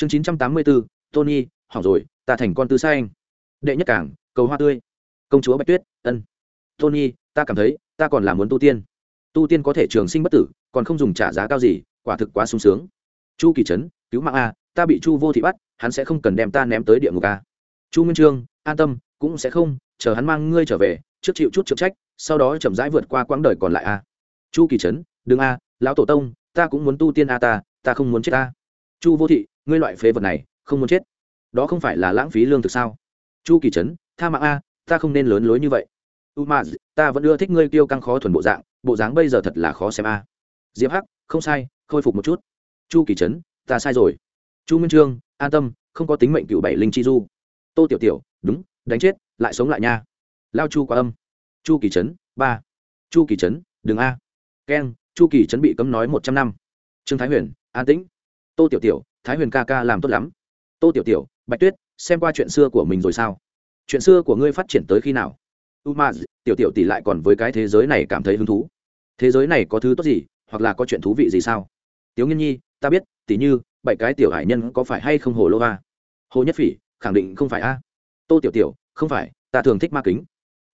chương chín trăm tám mươi bốn, tony, hỏng rồi, ta thành con tư sai anh. Đệ nhất cảng, cầu hoa tươi. Công chúa bạch tuyết, ân. Tony, ta cảm thấy, ta còn là muốn tu tiên. Tu tiên có thể trường sinh bất tử, còn không dùng trả giá cao gì, quả thực quá sung sướng. Chu kỳ trấn, cứu mạng a, ta bị chu vô thị bắt, hắn sẽ không cần đem ta ném tới địa ngục a. Chu nguyên trương, an tâm, cũng sẽ không, chờ hắn mang ngươi trở về, trước chịu chút trợ trách, sau đó chậm rãi vượt qua quãng đời còn lại a. Chu kỳ trấn, đừng a, lão tổ tông, ta cũng muốn tu tiên a ta ta không muốn chết a. chu vô thị ngươi loại phế vật này, không muốn chết. Đó không phải là lãng phí lương thực sao? Chu kỳ trấn, tha mạng a, ta không nên lớn lối như vậy. U ma ta vẫn ưa thích ngươi tiêu căng khó thuần bộ dạng, bộ dáng bây giờ thật là khó xem a. Diệp hắc, không sai, khôi phục một chút. Chu kỳ trấn, ta sai rồi. Chu minh trương, an tâm, không có tính mệnh cựu bảy linh chi du. Tô tiểu tiểu, đúng, đánh chết, lại sống lại nha. Lao chu quá âm. Chu kỳ trấn, ba. Chu kỳ trấn, đừng a. Keng, chu kỳ trấn bị cấm nói một trăm năm. Trương thái huyền, an tĩnh. Tô tiểu tiểu thái huyền ca ca làm tốt lắm. Tô tiểu tiểu, bạch tuyết, xem qua chuyện xưa của mình rồi sao? Chuyện xưa của ngươi phát triển tới khi nào? U ma, tiểu tiểu tỷ lại còn với cái thế giới này cảm thấy hứng thú. Thế giới này có thứ tốt gì, hoặc là có chuyện thú vị gì sao? Tiếu nghiên nhi, ta biết tỷ như, bảy cái tiểu hải nhân có phải hay không hồ lô va hồ nhất phỉ, khẳng định không phải a. Tô tiểu tiểu, không phải, ta thường thích ma kính.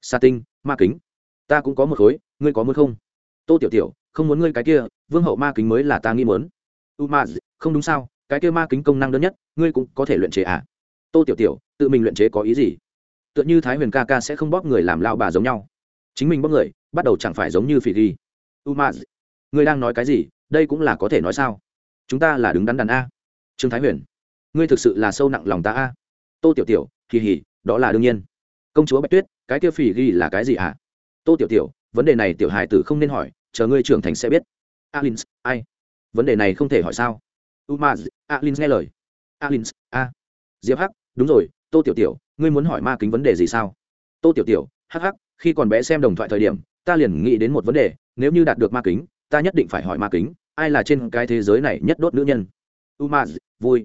Sa tinh, ma kính. Ta cũng có một khối, ngươi có muốn không? Tô tiểu tiểu, không muốn ngươi cái kia, vương hậu ma kính mới là ta nghi muốn. U ma, không đúng sao? Cái kia ma kính công năng đơn nhất, ngươi cũng có thể luyện chế à? Tô tiểu tiểu, tự mình luyện chế có ý gì? Tựa như thái huyền ca ca sẽ không bóp người làm lao bà giống nhau. Chính mình bóp người, bắt đầu chẳng phải giống như phỉ ghi. U ma ngươi đang nói cái gì? Đây cũng là có thể nói sao? Chúng ta là đứng đắn đàn a. Trương thái huyền, ngươi thực sự là sâu nặng lòng ta a. Tô tiểu tiểu, kỳ hỉ, đó là đương nhiên. Công chúa bạch tuyết, cái kia phỉ ghi là cái gì ạ tô tiểu tiểu, vấn đề này tiểu hài tử không nên hỏi, chờ ngươi trưởng thành sẽ biết. Alin ai? Vấn đề này không thể hỏi sao? Umaz alin nghe lời. Alin a. Diệp hắc, đúng rồi, tô tiểu tiểu, ngươi muốn hỏi ma kính vấn đề gì sao? Tô tiểu tiểu, hắc hắc, khi còn bé xem đồng thoại thời điểm, ta liền nghĩ đến một vấn đề, nếu như đạt được ma kính, ta nhất định phải hỏi ma kính, ai là trên cái thế giới này nhất đốt nữ nhân? Umaz, vui.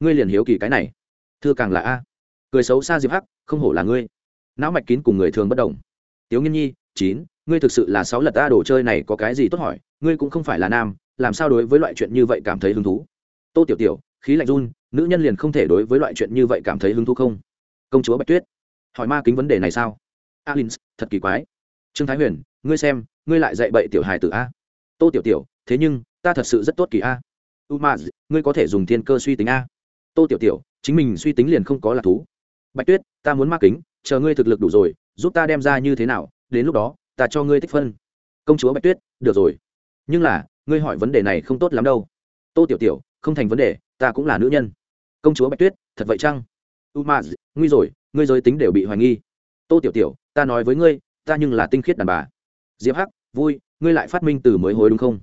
Ngươi liền hiếu kỳ cái này. Thưa càng là a. Cười xấu xa diệp hắc, không hổ là ngươi. Não mạch kín cùng người thường bất đồng. Tiếu nghiên nhi, chín, ngươi thực sự là sáu lật ta đồ chơi này có cái gì tốt hỏi, ngươi cũng không phải là nam, làm sao đối với loại chuyện như vậy cảm thấy hứng thú? Tô tiểu tiểu, khí lạnh run, nữ nhân liền không thể đối với loại chuyện như vậy cảm thấy hứng thú không? Công chúa bạch tuyết, hỏi ma kính vấn đề này sao? Alin thật kỳ quái. Trương thái huyền, ngươi xem, ngươi lại dạy bậy tiểu hài tử a. Tô tiểu tiểu, thế nhưng, ta thật sự rất tốt kỳ a. Umaz, ngươi có thể dùng thiên cơ suy tính a. Tô tiểu tiểu, chính mình suy tính liền không có là thú. Bạch tuyết, ta muốn ma kính, chờ ngươi thực lực đủ rồi, giúp ta đem ra như thế nào, đến lúc đó, ta cho ngươi tích phân. Công chúa bạch tuyết, được rồi. Nhưng là, ngươi hỏi vấn đề này không tốt lắm đâu. Tô tiểu tiểu không thành vấn đề, ta cũng là nữ nhân. Công chúa bạch tuyết, thật vậy chăng? U ma nguy rồi, ngươi giới tính đều bị hoài nghi. Tô tiểu tiểu, ta nói với ngươi, ta nhưng là tinh khiết đàn bà. Diệp hắc, vui, ngươi lại phát minh từ mới hồi đúng không?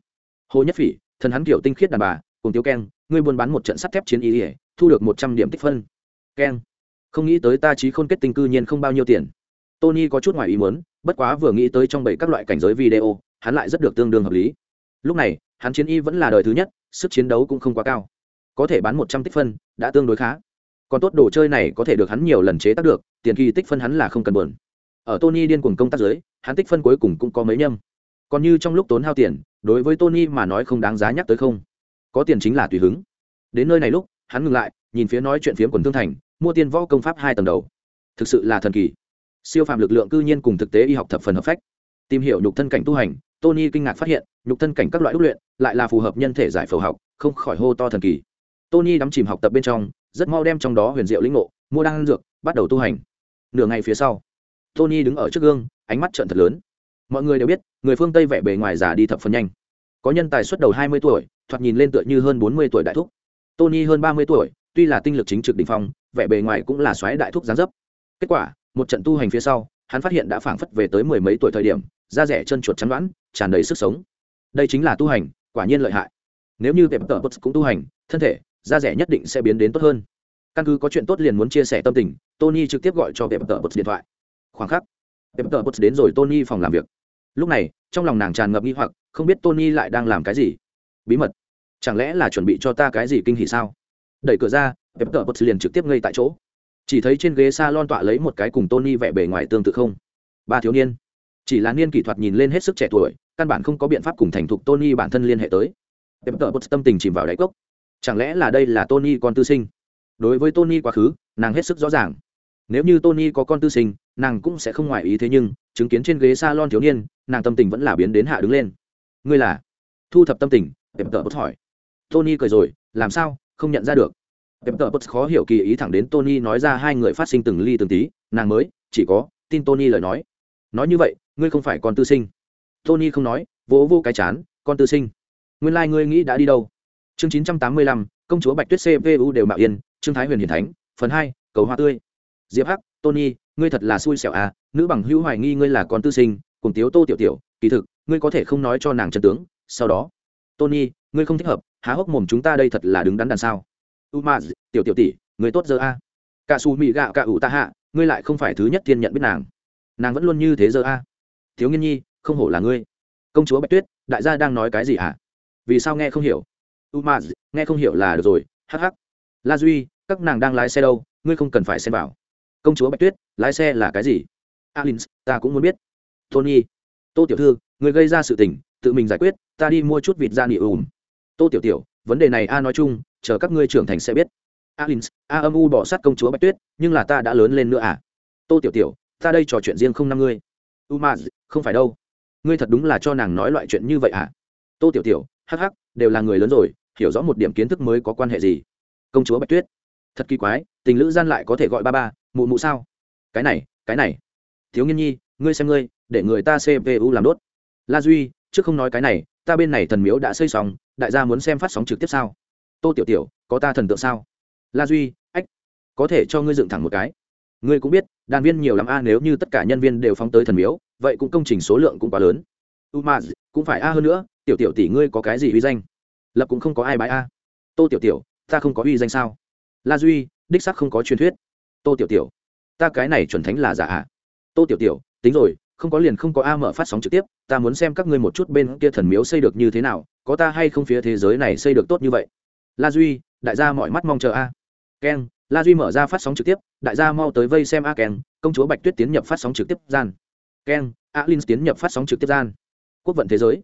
Hồ nhất phỉ, thần hắn kiểu tinh khiết đàn bà, cùng tiêu keng, ngươi buôn bán một trận sắt thép chiến ý ỉa thu được một trăm điểm tích phân. Keng, không nghĩ tới ta trí khôn kết tinh cư nhiên không bao nhiêu tiền. Tony có chút ngoài ý muốn, bất quá vừa nghĩ tới trong bảy các loại cảnh giới video, hắn lại rất được tương đương hợp lý lúc này, hắn chiến y vẫn là đời thứ nhất, sức chiến đấu cũng không quá cao. Có thể bán một trăm tích phân, đã tương đối khá. Còn tốt đồ chơi này có thể được hắn nhiều lần chế tác được, tiền kỳ tích phân hắn là không cần buồn. Ở tony điên cuồng công tác giới hắn tích phân cuối cùng cũng có mấy nhâm. Còn như trong lúc tốn hao tiền, đối với tony mà nói không đáng giá nhắc tới không. Có tiền chính là tùy hứng. Đến nơi này lúc, hắn ngừng lại, nhìn phía nói chuyện phiếm quần thương thành, mua tiền võ công pháp hai tầng đầu. Thực sự là thần kỳ. Siêu phàm lực lượng cư nhiên cùng thực tế y học thập phần hợp phách. Tìm hiểu nhục thân cảnh tu hành tony kinh ngạc phát hiện, nhục thân cảnh các loại đúc luyện lại là phù hợp nhân thể giải phẫu học, không khỏi hô to thần kỳ. Tony đắm chìm học tập bên trong, rất mau đem trong đó huyền diệu lĩnh ngộ, mua đan dược, bắt đầu tu hành. Nửa ngày phía sau, tony đứng ở trước gương, ánh mắt trợn thật lớn. Mọi người đều biết, người phương tây vẻ bề ngoài già đi thập phần nhanh. Có nhân tài xuất đầu hai mươi tuổi, thoạt nhìn lên tựa như hơn bốn mươi tuổi đại thúc. Tony hơn ba mươi tuổi, tuy là tinh lực chính trực đ ỉ n h phong, vẻ bề ngoài cũng là xoáy đại thúc gián dấp. Kết quả, một trận tu hành phía sau, hắn phát hiện đã phảng phất về tới mười mấy tuổi thời điểm, da rẻ chân chuột chắn đoán tràn đầy sức sống. Đây chính là tu hành, quả nhiên lợi hại. Nếu như vẹp tờ cũng tu hành, thân thể, da rẻ nhất định sẽ biến đến tốt hơn. Căn cứ có chuyện tốt liền muốn chia sẻ tâm tình, tony trực tiếp gọi cho vẹp tờ điện thoại. Khoảng khắc vẹp tờ đến rồi tony phòng làm việc. Lúc này, trong lòng nàng tràn ngập nghi hoặc, không biết tony lại đang làm cái gì. Bí mật. Chẳng lẽ là chuẩn bị cho ta cái gì kinh hỉ sao? Đẩy cửa ra vẹp tờ bật liền trực tiếp ngay tại chỗ. Chỉ thấy trên ghế s a lon tọa lấy một cái cùng tony vẽ bề ngoài tương tự không? Ba thiếu niên. Chỉ là niên kỷ thuật nhìn lên hết sức trẻ tuổi căn bản không có biện pháp cùng thành thục tony bản thân liên hệ tới. Pep tờ tâm tình chìm vào đáy cốc. Chẳng lẽ là đây là tony con tư sinh? Đối với tony quá khứ, nàng hết sức rõ ràng. Nếu như tony có con tư sinh, nàng cũng sẽ không ngoài ý thế nhưng, chứng kiến trên ghế salon thiếu niên, nàng tâm tình vẫn là biến đến hạ đứng lên. Ngươi là? Thu thập tâm tình pep tờ hỏi. Tony cười rồi, làm sao? Không nhận ra được. Pep tờ khó hiểu kỳ ý thẳng đến tony nói ra hai người phát sinh từng ly từng tí, nàng mới, chỉ có, tin tony lời nói. Nói như vậy, ngươi không phải con tư sinh tony không nói, vỗ vô cái chán, con tư sinh, nguyên lai、like、ngươi nghĩ đã đi đâu? Chương chín trăm tám mươi lăm, công chúa bạch tuyết cpu đều mạo yên, trương thái huyền hiền thánh, phần hai, cầu hoa tươi. Diệp hắc, tony, ngươi thật là xui xẻo à nữ bằng hữu hoài nghi ngươi là con tư sinh, cùng tiếu tô tiểu tiểu, kỳ thực, ngươi có thể không nói cho nàng chân tướng, sau đó. Tony, ngươi không thích hợp, há hốc mồm chúng ta đây thật là đứng đắn đằng sau u ma tiểu tiểu tỷ người tốt giờ a à. cả xù mị gạo cả ủ ta hạ, ngươi lại không phải thứ nhất tiên nhận biết nàng. Nàng vẫn luôn như thế giờ a à. thiếu nghiên nhi không hổ là ngươi. Công chúa bạch tuyết, đại gia đang nói cái gì hả? Vì sao nghe không hiểu? U ma, nghe không hiểu là được rồi, hắc hắc. La duy, các nàng đang lái xe đâu? Ngươi không cần phải xem vào. Công chúa bạch tuyết, lái xe là cái gì? Alin ta cũng muốn biết. Tony, tô tiểu thư, người gây ra sự tình, tự mình giải quyết, ta đi mua chút vịt da nghỉ ùm. Tô tiểu tiểu, vấn đề này a nói chung, chờ các ngươi trưởng thành sẽ biết. Alin a âm u bỏ sát công chúa bạch tuyết, nhưng là ta đã lớn lên nữa à? Tô tiểu tiểu, ta đây trò chuyện riêng không năm ngươi. U ma, không phải đâu ngươi thật đúng là cho nàng nói loại chuyện như vậy à tô tiểu tiểu, hắc hắc, đều là người lớn rồi, hiểu rõ một điểm kiến thức mới có quan hệ gì? Công chúa bạch tuyết, thật kỳ quái, tình lữ gian lại có thể gọi ba ba, mụ mụ sao? Cái này cái này. Thiếu nghiên nhi, ngươi xem ngươi, để người ta cpu làm đốt. La duy, trước không nói cái này, ta bên này thần miếu đã xây xong, đại gia muốn xem phát sóng trực tiếp sao? Tô tiểu tiểu, có ta thần tượng sao? La duy, ách, có thể cho ngươi dựng thẳng một cái. Ngươi cũng biết, đàn viên nhiều lắm a, nếu như tất cả nhân viên đều phóng tới thần miếu vậy cũng công trình số lượng cũng quá lớn. U ma cũng phải a hơn nữa, tiểu tiểu tỷ ngươi có cái gì uy danh? Lập cũng không có ai bái a. Tô tiểu tiểu, ta không có uy danh sao? La duy, đích sắc không có truyền thuyết. Tô tiểu tiểu, ta cái này chuẩn thánh là giả ạ. Tô tiểu tiểu, tính rồi, không có liền không có a mở phát sóng trực tiếp, ta muốn xem các ngươi một chút bên kia thần miếu xây được như thế nào, có ta hay không phía thế giới này xây được tốt như vậy? La duy, đại gia mọi mắt mong chờ a. Keng, la duy mở ra phát sóng trực tiếp, đại gia mau tới vây xem a keng, công chúa bạch tuyết tiến nhập phát sóng trực tiếp gian keng a tiến nhập phát sóng trực tiếp gian. Quốc vận thế giới.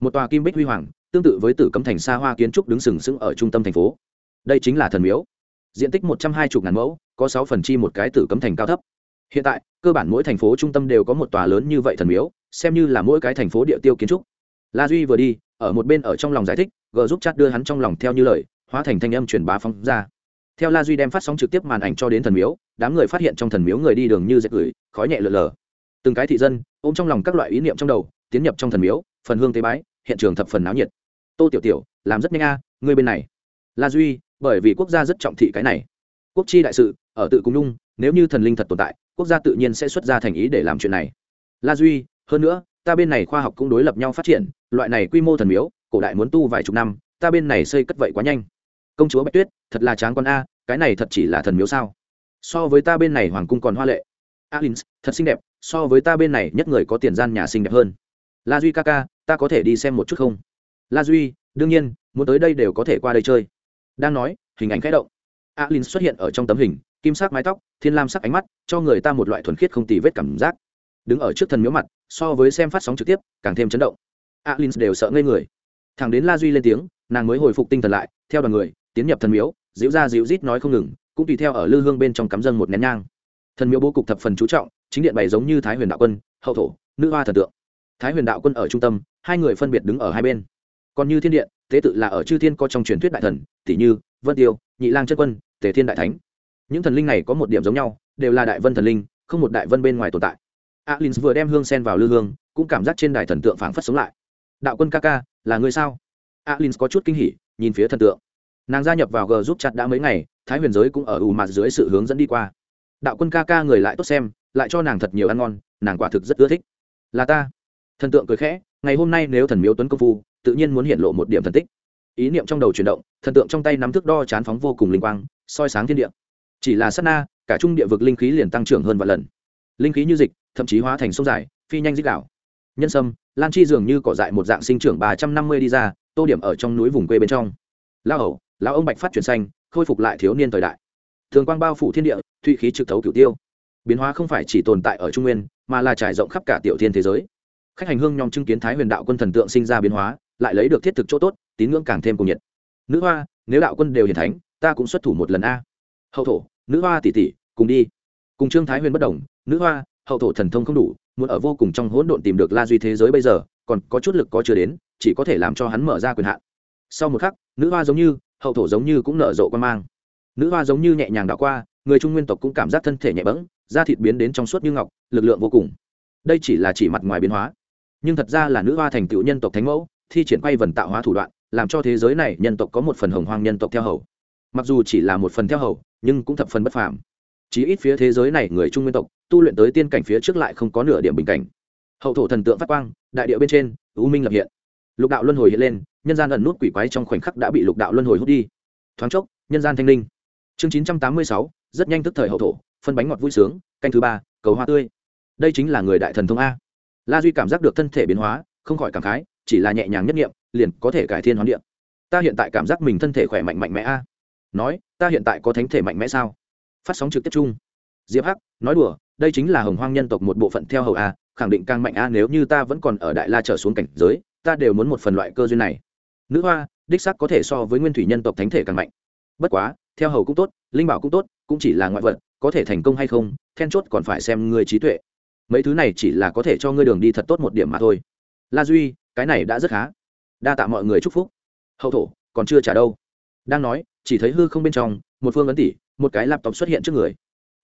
Một tòa kim bích huy hoàng, tương tự với tử cấm thành xa hoa kiến trúc đứng sừng sững ở trung tâm thành phố. Đây chính là thần miếu. Diện tích một trăm hai mươi ngàn mẫu, có sáu phần chi một cái tử cấm thành cao thấp. Hiện tại, cơ bản mỗi thành phố trung tâm đều có một tòa lớn như vậy thần miếu, xem như là mỗi cái thành phố địa tiêu kiến trúc. La duy vừa đi, ở một bên ở trong lòng giải thích, g giúp chat đưa hắn trong lòng theo như lời, hóa thành thanh âm truyền bá phóng ra. Theo la duy đem phát sóng trực tiếp màn ảnh cho đến thần miếu, đám người phát hiện trong thần miếu người đi đường như dệt gửi khói nhẹ lờ lờ từng cái thị dân ôm trong lòng các loại ý niệm trong đầu, tiến nhập trong thần miếu, phần hương tế bái, hiện trường thập phần náo nhiệt. Tô tiểu tiểu, làm rất nhanh a, ngươi bên này. La duy, bởi vì quốc gia rất trọng thị cái này. Quốc chi đại sự, ở tự cung nhung, nếu như thần linh thật tồn tại, quốc gia tự nhiên sẽ xuất ra thành ý để làm chuyện này. La duy, hơn nữa, ta bên này khoa học cũng đối lập nhau phát triển, loại này quy mô thần miếu, cổ đại muốn tu vài chục năm, ta bên này xây cất vậy quá nhanh. Công chúa bạch tuyết, thật là tráng con a, cái này thật chỉ là thần miếu sao? So với ta bên này hoàng cung còn hoa lệ alin thật xinh đẹp, so với ta bên này nhất người có tiền gian nhà xinh đẹp hơn. La duy ca ca, ta có thể đi xem một chút không? La duy, đương nhiên, muốn tới đây đều có thể qua đây chơi. Đang nói, hình ảnh khẽ động. Alin xuất hiện ở trong tấm hình, kim sắc mái tóc, thiên lam sắc ánh mắt, cho người ta một loại thuần khiết không tì vết cảm giác. Đứng ở trước thần miếu mặt, so với xem phát sóng trực tiếp, càng thêm chấn động. Alin đều sợ ngây người. Thằng đến la duy lên tiếng, nàng mới hồi phục tinh thần lại, theo đoàn người, tiến nhập thần miếu, dịu ra dịu rít nói không ngừng, cũng tùy theo ở lư hương bên trong cắm dâng một nén nhang thần miếu bố cục thập phần chú trọng, chính điện bày giống như thái huyền đạo quân, hậu thổ, nữ hoa thần tượng. Thái huyền đạo quân ở trung tâm, hai người phân biệt đứng ở hai bên. Còn như thiên điện, tế tự là ở chư thiên có trong truyền thuyết đại thần, tỷ như vân tiêu, nhị lang chân quân, tề thiên đại thánh. Những thần linh này có một điểm giống nhau, đều là đại vân thần linh, không một đại vân bên ngoài tồn tại. Alin vừa đem hương sen vào lư hương, cũng cảm giác trên đài thần tượng phảng phất sống lại. Đạo quân ca ca, là người sao? Alin có chút kinh hỉ, nhìn phía thần tượng. Nàng gia nhập vào g giúp chặt đã mấy ngày, thái huyền giới cũng ở ù mặt dưới sự hướng dẫn đi qua đạo quân ca ca người lại tốt xem, lại cho nàng thật nhiều ăn ngon, nàng quả thực rất ưa thích. Là ta. Thần tượng cười khẽ, ngày hôm nay nếu thần miếu tuấn công phu, tự nhiên muốn hiện lộ một điểm thần tích. Ý niệm trong đầu chuyển động, thần tượng trong tay nắm thước đo chán phóng vô cùng linh quang, soi sáng thiên địa. Chỉ là sát na, cả trung địa vực linh khí liền tăng trưởng hơn vài lần. Linh khí như dịch, thậm chí hóa thành sông dài, phi nhanh dích đảo nhân sâm, lan chi dường như cỏ dại một dạng sinh trưởng ba trăm năm mươi đi ra, tô điểm ở trong núi vùng quê bên trong. Lao hầu lão ông bạch phát chuyển xanh, khôi phục lại thiếu niên thời đại. Thường quang bao phủ thiên địa thụy khí trực thấu cửu tiêu. Biến hóa không phải chỉ tồn tại ở trung nguyên, mà là trải rộng khắp cả tiểu thiên thế giới. Khách hành hương nhóm chứng kiến thái huyền đạo quân thần tượng sinh ra biến hóa, lại lấy được thiết thực chỗ tốt, tín ngưỡng càng thêm cùng nhiệt. Nữ hoa, nếu đạo quân đều hiền thánh, ta cũng xuất thủ một lần a. Hậu thổ, nữ hoa tỷ tỷ, cùng đi. Cùng trương thái huyền bất đồng, nữ hoa, hậu thổ thần thông không đủ, muốn ở vô cùng trong hỗn độn tìm được la duy thế giới bây giờ, còn có chút lực có chưa đến, chỉ có thể làm cho hắn mở ra quyền hạn. Sau một khắc, nữ hoa giống như, hậu thổ giống như cũng nở rộ quan mang. Nữ hoa giống như nhẹ nhàng đảo qua người trung nguyên tộc cũng cảm giác thân thể nhẹ bẫng, da thịt biến đến trong suốt như ngọc, lực lượng vô cùng. Đây chỉ là chỉ mặt ngoài biến hóa, nhưng thật ra là nữ hoa thành tựu nhân tộc thánh mẫu, thi triển quay vần tạo hóa thủ đoạn, làm cho thế giới này nhân tộc có một phần hồng hoang nhân tộc theo hầu. Mặc dù chỉ là một phần theo hầu, nhưng cũng thập phần bất phàm. Chí ít phía thế giới này người trung nguyên tộc, tu luyện tới tiên cảnh phía trước lại không có nửa điểm bình cảnh. Hậu thổ thần tượng phát quang, đại điệu bên trên, u minh lập hiện. Lục đạo luân hồi hiện lên, nhân gian ẩn nút quỷ quái trong khoảnh khắc đã bị lục đạo luân hồi hút đi. Thoáng chốc, nhân gian thanh linh. Chương chín trăm tám mươi sáu rất nhanh tức thời hậu thổ, phân bánh ngọt vui sướng, canh thứ ba, cầu hoa tươi. Đây chính là người đại thần thông a. La duy cảm giác được thân thể biến hóa, không khỏi cảm khái, chỉ là nhẹ nhàng nhất nghiệm, liền có thể cải thiên hoán điệm ta hiện tại cảm giác mình thân thể khỏe mạnh mạnh mẽ a. Nói, ta hiện tại có thánh thể mạnh mẽ sao? Phát sóng trực tiếp chung. Diệp hắc, nói đùa, đây chính là hồng hoang nhân tộc một bộ phận theo hầu a, khẳng định càng mạnh a nếu như ta vẫn còn ở đại la trở xuống cảnh giới, ta đều muốn một phần loại cơ duyên này. Nữ hoa, đích sắc có thể so với nguyên thủy nhân tộc thánh thể càng mạnh. Bất quá, theo hầu cũng tốt, linh bảo cũng tốt cũng chỉ là ngoại vật, có thể thành công hay không, then chốt còn phải xem ngươi trí tuệ. Mấy thứ này chỉ là có thể cho ngươi đường đi thật tốt một điểm mà thôi. La duy, cái này đã rất khá. Đa tạ mọi người chúc phúc. Hậu thổ, còn chưa trả đâu. Đang nói, chỉ thấy hư không bên trong, một phương ấn tỷ một cái laptop xuất hiện trước người.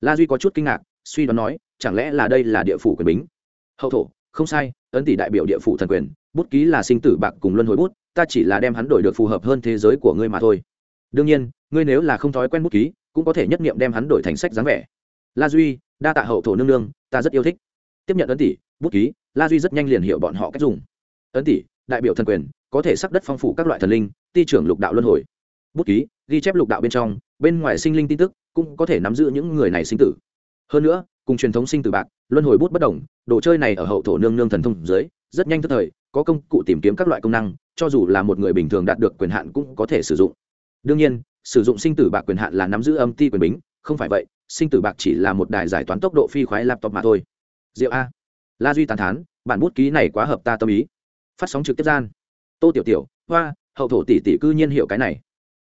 La duy có chút kinh ngạc, suy đoán nói, chẳng lẽ là đây là địa phủ quyền bính? Hậu thổ, không sai, ấn tỷ đại biểu địa phủ thần quyền, bút ký là sinh tử bạc cùng luân hồi bút, ta chỉ là đem hắn đổi được phù hợp hơn thế giới của ngươi mà thôi. Đương nhiên ngươi nếu là không thói quen bút ký, cũng có thể nhất nghiệm đem hắn đổi thành sách dáng vẻ. La duy, đa tạ hậu thổ nương nương, ta rất yêu thích. Tiếp nhận ấn tỷ, bút ký, la duy rất nhanh liền hiểu bọn họ cách dùng. Ấn tỷ, đại biểu thần quyền, có thể sắc đất phong phủ các loại thần linh, ti trưởng lục đạo luân hồi. Bút ký, ghi chép lục đạo bên trong, bên ngoài sinh linh tin tức, cũng có thể nắm giữ những người này sinh tử. Hơn nữa, cùng truyền thống sinh tử bạc, luân hồi bút bất đồng, đồ chơi này ở hậu thổ nương nương thần thông dưới, rất nhanh tức thời, có công cụ tìm kiếm các loại công năng, cho dù là một người bình thường đạt được quyền hạn cũng có thể sử dụng. Đương nhiên sử dụng sinh tử bạc quyền hạn là nắm giữ âm ti quyền bính, không phải vậy, sinh tử bạc chỉ là một đài giải toán tốc độ phi khoái laptop mà thôi. Diệu a. La duy tán thán, bản bút ký này quá hợp ta tâm ý. Phát sóng trực tiếp gian. Tô tiểu tiểu, hoa, hậu thổ tỷ tỷ cư nhiên hiểu cái này.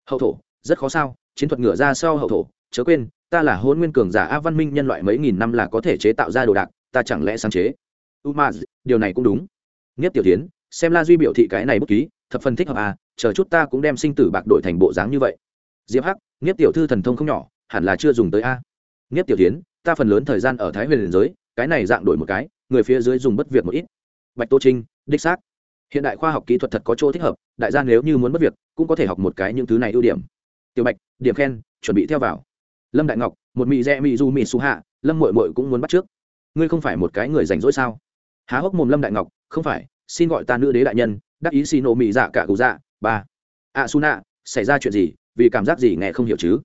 Hậu thổ, rất khó sao, chiến thuật ngựa ra sau hậu thổ, chớ quên, ta là hôn nguyên cường giả a văn minh nhân loại mấy nghìn năm là có thể chế tạo ra đồ đạc, ta chẳng lẽ sáng chế? U ma, điều này cũng đúng. Nghiếp tiểu tiến xem la duy biểu thị cái này bút ký, thập phân thích hợp à chờ chút ta cũng đem sinh tử bạc đổi thành bộ dáng như vậy diệp hắc, nghiếp tiểu thư thần thông không nhỏ, hẳn là chưa dùng tới a. Nghiếp tiểu tiến ta phần lớn thời gian ở thái huyền giới, cái này dạng đổi một cái, người phía dưới dùng bất việc một ít. Bạch tô trinh, đích xác. Hiện đại khoa học kỹ thuật thật có chỗ thích hợp, đại gia nếu như muốn mất việc, cũng có thể học một cái những thứ này ưu điểm. Tiểu bạch, điểm khen, chuẩn bị theo vào. Lâm đại ngọc, một mị rẽ mị du mị xu hạ, lâm mội mội cũng muốn bắt trước. Ngươi không phải một cái người rảnh rỗi sao? Há hốc mồm lâm đại ngọc, không phải, xin gọi ta nữ đế đại nhân, đắc ý xin ô mị dạ cả cụ dạ ba. A su nạ xảy ra chuyện gì? Vì cảm giác gì nghe không hiểu chứ?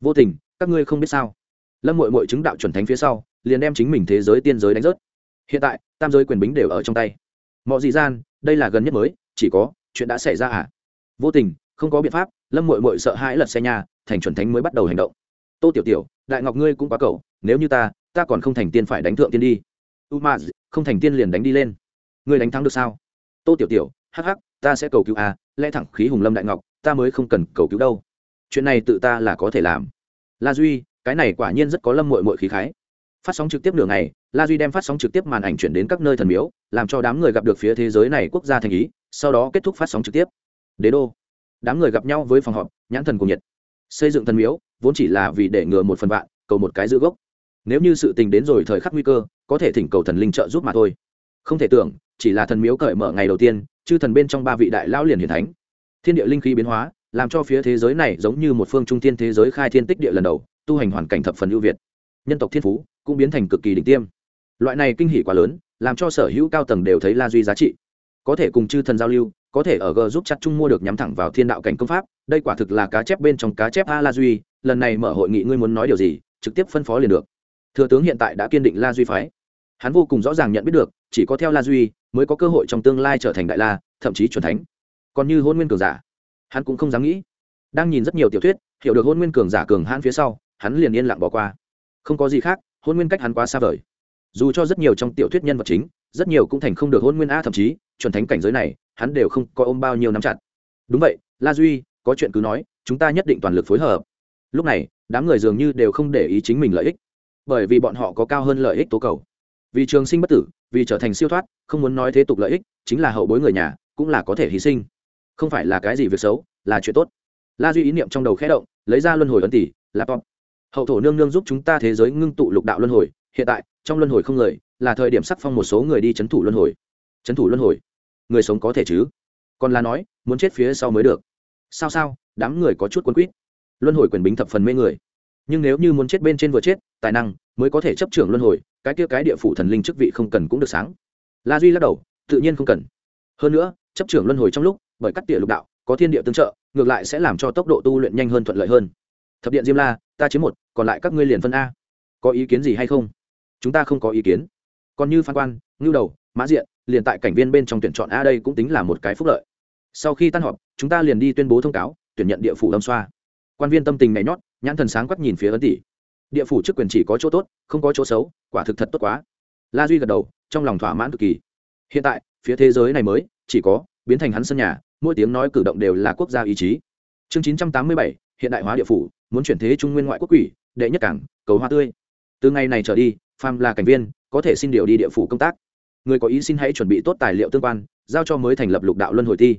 Vô tình, các ngươi không biết sao. Lâm mội mội chứng đạo chuẩn thánh phía sau, liền đem chính mình thế giới tiên giới đánh rớt. Hiện tại, tam giới quyền bính đều ở trong tay. Mọi dị gian, đây là gần nhất mới, chỉ có, chuyện đã xảy ra à? Vô tình, không có biện pháp, lâm mội mội sợ hãi lật xe nhà, thành chuẩn thánh mới bắt đầu hành động. Tô tiểu tiểu, đại ngọc ngươi cũng quá cầu, nếu như ta ta còn không thành tiên phải đánh thượng tiên đi. U ma không thành tiên liền đánh đi lên. Ngươi đánh thắng được sao? Tô tiểu tiểu, hắc hắc, ta sẽ cầu cứu à lẽ thẳng khí hùng lâm đại ngọc, ta mới không cần cầu cứu đâu chuyện này tự ta là có thể làm. La duy, cái này quả nhiên rất có lâm mội mội khí khái. Phát sóng trực tiếp nửa ngày, la duy đem phát sóng trực tiếp màn ảnh chuyển đến các nơi thần miếu, làm cho đám người gặp được phía thế giới này quốc gia thành ý, sau đó kết thúc phát sóng trực tiếp. Đế đô. Đám người gặp nhau với phòng họp, nhãn thần cùng nhiệt. Xây dựng thần miếu, vốn chỉ là vì để ngừa một phần vạn, cầu một cái giữ gốc. Nếu như sự tình đến rồi thời khắc nguy cơ, có thể thỉnh cầu thần linh trợ giúp mà thôi. Không thể tưởng, chỉ là thần miếu cởi mở ngày đầu tiên, chư thần bên trong ba vị đại lão liền hiển thánh. Thiên địa linh khí biến hóa làm cho phía thế giới này giống như một phương trung thiên thế giới khai thiên tích địa lần đầu, tu hành hoàn cảnh thập phần ưu việt. Nhân tộc thiên phú cũng biến thành cực kỳ đỉnh tiêm. Loại này kinh hỉ quá lớn, làm cho sở hữu cao tầng đều thấy la duy giá trị. Có thể cùng chư thần giao lưu, có thể ở g giúp chặt chung mua được nhắm thẳng vào thiên đạo cảnh công pháp, đây quả thực là cá chép bên trong cá chép a la duy, lần này mở hội nghị ngươi muốn nói điều gì, trực tiếp phân phó liền được. Thừa tướng hiện tại đã kiên định la duy phái. Hắn vô cùng rõ ràng nhận biết được, chỉ có theo la duy mới có cơ hội trong tương lai trở thành đại la, thậm chí c thánh. Còn như hôn nguyên cường giả hắn cũng không dám nghĩ. Đang nhìn rất nhiều tiểu thuyết, hiểu được hôn nguyên cường giả cường hãn phía sau, hắn liền yên lặng bỏ qua. Không có gì khác, hôn nguyên cách hắn quá xa vời. Dù cho rất nhiều trong tiểu thuyết nhân vật chính, rất nhiều cũng thành không được hôn nguyên a thậm chí, chuẩn thánh cảnh giới này, hắn đều không có ôm bao nhiêu nắm chặt. Đúng vậy, la duy, có chuyện cứ nói, chúng ta nhất định toàn lực phối hợp. Lúc này, đám người dường như đều không để ý chính mình lợi ích, bởi vì bọn họ có cao hơn lợi ích tố cầu. Vì trường sinh bất tử, vì trở thành siêu thoát, không muốn nói thế tục lợi ích, chính là hậu bối người nhà, cũng là có thể hy sinh không phải là cái gì việc xấu, là chuyện tốt. La duy ý niệm trong đầu khẽ động, lấy ra luân hồi ấn tỷ là pop hậu thổ nương nương giúp chúng ta thế giới ngưng tụ lục đạo luân hồi. Hiện tại, trong luân hồi không người, là thời điểm sắc phong một số người đi c h ấ n thủ luân hồi. C h ấ n thủ luân hồi? Người sống có thể chứ? Còn là nói, muốn chết phía sau mới được. Sao sao, đám người có chút quân quýt. Luân hồi quyền bính thập phần mê người. Nhưng nếu như muốn chết bên trên vừa chết, tài năng mới có thể chấp trưởng luân hồi, cái kia cái địa phủ thần linh chức vị không cần cũng được sáng. La duy lắc đầu, tự nhiên không cần. Hơn nữa, chấp trưởng luân hồi trong lúc bởi cắt tỉa lục đạo, có thiên địa tương trợ, ngược lại sẽ làm cho tốc độ tu luyện nhanh hơn thuận lợi hơn. Thập điện diêm la, ta chiếm một, còn lại các ngươi liền phân a. Có ý kiến gì hay không? Chúng ta không có ý kiến. Còn như phan quan, ngưu đầu, mã diện, liền tại cảnh viên bên trong tuyển chọn a đây cũng tính là một cái phúc lợi. Sau khi tan họp, chúng ta liền đi tuyên bố thông cáo, tuyển nhận địa phủ lâm xoa. Quan viên tâm tình nhảy nhót, nhãn thần sáng quắc nhìn phía ấn tỷ. Địa phủ chức quyền chỉ có chỗ tốt, không có chỗ xấu, quả thực thật tốt quá. La duy gật đầu, trong lòng thỏa mãn cực kỳ. Hiện tại, phía thế giới này mới, chỉ có biến thành hắn sân nhà, mỗi tiếng nói cử động đều là quốc gia ý chí. Chương chín trăm tám mươi bảy, hiện đại hóa địa phủ, muốn chuyển thế trung nguyên ngoại quốc quỷ, đệ nhất cảng, cầu hoa tươi. Từ ngày này trở đi pham là cảnh viên, có thể xin điều đi địa phủ công tác. Người có ý xin hãy chuẩn bị tốt tài liệu tương quan, giao cho mới thành lập lục đạo luân hồi thi.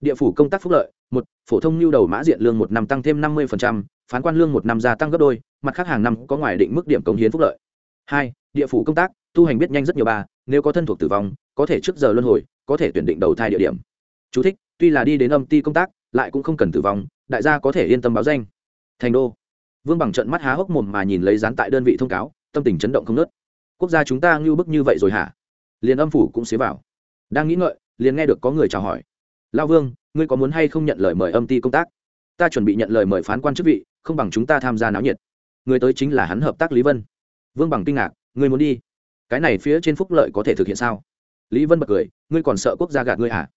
Địa phủ công tác phúc lợi, một, phổ thông nhu đầu mã diện lương một năm tăng thêm năm mươi phán quan lương một năm gia tăng gấp đôi, mặt khác hàng năm có ngoài định mức điểm cống hiến phúc lợi. Hai, địa phủ công tác, tu hành biết nhanh rất nhiều ba nếu có thân thuộc tử vong, có thể trước giờ luân hồi, có thể tuyển định đầu thai địa điểm. Chú thích, tuy là đi đến âm ty công tác lại cũng không cần tử vong đại gia có thể yên tâm báo danh. Thành đô. Vương bằng trợn mắt há hốc mồm mà nhìn lấy dán tại đơn vị thông cáo tâm tình chấn động không ngớt. quốc gia chúng ta ngưu bức như vậy rồi hả? Liền âm phủ cũng xế vào. Đang nghĩ ngợi liền nghe được có người chào hỏi. Lao vương ngươi có muốn hay không nhận lời mời âm ty công tác? Ta chuẩn bị nhận lời mời phán quan chức vị không bằng chúng ta tham gia náo nhiệt. Người tới chính là hắn hợp tác lý vân. Vương bằng kinh ngạc ngươi muốn đi? Cái này phía trên phúc lợi có thể thực hiện sao? Lý vân bật cười ngươi còn sợ quốc gia gạt ngươi hả?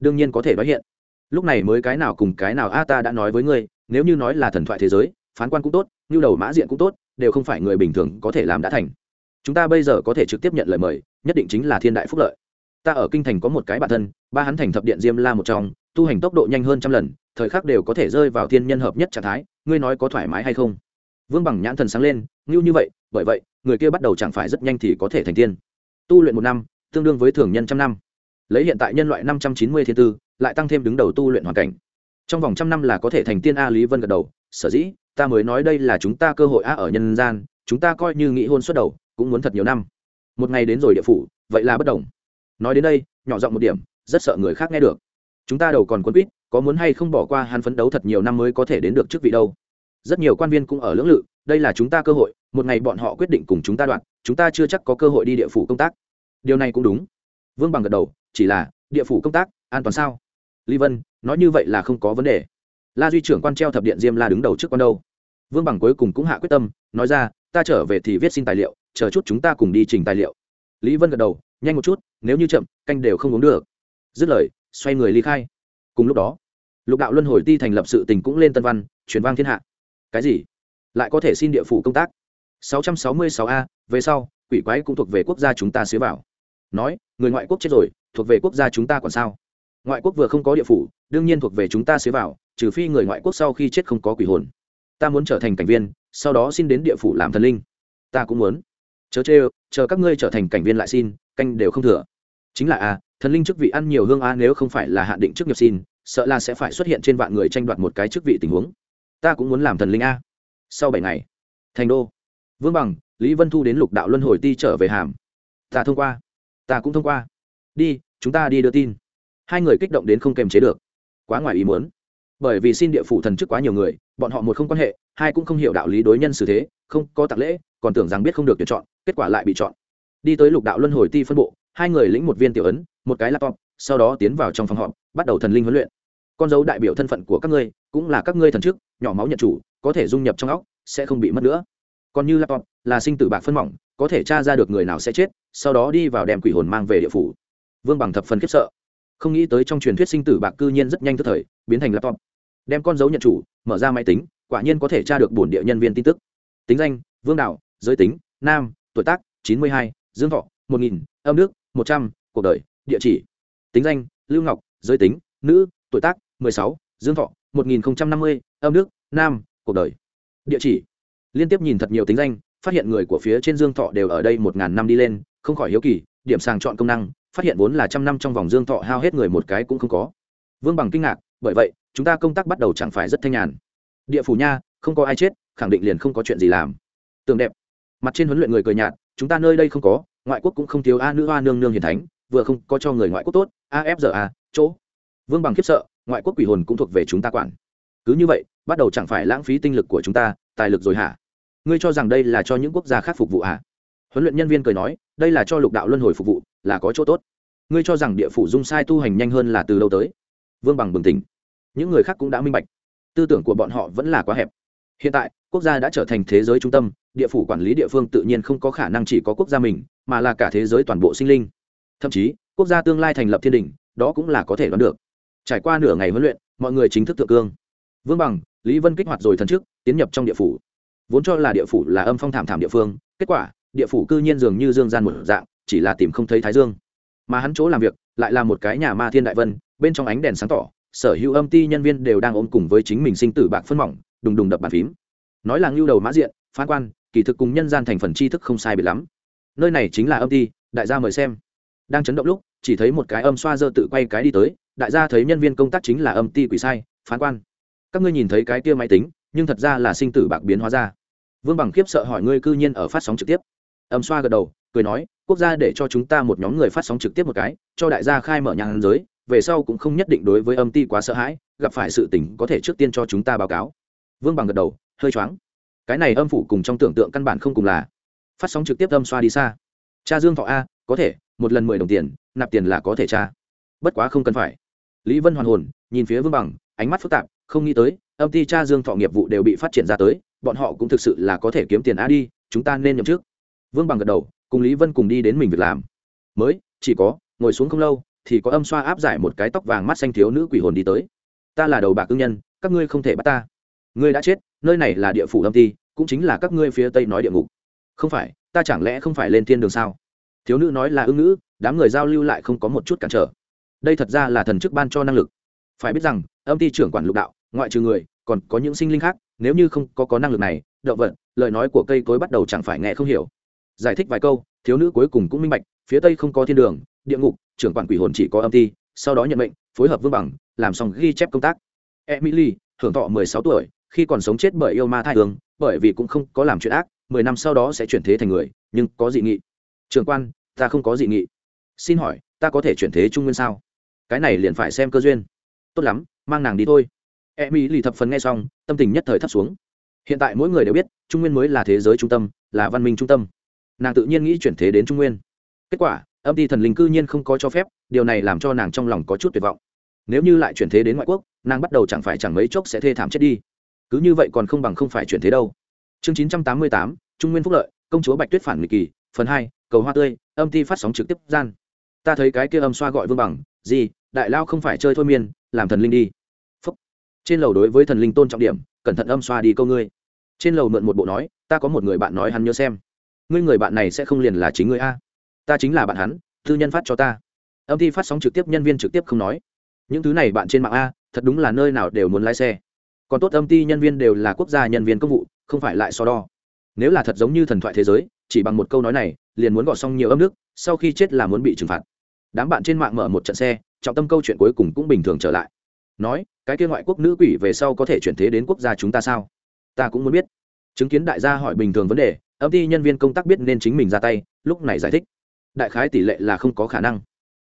Đương nhiên có thể nói hiện. Lúc này mới cái nào cùng cái nào a ta đã nói với ngươi, nếu như nói là thần thoại thế giới, phán quan cũng tốt, như đầu mã diện cũng tốt, đều không phải người bình thường có thể làm đã thành. Chúng ta bây giờ có thể trực tiếp nhận lời mời, nhất định chính là thiên đại phúc lợi. Ta ở kinh thành có một cái bản thân, ba hắn thành thập điện diêm la một trong, tu hành tốc độ nhanh hơn trăm lần, thời khắc đều có thể rơi vào thiên nhân hợp nhất trạng thái, ngươi nói có thoải mái hay không? Vương bằng nhãn thần sáng lên, ngưu như vậy, bởi vậy, người kia bắt đầu chẳng phải rất nhanh thì có thể thành tiên. Tu luyện một năm, tương đương với thường nhân trăm năm lấy hiện tại nhân loại năm trăm chín mươi thiên tư, lại tăng thêm đứng đầu tu luyện hoàn cảnh. Trong vòng trăm năm là có thể thành tiên a lý vân gật đầu, sở dĩ, ta mới nói đây là chúng ta cơ hội a ở nhân gian, chúng ta coi như nghĩ hôn xuất đầu, cũng muốn thật nhiều năm. Một ngày đến rồi địa phủ, vậy là bất đồng. Nói đến đây, nhỏ giọng một điểm, rất sợ người khác nghe được. Chúng ta đầu còn quân quýt, có muốn hay không bỏ qua hắn phấn đấu thật nhiều năm mới có thể đến được chức vị đâu? Rất nhiều quan viên cũng ở lưỡng lự, đây là chúng ta cơ hội, một ngày bọn họ quyết định cùng chúng ta đoạn, chúng ta chưa chắc có cơ hội đi địa phủ công tác. Điều này cũng đúng. Vương bằng gật đầu chỉ là địa phủ công tác, an toàn sao? Lý vân, nói như vậy là không có vấn đề. La duy trưởng quan treo thập điện diêm la đứng đầu trước quan đâu. Vương bằng cuối cùng cũng hạ quyết tâm, nói ra, ta trở về thì viết xin tài liệu, chờ chút chúng ta cùng đi trình tài liệu. Lý vân gật đầu, nhanh một chút, nếu như chậm, canh đều không uống được. Dứt lời, xoay người ly khai. Cùng lúc đó, lục đạo luân hồi ti thành lập sự tình cũng lên tân văn, truyền vang thiên hạ. Cái gì? Lại có thể xin địa phủ công tác? 666 a, về sau, quỷ quái cũng thuộc về quốc gia chúng ta xế vào nói, người ngoại quốc chết rồi, thuộc về quốc gia chúng ta còn sao? Ngoại quốc vừa không có địa phủ, đương nhiên thuộc về chúng ta xế vào, trừ phi người ngoại quốc sau khi chết không có quỷ hồn. Ta muốn trở thành cảnh viên, sau đó xin đến địa phủ làm thần linh. Ta cũng muốn. Chớ chê, chờ các ngươi trở thành cảnh viên lại xin, canh đều không thừa. Chính là a thần linh chức vị ăn nhiều hương a nếu không phải là hạn định chức nghiệp xin, sợ là sẽ phải xuất hiện trên vạn người tranh đoạt một cái chức vị tình huống. Ta cũng muốn làm thần linh a. Sau bảy ngày, thành đô. Vương bằng, lý vân thu đến lục đạo luân hồi ti trở về hàm. Ta thông qua ta cũng thông qua. Đi, chúng ta đi đưa tin. Hai người kích động đến không kềm chế được. Quá ngoài ý muốn. Bởi vì xin địa phủ thần chức quá nhiều người, bọn họ một không quan hệ, hai cũng không hiểu đạo lý đối nhân xử thế, không có tạc lễ, còn tưởng rằng biết không được tuyển chọn, kết quả lại bị chọn. Đi tới lục đạo luân hồi ti phân bộ, hai người lĩnh một viên tiểu ấn, một cái laptop, sau đó tiến vào trong phòng họp, bắt đầu thần linh huấn luyện. Con dấu đại biểu thân phận của các ngươi, cũng là các ngươi thần chức, nhỏ máu nhận chủ, có thể dung nhập trong óc, sẽ không bị mất nữa. Còn như laptop, là sinh tử bạc phân mỏng có thể tra ra được người nào sẽ chết sau đó đi vào đem quỷ hồn mang về địa phủ. Vương bằng thập phần khiếp sợ. Không nghĩ tới trong truyền thuyết sinh tử bạc cư nhiên rất nhanh tức thời biến thành laptop. Đem con dấu nhận chủ mở ra máy tính quả nhiên có thể tra được bổn địa nhân viên tin tức. Tính danh vương đạo giới tính nam tuổi tác chín mươi hai dương thọ một nghìn âm nước một trăm cuộc đời địa chỉ. Tính danh lưu ngọc giới tính nữ tuổi tác mười sáu dương thọ một nghìn năm mươi âm nước, nam cuộc đời địa chỉ. Liên tiếp nhìn thật nhiều tính danh phát hiện người của phía trên dương thọ đều ở đây một ngàn năm đi lên, không khỏi hiếu kỳ, điểm sàng chọn công năng, phát hiện vốn là trăm năm trong vòng dương thọ hao hết người một cái cũng không có. Vương bằng kinh ngạc, bởi vậy, chúng ta công tác bắt đầu chẳng phải rất thanh nhàn. Địa phủ nha, không có ai chết, khẳng định liền không có chuyện gì làm. Tường đẹp. Mặt trên huấn luyện người cười nhạt, chúng ta nơi đây không có, ngoại quốc cũng không thiếu a nữ hoa nương nương hiền thánh, vừa không có cho người ngoại quốc tốt afza chỗ. Vương bằng khiếp sợ, ngoại quốc quỷ hồn cũng thuộc về chúng ta quản. Cứ như vậy, bắt đầu chẳng phải lãng phí tinh lực của chúng ta, tài lực rồi hả? Ngươi cho rằng đây là cho những quốc gia khác phục vụ à? huấn luyện nhân viên cười nói, đây là cho lục đạo luân hồi phục vụ, là có chỗ tốt. Ngươi cho rằng địa phủ dung sai tu hành nhanh hơn là từ lâu tới? Vương bằng bừng tỉnh. Những người khác cũng đã minh bạch. Tư tưởng của bọn họ vẫn là quá hẹp. Hiện tại, quốc gia đã trở thành thế giới trung tâm, địa phủ quản lý địa phương tự nhiên không có khả năng chỉ có quốc gia mình, mà là cả thế giới toàn bộ sinh linh. Thậm chí, quốc gia tương lai thành lập thiên đình, đó cũng là có thể đoán được. Trải qua nửa ngày huấn luyện, mọi người chính thức thượng cương. Vương bằng, lý vân kích hoạt rồi thần trước, tiến nhập trong địa phủ vốn cho là địa phủ là âm phong thảm thảm địa phương, kết quả, địa phủ cư nhiên dường như dương gian một dạng, chỉ là tìm không thấy thái dương. Mà hắn chỗ làm việc, lại là một cái nhà ma thiên đại vân, bên trong ánh đèn sáng tỏ, sở hữu âm ti nhân viên đều đang ôm cùng với chính mình sinh tử bạc phân mỏng, đùng đùng đập bàn phím. Nói là ngưu đầu mã diện, phán quan, kỳ thực cùng nhân gian thành phần tri thức không sai biệt lắm. Nơi này chính là âm ti, đại gia mời xem. Đang chấn động lúc, chỉ thấy một cái âm xoa dơ tự quay cái đi tới, đại gia thấy nhân viên công tác chính là âm ti quỷ sai, phán quan. Các ngươi nhìn thấy cái kia máy tính, nhưng thật ra là sinh tử bạc biến hóa ra vương bằng khiếp sợ hỏi ngươi cư nhiên ở phát sóng trực tiếp. Âm xoa gật đầu, cười nói, quốc gia để cho chúng ta một nhóm người phát sóng trực tiếp một cái, cho đại gia khai mở nhang giới, về sau cũng không nhất định đối với âm ti quá sợ hãi, gặp phải sự tình có thể trước tiên cho chúng ta báo cáo. Vương bằng gật đầu, hơi choáng. Cái này âm phủ cùng trong tưởng tượng căn bản không cùng là. Phát sóng trực tiếp âm xoa đi xa. Cha dương thọ a, có thể, một lần mười đồng tiền, nạp tiền là có thể cha. Bất quá không cần phải. Lý vân hoàn hồn, nhìn phía vương bằng, ánh mắt phức tạp, không nghĩ tới, âm ty cha dương thọ nghiệp vụ đều bị phát triển ra tới bọn họ cũng thực sự là có thể kiếm tiền a đi, chúng ta nên nhậm trước vương bằng gật đầu, cùng lý vân cùng đi đến mình việc làm. Mới, chỉ có, ngồi xuống không lâu, thì có âm xoa áp giải một cái tóc vàng mắt xanh thiếu nữ quỷ hồn đi tới. Ta là đầu bạc cương nhân, các ngươi không thể bắt ta. Ngươi đã chết, nơi này là địa phủ âm ti, cũng chính là các ngươi phía tây nói địa ngục. Không phải, ta chẳng lẽ không phải lên thiên đường sao? Thiếu nữ nói là ưng ngữ, đám người giao lưu lại không có một chút cản trở. Đây thật ra là thần chức ban cho năng lực. Phải biết rằng, âm ty trưởng quản lục đạo, ngoại trừ người còn có những sinh linh khác, nếu như không có có năng lực này, động vật, lời nói của cây cối bắt đầu chẳng phải nghe không hiểu. Giải thích vài câu, thiếu nữ cuối cùng cũng minh bạch, phía tây không có thiên đường, địa ngục, trưởng quản quỷ hồn chỉ có âm ti, sau đó nhận mệnh, phối hợp vương bằng, làm xong ghi chép công tác. Emily, hưởng thọ mười sáu tuổi, khi còn sống chết bởi yêu ma thai hương, bởi vì cũng không có làm chuyện ác, mười năm sau đó sẽ chuyển thế thành người, nhưng có dị nghị. Trường quan, ta không có dị nghị. Xin hỏi, ta có thể chuyển thế trung nguyên sao? Cái này liền phải xem cơ duyên. Tốt lắm, mang nàng đi thôi e mỹ lì thập phần nghe xong, tâm tình nhất thời thấp xuống. Hiện tại mỗi người đều biết, trung nguyên mới là thế giới trung tâm, là văn minh trung tâm. Nàng tự nhiên nghĩ chuyển thế đến trung nguyên. Kết quả, âm ty thần linh cư nhiên không có cho phép, điều này làm cho nàng trong lòng có chút tuyệt vọng. Nếu như lại chuyển thế đến ngoại quốc, nàng bắt đầu chẳng phải chẳng mấy chốc sẽ thê thảm chết đi. Cứ như vậy còn không bằng không phải chuyển thế đâu. Chương chín trăm tám mươi tám, trung nguyên phúc lợi, công chúa bạch tuyết phản nghịch kỳ, phần hai, cầu hoa tươi, âm ty phát sóng trực tiếp gian. Ta thấy cái kia âm xoa gọi vương bằng, gì, đại lao không phải chơi thôi miên, làm thần linh đi trên lầu đối với thần linh tôn trọng điểm, cẩn thận âm xoa đi câu ngươi. Trên lầu mượn một bộ nói, ta có một người bạn nói hắn nhớ xem. Ngươi người bạn này sẽ không liền là chính ngươi a. Ta chính là bạn hắn, tư nhân phát cho ta. Âm thi phát sóng trực tiếp, nhân viên trực tiếp không nói. Những thứ này bạn trên mạng a, thật đúng là nơi nào đều muốn lái xe. Còn tốt âm ty nhân viên đều là quốc gia nhân viên công vụ, không phải lại so đo. Nếu là thật giống như thần thoại thế giới, chỉ bằng một câu nói này, liền muốn gọt xong nhiều âm nước, sau khi chết là muốn bị trừng phạt. Đám bạn trên mạng mở một trận xe, trọng tâm câu chuyện cuối cùng cũng bình thường trở lại nói, cái kia ngoại quốc nữ quỷ về sau có thể chuyển thế đến quốc gia chúng ta sao? Ta cũng muốn biết. Chứng kiến đại gia hỏi bình thường vấn đề, âm ty nhân viên công tác biết nên chính mình ra tay, lúc này giải thích. Đại khái tỷ lệ là không có khả năng.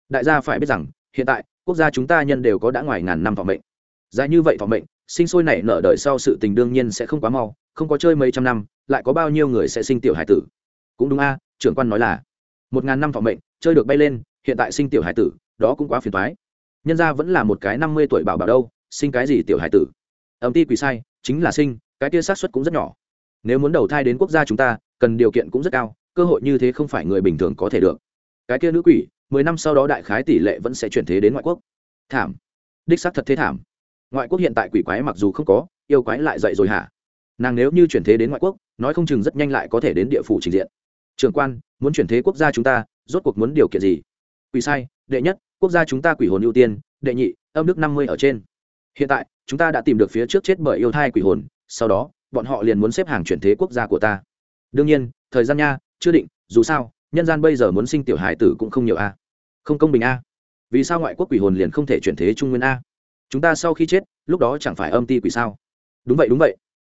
Đại gia phải biết rằng, hiện tại, quốc gia chúng ta nhân đều có đã ngoài ngàn năm phòng mệnh. Dài như vậy phòng mệnh, sinh sôi nảy nở đời sau sự tình đương nhiên sẽ không quá mau, không có chơi mấy trăm năm, lại có bao nhiêu người sẽ sinh tiểu hải tử? Cũng đúng a, trưởng quan nói là, một ngàn năm phòng mệnh, chơi được bay lên, hiện tại sinh tiểu hải tử, đó cũng quá phiền thoái nhân ra vẫn là một cái năm mươi tuổi bảo bảo đâu, sinh cái gì tiểu hải tử? Ẩm ti quỷ sai, chính là sinh, cái kia sát xuất cũng rất nhỏ. Nếu muốn đầu thai đến quốc gia chúng ta, cần điều kiện cũng rất cao, cơ hội như thế không phải người bình thường có thể được. Cái kia nữ quỷ, mười năm sau đó đại khái tỷ lệ vẫn sẽ chuyển thế đến ngoại quốc. Thảm. Đích xác thật thế thảm. Ngoại quốc hiện tại quỷ quái mặc dù không có, yêu quái lại dậy rồi hả? Nàng nếu như chuyển thế đến ngoại quốc, nói không chừng rất nhanh lại có thể đến địa phủ trình diện. Trường quan, muốn chuyển thế quốc gia chúng ta, rốt cuộc muốn điều kiện gì? Quỷ sai, đệ nhất quốc gia chúng ta quỷ hồn ưu tiên, đệ nhị, âm đức năm mươi ở trên. Hiện tại, chúng ta đã tìm được phía trước chết bởi yêu thai quỷ hồn, sau đó, bọn họ liền muốn xếp hàng chuyển thế quốc gia của ta. Đương nhiên, thời gian nha, chưa định, dù sao, nhân gian bây giờ muốn sinh tiểu hải tử cũng không nhiều a. Không công bình a. Vì sao ngoại quốc quỷ hồn liền không thể chuyển thế trung nguyên a? Chúng ta sau khi chết, lúc đó chẳng phải âm ti quỷ sao? Đúng vậy đúng vậy.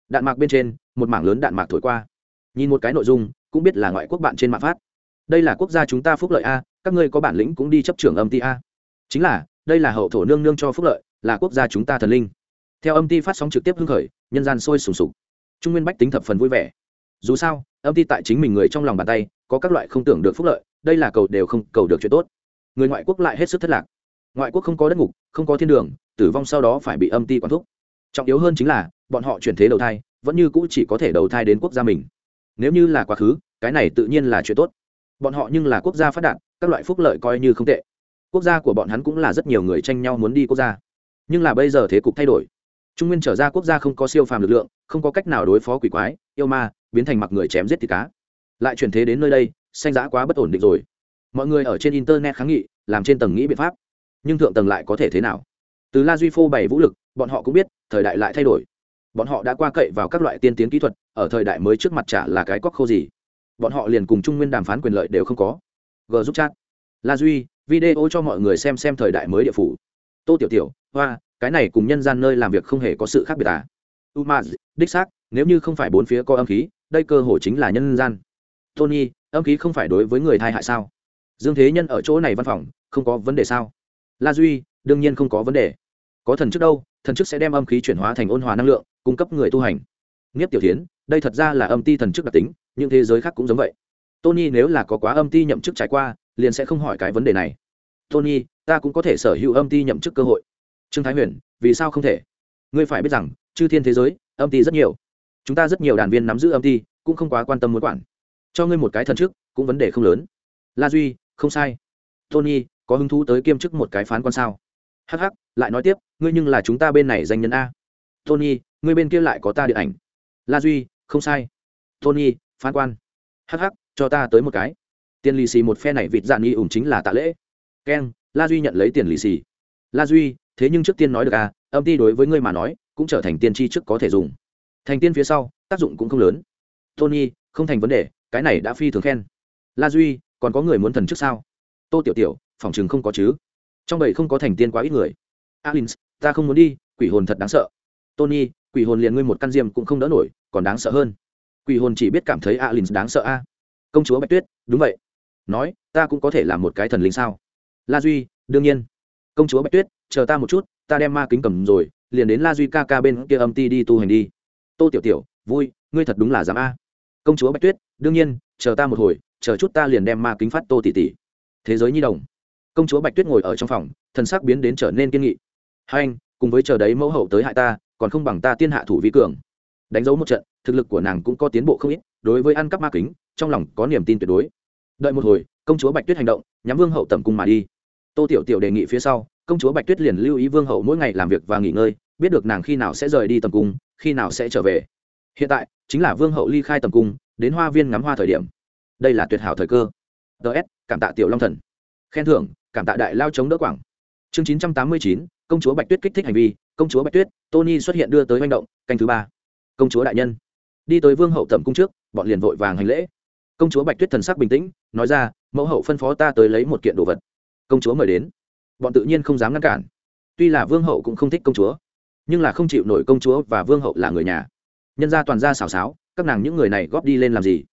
Đạn mạc bên trên, một mảng lớn đạn mạc thổi qua. Nhìn một cái nội dung, cũng biết là ngoại quốc bạn trên mạng phát. Đây là quốc gia chúng ta phúc lợi a các ngươi có bản lĩnh cũng đi chấp trưởng âm ti a. Chính là, đây là hậu thổ nương nương cho phúc lợi, là quốc gia chúng ta thần linh. Theo âm ti phát sóng trực tiếp hưng khởi, nhân gian sôi sùng sục. Trung nguyên bách tính thập phần vui vẻ. Dù sao, âm ti tại chính mình người trong lòng bàn tay, có các loại không tưởng được phúc lợi, đây là cầu đều không cầu được chuyện tốt. Người ngoại quốc lại hết sức thất lạc. Ngoại quốc không có đất ngục, không có thiên đường, tử vong sau đó phải bị âm ti quản thúc. Trọng yếu hơn chính là, bọn họ chuyển thế đầu thai, vẫn như cũ chỉ có thể đầu thai đến quốc gia mình. Nếu như là quá khứ, cái này tự nhiên là chuyện tốt. Bọn họ nhưng là quốc gia phát đạt các loại phúc lợi coi như không tệ. Quốc gia của bọn hắn cũng là rất nhiều người tranh nhau muốn đi quốc gia. Nhưng là bây giờ thế cục thay đổi. Trung nguyên trở ra quốc gia không có siêu phàm lực lượng, không có cách nào đối phó quỷ quái, yêu ma, biến thành mặc người chém giết thịt cá. Lại chuyển thế đến nơi đây, xanh giã quá bất ổn định rồi. Mọi người ở trên internet kháng nghị, làm trên tầng nghĩ biện pháp. Nhưng thượng tầng lại có thể thế nào? Từ la duy phô bày vũ lực, bọn họ cũng biết, thời đại lại thay đổi. Bọn họ đã qua cậy vào các loại tiên tiến kỹ thuật, ở thời đại mới trước mặt trả là cái cóc khô gì. Bọn họ liền cùng trung nguyên đàm phán quyền lợi đều không có g giúp chat. La duy, video cho mọi người xem xem thời đại mới địa phủ. Tô tiểu tiểu, hoa, cái này cùng nhân gian nơi làm việc không hề có sự khác biệt à? Umaz, đích xác, nếu như không phải bốn phía có âm khí, đây cơ hội chính là nhân gian. Tony, âm khí không phải đối với người thai hại sao? Dương thế nhân ở chỗ này văn phòng, không có vấn đề sao? La duy, đương nhiên không có vấn đề. Có thần chức đâu, thần chức sẽ đem âm khí chuyển hóa thành ôn hòa năng lượng, cung cấp người tu hành. Nghiếp tiểu tiến đây thật ra là âm ti thần chức đặc tính nhưng thế giới khác cũng giống vậy tony nếu là có quá âm ti nhậm chức trải qua, liền sẽ không hỏi cái vấn đề này. Tony, ta cũng có thể sở hữu âm ti nhậm chức cơ hội. Trương thái huyền, vì sao không thể? Ngươi phải biết rằng, chư thiên thế giới, âm ti rất nhiều. Chúng ta rất nhiều đàn viên nắm giữ âm ti, cũng không quá quan tâm muốn quản. Cho ngươi một cái thần chức, cũng vấn đề không lớn. La duy, không sai. Tony, có hứng thú tới kiêm chức một cái phán quan sao? Hh lại nói tiếp, ngươi nhưng là chúng ta bên này danh nhân a. Tony, ngươi bên kia lại có ta điện ảnh. La duy, không sai. Tony, phán quan. Hh cho ta tới một cái. Tiền lì xì một phe này vịt dạn nghi ủng chính là tạ lễ. Keng, la duy nhận lấy tiền lì xì. La duy, thế nhưng trước tiên nói được à âm ty đối với ngươi mà nói, cũng trở thành tiên tri trước có thể dùng. Thành tiên phía sau, tác dụng cũng không lớn. Tony, không thành vấn đề, cái này đã phi thường khen. La duy, còn có người muốn thần trước sao? Tô tiểu tiểu, phòng chừng không có chứ. Trong bảy không có thành tiên quá ít người. Alin ta không muốn đi, quỷ hồn thật đáng sợ. Tony, quỷ hồn liền ngươi một căn diêm cũng không đỡ nổi, còn đáng sợ hơn. Quỷ hồn chỉ biết cảm thấy alin đáng sợ a công chúa bạch tuyết, đúng vậy. Nói, ta cũng có thể là một cái thần linh sao? La duy, đương nhiên. Công chúa bạch tuyết, chờ ta một chút, ta đem ma kính cầm rồi, liền đến la duy ca ca bên kia âm ti đi tu hành đi. Tô tiểu tiểu, vui, ngươi thật đúng là dám a. Công chúa bạch tuyết, đương nhiên, chờ ta một hồi, chờ chút ta liền đem ma kính phát tô tỷ tỷ. Thế giới nhi đồng. Công chúa bạch tuyết ngồi ở trong phòng, thần sắc biến đến trở nên kiên nghị. Hai anh, cùng với chờ đấy mẫu hậu tới hại ta, còn không bằng ta tiên hạ thủ vi cường. Đánh dấu một trận, thực lực của nàng cũng có tiến bộ không ít, đối với ăn cắp ma kính trong lòng có niềm tin tuyệt đối. Đợi một hồi, công chúa bạch tuyết hành động, nhắm vương hậu tẩm cung mà đi. Tô tiểu tiểu đề nghị phía sau, công chúa bạch tuyết liền lưu ý vương hậu mỗi ngày làm việc và nghỉ ngơi, biết được nàng khi nào sẽ rời đi tầm cung, khi nào sẽ trở về. Hiện tại, chính là vương hậu ly khai tầm cung, đến hoa viên ngắm hoa thời điểm. Đây là tuyệt hảo thời cơ. Ts cảm tạ tiểu long thần. Khen thưởng, cảm tạ đại lao chống đỡ quảng. Chương chín trăm tám mươi chín, công chúa bạch tuyết kích thích hành vi, công chúa bạch tuyết, tony xuất hiện đưa tới manh động, canh thứ ba. Công chúa đại nhân, đi tới vương hậu tẩm cung trước, bọn liền vội vàng hành lễ công chúa bạch tuyết thần sắc bình tĩnh, nói ra, mẫu hậu phân phó ta tới lấy một kiện đồ vật. Công chúa mời đến. Bọn tự nhiên không dám ngăn cản. Tuy là vương hậu cũng không thích công chúa, nhưng là không chịu nổi công chúa và vương hậu là người nhà. Nhân ra toàn gia xào xáo, các nàng những người này góp đi lên làm gì?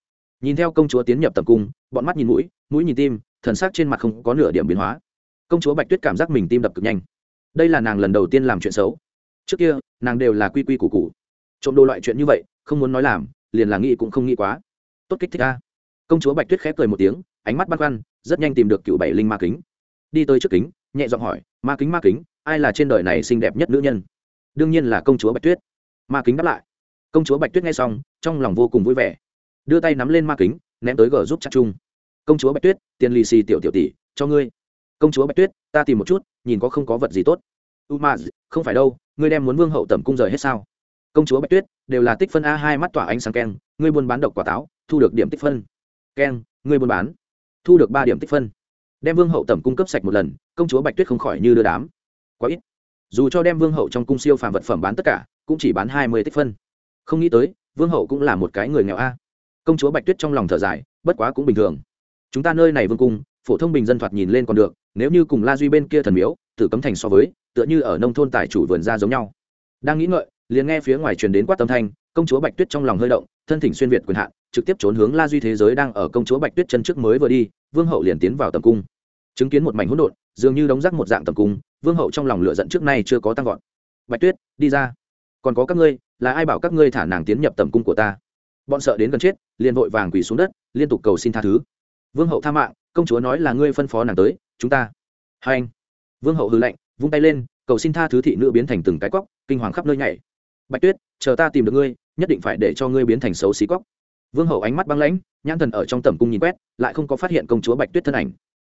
Nhìn theo công chúa tiến nhập tầm cung, bọn mắt nhìn mũi mũi nhìn tim, thần sắc trên mặt không có nửa điểm biến hóa. Công chúa bạch tuyết cảm giác mình tim đập cực nhanh. Đây là nàng lần đầu tiên làm chuyện xấu. Trước kia, nàng đều là quy quy củ củ. Trộm đồ loại chuyện như vậy, không muốn nói làm, liền là nghĩ cũng không nghĩ quá. Tốt kích thích a công chúa bạch tuyết khép cười một tiếng, ánh mắt băn khoăn, rất nhanh tìm được cựu bảy linh ma kính. Đi tới trước kính, nhẹ giọng hỏi, ma kính ma kính, ai là trên đời này xinh đẹp nhất nữ nhân? Đương nhiên là công chúa bạch tuyết. Ma kính đáp lại. Công chúa bạch tuyết nghe xong, trong lòng vô cùng vui vẻ. Đưa tay nắm lên ma kính, ném tới gờ giúp chặt chung. Công chúa bạch tuyết, tiền lì xì tiểu tiểu tỷ, cho ngươi. Công chúa bạch tuyết, ta tìm một chút, nhìn có không có vật gì tốt. U ma không phải đâu, ngươi đem muốn vương hậu tẩm cung rời hết sao? Công chúa bạch tuyết, đều là tích phân a hai mắt tỏa ánh sáng keng, ngươi buôn bán độc quả táo, thu được điểm tích phân keng người buôn bán. Thu được ba điểm tích phân. Đem vương hậu tẩm cung cấp sạch một lần, công chúa bạch tuyết không khỏi như đưa đám. Quá ít. Dù cho đem vương hậu trong cung siêu phàm vật phẩm bán tất cả, cũng chỉ bán hai mươi tích phân. Không nghĩ tới, vương hậu cũng là một cái người nghèo a. Công chúa bạch tuyết trong lòng thở dài, bất quá cũng bình thường. Chúng ta nơi này vương cung, phổ thông bình dân thoạt nhìn lên còn được, nếu như cùng la duy bên kia thần miếu, tự cấm thành so với, tựa như ở nông thôn tài chủ vườn ra giống nhau. Đang nghĩ ngợi, liền nghe phía ngoài truyền đến quát tâm thanh công chúa bạch tuyết trong lòng hơi động, thân thỉnh xuyên việt quyền hạn, trực tiếp trốn hướng la duy thế giới đang ở công chúa bạch tuyết chân trước mới vừa đi, vương hậu liền tiến vào tầm cung. Chứng kiến một mảnh hỗn độn, dường như đóng rác một dạng tầm cung, vương hậu trong lòng lựa giận trước nay chưa có tăng vọt. Bạch tuyết, đi ra. Còn có các ngươi, là ai bảo các ngươi thả nàng tiến nhập tầm cung của ta? Bọn sợ đến gần chết, liền vội vàng quỳ xuống đất, liên tục cầu xin tha thứ. Vương hậu tha mạng, công chúa nói là ngươi phân phó nàng tới, chúng ta. Hai anh. Vương hậu hư lệnh vung tay lên, cầu xin tha thứ thị nữ biến thành từng cái cóc, kinh hoàng khắp nơi nhảy. Bạch tuyết chờ ta tìm được ngươi, nhất định phải để cho ngươi biến thành xấu xí cóc. Vương hậu ánh mắt băng lãnh, nhãn thần ở trong tầm cung nhìn quét, lại không có phát hiện công chúa bạch tuyết thân ảnh.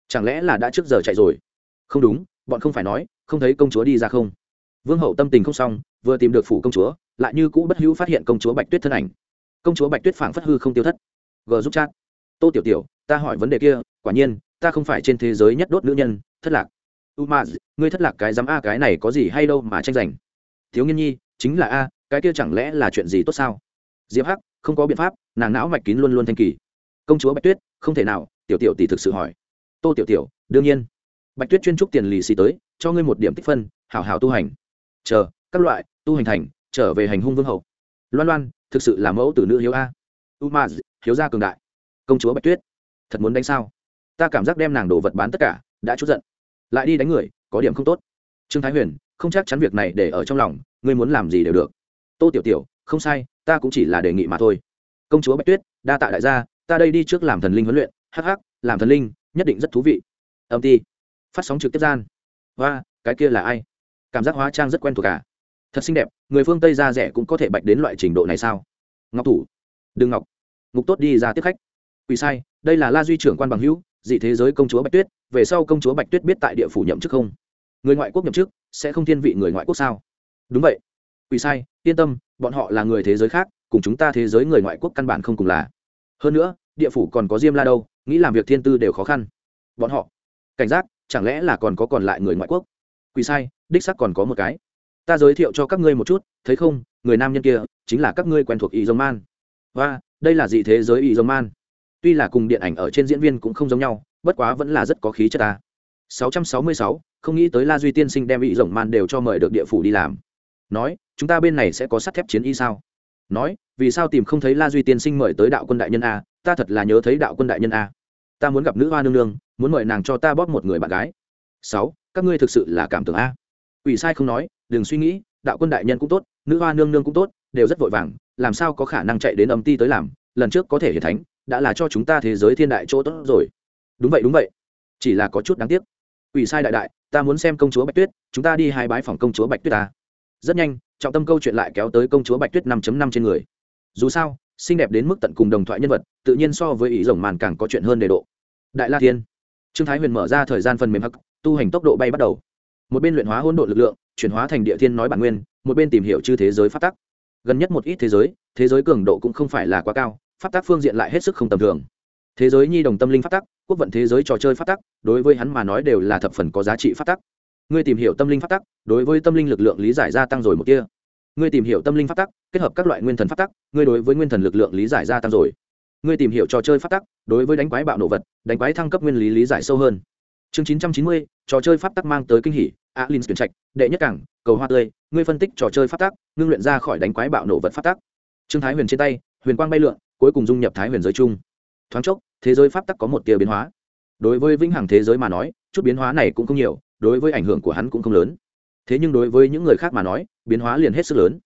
Chẳng lẽ là đã trước giờ chạy rồi? Không đúng, bọn không phải nói, không thấy công chúa đi ra không? Vương hậu tâm tình không xong, vừa tìm được phủ công chúa, lại như cũ bất hữu phát hiện công chúa bạch tuyết thân ảnh. Công chúa bạch tuyết phảng phất hư không tiêu thất. G giúp chat. Tô tiểu tiểu, ta hỏi vấn đề kia, quả nhiên, ta không phải trên thế giới nhất đốt nữ nhân, thất lạc. U ma ngươi thất lạc cái dám a cái này có gì hay đâu mà tranh giành. Thiếu nghiên nhi, chính là a cái kia chẳng lẽ là chuyện gì tốt sao? Diệp hắc, không có biện pháp, nàng não mạch kín luôn luôn thanh kỳ. Công chúa bạch tuyết, không thể nào, tiểu tiểu tỷ thực sự hỏi. Tô tiểu tiểu, đương nhiên. Bạch tuyết chuyên trúc tiền lì xì tới, cho ngươi một điểm tích phân, hảo hảo tu hành. Chờ, các loại, tu hành thành, trở về hành hung vương hậu loan loan, thực sự là mẫu tử nữ hiếu a. Umaz, hiếu gia cường đại. Công chúa bạch tuyết, thật muốn đánh sao? Ta cảm giác đem nàng đồ vật bán tất cả, đã chút giận. Lại đi đánh người, có điểm không tốt. Trương thái huyền, không chắc chắn việc này để ở trong lòng, ngươi muốn làm gì đều được tô tiểu tiểu, không sai, ta cũng chỉ là đề nghị mà thôi. Công chúa bạch tuyết, đa tạ đại gia, ta đây đi trước làm thần linh huấn luyện. Hh làm thần linh, nhất định rất thú vị. Âm ti. Phát sóng trực tiếp gian. Và cái kia là ai? Cảm giác hóa trang rất quen thuộc cả thật xinh đẹp, người phương tây da rẻ cũng có thể bạch đến loại trình độ này sao? Ngọc thủ. Đừng ngọc. Ngục tốt đi ra tiếp khách. Quỳ sai, đây là la duy trưởng quan bằng hữu, dị thế giới công chúa bạch tuyết, về sau công chúa bạch tuyết biết tại địa phủ nhậm chức không? Người ngoại quốc nhậm chức, sẽ không thiên vị người ngoại quốc sao? Đúng vậy quỳ sai yên tâm bọn họ là người thế giới khác cùng chúng ta thế giới người ngoại quốc căn bản không cùng là. Hơn nữa địa phủ còn có diêm la đâu nghĩ làm việc thiên tư đều khó khăn. Bọn họ cảnh giác chẳng lẽ là còn có còn lại người ngoại quốc? Quỳ sai đích sắc còn có một cái. Ta giới thiệu cho các ngươi một chút thấy không người nam nhân kia chính là các ngươi quen thuộc y dông man và đây là dị thế giới y dông man tuy là cùng điện ảnh ở trên diễn viên cũng không giống nhau bất quá vẫn là rất có khí chất ta. 666, không nghĩ tới la duy tiên sinh đem y dông man đều cho mời được địa phủ đi làm nói, chúng ta bên này sẽ có sắt thép chiến y sao? Nói, vì sao tìm không thấy la duy tiên sinh mời tới đạo quân đại nhân a? Ta thật là nhớ thấy đạo quân đại nhân a. Ta muốn gặp nữ hoa nương nương, muốn mời nàng cho ta bóp một người bạn gái. Sáu, các ngươi thực sự là cảm tưởng a? Ủy sai không nói, đừng suy nghĩ, đạo quân đại nhân cũng tốt, nữ hoa nương nương cũng tốt, đều rất vội vàng, làm sao có khả năng chạy đến âm ti tới làm? Lần trước có thể hiển thánh, đã là cho chúng ta thế giới thiên đại chỗ tốt rồi. Đúng vậy đúng vậy. Chỉ là có chút đáng tiếc. Ủy sai đại đại, ta muốn xem công chúa bạch tuyết, chúng ta đi hai bái phòng công chúa bạch tuyết ta rất nhanh, trọng tâm câu chuyện lại kéo tới công chúa bạch tuyết năm năm trên người. Dù sao, xinh đẹp đến mức tận cùng đồng thoại nhân vật, tự nhiên so với ý rồng màn càng có chuyện hơn đề độ. Đại la thiên. Trương thái huyền mở ra thời gian phần mềm hắc, tu hành tốc độ bay bắt đầu. Một bên luyện hóa hỗn độn lực lượng, chuyển hóa thành địa thiên nói bản nguyên, một bên tìm hiểu chư thế giới phát tắc. Gần nhất một ít thế giới thế giới cường độ cũng không phải là quá cao phát tác phương diện lại hết sức không tầm thường. Thế giới nhi đồng tâm linh phát tắc, quốc vận thế giới trò chơi phát tắc, đối với hắn mà nói đều là thập phần có giá trị phát tắc ngươi tìm hiểu tâm linh pháp tắc, đối với tâm linh lực lượng lý giải gia tăng rồi một kia. Ngươi tìm hiểu tâm linh pháp tắc, kết hợp các loại nguyên thần pháp tắc, ngươi đối với nguyên thần lực lượng lý giải gia tăng rồi. Ngươi tìm hiểu trò chơi pháp tắc, đối với đánh quái bạo nổ vật, đánh quái thăng cấp nguyên lý lý giải sâu hơn. Chương chín trăm chín mươi, trò chơi pháp tắc mang tới kinh hỷ alin tuyển trạch, đệ nhất cảng, cầu hoa tươi, ngươi phân tích trò chơi pháp tắc, ngưng luyện ra khỏi đánh quái bạo nổ vật pháp tắc. Trương thái huyền trên tay, huyền quang bay lượn, cuối cùng dung nhập thái huyền giới chung. Thoáng chốc, thế giới pháp tắc có một tia biến hóa. Đối với vĩnh hằng thế giới mà nói, chút biến hóa này cũng không nhiều đối với ảnh hưởng của hắn cũng không lớn. Thế nhưng đối với những người khác mà nói, biến hóa liền hết sức lớn.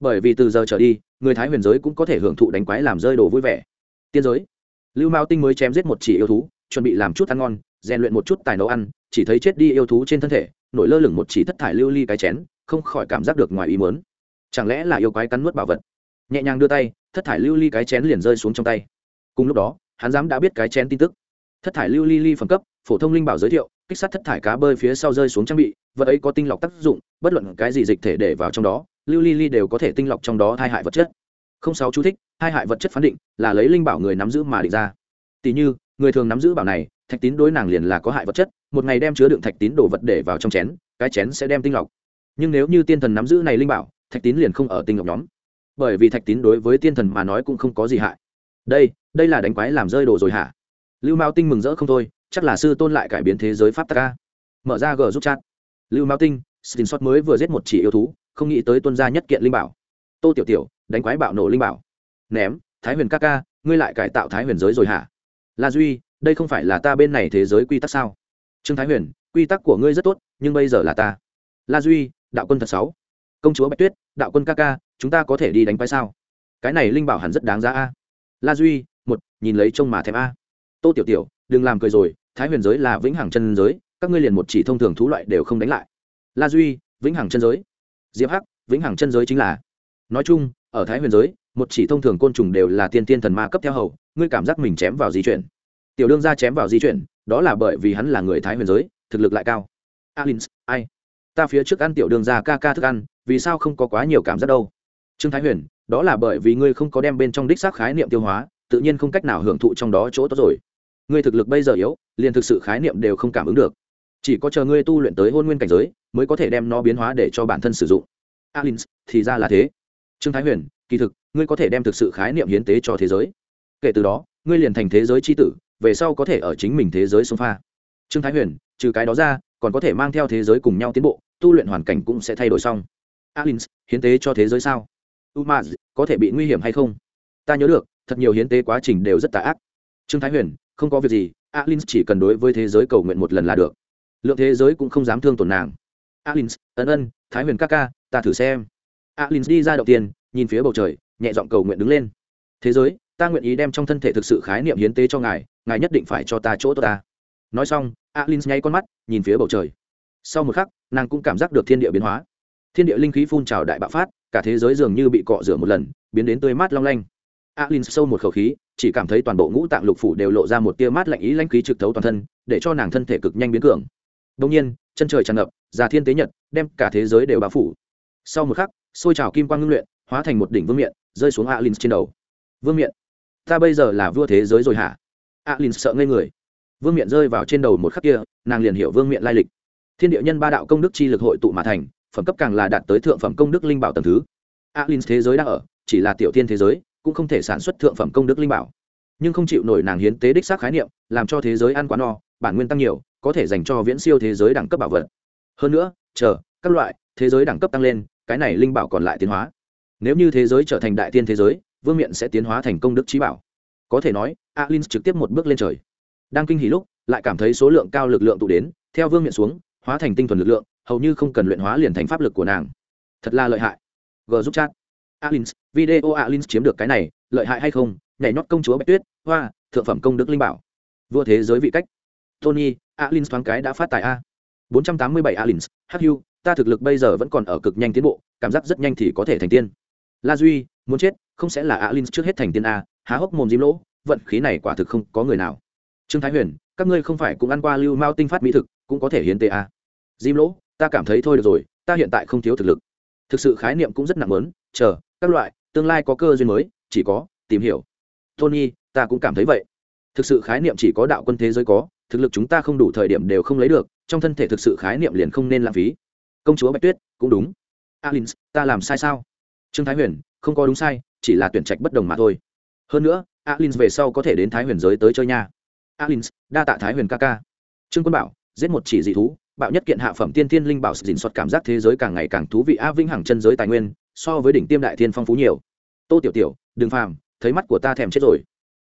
Bởi vì từ giờ trở đi, người thái huyền giới cũng có thể hưởng thụ đánh quái làm rơi đồ vui vẻ. Tiên giới. Lưu mao tinh mới chém giết một chỉ yêu thú, chuẩn bị làm chút ăn ngon, rèn luyện một chút tài nấu ăn, chỉ thấy chết đi yêu thú trên thân thể, nổi lơ lửng một chỉ thất thải lưu ly cái chén, không khỏi cảm giác được ngoài ý mớn chẳng lẽ là yêu quái cắn nuốt bảo vật? Nhẹ nhàng đưa tay, thất thải lưu ly cái chén liền rơi xuống trong tay. Cùng lúc đó, hắn dám đã biết cái chén tin tức. Thất thải lưu ly ly phẩm cấp phổ thông linh bảo giới thiệu, kích sát thất thải cá bơi phía sau rơi xuống trang bị, vật ấy có tinh lọc tác dụng, bất luận cái gì dịch thể để vào trong đó, lưu ly ly đều có thể tinh lọc trong đó thai hại vật chất. Không sáu chú thích, hai hại vật chất phán định, là lấy linh bảo người nắm giữ mà định ra. Tỷ như, người thường nắm giữ bảo này, thạch tín đối nàng liền là có hại vật chất, một ngày đem chứa đựng thạch tín đồ vật để vào trong chén, cái chén sẽ đem tinh lọc. Nhưng nếu như tiên thần nắm giữ này linh bảo, thạch tín liền không ở tinh lọc nhóm. Bởi vì thạch tín đối với tiên thần mà nói cũng không có gì hại. Đây đây là đánh quái làm rơi đồ rồi hả? Lưu mao tinh mừng rỡ không thôi chắc là sư tôn lại cải biến thế giới pháp ta mở ra g giúp chat. Lưu mao tinh xin xót mới vừa giết một chỉ yêu thú, không nghĩ tới tuân gia nhất kiện linh bảo. Tô tiểu tiểu, đánh quái bạo nổ linh bảo. Ném, thái huyền ca ca, ngươi lại cải tạo thái huyền giới rồi hả? La duy, đây không phải là ta bên này thế giới quy tắc sao? Trương thái huyền, quy tắc của ngươi rất tốt, nhưng bây giờ là ta. La duy, đạo quân thật sáu công chúa bạch tuyết, đạo quân ca ca, chúng ta có thể đi đánh quái sao? Cái này linh bảo hẳn rất đáng giá a. La duy, một, nhìn lấy trông mà thèm a. Tô tiểu tiểu, đừng làm cười rồi thái huyền giới là vĩnh hằng chân giới, các ngươi liền một chỉ thông thường thú loại đều không đánh lại. La duy, vĩnh hằng chân giới. Diệp hắc, vĩnh hằng chân giới chính là. Nói chung, ở thái huyền giới, một chỉ thông thường côn trùng đều là tiên tiên thần ma cấp theo hầu, ngươi cảm giác mình chém vào di chuyển. Tiểu đương Gia chém vào di chuyển, đó là bởi vì hắn là người thái huyền giới, thực lực lại cao. Alin ai? Ta phía trước ăn tiểu đương Gia ca ca thức ăn, vì sao không có quá nhiều cảm giác đâu? Trương thái huyền, đó là bởi vì ngươi không có đem bên trong đích xác khái niệm tiêu hóa, tự nhiên không cách nào hưởng thụ trong đó chỗ tốt rồi ngươi thực lực bây giờ yếu, liền thực sự khái niệm đều không cảm ứng được. Chỉ có chờ ngươi tu luyện tới hôn nguyên cảnh giới, mới có thể đem nó biến hóa để cho bản thân sử dụng. Alin thì ra là thế. Trương thái huyền, kỳ thực, ngươi có thể đem thực sự khái niệm hiến tế cho thế giới. Kể từ đó, ngươi liền thành thế giới tri tử, về sau có thể ở chính mình thế giới sông pha. Trương thái huyền, trừ cái đó ra, còn có thể mang theo thế giới cùng nhau tiến bộ, tu luyện hoàn cảnh cũng sẽ thay đổi xong. Alin hiến tế cho thế giới sao? Umaz, có thể bị nguy hiểm hay không? Ta nhớ được, thật nhiều hiến tế quá trình đều rất tà ác. Trương thái huyền không có việc gì alin chỉ cần đối với thế giới cầu nguyện một lần là được. Lượng thế giới cũng không dám thương tổn nàng. Alin ân ân, thái huyền ca ca, ta thử xem. Alin đi ra đầu tiên nhìn phía bầu trời, nhẹ giọng cầu nguyện đứng lên. Thế giới, ta nguyện ý đem trong thân thể thực sự khái niệm hiến tế cho ngài ngài nhất định phải cho ta chỗ tốt ta. Nói xong alin nháy con mắt, nhìn phía bầu trời. Sau một khắc, nàng cũng cảm giác được thiên địa biến hóa. Thiên địa linh khí phun trào đại bạo phát, cả thế giới dường như bị cọ rửa một lần, biến đến tươi mát long lanh alin sâu một khẩu khí, chỉ cảm thấy toàn bộ ngũ tạng lục phủ đều lộ ra một tia mát lạnh ý lãnh khí trực thấu toàn thân, để cho nàng thân thể cực nhanh biến cường. Đông nhiên, chân trời tràn ngập, già thiên tế nhật, đem cả thế giới đều bao phủ. Sau một khắc, xôi trào kim quang ngưng luyện, hóa thành một đỉnh vương miện, rơi xuống alin trên đầu. Vương miện, ta bây giờ là vua thế giới rồi hả? Alin sợ ngây người. Vương miện rơi vào trên đầu một khắc kia, nàng liền hiểu vương miện lai lịch. Thiên địa nhân ba đạo công đức chi lực hội tụ mà thành, phẩm cấp càng là đạt tới thượng phẩm công đức linh bảo tầm thứ. Alin thế giới đang ở, chỉ là tiểu thiên thế giới cũng không thể sản xuất thượng phẩm công đức linh bảo. Nhưng không chịu nổi nàng hiến tế đích xác khái niệm, làm cho thế giới ăn quá no, bản nguyên tăng nhiều, có thể dành cho viễn siêu thế giới đẳng cấp bảo vật. Hơn nữa, chờ, các loại, thế giới đẳng cấp tăng lên, cái này linh bảo còn lại tiến hóa. Nếu như thế giới trở thành đại tiên thế giới, vương miện sẽ tiến hóa thành công đức trí bảo. Có thể nói, alin trực tiếp một bước lên trời. Đang kinh hỉ lúc, lại cảm thấy số lượng cao lực lượng tụ đến, theo vương miện xuống, hóa thành tinh thuần lực lượng, hầu như không cần luyện hóa liền thành pháp lực của nàng. Thật là lợi hại. G giúp chat alins, video alins chiếm được cái này, lợi hại hay không, nhảy nhót công chúa bạch tuyết, hoa, thượng phẩm công đức linh bảo. Vua thế giới vị cách. Tony, alins thoáng cái đã phát tài a. 487 alin hugh ta thực lực bây giờ vẫn còn ở cực nhanh tiến bộ, cảm giác rất nhanh thì có thể thành tiên. La duy, muốn chết, không sẽ là alins trước hết thành tiên a, há hốc mồm dím lỗ, vận khí này quả thực không có người nào. Trương thái huyền, các ngươi không phải cũng ăn qua lưu mao tinh phát mỹ thực, cũng có thể hiến tê a. Dím lỗ, ta cảm thấy thôi được rồi, ta hiện tại không thiếu thực lực. Thực sự khái niệm cũng rất nặng lớn, chờ các loại, tương lai có cơ duyên mới, chỉ có tìm hiểu. Tony, ta cũng cảm thấy vậy. Thực sự khái niệm chỉ có đạo quân thế giới có, thực lực chúng ta không đủ thời điểm đều không lấy được, trong thân thể thực sự khái niệm liền không nên lãng phí. Công chúa bạch tuyết, cũng đúng. Alin ta làm sai sao? Trương thái huyền, không có đúng sai, chỉ là tuyển trạch bất đồng mà thôi. Hơn nữa alin về sau có thể đến thái huyền giới tới chơi nha. Alin đa tạ thái huyền ca ca. Trương quân bảo, giết một chỉ dị thú, bạo nhất kiện hạ phẩm tiên thiên linh bảo dình soạt cảm giác thế giới càng ngày càng thú vị. A vĩnh hằng chân giới tài nguyên so với đỉnh tiêm đại thiên phong phú nhiều. Tô tiểu tiểu, đừng phàm, thấy mắt của ta thèm chết rồi.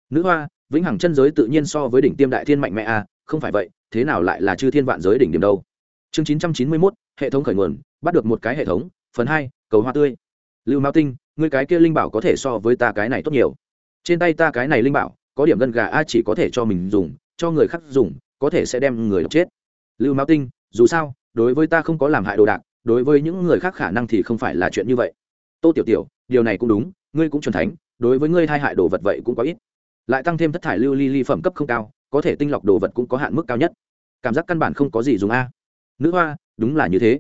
Nữ hoa, vĩnh hằng chân giới tự nhiên so với đỉnh tiêm đại thiên mạnh mẽ a không phải vậy, thế nào lại là chư thiên vạn giới đỉnh điểm đâu? Chương chín trăm chín mươi mốt, hệ thống khởi nguồn, bắt được một cái hệ thống, phần hai, cầu hoa tươi. Lưu mao tinh người cái kia linh bảo có thể so với ta cái này tốt nhiều. Trên tay ta cái này linh bảo, có điểm gân gà a, chỉ có thể cho mình dùng, cho người khác dùng, có thể sẽ đem người chết. Lưu mao tinh, dù sao, đối với ta không có làm hại đồ đạc, đối với những người khác khả năng thì không phải là chuyện như vậy tô tiểu tiểu, điều này cũng đúng, ngươi cũng c thánh, đối với ngươi thai hại đồ vật vậy cũng có ít. Lại tăng thêm thất thải lưu ly ly phẩm cấp không cao, có thể tinh lọc đồ vật cũng có hạn mức cao nhất. Cảm giác căn bản không có gì dùng a. Nữ hoa, đúng là như thế.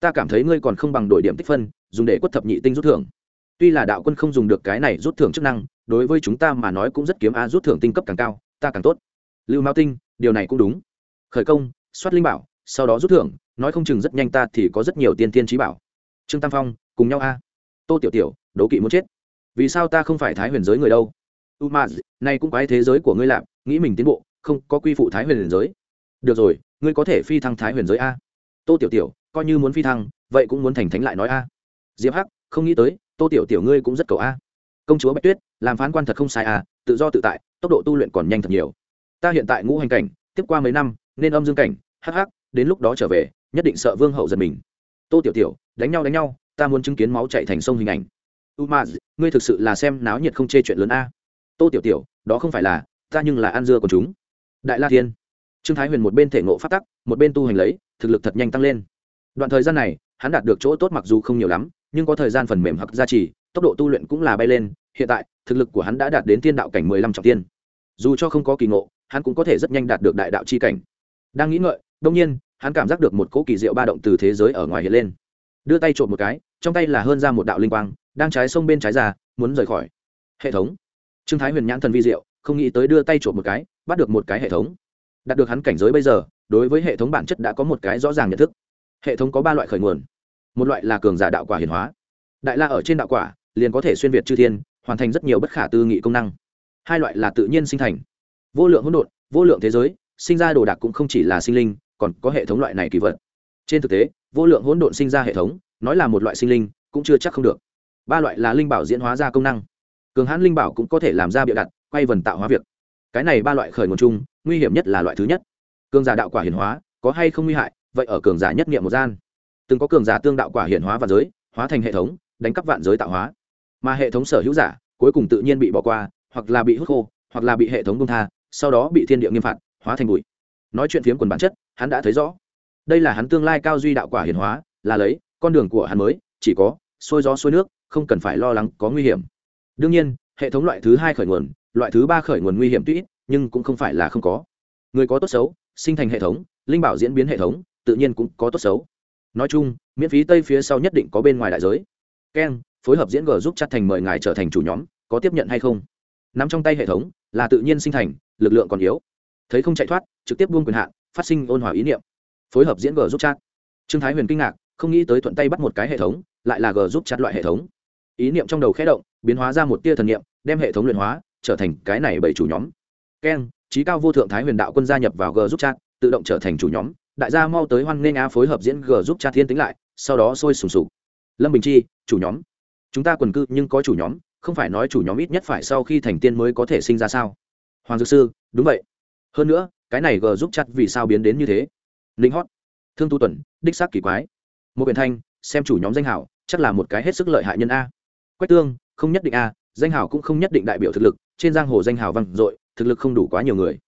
Ta cảm thấy ngươi còn không bằng đổi điểm tích phân, dùng để quất thập nhị tinh rút thưởng. Tuy là đạo quân không dùng được cái này rút thưởng chức năng, đối với chúng ta mà nói cũng rất kiếm a, rút thưởng tinh cấp càng cao, ta càng tốt. Lưu mao tinh, điều này cũng đúng. Khởi công, soát linh bảo, sau đó rút thưởng, nói không chừng rất nhanh ta thì có rất nhiều tiên tiên trí bảo. Trương tam phong, cùng nhau a tô tiểu tiểu, đố kỵ muốn chết. Vì sao ta không phải thái huyền giới người đâu? U ma này cũng quái thế giới của ngươi lạp, nghĩ mình tiến bộ, không có quy phụ thái huyền giới. Được rồi, ngươi có thể phi thăng thái huyền giới a. Tô tiểu tiểu, coi như muốn phi thăng, vậy cũng muốn thành thánh lại nói a. Diệp hắc, không nghĩ tới, tô tiểu tiểu ngươi cũng rất cầu a. Công chúa bạch tuyết, làm phán quan thật không sai a, tự do tự tại, tốc độ tu luyện còn nhanh thật nhiều. Ta hiện tại ngũ hành cảnh, tiếp qua mấy năm, nên âm dương cảnh, hắc hắc, đến lúc đó trở về, nhất định sợ vương hậu giật mình. Tô tiểu tiểu, đánh nhau đánh nhau ta muốn chứng kiến máu chạy thành sông hình ảnh. U ma ngươi thực sự là xem náo nhiệt không chê chuyện lớn a. Tô tiểu tiểu, đó không phải là, ta nhưng là ăn dưa của chúng. Đại la thiên. Trương thái huyền một bên thể ngộ phát tắc, một bên tu hành lấy, thực lực thật nhanh tăng lên. Đoạn thời gian này, hắn đạt được chỗ tốt mặc dù không nhiều lắm, nhưng có thời gian phần mềm hoặc gia trì, tốc độ tu luyện cũng là bay lên. Hiện tại, thực lực của hắn đã đạt đến tiên đạo cảnh mười lăm trọng tiên. Dù cho không có kỳ ngộ, hắn cũng có thể rất nhanh đạt được đại đạo c h i cảnh. Đang nghĩ ngợi đông nhiên, hắn cảm giác được một cỗ kỳ diệu ba động từ thế giới ở ngoài hiện lên. Đưa tay trộm một cái trong tay là hơn ra một đạo linh quang, đang trái sông bên trái ra, muốn rời khỏi. Hệ thống. Trương thái huyền nhãn thần vi diệu, không nghĩ tới đưa tay trộm một cái, bắt được một cái hệ thống. Đạt được hắn cảnh giới bây giờ, đối với hệ thống bản chất đã có một cái rõ ràng nhận thức. Hệ thống có ba loại khởi nguồn. Một loại là cường giả đạo quả hiển hóa. Đại la ở trên đạo quả, liền có thể xuyên việt chư thiên, hoàn thành rất nhiều bất khả tư nghị công năng. Hai loại là tự nhiên sinh thành. Vô lượng hỗn độn, vô lượng thế giới, sinh ra đồ đạc cũng không chỉ là sinh linh, còn có hệ thống loại này kỳ vật. Trên thực tế, vô lượng hỗn độn sinh ra hệ thống nói là một loại sinh linh, cũng chưa chắc không được. Ba loại là linh bảo diễn hóa ra công năng. Cường hãn linh bảo cũng có thể làm ra bịa đặt, quay vần tạo hóa việc. Cái này ba loại khởi nguồn chung, nguy hiểm nhất là loại thứ nhất. Cường giả đạo quả hiển hóa, có hay không nguy hại, vậy ở cường giả nhất nghiệm một gian. Từng có cường giả tương đạo quả hiển hóa và giới, hóa thành hệ thống, đánh cắp vạn giới tạo hóa. Mà hệ thống sở hữu giả, cuối cùng tự nhiên bị bỏ qua, hoặc là bị hút khô, hoặc là bị hệ thống công tha, sau đó bị thiên địa nghiêm phạt, hóa thành bụi. Nói chuyện phiếm quần bản chất, hắn đã thấy rõ. Đây là hắn tương lai cao duy đạo quả hiển hóa, là lấy con đường của hắn mới, chỉ có xuôi gió xuôi nước, không cần phải lo lắng có nguy hiểm. Đương nhiên, hệ thống loại thứ hai khởi nguồn, loại thứ ba khởi nguồn nguy hiểm tuy nhưng cũng không phải là không có. Người có tốt xấu, sinh thành hệ thống, linh bảo diễn biến hệ thống, tự nhiên cũng có tốt xấu. Nói chung, miễn phí tây phía sau nhất định có bên ngoài đại giới. Keng phối hợp diễn g giúp chặt thành mời ngài trở thành chủ nhóm, có tiếp nhận hay không? N ắ m trong tay hệ thống, là tự nhiên sinh thành, lực lượng còn yếu. Thấy không chạy thoát, trực tiếp buông quyền hạn, phát sinh ôn hòa ý niệm. Phối hợp diễn g giúp chat. Trương thái huyền kinh ngạc không nghĩ tới thuận tay bắt một cái hệ thống, lại là g giúp chặt loại hệ thống. Ý niệm trong đầu khé động, biến hóa ra một tia thần niệm, đem hệ thống luyện hóa, trở thành cái này bảy chủ nhóm. Keng trí cao vô thượng thái huyền đạo quân gia nhập vào g giúp chat, tự động trở thành chủ nhóm. Đại gia mau tới hoan nghênh a phối hợp diễn g giúp chat thiên tính lại, sau đó sôi sùng sục. Lâm bình chi, chủ nhóm. Chúng ta quần cư nhưng có chủ nhóm, không phải nói chủ nhóm ít nhất phải sau khi thành tiên mới có thể sinh ra sao? Hoàng dược sư, đúng vậy. Hơn nữa, cái này g giúp chặt vì sao biến đến như thế? Linh hót, thương tu tuần, đích xác kỳ quái một biển thanh, xem chủ nhóm danh hảo, chắc là một cái hết sức lợi hại nhân a. Quách tương, không nhất định a, danh hảo cũng không nhất định đại biểu thực lực, trên giang hồ danh hảo vang dội, thực lực không đủ quá nhiều người.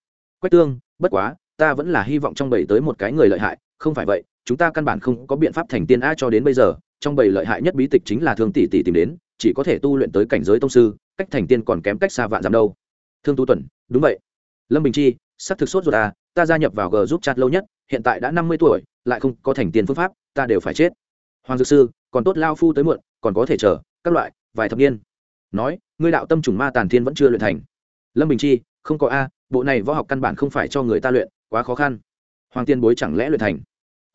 Quách tương, bất quá, ta vẫn là hy vọng trong bầy tới một cái người lợi hại, không phải vậy, chúng ta căn bản không có biện pháp thành tiên a cho đến bây giờ, trong bầy lợi hại nhất bí tịch chính là thương tỷ tỷ tìm đến, chỉ có thể tu luyện tới cảnh giới tông sư, cách thành tiên còn kém cách xa vạn dặm đâu. Thương tu tuần, đúng vậy. Lâm bình chi sắc thực sốt ruột à ta gia nhập vào g giúp chat lâu nhất, hiện tại đã năm mươi tuổi, lại không có thành tiên phương pháp ta đều phải chết. Hoàng dược sư, còn tốt lao phu tới muộn, còn có thể chờ, các loại, vài thập niên. Nói, ngươi đạo tâm trùng ma tàn thiên vẫn chưa luyện thành. Lâm bình chi, không có a, bộ này võ học căn bản không phải cho người ta luyện, quá khó khăn. Hoàng tiên bối chẳng lẽ luyện thành?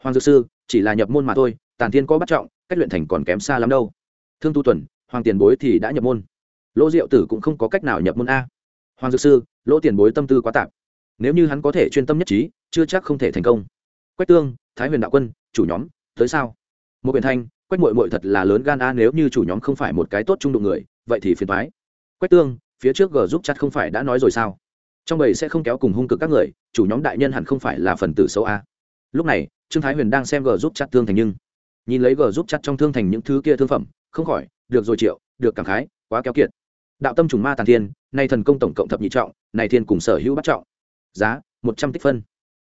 Hoàng dược sư, chỉ là nhập môn mà thôi, tàn thiên có bắt trọng, cách luyện thành còn kém xa lắm đâu. Thương tu tuần, hoàng tiền bối thì đã nhập môn. Lỗ diệu tử cũng không có cách nào nhập môn a. Hoàng dược sư, lỗ tiền bối tâm tư quá tạp. Nếu như hắn có thể chuyên tâm nhất trí, chưa chắc không thể thành công. Quách tương, thái huyền đạo quân, chủ nhóm tới sao? Một biển thanh, quách mội mội thật là lớn gan a, nếu như chủ nhóm không phải một cái tốt trung đụng người, vậy thì phiền thoái quách tương, phía trước g giúp chặt không phải đã nói rồi sao? Trong bầy sẽ không kéo cùng hung cực các người, chủ nhóm đại nhân hẳn không phải là phần tử xấu a. Lúc này, trương thái huyền đang xem g giúp chặt thương thành nhưng nhìn lấy g giúp chặt trong thương thành những thứ kia thương phẩm, không khỏi, được rồi triệu, được cảm khái, quá kéo kiệt. Đạo tâm trùng ma tàn thiên, nay thần công tổng cộng thập nhị trọng, này thiên cùng sở hữu bắt trọng. Giá, một trăm tích phân.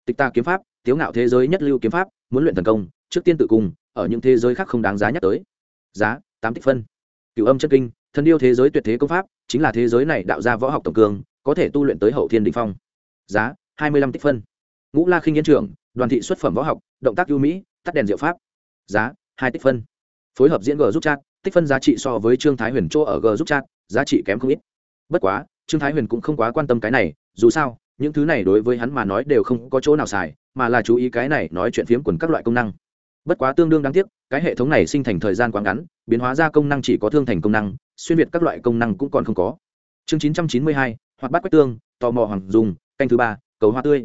Tịch ta kiếm pháp tiếu ngạo thế giới nhất lưu kiếm pháp, muốn luyện thần công, trước tiên tự cùng ở những thế giới khác không đáng giá nhắc tới. Giá, tám tích phân. Cửu âm chân kinh thân yêu thế giới tuyệt thế công pháp, chính là thế giới này đạo ra võ học tổng cường, có thể tu luyện tới hậu thiên đình phong. Giá, hai mươi lăm tích phân. Ngũ la khinh yên trưởng đoàn thị xuất phẩm võ học, động tác ưu mỹ, tắt đèn diệu pháp. Giá, hai tích phân. Phối hợp diễn g giúp chat, tích phân giá trị so với trương thái huyền chỗ ở g giúp chat, giá trị kém không ít. Bất quá, trương thái huyền cũng không quá quan tâm cái này, dù sao những thứ này đối với hắn mà nói đều không có chỗ nào xài, mà là chú ý cái này nói chuyện phiếm quần các loại công năng. Bất quá tương đương đáng tiếc, cái hệ thống này sinh thành thời gian quá ngắn, biến hóa ra công năng chỉ có thương thành công năng, xuyên việt các loại công năng cũng còn không có. Chương chín trăm chín mươi hai hoặc bắt quách tương, tò mò hoàng dùng canh thứ ba, cầu hoa tươi.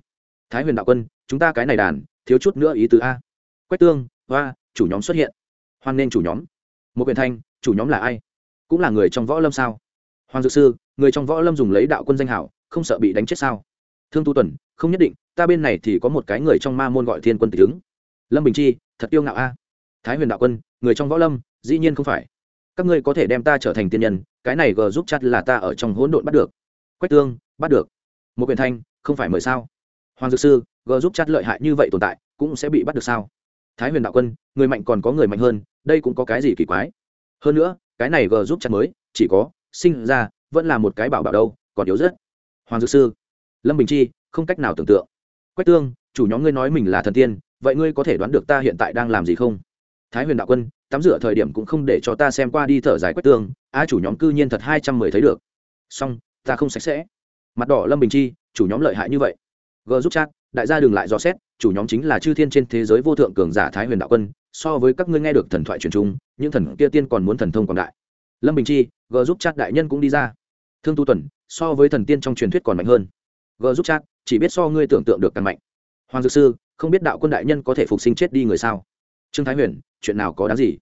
Thái huyền đạo quân, chúng ta cái này đàn, thiếu chút nữa ý tứ a. Quách tương, hoa, chủ nhóm xuất hiện. Hoan nên chủ nhóm. Một quyền thanh, chủ nhóm là ai? Cũng là người trong võ lâm sao? Hoàng dược sư, người trong võ lâm dùng lấy đạo quân danh hảo, không sợ bị đánh chết sao? Thương tu tuần, không nhất định, ta bên này thì có một cái người trong ma môn gọi thiên quân tịch ứng. Lâm bình chi, thật yêu ngạo a. Thái huyền đạo quân, người trong võ lâm, dĩ nhiên không phải. Các ngươi có thể đem ta trở thành tiên nhân, cái này gờ giúp chặt là ta ở trong hỗn độn bắt được. Quách tương, bắt được. Một quyền thanh, không phải mời sao? Hoàng dược sư, gờ giúp chặt lợi hại như vậy tồn tại, cũng sẽ bị bắt được sao? Thái huyền đạo quân, người mạnh còn có người mạnh hơn, đây cũng có cái gì kỳ quái? Hơn nữa, cái này gờ giúp chặt mới, chỉ có, sinh ra, vẫn là một cái bảo bảo đâu, còn yếu rất. Hoàng dược sư lâm bình chi, không cách nào tưởng tượng. Quách tương, chủ nhóm ngươi nói mình là thần tiên, vậy ngươi có thể đoán được ta hiện tại đang làm gì không? Thái huyền đạo quân, tắm rửa thời điểm cũng không để cho ta xem qua đi thở dài quách tương, a, chủ nhóm cư nhiên thật hai trăm mười thấy được. Song ta không sạch sẽ. Mặt đỏ lâm bình chi, chủ nhóm lợi hại như vậy. G giúp chat, đại gia đừng lại dò xét, chủ nhóm chính là chư thiên trên thế giới vô thượng cường giả thái huyền đạo quân, so với các ngươi nghe được thần thoại truyền trung những thần kia tiên còn muốn thần thông quảng đại. Lâm bình chi g giúp chat đại nhân cũng đi ra. Thương tu tuần, so với thần tiên trong truyền thuyết còn mạnh hơn g giúp chat, chỉ biết so ngươi tưởng tượng được càng mạnh. Hoàng dược sư, không biết đạo quân đại nhân có thể phục sinh chết đi người sao? Trương thái huyền, chuyện nào có đáng gì?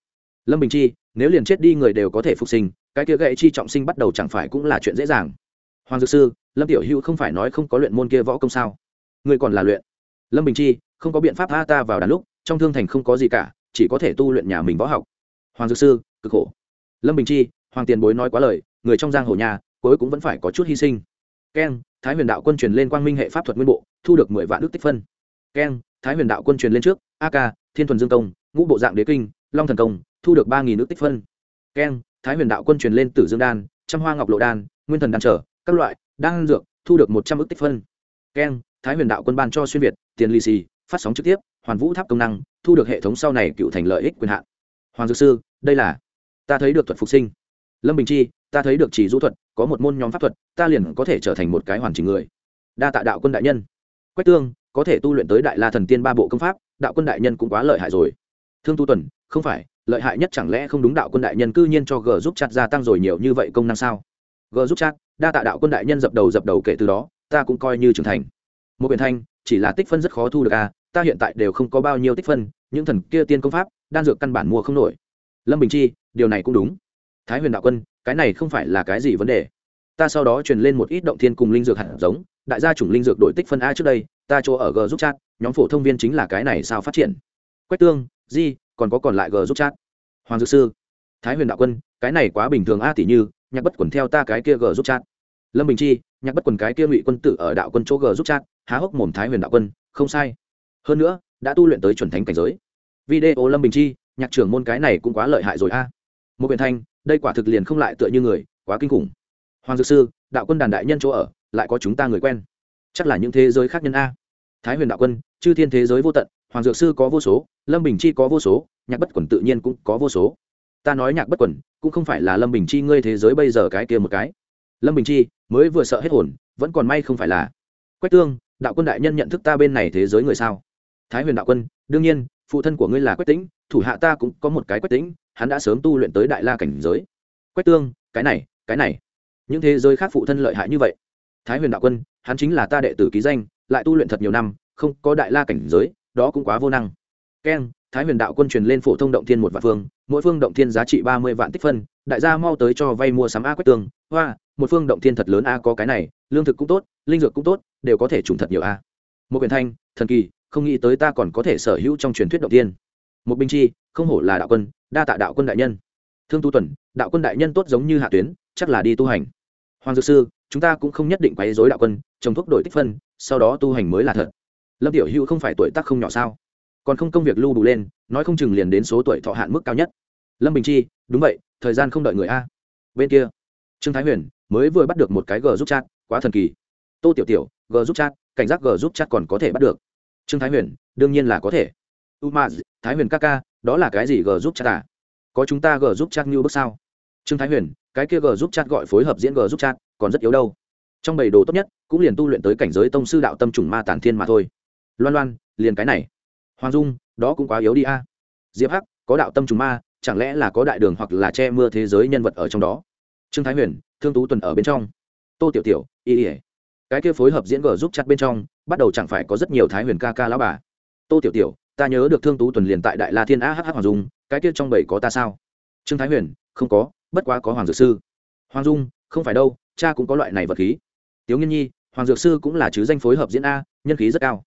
Lâm bình chi, nếu liền chết đi người đều có thể phục sinh, cái kia gậy chi trọng sinh bắt đầu chẳng phải cũng là chuyện dễ dàng. Hoàng dược sư, lâm tiểu hữu không phải nói không có luyện môn kia võ công sao? Người còn là luyện. Lâm bình chi, không có biện pháp tha ta vào đàn lúc, trong thương thành không có gì cả, chỉ có thể tu luyện nhà mình võ học. Hoàng dược sư, cực khổ. Lâm bình chi, hoàng tiền bối nói quá lời, người trong giang hồ nhà, cuối cũng vẫn phải có chút hy sinh. Keng thái huyền đạo quân truyền lên quang minh hệ pháp thuật nguyên bộ thu được mười vạn đức tích phân. Keng thái huyền đạo quân truyền lên trước A Ca, thiên thuần dương công ngũ bộ dạng đế kinh long thần công thu được ba nghìn nước tích phân. Keng thái huyền đạo quân truyền lên tử dương đan trăm hoa ngọc lộ đan nguyên thần đan trở các loại đan dược thu được một trăm ước tích phân. Keng thái huyền đạo quân ban cho xuyên việt tiền lì xì phát sóng trực tiếp hoàn vũ tháp công năng thu được hệ thống sau này cựu thành lợi ích quyền hạn. Hoàng dược sư đây là ta thấy được thuật phục sinh. Lâm bình chi ta thấy được chỉ du thuật, có một môn nhóm pháp thuật, ta liền có thể trở thành một cái hoàn chỉnh người. Đa tạ đạo quân đại nhân. Quách tương, có thể tu luyện tới đại la thần tiên ba bộ công pháp, đạo quân đại nhân cũng quá lợi hại rồi. Thương tu tuần, không phải, lợi hại nhất chẳng lẽ không đúng đạo quân đại nhân cư nhiên cho g giúp chặt gia tăng rồi nhiều như vậy công năng sao? G giúp chặt đa tạ đạo quân đại nhân dập đầu dập đầu kể từ đó, ta cũng coi như trưởng thành. Một biển thanh, chỉ là tích phân rất khó thu được à ta hiện tại đều không có bao nhiêu tích phân, những thần kia tiên công pháp, đan dược căn bản mua không nổi. Lâm bình chi, điều này cũng đúng. Thái huyền đạo quân cái này không phải là cái gì vấn đề. Ta sau đó truyền lên một ít động thiên cùng linh dược hạt giống, đại gia chủng linh dược đổi tích phân a trước đây, ta chỗ ở g giúp chat, nhóm phổ thông viên chính là cái này sao phát triển. Quách tương, di, còn có còn lại g giúp chat. Hoàng dược sư, thái huyền đạo quân, cái này quá bình thường a tỷ như, nhạc bất quần theo ta cái kia g giúp chat. Lâm bình chi, nhạc bất quần cái kia ngụy quân tử ở đạo quân chỗ g giúp chat, há hốc mồm thái huyền đạo quân, không sai. Hơn nữa, đã tu luyện tới chuẩn thánh cảnh giới. Video lâm bình chi, nhạc trưởng môn cái này cũng quá lợi hại rồi a. Một biển thanh đây quả thực liền không lại tựa như người, quá kinh khủng. Hoàng dược sư, đạo quân đàn đại nhân chỗ ở, lại có chúng ta người quen. Chắc là những thế giới khác nhân a. Thái huyền đạo quân, chư thiên thế giới vô tận, hoàng dược sư có vô số, lâm bình chi có vô số, nhạc bất quẩn tự nhiên cũng có vô số. Ta nói nhạc bất quẩn, cũng không phải là lâm bình chi ngươi thế giới bây giờ cái kia một cái. Lâm bình chi, mới vừa sợ hết hồn, vẫn còn may không phải là. Quách tương, đạo quân đại nhân nhận thức ta bên này thế giới người sao? Thái huyền đạo quân, đương nhiên, phụ thân của ngươi là quách tĩnh, thủ hạ ta cũng có một cái quách tĩnh hắn đã sớm tu luyện tới đại la cảnh giới. Quách tương, cái này cái này. Những thế giới khác phụ thân lợi hại như vậy. Thái huyền đạo quân, hắn chính là ta đệ tử ký danh, lại tu luyện thật nhiều năm, không có đại la cảnh giới, đó cũng quá vô năng. Keng, thái huyền đạo quân truyền lên phổ thông động thiên một vạn phương, mỗi phương động thiên giá trị ba mươi vạn tích phân, đại gia mau tới cho vay mua sắm a quách tương. Hoa, một phương động thiên thật lớn a có cái này, lương thực cũng tốt, linh dược cũng tốt, đều có thể trùng thật nhiều a. Một quyền thanh, thần kỳ, không nghĩ tới ta còn có thể sở hữu trong truyền thuyết động thiên. một binh chi, không hổ là đạo quân đa tạ đạo quân đại nhân. Thương tu tuần, đạo quân đại nhân tốt giống như hạ tuyến, chắc là đi tu hành. Hoàng dược sư, chúng ta cũng không nhất định quấy dối đạo quân, trồng thuốc đổi tích phân, sau đó tu hành mới là thật. Lâm tiểu hữu không phải tuổi tác không nhỏ sao? Còn không công việc lưu đủ lên, nói không chừng liền đến số tuổi thọ hạn mức cao nhất. Lâm bình chi, đúng vậy, thời gian không đợi người a. Bên kia, trương thái huyền mới vừa bắt được một cái g giúp chat, quá thần kỳ. Tô tiểu tiểu, g giúp chat, cảnh giác g giúp chat còn có thể bắt được. Trương thái huyền, đương nhiên là có thể. Umaz, thái huyền ca ca đó là cái gì g giúp chat à? Có chúng ta g giúp chat như bước sao? Trương thái huyền, cái kia g giúp chat gọi phối hợp diễn g giúp chat, còn rất yếu đâu. Trong bầy đồ tốt nhất, cũng liền tu luyện tới cảnh giới tông sư đạo tâm trùng ma tản thiên mà thôi. Loan loan, liền cái này. Hoàng dung, đó cũng quá yếu đi a. Diệp hắc, có đạo tâm trùng ma, chẳng lẽ là có đại đường hoặc là che mưa thế giới nhân vật ở trong đó? Trương thái huyền, thương tú tuần ở bên trong. Tô tiểu tiểu, y ỉa cái kia phối hợp diễn gờ giúp chặt bên trong, bắt đầu chẳng phải có rất nhiều thái huyền ca ca lão bà. Tô tiểu tiểu ta nhớ được thương tú tuần liền tại đại la thiên a h hoàng dung, cái kia trong bảy có ta sao? Trương thái huyền, không có, bất quá có hoàng dược sư. Hoàng dung, không phải đâu, cha cũng có loại này vật khí. Tiếu nghiên nhi, hoàng dược sư cũng là chứ danh phối hợp diễn a, nhân khí rất cao.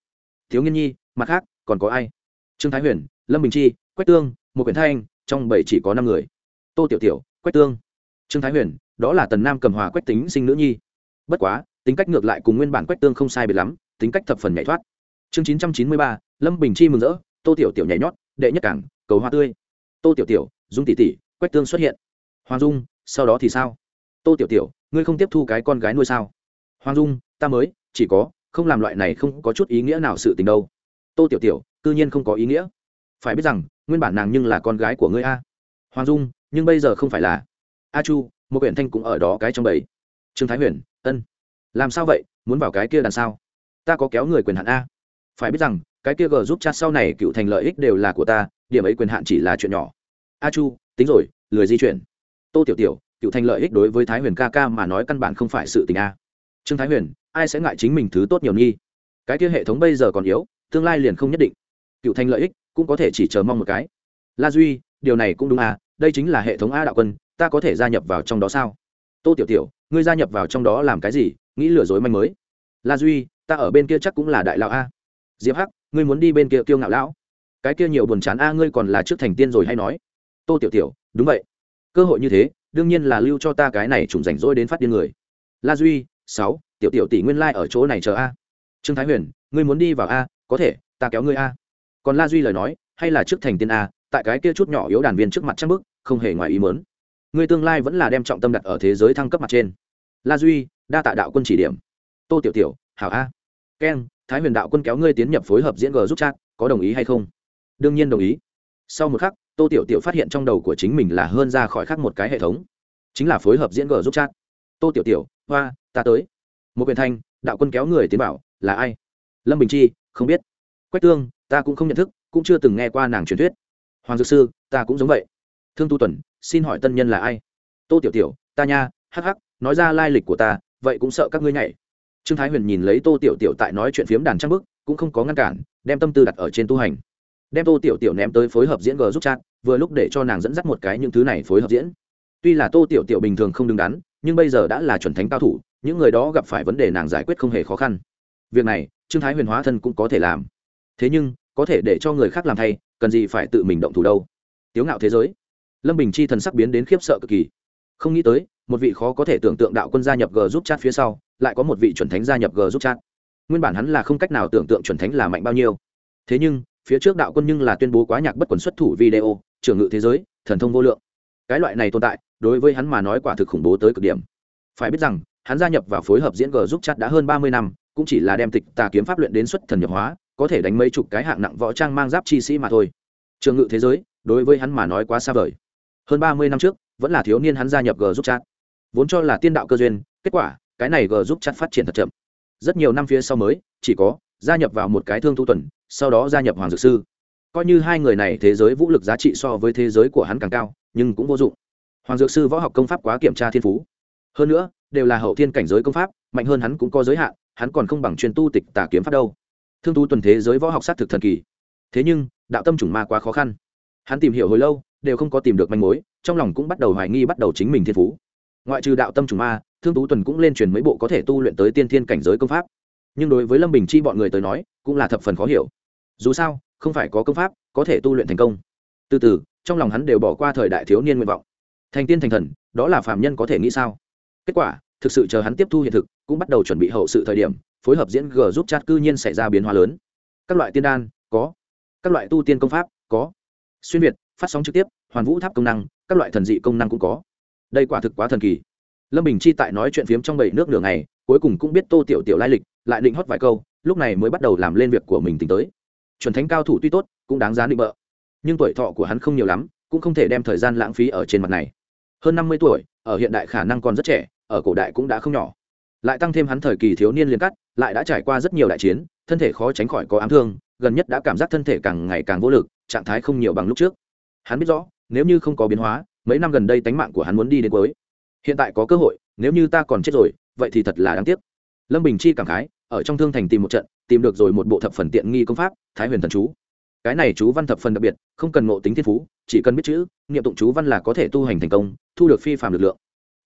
Thiếu nghiên nhi, mặt khác, còn có ai? Trương thái huyền, lâm bình chi, quách tương, một quyển thanh, trong bảy chỉ có năm người. Tô tiểu tiểu, quách tương. Trương thái huyền, đó là tần nam cầm hòa quách tính sinh nữ nhi. Bất quá, tính cách ngược lại cùng nguyên bản quách tương không sai biệt lắm, tính cách thập phần nhảy thoát chương chín trăm chín mươi ba, lâm bình chi mừng rỡ, tô tiểu tiểu nhảy nhót, đệ nhất cảng, cầu hoa tươi. Tô tiểu tiểu, dung tỷ tỷ, quách tương xuất hiện. Hoàng dung, sau đó thì sao? Tô tiểu tiểu, ngươi không tiếp thu cái con gái nuôi sao? Hoàng dung, ta mới, chỉ có, không làm loại này không có chút ý nghĩa nào sự tình đâu. Tô tiểu tiểu, cư nhiên không có ý nghĩa. Phải biết rằng, nguyên bản nàng nhưng là con gái của ngươi a. Hoàng dung, nhưng bây giờ không phải là. A chu, một huyện thanh cũng ở đó cái trong bầy. Trương thái huyền, ân. Làm sao vậy? Muốn vào cái kia đằng sau ta có kéo người quyền hạn a phải biết rằng, cái kia g giúp chat sau này cựu thành lợi ích đều là của ta, điểm ấy quyền hạn chỉ là chuyện nhỏ. A chu, tính rồi, lười di chuyển. Tô tiểu tiểu, cựu thành lợi ích đối với thái huyền ca ca mà nói căn bản không phải sự tình a. Trương thái huyền, ai sẽ ngại chính mình thứ tốt nhiều nghi? Cái kia hệ thống bây giờ còn yếu, tương lai liền không nhất định. Cựu thành lợi ích cũng có thể chỉ chờ mong một cái. La duy, điều này cũng đúng à đây chính là hệ thống a đạo quân, ta có thể gia nhập vào trong đó sao? Tô tiểu tiểu, ngươi gia nhập vào trong đó làm cái gì? Nghĩ lừa dối manh mới. La duy, ta ở bên kia chắc cũng là đại lão a diệp hắc, ngươi muốn đi bên kia kiêu ngạo lão. Cái kia nhiều buồn chán a, ngươi còn là trước thành tiên rồi hay nói? Tô tiểu tiểu, đúng vậy. Cơ hội như thế, đương nhiên là lưu cho ta cái này trùng rảnh rỗi đến phát điên người. La duy, sáu, tiểu tiểu tỷ nguyên lai、like、ở chỗ này chờ a. Trương thái huyền, ngươi muốn đi vào a? Có thể, ta kéo ngươi a. Còn la duy lời nói, hay là trước thành tiên a, tại cái kia chút nhỏ yếu đàn viên trước mặt trang bức không hề ngoài ý mớn ngươi tương lai vẫn là đem trọng tâm đặt ở thế giới thăng cấp mặt trên. La duy, đa tạ đạo quân chỉ điểm. Tô tiểu tiểu, hảo a. Keng thái huyền đạo quân kéo ngươi tiến nhập phối hợp diễn g giúp chat, có đồng ý hay không? Đương nhiên đồng ý. Sau một khắc, tô tiểu tiểu phát hiện trong đầu của chính mình là hơn ra khỏi khác một cái hệ thống. Chính là phối hợp diễn g giúp chat. Tô tiểu tiểu, hoa, ta tới. Một quyền thanh, đạo quân kéo người tiến bảo là ai? Lâm bình chi, không biết. Quách tương, ta cũng không nhận thức, cũng chưa từng nghe qua nàng truyền thuyết. Hoàng dược sư, ta cũng giống vậy. Thương tu tuần, xin hỏi tân nhân là ai? Tô tiểu tiểu, ta nha, hắc hắc, nói ra lai lịch của ta, vậy cũng sợ các ngươi nhảy trương thái huyền nhìn lấy tô tiểu tiểu tại nói chuyện phiếm đàn trang bức, cũng không có ngăn cản, đem tâm tư đặt ở trên tu hành. Đem tô tiểu tiểu ném tới phối hợp diễn g giúp chat, vừa lúc để cho nàng dẫn dắt một cái những thứ này phối hợp diễn. Tuy là tô tiểu tiểu bình thường không đứng đắn, nhưng bây giờ đã là chuẩn thánh cao thủ, những người đó gặp phải vấn đề nàng giải quyết không hề khó khăn. Việc này, trương thái huyền hóa thân cũng có thể làm. Thế nhưng, có thể để cho người khác làm thay, cần gì phải tự mình động thủ đâu? Tiếu ngạo thế giới. Lâm bình chi thần sắc biến đến khiếp sợ cực kỳ không nghĩ tới, một vị khó có thể tưởng tượng đạo quân gia nhập g giúp chat phía sau, lại có một vị chuẩn thánh gia nhập g giúp chat. Nguyên bản hắn là không cách nào tưởng tượng chuẩn thánh là mạnh bao nhiêu. Thế nhưng, phía trước đạo quân nhưng là tuyên bố quá nhạc bất quần xuất thủ video, trưởng ngự thế giới, thần thông vô lượng. Cái loại này tồn tại, đối với hắn mà nói quả thực khủng bố tới cực điểm. Phải biết rằng, hắn gia nhập và phối hợp diễn g giúp chat đã hơn ba mươi năm, cũng chỉ là đem tịch tà kiếm pháp luyện đến xuất thần nhập hóa, có thể đánh mấy chục cái hạng nặng võ trang mang giáp chi sĩ mà thôi. Trường ngự thế giới, đối với hắn mà nói quá xa vời. Hơn ba mươi năm trước vẫn là thiếu niên hắn gia nhập g giúp chat. Vốn cho là tiên đạo cơ duyên, kết quả, cái này g giúp chat phát triển thật chậm. Rất nhiều năm phía sau mới, chỉ có, gia nhập vào một cái thương thu tuần, sau đó gia nhập hoàng dược sư. Coi như hai người này thế giới vũ lực giá trị so với thế giới của hắn càng cao, nhưng cũng vô dụng. Hoàng dược sư võ học công pháp quá kiểm tra thiên phú. Hơn nữa, đều là hậu thiên cảnh giới công pháp, mạnh hơn hắn cũng có giới hạn, hắn còn không bằng chuyên tu tịch tà kiếm pháp đâu. Thương tu tuần thế giới võ học sát thực thần kỳ. Thế nhưng, đạo tâm chủng ma quá khó khăn. Hắn tìm hiểu hồi lâu, đều không có tìm được manh mối trong lòng cũng bắt đầu hoài nghi bắt đầu chính mình thiên phú. Ngoại trừ đạo tâm trùng ma, thương tú tuần cũng lên truyền mấy bộ có thể tu luyện tới tiên thiên cảnh giới công pháp. Nhưng đối với lâm bình chi bọn người tới nói, cũng là thập phần khó hiểu. Dù sao, không phải có công pháp, có thể tu luyện thành công. Từ từ, trong lòng hắn đều bỏ qua thời đại thiếu niên nguyện vọng. Thành tiên thành thần, đó là phạm nhân có thể nghĩ sao? Kết quả, thực sự chờ hắn tiếp thu hiện thực, cũng bắt đầu chuẩn bị hậu sự thời điểm, phối hợp diễn g giúp chat cư nhiên xảy ra biến hóa lớn. Các loại tiên đan, có. Các loại tu tiên công pháp, có. Xuyên việt, phát sóng trực tiếp, hoàn vũ tháp công năng các loại thần dị công năng cũng có. Đây quả thực quá thần kỳ. Lâm bình chi tại nói chuyện phiếm trong bảy nước nửa ngày, cuối cùng cũng biết tô tiểu tiểu lai lịch, lại định hót vài câu, lúc này mới bắt đầu làm lên việc của mình tính tới. Chuẩn thánh cao thủ tuy tốt, cũng đáng giá định bợ. Nhưng tuổi thọ của hắn không nhiều lắm, cũng không thể đem thời gian lãng phí ở trên mặt này. Hơn năm mươi tuổi, ở hiện đại khả năng còn rất trẻ, ở cổ đại cũng đã không nhỏ. Lại tăng thêm hắn thời kỳ thiếu niên liền cắt, lại đã trải qua rất nhiều đại chiến, thân thể khó tránh khỏi có ám thương, gần nhất đã cảm giác thân thể càng ngày càng vô lực, trạng thái không nhiều bằng lúc trước. Hắn biết rõ nếu như không có biến hóa, mấy năm gần đây tánh mạng của hắn muốn đi đến cuối. Hiện tại có cơ hội, nếu như ta còn chết rồi, vậy thì thật là đáng tiếc. Lâm bình chi cảm khái, ở trong thương thành tìm một trận, tìm được rồi một bộ thập phần tiện nghi công pháp, thái huyền thần chú. Cái này chú văn thập phần đặc biệt, không cần ngộ tính thiên phú, chỉ cần biết chữ, niệm tụng chú văn là có thể tu hành thành công, thu được phi phạm lực lượng.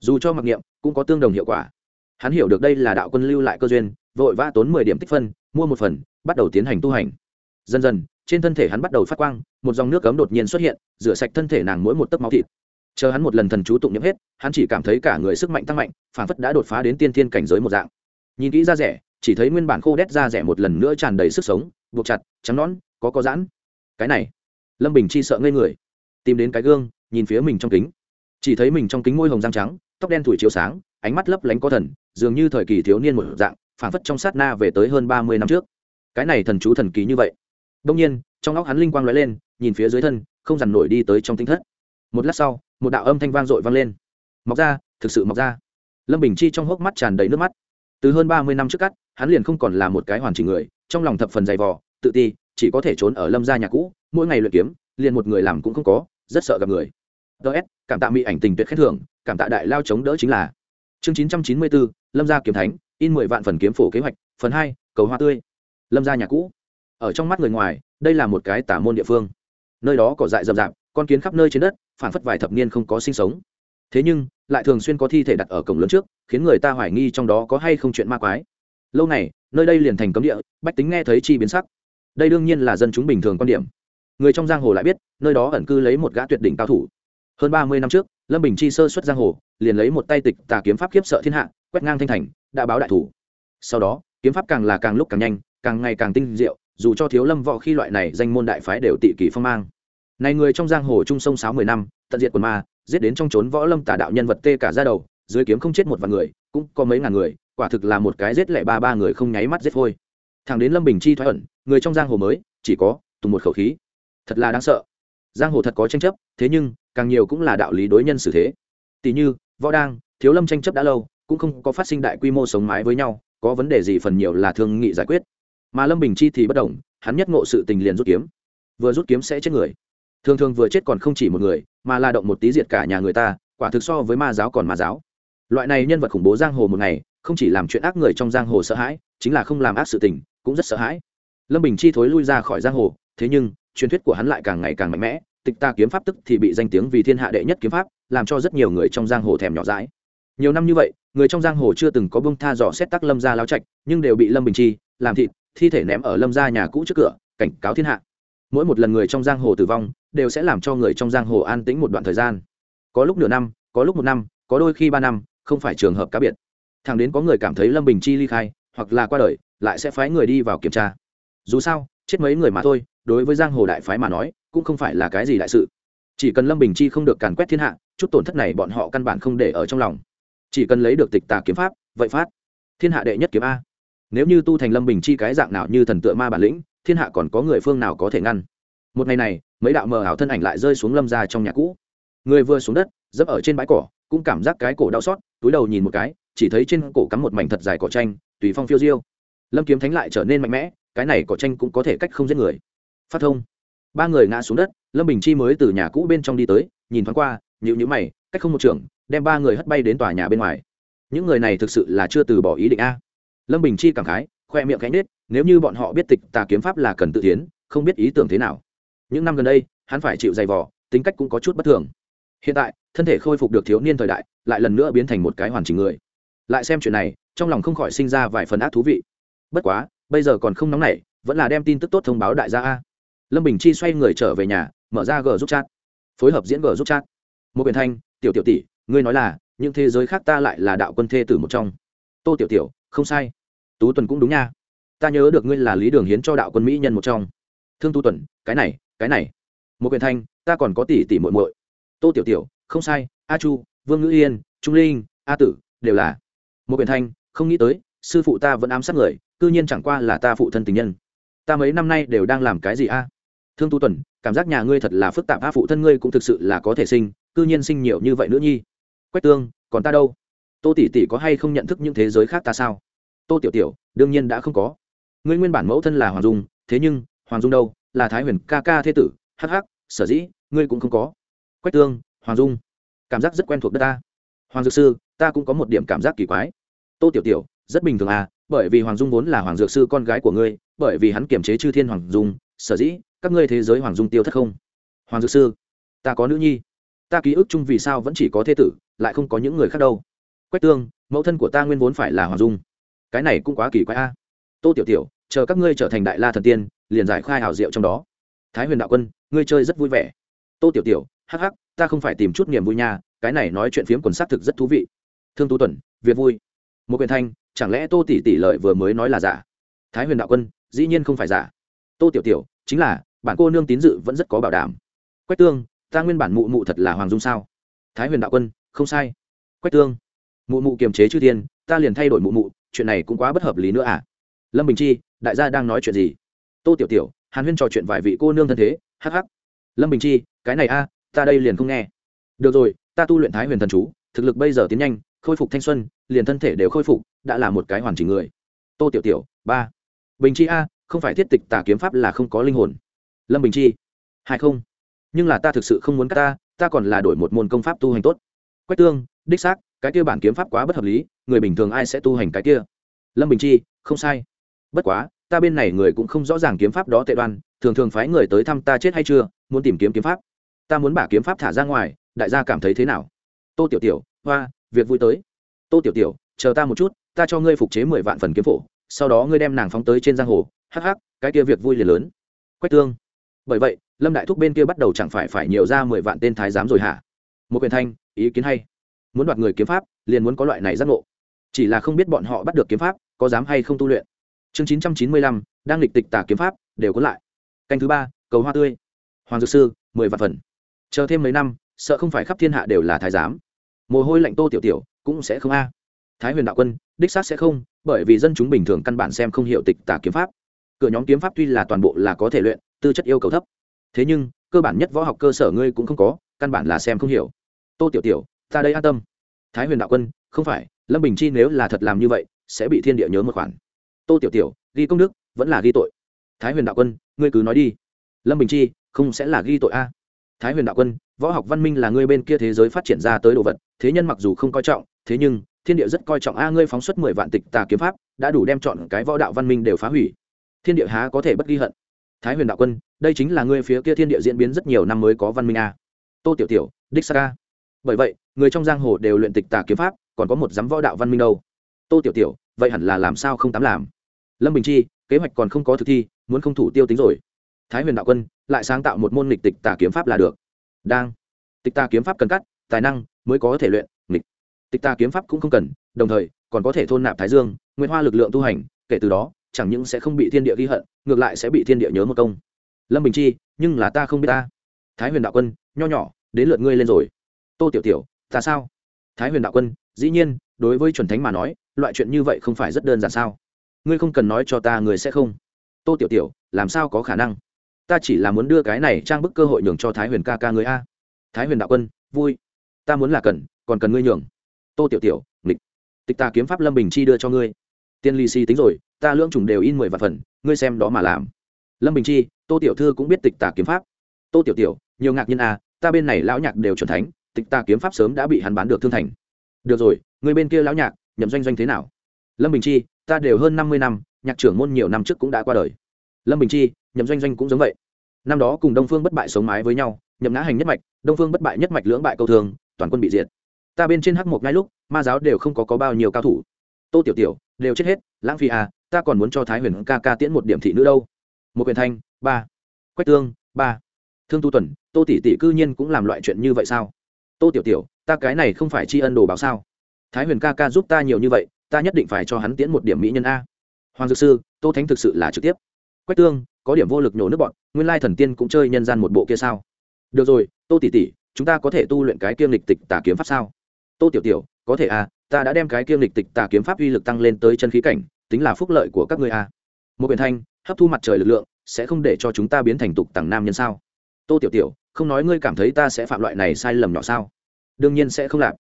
Dù cho mặc niệm, cũng có tương đồng hiệu quả. Hắn hiểu được đây là đạo quân lưu lại cơ duyên, vội vã tốn mười điểm tích phân, mua một phần, bắt đầu tiến hành tu hành. Dần dần trên thân thể hắn bắt đầu phát quang, một dòng nước cấm đột nhiên xuất hiện, rửa sạch thân thể nàng mỗi một tấc máu thịt. Chờ hắn một lần thần chú tụng nhiễm hết, hắn chỉ cảm thấy cả người sức mạnh tăng mạnh, phản phất đã đột phá đến tiên thiên cảnh giới một dạng. Nhìn kỹ ra rẻ, chỉ thấy nguyên bản khô đét ra rẻ một lần nữa tràn đầy sức sống, buộc chặt, trắng nón có có giãn. Cái này, lâm bình chi sợ ngây người, tìm đến cái gương, nhìn phía mình trong kính. Chỉ thấy mình trong kính môi hồng răng trắng, tóc đen thủi chiếu sáng, ánh mắt lấp lánh có thần, dường như thời kỳ thiếu niên một dạng, phản phất trong sát na về tới hơn ba mươi năm trước. Cái này thần chú thần kỳ như vậy đông nhiên trong óc hắn linh quang lóe lên nhìn phía dưới thân không dằn nổi đi tới trong tinh thất. Một lát sau một đạo âm thanh vang dội vang lên. Mọc ra thực sự mọc ra. Lâm bình chi trong hốc mắt tràn đầy nước mắt. Từ hơn ba mươi năm trước cắt hắn liền không còn là một cái hoàn chỉnh người trong lòng thập phần dày vò tự ti chỉ có thể trốn ở lâm gia nhà cũ mỗi ngày luyện kiếm liền một người làm cũng không có rất sợ gặp người. DS, cảm tạ mỹ ảnh tình tuyệt khen thưởng cảm tạ đại lao chống đỡ chính là. Chương chín trăm chín mươi bốn lâm gia kiếm thánh in mười vạn phần kiếm phổ kế hoạch phần hai cầu hoa tươi. Lâm gia nhà cũ ở trong mắt người ngoài, đây là một cái tả môn địa phương. Nơi đó cỏ dại rậm rạp, con kiến khắp nơi trên đất phản phất vài thập niên không có sinh sống. Thế nhưng, lại thường xuyên có thi thể đặt ở cổng lớn trước, khiến người ta hoài nghi trong đó có hay không chuyện ma quái. Lâu này nơi đây liền thành cấm địa, bách tính nghe thấy chi biến sắc. Đây đương nhiên là dân chúng bình thường quan điểm. Người trong giang hồ lại biết, nơi đó ẩn cư lấy một gã tuyệt đỉnh cao thủ. Hơn ba mươi năm trước, lâm bình chi sơ xuất giang hồ, liền lấy một tay tịch tà kiếm pháp khiếp sợ thiên hạ, quét ngang thanh thành, đã báo đại thủ. Sau đó, kiếm pháp càng là càng lúc càng nhanh, càng ngày càng tinh diệu dù cho thiếu lâm võ khi loại này danh môn đại phái đều tị kỳ phong mang. Này người trong giang hồ trung sông sáu mười năm, tận diệt quần ma, giết đến trong trốn võ lâm tà đạo nhân vật tê cả ra đầu, dưới kiếm không chết một vài người, cũng có mấy ngàn người, quả thực là một cái giết lẻ ba ba người không nháy mắt giết thôi thằng đến lâm bình chi thoái ẩn, người trong giang hồ mới, chỉ có tùng một khẩu khí. Thật là đáng sợ. Giang hồ thật có tranh chấp, thế nhưng, càng nhiều cũng là đạo lý đối nhân xử thế. Tỷ như, võ đang, thiếu lâm tranh chấp đã lâu, cũng không có phát sinh đại quy mô sống mái với nhau, có vấn đề gì phần nhiều là thương nghị giải quyết mà lâm bình chi thì bất đồng hắn nhất ngộ sự tình liền rút kiếm. Vừa rút kiếm sẽ chết người. Thường thường vừa chết còn không chỉ một người, mà là động một tí diệt cả nhà người ta, quả thực so với ma giáo còn ma giáo. Loại này nhân vật khủng bố giang hồ một ngày, không chỉ làm chuyện ác người trong giang hồ sợ hãi, chính là không làm ác sự tình, cũng rất sợ hãi. Lâm bình chi thối lui ra khỏi giang hồ, thế nhưng, truyền thuyết của hắn lại càng ngày càng mạnh mẽ, tịch ta kiếm pháp tức thì bị danh tiếng vì thiên hạ đệ nhất kiếm pháp, làm cho rất nhiều người trong giang hồ thèm nhỏ dãi. Nhiều năm như vậy, người trong giang hồ chưa từng có bông tha dò xét tắc lâm gia lao trạch, nhưng đều bị lâm bình chi, làm thịt thi thể ném ở lâm gia nhà cũ trước cửa, cảnh cáo thiên hạ. Mỗi một lần người trong giang hồ tử vong, đều sẽ làm cho người trong giang hồ an tĩnh một đoạn thời gian. Có lúc nửa năm, có lúc một năm, có đôi khi ba năm, không phải trường hợp cá biệt. Thằng đến có người cảm thấy lâm bình chi ly khai, hoặc là qua đời, lại sẽ phái người đi vào kiểm tra. Dù sao, chết mấy người mà thôi, đối với giang hồ đại phái mà nói, cũng không phải là cái gì đại sự. Chỉ cần lâm bình chi không được càn quét thiên hạ, chút tổn thất này bọn họ căn bản không để ở trong lòng. Chỉ cần lấy được tịch tà kiếm pháp, vậy phát. Thiên hạ đệ nhất kiếm a nếu như tu thành lâm bình chi cái dạng nào như thần tượng ma bản lĩnh, thiên hạ còn có người phương nào có thể ngăn? Một ngày này, mấy đạo mờ ảo thân ảnh lại rơi xuống lâm ra trong nhà cũ. Người vừa xuống đất, dẫm ở trên bãi cỏ, cũng cảm giác cái cổ đau xót, túi đầu nhìn một cái, chỉ thấy trên cổ cắm một mảnh thật dài cỏ tranh tùy phong phiêu diêu. Lâm kiếm thánh lại trở nên mạnh mẽ, cái này cỏ tranh cũng có thể cách không giết người. Phát thông. Ba người ngã xuống đất, lâm bình chi mới từ nhà cũ bên trong đi tới, nhìn thoáng qua nhịu nhữ mày, cách không một trường, đem ba người hất bay đến tòa nhà bên ngoài. Những người này thực sự là chưa từ bỏ ý định a lâm bình chi cảm khái, khoe miệng cánh nết nếu như bọn họ biết tịch tà kiếm pháp là cần tự tiến, không biết ý tưởng thế nào. Những năm gần đây, hắn phải chịu dày vò, tính cách cũng có chút bất thường. Hiện tại, thân thể khôi phục được thiếu niên thời đại, lại lần nữa biến thành một cái hoàn chỉnh người. Lại xem chuyện này, trong lòng không khỏi sinh ra vài phần ác thú vị. Bất quá, bây giờ còn không nóng nảy, vẫn là đem tin tức tốt thông báo đại gia a. Lâm bình chi xoay người trở về nhà, mở ra g giúp chat. Phối hợp diễn g giúp chat. Một quyền thanh, tiểu tiểu tỷ, ngươi nói là, những thế giới khác ta lại là đạo quân thê tử một trong. Tô tiểu tiểu không sai. Tú tuần cũng đúng nha. Ta nhớ được ngươi là lý đường hiến cho đạo quân mỹ nhân một trong. Thương tu tuần, cái này cái này. Một quyền thanh, ta còn có tỷ tỷ muội muội. Tô tiểu tiểu, không sai. A chu, vương ngữ yên, trung linh, a tử, đều là. Một quyền thanh, không nghĩ tới, sư phụ ta vẫn ám sát người, cư nhiên chẳng qua là ta phụ thân tình nhân. Ta mấy năm nay đều đang làm cái gì a? Thương tu tuần, cảm giác nhà ngươi thật là phức tạp a, phụ thân ngươi cũng thực sự là có thể sinh, cư nhiên sinh nhiều như vậy nữa nhi. Quách tương, còn ta đâu? Tô tỷ tỷ có hay không nhận thức những thế giới khác ta sao? Tô tiểu tiểu, đương nhiên đã không có. Ngươi nguyên bản mẫu thân là hoàng dung, thế nhưng, hoàng dung đâu? Là thái huyền ca ca thế tử hh sở dĩ, ngươi cũng không có. Quách tương, hoàng dung, cảm giác rất quen thuộc đất ta. Hoàng dược sư, ta cũng có một điểm cảm giác kỳ quái. Tô tiểu tiểu, rất bình thường à bởi vì hoàng dung vốn là hoàng dược sư con gái của ngươi, bởi vì hắn kiềm chế chư thiên hoàng dung, sở dĩ, các ngươi thế giới hoàng dung tiêu thất không? Hoàng dược sư, ta có nữ nhi. Ta ký ức chung vì sao vẫn chỉ có thế tử, lại không có những người khác đâu. Quách tương, mẫu thân của ta nguyên vốn phải là hoàng dung cái này cũng quá kỳ quái a. Tô tiểu tiểu, chờ các ngươi trở thành đại la thần tiên, liền giải khai hào diệu trong đó. Thái huyền đạo quân, ngươi chơi rất vui vẻ. Tô tiểu tiểu, hắc hắc, ta không phải tìm chút niềm vui nha, cái này nói chuyện phiếm quần s á t thực rất thú vị. Thương tú tuần, việc vui. Một quyền thanh, chẳng lẽ tô tỷ tỷ lợi vừa mới nói là giả? Thái huyền đạo quân, dĩ nhiên không phải giả. Tô tiểu tiểu, chính là, bản cô nương tín dự vẫn rất có bảo đảm. Quách tương, ta nguyên bản mụ mụ thật là hoàng dung sao? Thái huyền đạo quân, không sai. Quách tương, mụ mụ kiềm chế chư thiên, ta liền thay đổi mụ mụ chuyện này cũng quá bất hợp lý nữa à? Lâm bình chi, đại gia đang nói chuyện gì? Tô tiểu tiểu, hàn huyên trò chuyện vài vị cô nương thân thế, hắc hắc. lâm bình chi, cái này a, ta đây liền không nghe. Được rồi, ta tu luyện thái huyền thần chú, thực lực bây giờ tiến nhanh, khôi phục thanh xuân, liền thân thể đều khôi phục, đã là một cái hoàn chỉnh người. Tô tiểu tiểu, ba. Bình chi a, không phải thiết tịch tà kiếm pháp là không có linh hồn. Lâm bình chi, hai không. Nhưng là ta thực sự không muốn cắt ta ta còn là đổi một môn công pháp tu hành tốt. Quách tương, đích xác cái kia bản kiếm pháp quá bất hợp lý, người bình thường ai sẽ tu hành cái kia? Lâm bình chi, không sai. Bất quá, ta bên này người cũng không rõ ràng kiếm pháp đó tệ đoan, thường thường phái người tới thăm ta chết hay chưa, muốn tìm kiếm kiếm pháp. Ta muốn bả kiếm pháp thả ra ngoài, đại gia cảm thấy thế nào? Tô tiểu tiểu, hoa, việc vui tới. Tô tiểu tiểu, chờ ta một chút, ta cho ngươi phục chế mười vạn phần kiếm phổ, sau đó ngươi đem nàng phóng tới trên giang hồ, hắc hắc, cái kia việc vui liền lớn. Quách tương. Bởi vậy, lâm đại thúc bên kia bắt đầu chẳng phải phải nhiều ra mười vạn tên thái giám rồi hả? Một quyền thanh, ý kiến hay muốn đoạt người kiếm pháp, liền muốn có loại này giác ngộ. Chỉ là không biết bọn họ bắt được kiếm pháp, có dám hay không tu luyện. Chương chín trăm chín mươi lăm, đang lịch tịch tả kiếm pháp, đều có lại. Canh thứ ba, cầu hoa tươi. Hoàng dược sư, mười vạn phần. Chờ thêm mấy năm, sợ không phải khắp thiên hạ đều là thái giám. Mồ hôi lạnh tô tiểu tiểu, cũng sẽ không a. Thái huyền đạo quân, đích xác sẽ không, bởi vì dân chúng bình thường căn bản xem không hiểu tịch tả kiếm pháp. Cửa nhóm kiếm pháp tuy là toàn bộ là có thể luyện, tư chất yêu cầu thấp. Thế nhưng, cơ bản nhất võ học cơ sở ngươi cũng không có, căn bản là xem không hiểu. Tô tiểu tiểu ta đây an tâm. Thái huyền đạo quân, không phải, lâm bình chi nếu là thật làm như vậy, sẽ bị thiên địa nhớ một khoản. Tô tiểu tiểu, ghi công đức, vẫn là ghi tội. Thái huyền đạo quân, ngươi cứ nói đi. Lâm bình chi, không sẽ là ghi tội a. Thái huyền đạo quân, võ học văn minh là ngươi bên kia thế giới phát triển ra tới đồ vật, thế nhân mặc dù không coi trọng, thế nhưng, thiên địa rất coi trọng a, ngươi phóng xuất mười vạn tịch tà kiếm pháp, đã đủ đem chọn cái võ đạo văn minh đều phá hủy. Thiên địa há có thể bất ghi hận. Thái huyền đạo quân, đây chính là ngươi phía kia thiên địa diễn biến rất nhiều năm mới có văn minh a. Tô tiểu tiểu, đích sa bởi vậy người trong giang hồ đều luyện tịch tà kiếm pháp, còn có một giám võ đạo văn minh đâu. Tô tiểu tiểu, vậy hẳn là làm sao không tám làm? Lâm bình chi, kế hoạch còn không có thực thi, muốn không thủ tiêu tính rồi. Thái huyền đạo quân, lại sáng tạo một môn nghịch tịch tà kiếm pháp là được. Đang. Tịch tà kiếm pháp cần cắt, tài năng mới có thể luyện nghịch. Tịch tà kiếm pháp cũng không cần, đồng thời, còn có thể thôn nạp thái dương nguyên hoa lực lượng tu hành, kể từ đó, chẳng những sẽ không bị thiên địa ghi hận, ngược lại sẽ bị thiên địa nhớ một công. Lâm bình chi, nhưng là ta không biết ta. Thái huyền đạo quân, nho nhỏ, đến lượt ngươi lên rồi. Tô tiểu tiểu ta sao? Thái huyền đạo quân, dĩ nhiên, đối với chuẩn thánh mà nói, loại chuyện như vậy không phải rất đơn giản sao? Ngươi không cần nói cho ta người sẽ không. Tô tiểu tiểu, làm sao có khả năng? Ta chỉ là muốn đưa cái này trang bức cơ hội nhường cho thái huyền ca ca người a. Thái huyền đạo quân, vui. Ta muốn là cần, còn cần ngươi nhường. Tô tiểu tiểu, nghịch. Tịch ta kiếm pháp lâm bình chi đưa cho ngươi. Tiên ly si tính rồi, ta lưỡng trùng đều in mười vạn phần, ngươi xem đó mà làm. Lâm bình chi, tô tiểu thư cũng biết tịch tà kiếm pháp. Tô tiểu tiểu, nhiều ngạc nhiên à ta bên này lão nhạc đều c thánh tịch tà kiếm pháp sớm đã bị hắn bán được thương thành. Được rồi người bên kia lão nhạc nhậm doanh doanh thế nào? Lâm bình chi ta đều hơn năm mươi năm nhạc trưởng môn nhiều năm trước cũng đã qua đời. Lâm bình chi nhậm doanh doanh cũng giống vậy. Năm đó cùng đông phương bất bại sống mái với nhau nhậm ngã hành nhất mạch đông phương bất bại nhất mạch lưỡng bại câu thường toàn quân bị diệt. Ta bên trên hắc một ngay lúc ma giáo đều không có, có bao nhiêu cao thủ. Tô tiểu tiểu đều chết hết lãng phí à ta còn muốn cho thái huyền ca ca tiễn một điểm thị nữ đâu. Một quyền thanh ba. Quách tương ba. Thương tu tuần tô tỷ tỷ cư nhiên cũng làm loại chuyện như vậy sao? Tô tiểu tiểu, ta cái này không phải tri ân đồ báo sao? Thái huyền ca ca giúp ta nhiều như vậy, ta nhất định phải cho hắn tiễn một điểm mỹ nhân a. Hoàng dược sư, tô thánh thực sự là trực tiếp. Quách tương, có điểm vô lực nhổ nước bọn, nguyên lai thần tiên cũng chơi nhân gian một bộ kia sao? Được rồi, tô tỷ tỷ, chúng ta có thể tu luyện cái kiêm lịch tịch tà kiếm pháp sao? Tô tiểu tiểu, có thể à ta đã đem cái kiêm lịch tịch tà kiếm pháp uy lực tăng lên tới chân khí cảnh, tính là phúc lợi của các ngươi à. một quyền thanh, hấp thu mặt trời lực lượng, sẽ không để cho chúng ta biến thành tục tằng nam nhân sao? Tô tiểu tiểu không nói ngươi cảm thấy ta sẽ phạm loại này sai lầm nhỏ sao? Đương nhiên sẽ không làm.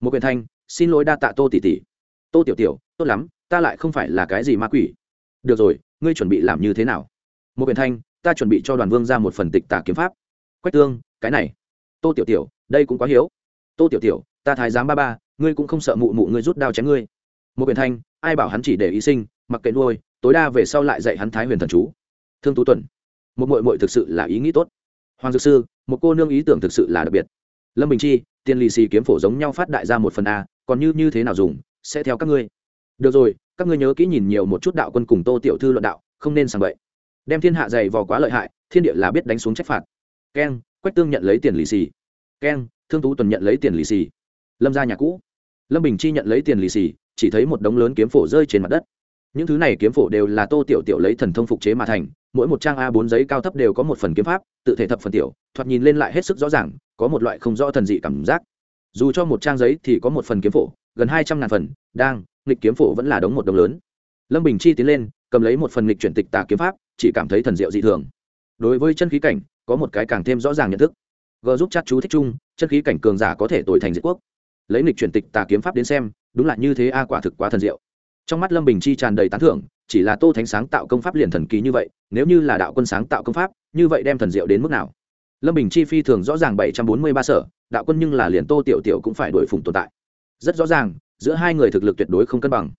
Một quyền thanh, xin lỗi đa tạ tô tỷ tỷ. Tô tiểu tiểu, tốt lắm, ta lại không phải là cái gì ma quỷ. Được rồi, ngươi chuẩn bị làm như thế nào? Một biển thanh, ta chuẩn bị cho đoàn vương ra một phần tịch tả kiếm pháp. Quách tương, cái này. Tô tiểu tiểu, đây cũng quá hiếu. Tô tiểu tiểu, ta thái giám ba ba, ngươi cũng không sợ mụ mụ ngươi rút đao chém ngươi. Một biển thanh, ai bảo hắn chỉ để ý sinh, mặc kệ nuôi, tối đa về sau lại dạy hắn thái huyền thần chú. Thương tú tuần. Một mội mội thực sự là ý nghĩ tốt hoàng dược sư, một cô nương ý tưởng thực sự là đặc biệt. Lâm bình chi tiền lì xì kiếm phổ giống nhau phát đại ra một phần a, còn như như thế nào dùng, sẽ theo các ngươi. Được rồi, các ngươi nhớ kỹ nhìn nhiều một chút đạo quân cùng tô tiểu thư luận đạo, không nên sàng bậy. Đem thiên hạ dày vò quá lợi hại, thiên địa là biết đánh xuống trách phạt. Keng, quách tương nhận lấy tiền lì xì. Keng, thương tú tuần nhận lấy tiền lì xì. Lâm ra nhà cũ. Lâm bình chi nhận lấy tiền lì xì, chỉ thấy một đống lớn kiếm phổ rơi trên mặt đất những thứ này kiếm phổ đều là tô tiểu tiểu lấy thần thông phục chế mà thành, mỗi một trang a 4 giấy cao thấp đều có một phần kiếm pháp, tự thể thập phần tiểu, thoạt nhìn lên lại hết sức rõ ràng, có một loại không rõ thần dị cảm giác. Dù cho một trang giấy thì có một phần kiếm phổ, gần hai trăm ngàn phần, đang, nghịch kiếm phổ vẫn là đống một đồng lớn. Lâm bình chi tiến lên, cầm lấy một phần nghịch chuyển tịch tà kiếm pháp, chỉ cảm thấy thần diệu dị thường. Đối với chân khí cảnh, có một cái càng thêm rõ ràng nhận thức. G giúp chắc chú thích chung, chân khí cảnh cường giả có thể tồi thành diệt quốc. Lấy nghịch chuyển tịch tà kiếm pháp đến xem, đúng là như thế a, quả thực quá thần diệu trong mắt lâm bình chi tràn đầy tán thưởng, chỉ là tô thánh sáng tạo công pháp liền thần kỳ như vậy, nếu như là đạo quân sáng tạo công pháp, như vậy đem thần diệu đến mức nào? Lâm bình chi phi thường rõ ràng bảy trăm bốn mươi ba sở, đạo quân nhưng là liền tô tiểu tiểu cũng phải đổi phùng tồn tại. Rất rõ ràng, giữa hai người thực lực tuyệt đối không cân bằng.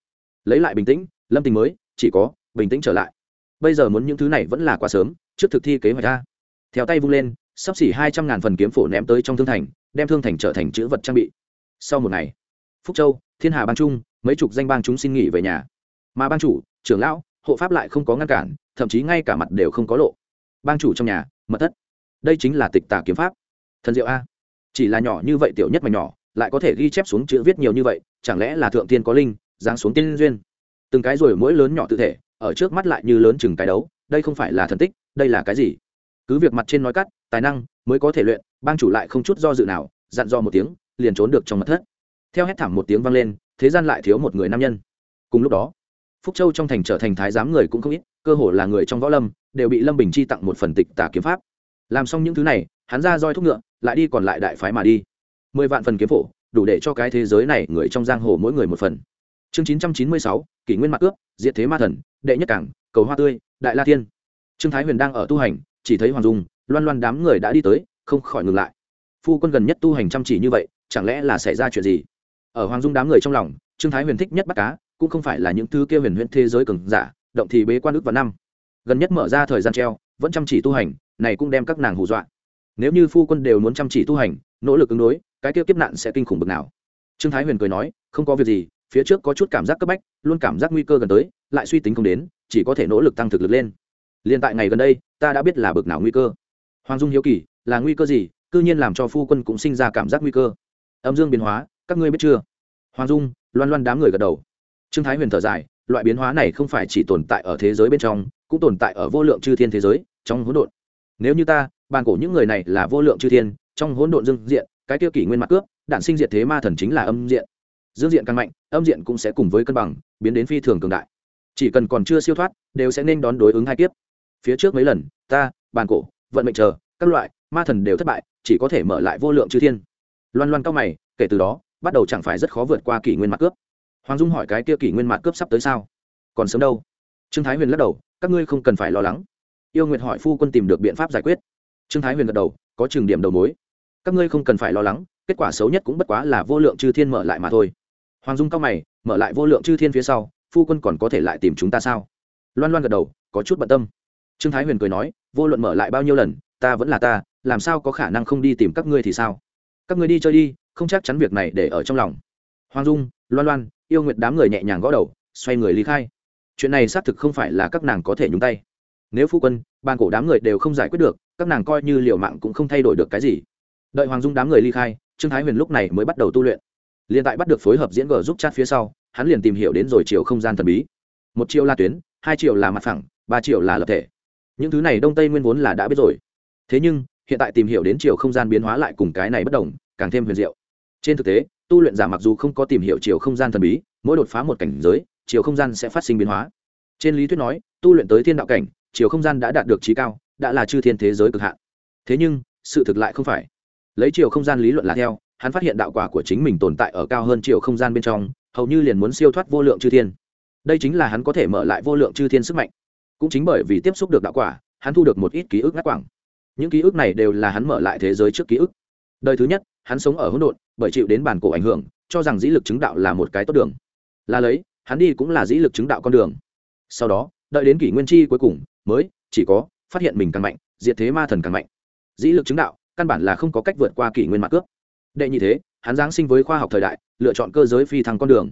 Lấy lại bình tĩnh, lâm tình mới, chỉ có, bình tĩnh trở lại. Bây giờ muốn những thứ này vẫn là quá sớm, trước thực thi kế hoạch ra. Theo tay vung lên, sắp xỉ hai trăm ngàn phần kiếm phổ ném tới trong thương thành, đem thương thành trở thành chữ vật trang bị. Sau một ngày, phúc châu, thiên hà ban trung mấy chục danh bang chúng xin nghỉ về nhà. Mà bang chủ, trưởng lão, hộ pháp lại không có ngăn cản, thậm chí ngay cả mặt đều không có lộ. Bang chủ trong nhà, mật thất. Đây chính là tịch tà kiếm pháp. Thần diệu a. Chỉ là nhỏ như vậy tiểu nhất mà nhỏ, lại có thể ghi chép xuống chữ viết nhiều như vậy, chẳng lẽ là thượng tiên có linh, giáng xuống tiên duyên? Từng cái rồi mỗi lớn nhỏ tự thể, ở trước mắt lại như lớn chừng cái đấu, đây không phải là thần tích, đây là cái gì? Cứ việc mặt trên nói cắt, tài năng mới có thể luyện, bang chủ lại không chút do dự nào, dặn do một tiếng, liền trốn được trong mật thất. Theo hét thảm một tiếng vang lên thế gian lại thiếu một người nam nhân. Cùng lúc đó, phúc châu trong thành trở thành thái giám người cũng không ít, cơ hồ là người trong võ lâm, đều bị lâm bình chi tặng một phần tịch tả kiếm pháp. Làm xong những thứ này, hắn ra roi thúc ngựa, lại đi còn lại đại phái mà đi. Mười vạn phần kiếm phổ, đủ để cho cái thế giới này người trong giang hồ mỗi người một phần. Chương chín trăm chín mươi sáu, kỷ nguyên mặc cướp diệt thế ma thần, đệ nhất cảng, cầu hoa tươi, đại la thiên. Trương thái huyền đang ở tu hành, chỉ thấy hoàng dung, loan loan đám người đã đi tới, không khỏi ngừng lại. Phu quân gần nhất tu hành chăm chỉ như vậy, chẳng lẽ là xảy ra chuyện gì? Ở hoàng dung đám người trong lòng, trương thái huyền thích nhất bắt cá, cũng không phải là những thứ kia huyền huyễn thế giới cường giả, động thì bế quan ước vào năm. Gần nhất mở ra thời gian treo, vẫn chăm chỉ tu hành, này cũng đem các nàng hù dọa. Nếu như phu quân đều muốn chăm chỉ tu hành, nỗ lực ứng đối, cái kia kiếp nạn sẽ kinh khủng bực nào. Trương thái huyền cười nói, không có việc gì, phía trước có chút cảm giác cấp bách, luôn cảm giác nguy cơ gần tới, lại suy tính không đến, chỉ có thể nỗ lực tăng thực lực lên. Liền tại ngày gần đây, ta đã biết là bực nào nguy cơ. Hoàng dung hiếu kỳ, là nguy cơ gì, cư nhiên làm cho phu quân cũng sinh ra cảm giác nguy cơ. Âm dương biến hóa các ngươi biết chưa? Hoàng dung, loan loan đám người gật đầu. Trương thái huyền thở dài, loại biến hóa này không phải chỉ tồn tại ở thế giới bên trong, cũng tồn tại ở vô lượng chư thiên thế giới, trong hỗn độn. Nếu như ta, bàn cổ những người này là vô lượng chư thiên, trong hỗn độn dương diện, cái tiêu kỷ nguyên mặt cướp đạn sinh diệt thế ma thần chính là âm diện. Dương diện càng mạnh, âm diện cũng sẽ cùng với cân bằng, biến đến phi thường cường đại. Chỉ cần còn chưa siêu thoát, đều sẽ nên đón đối ứng hai kiếp. Phía trước mấy lần, ta, bàn cổ, vận mệnh chờ, các loại, ma thần đều thất bại, chỉ có thể mở lại vô lượng chư thiên. Loan loan cao mày, kể từ đó bắt đầu chẳng phải rất khó vượt qua kỷ nguyên mặt cướp. Hoàng dung hỏi cái kia kỷ nguyên mặt cướp sắp tới sao? Còn sớm đâu. Trương thái huyền lắc đầu, các ngươi không cần phải lo lắng. Yêu nguyệt hỏi phu quân tìm được biện pháp giải quyết. Trương thái huyền gật đầu, có trường điểm đầu mối. Các ngươi không cần phải lo lắng, kết quả xấu nhất cũng bất quá là vô lượng chư thiên mở lại mà thôi. Hoàng dung cao mày, mở lại vô lượng chư thiên phía sau, phu quân còn có thể lại tìm chúng ta sao? Loan loan gật đầu, có chút bận tâm. Trương thái huyền cười nói, vô luận mở lại bao nhiêu lần, ta vẫn là ta, làm sao có khả năng không đi tìm các ngươi thì sao? Các ngươi đi chơi đi không chắc chắn việc này để ở trong lòng. Hoàng dung, loan loan, yêu nguyệt đám người nhẹ nhàng gõ đầu, xoay người ly khai. Chuyện này xác thực không phải là các nàng có thể nhúng tay. Nếu phu quân ban cổ đám người đều không giải quyết được, các nàng coi như liều mạng cũng không thay đổi được cái gì. Đợi hoàng dung đám người ly khai, trương thái huyền lúc này mới bắt đầu tu luyện. Liền tại bắt được phối hợp diễn gờ giúp chat phía sau, hắn liền tìm hiểu đến rồi chiều không gian thần bí. Một chiều là tuyến, hai chiều là mặt phẳng, ba chiều là lập thể. Những thứ này đông tây nguyên vốn là đã biết rồi. Thế nhưng, hiện tại tìm hiểu đến chiều không gian biến hóa lại cùng cái này bất đồng, càng thêm huyền diệu trên thực tế, tu luyện giả mặc dù không có tìm hiểu chiều không gian thần bí, mỗi đột phá một cảnh giới, chiều không gian sẽ phát sinh biến hóa. Trên lý thuyết nói, tu luyện tới thiên đạo cảnh, chiều không gian đã đạt được trí cao, đã là chư thiên thế giới cực hạn. Thế nhưng, sự thực lại không phải. Lấy chiều không gian lý luận là theo, hắn phát hiện đạo quả của chính mình tồn tại ở cao hơn chiều không gian bên trong, hầu như liền muốn siêu thoát vô lượng chư thiên. Đây chính là hắn có thể mở lại vô lượng chư thiên sức mạnh. Cũng chính bởi vì tiếp xúc được đạo quả, hắn thu được một ít ký ức ngắt quảng những ký ức này đều là hắn mở lại thế giới trước ký ức. Đời thứ nhất hắn sống ở hỗn độn, bởi chịu đến bản cổ ảnh hưởng, cho rằng dĩ lực chứng đạo là một cái tốt đường. Là lấy, hắn đi cũng là dĩ lực chứng đạo con đường. Sau đó, đợi đến kỷ nguyên chi cuối cùng, mới, chỉ có, phát hiện mình càng mạnh, diệt thế ma thần càng mạnh. Dĩ lực chứng đạo, căn bản là không có cách vượt qua kỷ nguyên mặt cướp. Đệ nhị thế, hắn giáng sinh với khoa học thời đại, lựa chọn cơ giới phi thăng con đường.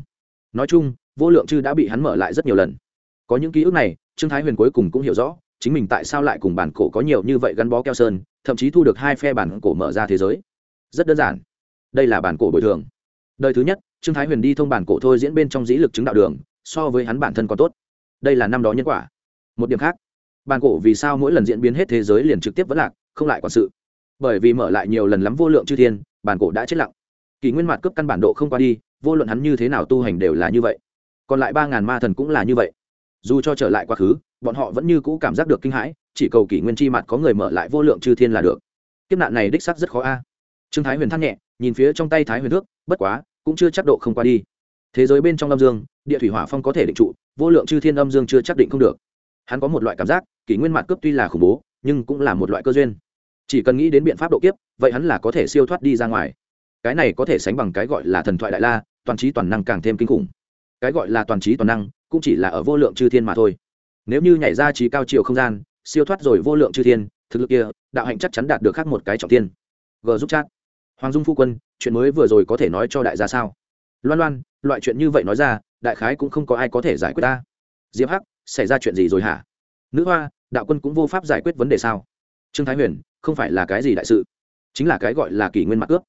Nói chung, vô lượng chư đã bị hắn mở lại rất nhiều lần. Có những ký ức này, trương thái huyền cuối cùng cũng hiểu rõ, chính mình tại sao lại cùng bản cổ có nhiều như vậy gắn bó keo sơn, thậm chí thu được hai phe bản cổ mở ra thế giới rất đơn giản. Đây là bản cổ bồi thường. Đời thứ nhất, trương thái huyền đi thông bản cổ thôi diễn bên trong dĩ lực chứng đạo đường, so với hắn bản thân còn tốt. Đây là năm đó nhân quả. Một điểm khác, bản cổ vì sao mỗi lần diễn biến hết thế giới liền trực tiếp vẫn lạc, không lại quản sự? Bởi vì mở lại nhiều lần lắm vô lượng chư thiên, bản cổ đã chết lặng. Kỷ nguyên mặt cướp căn bản độ không qua đi, vô luận hắn như thế nào tu hành đều là như vậy. Còn lại ba ngàn ma thần cũng là như vậy. Dù cho trở lại quá khứ, bọn họ vẫn như cũ cảm giác được kinh hãi, chỉ cầu kỷ nguyên chi mặt có người mở lại vô lượng chư thiên là được. Kiếp nạn này đích sắc rất khó a trương thái huyền than nhẹ, nhìn phía trong tay thái huyền Thước. bất quá, cũng chưa chắc độ không qua đi. Thế giới bên trong âm dương, địa thủy hỏa phong có thể định trụ, vô lượng chư thiên âm dương chưa chắc định không được. Hắn có một loại cảm giác, kỷ nguyên mạt cướp tuy là khủng bố, nhưng cũng là một loại cơ duyên. Chỉ cần nghĩ đến biện pháp độ kiếp, vậy hắn là có thể siêu thoát đi ra ngoài. Cái này có thể sánh bằng cái gọi là thần thoại đại la, toàn trí toàn năng càng thêm kinh khủng. Cái gọi là toàn trí toàn năng, cũng chỉ là ở vô lượng chư thiên mà thôi. Nếu như nhảy ra trí cao chiều không gian, siêu thoát rồi vô lượng chư thiên, thực lực kia, đạo hạnh chắc chắn đạt được khác một cái trọng tiên g giúp chat hoàng dung phu quân, chuyện mới vừa rồi có thể nói cho đại gia sao? Loan loan, loại chuyện như vậy nói ra, đại khái cũng không có ai có thể giải quyết ta. Diệp hắc, xảy ra chuyện gì rồi hả? Nữ hoa, đạo quân cũng vô pháp giải quyết vấn đề sao? Trương thái huyền, không phải là cái gì đại sự? Chính là cái gọi là kỷ nguyên mặc cướp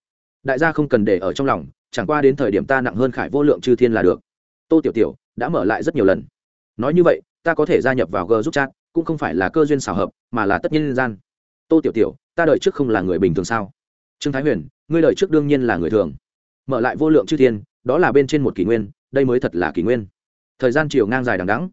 đại gia không cần để ở trong lòng, chẳng qua đến thời điểm ta nặng hơn khải vô lượng chư thiên là được. Tô tiểu tiểu, đã mở lại rất nhiều lần. Nói như vậy, ta có thể gia nhập vào g giúp chat, cũng không phải là cơ duyên xảo hợp, mà là tất nhiên gian. Tô tiểu tiểu, ta đợi trước không là người bình thường sao? Trương thái huyền ngươi lời trước đương nhiên là người thường. Mở lại vô lượng chư thiên, đó là bên trên một kỷ nguyên, đây mới thật là kỷ nguyên. Thời gian chiều ngang dài đằng đắng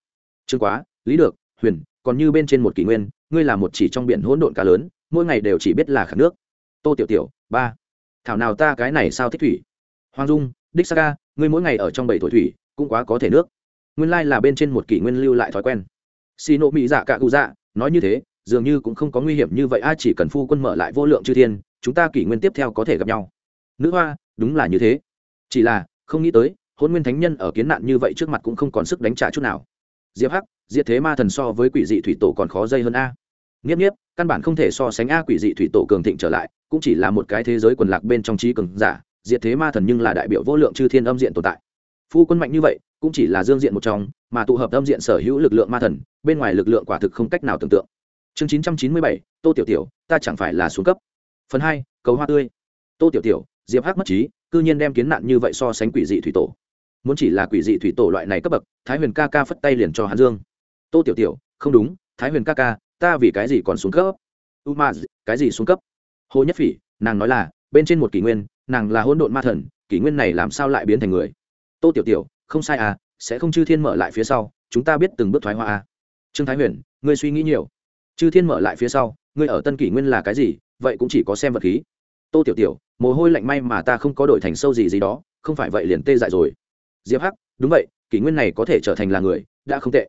chương quá, lý được, huyền, còn như bên trên một kỷ nguyên, ngươi là một chỉ trong biển hỗn độn cá lớn, mỗi ngày đều chỉ biết là khả nước. Tô tiểu tiểu, ba. Thảo nào ta cái này sao thích thủy? Hoàng dung, đích sa ngươi mỗi ngày ở trong bảy tuổi thủy, cũng quá có thể nước. Nguyên lai là bên trên một kỷ nguyên lưu lại thói quen. Xì nộ mỹ dạ cạ cụ dạ nói như thế, dường như cũng không có nguy hiểm như vậy, a, chỉ cần phu quân mở lại vô lượng chư thiên chúng ta kỷ nguyên tiếp theo có thể gặp nhau. Nữ hoa, đúng là như thế. Chỉ là, không nghĩ tới, hôn nguyên thánh nhân ở kiến nạn như vậy trước mặt cũng không còn sức đánh trả chút nào. Diệp hắc, diệt thế ma thần so với quỷ dị thủy tổ còn khó dây hơn a. Nghiếp nghiếp, căn bản không thể so sánh a quỷ dị thủy tổ cường thịnh trở lại, cũng chỉ là một cái thế giới quần lạc bên trong trí cường giả, diệt thế ma thần nhưng là đại biểu vô lượng chư thiên âm diện tồn tại. Phu quân mạnh như vậy, cũng chỉ là dương diện một trong, mà tụ hợp âm diện sở hữu lực lượng ma thần, bên ngoài lực lượng quả thực không cách nào tưởng tượng. Chương chín trăm chín mươi bảy, tô tiểu tiểu, ta chẳng phải là xuống cấp phần hai, cầu hoa tươi. Tô tiểu tiểu, diệp hắc mất trí, cư nhiên đem kiến nạn như vậy so sánh quỷ dị thủy tổ. Muốn chỉ là quỷ dị thủy tổ loại này cấp bậc, thái huyền ca ca phất tay liền cho hắn dương. Tô tiểu tiểu, không đúng, thái huyền ca ca, ta vì cái gì còn xuống cấp? U ma cái gì xuống cấp? Hồ nhất phỉ, nàng nói là, bên trên một kỷ nguyên, nàng là hỗn độn ma thần, kỷ nguyên này làm sao lại biến thành người? Tô tiểu tiểu, không sai à sẽ không chư thiên mở lại phía sau, chúng ta biết từng bước thoái hoa à. Trương thái huyền, ngươi suy nghĩ nhiều. Chư thiên mở lại phía sau, ngươi ở tân kỷ nguyên là cái gì? Vậy cũng chỉ có xem vật khí. Tô tiểu tiểu, mồ hôi lạnh may mà ta không có đổi thành sâu gì gì đó, không phải vậy liền tê dại rồi. Diệp hắc, đúng vậy, kỷ nguyên này có thể trở thành là người, đã không tệ.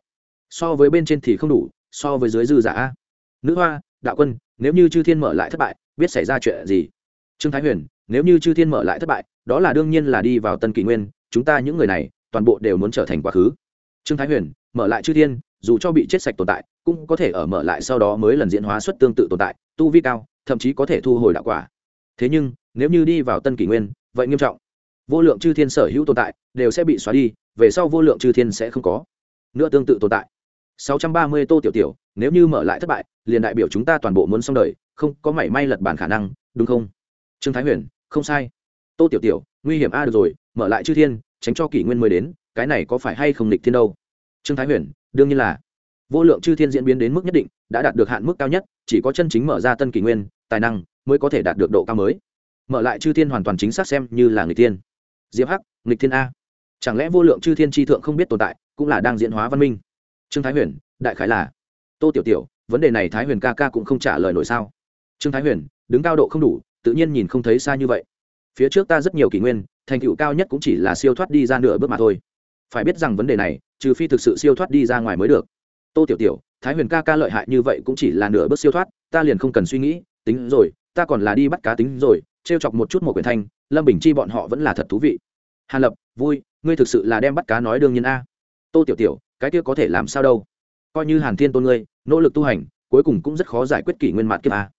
So với bên trên thì không đủ, so với dưới dư giả. Nữ hoa, đạo quân, nếu như chư thiên mở lại thất bại, biết xảy ra chuyện gì? Trương thái huyền, nếu như chư thiên mở lại thất bại, đó là đương nhiên là đi vào tân kỷ nguyên, chúng ta những người này, toàn bộ đều muốn trở thành quá khứ. Trương thái huyền, mở lại chư thiên, dù cho bị chết sạch tồn tại, cũng có thể ở mở lại sau đó mới lần diễn hóa xuất tương tự tồn tại, tu vi cao thậm chí có thể thu hồi đạo quả. Thế nhưng, nếu như đi vào tân kỷ nguyên, vậy nghiêm trọng. Vô lượng chư thiên sở hữu tồn tại đều sẽ bị xóa đi, về sau vô lượng chư thiên sẽ không có nữa tương tự tồn tại. 630 tô tiểu tiểu, nếu như mở lại thất bại, liền đại biểu chúng ta toàn bộ muốn xong đời, không có mảy may lật bản khả năng, đúng không? Trương thái huyền, không sai. Tô tiểu tiểu, nguy hiểm a, được rồi, mở lại chư thiên, tránh cho kỷ nguyên mới đến, cái này có phải hay không lịch thiên đâu? Trương thái huyền, đương nhiên là vô lượng chư thiên diễn biến đến mức nhất định, đã đạt được hạn mức cao nhất, chỉ có chân chính mở ra tân kỷ nguyên, tài năng mới có thể đạt được độ cao mới. Mở lại chư thiên hoàn toàn chính xác xem như là người tiên. diệp hắc, nghịch thiên a. Chẳng lẽ vô lượng chư thiên tri thượng không biết tồn tại, cũng là đang diễn hóa văn minh? Trương thái huyền, đại khái là. Tô tiểu tiểu, vấn đề này thái huyền ca ca cũng không trả lời nổi sao? Trương thái huyền, đứng cao độ không đủ, tự nhiên nhìn không thấy xa như vậy. Phía trước ta rất nhiều kỷ nguyên, thành tựu cao nhất cũng chỉ là siêu thoát đi ra nửa bước mà thôi. Phải biết rằng vấn đề này, trừ phi thực sự siêu thoát đi ra ngoài mới được tô tiểu tiểu, thái huyền ca ca lợi hại như vậy cũng chỉ là nửa bước siêu thoát, ta liền không cần suy nghĩ, tính rồi, ta còn là đi bắt cá tính rồi, trêu chọc một chút một quyển thanh, lâm bình chi bọn họ vẫn là thật thú vị. Hàn lập, vui, ngươi thực sự là đem bắt cá nói đương nhiên a. Tô tiểu tiểu, cái kia có thể làm sao đâu? Coi như hàn thiên tôn ngươi, nỗ lực tu hành, cuối cùng cũng rất khó giải quyết kỷ nguyên mạt kiếp a.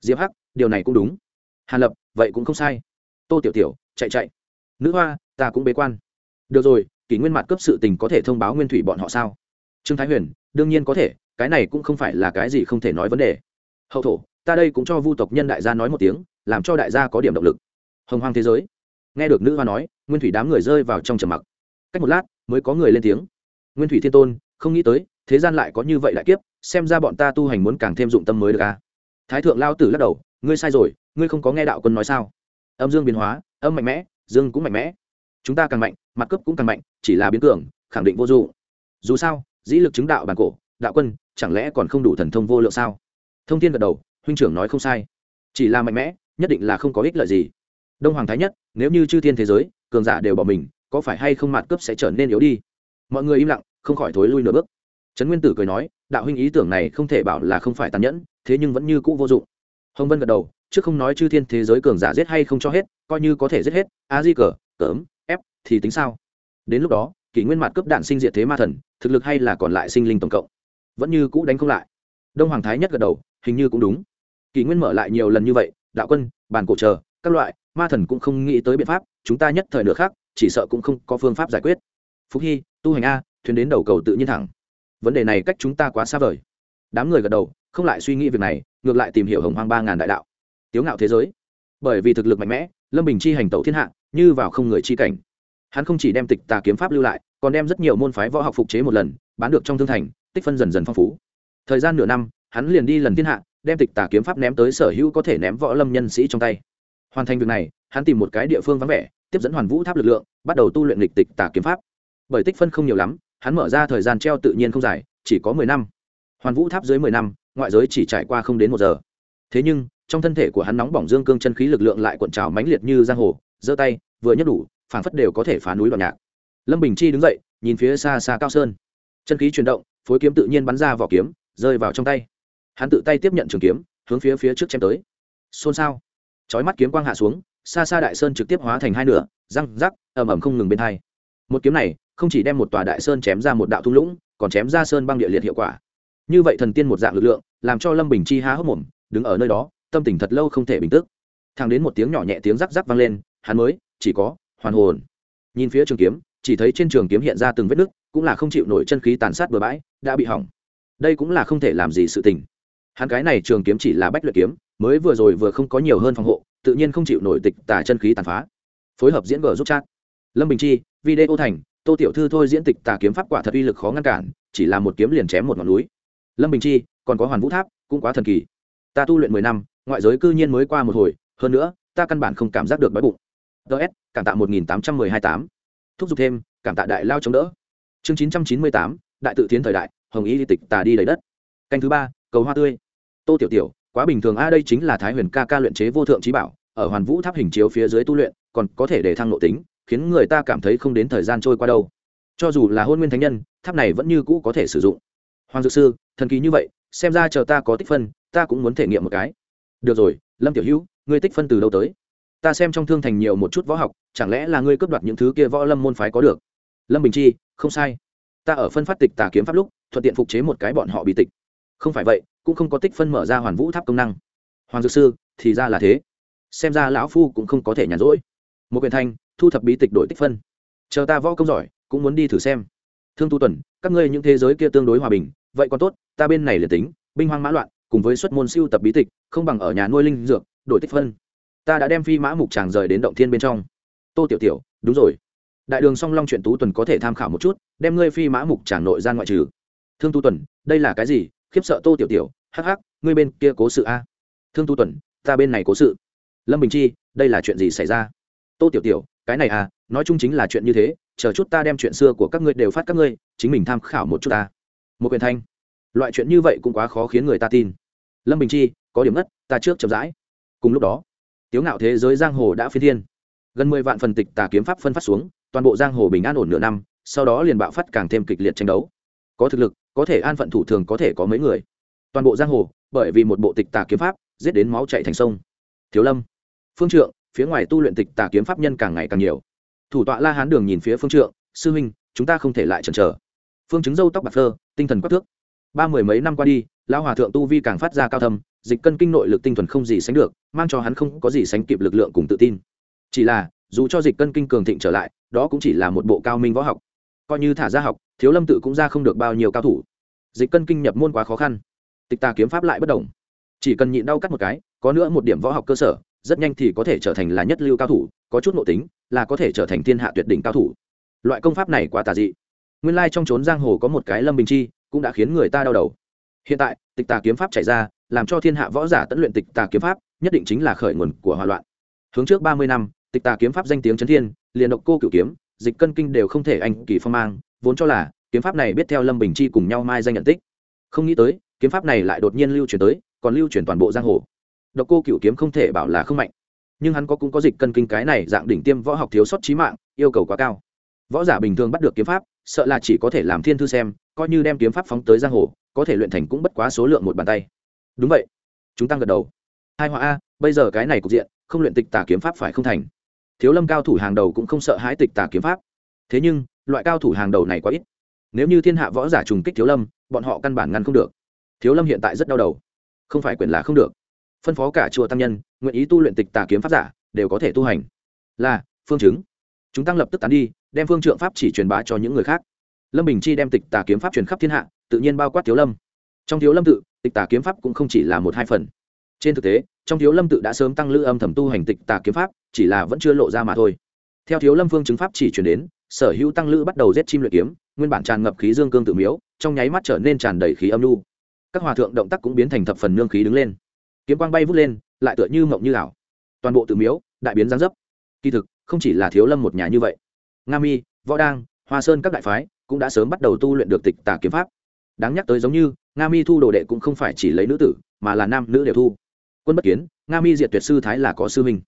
Diệp hắc, điều này cũng đúng. Hàn lập, vậy cũng không sai. Tô tiểu tiểu, chạy chạy. Nữ hoa, ta cũng bế quan. Được rồi, kỷ nguyên mạt cấp sự tình có thể thông báo nguyên thủy bọn họ sao? Trương thái huyền đương nhiên có thể, cái này cũng không phải là cái gì không thể nói vấn đề. Hậu thổ, ta đây cũng cho vu tộc nhân đại gia nói một tiếng, làm cho đại gia có điểm động lực. Hồng hoang thế giới. Nghe được nữ hoa nói, nguyên thủy đám người rơi vào trong trầm mặc. Cách một lát, mới có người lên tiếng. Nguyên thủy thiên tôn, không nghĩ tới, thế gian lại có như vậy đại kiếp, xem ra bọn ta tu hành muốn càng thêm dụng tâm mới được à. thái thượng lao tử lắc đầu, ngươi sai rồi, ngươi không có nghe đạo quân nói sao? Âm dương biến hóa, âm mạnh mẽ, dương cũng mạnh mẽ. Chúng ta càng mạnh, mặt cướp cũng càng mạnh, chỉ là biến cường, khẳng định vô dụng. Dù sao dĩ lực chứng đạo bản cổ, đạo quân, chẳng lẽ còn không đủ thần thông vô lượng sao? Thông tin gật đầu, huynh trưởng nói không sai. Chỉ là mạnh mẽ, nhất định là không có ích lợi gì. Đông hoàng thái nhất, nếu như chư thiên thế giới, cường giả đều bỏ mình, có phải hay không mạt cấp sẽ trở nên yếu đi? Mọi người im lặng, không khỏi thối lui nửa bước. Trấn nguyên tử cười nói, đạo huynh ý tưởng này không thể bảo là không phải tàn nhẫn, thế nhưng vẫn như cũ vô dụng. Hồng vân gật đầu, chứ không nói chư thiên thế giới cường giả giết hay không cho hết, coi như có thể giết hết, a di cờ cớm ép, thì tính sao? Đến lúc đó, kỷ nguyên mạt cấp đạn sinh diệt thế ma thần thực lực hay là còn lại sinh linh tổng cộng? Vẫn như cũ đánh không lại. Đông hoàng thái nhất gật đầu, hình như cũng đúng. Kỷ nguyên mở lại nhiều lần như vậy, đạo quân, bàn cổ chờ, các loại, ma thần cũng không nghĩ tới biện pháp, chúng ta nhất thời nửa khác chỉ sợ cũng không có phương pháp giải quyết. Phúc hy, tu hành a, thuyền đến đầu cầu tự nhiên thẳng. Vấn đề này cách chúng ta quá xa vời. Đám người gật đầu, không lại suy nghĩ việc này, ngược lại tìm hiểu hồng hoang ba ngàn đại đạo. Tiếu ngạo thế giới. Bởi vì thực lực mạnh mẽ, lâm bình chi hành tẩu thiên hạ, như vào không người chi cảnh. Hắn không chỉ đem tịch tà kiếm pháp lưu lại còn đem rất nhiều môn phái võ học phục chế một lần, bán được trong thương thành, tích phân dần dần phong phú. Thời gian nửa năm, hắn liền đi lần thiên hạ, đem tịch tà kiếm pháp ném tới sở hữu có thể ném võ lâm nhân sĩ trong tay. Hoàn thành việc này, hắn tìm một cái địa phương vắng vẻ, tiếp dẫn hoàn vũ tháp lực lượng, bắt đầu tu luyện lịch tịch tà kiếm pháp. Bởi tích phân không nhiều lắm, hắn mở ra thời gian treo tự nhiên không dài, chỉ có mười năm. Hoàn vũ tháp dưới mười năm, ngoại giới chỉ trải qua không đến một giờ. Thế nhưng, trong thân thể của hắn nóng bỏng dương cương chân khí lực lượng lại cuộn trào mãnh liệt như giang hồ, giơ tay, vừa nhấc đủ, phảng phất đều có thể phá núi đoạn nhạc lâm bình chi đứng dậy, nhìn phía xa xa cao sơn. Chân khí chuyển động, phối kiếm tự nhiên bắn ra vỏ kiếm, rơi vào trong tay. Hắn tự tay tiếp nhận trường kiếm, hướng phía phía trước chém tới. Xôn xao. Chói mắt kiếm quang hạ xuống, xa xa đại sơn trực tiếp hóa thành hai nửa, răng rắc, ầm ầm không ngừng bên hai. Một kiếm này, không chỉ đem một tòa đại sơn chém ra một đạo thung lũng, còn chém ra sơn băng địa liệt hiệu quả. Như vậy thần tiên một dạng lực lượng, làm cho lâm bình chi há hốc mồm, đứng ở nơi đó, tâm tình thật lâu không thể bình tức thang đến một tiếng nhỏ nhẹ tiếng rắc rắc vang lên, hắn mới, chỉ có, hoàn hồn. Nhìn phía trường kiếm chỉ thấy trên trường kiếm hiện ra từng vết nứt, cũng là không chịu nổi chân khí tàn sát bừa bãi, đã bị hỏng. Đây cũng là không thể làm gì sự tình. Hắn cái này trường kiếm chỉ là bách luyện kiếm, mới vừa rồi vừa không có nhiều hơn phòng hộ, tự nhiên không chịu nổi tịch tà chân khí tàn phá. Phối hợp diễn vở giúp chat. Lâm bình chi, video thành, tô tiểu thư thôi diễn tịch tà kiếm pháp quả thật uy lực khó ngăn cản, chỉ là một kiếm liền chém một ngọn núi. Lâm bình chi, còn có hoàn vũ tháp, cũng quá thần kỳ. Ta tu luyện mười năm, ngoại giới cư nhiên mới qua một hồi, hơn nữa, ta căn bản không cảm giác được đói bụng. Ts cảm tạ một nghìn tám trăm mười hai tám thúc giục thêm, cảm tạ đại lao chống đỡ. Chương chín trăm chín mươi tám, đại tự tiến thời đại, hồng ý di tịch tà đi lấy đất. Canh thứ ba, cầu hoa tươi. Tô tiểu tiểu, quá bình thường a, đây chính là thái huyền ca ca luyện chế vô thượng trí bảo, ở hoàn vũ tháp hình chiếu phía dưới tu luyện, còn có thể để thăng nội tính, khiến người ta cảm thấy không đến thời gian trôi qua đâu. Cho dù là hôn nguyên thánh nhân, tháp này vẫn như cũ có thể sử dụng. Hoàng dược sư, thần kỳ như vậy, xem ra chờ ta có tích phân, ta cũng muốn thể nghiệm một cái. Được rồi, lâm tiểu hữu, ngươi tích phân từ đâu tới? Ta xem trong thương thành nhiều một chút võ học, chẳng lẽ là ngươi cướp đoạt những thứ kia võ lâm môn phái có được? Lâm bình chi, không sai. Ta ở phân phát tịch tà kiếm pháp lúc, thuận tiện phục chế một cái bọn họ bị tịch. Không phải vậy, cũng không có tích phân mở ra hoàn vũ tháp công năng. Hoàng dược sư, thì ra là thế. Xem ra lão phu cũng không có thể nhàn rỗi. Một quyền thanh, thu thập bí tịch đổi tích phân. Chờ ta võ công giỏi, cũng muốn đi thử xem. Thương tu tuần, các ngươi những thế giới kia tương đối hòa bình, vậy còn tốt, ta bên này liền tính, binh hoang mã loạn, cùng với xuất môn siêu tập bí tịch, không bằng ở nhà nuôi linh dược, đổi tích phân ta đã đem phi mã mục tràng rời đến động thiên bên trong. Tô tiểu tiểu, đúng rồi. Đại đường song long chuyện tú tuần có thể tham khảo một chút, đem ngươi phi mã mục tràng nội gian ngoại trừ. Thương tu tuần, đây là cái gì? Khiếp sợ tô tiểu tiểu, hắc hắc, ngươi bên kia cố sự a. Thương tu tuần, ta bên này cố sự. Lâm bình chi, đây là chuyện gì xảy ra? Tô tiểu tiểu, cái này à nói chung chính là chuyện như thế, chờ chút ta đem chuyện xưa của các ngươi đều phát các ngươi, chính mình tham khảo một chút ta. Một quyền thanh. Loại chuyện như vậy cũng quá khó khiến người ta tin. Lâm bình chi, có điểm ngất, ta trước chậm rãi. Cùng lúc đó tiếu ngạo thế giới giang hồ đã phi thiên. Gần mười vạn phần tịch tà kiếm pháp phân phát xuống, toàn bộ giang hồ bình an ổn nửa năm, sau đó liền bạo phát càng thêm kịch liệt tranh đấu. Có thực lực, có thể an phận thủ thường có thể có mấy người. Toàn bộ giang hồ, bởi vì một bộ tịch tà kiếm pháp, giết đến máu chạy thành sông. Thiếu lâm, phương trượng, phía ngoài tu luyện tịch tà kiếm pháp nhân càng ngày càng nhiều. Thủ tọa la hán đường nhìn phía phương trượng, sư huynh, chúng ta không thể lại chần chờ. Phương chứng dâu tóc bạc phơ, tinh thần quắc thước. Ba mười mấy năm qua đi, lão hòa thượng tu vi càng phát ra cao thâm dịch cân kinh nội lực tinh thuần không gì sánh được, mang cho hắn không có gì sánh kịp lực lượng cùng tự tin. Chỉ là, dù cho dịch cân kinh cường thịnh trở lại, đó cũng chỉ là một bộ cao minh võ học. Coi như thả ra học, thiếu lâm tự cũng ra không được bao nhiêu cao thủ. Dịch cân kinh nhập môn quá khó khăn. Tịch tà kiếm pháp lại bất đồng chỉ cần nhịn đau cắt một cái, có nữa một điểm võ học cơ sở, rất nhanh thì có thể trở thành là nhất lưu cao thủ, có chút nội tính, là có thể trở thành thiên hạ tuyệt đỉnh cao thủ. Loại công pháp này quá tà dị. Nguyên lai trong trốn giang hồ có một cái lâm bình chi, cũng đã khiến người ta đau đầu. Hiện tại, tịch tà kiếm pháp chạy ra làm cho thiên hạ võ giả tận luyện tịch tà kiếm pháp, nhất định chính là khởi nguồn của hòa loạn. Hướng trước ba mươi năm, tịch tà kiếm pháp danh tiếng chấn thiên, liền độc cô cửu kiếm, dịch cân kinh đều không thể anh kỳ phong mang, vốn cho là kiếm pháp này biết theo lâm bình chi cùng nhau mai danh nhận tích. Không nghĩ tới, kiếm pháp này lại đột nhiên lưu truyền tới, còn lưu truyền toàn bộ giang hồ. Độc cô cửu kiếm không thể bảo là không mạnh, nhưng hắn có cũng có dịch cân kinh cái này dạng đỉnh tiêm võ học thiếu sót trí mạng, yêu cầu quá cao. Võ giả bình thường bắt được kiếm pháp, sợ là chỉ có thể làm thiên thư xem, coi như đem kiếm pháp phóng tới giang hồ, có thể luyện thành cũng bất quá số lượng một bàn tay đúng vậy. Chúng tăng gật đầu. Hai họa a, bây giờ cái này cục diện, không luyện tịch tà kiếm pháp phải không thành. Thiếu lâm cao thủ hàng đầu cũng không sợ hãi tịch tà kiếm pháp. Thế nhưng, loại cao thủ hàng đầu này quá ít. Nếu như thiên hạ võ giả trùng kích thiếu lâm, bọn họ căn bản ngăn không được. Thiếu lâm hiện tại rất đau đầu. Không phải quyền là không được. Phân phó cả chùa tăng nhân, nguyện ý tu luyện tịch tà kiếm pháp giả, đều có thể tu hành. Là, phương chứng. Chúng tăng lập tức tán đi, đem phương trượng pháp chỉ truyền bá cho những người khác. Lâm bình chi đem tịch tà kiếm pháp truyền khắp thiên hạ, tự nhiên bao quát thiếu lâm trong thiếu lâm tự, tịch tà kiếm pháp cũng không chỉ là một hai phần. Trên thực tế, trong thiếu lâm tự đã sớm tăng lữ âm thầm tu hành tịch tà kiếm pháp, chỉ là vẫn chưa lộ ra mà thôi. Theo thiếu lâm phương chứng pháp chỉ chuyển đến, sở hữu tăng lữ bắt đầu giết chim luyện kiếm, nguyên bản tràn ngập khí dương cương tự miếu, trong nháy mắt trở nên tràn đầy khí âm lưu các hòa thượng động tác cũng biến thành thập phần nương khí đứng lên. Kiếm quang bay vút lên, lại tựa như mộng như ảo. Toàn bộ tự miếu, đại biến giáng dấp. Kỳ thực, không chỉ là thiếu lâm một nhà như vậy. Nga mi, võ đang, hoa sơn các đại phái cũng đã sớm bắt đầu tu luyện được tịch tà kiếm pháp. Đáng nhắc tới giống như nga mi thu đồ đệ cũng không phải chỉ lấy nữ tử, mà là nam nữ đều thu. Quân bất kiến, nga mi diệt tuyệt sư thái là có sư huynh.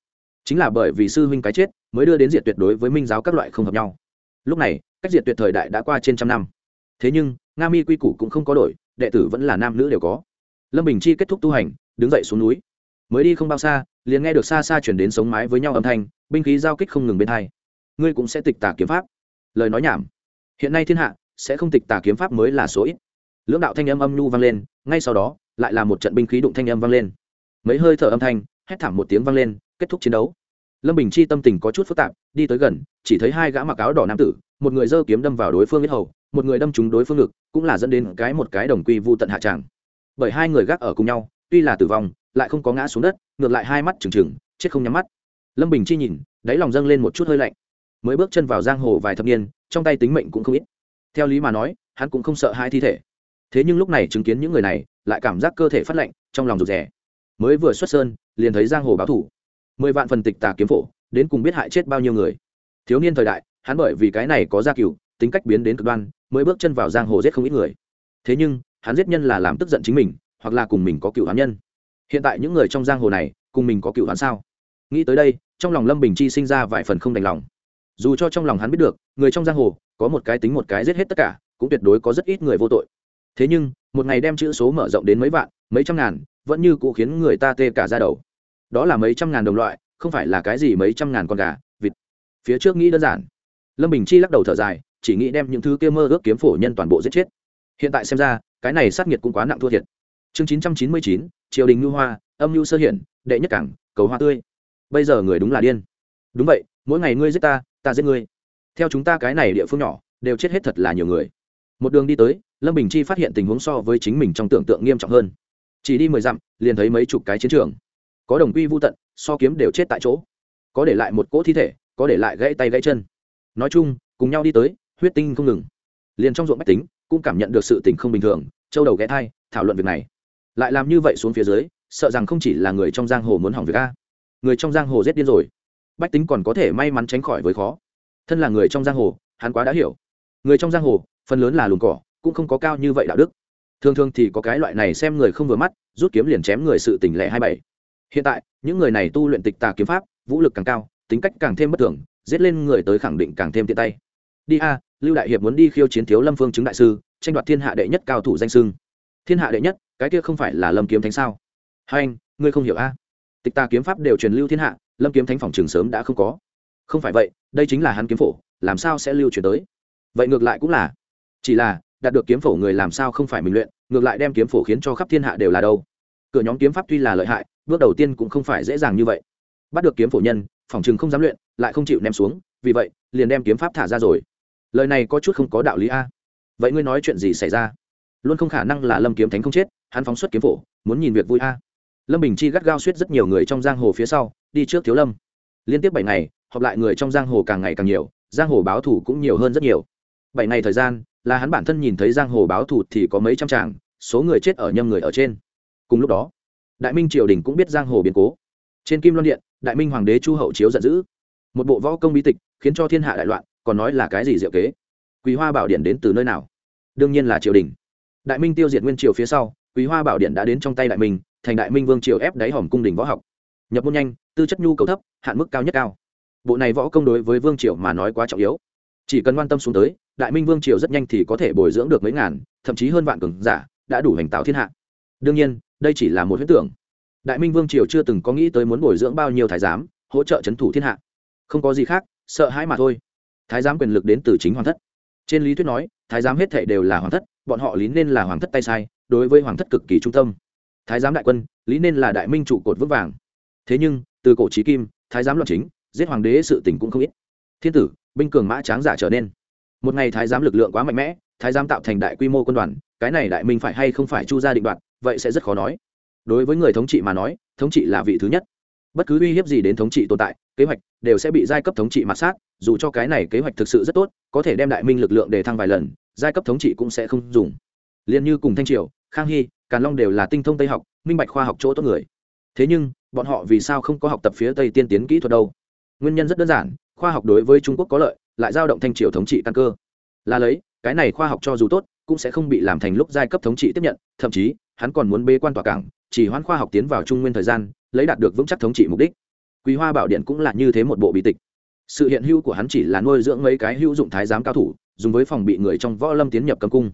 Chính là bởi vì sư huynh cái chết, mới đưa đến diệt tuyệt đối với minh giáo các loại không hợp nhau. Lúc này, cách diệt tuyệt thời đại đã qua trên trăm năm. Thế nhưng, nga mi quy củ cũng không có đổi, đệ tử vẫn là nam nữ đều có. Lâm bình chi kết thúc tu hành, đứng dậy xuống núi. Mới đi không bao xa, liền nghe được xa xa chuyển đến sống mái với nhau âm thanh, binh khí giao kích không ngừng bên hai. Ngươi cũng sẽ tịch tà kiếm pháp. Lời nói nhảm. Hiện nay thiên hạ, sẽ không tịch tà kiếm pháp mới là số ít lưỡng đạo thanh âm âm nhu vang lên, ngay sau đó, lại là một trận binh khí đụng thanh âm vang lên. Mấy hơi thở âm thanh, hét thảm một tiếng vang lên, kết thúc chiến đấu. Lâm bình chi tâm tình có chút phức tạp, đi tới gần, chỉ thấy hai gã mặc áo đỏ nam tử, một người giơ kiếm đâm vào đối phương biết hầu, một người đâm trúng đối phương ngực, cũng là dẫn đến cái một cái đồng quy vu tận hạ tràng. Bởi hai người gác ở cùng nhau, tuy là tử vong, lại không có ngã xuống đất, ngược lại hai mắt trừng trừng, chết không nhắm mắt. Lâm bình chi nhìn, đáy lòng dâng lên một chút hơi lạnh. Mới bước chân vào giang hồ vài thập niên, trong tay tính mệnh cũng không ít. Theo lý mà nói, hắn cũng không sợ hai thi thể thế nhưng lúc này chứng kiến những người này, lại cảm giác cơ thể phát lạnh, trong lòng rụt rè. Mới vừa xuất sơn, liền thấy giang hồ báo thủ. Mười vạn phần tịch tà kiếm phổ, đến cùng biết hại chết bao nhiêu người. Thiếu niên thời đại, hắn bởi vì cái này có gia cựu tính cách biến đến cực đoan, mới bước chân vào giang hồ giết không ít người. Thế nhưng, hắn giết nhân là làm tức giận chính mình, hoặc là cùng mình có cựu hắn nhân. Hiện tại những người trong giang hồ này, cùng mình có cựu hắn sao? Nghĩ tới đây, trong lòng lâm bình chi sinh ra vài phần không đành lòng. Dù cho trong lòng hắn biết được, người trong giang hồ, có một cái tính một cái giết hết tất cả, cũng tuyệt đối có rất ít người vô tội thế nhưng, một ngày đem chữ số mở rộng đến mấy vạn, mấy trăm ngàn, vẫn như cụ khiến người ta tê cả ra đầu. Đó là mấy trăm ngàn đồng loại, không phải là cái gì mấy trăm ngàn con gà, vịt. Phía trước nghĩ đơn giản. Lâm bình chi lắc đầu thở dài, chỉ nghĩ đem những thứ kia mơ ước kiếm phổ nhân toàn bộ giết chết. Hiện tại xem ra, cái này sát nhiệt cũng quá nặng thua thiệt. Chương chín trăm chín mươi chín, triều đình ngư hoa, âm mưu sơ hiển, đệ nhất cảng, cầu hoa tươi. Bây giờ người đúng là điên. Đúng vậy, mỗi ngày ngươi giết ta ta giết ngươi. Theo chúng ta cái này địa phương nhỏ, đều chết hết thật là nhiều người. Một đường đi tới lâm bình chi phát hiện tình huống so với chính mình trong tưởng tượng nghiêm trọng hơn. Chỉ đi mười dặm, liền thấy mấy chục cái chiến trường. Có đồng quy vô tận, so kiếm đều chết tại chỗ. Có để lại một cỗ thi thể, có để lại gãy tay gãy chân. Nói chung, cùng nhau đi tới, huyết tinh không ngừng. Liền trong ruộng bách tính, cũng cảm nhận được sự tình không bình thường, châu đầu ghé thai, thảo luận việc này. Lại làm như vậy xuống phía dưới, sợ rằng không chỉ là người trong giang hồ muốn hỏng việc a. Người trong giang hồ giết điên rồi. Bách tính còn có thể may mắn tránh khỏi với khó. Thân là người trong giang hồ, hắn quá đã hiểu. Người trong giang hồ, phần lớn là luồng cỏ cũng không có cao như vậy đạo đức. Thường thường thì có cái loại này xem người không vừa mắt, rút kiếm liền chém người sự tỉnh lẻ hai bảy. Hiện tại, những người này tu luyện tịch tà kiếm pháp, vũ lực càng cao, tính cách càng thêm bất thường, giết lên người tới khẳng định càng thêm tiện tay. Đi a, lưu đại hiệp muốn đi khiêu chiến thiếu lâm phương chứng đại sư, tranh đoạt thiên hạ đệ nhất cao thủ danh sưng thiên hạ đệ nhất, cái kia không phải là lâm kiếm thánh sao? Hai anh, ngươi không hiểu a? Tịch tà kiếm pháp đều truyền lưu thiên hạ, lâm kiếm thánh phòng trường sớm đã không có. Không phải vậy, đây chính là hắn kiếm phổ, làm sao sẽ lưu truyền tới? Vậy ngược lại cũng là, chỉ là đạt được kiếm phổ người làm sao không phải mình luyện, ngược lại đem kiếm phổ khiến cho khắp thiên hạ đều là đâu. Cửa nhóm kiếm pháp tuy là lợi hại, bước đầu tiên cũng không phải dễ dàng như vậy. Bắt được kiếm phổ nhân, phòng chừng không dám luyện, lại không chịu ném xuống, vì vậy, liền đem kiếm pháp thả ra rồi. Lời này có chút không có đạo lý a. Vậy ngươi nói chuyện gì xảy ra? Luôn không khả năng là lâm kiếm thánh không chết, hắn phóng xuất kiếm phổ, muốn nhìn việc vui a. Lâm bình chi gắt gao suýt rất nhiều người trong giang hồ phía sau, đi trước thiếu lâm. Liên tiếp bảy ngày, họp lại người trong giang hồ càng ngày càng nhiều, giang hồ báo thủ cũng nhiều hơn rất nhiều. Bảy ngày thời gian là hắn bản thân nhìn thấy giang hồ báo thù thì có mấy trăm tràng, số người chết ở nhâm người ở trên. Cùng lúc đó, đại minh triều đình cũng biết giang hồ biến cố. Trên kim loan điện, đại minh hoàng đế chu hậu chiếu giận dữ. Một bộ võ công bí tịch, khiến cho thiên hạ đại loạn, còn nói là cái gì diệu kế? Quý hoa bảo điện đến từ nơi nào? Đương nhiên là triều đình. Đại minh tiêu diệt nguyên triều phía sau, quý hoa bảo điện đã đến trong tay đại minh, thành đại minh vương triều ép đáy hòm cung đình võ học. Nhập môn nhanh, tư chất nhu cầu thấp, hạn mức cao nhất cao. Bộ này võ công đối với vương triều mà nói quá trọng yếu. Chỉ cần quan tâm xuống tới đại minh vương triều rất nhanh thì có thể bồi dưỡng được mấy ngàn, thậm chí hơn vạn cường giả, đã đủ hành tạo thiên hạ. Đương nhiên, đây chỉ là một huyết tưởng. Đại minh vương triều chưa từng có nghĩ tới muốn bồi dưỡng bao nhiêu thái giám, hỗ trợ c h ấ n thủ thiên hạ. Không có gì khác, sợ hãi mà thôi. Thái giám quyền lực đến từ chính hoàng thất. Trên lý thuyết nói, thái giám hết thệ đều là hoàng thất, bọn họ lý nên là hoàng thất tay sai, đối với hoàng thất cực kỳ trung tâm. Thái giám đại quân, lý nên là đại minh trụ cột vững vàng. Thế nhưng, từ cổ trí kim, thái giám loạn chính, giết hoàng đế sự tình cũng không ít. Thiên tử, binh cường mã tráng giả trở nên một ngày thái giám lực lượng quá mạnh mẽ, thái giám tạo thành đại quy mô quân đoàn, cái này đại minh phải hay không phải chu gia định đoạt, vậy sẽ rất khó nói. Đối với người thống trị mà nói, thống trị là vị thứ nhất. Bất cứ uy hiếp gì đến thống trị tồn tại, kế hoạch đều sẽ bị giai cấp thống trị mặt sát, dù cho cái này kế hoạch thực sự rất tốt, có thể đem đại minh lực lượng để thăng vài lần, giai cấp thống trị cũng sẽ không dùng. Liền như cùng thanh triều, khang hy, càn long đều là tinh thông tây học, minh bạch khoa học chỗ tốt người. Thế nhưng, bọn họ vì sao không có học tập phía tây tiên tiến kỹ thuật đâu? Nguyên nhân rất đơn giản, khoa học đối với trung quốc có lợi lại giao động thanh triều thống trị căn cơ. Là lấy, cái này khoa học cho dù tốt, cũng sẽ không bị làm thành lúc giai cấp thống trị tiếp nhận, thậm chí, hắn còn muốn bê quan tòa cảng, chỉ hoãn khoa học tiến vào trung nguyên thời gian, lấy đạt được vững chắc thống trị mục đích. Quý hoa bảo điện cũng là như thế một bộ bí tịch. Sự hiện hữu của hắn chỉ là nuôi dưỡng mấy cái hữu dụng thái giám cao thủ, dùng với phòng bị người trong võ lâm tiến nhập cấm cung.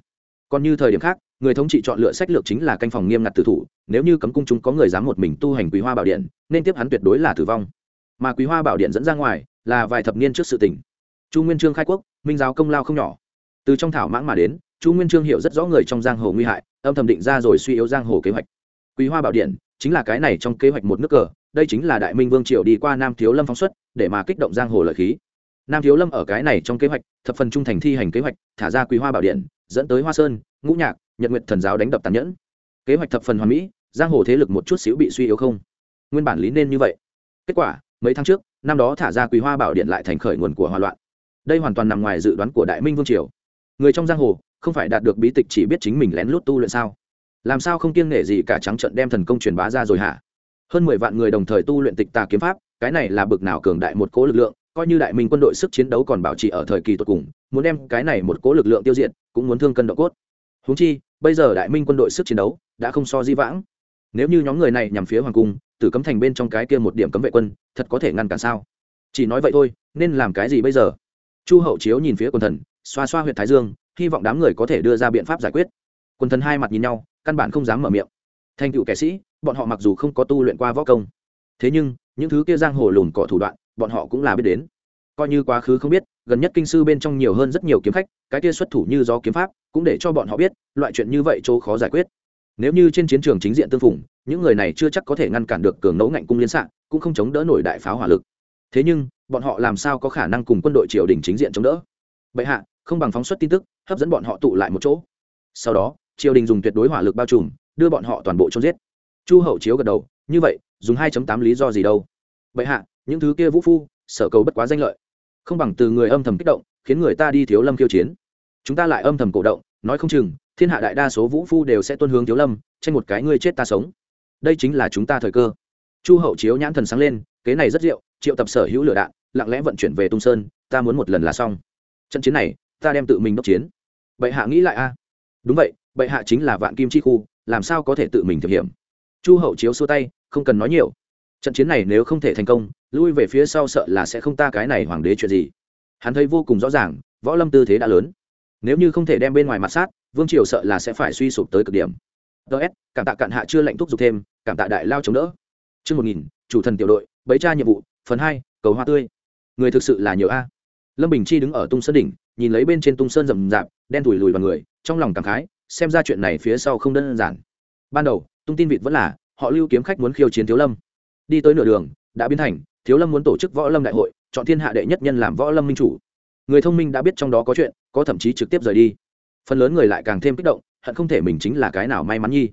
Còn như thời điểm khác, người thống trị chọn lựa sách lược chính là canh phòng nghiêm ngặt tử thủ, nếu như cấm cung chúng có người dám một mình tu hành quý hoa bảo điện, nên tiếp hắn tuyệt đối là tử vong. Mà quý hoa bảo điện dẫn ra ngoài, là vài thập niên trước sự tình chu nguyên trương khai quốc, minh giáo công lao không nhỏ. Từ trong thảo mãng mà đến, chu nguyên trương hiểu rất rõ người trong giang hồ nguy hại, âm thầm định ra rồi suy yếu giang hồ kế hoạch. Quý hoa bảo điện chính là cái này trong kế hoạch một nước cờ, đây chính là đại minh vương triều đi qua nam thiếu lâm phóng xuất, để mà kích động giang hồ lợi khí. Nam thiếu lâm ở cái này trong kế hoạch, thập phần trung thành thi hành kế hoạch, thả ra quý hoa bảo điện, dẫn tới hoa sơn, ngũ nhạc, nhật nguyệt thần giáo đánh đập tàn nhẫn. Kế hoạch thập phần hoàn mỹ, giang hồ thế lực một chút xíu bị suy yếu không? Nguyên bản lý nên như vậy. Kết quả, mấy tháng trước, năm đó thả ra quý hoa bảo điện lại thành khởi nguồn của hoa loạn đây hoàn toàn nằm ngoài dự đoán của đại minh vương triều. Người trong giang hồ, không phải đạt được bí tịch chỉ biết chính mình lén lút tu luyện sao? Làm sao không kiêng nể gì cả trắng trận đem thần công truyền bá ra rồi hả? Hơn mười vạn người đồng thời tu luyện tịch tà kiếm pháp, cái này là bực nào cường đại một cố lực lượng, coi như đại minh quân đội sức chiến đấu còn bảo trì ở thời kỳ tột cùng, muốn đem cái này một cố lực lượng tiêu diệt, cũng muốn thương cân độ cốt. Húng chi, bây giờ đại minh quân đội sức chiến đấu đã không so di vãng. Nếu như nhóm người này nhằm phía hoàng cung, tử cấm thành bên trong cái kia một điểm cấm vệ quân, thật có thể ngăn cản sao? Chỉ nói vậy thôi, nên làm cái gì bây giờ? Chu hậu chiếu nhìn phía quần thần xoa xoa h u y ệ t thái dương hy vọng đám người có thể đưa ra biện pháp giải quyết. Quần thần hai mặt nhìn nhau căn bản không dám mở miệng. Thành cựu kẻ sĩ bọn họ mặc dù không có tu luyện qua võ công thế nhưng những thứ kia giang hồ lùn cỏ thủ đoạn bọn họ cũng là biết đến. Coi như quá khứ không biết gần nhất kinh sư bên trong nhiều hơn rất nhiều kiếm khách cái kia xuất thủ như do kiếm pháp cũng để cho bọn họ biết loại chuyện như vậy chỗ khó giải quyết. Nếu như trên chiến trường chính diện tương phùng, những người này chưa chắc có thể ngăn cản được cường nấu ngạnh cung liên s cũng không chống đỡ nổi đại pháo hỏa lực. Thế nhưng bọn họ làm sao có khả năng cùng quân đội triều đình chính diện chống đỡ? Bệ hạ, không bằng phóng xuất tin tức, hấp dẫn bọn họ tụ lại một chỗ. Sau đó, triều đình dùng tuyệt đối hỏa lực bao trùm, đưa bọn họ toàn bộ trốn giết. Chu hậu chiếu gật đầu, như vậy, dùng hai tám lý do gì đâu? Bệ hạ, những thứ kia vũ phu, sở cầu bất quá danh lợi. Không bằng từ người âm thầm kích động, khiến người ta đi thiếu lâm khiêu chiến. Chúng ta lại âm thầm cổ động, nói không chừng, thiên hạ đại đa số vũ phu đều sẽ tuân hướng thiếu lâm, tranh một cái ngươi chết ta sống. Đây chính là chúng ta thời cơ. Chu hậu chiếu nhãn thần sáng lên, kế này rất diệu triệu tập sở hữu lửa đạn lặng lẽ vận chuyển về tung sơn ta muốn một lần là xong. Trận chiến này ta đem tự mình đốc chiến. Bệ hạ nghĩ lại a. Đúng vậy bệ hạ chính là vạn kim chi khu làm sao có thể tự mình thực hiểm chu hậu chiếu xua tay không cần nói nhiều. Trận chiến này nếu không thể thành công lui về phía sau sợ là sẽ không ta cái này hoàng đế chuyện gì. Hắn thấy vô cùng rõ ràng võ lâm tư thế đã lớn. Nếu như không thể đem bên ngoài mặt sát vương triều sợ là sẽ phải suy sụp tới cực điểm. Ts cảm tạ cạn hạ chưa lệnh thúc giục thêm cảm tạ đại lao chống đỡ. Trước 1000, chủ thần tiểu đội, bấy tra nhiệm vụ, phần hai, cầu hoa tươi. Người thực sự là nhiều a. Lâm Bình Chi đứng ở tung sơn đỉnh, nhìn lấy bên trên tung sơn rậm rạp, đen thủi lùi vào người, trong lòng cảm khái, xem ra chuyện này phía sau không đơn giản. Ban đầu, tung tin vịt vẫn là, họ lưu kiếm khách muốn khiêu chiến Thiếu Lâm. Đi tới nửa đường, đã biến thành, Thiếu Lâm muốn tổ chức võ lâm đại hội, chọn thiên hạ đệ nhất nhân làm võ lâm minh chủ. Người thông minh đã biết trong đó có chuyện, có thậm chí trực tiếp rời đi. Phần lớn người lại càng thêm kích động, hận không thể mình chính là cái nào may mắn nhi.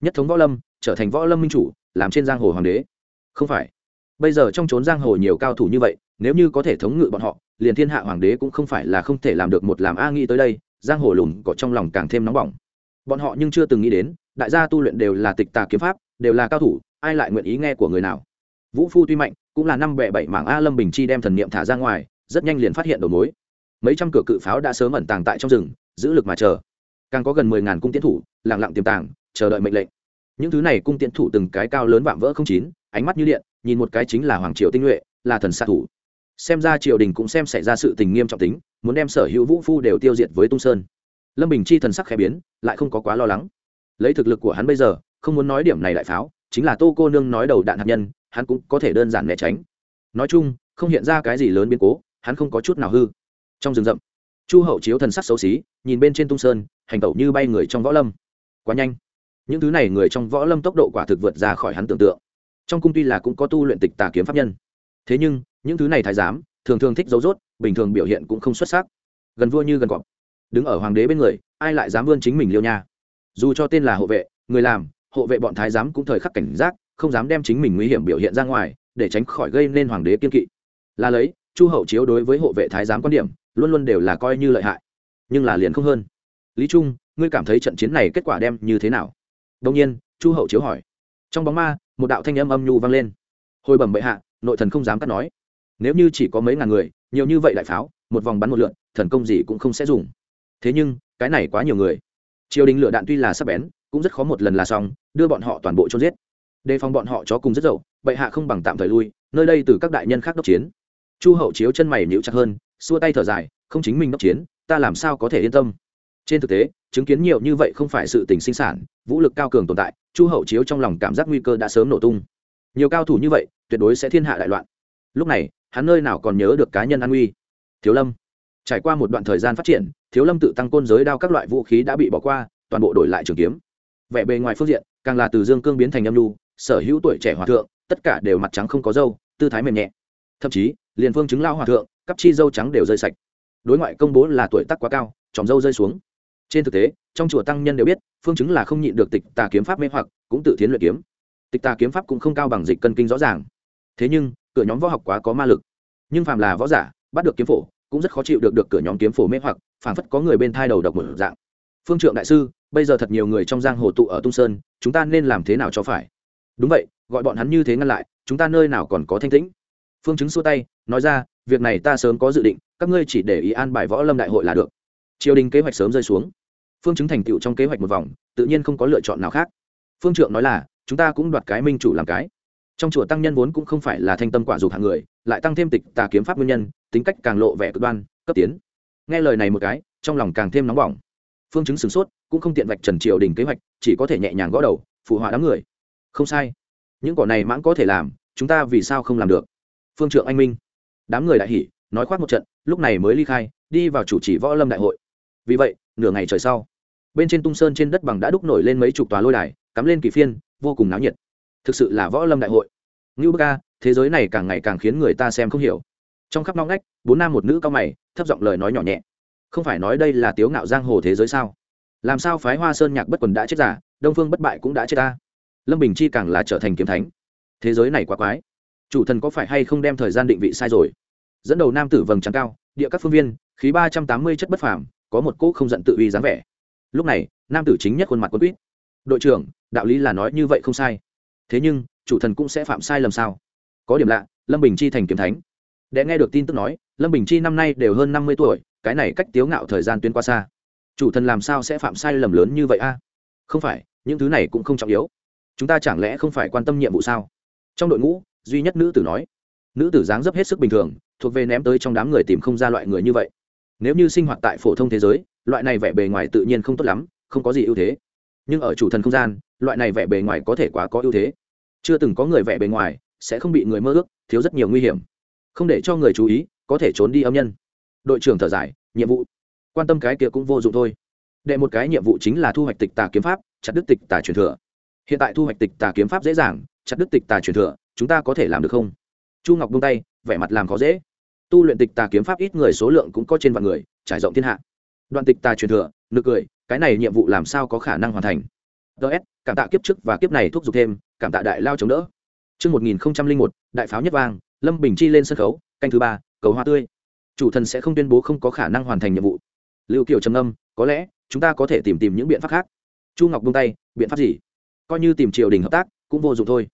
Nhất thống võ lâm, trở thành võ lâm minh chủ, làm trên giang hồ hoàng đế không phải bây giờ trong trốn giang hồ nhiều cao thủ như vậy nếu như có thể thống ngự bọn họ, liền thiên hạ hoàng đế cũng không phải là không thể làm được một làm a nghĩ tới đây, giang hồ lùn có trong lòng càng thêm nóng bỏng. Bọn họ nhưng chưa từng nghĩ đến, đại gia tu luyện đều là tịch tà kiếm pháp, đều là cao thủ, ai lại nguyện ý nghe của người nào? Vũ phu tuy mạnh, cũng là năm bệ bảy mảng a lâm bình chi đem thần niệm thả ra ngoài, rất nhanh liền phát hiện đầu mối. Mấy trăm cửa cự pháo đã sớm ẩn tàng tại trong rừng, giữ lực mà chờ. Càng có gần mười ngàn cung tiến thủ lẳng lặng tiềm tàng, chờ đợi mệnh lệnh. Những thứ này cung tiễn thủ từng cái cao lớn vạm vỡ không chín, ánh mắt như điện, nhìn một cái chính là hoàng triều tinh nhuệ, là thần xạ thủ xem ra triều đình cũng xem xảy ra sự tình nghiêm trọng tính, muốn đem sở hữu vũ phu đều tiêu diệt với tung sơn. Lâm bình chi thần sắc khẽ biến, lại không có quá lo lắng. Lấy thực lực của hắn bây giờ, không muốn nói điểm này đại pháo, chính là tô cô nương nói đầu đạn hạt nhân, hắn cũng có thể đơn giản né tránh. Nói chung, không hiện ra cái gì lớn biến cố, hắn không có chút nào hư. Trong rừng rậm, chu hậu chiếu thần sắc xấu xí, nhìn bên trên tung sơn, hành tẩu như bay người trong võ lâm. Quá nhanh. Những thứ này người trong võ lâm tốc độ quả thực vượt ra khỏi hắn tưởng tượng. Trong cung tuy là cũng có tu luyện tịch tà kiếm pháp nhân, thế nhưng những thứ này thái giám, thường thường thích dấu dốt bình thường biểu hiện cũng không xuất sắc. Gần vua như gần cọp. Đứng ở hoàng đế bên người, ai lại dám vươn chính mình liêu nha? Dù cho tên là hộ vệ, người làm, hộ vệ bọn thái giám cũng thời khắc cảnh giác, không dám đem chính mình nguy hiểm biểu hiện ra ngoài, để tránh khỏi gây nên hoàng đế kiên kỵ. Là lấy, chu hậu chiếu đối với hộ vệ thái giám quan điểm, luôn luôn đều là coi như lợi hại. Nhưng là liền không hơn. Lý trung, ngươi cảm thấy trận chiến này kết quả đem như thế nào? Đông nhiên, chu hậu chiếu hỏi. Trong bóng ma, một đạo thanh âm âm nhu vang lên. Hồi bẩm bệ hạ, nội thần không dám cắt nói nếu như chỉ có mấy ngàn người, nhiều như vậy đại pháo, một vòng bắn một lượn, thần công gì cũng không sẽ dùng. Thế nhưng, cái này quá nhiều người. Triều đình lựa đạn tuy là sắp bén, cũng rất khó một lần là xong, đưa bọn họ toàn bộ cho giết. Đề phòng bọn họ chó cùng rất dậu, bệ hạ không bằng tạm thời lui, nơi đây từ các đại nhân khác đốc chiến. Chu hậu chiếu chân mày nhịu chặt hơn, xua tay thở dài, không chính mình đốc chiến, ta làm sao có thể yên tâm? Trên thực tế, chứng kiến nhiều như vậy không phải sự tình sinh sản, vũ lực cao cường tồn tại, chu hậu chiếu trong lòng cảm giác nguy cơ đã sớm nổ tung. Nhiều cao thủ như vậy, tuyệt đối sẽ thiên hạ đại loạn. Lúc này hắn nơi nào còn nhớ được cá nhân an nguy thiếu lâm. Trải qua một đoạn thời gian phát triển, thiếu lâm tự tăng côn giới đao các loại vũ khí đã bị bỏ qua, toàn bộ đổi lại trường kiếm. Vẻ bề ngoài phương diện, càng là từ dương cương biến thành âm lưu sở hữu tuổi trẻ hòa thượng, tất cả đều mặt trắng không có dâu, tư thái mềm nhẹ. Thậm chí, liền phương chứng lao hòa thượng, cắp chi dâu trắng đều rơi sạch. Đối ngoại công bố là tuổi tác quá cao tròm dâu rơi xuống. Trên thực tế, trong chùa tăng nhân đều biết, phương chứng là không nhịn được tịch tà kiếm pháp mê hoặc, cũng tự thiến luyện kiếm. Tịch tà kiếm pháp cũng không cao bằng dịch cân kinh rõ ràng. Thế nhưng cửa nhóm võ học quá có ma lực. Nhưng phàm là võ giả, bắt được kiếm phổ, cũng rất khó chịu được được cửa nhóm kiếm phổ mê hoặc phàm phất có người bên thai đầu độc một dạng. Phương trượng đại sư, bây giờ thật nhiều người trong giang hồ tụ ở tung sơn, chúng ta nên làm thế nào cho phải? Đúng vậy, gọi bọn hắn như thế ngăn lại, chúng ta nơi nào còn có thanh tĩnh? Phương chứng xua tay, nói ra, việc này ta sớm có dự định, các ngươi chỉ để ý an bài võ lâm đại hội là được. Triều đình kế hoạch sớm rơi xuống. Phương chứng thành tựu trong kế hoạch một vòng, tự nhiên không có lựa chọn nào khác. Phương trượng nói là, chúng ta cũng đoạt cái minh chủ làm cái trong chùa tăng nhân vốn cũng không phải là thanh tâm quả dục hạng người, lại tăng thêm tịch tà kiếm pháp nguyên nhân, tính cách càng lộ vẻ cực đoan, cấp tiến. Nghe lời này một cái, trong lòng càng thêm nóng bỏng. Phương chứng sửng sốt, cũng không tiện vạch trần triều đình kế hoạch, chỉ có thể nhẹ nhàng gõ đầu, phụ họa đám người. Không sai. Những cỏ này mãng có thể làm, chúng ta vì sao không làm được? Phương trượng anh minh. Đám người đại hỉ, nói khoác một trận, lúc này mới ly khai, đi vào chủ trì võ lâm đại hội. Vì vậy, nửa ngày trời sau, bên trên tung sơn trên đất bằng đã đúc nổi lên mấy chục tòa lôi đài, cắm lên kỳ phiên, vô cùng náo nhiệt thực sự là võ lâm đại hội. Ngưu bức ca thế giới này càng ngày càng khiến người ta xem không hiểu. Trong khắp nóng nách, bốn nam một nữ cao mày thấp giọng lời nói nhỏ nhẹ. Không phải nói đây là tiếu ngạo giang hồ thế giới sao? Làm sao phái hoa sơn nhạc bất quần đã chết giả đông phương bất bại cũng đã chết ta? Lâm bình chi càng là trở thành kiếm thánh. Thế giới này quá quái. Chủ thần có phải hay không đem thời gian định vị sai rồi? Dẫn đầu nam tử vầng trắng cao địa các phương viên khí ba trăm tám mươi chất bất phàm có một cỗ không giận tự uy dáng vẻ. Lúc này nam tử chính nhất khuôn mặt quân quýt. Đội trưởng đạo lý là nói như vậy không sai thế nhưng, chủ thần cũng sẽ phạm sai lầm sao? Có điểm lạ, lâm bình chi thành kiếm thánh. Để nghe được tin tức nói, lâm bình chi năm nay đều hơn năm mươi tuổi, cái này cách tiếu ngạo thời gian tuyến qua xa. Chủ thần làm sao sẽ phạm sai lầm lớn như vậy a? Không phải, những thứ này cũng không trọng yếu. Chúng ta chẳng lẽ không phải quan tâm nhiệm vụ sao? Trong đội ngũ, duy nhất nữ tử nói, nữ tử dáng dấp hết sức bình thường, thuộc về ném tới trong đám người tìm không ra loại người như vậy. Nếu như sinh hoạt tại phổ thông thế giới, loại này vẻ bề ngoài tự nhiên không tốt lắm, không có gì ưu thế nhưng ở chủ thần không gian, loại này vẻ bề ngoài có thể quá có ưu thế. Chưa từng có người vẻ bề ngoài sẽ không bị người mơ ước, thiếu rất nhiều nguy hiểm. Không để cho người chú ý, có thể trốn đi âm nhân. Đội trưởng thở dài, nhiệm vụ. Quan tâm cái kia cũng vô dụng thôi. Đệ một cái nhiệm vụ chính là thu hoạch tịch tà kiếm pháp, chặt đứt tịch tà truyền thừa. Hiện tại thu hoạch tịch tà kiếm pháp dễ dàng, chặt đứt tịch tà truyền thừa, chúng ta có thể làm được không? Chu ngọc buông tay, vẻ mặt làm khó dễ. Tu luyện tịch tà kiếm pháp ít người số lượng cũng có trên vạn người, trải rộng thiên hạ. Đoạn tịch tà truyền thừa, nực cười cái này nhiệm vụ làm sao có khả năng hoàn thành ts cảm tạ kiếp trước và kiếp này thúc giục thêm cảm tạ đại lao chống đỡ Trước 1001, đại pháo nhất vang, Lâm Bình Chi lên sân khấu, canh thứ ba, cầu hoa tươi. Chủ thần sẽ không tuyên bố không có khả năng hoàn thành nhiệm vụ. Lưu Kiều trầm âm, có lẽ chúng ta có thể tìm tìm những biện pháp khác. Chu Ngọc buông tay, biện pháp gì? Coi như tìm triều đình hợp tác, cũng vô dụng thôi.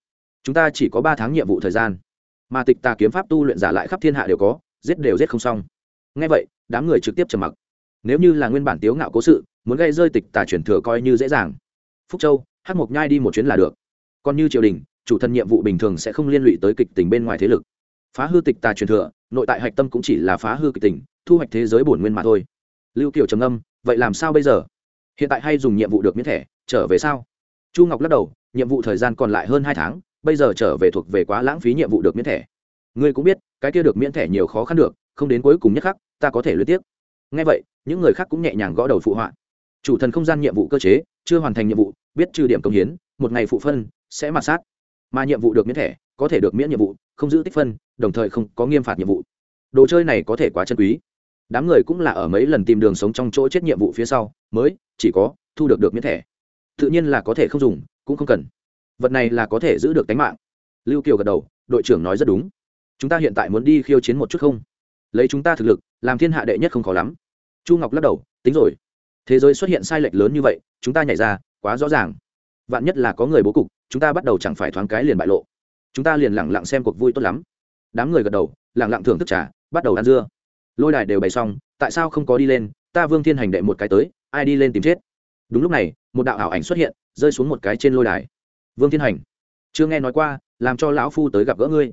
Chúng ta chỉ có ba tháng nhiệm vụ thời gian, mà tịch tà kiếm pháp tu luyện giả lại khắp thiên hạ đều có, giết đều giết không xong. Nghe vậy, đám người trực tiếp trầm mặc. Nếu như là nguyên bản tiếu ngạo cố sự, muốn gây rơi tịch tà chuyển thừa coi như dễ dàng. Phúc Châu, Hắc Mộc Nhai đi một chuyến là được. Còn như triều đình, chủ thân nhiệm vụ bình thường sẽ không liên lụy tới kịch tình bên ngoài thế lực. Phá hư tịch tà truyền thừa nội tại hạch tâm cũng chỉ là phá hư kịch tình thu hoạch thế giới bổn nguyên mà thôi. Lưu kiều trầm âm vậy làm sao bây giờ? Hiện tại hay dùng nhiệm vụ được miễn thẻ trở về sao? Chu ngọc lắc đầu nhiệm vụ thời gian còn lại hơn hai tháng bây giờ trở về thuộc về quá lãng phí nhiệm vụ được miễn thẻ. Ngươi cũng biết cái kia được miễn thẻ nhiều khó khăn được không đến cuối cùng nhất khắc ta có thể luyến tiếc ngay vậy, những người khác cũng nhẹ nhàng gõ đầu phụ họa. Chủ thần không gian nhiệm vụ cơ chế, chưa hoàn thành nhiệm vụ, biết trừ điểm công hiến, một ngày phụ phân, sẽ mặt sát. Mà nhiệm vụ được miễn thẻ, có thể được miễn nhiệm vụ, không giữ tích phân, đồng thời không có nghiêm phạt nhiệm vụ. Đồ chơi này có thể quá chân quý. Đám người cũng là ở mấy lần tìm đường sống trong chỗ chết nhiệm vụ phía sau, mới, chỉ có, thu được được miễn thẻ. Tự nhiên là có thể không dùng, cũng không cần. Vật này là có thể giữ được tính mạng. Lưu kiều gật đầu, đội trưởng nói rất đúng. Chúng ta hiện tại muốn đi khiêu chiến một chút không? Lấy chúng ta thực lực, làm thiên hạ đệ nhất không khó lắm. Chu ngọc lắc đầu, tính rồi. Thế giới xuất hiện sai lệch lớn như vậy, chúng ta nhảy ra, quá rõ ràng. Vạn nhất là có người bố cục, chúng ta bắt đầu chẳng phải thoáng cái liền bại lộ. Chúng ta liền lẳng lặng xem cuộc vui tốt lắm. Đám người gật đầu lẳng lặng thưởng thức trà, bắt đầu ăn dưa. Lôi đài đều bày xong, tại sao không có đi lên? Ta vương thiên hành đệ một cái tới, ai đi lên tìm chết? Đúng lúc này, một đạo ảo ảnh xuất hiện, rơi xuống một cái trên lôi đài. Vương thiên hành, chưa nghe nói qua, làm cho lão phu tới gặp gỡ ngươi.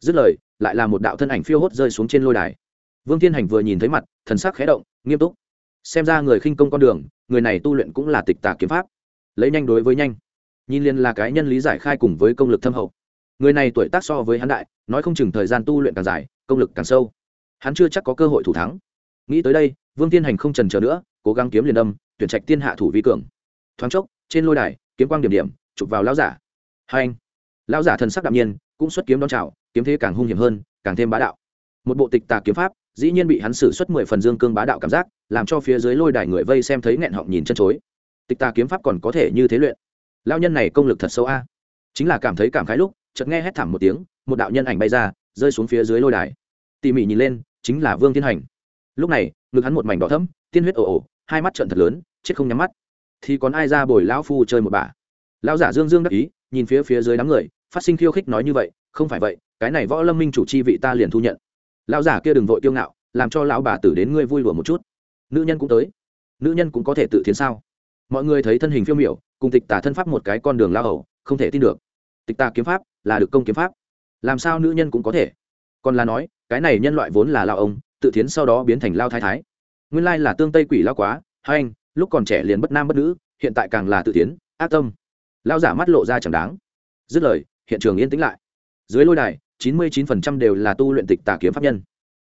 Dứt lời, lại là một đạo thân ảnh phiêu hốt rơi xuống trên lôi đài vương thiên hành vừa nhìn thấy mặt, thần sắc khẽ động, nghiêm túc. Xem ra người khinh công con đường, người này tu luyện cũng là tịch tà kiếm pháp. Lấy nhanh đối với nhanh. Nhìn liền là cái nhân lý giải khai cùng với công lực thâm hậu. Người này tuổi tác so với hắn đại, nói không chừng thời gian tu luyện càng dài, công lực càng sâu. Hắn chưa chắc có cơ hội thủ thắng. Nghĩ tới đây, vương tiên hành không trần chờ nữa, cố gắng kiếm liền âm, tuyển trạch tiên hạ thủ vi cường. Thoáng chốc, trên lôi đài, kiếm quang điểm điểm, chụp vào lão giả. Hai anh. Lão giả thần sắc đạm nhiên, cũng xuất kiếm đón chào, kiếm thế càng hung hiểm hơn, càng thêm bá đạo. Một bộ tịch tà kiếm pháp dĩ nhiên bị hắn xử suất mười phần dương cương bá đạo cảm giác, làm cho phía dưới lôi đài người vây xem thấy nghẹn họng nhìn chân chối. Tịch tà kiếm pháp còn có thể như thế luyện. Lao nhân này công lực thật sâu a. Chính là cảm thấy cảm khái lúc, chợt nghe hét thảm một tiếng, một đạo nhân ảnh bay ra, rơi xuống phía dưới lôi đài. Tỉ mỉ nhìn lên, chính là vương thiên hành. Lúc này, ngực hắn một mảnh đỏ thấm tiên huyết ồ ồ, hai mắt trợn thật lớn, chết không nhắm mắt. Thì còn ai ra bồi lão phu chơi một bà? Lão giả dương dương đắc ý, nhìn phía phía dưới đám người, phát sinh khiêu khích nói như vậy, không phải vậy, cái này võ lâm minh chủ chi vị ta liền thu nhận lão giả kia đừng vội kiêu ngạo, làm cho lão bà tử đến ngươi vui lùa một chút. Nữ nhân cũng tới. Nữ nhân cũng có thể tự thiến sao? Mọi người thấy thân hình phiêu miểu, cùng tịch tà thân pháp một cái con đường lao hầu, không thể tin được. Tịch tà kiếm pháp là được công kiếm pháp. Làm sao nữ nhân cũng có thể? Còn là nói, cái này nhân loại vốn là lao ông, tự thiến sau đó biến thành lao thái thái. Nguyên lai là tương tây quỷ lao quá, hai anh, lúc còn trẻ liền bất nam bất nữ, hiện tại càng là tự tiến ác tâm. Lao giả mắt lộ ra chẳng đáng. Dứt lời, hiện trường yên tĩnh lại. Dưới lôi đài chín mươi chín phần trăm đều là tu luyện tịch tà kiếm pháp nhân.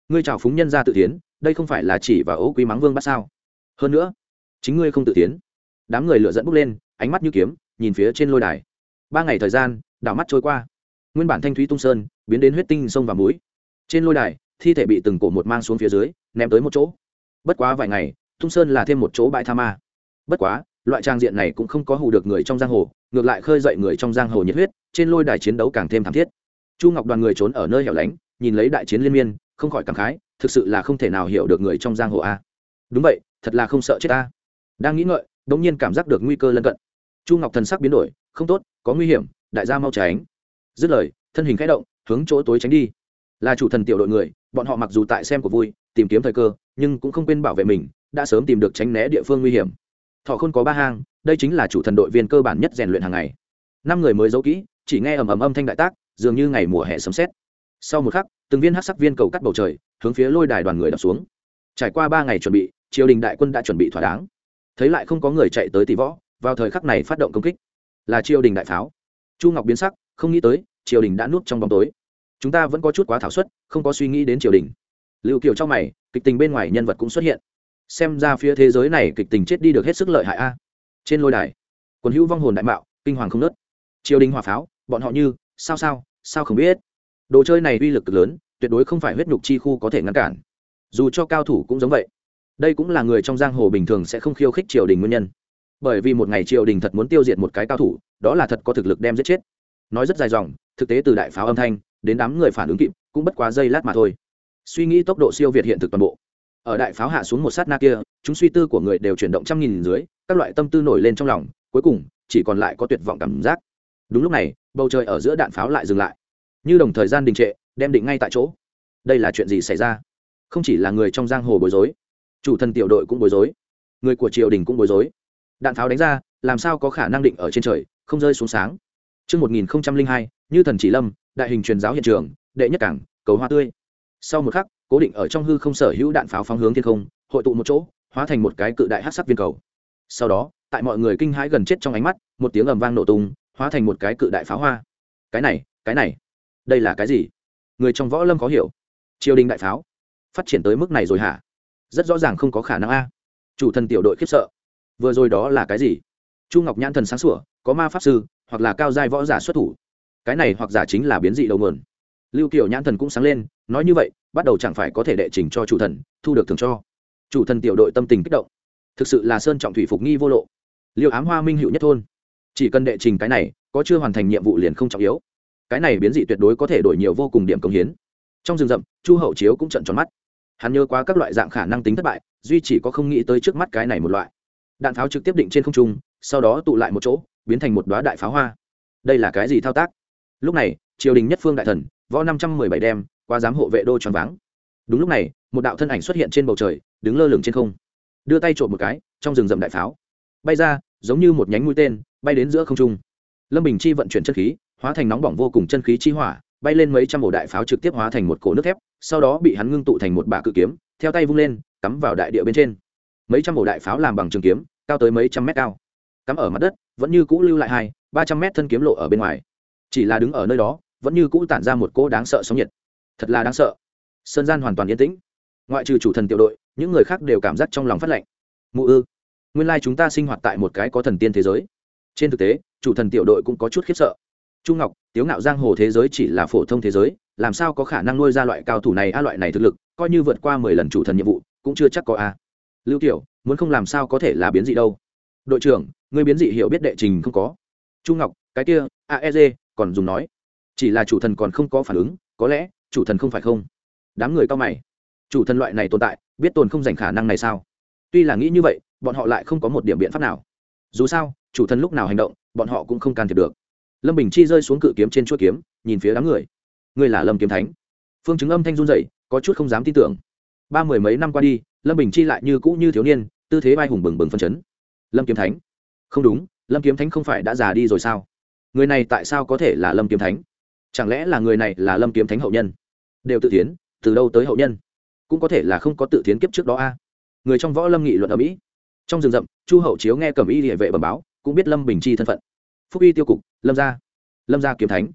Ngươi chào phúng nhân ra tự tiến, đây không phải là chỉ và ố quý mắng vương bắt sao? Hơn nữa, chính ngươi không tự tiến. Đám người lựa dẫn bốc lên, ánh mắt như kiếm, nhìn phía trên lôi đài. Ba ngày thời gian, đảo mắt trôi qua. Nguyên bản thanh thúy tung sơn, biến đến huyết tinh sông và mũi. Trên lôi đài, thi thể bị từng cổ một mang xuống phía dưới, ném tới một chỗ. Bất quá vài ngày, tung sơn là thêm một chỗ bãi tha ma. Bất quá, loại trang diện này cũng không có hù được người trong giang hồ, ngược lại khơi dậy người trong giang hồ nhiệt huyết, trên lôi đài chiến đấu càng thêm thảm thiết chu ngọc đoàn người trốn ở nơi hẻo lánh, nhìn lấy đại chiến liên miên, không khỏi cảm khái, thực sự là không thể nào hiểu được người trong giang hồ a. Đúng vậy, thật là không sợ chết ta. Đang nghĩ ngợi đ ỗ n g nhiên cảm giác được nguy cơ lân cận. Chu ngọc thần sắc biến đổi, không tốt, có nguy hiểm, đại gia mau tránh. Dứt lời, thân hình k h ẽ động, hướng chỗ tối tránh đi. Là chủ thần tiểu đội người, bọn họ mặc dù tại xem của vui, tìm kiếm thời cơ, nhưng cũng không quên bảo vệ mình, đã sớm tìm được tránh né địa phương nguy hiểm. Thọ không có ba hang, đây chính là chủ thần đội viên cơ bản nhất rèn luyện hàng ngày. Năm người mới giấu kỹ, chỉ nghe ầm ầm âm thanh đại tác dường như ngày mùa hè sấm sét. Sau một khắc, từng viên hát sắc viên cầu cắt bầu trời, hướng phía lôi đài đoàn người đập xuống. Trải qua ba ngày chuẩn bị, triều đình đại quân đã chuẩn bị thỏa đáng. Thấy lại không có người chạy tới tỷ võ, vào thời khắc này phát động công kích. Là triều đình đại pháo. Chu ngọc biến sắc, không nghĩ tới, triều đình đã nuốt trong bóng tối. Chúng ta vẫn có chút quá thảo suất, không có suy nghĩ đến triều đình. Lưu kiều trong mày, kịch tình bên ngoài nhân vật cũng xuất hiện. Xem ra phía thế giới này kịch tình chết đi được hết sức lợi hại a. Trên lôi đài quần hữu vong hồn đại mạo, kinh hoàng không nớt triều đình hỏa pháo, bọn họ như, sao sao sao không biết? Đồ chơi này uy lực cực lớn, tuyệt đối không phải huyết nhục chi khu có thể ngăn cản. Dù cho cao thủ cũng giống vậy. Đây cũng là người trong giang hồ bình thường sẽ không khiêu khích triều đình nguyên nhân. Bởi vì một ngày triều đình thật muốn tiêu diệt một cái cao thủ, đó là thật có thực lực đem giết chết. Nói rất dài dòng, thực tế từ đại pháo âm thanh, đến đám người phản ứng kịp, cũng bất quá giây lát mà thôi. Suy nghĩ tốc độ siêu việt hiện thực toàn bộ. Ở đại pháo hạ xuống một sát na kia, chúng suy tư của người đều chuyển động trăm nghìn dưới, các loại tâm tư nổi lên trong lòng, cuối cùng, chỉ còn lại có tuyệt vọng cảm giác đúng lúc này bầu trời ở giữa đạn pháo lại dừng lại. Như đồng thời gian đình trệ đem định ngay tại chỗ. Đây là chuyện gì xảy ra? Không chỉ là người trong giang hồ bối rối chủ thần tiểu đội cũng bối rối người của triều đình cũng bối rối. Đạn pháo đánh ra làm sao có khả năng định ở trên trời không rơi xuống sáng? Trước 1002, như thần chỉ lâm, đại hình truyền giáo hiện trường, đệ nhất cảng, cầu hoa tươi. Sau một khắc, cố định ở trong hư không sở hữu đạn pháo phóng hướng thiên không, hội tụ một chỗ, hóa thành một cái cự đại hắc sắc viên cầu. Sau đó, tại mọi người kinh hãi gần chết trong ánh mắt, một tiếng ầm vang nổ tung, hóa thành một cái cự đại pháo hoa. Cái này, cái này, đây là cái gì? Người trong võ lâm có hiểu. Triều đình đại pháo, phát triển tới mức này rồi hả? Rất rõ ràng không có khả năng a. Chủ thần tiểu đội khiếp sợ. Vừa rồi đó là cái gì? Chu Ngọc Nhãn thần sáng sủa, có ma pháp sư, hoặc là cao giai võ giả xuất thủ cái này hoặc giả chính là biến dị đầu nguồn lưu kiểu nhãn thần cũng sáng lên nói như vậy bắt đầu chẳng phải có thể đệ trình cho chủ thần thu được thường cho chủ thần tiểu đội tâm tình kích động thực sự là sơn trọng thủy phục nghi vô lộ liệu ám hoa minh hữu nhất thôn chỉ cần đệ trình cái này, có chưa hoàn thành nhiệm vụ liền không trọng yếu. Cái này biến dị tuyệt đối có thể đổi nhiều vô cùng điểm công hiến. Trong rừng rậm, chu hậu chiếu cũng trận tròn mắt. Hắn nhớ qua các loại dạng khả năng tính thất bại, duy chỉ có không nghĩ tới trước mắt cái này một loại. Đạn pháo trực tiếp định trên không trung, sau đó tụ lại một chỗ, biến thành một đoá đại pháo hoa. Đây là cái gì thao tác? Lúc này, triều đình nhất phương đại thần, võ năm trăm mười bảy đem, qua giám hộ vệ đô tròn váng. Đúng lúc này, một đạo thân ảnh xuất hiện trên bầu trời, đứng lơ lửng trên không. Đưa tay trộm một cái, trong rừng rậm đại pháo. Bay ra, giống như một nhánh mũi tên bay đến giữa không trung. Lâm bình chi vận chuyển chân khí, hóa thành nóng bỏng vô cùng chân khí chi hỏa, bay lên mấy trăm ổ đại pháo trực tiếp hóa thành một cổ nước thép, sau đó bị hắn ngưng tụ thành một bả cự kiếm, theo tay vung lên, cắm vào đại địa bên trên. Mấy trăm ổ đại pháo làm bằng trường kiếm, cao tới mấy trăm mét cao. Cắm ở mặt đất, vẫn như cũ lưu lại hai, ba trăm mét thân kiếm lộ ở bên ngoài. Chỉ là đứng ở nơi đó, vẫn như cũ tản ra một cỗ đáng sợ sóng nhiệt. Thật là đáng sợ. Sơn gian hoàn toàn yên tĩnh. Ngoại trừ chủ thần tiểu đội, những người khác đều cảm giác trong lòng phát lạnh. Mụ ư, nguyên lai chúng ta sinh hoạt tại một cái có thần tiên thế giới trên thực tế, chủ thần tiểu đội cũng có chút khiếp sợ. Trung ngọc, tiếu ngạo giang hồ thế giới chỉ là phổ thông thế giới, làm sao có khả năng nuôi ra loại cao thủ này? A, loại này thực lực, coi như vượt qua mười lần chủ thần nhiệm vụ, cũng chưa chắc có a. Lưu tiểu, muốn không làm sao có thể là biến dị đâu? Đội trưởng, người biến dị hiểu biết đệ trình không có. Trung ngọc, cái kia aeg còn dùng nói. Chỉ là chủ thần còn không có phản ứng, có lẽ, chủ thần không phải không? Đám người cao mày. Chủ thần loại này tồn tại, biết tồn không dành khả năng này sao? Tuy là nghĩ như vậy, bọn họ lại không có một điểm biện pháp nào. Dù sao chủ thần lúc nào hành động, bọn họ cũng không can thiệp được. Lâm bình chi rơi xuống cự kiếm trên chuỗi kiếm, nhìn phía đám người. Ngươi là lâm kiếm thánh. Phương chứng âm thanh run dậy có chút không dám tin tưởng. Ba mười mấy năm qua đi, lâm bình chi lại như cũ như thiếu niên, tư thế vai hùng bừng bừng phân chấn. Lâm kiếm thánh. Không đúng, lâm kiếm thánh không phải đã già đi rồi sao? Người này tại sao có thể là lâm kiếm thánh? Chẳng lẽ là người này là lâm kiếm thánh hậu nhân? Đều tự tiến từ đâu tới hậu nhân? Cũng có thể là không có tự tiến kiếp trước đó a. Người trong võ lâm nghị luận ở mỹ. Trong rừng rậm, chu hậu chiếu nghe cầm y địa vệ bẩm báo cũng biết lâm bình chi thân phận. Phúc y tiêu cục, lâm gia. Lâm gia kiếm thánh.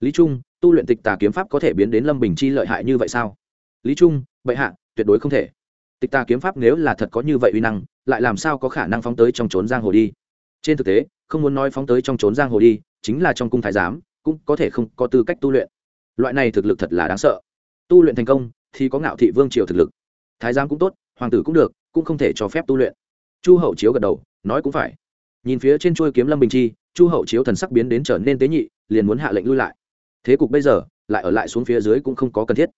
Lý trung, tu luyện tịch tà kiếm pháp có thể biến đến lâm bình chi lợi hại như vậy sao? Lý trung, bệ hạ, tuyệt đối không thể. Tịch tà kiếm pháp nếu là thật có như vậy uy năng, lại làm sao có khả năng phóng tới trong trốn giang hồ đi? Trên thực tế, không muốn nói phóng tới trong trốn giang hồ đi, chính là trong cung thái giám, cũng có thể không có tư cách tu luyện. Loại này thực lực thật là đáng sợ. Tu luyện thành công, thì có ngạo thị vương triều thực lực. Thái giám cũng tốt, hoàng tử cũng được, cũng không thể cho phép tu luyện. Chu hậu chiếu gật đầu, nói cũng phải nhìn phía trên chuôi kiếm lâm bình chi, chu hậu chiếu thần sắc biến đến trở nên tế nhị, liền muốn hạ lệnh lui lại. Thế cục bây giờ, lại ở lại xuống phía dưới cũng không có cần thiết.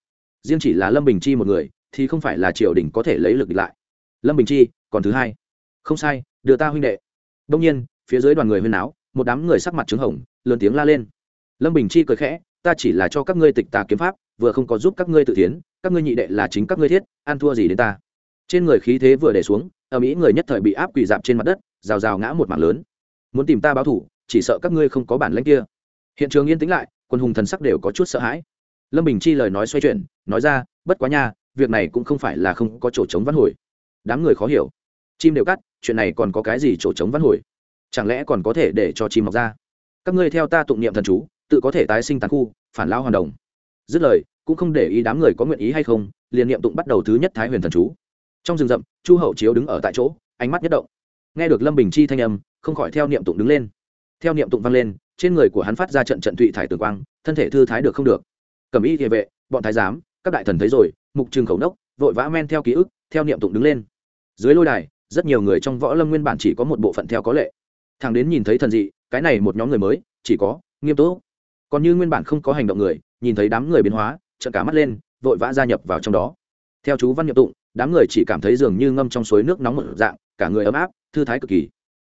Riêng chỉ là lâm bình chi một người, thì không phải là triều đình có thể lấy lực địch lại. Lâm bình chi, còn thứ hai. Không sai, đưa ta huynh đệ. Đông nhiên, phía dưới đoàn người huyên áo một đám người sắc mặt trứng hồng, lớn tiếng la lên. Lâm bình chi cười khẽ, ta chỉ là cho các ngươi tịch tà kiếm pháp, vừa không có giúp các ngươi tự tiến các ngươi nhị đệ là chính các ngươi thiết, ăn thua gì đến ta. Trên người khí thế vừa để xuống, ở mỹ người nhất thời bị áp quỳ dạp trên mặt đất rào rào ngã một mảng lớn. Muốn tìm ta báo thủ, chỉ sợ các ngươi không có bản lãnh kia. Hiện trường yên tĩnh lại, quân hùng thần sắc đều có chút sợ hãi. Lâm bình chi lời nói xoay chuyển, nói ra, bất quá nha, việc này cũng không phải là không có chỗ chống văn hồi. Đám người khó hiểu. Chim đều cắt, chuyện này còn có cái gì chỗ chống văn hồi? Chẳng lẽ còn có thể để cho chim mọc ra? Các ngươi theo ta tụng niệm thần chú, tự có thể tái sinh tàn khu, phản lao hoàn đồng. Dứt lời, cũng không để ý đám người có nguyện ý hay không, liền niệm tụng bắt đầu thứ nhất thái huyền thần chú. Trong rừng rậm, chu hậu chiếu đứng ở tại chỗ, ánh mắt nhất động nghe được lâm bình chi thanh âm, không khỏi theo niệm tụng đứng lên. Theo niệm tụng vang lên, trên người của hắn phát ra trận trận tụy thải tường quang, thân thể thư thái được không được. Cầm y địa vệ, bọn thái giám, các đại thần thấy rồi, mục trường khẩu nốc, vội vã men theo ký ức, theo niệm tụng đứng lên. Dưới lôi đài, rất nhiều người trong võ lâm nguyên bản chỉ có một bộ phận theo có lệ. Thằng đến nhìn thấy thần dị, cái này một nhóm người mới, chỉ có nghiêm túc. Còn như nguyên bản không có hành động người, nhìn thấy đám người biến hóa, trợn cả mắt lên, vội vã gia nhập vào trong đó. Theo chú văn nhập tụng, đám người chỉ cảm thấy dường như ngâm trong suối nước nóng một dạng cả người ấm áp, thư thái cực kỳ.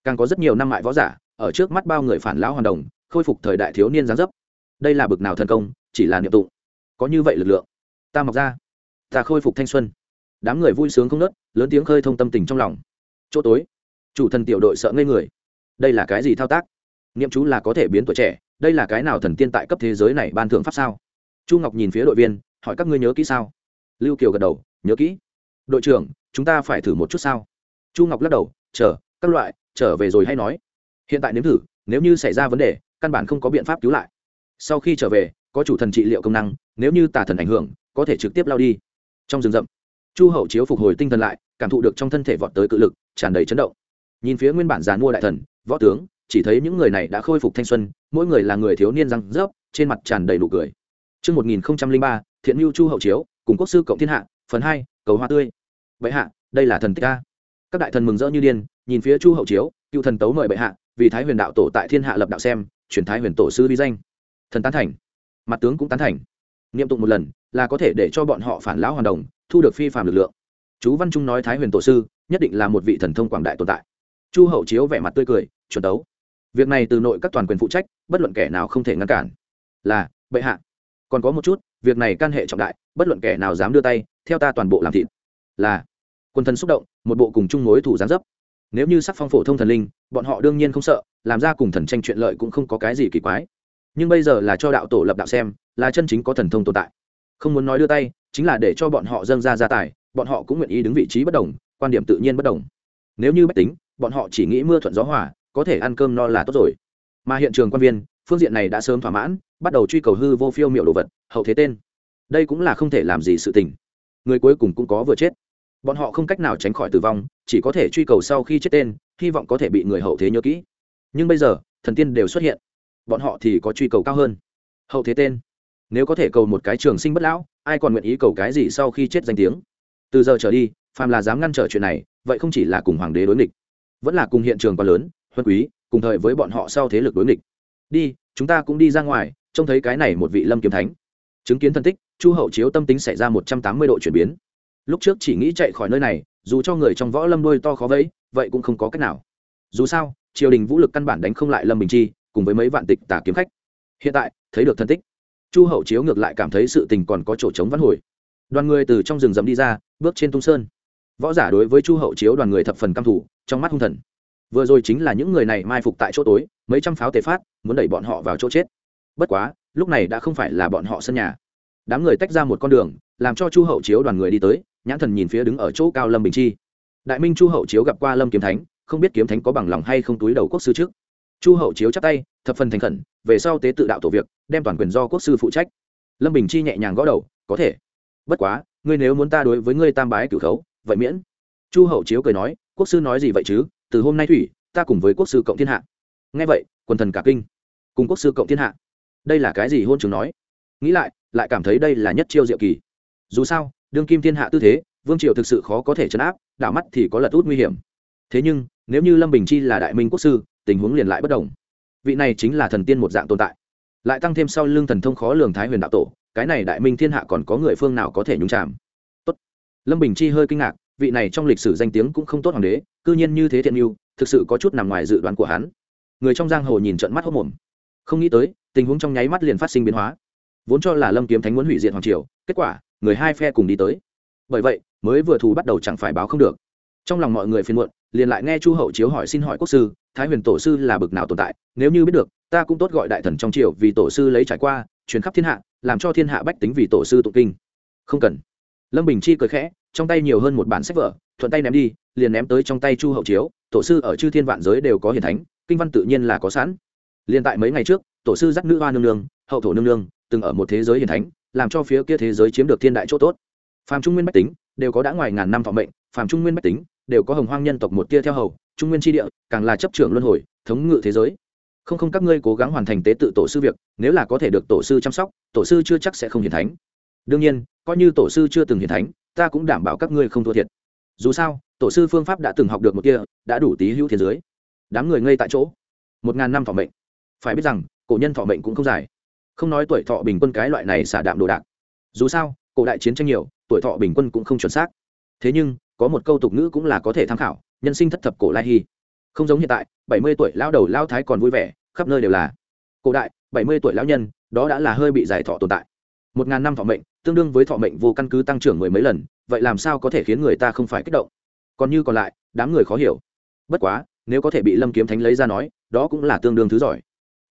Càng có rất nhiều năm mại võ giả, ở trước mắt bao người phản lão hoàn đồng, khôi phục thời đại thiếu niên gián dấp. Đây là bực nào thần công, chỉ là niệm tụng. Có như vậy lực lượng. Ta mọc ra. Ta khôi phục thanh xuân. Đám người vui sướng không nớt, lớn tiếng khơi thông tâm tình trong lòng. Chỗ tối. Chủ thần tiểu đội sợ ngây người. Đây là cái gì thao tác? Niệm chú là có thể biến tuổi trẻ, đây là cái nào thần tiên tại cấp thế giới này ban thượng pháp sao? Chu ngọc nhìn phía đội viên, hỏi các ngươi nhớ kỹ sao? Lưu kiều gật đầu, nhớ kỹ. Đội trưởng, chúng ta phải thử một chút sao? Chu ngọc lắc đầu chờ các loại trở về rồi hay nói. Hiện tại nếm thử nếu như xảy ra vấn đề căn bản không có biện pháp cứu lại. Sau khi trở về có chủ thần trị liệu công năng nếu như tà thần ảnh hưởng có thể trực tiếp lao đi. Trong rừng rậm chu hậu chiếu phục hồi tinh thần lại cảm thụ được trong thân thể vọt tới cự lực tràn đầy chấn động. Nhìn phía nguyên bản giàn mua đại thần võ tướng chỉ thấy những người này đã khôi phục thanh xuân mỗi người là người thiếu niên răng rớp trên mặt tràn đầy nụ cười. Trước 1003, thiện mưu chu hậu chiếu, cùng quốc sư cộng thiên hạ, phần hai, cầu hoa tươi. Bệ hạ, đây là thần tích a. Các đại thần mừng rỡ như điên, nhìn phía chu hậu chiếu, cựu thần tấu mời bệ hạ, vì thái huyền đạo tổ tại thiên hạ lập đạo xem, truyền thái huyền tổ sư vi danh. Thần tán thành, mặt tướng cũng tán thành. Niệm tụng một lần, là có thể để cho bọn họ phản lão hoàn đồng, thu được phi phàm lực lượng. Chú Văn Trung nói thái huyền tổ sư, nhất định là một vị thần thông quảng đại tồn tại. Chu hậu chiếu vẻ mặt tươi cười, chuẩn tấu việc này từ nội các toàn quyền phụ trách bất luận kẻ nào không thể ngăn cản là bệ hạ còn có một chút việc này can hệ trọng đại bất luận kẻ nào dám đưa tay theo ta toàn bộ làm thịt là quân thần xúc động, một bộ cùng chung mối thủ gián dấp. Nếu như sắc phong phổ thông thần linh, bọn họ đương nhiên không sợ, làm ra cùng thần tranh chuyện lợi cũng không có cái gì kỳ quái. Nhưng bây giờ là cho đạo tổ lập đạo xem, là chân chính có thần thông tồn tại. Không muốn nói đưa tay, chính là để cho bọn họ dâng ra gia tài, bọn họ cũng nguyện ý đứng vị trí bất đồng, quan điểm tự nhiên bất đồng. Nếu như bách tính, bọn họ chỉ nghĩ mưa thuận gió hòa, có thể ăn cơm no là tốt rồi. Mà hiện trường quan viên, phương diện này đã sớm thỏa mãn, bắt đầu truy cầu hư vô phiêu miệu đồ vật, hậu thế tên. Đây cũng là không thể làm gì sự tình. Người cuối cùng cũng có vừa chết bọn họ không cách nào tránh khỏi tử vong, chỉ có thể truy cầu sau khi chết tên, hy vọng có thể bị người hậu thế nhớ kỹ. Nhưng bây giờ, thần tiên đều xuất hiện. Bọn họ thì có truy cầu cao hơn. Hậu thế tên. Nếu có thể cầu một cái trường sinh bất lão, ai còn nguyện ý cầu cái gì sau khi chết danh tiếng? Từ giờ trở đi, phàm là dám ngăn trở chuyện này, vậy không chỉ là cùng hoàng đế đối nghịch, vẫn là cùng hiện trường quá lớn, huân quý, cùng thời với bọn họ sau thế lực đối nghịch. Đi, chúng ta cũng đi ra ngoài, trông thấy cái này một vị lâm kiếm thánh. Chứng kiến thân tích, chu hậu chiếu tâm tính xảy ra một trăm tám mươi độ chuyển biến lúc trước chỉ nghĩ chạy khỏi nơi này, dù cho người trong võ lâm đôi to khó vẫy, vậy cũng không có cách nào. Dù sao, triều đình vũ lực căn bản đánh không lại lâm bình chi, cùng với mấy vạn tịch tả kiếm khách. Hiện tại, thấy được thân tích. Chu hậu chiếu ngược lại cảm thấy sự tình còn có chỗ trống văn hồi. Đoàn người từ trong rừng rậm đi ra, bước trên tung sơn. Võ giả đối với chu hậu chiếu đoàn người thập phần căm thủ trong mắt hung thần. Vừa rồi chính là những người này mai phục tại chỗ tối, mấy trăm pháo tề phát, muốn đẩy bọn họ vào chỗ chết. Bất quá, lúc này đã không phải là bọn họ sân nhà. Đám người tách ra một con đường, làm cho chu hậu chiếu đoàn người đi tới nhãn thần nhìn phía đứng ở chỗ cao lâm bình chi. Đại minh chu hậu chiếu gặp qua lâm kiếm thánh, không biết kiếm thánh có bằng lòng hay không túi đầu quốc sư trước. Chu hậu chiếu chắp tay, thập phần thành khẩn, về sau tế tự đạo tổ việc, đem toàn quyền do quốc sư phụ trách. Lâm bình chi nhẹ nhàng gõ đầu, có thể. Bất quá, ngươi nếu muốn ta đối với ngươi tam bái cửu khấu, vậy miễn. Chu hậu chiếu cười nói, quốc sư nói gì vậy chứ? Từ hôm nay thủy, ta cùng với quốc sư cộng thiên hạ. Ngay vậy, quần thần cả kinh. Cùng quốc sư cộng thiên hạ? Đây là cái gì? Hôn trường nói. Nghĩ lại lại cảm thấy đây là nhất chiêu diệu kỳ. Dù sao đương kim thiên hạ tư thế, vương triều thực sự khó có thể chấn áp, đảo mắt thì có lật út nguy hiểm. Thế nhưng, nếu như lâm bình chi là đại minh quốc sư, tình huống liền lại bất đồng. Vị này chính là thần tiên một dạng tồn tại. Lại tăng thêm sau lưng thần thông khó lường thái huyền đạo tổ, cái này đại minh thiên hạ còn có người phương nào có thể nhúng chạm Tốt. lâm bình chi hơi kinh ngạc, vị này trong lịch sử danh tiếng cũng không tốt hoàng đế, cư nhiên như thế thiện mưu thực sự có chút nằm ngoài dự đoán của hắn. Người trong giang hồ nhìn trận mắt hốc mồm. Không nghĩ tới, tình huống trong nháy mắt liền phát sinh biến hóa. Vốn cho là lâm kiếm thánh muốn hủy diệt hoàng triều, kết quả người hai phe cùng đi tới. Bởi vậy, mới vừa thù bắt đầu chẳng phải báo không được. Trong lòng mọi người phiền muộn, liền lại nghe chu hậu chiếu hỏi xin hỏi quốc sư, thái huyền tổ sư là bực nào tồn tại? Nếu như biết được, ta cũng tốt gọi đại thần trong triều vì tổ sư lấy trải qua, truyền khắp thiên hạ, làm cho thiên hạ bách tính vì tổ sư tụng kinh. Không cần. Lâm bình chi cười khẽ, trong tay nhiều hơn một bản sách vở, thuận tay ném đi, liền ném tới trong tay chu hậu chiếu, tổ sư ở chư thiên vạn giới đều có hiền thánh, kinh văn tự nhiên là có sẵn. Liền tại mấy ngày trước, tổ sư dắt nữ hoa nương nương, hậu thổ nương nương, từng ở một thế giới hiền thánh làm cho phía kia thế giới chiếm được thiên đại chỗ tốt. Phàm trung nguyên bách tính đều có đã ngoài ngàn năm thọ mệnh, phàm trung nguyên bách tính đều có hồng hoang nhân tộc một tia theo hầu, trung nguyên tri địa càng là chấp trưởng luân hồi, thống ngự thế giới. Không không các ngươi cố gắng hoàn thành tế tự tổ sư việc, nếu là có thể được tổ sư chăm sóc, tổ sư chưa chắc sẽ không hiền thánh. Đương nhiên, coi như tổ sư chưa từng hiền thánh, ta cũng đảm bảo các ngươi không thua thiệt. Dù sao, tổ sư phương pháp đã từng học được một kia đã đủ tí hữu thiên giới. Đám người ngây tại chỗ. Một ngàn năm thọ mệnh. Phải biết rằng, cổ nhân thọ mệnh cũng không dài không nói tuổi thọ bình quân cái loại này xả đạm đồ đạc. Dù sao, cổ đại chiến tranh nhiều, tuổi thọ bình quân cũng không chuẩn xác. Thế nhưng, có một câu tục ngữ cũng là có thể tham khảo, nhân sinh thất thập cổ lai hy. Không giống hiện tại, bảy mươi tuổi lao đầu lao thái còn vui vẻ, khắp nơi đều là. Cổ đại, bảy mươi tuổi lão nhân, đó đã là hơi bị giải thọ tồn tại. Một ngàn năm thọ mệnh, tương đương với thọ mệnh vô căn cứ tăng trưởng mười mấy lần, vậy làm sao có thể khiến người ta không phải kích động? Còn như còn lại, đám người khó hiểu. Bất quá, nếu có thể bị lâm kiếm thánh lấy ra nói, đó cũng là tương đương thứ giỏi.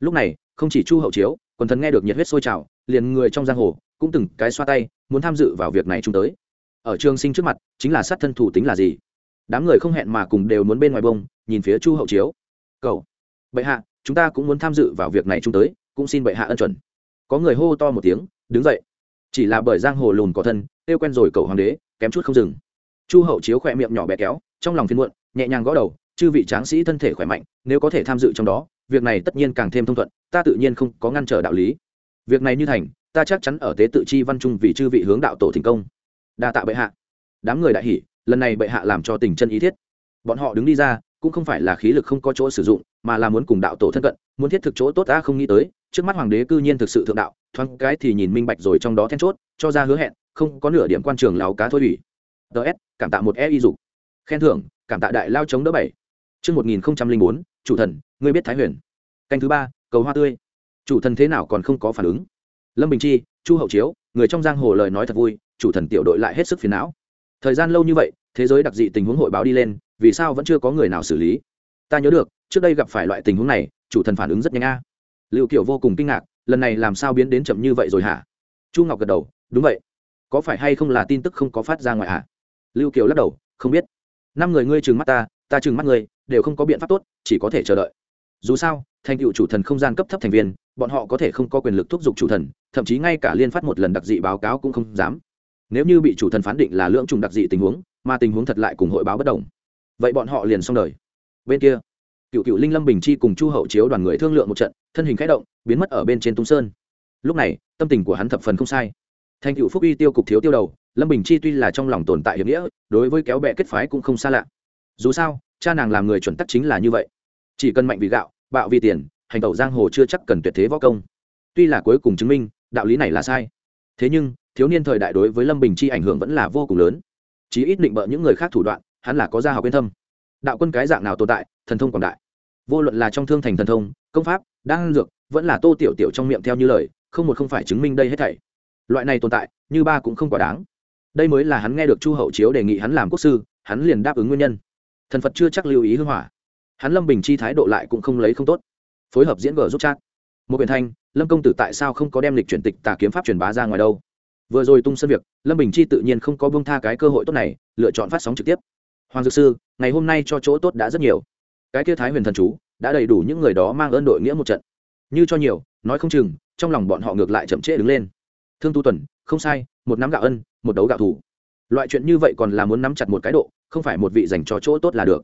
Lúc này, không chỉ chu hậu chiếu quần thần nghe được nhiệt huyết sôi trào, liền người trong giang hồ cũng từng cái xoa tay, muốn tham dự vào việc này chung tới. Ở trường sinh trước mặt, chính là sát thân thủ tính là gì? Đám người không hẹn mà cùng đều muốn bên ngoài bông, nhìn phía chu hậu chiếu. Cậu, bệ hạ, chúng ta cũng muốn tham dự vào việc này chung tới, cũng xin bệ hạ ân chuẩn. Có người hô to một tiếng, đứng dậy. Chỉ là bởi giang hồ lùn có thân tiêu quen rồi cầu hoàng đế, kém chút không dừng. Chu hậu chiếu khỏe miệng nhỏ bé kéo, trong lòng phiên muộn, nhẹ nhàng gõ đầu, chư vị tráng sĩ thân thể khỏe mạnh, nếu có thể tham dự trong đó việc này tất nhiên càng thêm thông thuận, ta tự nhiên không có ngăn trở đạo lý. Việc này như thành, ta chắc chắn ở tế tự chi văn trung vì chư vị hướng đạo tổ thành công. Đa tạ bệ hạ. Đám người đại hỉ, lần này bệ hạ làm cho tình chân ý thiết. Bọn họ đứng đi ra, cũng không phải là khí lực không có chỗ sử dụng, mà là muốn cùng đạo tổ thân cận, muốn thiết thực chỗ tốt ta không nghĩ tới, trước mắt hoàng đế cư nhiên thực sự thượng đạo, thoáng cái thì nhìn minh bạch rồi trong đó then chốt, cho ra hứa hẹn, không có nửa điểm quan trường láo cá thôi ủy. Ts cảm tạ một e y dục. Khen thưởng, cảm tạ đại lao chống đỡ bảy. Chương một nghìn bốn chủ thần, ngươi biết thái huyền. Canh thứ ba, cầu hoa tươi. Chủ thần thế nào còn không có phản ứng. Lâm bình chi, chu hậu chiếu, người trong giang hồ lời nói thật vui, chủ thần tiểu đội lại hết sức phiền não. Thời gian lâu như vậy, thế giới đặc dị tình huống hội báo đi lên, vì sao vẫn chưa có người nào xử lý? Ta nhớ được, trước đây gặp phải loại tình huống này, chủ thần phản ứng rất nhanh a. Liệu kiểu vô cùng kinh ngạc, lần này làm sao biến đến chậm như vậy rồi hả? Chu ngọc gật đầu, đúng vậy. Có phải hay không là tin tức không có phát ra ngoài hả? Lưu kiều lắc đầu, không biết. Năm người ngươi trừng mắt ta ta trừng mắt ngươi, đều không có biện pháp tốt, chỉ có thể chờ đợi. Dù sao, thành tựu chủ thần không gian cấp thấp thành viên, bọn họ có thể không có quyền lực thúc giục chủ thần, thậm chí ngay cả liên phát một lần đặc dị báo cáo cũng không dám. Nếu như bị chủ thần phán định là lưỡng trùng đặc dị tình huống, mà tình huống thật lại cùng hội báo bất đồng, vậy bọn họ liền xong đời. Bên kia, cựu cựu linh lâm bình chi cùng chu hậu chiếu đoàn người thương lượng một trận, thân hình k h ẽ động, biến mất ở bên trên tung sơn. Lúc này, tâm tình của hắn thập phần không sai. Thành cựu phúc uy tiêu cục thiếu tiêu đầu, lâm bình chi tuy là trong lòng tồn tại hiệp nghĩa, đối với kéo bẹ kết phái cũng không xa lạ dù sao, cha nàng làm người chuẩn tắc chính là như vậy. Chỉ cần mạnh vì gạo, bạo vì tiền, hành tẩu giang hồ chưa chắc cần tuyệt thế võ công. Tuy là cuối cùng chứng minh, đạo lý này là sai. Thế nhưng, thiếu niên thời đại đối với lâm bình chi ảnh hưởng vẫn là vô cùng lớn. Chí ít định bợ những người khác thủ đoạn, hắn là có gia học yên thâm đạo quân cái dạng nào tồn tại, thần thông quảng đại. Vô luận là trong thương thành thần thông, công pháp, đan dược, vẫn là tô tiểu tiểu trong miệng theo như lời, không một không phải chứng minh đây hết thảy. Loại này tồn tại, như ba cũng không quá đáng. Đây mới là hắn nghe được chu hậu chiếu đề nghị hắn làm quốc sư, hắn liền đáp ứng nguyên nhân thần phật chưa chắc lưu ý hưng hỏa. Hắn lâm bình chi thái độ lại cũng không lấy không tốt. Phối hợp diễn vở giúp chat. Một quyền thanh, lâm công tử tại sao không có đem lịch chuyển tịch tà kiếm pháp truyền bá ra ngoài đâu? Vừa rồi tung sân việc, lâm bình chi tự nhiên không có bông tha cái cơ hội tốt này, lựa chọn phát sóng trực tiếp. Hoàng dược sư, ngày hôm nay cho chỗ tốt đã rất nhiều. Cái kia thái huyền thần chú, đã đầy đủ những người đó mang ơn đội nghĩa một trận. Như cho nhiều, nói không chừng, trong lòng bọn họ ngược lại chậm trễ đứng lên. Thương tu tuần, không sai, một nắm gạo ân, một đấu gạo thủ loại chuyện như vậy còn là muốn nắm chặt một cái độ, không phải một vị dành cho chỗ tốt là được.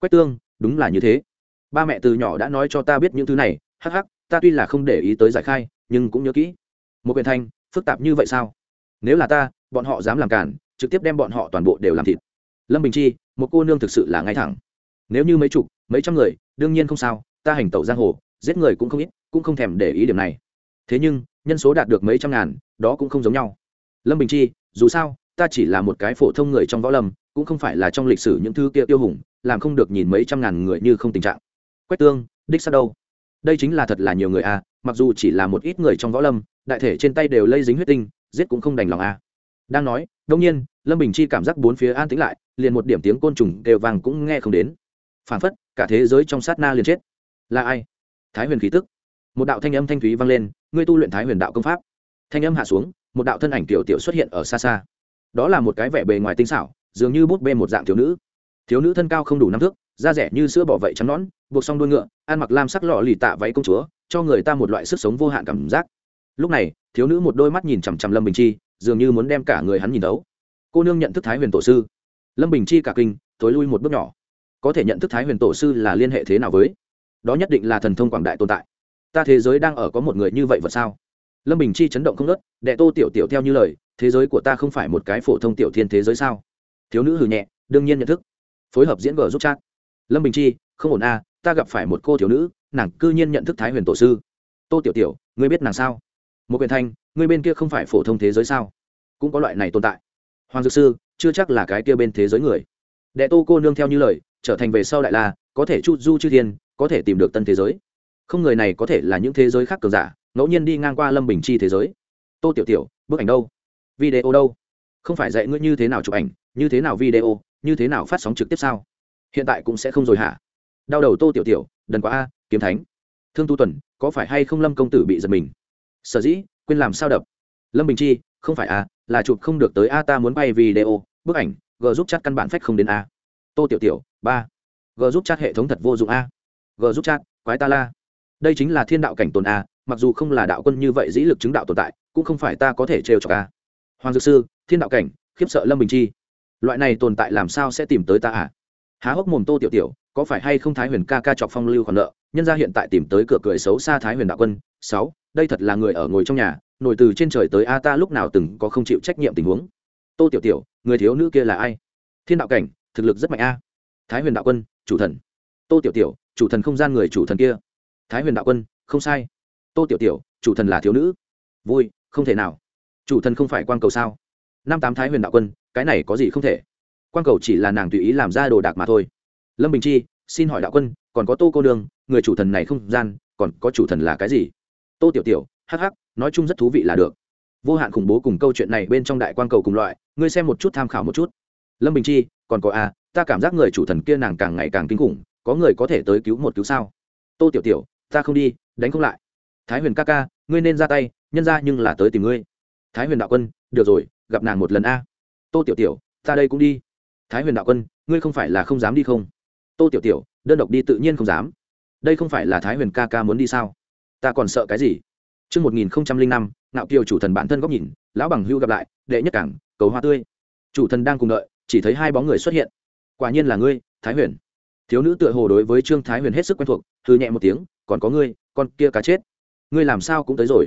Quách tương, đúng là như thế. Ba mẹ từ nhỏ đã nói cho ta biết những thứ này, hắc hắc, ta tuy là không để ý tới giải khai, nhưng cũng nhớ kỹ. Một quyền thanh, phức tạp như vậy sao? Nếu là ta, bọn họ dám làm cản, trực tiếp đem bọn họ toàn bộ đều làm thịt. Lâm bình chi, một cô nương thực sự là ngay thẳng. Nếu như mấy chục, mấy trăm người, đương nhiên không sao, ta hành tẩu giang hồ, giết người cũng không ít, cũng không thèm để ý điểm này. Thế nhưng, nhân số đạt được mấy trăm ngàn, đó cũng không giống nhau. Lâm bình chi, dù sao ta chỉ là một cái phổ thông người trong võ lâm, cũng không phải là trong lịch sử những thứ kia tiêu hùng, làm không được nhìn mấy trăm ngàn người như không tình trạng. Quách tương, đích sao đâu? Đây chính là thật là nhiều người à mặc dù chỉ là một ít người trong võ lâm, đại thể trên tay đều lây dính huyết tinh, giết cũng không đành lòng à đang nói đông nhiên, lâm bình chi cảm giác bốn phía an tĩnh lại, liền một điểm tiếng côn trùng đều vàng cũng nghe không đến. Phản phất, cả thế giới trong sát na liền chết. Là ai? Thái huyền khí tức. Một đạo thanh âm thanh thúy vang lên, ngươi tu luyện thái huyền đạo công pháp. Thanh âm hạ xuống, một đạo thân ảnh tiểu tiểu xuất hiện ở xa xa đó là một cái vẻ bề ngoài tinh xảo, dường như bút bê một dạng thiếu nữ. Thiếu nữ thân cao không đủ năm thước, da rẻ như sữa bỏ vậy trắng nón buộc xong đuôi ngựa, ăn mặc lam sắc lọ lì tạ váy công chúa, cho người ta một loại sức sống vô hạn cảm giác. Lúc này, thiếu nữ một đôi mắt nhìn chằm chằm lâm bình chi, dường như muốn đem cả người hắn nhìn đấu cô nương nhận thức thái huyền tổ sư. Lâm bình chi cả kinh, thối lui một bước nhỏ. Có thể nhận thức thái huyền tổ sư là liên hệ thế nào với? Đó nhất định là thần thông quảng đại tồn tại. Ta thế giới đang ở có một người như vậy vật sao? Lâm bình chi chấn động không ngớt, đệ tô tiểu tiểu theo như lời thế giới của ta không phải một cái phổ thông tiểu thiên thế giới sao? Thiếu nữ hử nhẹ đương nhiên nhận thức. Phối hợp diễn vở giúp chat. Lâm bình chi không ổn a à, ta gặp phải một cô thiếu nữ nàng cư nhiên nhận thức thái huyền tổ sư. Tô tiểu tiểu ngươi biết nàng sao? Một quyền thanh ngươi bên kia không phải phổ thông thế giới sao? Cũng có loại này tồn tại. Hoàng dược sư chưa chắc là cái kia bên thế giới người. Đệ tô cô nương theo như lời trở thành về sau đại la có thể chu du chư thiên có thể tìm được tân thế giới. Không người này có thể là những thế giới khác cường giả ngẫu nhiên đi ngang qua lâm bình chi thế giới. Tô tiểu tiểu bức ảnh đâu? Video đâu? Không phải dạy ngươi như thế nào chụp ảnh, như thế nào video, như thế nào phát sóng trực tiếp sao? Hiện tại cũng sẽ không rồi hả? Đau đầu tô tiểu tiểu, đần quá a, kiếm thánh. Thương tu tuần, có phải hay không lâm công tử bị giật mình? Sở dĩ, quên làm sao đập? Lâm bình chi, không phải a là chụp không được tới a, ta muốn bay video, bức ảnh g giúp chat căn bản phách không đến a. Tô tiểu tiểu, ba. G giúp chat hệ thống thật vô dụng a. G giúp chat, quái ta la. Đây chính là thiên đạo cảnh tồn a, mặc dù không là đạo quân như vậy dĩ lực chứng đạo tồn tại, cũng không phải ta có thể trêu cho a hoàng dược sư, thiên đạo cảnh, khiếp sợ lâm bình chi. Loại này tồn tại làm sao sẽ tìm tới ta à? Há hốc mồm tô tiểu tiểu, có phải hay không thái huyền ca ca chọc phong lưu khoản nợ? Nhân ra hiện tại tìm tới cửa cười xấu xa thái huyền đạo quân, sáu, đây thật là người ở ngồi trong nhà, nổi từ trên trời tới a ta lúc nào từng có không chịu trách nhiệm tình huống. Tô tiểu tiểu, người thiếu nữ kia là ai? Thiên đạo cảnh, thực lực rất mạnh a. Thái huyền đạo quân, chủ thần. Tô tiểu tiểu, chủ thần không gian người chủ thần kia. Thái huyền đạo quân, không sai. Tô tiểu tiểu, chủ thần là thiếu nữ. Vui, không thể nào chủ thần không phải quan cầu sao? Năm tám thái huyền đạo quân cái này có gì không thể? Quan cầu chỉ là nàng tùy ý làm ra đồ đạc mà thôi. Lâm bình chi xin hỏi đạo quân còn có tô cô đường, người chủ thần này không gian còn có chủ thần là cái gì? Tô tiểu tiểu hắc hắc nói chung rất thú vị là được. Vô hạn khủng bố cùng câu chuyện này bên trong đại quan cầu cùng loại ngươi xem một chút tham khảo một chút. Lâm bình chi còn có a à, ta cảm giác người chủ thần kia nàng càng ngày càng kinh khủng có người có thể tới cứu một cứu sao? Tô tiểu tiểu ta không đi đánh không lại. Thái huyền ca ca ngươi nên ra tay nhân ra nhưng là tới tìm ngươi thái huyền đạo quân được rồi gặp nàng một lần a tô tiểu tiểu ta đây cũng đi thái huyền đạo quân ngươi không phải là không dám đi không tô tiểu tiểu đơn độc đi tự nhiên không dám đây không phải là thái huyền ca ca muốn đi sao ta còn sợ cái gì Trước 1005, nạo kiều chủ thần bản thân góc nhìn, lão bằng hưu gặp lại, đệ nhất cảng, cầu hoa tươi. Chủ thần đang cùng đợi, chỉ thấy hai bóng người xuất hiện. Quả nhiên là ngươi, Thái Huyền. Thiếu nữ tựa hồ đối với Trương Thái Huyền hết sức quen thuộc, hừ nhẹ một tiếng, còn có ngươi, con kia cá chết. Ngươi làm sao cũng tới rồi.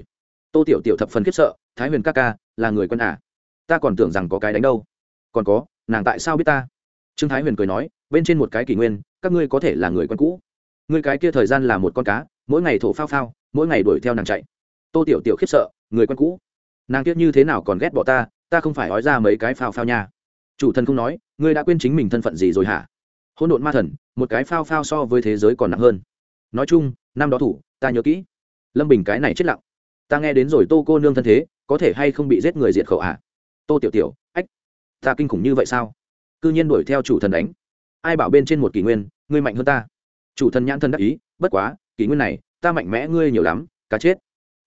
Tô Tiểu Tiểu thập phần khiếp sợ, Thái Huyền ca ca, là người quân à? Ta còn tưởng rằng có cái đánh đâu. Còn có, nàng tại sao biết ta? Trương Thái Huyền cười nói, bên trên một cái kỷ nguyên, các ngươi có thể là người quân cũ. Ngươi cái kia thời gian là một con cá, mỗi ngày thổ phao phao, mỗi ngày đuổi theo nàng chạy tô tiểu tiểu khiếp sợ người quen cũ nàng tiếc như thế nào còn ghét bỏ ta ta không phải nói ra mấy cái phao phao nha chủ thần không nói ngươi đã quên chính mình thân phận gì rồi hả Hôn độn ma thần một cái phao phao so với thế giới còn nặng hơn nói chung năm đó thủ ta nhớ kỹ lâm bình cái này chết lặng ta nghe đến rồi tô cô nương thân thế có thể hay không bị giết người diệt khẩu à? Tô tiểu tiểu, ách, ta kinh khủng như vậy sao? C ư nhiên đuổi theo chủ thần đánh. Ai bảo bên trên một kỷ nguyên, ngươi mạnh hơn ta? Chủ thần nhãn thân đắc ý, bất quá, kỷ nguyên này, ta mạnh mẽ ngươi nhiều lắm, cá chết.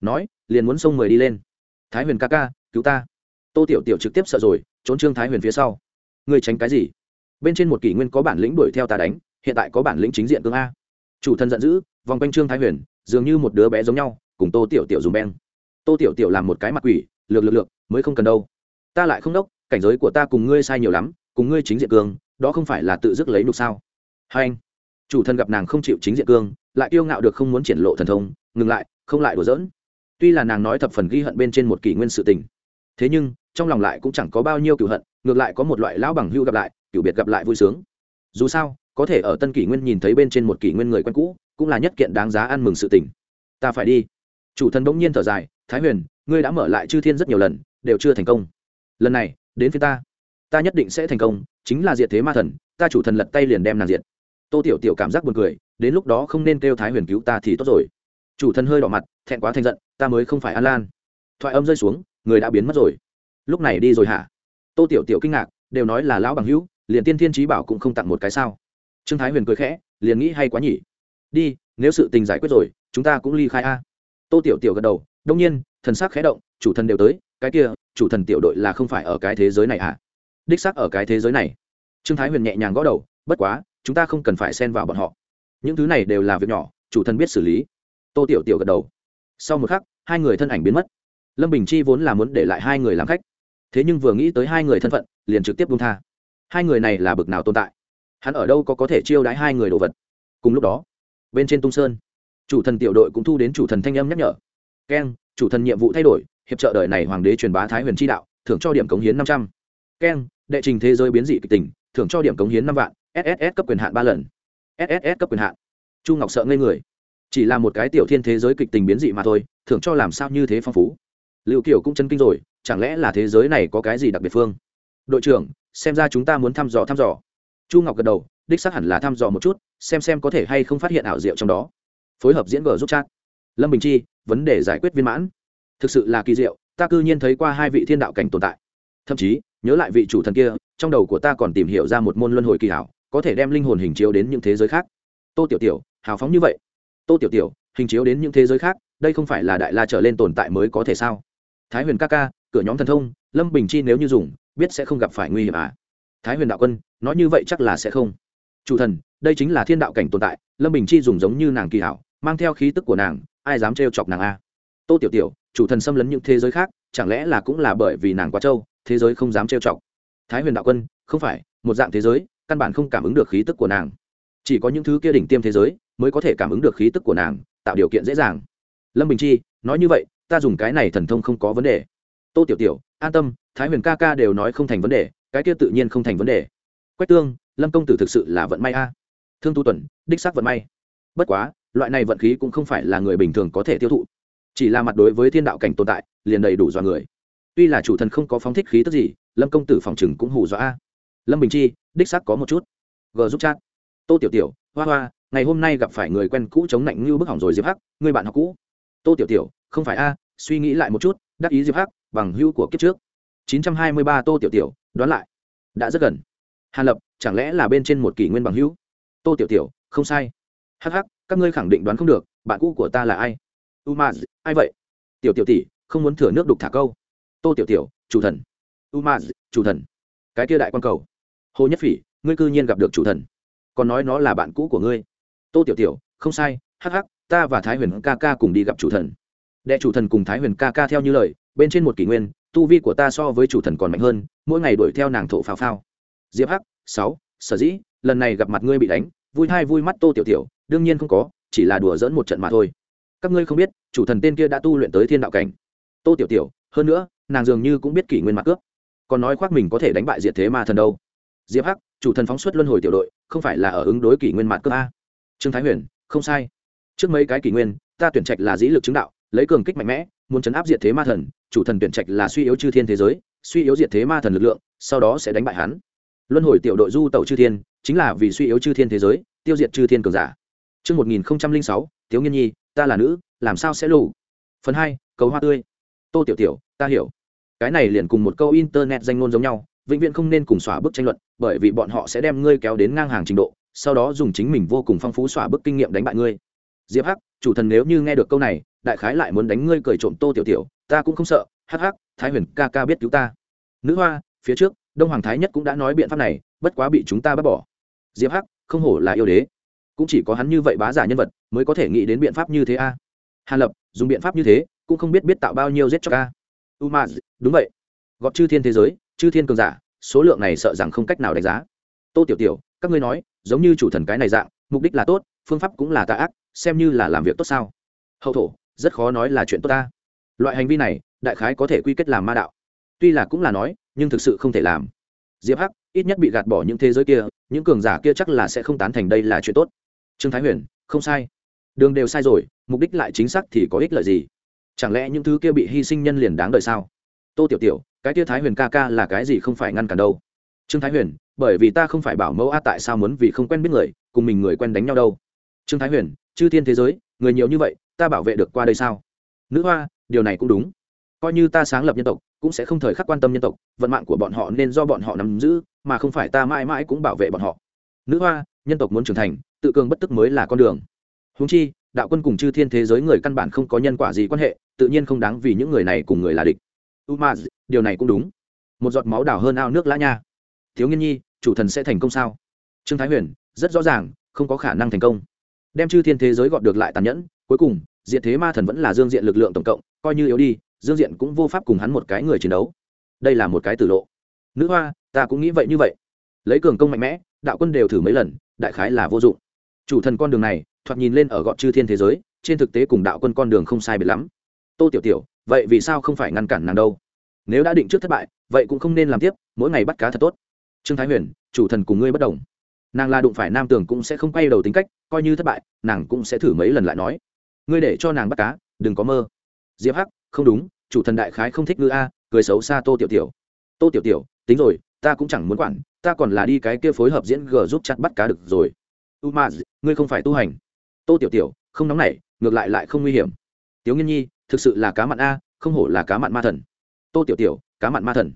Nói, liền muốn xông mười đi lên. Thái huyền ca ca, cứu ta. Tô tiểu tiểu trực tiếp sợ rồi, trốn trương thái huyền phía sau. Ngươi tránh cái gì? Bên trên một kỷ nguyên có bản lĩnh đuổi theo ta đánh, hiện tại có bản lĩnh chính diện cương a. Chủ thần giận dữ, vòng quanh trương thái huyền, dường như một đứa bé giống nhau, cùng tô tiểu tiểu dùng beng tô tiểu tiểu làm một cái mặt quỷ, lược lược lược, mới không cần đâu. Ta lại không đốc, cảnh giới của ta cùng ngươi sai nhiều lắm, cùng ngươi chính diện cương, đó không phải là tự dứt lấy nhục sao? Hai anh, chủ thân gặp nàng không chịu chính diện cương, lại yêu ngạo được không muốn triển lộ thần thông, ngừng lại, không lại đùa giỡn. Tuy là nàng nói thập phần ghi hận bên trên một kỷ nguyên sự tình, thế nhưng, trong lòng lại cũng chẳng có bao nhiêu cựu hận, ngược lại có một loại lão bằng hưu gặp lại cựu biệt gặp lại vui sướng. Dù sao, có thể ở tân kỷ nguyên nhìn thấy bên trên một kỷ nguyên người quen cũ, cũng là nhất kiện đáng giá ăn mừng sự tình. Ta phải đi chủ thần bỗng nhiên thở dài, thái huyền, ngươi đã mở lại chư thiên rất nhiều lần, đều chưa thành công. Lần này, đến phía ta. Ta nhất định sẽ thành công, chính là diệt thế ma thần, ta chủ thần lật tay liền đem nàng diệt. Tô tiểu tiểu cảm giác buồn cười, đến lúc đó không nên kêu thái huyền cứu ta thì tốt rồi. Chủ thần hơi đỏ mặt, thẹn quá thành giận, ta mới không phải an lan. Thoại âm rơi xuống, người đã biến mất rồi. Lúc này đi rồi hả? Tô tiểu tiểu kinh ngạc, đều nói là lão bằng hữu, liền tiên thiên trí bảo cũng không tặng một cái sao. Trương thái huyền cười khẽ, liền nghĩ hay quá nhỉ. Đi, nếu sự tình giải quyết rồi, chúng ta cũng ly khai a tô tiểu tiểu gật đầu đông nhiên, thần sắc khẽ động, chủ thần đều tới, cái kia, chủ thần tiểu đội là không phải ở cái thế giới này à? Đích xác ở cái thế giới này. Trương thái huyền nhẹ nhàng gõ đầu, bất quá, chúng ta không cần phải xen vào bọn họ. Những thứ này đều là việc nhỏ, chủ thần biết xử lý. Tô tiểu tiểu gật đầu. Sau một khắc, hai người thân ảnh biến mất. Lâm bình chi vốn là muốn để lại hai người làm khách. Thế nhưng vừa nghĩ tới hai người thân phận, liền trực tiếp buông tha. Hai người này là bực nào tồn tại? Hắn ở đâu có có thể chiêu đãi hai người đồ vật? Cùng lúc đó, bên trên tung sơn chủ thần tiểu đội cũng thu đến chủ thần thanh âm nhắc nhở. Keng chủ thần nhiệm vụ thay đổi, hiệp trợ đời này hoàng đế truyền bá thái huyền tri đạo, thưởng cho điểm cống hiến năm trăm. Keng đệ trình thế giới biến dị kịch tình, thưởng cho điểm cống hiến năm vạn sss cấp quyền hạn ba lần. Sss cấp quyền hạn. Chu ngọc sợ ngây người. Chỉ là một cái tiểu thiên thế giới kịch tình biến dị mà thôi, thưởng cho làm sao như thế phong phú. Liệu kiểu cũng chân kinh rồi, chẳng lẽ là thế giới này có cái gì đặc biệt phương? Đội trưởng, xem ra chúng ta muốn thăm dò thăm dò. Chu ngọc gật đầu, đích xác hẳn là thăm dò một chút, xem xem có thể hay không phát hiện ảo diệu trong đó phối hợp diễn vở giúp chat. Lâm bình chi, vấn đề giải quyết viên mãn. Thực sự là kỳ diệu, ta cư nhiên thấy qua hai vị thiên đạo cảnh tồn tại. Thậm chí, nhớ lại vị chủ thần kia, trong đầu của ta còn tìm hiểu ra một môn luân hồi kỳ hảo, có thể đem linh hồn hình chiếu đến những thế giới khác. Tô tiểu tiểu, hào phóng như vậy. Tô tiểu tiểu, hình chiếu đến những thế giới khác, đây không phải là đại la trở lên tồn tại mới có thể sao? Thái huyền ca ca, cửa nhóm thần thông, lâm bình chi nếu như dùng, biết sẽ không gặp phải nguy hiểm à? Thái huyền đạo quân, nói như vậy chắc là sẽ không. Chủ thần, đây chính là thiên đạo cảnh tồn tại, lâm bình chi dùng giống như nàng kỳ hảo mang theo khí tức của nàng, ai dám trêu chọc nàng a? Tô tiểu tiểu, chủ thần xâm lấn những thế giới khác, chẳng lẽ là cũng là bởi vì nàng quá trâu, thế giới không dám trêu chọc? Thái huyền đạo quân, không phải, một dạng thế giới, căn bản không cảm ứng được khí tức của nàng. Chỉ có những thứ kia đỉnh tiêm thế giới mới có thể cảm ứng được khí tức của nàng, tạo điều kiện dễ dàng. Lâm bình chi, nói như vậy, ta dùng cái này thần thông không có vấn đề. Tô tiểu tiểu, an tâm, thái huyền ca ca đều nói không thành vấn đề, cái kia tự nhiên không thành vấn đề. Quách tương, lâm công tử thực sự là vận may a. Thương tu tuần, đích xác vận may. Bất quá loại này vận khí cũng không phải là người bình thường có thể tiêu thụ. Chỉ là mặt đối với thiên đạo cảnh tồn tại, liền đầy đủ dọa người. Tuy là chủ thần không có phóng thích khí tức gì, lâm công tử phòng chừng cũng hù dọa a. Lâm bình chi, đích xác có một chút. G giúp chat. Tô tiểu tiểu, hoa hoa, ngày hôm nay gặp phải người quen cũ chống lạnh như bức hỏng rồi diệp hắc, người bạn học cũ. Tô tiểu tiểu, không phải a, suy nghĩ lại một chút, đắc ý diệp hắc, bằng hưu của kiếp trước. 923 tô tiểu tiểu, đoán lại. Đã rất gần. Hàn lập, chẳng lẽ là bên trên một kỷ nguyên bằng hữu? Tô tiểu tiểu, không sai. Hắc hắc các ngươi khẳng định đoán không được, bạn cũ của ta là ai? U ma ai vậy? Tiểu tiểu tỷ, không muốn thừa nước đục thả câu. Tô tiểu tiểu, chủ thần. U ma chủ thần. Cái kia đại quan cầu. Hồ nhất phỉ, ngươi cư nhiên gặp được chủ thần. Còn nói nó là bạn cũ của ngươi. Tô tiểu tiểu, không sai, hắc hắc, ta và thái huyền ca ca cùng đi gặp chủ thần. Đệ chủ thần cùng thái huyền ca ca theo như lời, bên trên một kỷ nguyên, tu vi của ta so với chủ thần còn mạnh hơn, mỗi ngày đuổi theo nàng thổ phao phao. Diệp hắc, sáu, sở dĩ, lần này gặp mặt ngươi bị đánh, vui hai vui mắt tô tiểu tiểu đương nhiên không có, chỉ là đùa dỡn một trận mà thôi. Các ngươi không biết, chủ thần tên kia đã tu luyện tới thiên đạo cảnh. Tô tiểu tiểu, hơn nữa, nàng dường như cũng biết kỷ nguyên mặt cướp. Còn nói khoác mình có thể đánh bại diệt thế ma thần đâu. Diệp hắc, chủ thần phóng xuất luân hồi tiểu đội, không phải là ở ứng đối kỷ nguyên mặt cướp a? Trương thái huyền, không sai. Trước mấy cái kỷ nguyên, ta tuyển trạch là dĩ lực chứng đạo, lấy cường kích mạnh mẽ, muốn chấn áp diệt thế ma thần, chủ thần tuyển trạch là suy yếu chư thiên thế giới, suy yếu diệt thế ma thần lực lượng, sau đó sẽ đánh bại hắn. Luân hồi tiểu đội du tẩu chư thiên, chính là vì suy yếu chư thiên thế giới, tiêu diệt chư thiên cường giả. Trước 1006, Tiếu Nghiên Nhi, ta là nữ, làm sao sẽ lù? Phần 2, cầu hoa tươi. Tô Tiểu Tiểu, ta hiểu. Cái này liền cùng một câu internet danh ngôn giống nhau, vĩnh viễn không nên cùng xóa bức tranh luận, bởi vì bọn họ sẽ đem ngươi kéo đến ngang hàng trình độ, sau đó dùng chính mình vô cùng phong phú xóa bức kinh nghiệm đánh bại ngươi. Diệp Hắc, chủ thần nếu như nghe được câu này, đại khái lại muốn đánh ngươi cười trộm Tô Tiểu Tiểu, ta cũng không sợ, hắc hắc, Thái Huyền ca ca biết cứu ta. Nữ hoa, phía trước, Đông Hoàng Thái nhất cũng đã nói biện pháp này, bất quá bị chúng ta bắt bỏ. Diệp Hắc, không hổ là yêu đế, cũng chỉ có hắn như vậy bá giả nhân vật mới có thể nghĩ đến biện pháp như thế a. Hàn lập, dùng biện pháp như thế, cũng không biết biết tạo bao nhiêu giết cho ca u ma đúng vậy. Gọt chư thiên thế giới, chư thiên cường giả, số lượng này sợ rằng không cách nào đánh giá. Tô tiểu tiểu, các ngươi nói, giống như chủ thần cái này dạng, mục đích là tốt, phương pháp cũng là tà ác, xem như là làm việc tốt sao? Hậu thổ, rất khó nói là chuyện tốt ta. Loại hành vi này, đại khái có thể quy kết làm ma đạo. Tuy là cũng là nói, nhưng thực sự không thể làm. Diệp hắc, ít nhất bị gạt bỏ những thế giới kia, những cường giả kia chắc là sẽ không tán thành đây là chuyện tốt trương thái huyền, không sai. Đường đều sai rồi, mục đích lại chính xác thì có ích lợi gì? Chẳng lẽ những thứ kia bị hy sinh nhân liền đáng đời sao? Tô tiểu tiểu, cái kia thái huyền ca ca là cái gì không phải ngăn cản đâu? Trương thái huyền, bởi vì ta không phải bảo mẫu a, tại sao muốn vì không quen biết người, cùng mình người quen đánh nhau đâu? Trương thái huyền, chư thiên thế giới, người nhiều như vậy, ta bảo vệ được qua đây sao? Nữ hoa, điều này cũng đúng. Coi như ta sáng lập nhân tộc, cũng sẽ không thời khắc quan tâm nhân tộc, vận mạng của bọn họ nên do bọn họ nắm giữ, mà không phải ta mãi mãi cũng bảo vệ bọn họ. Nữ hoa nhân tộc muốn trưởng thành, tự cường bất tức mới là con đường. Húng chi, đạo quân cùng chư thiên thế giới người căn bản không có nhân quả gì quan hệ, tự nhiên không đáng vì những người này cùng người là địch. U ma điều này cũng đúng. Một giọt máu đào hơn ao nước lã nha. Thiếu nghiên nhi, chủ thần sẽ thành công sao? Trương thái huyền, rất rõ ràng, không có khả năng thành công. Đem chư thiên thế giới gọt được lại tàn nhẫn, cuối cùng diện thế ma thần vẫn là dương diện lực lượng tổng cộng, coi như yếu đi, dương diện cũng vô pháp cùng hắn một cái người chiến đấu. Đây là một cái tử lộ. Nữ hoa, ta cũng nghĩ vậy như vậy. Lấy cường công mạnh mẽ, đạo quân đều thử mấy lần đại khái là vô dụng. Chủ thần con đường này, thoạt nhìn lên ở gọn chư thiên thế giới, trên thực tế cùng đạo quân con đường không sai biệt lắm. Tô tiểu tiểu, vậy vì sao không phải ngăn cản nàng đâu? Nếu đã định trước thất bại, vậy cũng không nên làm tiếp, mỗi ngày bắt cá thật tốt. Trương thái huyền, chủ thần cùng ngươi bất đồng. Nàng là đụng phải nam tường cũng sẽ không quay đầu tính cách, coi như thất bại, nàng cũng sẽ thử mấy lần lại nói. Ngươi để cho nàng bắt cá, đừng có mơ. Diệp hắc, không đúng, chủ thần đại khái không thích ngư a, cười xấu xa tô tiểu tiểu. Tô tiểu tiểu, tính rồi ta cũng chẳng muốn quản, ta còn là đi cái kia phối hợp diễn g giúp chặt bắt cá được rồi. U ma ngươi không phải tu hành. Tô tiểu tiểu, không nóng nảy, ngược lại lại không nguy hiểm. Tiếu nghiên nhi, thực sự là cá mặn a, không hổ là cá mặn ma thần. Tô tiểu tiểu, cá mặn ma thần.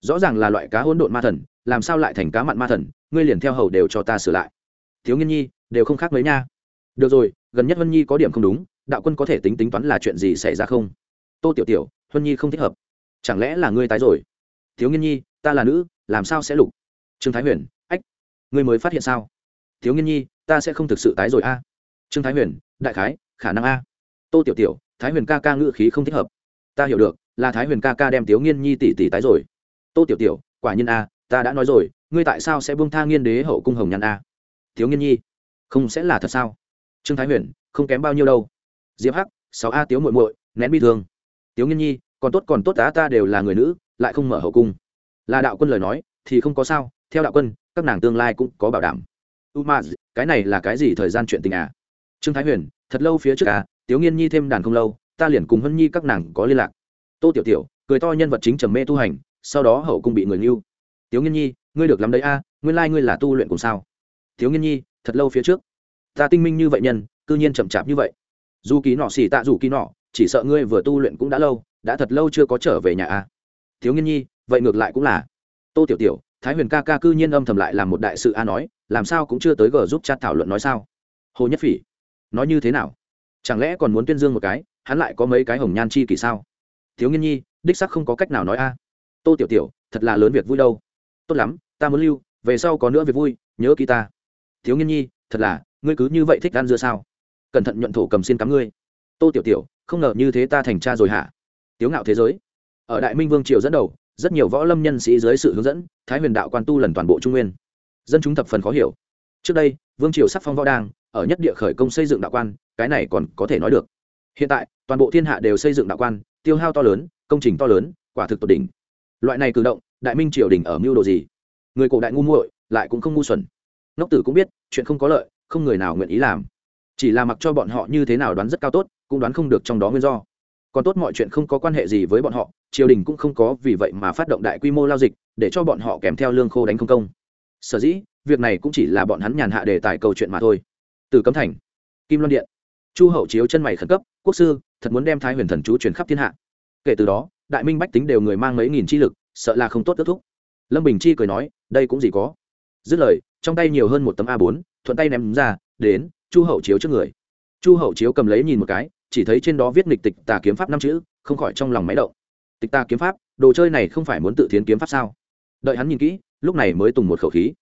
Rõ ràng là loại cá hỗn độn ma thần, làm sao lại thành cá mặn ma thần, ngươi liền theo hầu đều cho ta sửa lại. Thiếu nghiên nhi, đều không khác mấy nha. Được rồi, gần nhất vân nhi có điểm không đúng, đạo quân có thể tính tính toán là chuyện gì xảy ra không? Tô tiểu tiểu, Vân nhi không thích hợp. Chẳng lẽ là ngươi tái rồi? Thiếu nghiên nhi, ta là nữ làm sao sẽ lục? Trương thái huyền, ách, ngươi mới phát hiện sao? Thiếu nghiên nhi, ta sẽ không thực sự tái rồi a. Trương thái huyền, đại khái, khả năng a. Tô tiểu tiểu, thái huyền ca ca ngự khí không thích hợp. Ta hiểu được, là thái huyền ca ca đem tiếu nghiên nhi tỷ tỷ tái rồi. Tô tiểu tiểu, quả nhiên a, ta đã nói rồi, ngươi tại sao sẽ buông tha nghiên đế hậu cung hồng Nhàn a? Thiếu nghiên nhi, không sẽ là thật sao? Trương thái huyền, không kém bao nhiêu đâu. Diệp hắc, sáu a tiếu muội muội, nén bi thương. Tiếu nghiên nhi, còn tốt còn tốt tá ta đều là người nữ, lại không mở hậu cung là đạo quân lời nói thì không có sao theo đạo quân các nàng tương lai cũng có bảo đảm. U ma cái này là cái gì thời gian chuyện tình à? Trương thái huyền thật lâu phía trước à tiếu nghiên nhi thêm đàn không lâu ta liền cùng hân nhi các nàng có liên lạc. Tô tiểu tiểu cười to nhân vật chính trầm mê tu hành sau đó hậu cung bị người lưu. Tiếu nghiên nhi ngươi được làm đấy a à, nguyên lai ngươi là tu luyện cùng sao? Tiếu nghiên nhi thật lâu phía trước. Ta tinh minh như vậy nhân cư nhiên chậm chạp như vậy. Dù ký nọ xỉ tạ dù ký nọ chỉ sợ ngươi vừa tu luyện cũng đã lâu đã thật lâu chưa có trở về nhà a. À. thiếu nghiên nhi vậy ngược lại cũng là. Tô tiểu tiểu, thái huyền ca ca cư nhiên âm thầm lại làm một đại sự a nói, làm sao cũng chưa tới g giúp chat thảo luận nói sao? Hồ nhất phỉ, nói như thế nào? Chẳng lẽ còn muốn tuyên dương một cái, hắn lại có mấy cái hồng nhan chi kỳ sao? Thiếu nghiên nhi, đích sắc không có cách nào nói a. Tô tiểu tiểu, thật là lớn việc vui đâu. Tốt lắm, ta muốn lưu, về sau có nữa việc vui, nhớ ký ta. Thiếu nghiên nhi, thật là, ngươi cứ như vậy thích ăn dưa sao? Cẩn thận nhuận thổ cầm xin cắm ngươi. Tô tiểu tiểu, không ngờ như thế ta thành cha rồi hả? Tiếu ngạo thế giới. Ở đại minh vương triều dẫn đầu rất nhiều võ lâm nhân sĩ dưới sự hướng dẫn, thái huyền đạo quan tu lần toàn bộ trung nguyên. Dân chúng thập phần khó hiểu. Trước đây, vương triều sắc phong võ đang ở nhất địa khởi công xây dựng đạo quan, cái này còn có thể nói được. Hiện tại, toàn bộ thiên hạ đều xây dựng đạo quan, tiêu hao to lớn, công trình to lớn, quả thực tột đỉnh. Loại này cử động, đại minh triều đình ở mưu đồ gì? Người cổ đại ngu muội, lại cũng không ngu xuẩn. Ngốc tử cũng biết, chuyện không có lợi, không người nào nguyện ý làm. Chỉ là mặc cho bọn họ như thế nào đoán rất cao tốt, cũng đoán không được trong đó nguyên do. Còn tốt mọi chuyện không có quan hệ gì với bọn họ triều đình cũng không có vì vậy mà phát động đại quy mô lao dịch, để cho bọn họ kèm theo lương khô đánh không công. Sở dĩ, việc này cũng chỉ là bọn hắn nhàn hạ đề tài câu chuyện mà thôi. Từ cấm thành, kim loan điện. Chu hậu chiếu chân mày khẩn cấp, quốc sư, thật muốn đem thái huyền thần chú truyền khắp thiên hạ. Kể từ đó, đại minh bách tính đều người mang mấy nghìn chi lực, sợ là không tốt kết thúc. Lâm bình chi cười nói, đây cũng gì có. Dứt lời, trong tay nhiều hơn một tấm a 4 thuận tay ném ra, đến chu hậu chiếu trước người. Chu hậu chiếu cầm lấy nhìn một cái, chỉ thấy trên đó viết nghịch tịch tà kiếm pháp năm chữ, không khỏi trong lòng máy động tịch ta kiếm pháp đồ chơi này không phải muốn tự thiến kiếm pháp sao đợi hắn nhìn kỹ lúc này mới tùng một khẩu khí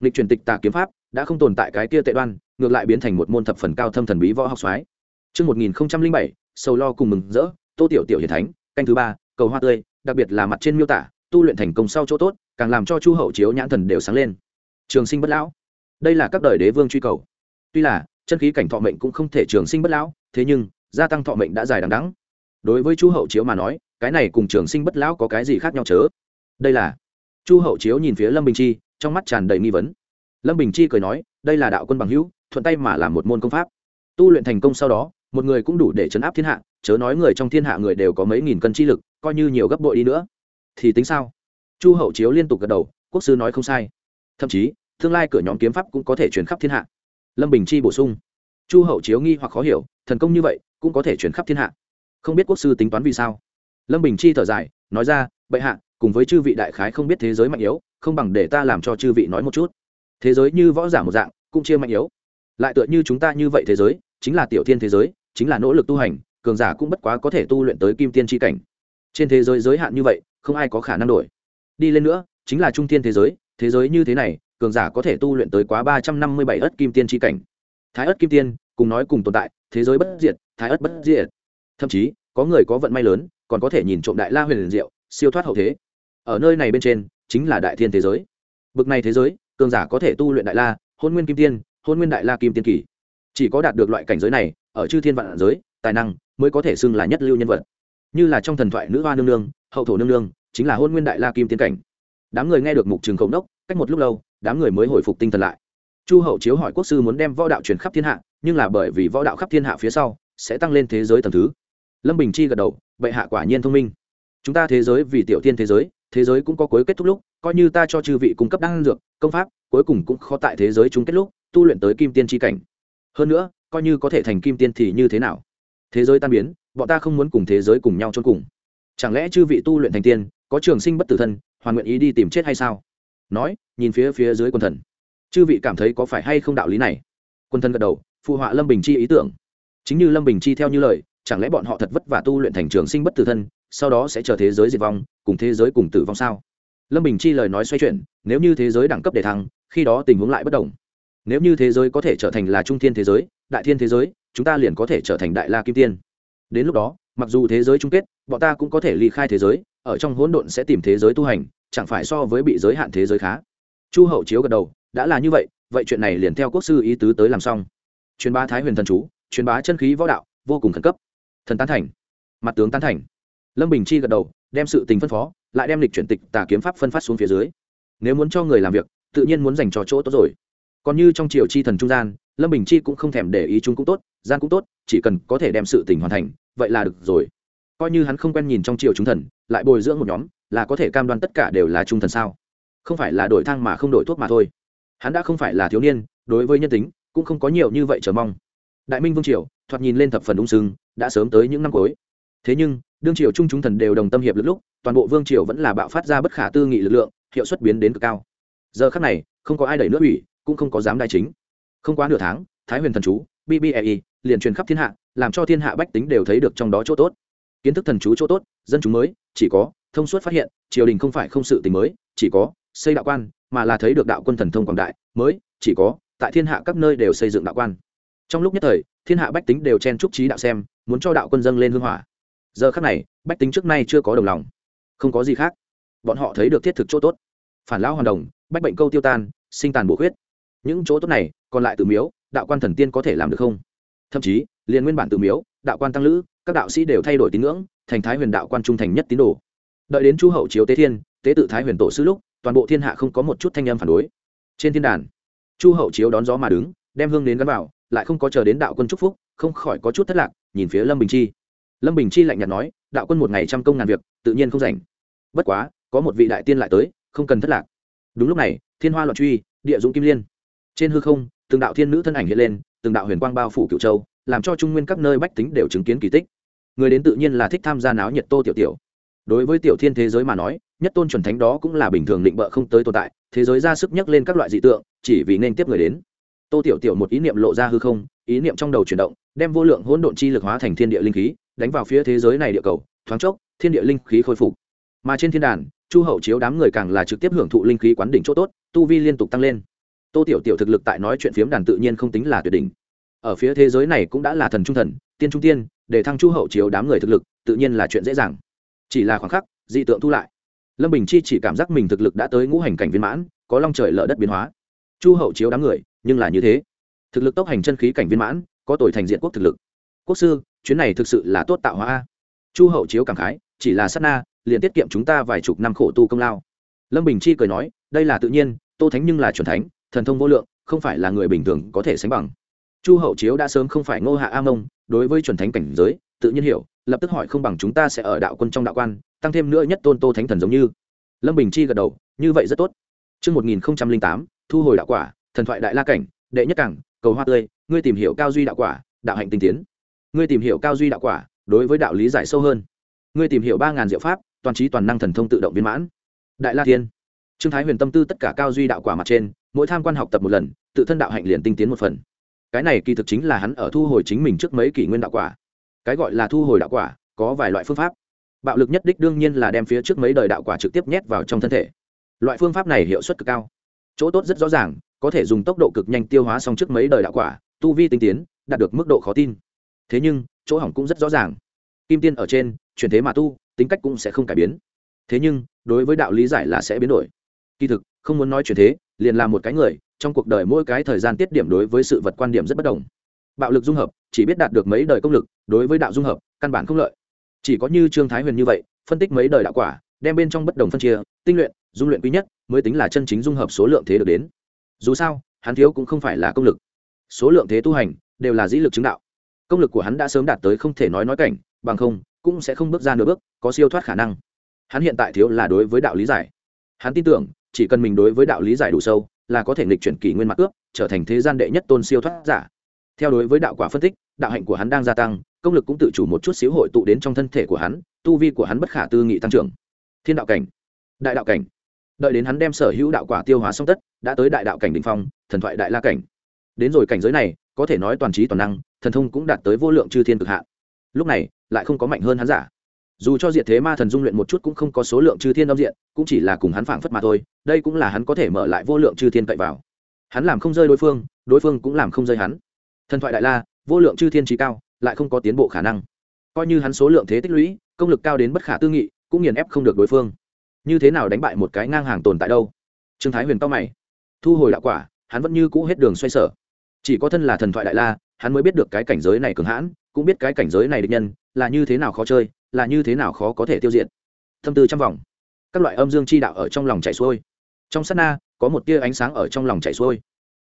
lịch truyền tịch tà kiếm pháp đã không tồn tại cái kia tệ đoan ngược lại biến thành một môn thập phần cao thâm thần bí võ học soái Trước 1007, sầu lo cùng mừng rỡ, tô tiểu tiểu hiển thánh, canh thứ ba, cầu hoa tươi, đặc biệt là mặt trên miêu tả, tu luyện thành công sau chỗ tốt, càng làm cho chu hậu chiếu nhãn thần đều sáng lên. Trường sinh bất lão, đây là các đời đế vương truy cầu. Tuy là chân khí cảnh thọ mệnh cũng không thể trường sinh bất lão, thế nhưng gia tăng thọ mệnh đã dài đằng đẵng. Đối với chu hậu chiếu mà nói, cái này cùng trường sinh bất lão có cái gì khác nhau chớ? Đây là. Chu hậu chiếu nhìn phía lâm bình chi, trong mắt tràn đầy nghi vấn. Lâm bình chi cười nói đây là đạo quân bằng hữu thuận tay mà làm một môn công pháp. Tu luyện thành công sau đó một người cũng đủ để chấn áp thiên hạ chớ nói người trong thiên hạ người đều có mấy nghìn cân chi lực coi như nhiều gấp bội đi nữa. Thì tính sao? Chu hậu chiếu liên tục gật đầu quốc sư nói không sai. Thậm chí tương lai cửa nhóm kiếm pháp cũng có thể chuyển khắp thiên hạ. Lâm bình chi bổ sung. Chu hậu chiếu nghi hoặc khó hiểu thần công như vậy cũng có thể chuyển khắp thiên hạ. Không biết quốc sư tính toán vì sao? Lâm bình chi thở dài, nói ra, bệ hạ, cùng với chư vị đại khái không biết thế giới mạnh yếu, không bằng để ta làm cho chư vị nói một chút. Thế giới như võ giả một dạng, cũng chia mạnh yếu. Lại tựa như chúng ta như vậy thế giới, chính là tiểu thiên thế giới, chính là nỗ lực tu hành, cường giả cũng bất quá có thể tu luyện tới kim tiên tri cảnh. Trên thế giới giới hạn như vậy, không ai có khả năng đổi. Đi lên nữa, chính là trung thiên thế giới thế giới như thế này, cường giả có thể tu luyện tới quá ba trăm năm mươi bảy ất kim tiên tri cảnh. Thái ất kim tiên, cùng nói cùng tồn tại, thế giới bất diệt, thái ất bất diệt. Thậm chí có người có vận may lớn, còn có thể nhìn trộm đại la huyền liền diệu, siêu thoát hậu thế. Ở nơi này bên trên, chính là đại thiên thế giới. Bực này thế giới, cường giả có thể tu luyện đại la, hôn nguyên kim tiên, hôn nguyên đại la kim tiên kỳ. Chỉ có đạt được loại cảnh giới này, ở chư thiên vạn giới, tài năng mới có thể xưng là nhất lưu nhân vật. Như là trong thần thoại nữ hoa nương nương, hậu thổ nương nương, chính là hôn nguyên đại la kim tiên cảnh. Đám người nghe được mục trường khổng đốc cách một lúc lâu, đám người mới hồi phục tinh thần lại. Chu hậu chiếu hỏi quốc sư muốn đem võ đạo truyền khắp thiên hạ, nhưng là bởi vì võ đạo khắp thiên hạ phía sau, sẽ tăng lên thế giới tầng thứ lâm bình chi gật đầu, bệ hạ quả nhiên thông minh. Chúng ta thế giới vì tiểu tiên thế giới thế giới cũng có cuối kết thúc lúc, coi như ta cho chư vị cung cấp đan dược, công pháp, cuối cùng cũng khó tại thế giới chúng kết lúc, tu luyện tới kim tiên tri cảnh. Hơn nữa, coi như có thể thành kim tiên thì như thế nào? Thế giới tan biến, bọn ta không muốn cùng thế giới cùng nhau chôn cùng. Chẳng lẽ chư vị tu luyện thành tiên, có trường sinh bất tử thân, hoàn nguyện ý đi tìm chết hay sao? Nói, nhìn phía phía dưới quân thần. Chư vị cảm thấy có phải hay không đạo lý này? Quân thần gật đầu, phụ họa lâm bình chi ý tưởng. Chính như lâm bình chi theo như lời chẳng lẽ bọn họ thật vất vả tu luyện thành trường sinh bất tử thân, sau đó sẽ chờ thế giới diệt vong, cùng thế giới cùng tử vong sao? Lâm bình chi lời nói xoay chuyển, nếu như thế giới đẳng cấp để thăng, khi đó tình huống lại bất đồng. Nếu như thế giới có thể trở thành là trung thiên thế giới, đại thiên thế giới, chúng ta liền có thể trở thành đại la kim tiên. Đến lúc đó, mặc dù thế giới chung kết, bọn ta cũng có thể ly khai thế giới, ở trong hỗn độn sẽ tìm thế giới tu hành, chẳng phải so với bị giới hạn thế giới khá. Chu hậu chiếu gật đầu, đã là như vậy vậy chuyện này liền theo quốc sư ý tứ tới làm xong. Truyền bá thái huyền thần chú, truyền bá chân khí võ đạo, vô cùng khẩn cấp thần tán thành. Mặt tướng tán thành. Lâm bình chi gật đầu, đem sự tình phân phó, lại đem lịch chuyển tịch tà kiếm pháp phân phát xuống phía dưới. Nếu muốn cho người làm việc, tự nhiên muốn dành cho chỗ tốt rồi. Còn như trong triều chi thần trung gian, lâm bình chi cũng không thèm để ý chúng cũng tốt, gian cũng tốt, chỉ cần có thể đem sự tình hoàn thành, vậy là được rồi. Coi như hắn không quen nhìn trong triều chúng thần, lại bồi dưỡng một nhóm, là có thể cam đoan tất cả đều là trung thần sao? Không phải là đổi thang mà không đổi thuốc mà thôi. Hắn đã không phải là thiếu niên, đối với nhân tính, cũng không có nhiều như vậy chờ mong. Đại minh vương triều thoạt nhìn lên thập phần ung sưng, đã sớm tới những năm cuối. Thế nhưng, đương triều trung chúng thần đều đồng tâm hiệp lực lúc, toàn bộ vương triều vẫn là bạo phát ra bất khả tư nghị lực lượng, hiệu suất biến đến cực cao. Giờ khắc này, không có ai đẩy nước ủy, cũng không có dám đai chính. Không quá nửa tháng, thái huyền thần chú bbei liền truyền khắp thiên hạ, làm cho thiên hạ bách tính đều thấy được trong đó chỗ tốt. Kiến thức thần chú chỗ tốt, dân chúng mới, chỉ có, thông suốt phát hiện, triều đình không phải không sự tình mới, chỉ có, xây đạo quan, mà là thấy được đạo quân thần thông quảng đại, mới, chỉ có, tại thiên hạ các nơi đều xây dựng đạo quan trong lúc nhất thời, thiên hạ bách tính đều chen trúc trí đạo xem, muốn cho đạo quân dâng lên hương hỏa. Giờ khác này, bách tính trước nay chưa có đồng lòng. Không có gì khác. Bọn họ thấy được thiết thực chỗ tốt. Phản lão hoàn đồng, bách bệnh câu tiêu tan, sinh tàn bổ huyết những chỗ tốt này, còn lại từ miếu, đạo quan thần tiên có thể làm được không? Thậm chí, liền nguyên bản từ miếu, đạo quan tăng lữ, các đạo sĩ đều thay đổi tín ngưỡng, thành thái huyền đạo quan trung thành nhất tín đồ. Đợi đến chu hậu chiếu tế thiên, tế tự thái huyền tổ sư lúc, toàn bộ thiên hạ không có một chút thanh âm phản đối. Trên thiên đàn, chu hậu chiếu đón gió mà đứng, đem hương đến gắn vào lại không có chờ đến đạo quân chúc phúc, không khỏi có chút thất lạc, nhìn phía lâm bình chi. Lâm bình chi lạnh nhạt nói, đạo quân một ngày trăm công ngàn việc, tự nhiên không rảnh. Bất quá, có một vị đại tiên lại tới, không cần thất lạc. Đúng lúc này, thiên hoa loạn truy, địa dũng kim liên. Trên hư không, từng đạo thiên nữ thân ảnh hiện lên, từng đạo huyền quang bao phủ cựu châu, làm cho trung nguyên các nơi bách tính đều chứng kiến kỳ tích. Người đến tự nhiên là thích tham gia náo nhiệt tô tiểu tiểu. Đối với tiểu thiên thế giới mà nói, nhất tôn chuẩn thánh đó cũng là bình thường định bợ không tới tồn tại, thế giới ra sức nhắc lên các loại dị tượng, chỉ vì nên tiếp người đến tô tiểu tiểu một ý niệm lộ ra hư không, ý niệm trong đầu chuyển động, đem vô lượng hỗn độn chi lực hóa thành thiên địa linh khí, đánh vào phía thế giới này địa cầu, thoáng chốc, thiên địa linh khí khôi phục. Mà trên thiên đàn, chu hậu chiếu đám người càng là trực tiếp hưởng thụ linh khí quán đỉnh chỗ tốt, tu vi liên tục tăng lên. Tô tiểu tiểu thực lực tại nói chuyện phiếm đàn tự nhiên không tính là tuyệt đỉnh. Ở phía thế giới này cũng đã là thần trung thần, tiên trung tiên, để thăng chu hậu chiếu đám người thực lực, tự nhiên là chuyện dễ dàng. Chỉ là khoảng khắc, dị tượng thu lại. Lâm bình chi chỉ cảm giác mình thực lực đã tới ngũ hành cảnh viên mãn, có long trời lở đất biến hóa chu hậu chiếu đám người nhưng là như thế. Thực lực tốc hành chân khí cảnh viên mãn có tội thành diện quốc thực lực. Quốc sư chuyến này thực sự là tốt tạo hóa a. Chu hậu chiếu cảm khái chỉ là sát na liền tiết kiệm chúng ta vài chục năm khổ tu công lao. Lâm bình chi cười nói đây là tự nhiên tô thánh nhưng là c thánh thần thông vô lượng không phải là người bình thường có thể sánh bằng. Chu hậu chiếu đã sớm không phải ngô hạ a mông đối với chuẩn thánh cảnh giới tự nhiên hiểu lập tức hỏi không bằng chúng ta sẽ ở đạo quân trong đạo quan tăng thêm nữa nhất tôn tô thánh thần giống như. Lâm bình chi gật đầu như vậy rất tốt. Trước 1008, thu hồi đạo quả, thần thoại đại la cảnh, đệ nhất cảng, cầu hoa tươi, ngươi tìm hiểu cao duy đạo quả, đạo hạnh tinh tiến. Ngươi tìm hiểu cao duy đạo quả, đối với đạo lý giải sâu hơn. Ngươi tìm hiểu ba ngàn diệu pháp, toàn trí toàn năng thần thông tự động viên mãn. Đại La Thiên. Trương Thái Huyền tâm tư tất cả cao duy đạo quả mặt trên, mỗi tham quan học tập một lần, tự thân đạo hạnh liền tinh tiến một phần. Cái này kỳ thực chính là hắn ở thu hồi chính mình trước mấy kỷ nguyên đạo quả. cái gọi là thu hồi đạo quả có vài loại phương pháp bạo lực nhất đích đương nhiên là đem phía trước mấy đời đạo quả trực tiếp nhét vào trong thân thể loại phương pháp này hiệu suất cực cao chỗ tốt rất rõ ràng, có thể dùng tốc độ cực nhanh tiêu hóa xong trước mấy đời đạo quả, tu vi tinh tiến, đạt được mức độ khó tin. Thế nhưng, chỗ hỏng cũng rất rõ ràng. Kim tiên ở trên, chuyển thế mà tu, tính cách cũng sẽ không cải biến. Thế nhưng, đối với đạo lý giải là sẽ biến đổi. Kỳ thực, không muốn nói chuyển thế, liền là một cái người, trong cuộc đời mỗi cái thời gian tiết điểm đối với sự vật quan điểm rất bất đồng. Bạo lực dung hợp, chỉ biết đạt được mấy đời công lực, đối với đạo dung hợp, căn bản không lợi. Chỉ có như trương thái huyền như vậy, phân tích mấy đời đạo quả, đem bên trong bất đồng phân chia, tinh luyện, dung luyện quý nhất mới tính là chân chính dung hợp số lượng thế được đến. Dù sao, hắn thiếu cũng không phải là công lực. Số lượng thế tu hành đều là dĩ lực chứng đạo. Công lực của hắn đã sớm đạt tới không thể nói nói cảnh, bằng không, cũng sẽ không bước ra nửa bước, có siêu thoát khả năng. Hắn hiện tại thiếu là đối với đạo lý giải. Hắn tin tưởng, chỉ cần mình đối với đạo lý giải đủ sâu, là có thể nghịch chuyển kỷ nguyên mặt ước, trở thành thế gian đệ nhất tôn siêu thoát giả. Theo đối với đạo quả phân tích, đạo hạnh của hắn đang gia tăng, công lực cũng tự chủ một chút xíu hội tụ đến trong thân thể của hắn, tu vi của hắn bất khả tư nghị tăng trưởng. Thiên đạo cảnh, đại đạo cảnh đợi đến hắn đem sở hữu đạo quả tiêu hóa xong tất, đã tới đại đạo cảnh đình phong, thần thoại đại la cảnh. Đến rồi cảnh giới này, có thể nói toàn trí toàn năng, thần thông cũng đạt tới vô lượng chư thiên cực hạn. Lúc này, lại không có mạnh hơn hắn giả. Dù cho diệt thế ma thần dung luyện một chút cũng không có số lượng chư thiên âm diện, cũng chỉ là cùng hắn phảng phất mà thôi, đây cũng là hắn có thể mở lại vô lượng chư thiên cậy vào. Hắn làm không rơi đối phương đối phương cũng làm không rơi hắn. Thần thoại đại la, vô lượng chư thiên trí cao, lại không có tiến bộ khả năng. Coi như hắn số lượng thế tích lũy, công lực cao đến bất khả tư nghị, cũng nghiền ép không được đối phương như thế nào đánh bại một cái ngang hàng tồn tại đâu? Trương thái huyền cao mày. Thu hồi đạo quả, hắn vẫn như cũ hết đường xoay sở. Chỉ có thân là thần thoại đại la, hắn mới biết được cái cảnh giới này cường hãn, cũng biết cái cảnh giới này địch nhân là như thế nào khó chơi, là như thế nào khó có thể tiêu diệt. Thâm tư trăm vòng. Các loại âm dương chi đạo ở trong lòng chảy xuôi. Trong sát na, có một tia ánh sáng ở trong lòng chảy xuôi.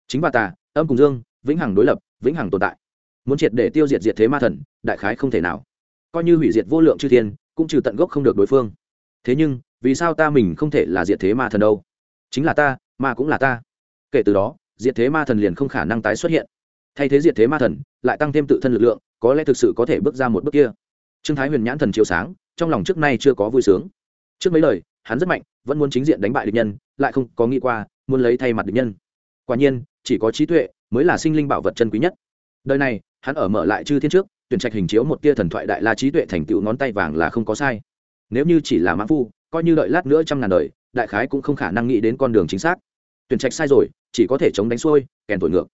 Chính bà tà, âm cùng dương, vĩnh hằng đối lập, vĩnh hằng tồn tại. Muốn triệt để tiêu diệt diệt thế ma thần, đại khái không thể nào. Coi như hủy diệt vô lượng chư thiên, cũng trừ tận gốc không được đối phương. Thế nhưng vì sao ta mình không thể là diệt thế ma thần đâu? Chính là ta mà cũng là ta. Kể từ đó, diệt thế ma thần liền không khả năng tái xuất hiện. Thay thế diệt thế ma thần, lại tăng thêm tự thân lực lượng, có lẽ thực sự có thể bước ra một bước kia. Trương thái huyền nhãn thần chiếu sáng, trong lòng trước nay chưa có vui sướng. Trước mấy lời, hắn rất mạnh, vẫn muốn chính diện đánh bại địch nhân, lại không có nghĩ qua, muốn lấy thay mặt địch nhân. Quả nhiên, chỉ có trí tuệ mới là sinh linh bảo vật chân quý nhất. Đời này, hắn ở mở lại chư thiên trước, tuyển trạch hình chiếu một tia thần thoại đại la trí tuệ thành tựu ngón tay vàng là không có sai. Nếu như chỉ là mã phu coi như đợi lát nữa trăm ngàn đời, đại khái cũng không khả năng nghĩ đến con đường chính xác. Tuyển trạch sai rồi, chỉ có thể chống đánh xuôi, kèn thổi ngược.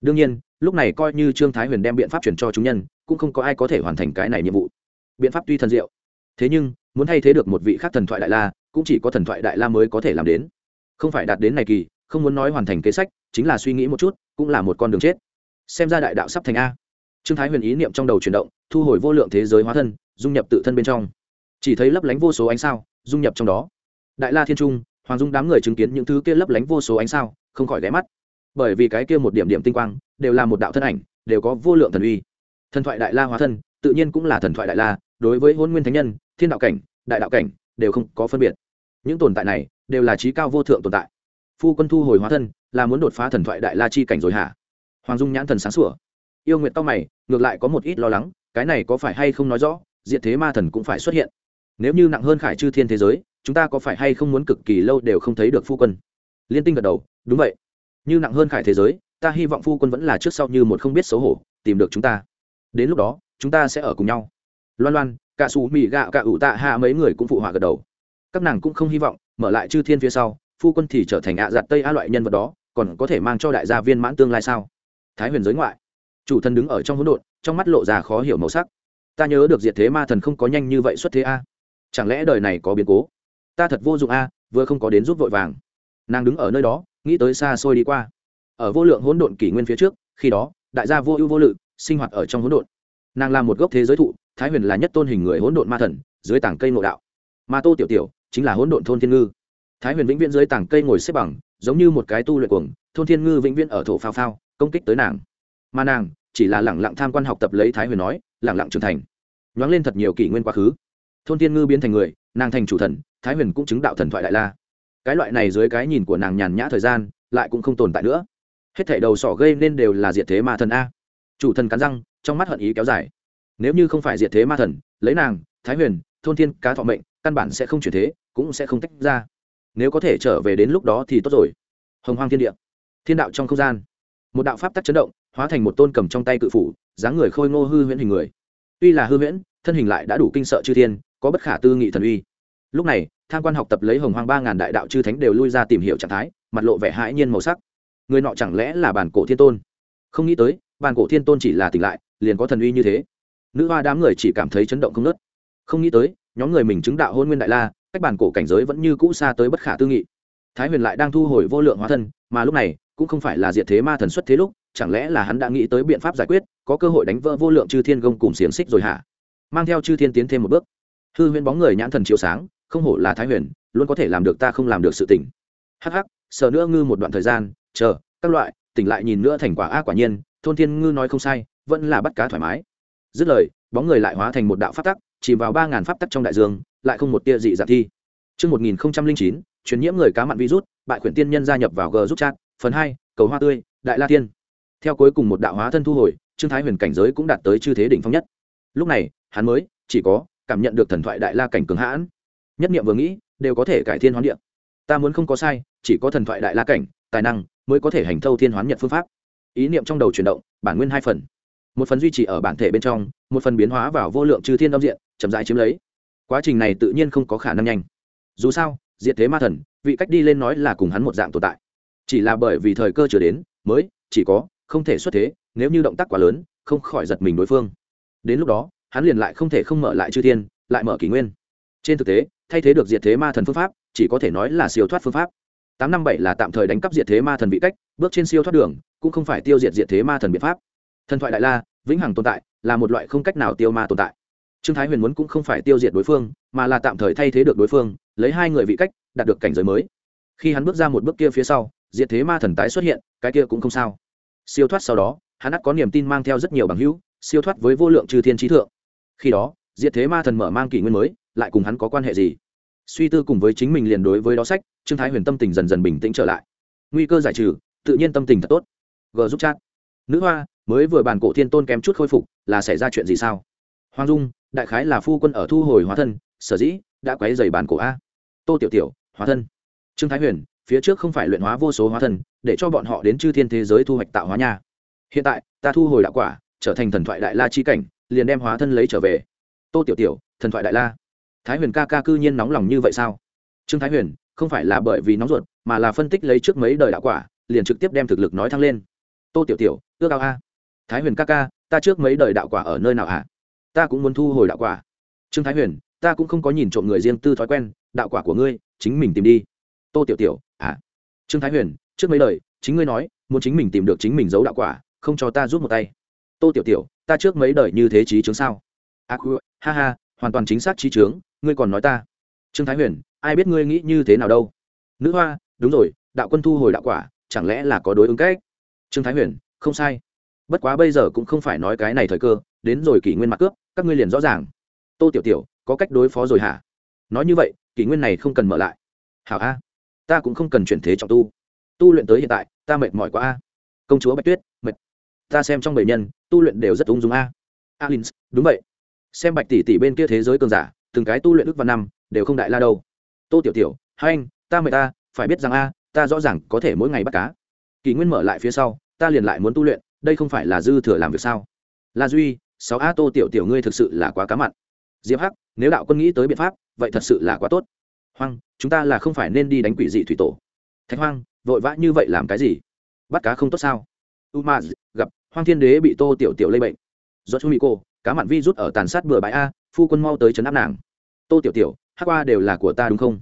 Đương nhiên, lúc này coi như trương thái huyền đem biện pháp truyền cho chúng nhân, cũng không có ai có thể hoàn thành cái này nhiệm vụ. Biện pháp tuy thần diệu, thế nhưng, muốn thay thế được một vị khác thần thoại đại la, cũng chỉ có thần thoại đại la mới có thể làm đến. Không phải đạt đến này kỳ, không muốn nói hoàn thành kế sách, chính là suy nghĩ một chút, cũng là một con đường chết. Xem ra đại đạo sắp thành a. Trương thái huyền ý niệm trong đầu chuyển động, thu hồi vô lượng thế giới hóa thân, dung nhập tự thân bên trong. Chỉ thấy lấp lánh vô số ánh sao dung nhập trong đó. Đại la thiên trung, hoàng dung đám người chứng kiến những thứ kia lấp lánh vô số ánh sao, không khỏi ghé mắt. Bởi vì cái kia một điểm điểm tinh quang, đều là một đạo thân ảnh, đều có vô lượng thần uy. Thần thoại đại la hóa thân, tự nhiên cũng là thần thoại đại la, đối với hôn nguyên thánh nhân, thiên đạo cảnh, đại đạo cảnh, đều không có phân biệt. Những tồn tại này, đều là trí cao vô thượng tồn tại. Phu quân thu hồi hóa thân, là muốn đột phá thần thoại đại la chi cảnh rồi hả? Hoàng dung nhãn thần sáng sủa. Yêu nguyện tao mày, ngược lại có một ít lo lắng, cái này có phải hay không nói rõ diện thế ma thần cũng phải xuất hiện nếu như nặng hơn khải chư thiên thế giới, chúng ta có phải hay không muốn cực kỳ lâu đều không thấy được phu quân? Liên tinh gật đầu, đúng vậy. Như nặng hơn khải thế giới, ta hy vọng phu quân vẫn là trước sau như một không biết xấu hổ, tìm được chúng ta. Đến lúc đó, chúng ta sẽ ở cùng nhau. Loan loan cả xù mì gạo cả ủ tạ hạ mấy người cũng phụ họa gật đầu. Các nàng cũng không hy vọng, mở lại chư thiên phía sau, phu quân thì trở thành ạ giặt tây a loại nhân vật đó, còn có thể mang cho đại gia viên mãn tương lai sao? Thái huyền giới ngoại. Chủ thần đứng ở trong hỗn độn, trong mắt lộ ra khó hiểu màu sắc. Ta nhớ được diệt thế ma thần không có nhanh như vậy xuất thế a chẳng lẽ đời này có biến cố? Ta thật vô dụng a, vừa không có đến giúp vội vàng. Nàng đứng ở nơi đó, nghĩ tới xa xôi đi qua. Ở vô lượng hỗn độn kỷ nguyên phía trước, khi đó, đại gia vô ưu vô lự, sinh hoạt ở trong hỗn độn. Nàng là một gốc thế giới thụ, thái huyền là nhất tôn hình người hỗn độn ma thần, dưới tảng cây ngộ đạo. Ma tô tiểu tiểu chính là hỗn độn thôn thiên ngư. Thái huyền vĩnh viễn dưới tảng cây ngồi xếp bằng, giống như một cái tu luyện cuồng, thôn thiên ngư vĩnh viễn ở thổ phao phao, công kích tới nàng. Mà nàng chỉ là lẳng lặng tham quan học tập lấy thái huyền nói, lẳng lặng trưởng thành. Nhoáng lên thật nhiều kỷ nguyên quá khứ thôn thiên ngư biến thành người, nàng thành chủ thần, thái huyền cũng chứng đạo thần thoại đại la. Cái loại này dưới cái nhìn của nàng nhàn nhã thời gian, lại cũng không tồn tại nữa. Hết thảy đầu sỏ gây nên đều là diệt thế ma thần a. Chủ thần cắn răng, trong mắt hận ý kéo dài. Nếu như không phải diệt thế ma thần, lấy nàng, thái huyền, thôn thiên, cá thọ mệnh, căn bản sẽ không chuyển thế, cũng sẽ không tách ra. Nếu có thể trở về đến lúc đó thì tốt rồi. Hồng hoang thiên địa, thiên đạo trong không gian. Một đạo pháp tắc chấn động, hóa thành một tôn cầm trong tay cự phủ, dáng người khôi ngô hư huyễn hình người. Tuy là hư huyễn, thân hình lại đã đủ kinh sợ chư thiên có bất khả tư nghị thần uy. Lúc này, tham quan học tập lấy hồng hoang ba ngàn đại đạo chư thánh đều lui ra tìm hiểu trạng thái, mặt lộ vẻ hãi nhiên màu sắc. Người nọ chẳng lẽ là bản cổ thiên tôn? Không nghĩ tới, bản cổ thiên tôn chỉ là tỉnh lại, liền có thần uy như thế. Nữ hoa đám người chỉ cảm thấy chấn động không nớt không nghĩ tới, nhóm người mình chứng đạo hôn nguyên đại la, cách bản cổ cảnh giới vẫn như cũ xa tới bất khả tư nghị. Thái huyền lại đang thu hồi vô lượng hóa thân, mà lúc này, cũng không phải là diệt thế ma thần xuất thế lúc, chẳng lẽ là hắn đã nghĩ tới biện pháp giải quyết, có cơ hội đánh vỡ vô lượng chư thiên gông cùng xiềng xích rồi hả? Mang theo chư thiên tiến thêm một bước hư huyễn bóng người nhãn thần chiếu sáng không hổ là thái huyền luôn có thể làm được ta không làm được sự tỉnh hắc hắc sợ nữa ngư một đoạn thời gian chờ các loại tỉnh lại nhìn nữa thành quả a quả nhiên thôn thiên ngư nói không sai vẫn là bắt cá thoải mái dứt lời bóng người lại hóa thành một đạo pháp tắc chìm vào ba ngàn pháp tắc trong đại dương lại không một tia dị dạng thi Trước 1009, truyền nhiễm người cá mặn virus, bại khuyển tiên nhân gia nhập vào G giúp chat, phần hai, cầu hoa tươi, đại la tiên. Theo cuối cùng một đạo hóa thân thu hồi, Trương Thái Huyền cảnh giới cũng đạt tới chư thế đỉnh phong nhất. Lúc này, hắn mới chỉ có cảm nhận được thần thoại đại la cảnh cường hãn. Nhất niệm vừa nghĩ, đều có thể cải thiên hoán địa. Ta muốn không có sai, chỉ có thần thoại đại la cảnh, tài năng mới có thể hành thâu thiên hoán nhật phương pháp. Ý niệm trong đầu chuyển động, bản nguyên hai phần. Một phần duy trì ở bản thể bên trong, một phần biến hóa vào vô lượng trừ thiên đông diện, chậm rãi chiếm lấy. Quá trình này tự nhiên không có khả năng nhanh dù sao diệt thế ma thần vị cách đi lên nói là cùng hắn một dạng tồn tại chỉ là bởi vì thời cơ chưa đến mới chỉ có không thể xuất thế nếu như động tác quá lớn không khỏi giật mình đối phương đến lúc đó hắn liền lại không thể không mở lại chư thiên, lại mở kỷ nguyên. Trên thực tế, thay thế được diệt thế ma thần phương pháp, chỉ có thể nói là siêu thoát phương pháp. Tám năm bảy là tạm thời đánh cắp diệt thế ma thần vị cách, bước trên siêu thoát đường, cũng không phải tiêu diệt diệt thế ma thần biện pháp. Thần thoại đại la, vĩnh hằng tồn tại, là một loại không cách nào tiêu ma tồn tại. Trương thái huyền muốn cũng không phải tiêu diệt đối phương, mà là tạm thời thay thế được đối phương, lấy hai người vị cách, đạt được cảnh giới mới. Khi hắn bước ra một bước kia phía sau, diệt thế ma thần tái xuất hiện, cái kia cũng không sao. Siêu thoát sau đó, hắn ắt có niềm tin mang theo rất nhiều bằng hữu, siêu thoát với vô lượng trừ thiên trí thượng khi đó, diệt thế ma thần mở mang kỷ nguyên mới, lại cùng hắn có quan hệ gì? Suy tư cùng với chính mình liền đối với đó sách, trương thái huyền tâm tình dần dần bình tĩnh trở lại. Nguy cơ giải trừ, tự nhiên tâm tình thật tốt. G giúp chat. Nữ hoa, mới vừa bàn cổ thiên tôn kém chút khôi phục, là xảy ra chuyện gì sao? Hoàng dung, đại khái là phu quân ở thu hồi hóa thân, sở dĩ đã quấy dày bàn cổ a. Tô tiểu tiểu, hóa thân. Trương thái huyền, phía trước không phải luyện hóa vô số hóa thân, để cho bọn họ đến chư thiên thế giới thu hoạch tạo hóa nha. Hiện tại, ta thu hồi đạo quả, trở thành thần thoại đại la chi cảnh liền đem hóa thân lấy trở về. Tô tiểu tiểu, thần thoại đại la. Thái huyền ca ca cư nhiên nóng lòng như vậy sao? Trương thái huyền, không phải là bởi vì nóng ruột, mà là phân tích lấy trước mấy đời đạo quả, liền trực tiếp đem thực lực nói thăng lên. Tô tiểu tiểu, ước ao a. Thái huyền ca ca, ta trước mấy đời đạo quả ở nơi nào hả? Ta cũng muốn thu hồi đạo quả. Trương thái huyền, ta cũng không có nhìn trộm người riêng tư thói quen, đạo quả của ngươi, chính mình tìm đi. Tô tiểu tiểu à. Trương thái huyền, trước mấy đời, chính ngươi nói, muốn chính mình tìm được chính mình giấu đạo quả, không cho ta giúp một tay tô tiểu tiểu ta trước mấy đời như thế trí chướng sao? A à, ha ha hoàn toàn chính xác trí chướng ngươi còn nói ta. Trương thái huyền ai biết ngươi nghĩ như thế nào đâu? Nữ hoa đúng rồi đạo quân thu hồi đạo quả chẳng lẽ là có đối ứng cách? Trương thái huyền không sai. Bất quá bây giờ cũng không phải nói cái này thời cơ đến rồi kỷ nguyên mặt cướp các ngươi liền rõ ràng. Tô tiểu tiểu có cách đối phó rồi hả? Nói như vậy kỷ nguyên này không cần mở lại. Hảo a ta cũng không cần chuyển thế trọng tu. Tu luyện tới hiện tại ta mệt mỏi quá a. Công chúa bạch tuyết mệt ta xem trong bảy nhân, tu luyện đều rất ung dung a. Alins, đúng vậy. Xem bạch tỷ tỷ bên kia thế giới cường giả, từng cái tu luyện ước văn năm, đều không đại la đâu. Tô tiểu tiểu, hai anh, ta mời ta, phải biết rằng a, ta rõ ràng có thể mỗi ngày bắt cá. Kỳ nguyên mở lại phía sau, ta liền lại muốn tu luyện, đây không phải là dư thừa làm việc sao? La duy, sáu a, tô tiểu tiểu ngươi thực sự là quá cá mặn. Diệp hắc, nếu đạo quân nghĩ tới biện pháp, vậy thật sự là quá tốt. Hoang, chúng ta là không phải nên đi đánh quỷ dị thủy tổ. Thạch hoang, vội vã như vậy làm cái gì? Bắt cá không tốt sao? Umaz, gặp, hoang thiên đế bị tô tiểu tiểu lây bệnh. Do chú mỹ cô cá mặn vi rút ở tàn sát bừa bãi a, phu quân mau tới trấn áp nàng. Tô tiểu tiểu hắc qua đều là của ta đúng không?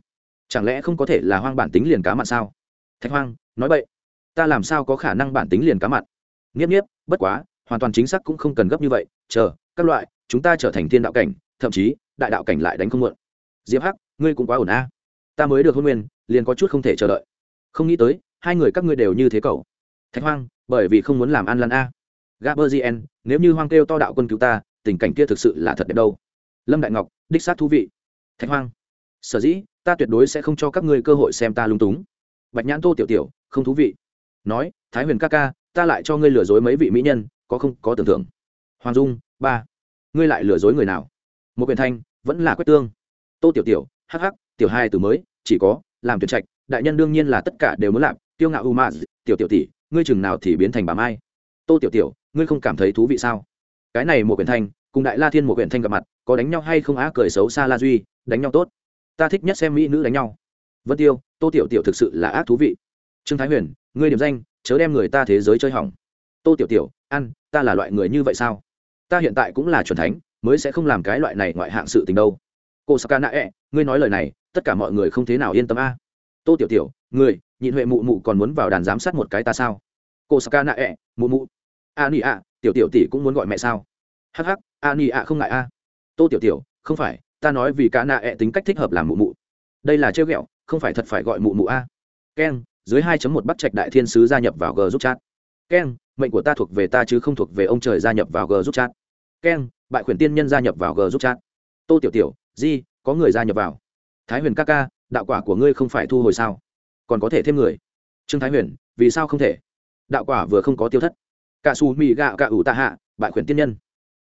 Chẳng lẽ không có thể là hoang bản tính liền cá mặn sao? Thạch hoang, nói vậy ta làm sao có khả năng bản tính liền cá mặn nghiếp nghiếp, bất quá, hoàn toàn chính xác cũng không cần gấp như vậy. Chờ, các loại, chúng ta trở thành thiên đạo cảnh, thậm chí, đại đạo cảnh lại đánh không muộn. Diệp hắc, ngươi cũng quá ổn a. Ta mới được hôn nguyên, liền có chút không thể chờ đợi. Không nghĩ tới, hai người các ngươi đều như thế cậu. Thạch hoang bởi vì không muốn làm ăn lăn a. Gaberzien nếu như hoang kêu to đạo quân cứu ta, tình cảnh kia thực sự là thật đẹp đâu. Lâm đại ngọc, đích xác thú vị. Thạch hoang, sở dĩ, ta tuyệt đối sẽ không cho các ngươi cơ hội xem ta lung túng. Bạch nhãn tô tiểu tiểu, không thú vị. Nói, thái huyền ca ca, ta lại cho ngươi lừa dối mấy vị mỹ nhân, có không có tưởng thưởng hoàng dung, ba, ngươi lại lừa dối người nào? Một quyền thanh, vẫn là quét tương. Tô tiểu tiểu hh tiểu hai từ mới, chỉ có, làm tuyệt trạch, đại nhân đương nhiên là tất cả đều muốn làm. Tiêu ngạo u ma, tiểu tiểu tỷ ngươi chừng nào thì biến thành bà mai? Tô tiểu tiểu, ngươi không cảm thấy thú vị sao? Cái này một quyền thanh, cùng đại la thiên một quyển thanh gặp mặt, có đánh nhau hay không á, cười xấu xa la duy, đánh nhau tốt. Ta thích nhất xem mỹ nữ đánh nhau. Vân tiêu, tô tiểu tiểu thực sự là ác thú vị. Trương thái huyền, ngươi điểm danh, chớ đem người ta thế giới chơi hỏng. Tô tiểu tiểu, ăn, ta là loại người như vậy sao? Ta hiện tại cũng là c thánh, mới sẽ không làm cái loại này ngoại hạng sự tình đâu. Cô saka nạ ngươi nói lời này, tất cả mọi người không thế nào yên tâm a tô tiểu tiểu, người, nhịn huệ mụ mụ còn muốn vào đàn giám sát một cái ta sao? Cô saka nạ ẹ e, mụ mụ. A nị ạ tiểu tiểu tỷ cũng muốn gọi mẹ sao? Hắc hắc, a nị ạ không ngại a. Tô tiểu tiểu, không phải, ta nói vì cả nạ ẹ e tính cách thích hợp làm mụ mụ. Đây là chơi ghẹo, không phải thật phải gọi mụ mụ a. Keng, dưới 2 một bắt trạch đại thiên sứ gia nhập vào g giúp chat. Keng, mệnh của ta thuộc về ta chứ không thuộc về ông trời gia nhập vào g giúp chat. Keng, bại khuyển tiên nhân gia nhập vào g giúp chat. Tô tiểu tiểu, di, có người gia nhập vào. Thái huyền ca ca đạo quả của ngươi không phải thu hồi sao? Còn có thể thêm người? Trương thái huyền vì sao không thể? Đạo quả vừa không có tiêu thất. Cả xù mì gạo cả ủ tạ hạ bại khuyển tiên nhân.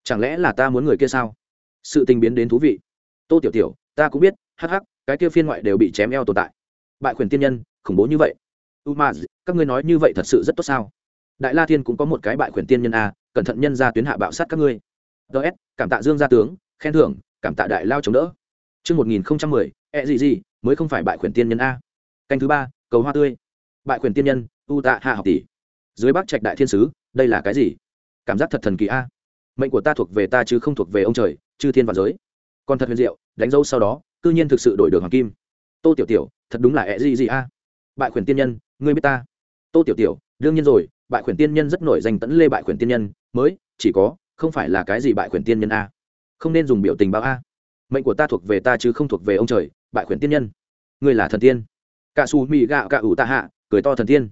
Chẳng lẽ là ta muốn người kia sao? Sự tình biến đến thú vị. Tô tiểu tiểu ta cũng biết hắc hắc cái kia phiên ngoại đều bị chém eo tồn tại. Bại khuyển tiên nhân khủng bố như vậy. U ma các ngươi nói như vậy thật sự rất tốt sao? Đại la thiên cũng có một cái bại khuyển tiên nhân a cẩn thận nhân ra tuyến hạ bạo sát các ngươi. Ts cảm tạ dương gia tướng khen thưởng cảm tạ đại lao chống đỡ. Trước 1010, e gì gì, mới không phải bại khuyển tiên nhân A. Canh thứ ba, cầu hoa tươi. Bại khuyển tiên nhân, u tạ hạ học tỷ. Dưới bác trạch đại thiên sứ, đây là cái gì? Cảm giác thật thần kỳ A. Mệnh của ta thuộc về ta chứ không thuộc về ông trời, chư thiên và giới. Còn thật huyền diệu, đánh dấu sau đó, cư nhiên thực sự đổi được hoàng kim. Tô Tiểu Tiểu, thật đúng là e gì gì a. Bại khuyển tiên nhân, ngươi biết ta. Tô Tiểu Tiểu, đương nhiên rồi, bại khuyển tiên nhân rất nổi danh tẫn lê bại khuyển tiên nhân, mới, chỉ có, không phải là cái gì bại khuyển tiên nhân a. Không nên dùng biểu tình báo a mệnh của ta thuộc về ta chứ không thuộc về ông trời bại khuyển tiên nhân. Ngươi là thần tiên. Cả xù mì gạo cả ủ tạ hạ cười to thần tiên.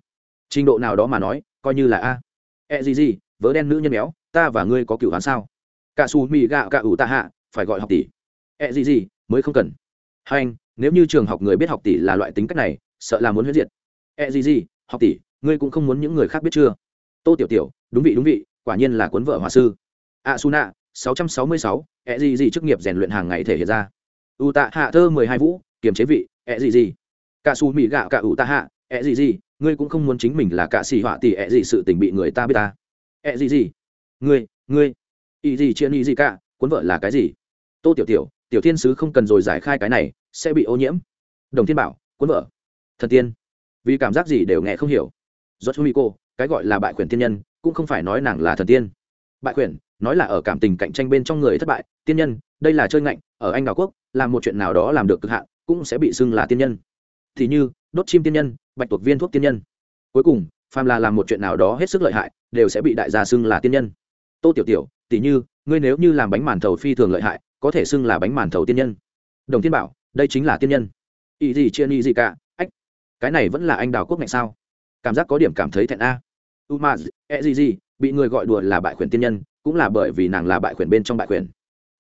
Trình độ nào đó mà nói coi như là a. E gì gì vớ đen nữ nhân béo ta và ngươi có cựu hắn sao? Cả xù mì gạo cả ủ tạ hạ phải gọi học tỷ. E gì gì mới không cần. Hai anh nếu như trường học người biết học tỷ là loại tính cách này sợ là muốn huyết diệt. E gì gì học tỷ ngươi cũng không muốn những người khác biết chưa? Tô tiểu tiểu đúng vị đúng vị quả nhiên là cuốn vợ hòa sư. A su nạ 666, ẹ gì gì chức nghiệp rèn luyện hàng ngày thể hiện ra u tạ hạ thơ mười hai vũ, kiềm chế vị, ẹ gì gì. Cả su mỹ gạo cả u tạ hạ, ẹ gì gì, ngươi cũng không muốn chính mình là cả xì họa tỷ ẹ gì sự tình bị người ta biết ta. Ẹ gì gì? Ngươi ngươi. Ý gì chia ý gì cả, cuốn vợ là cái gì? Tô tiểu tiểu tiểu thiên sứ không cần rồi giải khai cái này, sẽ bị ô nhiễm. Đồng thiên bảo, cuốn vợ. Thần tiên. Vì cảm giác gì đều nghe không hiểu. Do chú cô cái gọi là bại quyền tiên nhân, cũng không phải nói nàng là thần tiên bại quyền nói là ở cảm tình cạnh tranh bên trong người thất bại, tiên nhân, đây là chơi ngạnh, ở anh đào quốc, làm một chuyện nào đó làm được cực hạn, cũng sẽ bị xưng là tiên nhân. Thì như, đốt chim tiên nhân, bạch tuộc viên thuốc tiên nhân. Cuối cùng, phàm là làm một chuyện nào đó hết sức lợi hại, đều sẽ bị đại gia xưng là tiên nhân. Tô tiểu tiểu tỷ như, ngươi nếu như làm bánh màn thầu phi thường lợi hại, có thể xưng là bánh màn thầu tiên nhân. Đồng thiên bảo, đây chính là tiên nhân. Ý gì chia ni gì cả, ách, cái này vẫn là anh đào quốc ngạnh sao? Cảm giác có điểm cảm thấy thẹn a. Umaz ma e gì gì bị người gọi đùa là bại khuyển tiên nhân, cũng là bởi vì nàng là bại khuyển bên trong bại khuyển.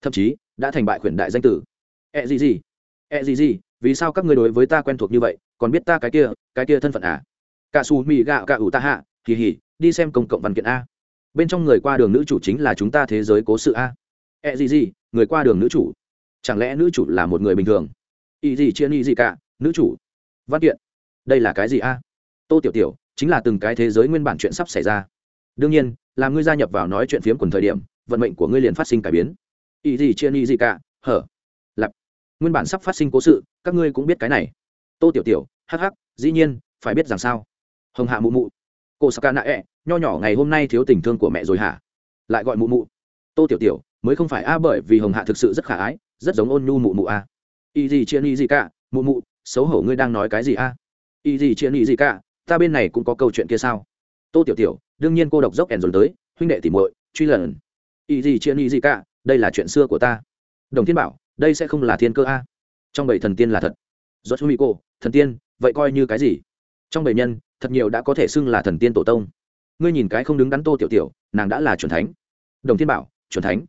Thậm chí, đã thành bại khuyển đại danh tử. Ẹ gì gì? Ẹ gì gì? Vì sao các người đối với ta quen thuộc như vậy? Còn biết ta cái kia cái kia thân phận à? Cả xù mì gạo cả ủ ta hạ kỳ hỉ đi xem công cộng văn kiện a. Bên trong người qua đường nữ chủ chính là chúng ta thế giới cố sự a. Ẹ gì gì? Người qua đường nữ chủ. Chẳng lẽ nữ chủ là một người bình thường? Ý gì chia ý gì cả, nữ chủ. Văn kiện. Đây là cái gì a? Tô tiểu tiểu, chính là từng cái thế giới nguyên bản chuyện sắp xảy ra đương nhiên làm ngươi gia nhập vào nói chuyện phiếm quần thời điểm, vận mệnh của ngươi liền phát sinh cải biến. Ý gì chia ni gì cả, hở. Lặp nguyên bản sắp phát sinh cố sự, các ngươi cũng biết cái này. Tô tiểu tiểu, hắc hắc, dĩ nhiên, phải biết rằng sao? Hồng hạ mụ mụ. Cô saka nạ ẹ e, nho nhỏ ngày hôm nay thiếu tình thương của mẹ rồi hả? Lại gọi mụ mụ. Tô tiểu tiểu, mới không phải a bởi vì hồng hạ thực sự rất khả ái, rất giống ôn nhu mụ mụ a. Ý gì chia ni gì cả, mụ mụ, xấu hổ ngươi đang nói cái gì a? Ý gì chia ni gì cả, ta bên này cũng có câu chuyện kia sao? Tô tiểu tiểu đương nhiên cô độc dốc ẻn dồn tới, huynh đệ tỉ muội, truy lần. Ý gì chia ni gì cả, đây là chuyện xưa của ta. Đồng thiên bảo, đây sẽ không là thiên cơ a. Trong bảy thần tiên là thật. Do chú mỹ cô, thần tiên, vậy coi như cái gì? Trong bảy nhân, thật nhiều đã có thể xưng là thần tiên tổ tông. Ngươi nhìn cái không đứng đắn tô tiểu tiểu, nàng đã là c thánh. Đồng thiên bảo c thánh.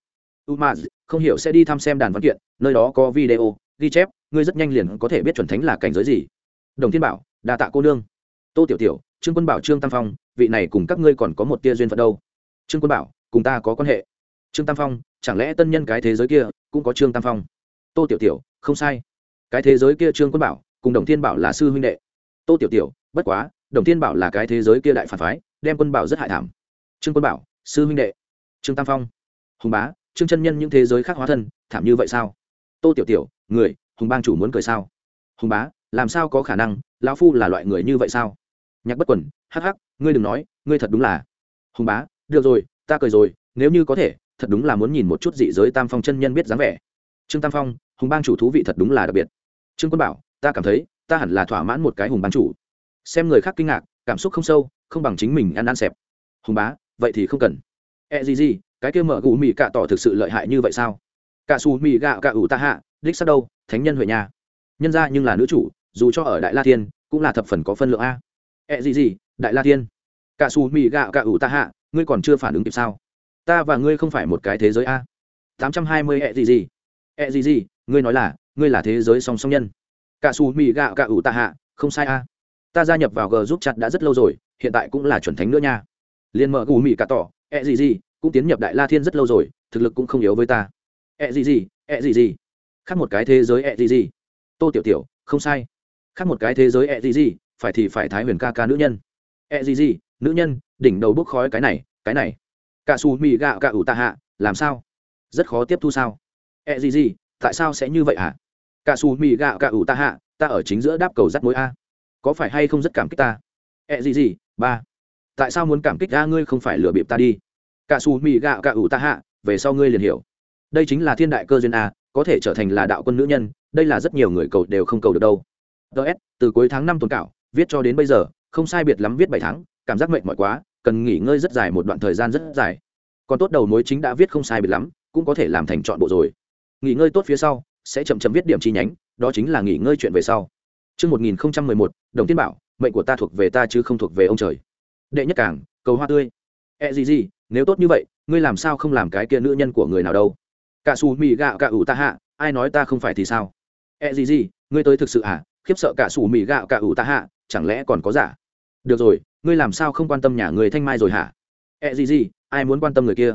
U ma không hiểu sẽ đi thăm xem đàn văn kiện, nơi đó có video, ghi chép, ngươi rất nhanh liền có thể biết chuẩn thánh là cảnh giới gì. Đồng thiên bảo, đa tạ cô nương. Tô tiểu tiểu, trương quân bảo trương tam phong vị này cùng các ngươi còn có một tia duyên phận đâu. Trương quân bảo, cùng ta có quan hệ. Trương tam phong, chẳng lẽ tân nhân cái thế giới kia cũng có trương tam phong? Tô tiểu tiểu, không sai. Cái thế giới kia trương quân bảo, cùng đồng thiên bảo là sư huynh đệ. Tô tiểu tiểu, bất quá, đồng thiên bảo là cái thế giới kia đại phản phái, đem quân bảo rất hại thảm. Trương quân bảo, sư huynh đệ. Trương tam phong. Hùng bá, trương chân nhân những thế giới khác hóa thân, thảm như vậy sao? Tô tiểu tiểu, người, hùng bang chủ muốn cười sao? Hùng bá, làm sao có khả năng, lão phu là loại người như vậy sao? Nhạc bất quần, hắc hắc ngươi đừng nói, ngươi thật đúng là hùng bá, được rồi, ta cười rồi, nếu như có thể, thật đúng là muốn nhìn một chút dị giới tam phong chân nhân biết dáng vẻ. Trương tam phong, hùng bang chủ thú vị thật đúng là đặc biệt. Trương quân bảo, ta cảm thấy, ta hẳn là thỏa mãn một cái hùng bang chủ. Xem người khác kinh ngạc, cảm xúc không sâu, không bằng chính mình ăn ăn xẹp. Hùng bá, vậy thì không cần. E gì gì cái kia mở gù mì cạ tỏ thực sự lợi hại như vậy sao? Cạ xù mì gạo cạ ủ ta hạ, đích sắc đâu, thánh nhân huệ nhà nhân ra nhưng là nữ chủ, dù cho ở đại la thiên, cũng là thập phần có phân lượng a. E gì gì đại la thiên. Cả xù mì gạo cả ủ ta hạ, ngươi còn chưa phản ứng kịp sao? Ta và ngươi không phải một cái thế giới a. Tám trăm hai mươi ẹ gì gì. Ẹ gì gì, ngươi nói là, ngươi là thế giới song song nhân. Cả xù mì gạo cả ủ ta hạ, không sai a. Ta gia nhập vào g giúp chặt đã rất lâu rồi, hiện tại cũng là chuẩn thánh nữa nha. Liền mở gù mì cả tỏ ẹ gì gì, cũng tiến nhập đại la thiên rất lâu rồi, thực lực cũng không yếu với ta. Ẹ gì gì ẹ gì gì. Khác một cái thế giới ẹ gì gì. Tô tiểu tiểu, không sai. Khác một cái thế giới ẹ gì gì, phải thì phải thái huyền ca ca nữ nhân e gì gì nữ nhân, đỉnh đầu bốc khói cái này cái này. Cả su mì gạo cả ủ ta hạ, làm sao? Rất khó tiếp thu sao? E gì gì tại sao sẽ như vậy hả? Cả su mì gạo cả ủ ta hạ, ta ở chính giữa đáp cầu rắt mối a. Có phải hay không rất cảm kích ta? E gì gì ba. Tại sao muốn cảm kích a ngươi không phải lừa bịp ta đi? Cả su mì gạo cả ủ ta hạ, về sau ngươi liền hiểu. Đây chính là thiên đại cơ duyên a, có thể trở thành là đạo quân nữ nhân, đây là rất nhiều người cầu đều không cầu được đâu. Ts từ cuối tháng năm tuần cảo, viết cho đến bây giờ không sai biệt lắm viết bảy tháng cảm giác mệt mỏi quá cần nghỉ ngơi rất dài một đoạn thời gian rất dài còn tốt đầu mối chính đã viết không sai biệt lắm cũng có thể làm thành chọn bộ rồi nghỉ ngơi tốt phía sau sẽ chậm chậm viết điểm chi nhánh đó chính là nghỉ ngơi chuyện về sau Trước 1011, Đồng Tiên Bảo, mệnh của ta thuộc về ta chứ không thuộc về ông trời. Đệ nhất cảng, cầu hoa tươi. E gì gì, nếu tốt như vậy, ngươi làm sao không làm cái kia nữ nhân của người nào đâu? Cả su mì gạo cả ủ ta hạ, ai nói ta không phải thì sao? E gì gì, ngươi tới thực sự à? Khiếp sợ cả su mì gạo cả ủ ta hạ, chẳng lẽ còn có giả? Được rồi, ngươi làm sao không quan tâm nhà người thanh mai rồi hả? E gì gì, ai muốn quan tâm người kia?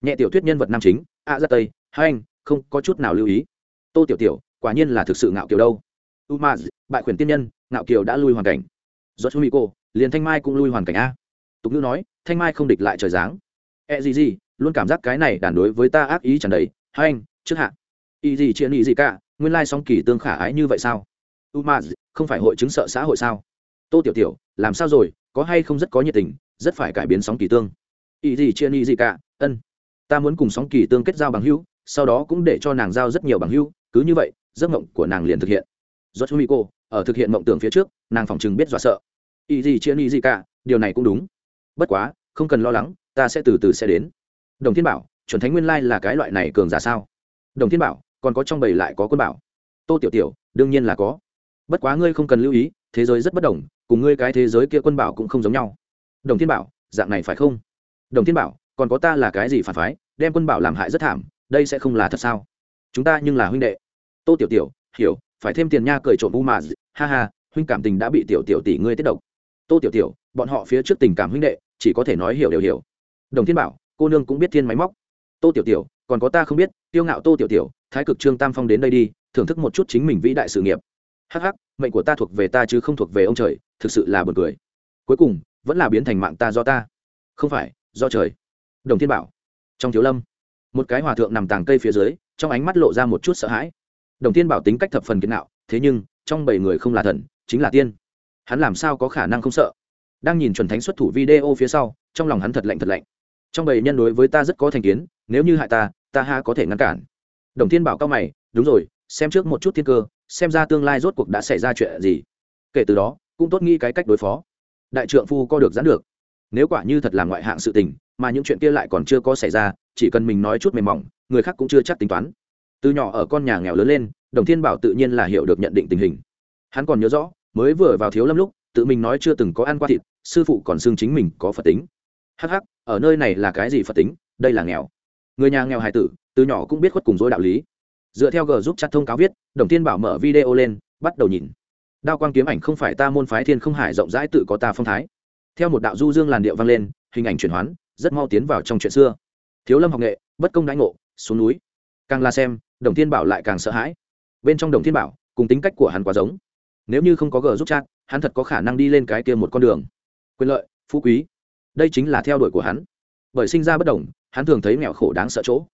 Nhẹ tiểu thuyết nhân vật nam chính, a à, ra tây, hai anh, không có chút nào lưu ý. Tô tiểu tiểu quả nhiên là thực sự ngạo kiều đâu. U ma bại khuyển tiên nhân ngạo kiều đã lui hoàn cảnh. Do chú mỹ cô liền thanh mai cũng lui hoàn cảnh a. Tục ngữ nói thanh mai không địch lại trời giáng. E gì gì luôn cảm giác cái này đản đối với ta ác ý chẳng đầy. Hai anh trước hạ. Ý gì chuyện ý gì cả nguyên lai song kỳ tương khả ái như vậy sao? U ma không phải hội chứng sợ xã hội sao? Tô tiểu tiểu, làm sao rồi? Có hay không rất có nhiệt tình, rất phải cải biến sóng kỳ tương. Ý gì chia ý gì cả, ân. Ta muốn cùng sóng kỳ tương kết giao bằng hữu, sau đó cũng để cho nàng giao rất nhiều bằng hữu, cứ như vậy, giấc mộng của nàng liền thực hiện. Do chú mỹ cô ở thực hiện mộng tưởng phía trước, nàng phòng chừng biết dọa sợ. Ý gì chia ý gì cả, điều này cũng đúng. Bất quá, không cần lo lắng, ta sẽ từ từ sẽ đến. Đồng thiên bảo, chuẩn thánh nguyên lai là cái loại này cường giả sao? Đồng thiên bảo, còn có trong bầy lại có quân bảo. Tô tiểu tiểu, đương nhiên là có. Bất quá ngươi không cần lưu ý thế giới rất bất đồng, cùng ngươi cái thế giới kia quân bảo cũng không giống nhau. Đồng thiên bảo, dạng này phải không? Đồng thiên bảo, còn có ta là cái gì phản phái, đem quân bảo làm hại rất thảm, đây sẽ không là thật sao? Chúng ta nhưng là huynh đệ. Tô tiểu tiểu, hiểu, phải thêm tiền nha cười trộm u mà ha ha, huynh cảm tình đã bị tiểu tiểu tỷ ngươi tiết độc. Tô tiểu tiểu, bọn họ phía trước tình cảm huynh đệ, chỉ có thể nói hiểu đều hiểu. Đồng thiên bảo, cô nương cũng biết thiên máy móc. Tô tiểu tiểu, còn có ta không biết tiêu ngạo tô tiểu tiểu, thái cực trương tam phong đến đây đi, thưởng thức một chút chính mình vĩ đại sự nghiệp hắc hắc, mệnh của ta thuộc về ta chứ không thuộc về ông trời, thực sự là buồn cười. Cuối cùng, vẫn là biến thành mạng ta do ta. Không phải, do trời. Đồng thiên bảo. Trong thiếu lâm, một cái hòa thượng nằm tàng cây phía dưới, trong ánh mắt lộ ra một chút sợ hãi. Đồng thiên bảo tính cách thập phần kiến nạo thế nhưng, trong bảy người không là thần, chính là tiên. Hắn làm sao có khả năng không sợ? Đang nhìn chuẩn thánh xuất thủ video phía sau, trong lòng hắn thật lạnh thật lạnh. Trong bảy nhân đối với ta rất có thành kiến, nếu như hại ta ta ha có thể ngăn cản. Đồng thiên bảo cao mày, đúng rồi, xem trước một chút thiên cơ xem ra tương lai rốt cuộc đã xảy ra chuyện gì. Kể từ đó, cũng tốt nghĩ cái cách đối phó. Đại trượng phu co được giãn được. Nếu quả như thật là ngoại hạng sự tình, mà những chuyện kia lại còn chưa có xảy ra, chỉ cần mình nói chút mềm mỏng, người khác cũng chưa chắc tính toán. Từ nhỏ ở con nhà nghèo lớn lên, đồng thiên bảo tự nhiên là hiểu được nhận định tình hình. Hắn còn nhớ rõ, mới vừa vào thiếu lâm lúc, tự mình nói chưa từng có ăn qua thịt, sư phụ còn xưng chính mình có phật tính. Hắc hắc, ở nơi này là cái gì phật tính? Đây là nghèo. Người nhà nghèo hài tử, từ nhỏ cũng biết khuất cùng dối đạo lý dựa theo g giúp chặt thông cáo viết, đồng thiên bảo mở video lên, bắt đầu nhìn. Đao quang kiếm ảnh không phải ta môn phái thiên không hải rộng rãi tự có ta phong thái. Theo một đạo du dương làn điệu vang lên, hình ảnh chuyển hoán, rất mau tiến vào trong chuyện xưa. Thiếu lâm học nghệ, bất công đánh ngộ, xuống núi. Càng la xem, đồng thiên bảo lại càng sợ hãi. Bên trong đồng thiên bảo, cùng tính cách của hắn quá giống. Nếu như không có gờ giúp chat, hắn thật có khả năng đi lên cái kia một con đường. Quyền lợi, phú quý. Đây chính là theo đuổi của hắn. Bởi sinh ra bất đồng, hắn thường thấy nghèo khổ đáng sợ chỗ.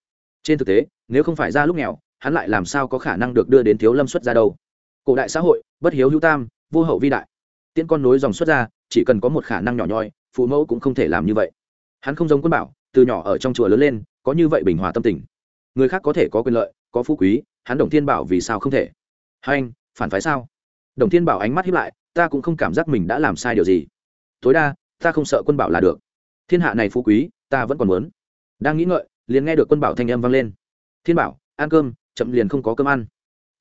Trên thực tế, nếu không phải ra lúc nghèo hắn lại làm sao có khả năng được đưa đến thiếu lâm xuất ra đâu? Cổ đại xã hội, bất hiếu hữu tam, vô hậu vi đại. Tiễn con nối dòng xuất ra chỉ cần có một khả năng nhỏ nhoi, phụ mẫu cũng không thể làm như vậy. Hắn không giống quân bảo, từ nhỏ ở trong chùa lớn lên, có như vậy bình hòa tâm tình. Người khác có thể có quyền lợi, có phú quý, hắn đồng thiên bảo vì sao không thể? Hai anh, phản phái sao? Đồng thiên bảo ánh mắt hiếp lại, ta cũng không cảm giác mình đã làm sai điều gì. Tối đa, ta không sợ quân bảo là được. Thiên hạ này phú quý, ta vẫn còn muốn. Đang nghĩ ngợi, liền nghe được quân bảo thanh âm vang lên. Thiên bảo, ăn cơm chậm liền không có cơm ăn.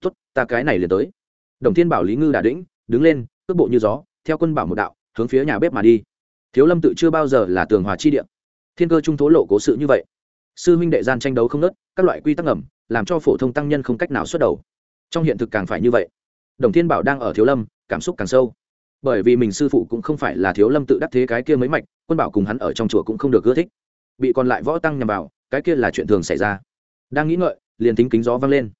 Tốt, ta cái này liền tới. Đồng thiên bảo lý ngư đà đĩnh, đứng lên, cước bộ như gió, theo quân bảo một đạo, hướng phía nhà bếp mà đi. Thiếu lâm tự chưa bao giờ là tường hòa chi địa. Thiên cơ trung thố lộ cố sự như vậy. Sư huynh đệ gian tranh đấu không nớt các loại quy tắc ngầm, làm cho phổ thông tăng nhân không cách nào xuất đầu. Trong hiện thực càng phải như vậy. Đồng thiên bảo đang ở thiếu lâm, cảm xúc càng sâu. Bởi vì mình sư phụ cũng không phải là thiếu lâm tự đắc thế cái kia mấy mạch, quân bảo cùng hắn ở trong chùa cũng không được ưa thích. Bị còn lại võ tăng nhằm vào, cái kia là chuyện thường xảy ra đang nghĩ ngợi, liền tính kính gió văng lên.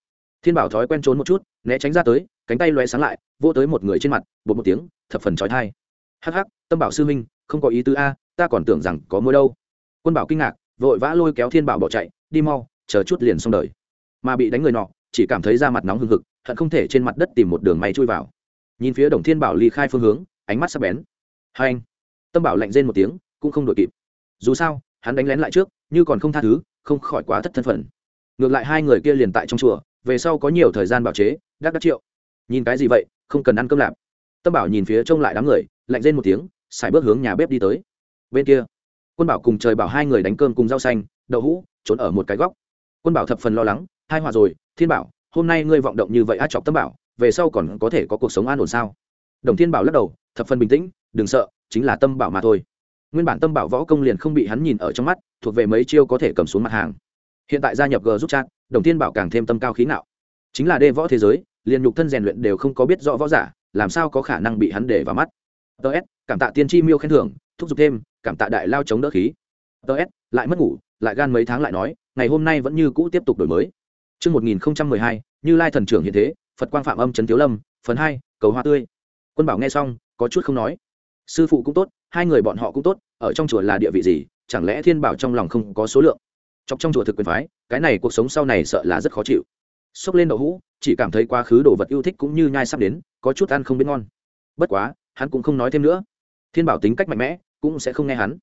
Thiên bảo thói quen trốn một chút, né tránh ra tới, cánh tay loe sáng lại vô tới một người trên mặt bột một tiếng, thập phần trói thai. Hắc hắc, tâm bảo sư minh không có ý tứ a, ta còn tưởng rằng có mối đâu. Quân bảo kinh ngạc, vội vã lôi kéo thiên bảo bỏ chạy, đi mau, chờ chút liền xong đời. Mà bị đánh người nọ, chỉ cảm thấy da mặt nóng hừng hực, hận không thể trên mặt đất tìm một đường may chui vào. Nhìn phía đồng thiên bảo ly khai phương hướng, ánh mắt sắp bén. Hai anh. Tâm bảo lạnh rên một tiếng, cũng không đội kịp. Dù sao, hắn đánh lén lại trước, như còn không tha thứ, không khỏi quá thất thân phận ngược lại hai người kia liền tại trong chùa, về sau có nhiều thời gian bảo chế, đắc đắc triệu. Nhìn cái gì vậy, không cần ăn cơm lạp. Tâm bảo nhìn phía trông lại đám người, lạnh lên một tiếng, xài bước hướng nhà bếp đi tới. Bên kia, quân bảo cùng trời bảo hai người đánh cơm cùng rau xanh, đậu hũ, trốn ở một cái góc. Quân bảo thập phần lo lắng, hai hòa rồi, thiên bảo, hôm nay ngươi vọng động như vậy á chọc tâm bảo, về sau còn có thể có cuộc sống an ổn sao? Đồng thiên bảo lắc đầu, thập phần bình tĩnh, đừng sợ, chính là tâm bảo mà thôi. Nguyên bản tâm bảo võ công liền không bị hắn nhìn ở trong mắt, thuộc về mấy chiêu có thể cầm xuống mặt hàng hiện tại gia nhập g giúp chat đồng thiên bảo càng thêm tâm cao khí não chính là đê võ thế giới liền nhục thân rèn luyện đều không có biết rõ võ giả làm sao có khả năng bị hắn để vào mắt ts cảm tạ tiên tri miêu khen thưởng thúc giục thêm cảm tạ đại lao chống đỡ khí ts lại mất ngủ lại gan mấy tháng lại nói ngày hôm nay vẫn như cũ tiếp tục đổi mới Trước 1012, như lai thần trưởng hiện thế, Phật quang phạm âm trấn thiếu lâm, phần hai, cầu hoa tươi. Quân bảo nghe xong, có chút không nói. Sư phụ cũng tốt, hai người bọn họ cũng tốt, ở trong chùa là địa vị gì, chẳng lẽ thiên bảo trong lòng không có số lượng. Chọc trong chùa thực quyền phái, cái này cuộc sống sau này sợ là rất khó chịu. Xốc lên đậu hũ, chỉ cảm thấy quá khứ đồ vật yêu thích cũng như nhai sắp đến, có chút ăn không biết ngon. Bất quá, hắn cũng không nói thêm nữa. Thiên bảo tính cách mạnh mẽ, cũng sẽ không nghe hắn.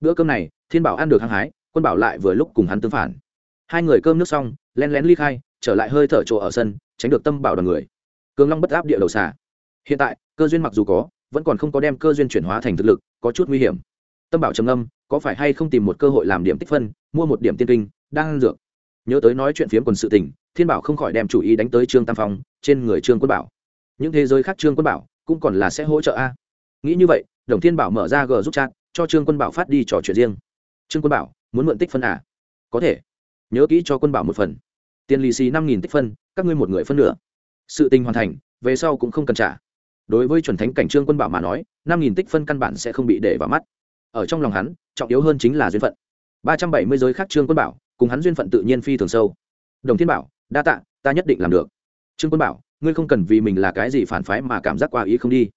Bữa cơm này, Thiên bảo ăn được hăng hái, quân bảo lại vừa lúc cùng hắn tương phản hai người cơm nước xong len lén ly khai trở lại hơi thở chỗ ở sân tránh được tâm bảo đoàn người cường long bất áp địa đầu xả hiện tại cơ duyên mặc dù có vẫn còn không có đem cơ duyên chuyển hóa thành thực lực có chút nguy hiểm tâm bảo trầm âm có phải hay không tìm một cơ hội làm điểm tích phân, mua một điểm tiên kinh, đang dược. Nhớ tới nói chuyện phiếm quần sự tình, thiên bảo không khỏi đem chủ ý đánh tới trương tam phong, trên người trương quân bảo. Những thế giới khác trương quân bảo cũng còn là sẽ hỗ trợ a. Nghĩ như vậy, đồng thiên bảo mở ra g giúp chat, cho trương quân bảo phát đi trò chuyện riêng. Trương quân bảo, muốn mượn tích phân à? Có thể. Nhớ kỹ cho quân bảo một phần. Tiền lì xì năm nghìn tích phân, các ngươi một người phân nửa. Sự tình hoàn thành, về sau cũng không cần trả. Đối với chuẩn thánh cảnh trương quân bảo mà nói, năm nghìn tích phân căn bản sẽ không bị để vào mắt ở trong lòng hắn, trọng yếu hơn chính là duyên phận. Ba trăm bảy mươi giới khác trương quân bảo, cùng hắn duyên phận tự nhiên phi thường sâu. Đồng thiên bảo, đa tạ, ta nhất định làm được. Trương quân bảo, ngươi không cần vì mình là cái gì phản phái mà cảm giác qua ý không đi.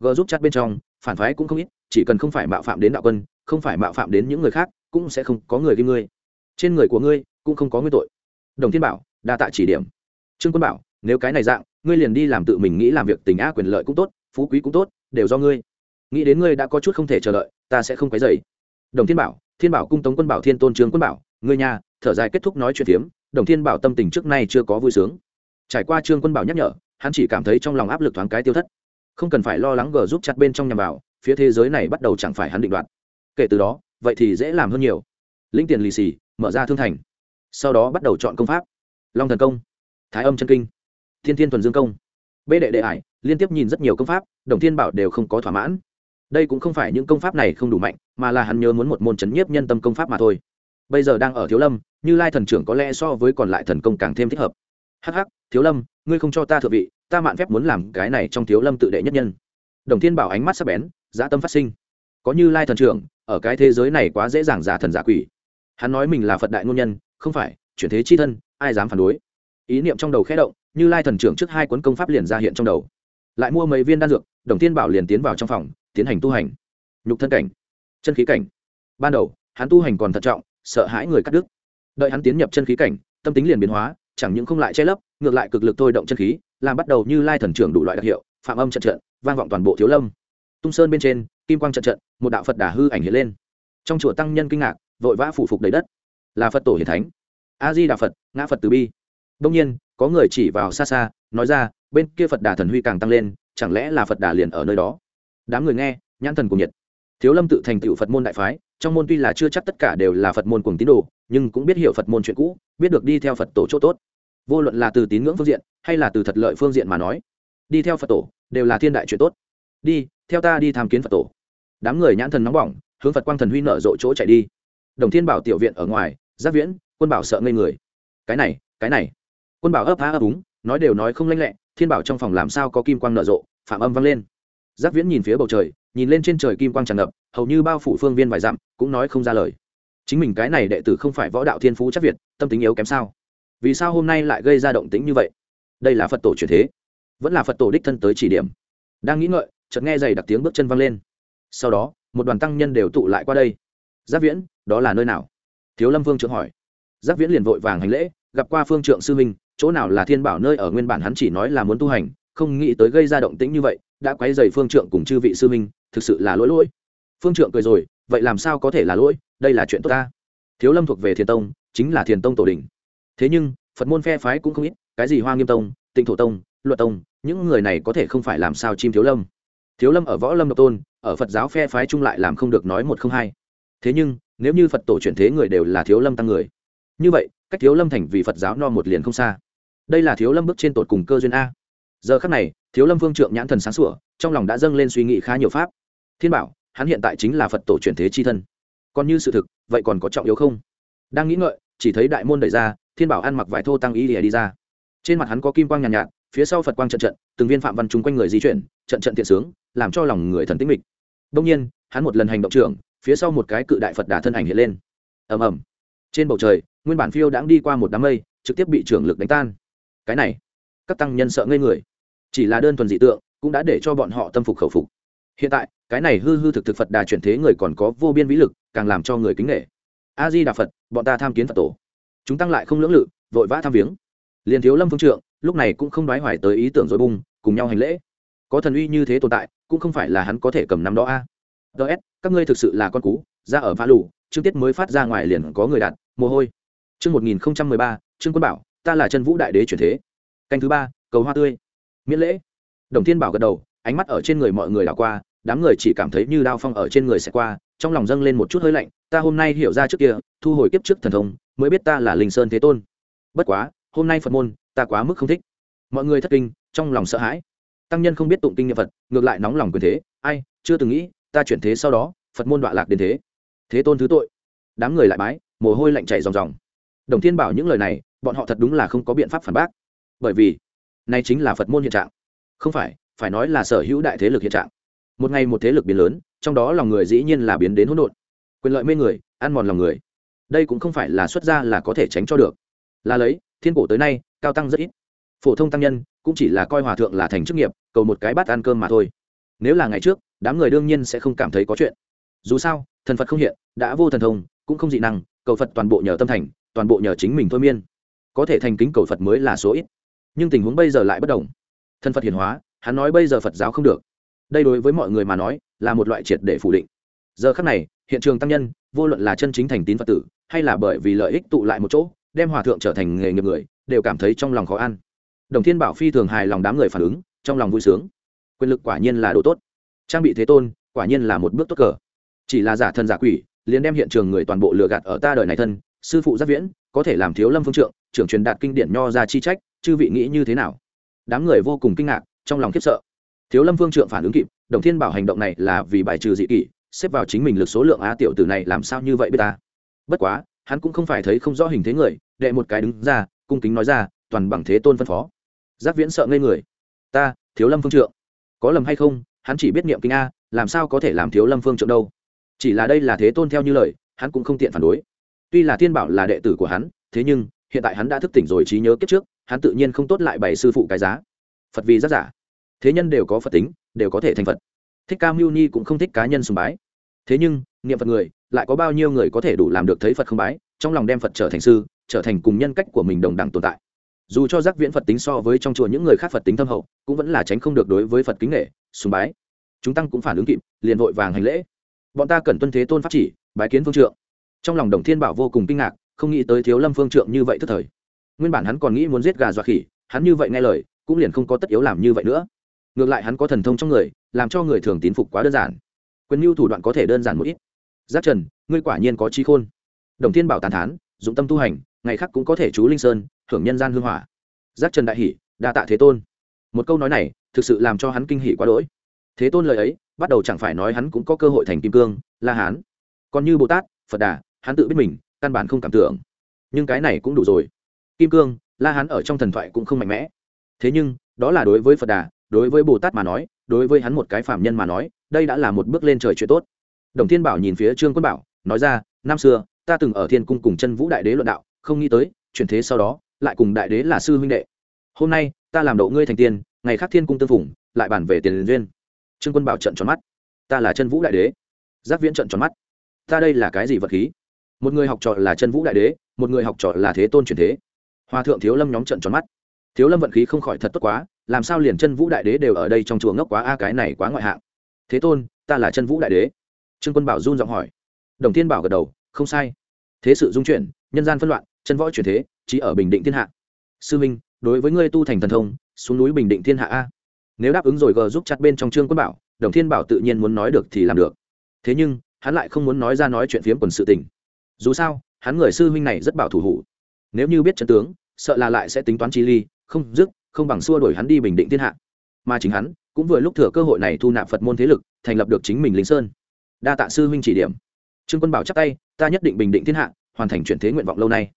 Gờ giúp chặt bên trong, phản phái cũng không ít, chỉ cần không phải mạo phạm đến đạo quân, không phải mạo phạm đến những người khác, cũng sẽ không có người kim ngươi. Trên người của ngươi, cũng không có nguyên tội. Đồng thiên bảo, đa tạ chỉ điểm. Trương quân bảo, nếu cái này dạng, ngươi liền đi làm tự mình nghĩ làm việc tình á quyền lợi cũng tốt, phú quý cũng tốt, đều do ngươi nghĩ đến ngươi đã có chút không thể chờ đợi, ta sẽ không quấy dày đồng thiên bảo thiên bảo cung tống quân bảo, thiên tôn trương quân bảo, ngươi nhà thở dài kết thúc nói chuyện phiếm, đồng thiên bảo tâm tình trước nay chưa có vui sướng. Trải qua trương quân bảo nhắc nhở, hắn chỉ cảm thấy trong lòng áp lực thoáng cái tiêu thất. Không cần phải lo lắng gờ giúp chặt bên trong nhằm vào phía thế giới này bắt đầu chẳng phải hắn định đoạt. Kể từ đó, vậy thì dễ làm hơn nhiều. Linh tiền lì xì, mở ra thương thành. Sau đó bắt đầu chọn công pháp. Long thần công, thái âm chân kinh, thiên thiên thuần dương công. Bê đệ đệ ải, liên tiếp nhìn rất nhiều công pháp, đồng thiên bảo đều không có thỏa mãn đây cũng không phải những công pháp này không đủ mạnh mà là hắn nhớ muốn một môn chấn nhiếp nhân tâm công pháp mà thôi. Bây giờ đang ở thiếu lâm như lai thần trưởng có lẽ so với còn lại thần công càng thêm thích hợp. Hắc hắc, thiếu lâm ngươi không cho ta thượng vị ta mạn phép muốn làm cái này trong thiếu lâm tự đệ nhất nhân. Đồng thiên bảo ánh mắt sắp bén dã tâm phát sinh. Có như lai thần trưởng ở cái thế giới này quá dễ dàng giả thần giả quỷ. Hắn nói mình là phật đại ngôn nhân không phải chuyển thế chi thân ai dám phản đối? Ý niệm trong đầu khẽ động như lai thần trưởng trước hai cuốn công pháp liền ra hiện trong đầu lại mua mấy viên đan dược, đồng tiên bảo liền tiến vào trong phòng, tiến hành tu hành. Nhục thân cảnh, chân khí cảnh. Ban đầu, hắn tu hành còn thận trọng, sợ hãi người cắt đứt. Đợi hắn tiến nhập chân khí cảnh, tâm tính liền biến hóa, chẳng những không lại che lấp, ngược lại cực lực thôi động chân khí, làm bắt đầu như lai thần trưởng đủ loại đặc hiệu, phạm âm trận trận, vang vọng toàn bộ thiếu lâm. Tung sơn bên trên, kim quang trận trận, một đạo phật đà hư ảnh hiện lên. Trong chùa tăng nhân kinh ngạc, vội vã phủ phục đầy đất. Là phật tổ hiền thánh. A di đà phật, ngã phật từ bi. Đông nhiên, có người chỉ vào xa xa, nói ra bên kia phật đà thần huy càng tăng lên, chẳng lẽ là phật đà liền ở nơi đó? Đám người nghe, nhãn thần cùng nhiệt. Thiếu lâm tự thành tựu phật môn đại phái, trong môn tuy là chưa chắc tất cả đều là phật môn cùng tín đồ, nhưng cũng biết hiểu phật môn chuyện cũ, biết được đi theo phật tổ chỗ tốt. Vô luận là từ tín ngưỡng phương diện, hay là từ thật lợi phương diện mà nói, đi theo phật tổ đều là thiên đại chuyện tốt. Đi, theo ta đi tham kiến phật tổ. Đám người nhãn thần nóng bỏng, hướng phật quang thần huy nở rộ chỗ chạy đi. Đồng thiên bảo tiểu viện ở ngoài, giáp viễn, quân bảo sợ ngây người. Cái này cái này. Quân bảo ấp há ấp úng, nói đều nói không lanh lẹ thiên bảo trong phòng làm sao có kim quang nở rộ, phạm âm vang lên. Giác viễn nhìn phía bầu trời, nhìn lên trên trời kim quang tràn ngập, hầu như bao phủ phương viên vài dặm, cũng nói không ra lời. Chính mình cái này đệ tử không phải võ đạo thiên phú chắc việt, tâm tính yếu kém sao? Vì sao hôm nay lại gây ra động tĩnh như vậy? Đây là phật tổ truyền thế, vẫn là phật tổ đích thân tới chỉ điểm. Đang nghĩ ngợi, chợt nghe giày đặc tiếng bước chân vang lên. Sau đó, một đoàn tăng nhân đều tụ lại qua đây. Giác viễn, đó là nơi nào? Thiếu lâm vương trưởng hỏi. Giác viễn liền vội vàng hành lễ, gặp qua phương trượng sư minh chỗ nào là thiên bảo nơi ở nguyên bản hắn chỉ nói là muốn tu hành, không nghĩ tới gây ra động tĩnh như vậy, đã quấy dày phương trượng cùng chư vị sư minh thực sự là lỗi lỗi. Phương trượng cười rồi, vậy làm sao có thể là lỗi, đây là chuyện tốt ta. Thiếu lâm thuộc về thiền tông, chính là thiền tông tổ đình thế nhưng, phật môn phe phái cũng không ít, cái gì hoa nghiêm tông, tịnh thổ tông, luật tông, những người này có thể không phải làm sao chim thiếu lâm. Thiếu lâm ở võ lâm độc tôn, ở phật giáo phe phái chung lại làm không được nói một không hai. Thế nhưng, nếu như phật tổ chuyển thế người đều là thiếu lâm tăng người. Như vậy, cách thiếu lâm thành vì phật giáo no một liền không xa đây là thiếu lâm bước trên tột cùng cơ duyên a giờ khắc này thiếu lâm vương trượng nhãn thần sáng sủa trong lòng đã dâng lên suy nghĩ khá nhiều pháp thiên bảo hắn hiện tại chính là phật tổ chuyển thế chi thân còn như sự thực vậy còn có trọng yếu không đang nghĩ ngợi chỉ thấy đại môn đẩy ra thiên bảo ăn mặc vải thô tăng ý lìa đi ra trên mặt hắn có kim quang nhàn nhạt, nhạt phía sau phật quang trận trận từng viên phạm văn chung quanh người di chuyển trận trận thiện sướng làm cho lòng người thần tĩnh mịch đông nhiên hắn một lần hành động trưởng phía sau một cái cự đại phật đà thân ảnh hiện lên ầm ầm trên bầu trời nguyên bản phiêu đãng đi qua một đám mây trực tiếp bị trưởng lực đánh tan cái này, các tăng nhân sợ ngây người. Chỉ là đơn thuần dị tượng, cũng đã để cho bọn họ tâm phục khẩu phục. Hiện tại, cái này hư hư thực thực phật đà chuyển thế người còn có vô biên vĩ lực, càng làm cho người kính nghệ a di đà phật, bọn ta tham kiến phật tổ. Chúng tăng lại không lưỡng lự, vội vã tham viếng. Liền thiếu lâm phương trượng, lúc này cũng không đoái hoài tới ý tưởng dối bung, cùng nhau hành lễ. Có thần uy như thế tồn tại, cũng không phải là hắn có thể cầm nắm đó a. Ts các ngươi thực sự là con cú, ra ở pha lù, chương tiết mới phát ra ngoài liền có người đạt mồ hôi. Chương một nghìn mười ba, trương quân bảo ta là chân vũ đại đế chuyển thế. Canh thứ ba, cầu hoa tươi. Miễn lễ. Đồng thiên bảo gật đầu, ánh mắt ở trên người mọi người đảo qua, đám người chỉ cảm thấy như đao phong ở trên người sẽ qua, trong lòng dâng lên một chút hơi lạnh, ta hôm nay hiểu ra trước kia, thu hồi kiếp trước thần thông, mới biết ta là linh sơn thế tôn. Bất quá, hôm nay phật môn, ta quá mức không thích. Mọi người thất kinh, trong lòng sợ hãi. Tăng nhân không biết tụng kinh niệm phật, ngược lại nóng lòng quyền thế, ai, chưa từng nghĩ, ta chuyển thế sau đó, phật môn đọa lạc đến thế. Thế tôn thứ tội. Đám người lại bái, mồ hôi lạnh chảy ròng ròng đồng thiên bảo những lời này, bọn họ thật đúng là không có biện pháp phản bác. Bởi vì, nay chính là phật môn hiện trạng. Không phải phải nói là sở hữu đại thế lực hiện trạng. Một ngày một thế lực biến lớn, trong đó lòng người dĩ nhiên là biến đến hỗn độn. Quyền lợi mê người, ăn mòn lòng người. Đây cũng không phải là xuất ra là có thể tránh cho được. Là lấy, thiên cổ tới nay, cao tăng rất ít. Phổ thông tăng nhân, cũng chỉ là coi hòa thượng là thành chức nghiệp, cầu một cái bát ăn cơm mà thôi. Nếu là ngày trước, đám người đương nhiên sẽ không cảm thấy có chuyện. Dù sao, thần phật không hiện, đã vô thần thông, cũng không dị năng, cầu phật toàn bộ nhờ tâm thành toàn bộ nhờ chính mình thôi miên. Có thể thành kính cầu phật mới là số ít. Nhưng tình huống bây giờ lại bất đồng. Thân phật hiền hóa, hắn nói bây giờ phật giáo không được. Đây đối với mọi người mà nói, là một loại triệt để phủ định. Giờ khắc này, hiện trường tăng nhân, vô luận là chân chính thành tín phật tử, hay là bởi vì lợi ích tụ lại một chỗ, đem hòa thượng trở thành nghề nghiệp người, đều cảm thấy trong lòng khó ăn đồng thiên bảo phi thường hài lòng đám người phản ứng, trong lòng vui sướng. Quyền lực quả nhiên là đồ tốt. Trang bị thế tôn, quả nhiên là một bước tốt cờ. Chỉ là giả thân giả quỷ, liền đem hiện trường người toàn bộ lừa gạt ở ta đời này thân sư phụ giáp viễn, có thể làm thiếu lâm phương trượng, trưởng truyền đạt kinh điển nho ra chi trách, chư vị nghĩ như thế nào? Đám người vô cùng kinh ngạc, trong lòng khiếp sợ. Thiếu lâm phương trượng phản ứng kịp, đồng thiên bảo hành động này là vì bài trừ dị kỷ, xếp vào chính mình lực số lượng á tiểu tử này làm sao như vậy biết ta? Bất quá, hắn cũng không phải thấy không rõ hình thế người, đệ một cái đứng ra, cung kính nói ra, toàn bằng thế tôn phân phó. Giáp viễn sợ ngây người. Ta, thiếu lâm phương trượng. Có lầm hay không, hắn chỉ biết niệm kinh a, làm sao có thể làm thiếu lâm phương trượng đâu? Chỉ là đây là thế tôn theo như lời, hắn cũng không tiện phản đối tuy là thiên bảo là đệ tử của hắn, thế nhưng, hiện tại hắn đã thức tỉnh rồi trí nhớ kiếp trước, hắn tự nhiên không tốt lại bày sư phụ cái giá. Phật vì rất giả. Thế nhân đều có phật tính, đều có thể thành phật. Thích ca mưu ni cũng không thích cá nhân sùng bái. Thế nhưng, niệm phật người, lại có bao nhiêu người có thể đủ làm được thấy phật không bái, trong lòng đem phật trở thành sư, trở thành cùng nhân cách của mình đồng đẳng tồn tại. Dù cho giác viễn phật tính so với trong chùa những người khác phật tính thâm hậu, cũng vẫn là tránh không được đối với phật kính nghệ sùng bái. Chúng tăng cũng phản ứng kịp, liền vội vàng hành lễ. Bọn ta cần tuân thế tôn pháp chỉ, bái kiến phương trượng trong lòng đồng thiên bảo vô cùng kinh ngạc, không nghĩ tới thiếu lâm phương trượng như vậy tức thời. Nguyên bản hắn còn nghĩ muốn giết gà dọa khỉ, hắn như vậy nghe lời, cũng liền không có tất yếu làm như vậy nữa. Ngược lại hắn có thần thông trong người, làm cho người thường tín phục quá đơn giản. Quyền mưu thủ đoạn có thể đơn giản một ít. Giác trần, ngươi quả nhiên có trí khôn. Đồng thiên bảo tàn thán, dụng tâm tu hành, ngày khác cũng có thể chú linh sơn hưởng nhân gian hương hỏa. Giác trần đại hỷ đa tạ thế tôn. Một câu nói này, thực sự làm cho hắn kinh hỉ quá đỗi. Thế tôn lời ấy, bắt đầu chẳng phải nói hắn cũng có cơ hội thành kim cương, la hán. Còn như bồ tát, phật đà hắn tự biết mình, căn bản không cảm tưởng. Nhưng cái này cũng đủ rồi. Kim cương, la hắn ở trong thần thoại cũng không mạnh mẽ. Thế nhưng, đó là đối với phật đà, đối với bồ tát mà nói, đối với hắn một cái phạm nhân mà nói, đây đã là một bước lên trời chuyện tốt. Đồng thiên bảo nhìn phía trương quân bảo, nói ra, năm xưa, ta từng ở thiên cung cùng chân vũ đại đế luận đạo, không nghĩ tới, chuyển thế sau đó, lại cùng đại đế là sư huynh đệ. Hôm nay, ta làm độ ngươi thành tiên, ngày khác thiên cung tư phủng lại bản về tiền duyên. Trương quân bảo trận tròn mắt. Ta là chân vũ đại đế. Giác viễn trận tròn mắt. Ta đây là cái gì vật khí? Một người học trò là chân vũ đại đế, một người học trò là thế tôn truyền thế. Hòa thượng thiếu lâm nhóm trận tròn mắt. Thiếu lâm vận khí không khỏi thật tốt quá, làm sao liền chân vũ đại đế đều ở đây trong chùa ngốc quá, a, cái này quá ngoại hạng. Thế tôn, ta là chân vũ đại đế. Trương quân bảo run giọng hỏi. Đồng thiên bảo gật đầu, không sai. Thế sự dung chuyển, nhân gian phân loạn, chân võ chuyển thế, chỉ ở bình định thiên hạ. Sư minh, đối với ngươi tu thành thần thông, xuống núi bình định thiên hạ a. Nếu đáp ứng rồi gờ giúp chặt bên trong trương quân bảo, đồng thiên bảo tự nhiên muốn nói được thì làm được. Thế nhưng, hắn lại không muốn nói ra nói chuyện phiếm quần sự tình dù sao, hắn người sư huynh này rất bảo thủ hủ. Nếu như biết trận tướng, sợ là lại sẽ tính toán chi ly, không dứt, không bằng xua đuổi hắn đi bình định thiên hạ. Mà chính hắn, cũng vừa lúc thừa cơ hội này thu nạp phật môn thế lực, thành lập được chính mình linh sơn. Đa tạ sư huynh chỉ điểm. Trương quân bảo chắc tay, ta nhất định bình định thiên hạ, hoàn thành chuyển thế nguyện vọng lâu nay.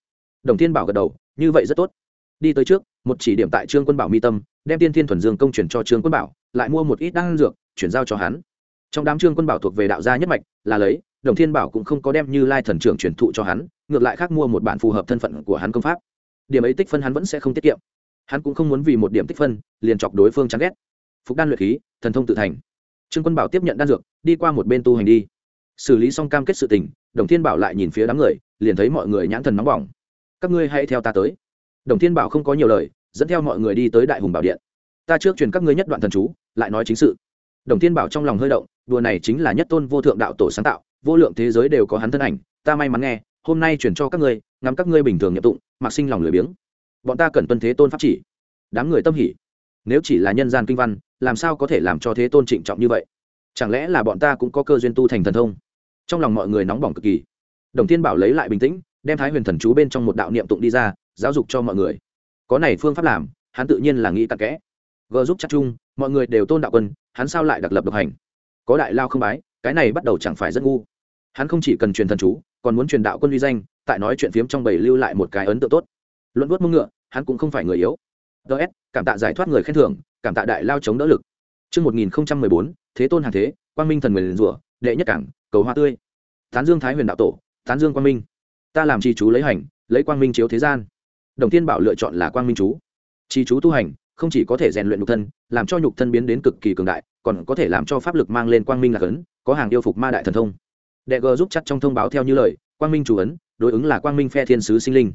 Đồng thiên bảo gật đầu, như vậy rất tốt. Đi tới trước, một chỉ điểm tại trương quân bảo mi tâm, đem tiên thiên thuần dương công chuyển cho trương quân bảo, lại mua một ít đan dược, chuyển giao cho hắn. Trong đám trương quân bảo thuộc về đạo gia nhất mạch, là lấy đồng thiên bảo cũng không có đem như lai thần trưởng truyền thụ cho hắn, ngược lại khác mua một bản phù hợp thân phận của hắn công pháp. Điểm ấy tích phân hắn vẫn sẽ không tiết kiệm. Hắn cũng không muốn vì một điểm tích phân, liền chọc đối phương chán ghét. Phục đan luyện khí, thần thông tự thành. Trương quân bảo tiếp nhận đan dược, đi qua một bên tu hành đi. Xử lý xong cam kết sự tình, đồng thiên bảo lại nhìn phía đám người, liền thấy mọi người nhãn thần nóng bỏng. Các ngươi hãy theo ta tới. Đồng thiên bảo không có nhiều lời, dẫn theo mọi người đi tới đại hùng bảo điện. Ta trước truyền các ngươi nhất đoạn thần chú, lại nói chính sự. Đồng thiên bảo trong lòng hơi động, đùa này chính là nhất tôn vô thượng đạo tổ sáng tạo vô lượng thế giới đều có hắn thân ảnh, ta may mắn nghe, hôm nay chuyển cho các ngươi, ngắm các ngươi bình thường nhập tụng, mặc sinh lòng lười biếng. Bọn ta cần tuân thế tôn pháp chỉ. Đám người tâm hỉ. Nếu chỉ là nhân gian kinh văn, làm sao có thể làm cho thế tôn trịnh trọng như vậy? Chẳng lẽ là bọn ta cũng có cơ duyên tu thành thần thông? Trong lòng mọi người nóng bỏng cực kỳ. Đồng thiên bảo lấy lại bình tĩnh, đem thái huyền thần chú bên trong một đạo niệm tụng đi ra, giáo dục cho mọi người. Có này phương pháp làm, hắn tự nhiên là nghĩ tặc kẽ. Gờ giúp chắc chung, mọi người đều tôn đạo quân, hắn sao lại đặc lập độc hành? Có đại lao không bái, cái này bắt đầu chẳng phải rất ngu hắn không chỉ cần truyền thần chú còn muốn truyền đạo quân uy danh tại nói chuyện phiếm trong bầy lưu lại một cái ấn tượng tốt luận vuốt mông ngựa hắn cũng không phải người yếu ts cảm tạ giải thoát người khen thưởng cảm tạ đại lao chống đỡ lực Trước 1014, Thế tôn hàng thế, quang minh thần nguyền rủa đệ nhất cảng, cầu hoa tươi. Tán dương Thái huyền đạo tổ, tán dương quang minh. Ta làm chi chú lấy hành, lấy quang minh chiếu thế gian. Đồng Thiên Bảo lựa chọn là quang minh chú. Chi chú tu hành, không chỉ có thể rèn luyện nhục thân, làm cho nhục thân biến đến cực kỳ cường đại, còn có thể làm cho pháp lực mang lên quang minh là cấn, có hàng yêu phục ma đại thần thông. Đệ G giúp chắc trong thông báo theo như lời, quang minh chủ ấn, đối ứng là quang minh phe thiên sứ sinh linh.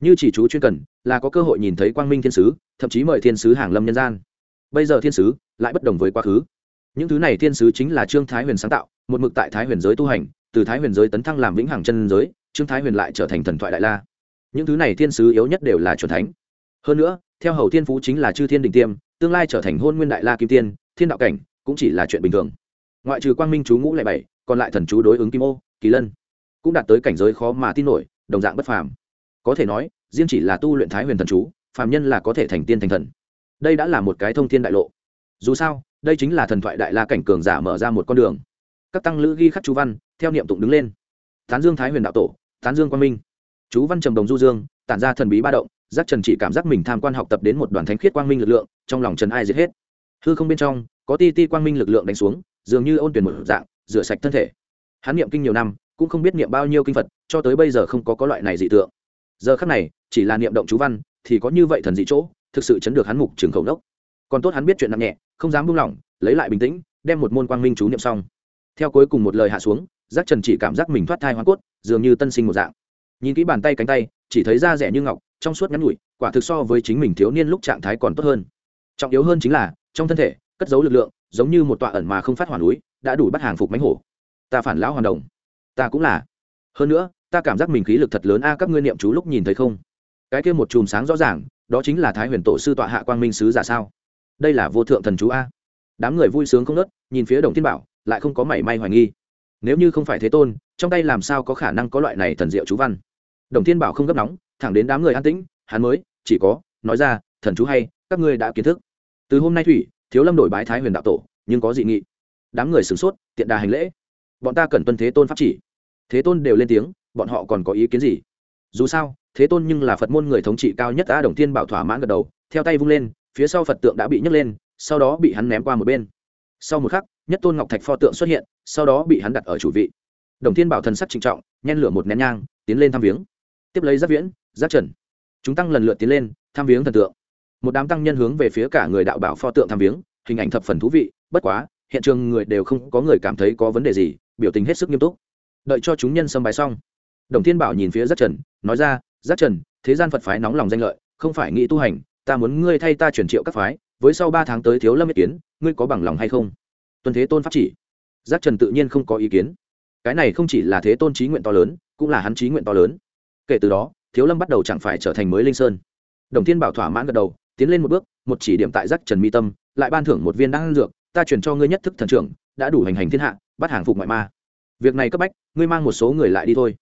Như chỉ chú chuyên cần, là có cơ hội nhìn thấy quang minh thiên sứ, thậm chí mời thiên sứ hàng lâm nhân gian. Bây giờ thiên sứ lại bất đồng với quá khứ. Những thứ này thiên sứ chính là Trương Thái Huyền sáng tạo, một mực tại Thái Huyền giới tu hành, từ Thái Huyền giới tấn thăng làm vĩnh hằng chân giới, Trương Thái Huyền lại trở thành thần thoại đại la. Những thứ này thiên sứ yếu nhất đều là chuẩn thánh. Hơn nữa, theo hầu thiên phú chính là chư thiên đình tiêm, tương lai trở thành hôn nguyên đại la kim tiên, thiên đạo cảnh, cũng chỉ là chuyện bình thường. Ngoại trừ quang minh chú ngũ lại bảy, còn lại thần chú đối ứng kim ô, kỳ lân, cũng đạt tới cảnh giới khó mà tin nổi, đồng dạng bất phàm. Có thể nói, riêng chỉ là tu luyện Thái Huyền thần chú, phàm nhân là có thể thành tiên thành thần. Đây đã là một cái thông thiên đại lộ. Dù sao, đây chính là thần thoại đại la cảnh cường giả mở ra một con đường. Các tăng lữ ghi khắc chú văn, theo niệm tụng đứng lên. Tán Dương Thái Huyền đạo tổ, Tán Dương Quang Minh. Chú văn trầm đồng du dương, tản ra thần bí ba động, giác trần chỉ cảm giác mình tham quan học tập đến một đoàn thánh khiết quang minh lực lượng trong lòng trần ai giết hết hư không bên trong có ti ti quang minh lực lượng đánh xuống dường như ôn tuyển một dạng rửa sạch thân thể. Hắn niệm kinh nhiều năm, cũng không biết niệm bao nhiêu kinh phật, cho tới bây giờ không có có loại này dị tượng. Giờ khắc này, chỉ là niệm động chú văn, thì có như vậy thần dị chỗ, thực sự chấn được hắn mục trường khẩu đốc còn tốt hắn biết chuyện nặng nhẹ, không dám buông lỏng, lấy lại bình tĩnh, đem một môn quang minh chú niệm xong. Theo cuối cùng một lời hạ xuống, giác trần chỉ cảm giác mình thoát thai hoa cốt, dường như tân sinh một dạng. Nhìn kỹ bàn tay cánh tay, chỉ thấy da rẻ như ngọc, trong suốt ngắn ngủi, quả thực so với chính mình thiếu niên lúc trạng thái còn tốt hơn. Trọng yếu hơn chính là, trong thân thể, cất giấu lực lượng, giống như một tọa ẩn mà không phát hoàn núi đã đủ bắt hàng phục mánh hổ. Ta phản lão hoàn đồng. Ta cũng là. Hơn nữa, ta cảm giác mình khí lực thật lớn a, các ngươi niệm chú lúc nhìn thấy không? Cái kia một chùm sáng rõ ràng, đó chính là thái huyền tổ sư tọa hạ quang minh sứ giả sao? Đây là vô thượng thần chú a. Đám người vui sướng không nớt nhìn phía đồng thiên bảo, lại không có mảy may hoài nghi. Nếu như không phải thế tôn, trong tay làm sao có khả năng có loại này thần diệu chú văn? Đồng thiên bảo không gấp nóng, thẳng đến đám người an tĩnh, hắn mới, chỉ có, nói ra, thần chú hay, các ngươi đã kiến thức. Từ hôm nay thủy, thiếu lâm đổi bái thái huyền đạo tổ, nhưng có dị nghị đám người sửng sốt, tiện đà hành lễ. Bọn ta cần tuân thế tôn pháp chỉ. Thế tôn đều lên tiếng, bọn họ còn có ý kiến gì? Dù sao, thế tôn nhưng là phật môn người thống trị cao nhất a đồng thiên bảo thỏa mãn gật đầu, theo tay vung lên, phía sau phật tượng đã bị nhấc lên, sau đó bị hắn ném qua một bên. Sau một khắc, nhất tôn ngọc thạch pho tượng xuất hiện, sau đó bị hắn đặt ở chủ vị. Đồng thiên bảo thần sắc trịnh trọng, nhen lửa một nén nhang, tiến lên thăm viếng. Tiếp lấy giáp viễn giáp trần. Chúng tăng lần lượt tiến lên, thăm viếng thần tượng. Một đám tăng nhân hướng về phía cả người đạo bảo pho tượng thăm viếng, hình ảnh thập phần thú vị, bất quá hiện trường người đều không có người cảm thấy có vấn đề gì, biểu tình hết sức nghiêm túc. Đợi cho chúng nhân xâm bài xong, đồng thiên bảo nhìn phía giác trần, nói ra, giác trần, thế gian phật phái nóng lòng danh lợi, không phải nghĩ tu hành, ta muốn ngươi thay ta chuyển triệu các phái, với sau ba tháng tới thiếu lâm ý kiến, ngươi có bằng lòng hay không? Tuần thế tôn pháp chỉ. Giác trần tự nhiên không có ý kiến. Cái này không chỉ là thế tôn trí nguyện to lớn, cũng là hắn trí nguyện to lớn. Kể từ đó, thiếu lâm bắt đầu chẳng phải trở thành mới linh sơn. Đồng thiên bảo thỏa mãn gật đầu, tiến lên một bước, một chỉ điểm tại giác trần mi tâm, lại ban thưởng một viên đan dược ta chuyển cho ngươi nhất thức thần trưởng, đã đủ hành hành thiên hạ, bắt hàng phục ngoại ma. Việc này cấp bách, ngươi mang một số người lại đi thôi.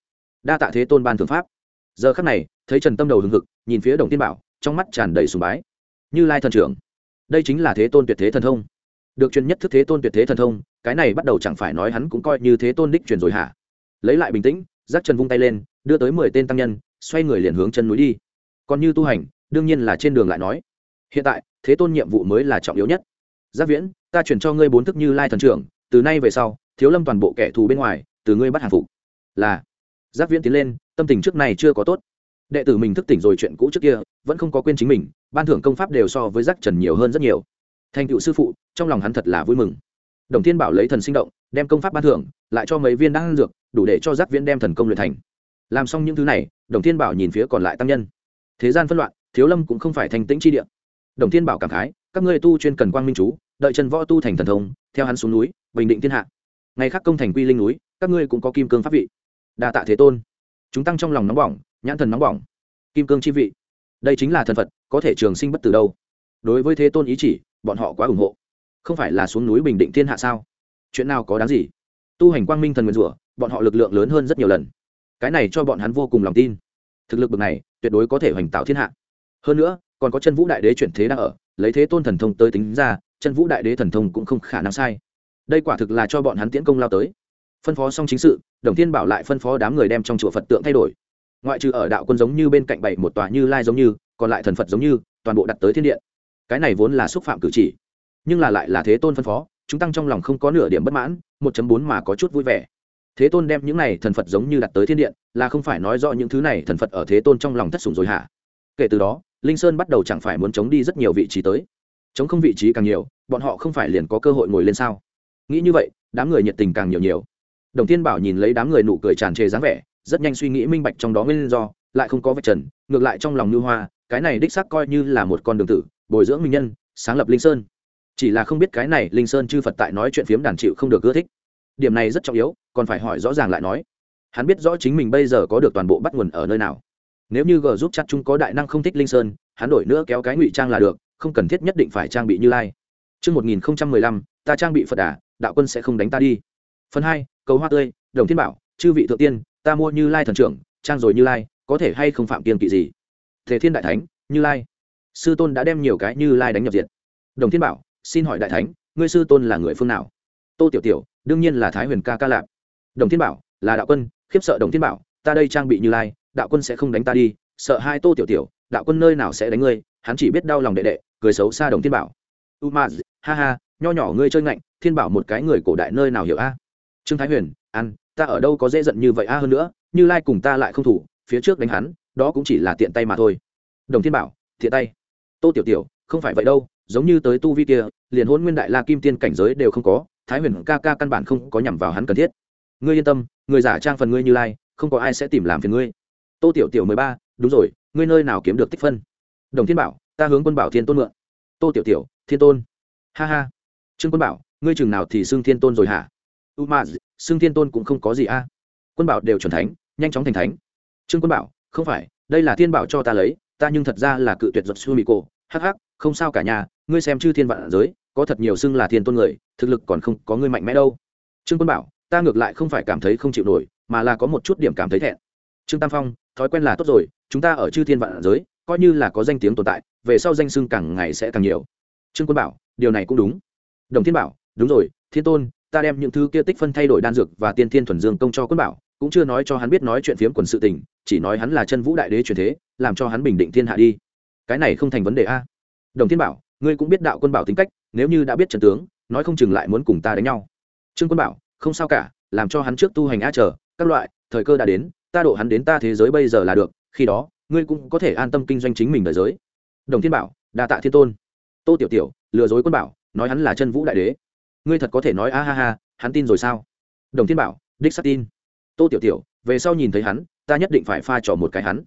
Đa tạ thế tôn ban thượng pháp. Giờ khắc này, thấy trần tâm đầu hừng hực, nhìn phía đồng tiên bảo, trong mắt tràn đầy sùng bái. Như lai thần trưởng, đây chính là thế tôn tuyệt thế thần thông. Được truyền nhất thức thế tôn tuyệt thế thần thông, cái này bắt đầu chẳng phải nói hắn cũng coi như thế tôn đích truyền rồi hả? Lấy lại bình tĩnh, giác trần vung tay lên, đưa tới mười tên tăng nhân, xoay người liền hướng chân núi đi. Còn như tu hành, đương nhiên là trên đường lại nói. Hiện tại, thế tôn nhiệm vụ mới là trọng yếu nhất giác viễn, ta chuyển cho ngươi bốn thức như lai thần trưởng, từ nay về sau, thiếu lâm toàn bộ kẻ thù bên ngoài, từ ngươi bắt hàng phục. Là. Giác viễn tiến lên, tâm tình trước này chưa có tốt. Đệ tử mình thức tỉnh rồi chuyện cũ trước kia, vẫn không có quên chính mình, ban thưởng công pháp đều so với giác trần nhiều hơn rất nhiều. Thành cựu sư phụ, trong lòng hắn thật là vui mừng. Đồng thiên bảo lấy thần sinh động, đem công pháp ban thưởng, lại cho mấy viên đan dược, đủ để cho giác viễn đem thần công luyện thành. Làm xong những thứ này, đồng thiên bảo nhìn phía còn lại tăng nhân. Thế gian phân loạn, thiếu lâm cũng không phải thành tĩnh chi địa. Đồng thiên bảo cảm khái, các ngươi tu chuyên cần quang minh chú đợi trần võ tu thành thần thông, theo hắn xuống núi, bình định thiên hạ. Ngày khác công thành quy linh núi, các ngươi cũng có kim cương pháp vị. Đa tạ thế tôn. Chúng tăng trong lòng nóng bỏng, nhãn thần nóng bỏng. Kim cương chi vị. Đây chính là thần phật, có thể trường sinh bất từ đâu. Đối với thế tôn ý chỉ, bọn họ quá ủng hộ. Không phải là xuống núi bình định thiên hạ sao? Chuyện nào có đáng gì? Tu hành quang minh thần nguyên rủa, bọn họ lực lượng lớn hơn rất nhiều lần. Cái này cho bọn hắn vô cùng lòng tin. Thực lực bậc này, tuyệt đối có thể hoành tạo thiên hạ. Hơn nữa, còn có chân vũ đại đế chuyển thế đang ở lấy thế tôn thần thông tới tính ra, chân vũ đại đế thần thông cũng không khả năng sai. Đây quả thực là cho bọn hắn tiễn công lao tới. Phân phó xong chính sự, đồng thiên bảo lại phân phó đám người đem trong chùa phật tượng thay đổi. Ngoại trừ ở đạo quân giống như bên cạnh bảy một tòa như lai giống như, còn lại thần phật giống như, toàn bộ đặt tới thiên điện. Cái này vốn là xúc phạm cử chỉ, nhưng là lại là thế tôn phân phó, chúng tăng trong lòng không có nửa điểm bất mãn, một chấm bốn mà có chút vui vẻ. Thế tôn đem những này thần phật giống như đặt tới thiên điện, là không phải nói rõ những thứ này thần phật ở thế tôn trong lòng thất sủng rồi hả? Kể từ đó linh sơn bắt đầu chẳng phải muốn chống đi rất nhiều vị trí tới. Chống không vị trí càng nhiều, bọn họ không phải liền có cơ hội ngồi lên sao? Nghĩ như vậy, đám người nhiệt tình càng nhiều nhiều. Đồng tiên bảo nhìn lấy đám người nụ cười tràn trề dáng vẻ, rất nhanh suy nghĩ minh bạch trong đó nguyên do, lại không có vạch trần, ngược lại trong lòng như hoa, cái này đích xác coi như là một con đường tử, bồi dưỡng minh nhân, sáng lập linh sơn. Chỉ là không biết cái này linh sơn chư phật tại nói chuyện phiếm đàn chịu không được ưa thích. Điểm này rất trọng yếu, còn phải hỏi rõ ràng lại nói. Hắn biết rõ chính mình bây giờ có được toàn bộ bắt nguồn ở nơi nào nếu như g giúp chặt chung có đại năng không thích linh sơn hắn đổi nữa kéo cái ngụy trang là được không cần thiết nhất định phải trang bị như lai Trước 1015, ta trang bị Phật đà, đạo quân sẽ không đánh ta đi. Phần 2, cầu hoa tươi, đồng thiên bảo, chư vị thượng tiên, ta mua như lai thần trưởng, trang rồi như lai, có thể hay không phạm kiên kỵ gì? Thể thiên đại thánh, như lai. Sư tôn đã đem nhiều cái như lai đánh nhập diệt. Đồng thiên bảo, xin hỏi đại thánh, ngươi sư tôn là người phương nào? Tô tiểu tiểu, đương nhiên là Thái Huyền ca ca lạp. Đồng thiên bảo, là đạo quân, khiếp sợ đồng thiên bảo, ta đây trang bị như lai, đạo quân sẽ không đánh ta đi, sợ hai Tô tiểu tiểu, đạo quân nơi nào sẽ đánh ngươi, hắn chỉ biết đau lòng đệ đệ, cười xấu xa đồng thiên bảo. Umaz ha ha nho nhỏ ngươi chơi ngạnh thiên bảo một cái người cổ đại nơi nào hiểu a? Trương thái huyền ăn ta ở đâu có dễ giận như vậy a hơn nữa như lai cùng ta lại không thủ phía trước đánh hắn đó cũng chỉ là tiện tay mà thôi. Đồng thiên bảo thiện tay. Tô tiểu tiểu không phải vậy đâu giống như tới tu vi kia liền hôn nguyên đại la kim tiên cảnh giới đều không có thái huyền ca ca căn bản không có nhằm vào hắn cần thiết. Ngươi yên tâm người giả trang phần ngươi như lai không có ai sẽ tìm làm phiền ngươi tô tiểu tiểu mười ba, đúng rồi, ngươi nơi nào kiếm được tích phân? Đồng thiên bảo, ta hướng quân bảo thiên tôn mượn. Tô tiểu tiểu, thiên tôn. Ha ha. Trương quân bảo, ngươi chừng nào thì xưng thiên tôn rồi hả? U ma, xưng thiên tôn cũng không có gì a. Quân bảo đều chuẩn thánh, nhanh chóng thành thánh. Trương quân bảo, không phải, đây là thiên bảo cho ta lấy, ta nhưng thật ra là cự tuyệt giật xu mỹ cổ. Hắc hắc, không sao cả nhà, ngươi xem chư thiên vạn giới, có thật nhiều xưng là thiên tôn người, thực lực còn không có ngươi mạnh mẽ đâu. Trương quân bảo, ta ngược lại không phải cảm thấy không chịu nổi, mà là có một chút điểm cảm thấy thẹn. Trương tam phong thói quen là tốt rồi, chúng ta ở chư thiên vạn giới, coi như là có danh tiếng tồn tại, về sau danh xưng càng ngày sẽ càng nhiều. Trương quân bảo, điều này cũng đúng. Đồng thiên bảo, đúng rồi, thiên tôn, ta đem những thứ kia tích phân thay đổi đan dược và tiên thiên thuần dương công cho quân bảo, cũng chưa nói cho hắn biết nói chuyện phiếm quần sự tình, chỉ nói hắn là chân vũ đại đế truyền thế, làm cho hắn bình định thiên hạ đi. Cái này không thành vấn đề a. Đồng thiên bảo, ngươi cũng biết đạo quân bảo tính cách, nếu như đã biết trần tướng, nói không chừng lại muốn cùng ta đánh nhau. Trương quân bảo, không sao cả, làm cho hắn trước tu hành a chờ, các loại, thời cơ đã đến ta độ hắn đến ta thế giới bây giờ là được, khi đó, ngươi cũng có thể an tâm kinh doanh chính mình đời giới. Đồng thiên bảo, đa tạ thiên tôn. Tô tiểu tiểu, lừa dối quân bảo, nói hắn là chân vũ đại đế. Ngươi thật có thể nói a ha ha, hắn tin rồi sao? Đồng thiên bảo, đích sắc tin. Tô tiểu tiểu, về sau nhìn thấy hắn, ta nhất định phải pha trò một cái hắn.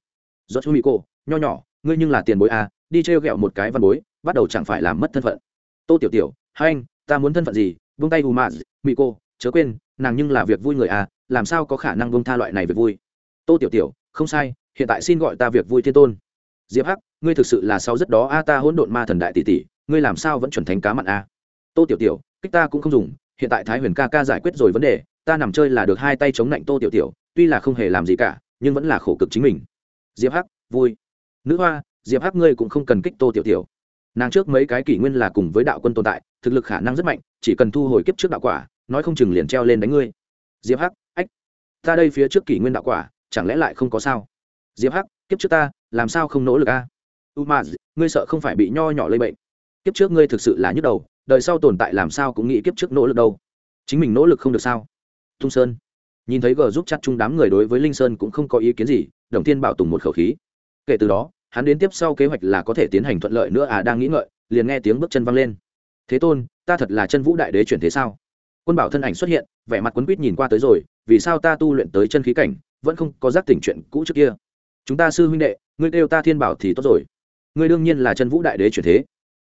Do chú mỹ cô nho nhỏ, ngươi nhưng là tiền bối a đi trêu ghẹo một cái văn bối, bắt đầu chẳng phải làm mất thân phận. Tô tiểu tiểu, hai anh, ta muốn thân phận gì? Buông tay u mạ mỹ cô chớ quên, nàng nhưng là việc vui người a làm sao có khả năng buông tha loại này việc vui? Tô tiểu tiểu, không sai, hiện tại xin gọi ta việc vui thiên tôn. Diệp hắc, ngươi thực sự là sau rất đó a, ta hỗn độn ma thần đại tỷ tỷ, ngươi làm sao vẫn chuẩn thành cá mặn a? Tô tiểu tiểu, kích ta cũng không dùng, hiện tại thái huyền ca ca giải quyết rồi vấn đề, ta nằm chơi là được hai tay chống lạnh tô tiểu tiểu, tuy là không hề làm gì cả, nhưng vẫn là khổ cực chính mình. Diệp hắc, vui. Nữ hoa, diệp hắc ngươi cũng không cần kích tô tiểu tiểu. Nàng trước mấy cái kỷ nguyên là cùng với đạo quân tồn tại, thực lực khả năng rất mạnh, chỉ cần thu hồi kiếp trước đạo quả, nói không chừng liền treo lên đánh ngươi. Diệp hắc, ách, ta đây phía trước kỷ nguyên đạo quả chẳng lẽ lại không có sao? Diệp hắc, kiếp trước ta, làm sao không nỗ lực a? U ma ngươi sợ không phải bị nho nhỏ lây bệnh. Kiếp trước ngươi thực sự là nhức đầu, đời sau tồn tại làm sao cũng nghĩ kiếp trước nỗ lực đâu. Chính mình nỗ lực không được sao? Tung sơn. Nhìn thấy gờ giúp chặt chung đám người đối với linh sơn cũng không có ý kiến gì, đồng thiên bảo tùng một khẩu khí. Kể từ đó, hắn đến tiếp sau kế hoạch là có thể tiến hành thuận lợi nữa à đang nghĩ ngợi, liền nghe tiếng bước chân văng lên. Thế tôn, ta thật là chân vũ đại đế chuyển thế sao? Quân bảo thân ảnh xuất hiện, vẻ mặt quấn quýt nhìn qua tới rồi, vì sao ta tu luyện tới chân khí cảnh vẫn không có giác tỉnh chuyện cũ trước kia. Chúng ta sư huynh đệ, ngươi kêu ta thiên bảo thì tốt rồi. Ngươi đương nhiên là chân vũ đại đế chuyển thế.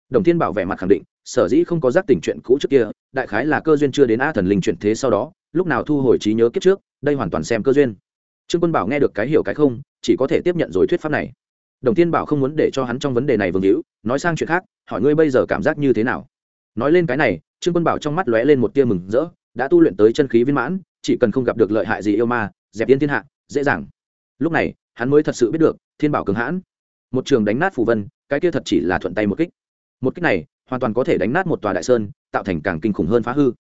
Đồng thiên bảo vẻ mặt khẳng định, sở dĩ không có giác tỉnh chuyện cũ trước kia, đại khái là cơ duyên chưa đến a thần linh chuyển thế sau đó, lúc nào thu hồi trí nhớ kiếp trước, đây hoàn toàn xem cơ duyên. Trương quân bảo nghe được cái hiểu cái không, chỉ có thể tiếp nhận rồi thuyết pháp này. Đồng thiên bảo không muốn để cho hắn trong vấn đề này vương hữu, nói sang chuyện khác, hỏi ngươi bây giờ cảm giác như thế nào? Nói lên cái này, trương quân bảo trong mắt lóe lên một tia mừng rỡ, đã tu luyện tới chân khí viên mãn, chỉ cần không gặp được lợi hại gì yêu ma dẹp yên thiên hạ, dễ dàng. Lúc này, hắn mới thật sự biết được, thiên bảo cường hãn. Một trường đánh nát phù vân, cái kia thật chỉ là thuận tay một kích. Một kích này, hoàn toàn có thể đánh nát một tòa đại sơn, tạo thành càng kinh khủng hơn phá hư.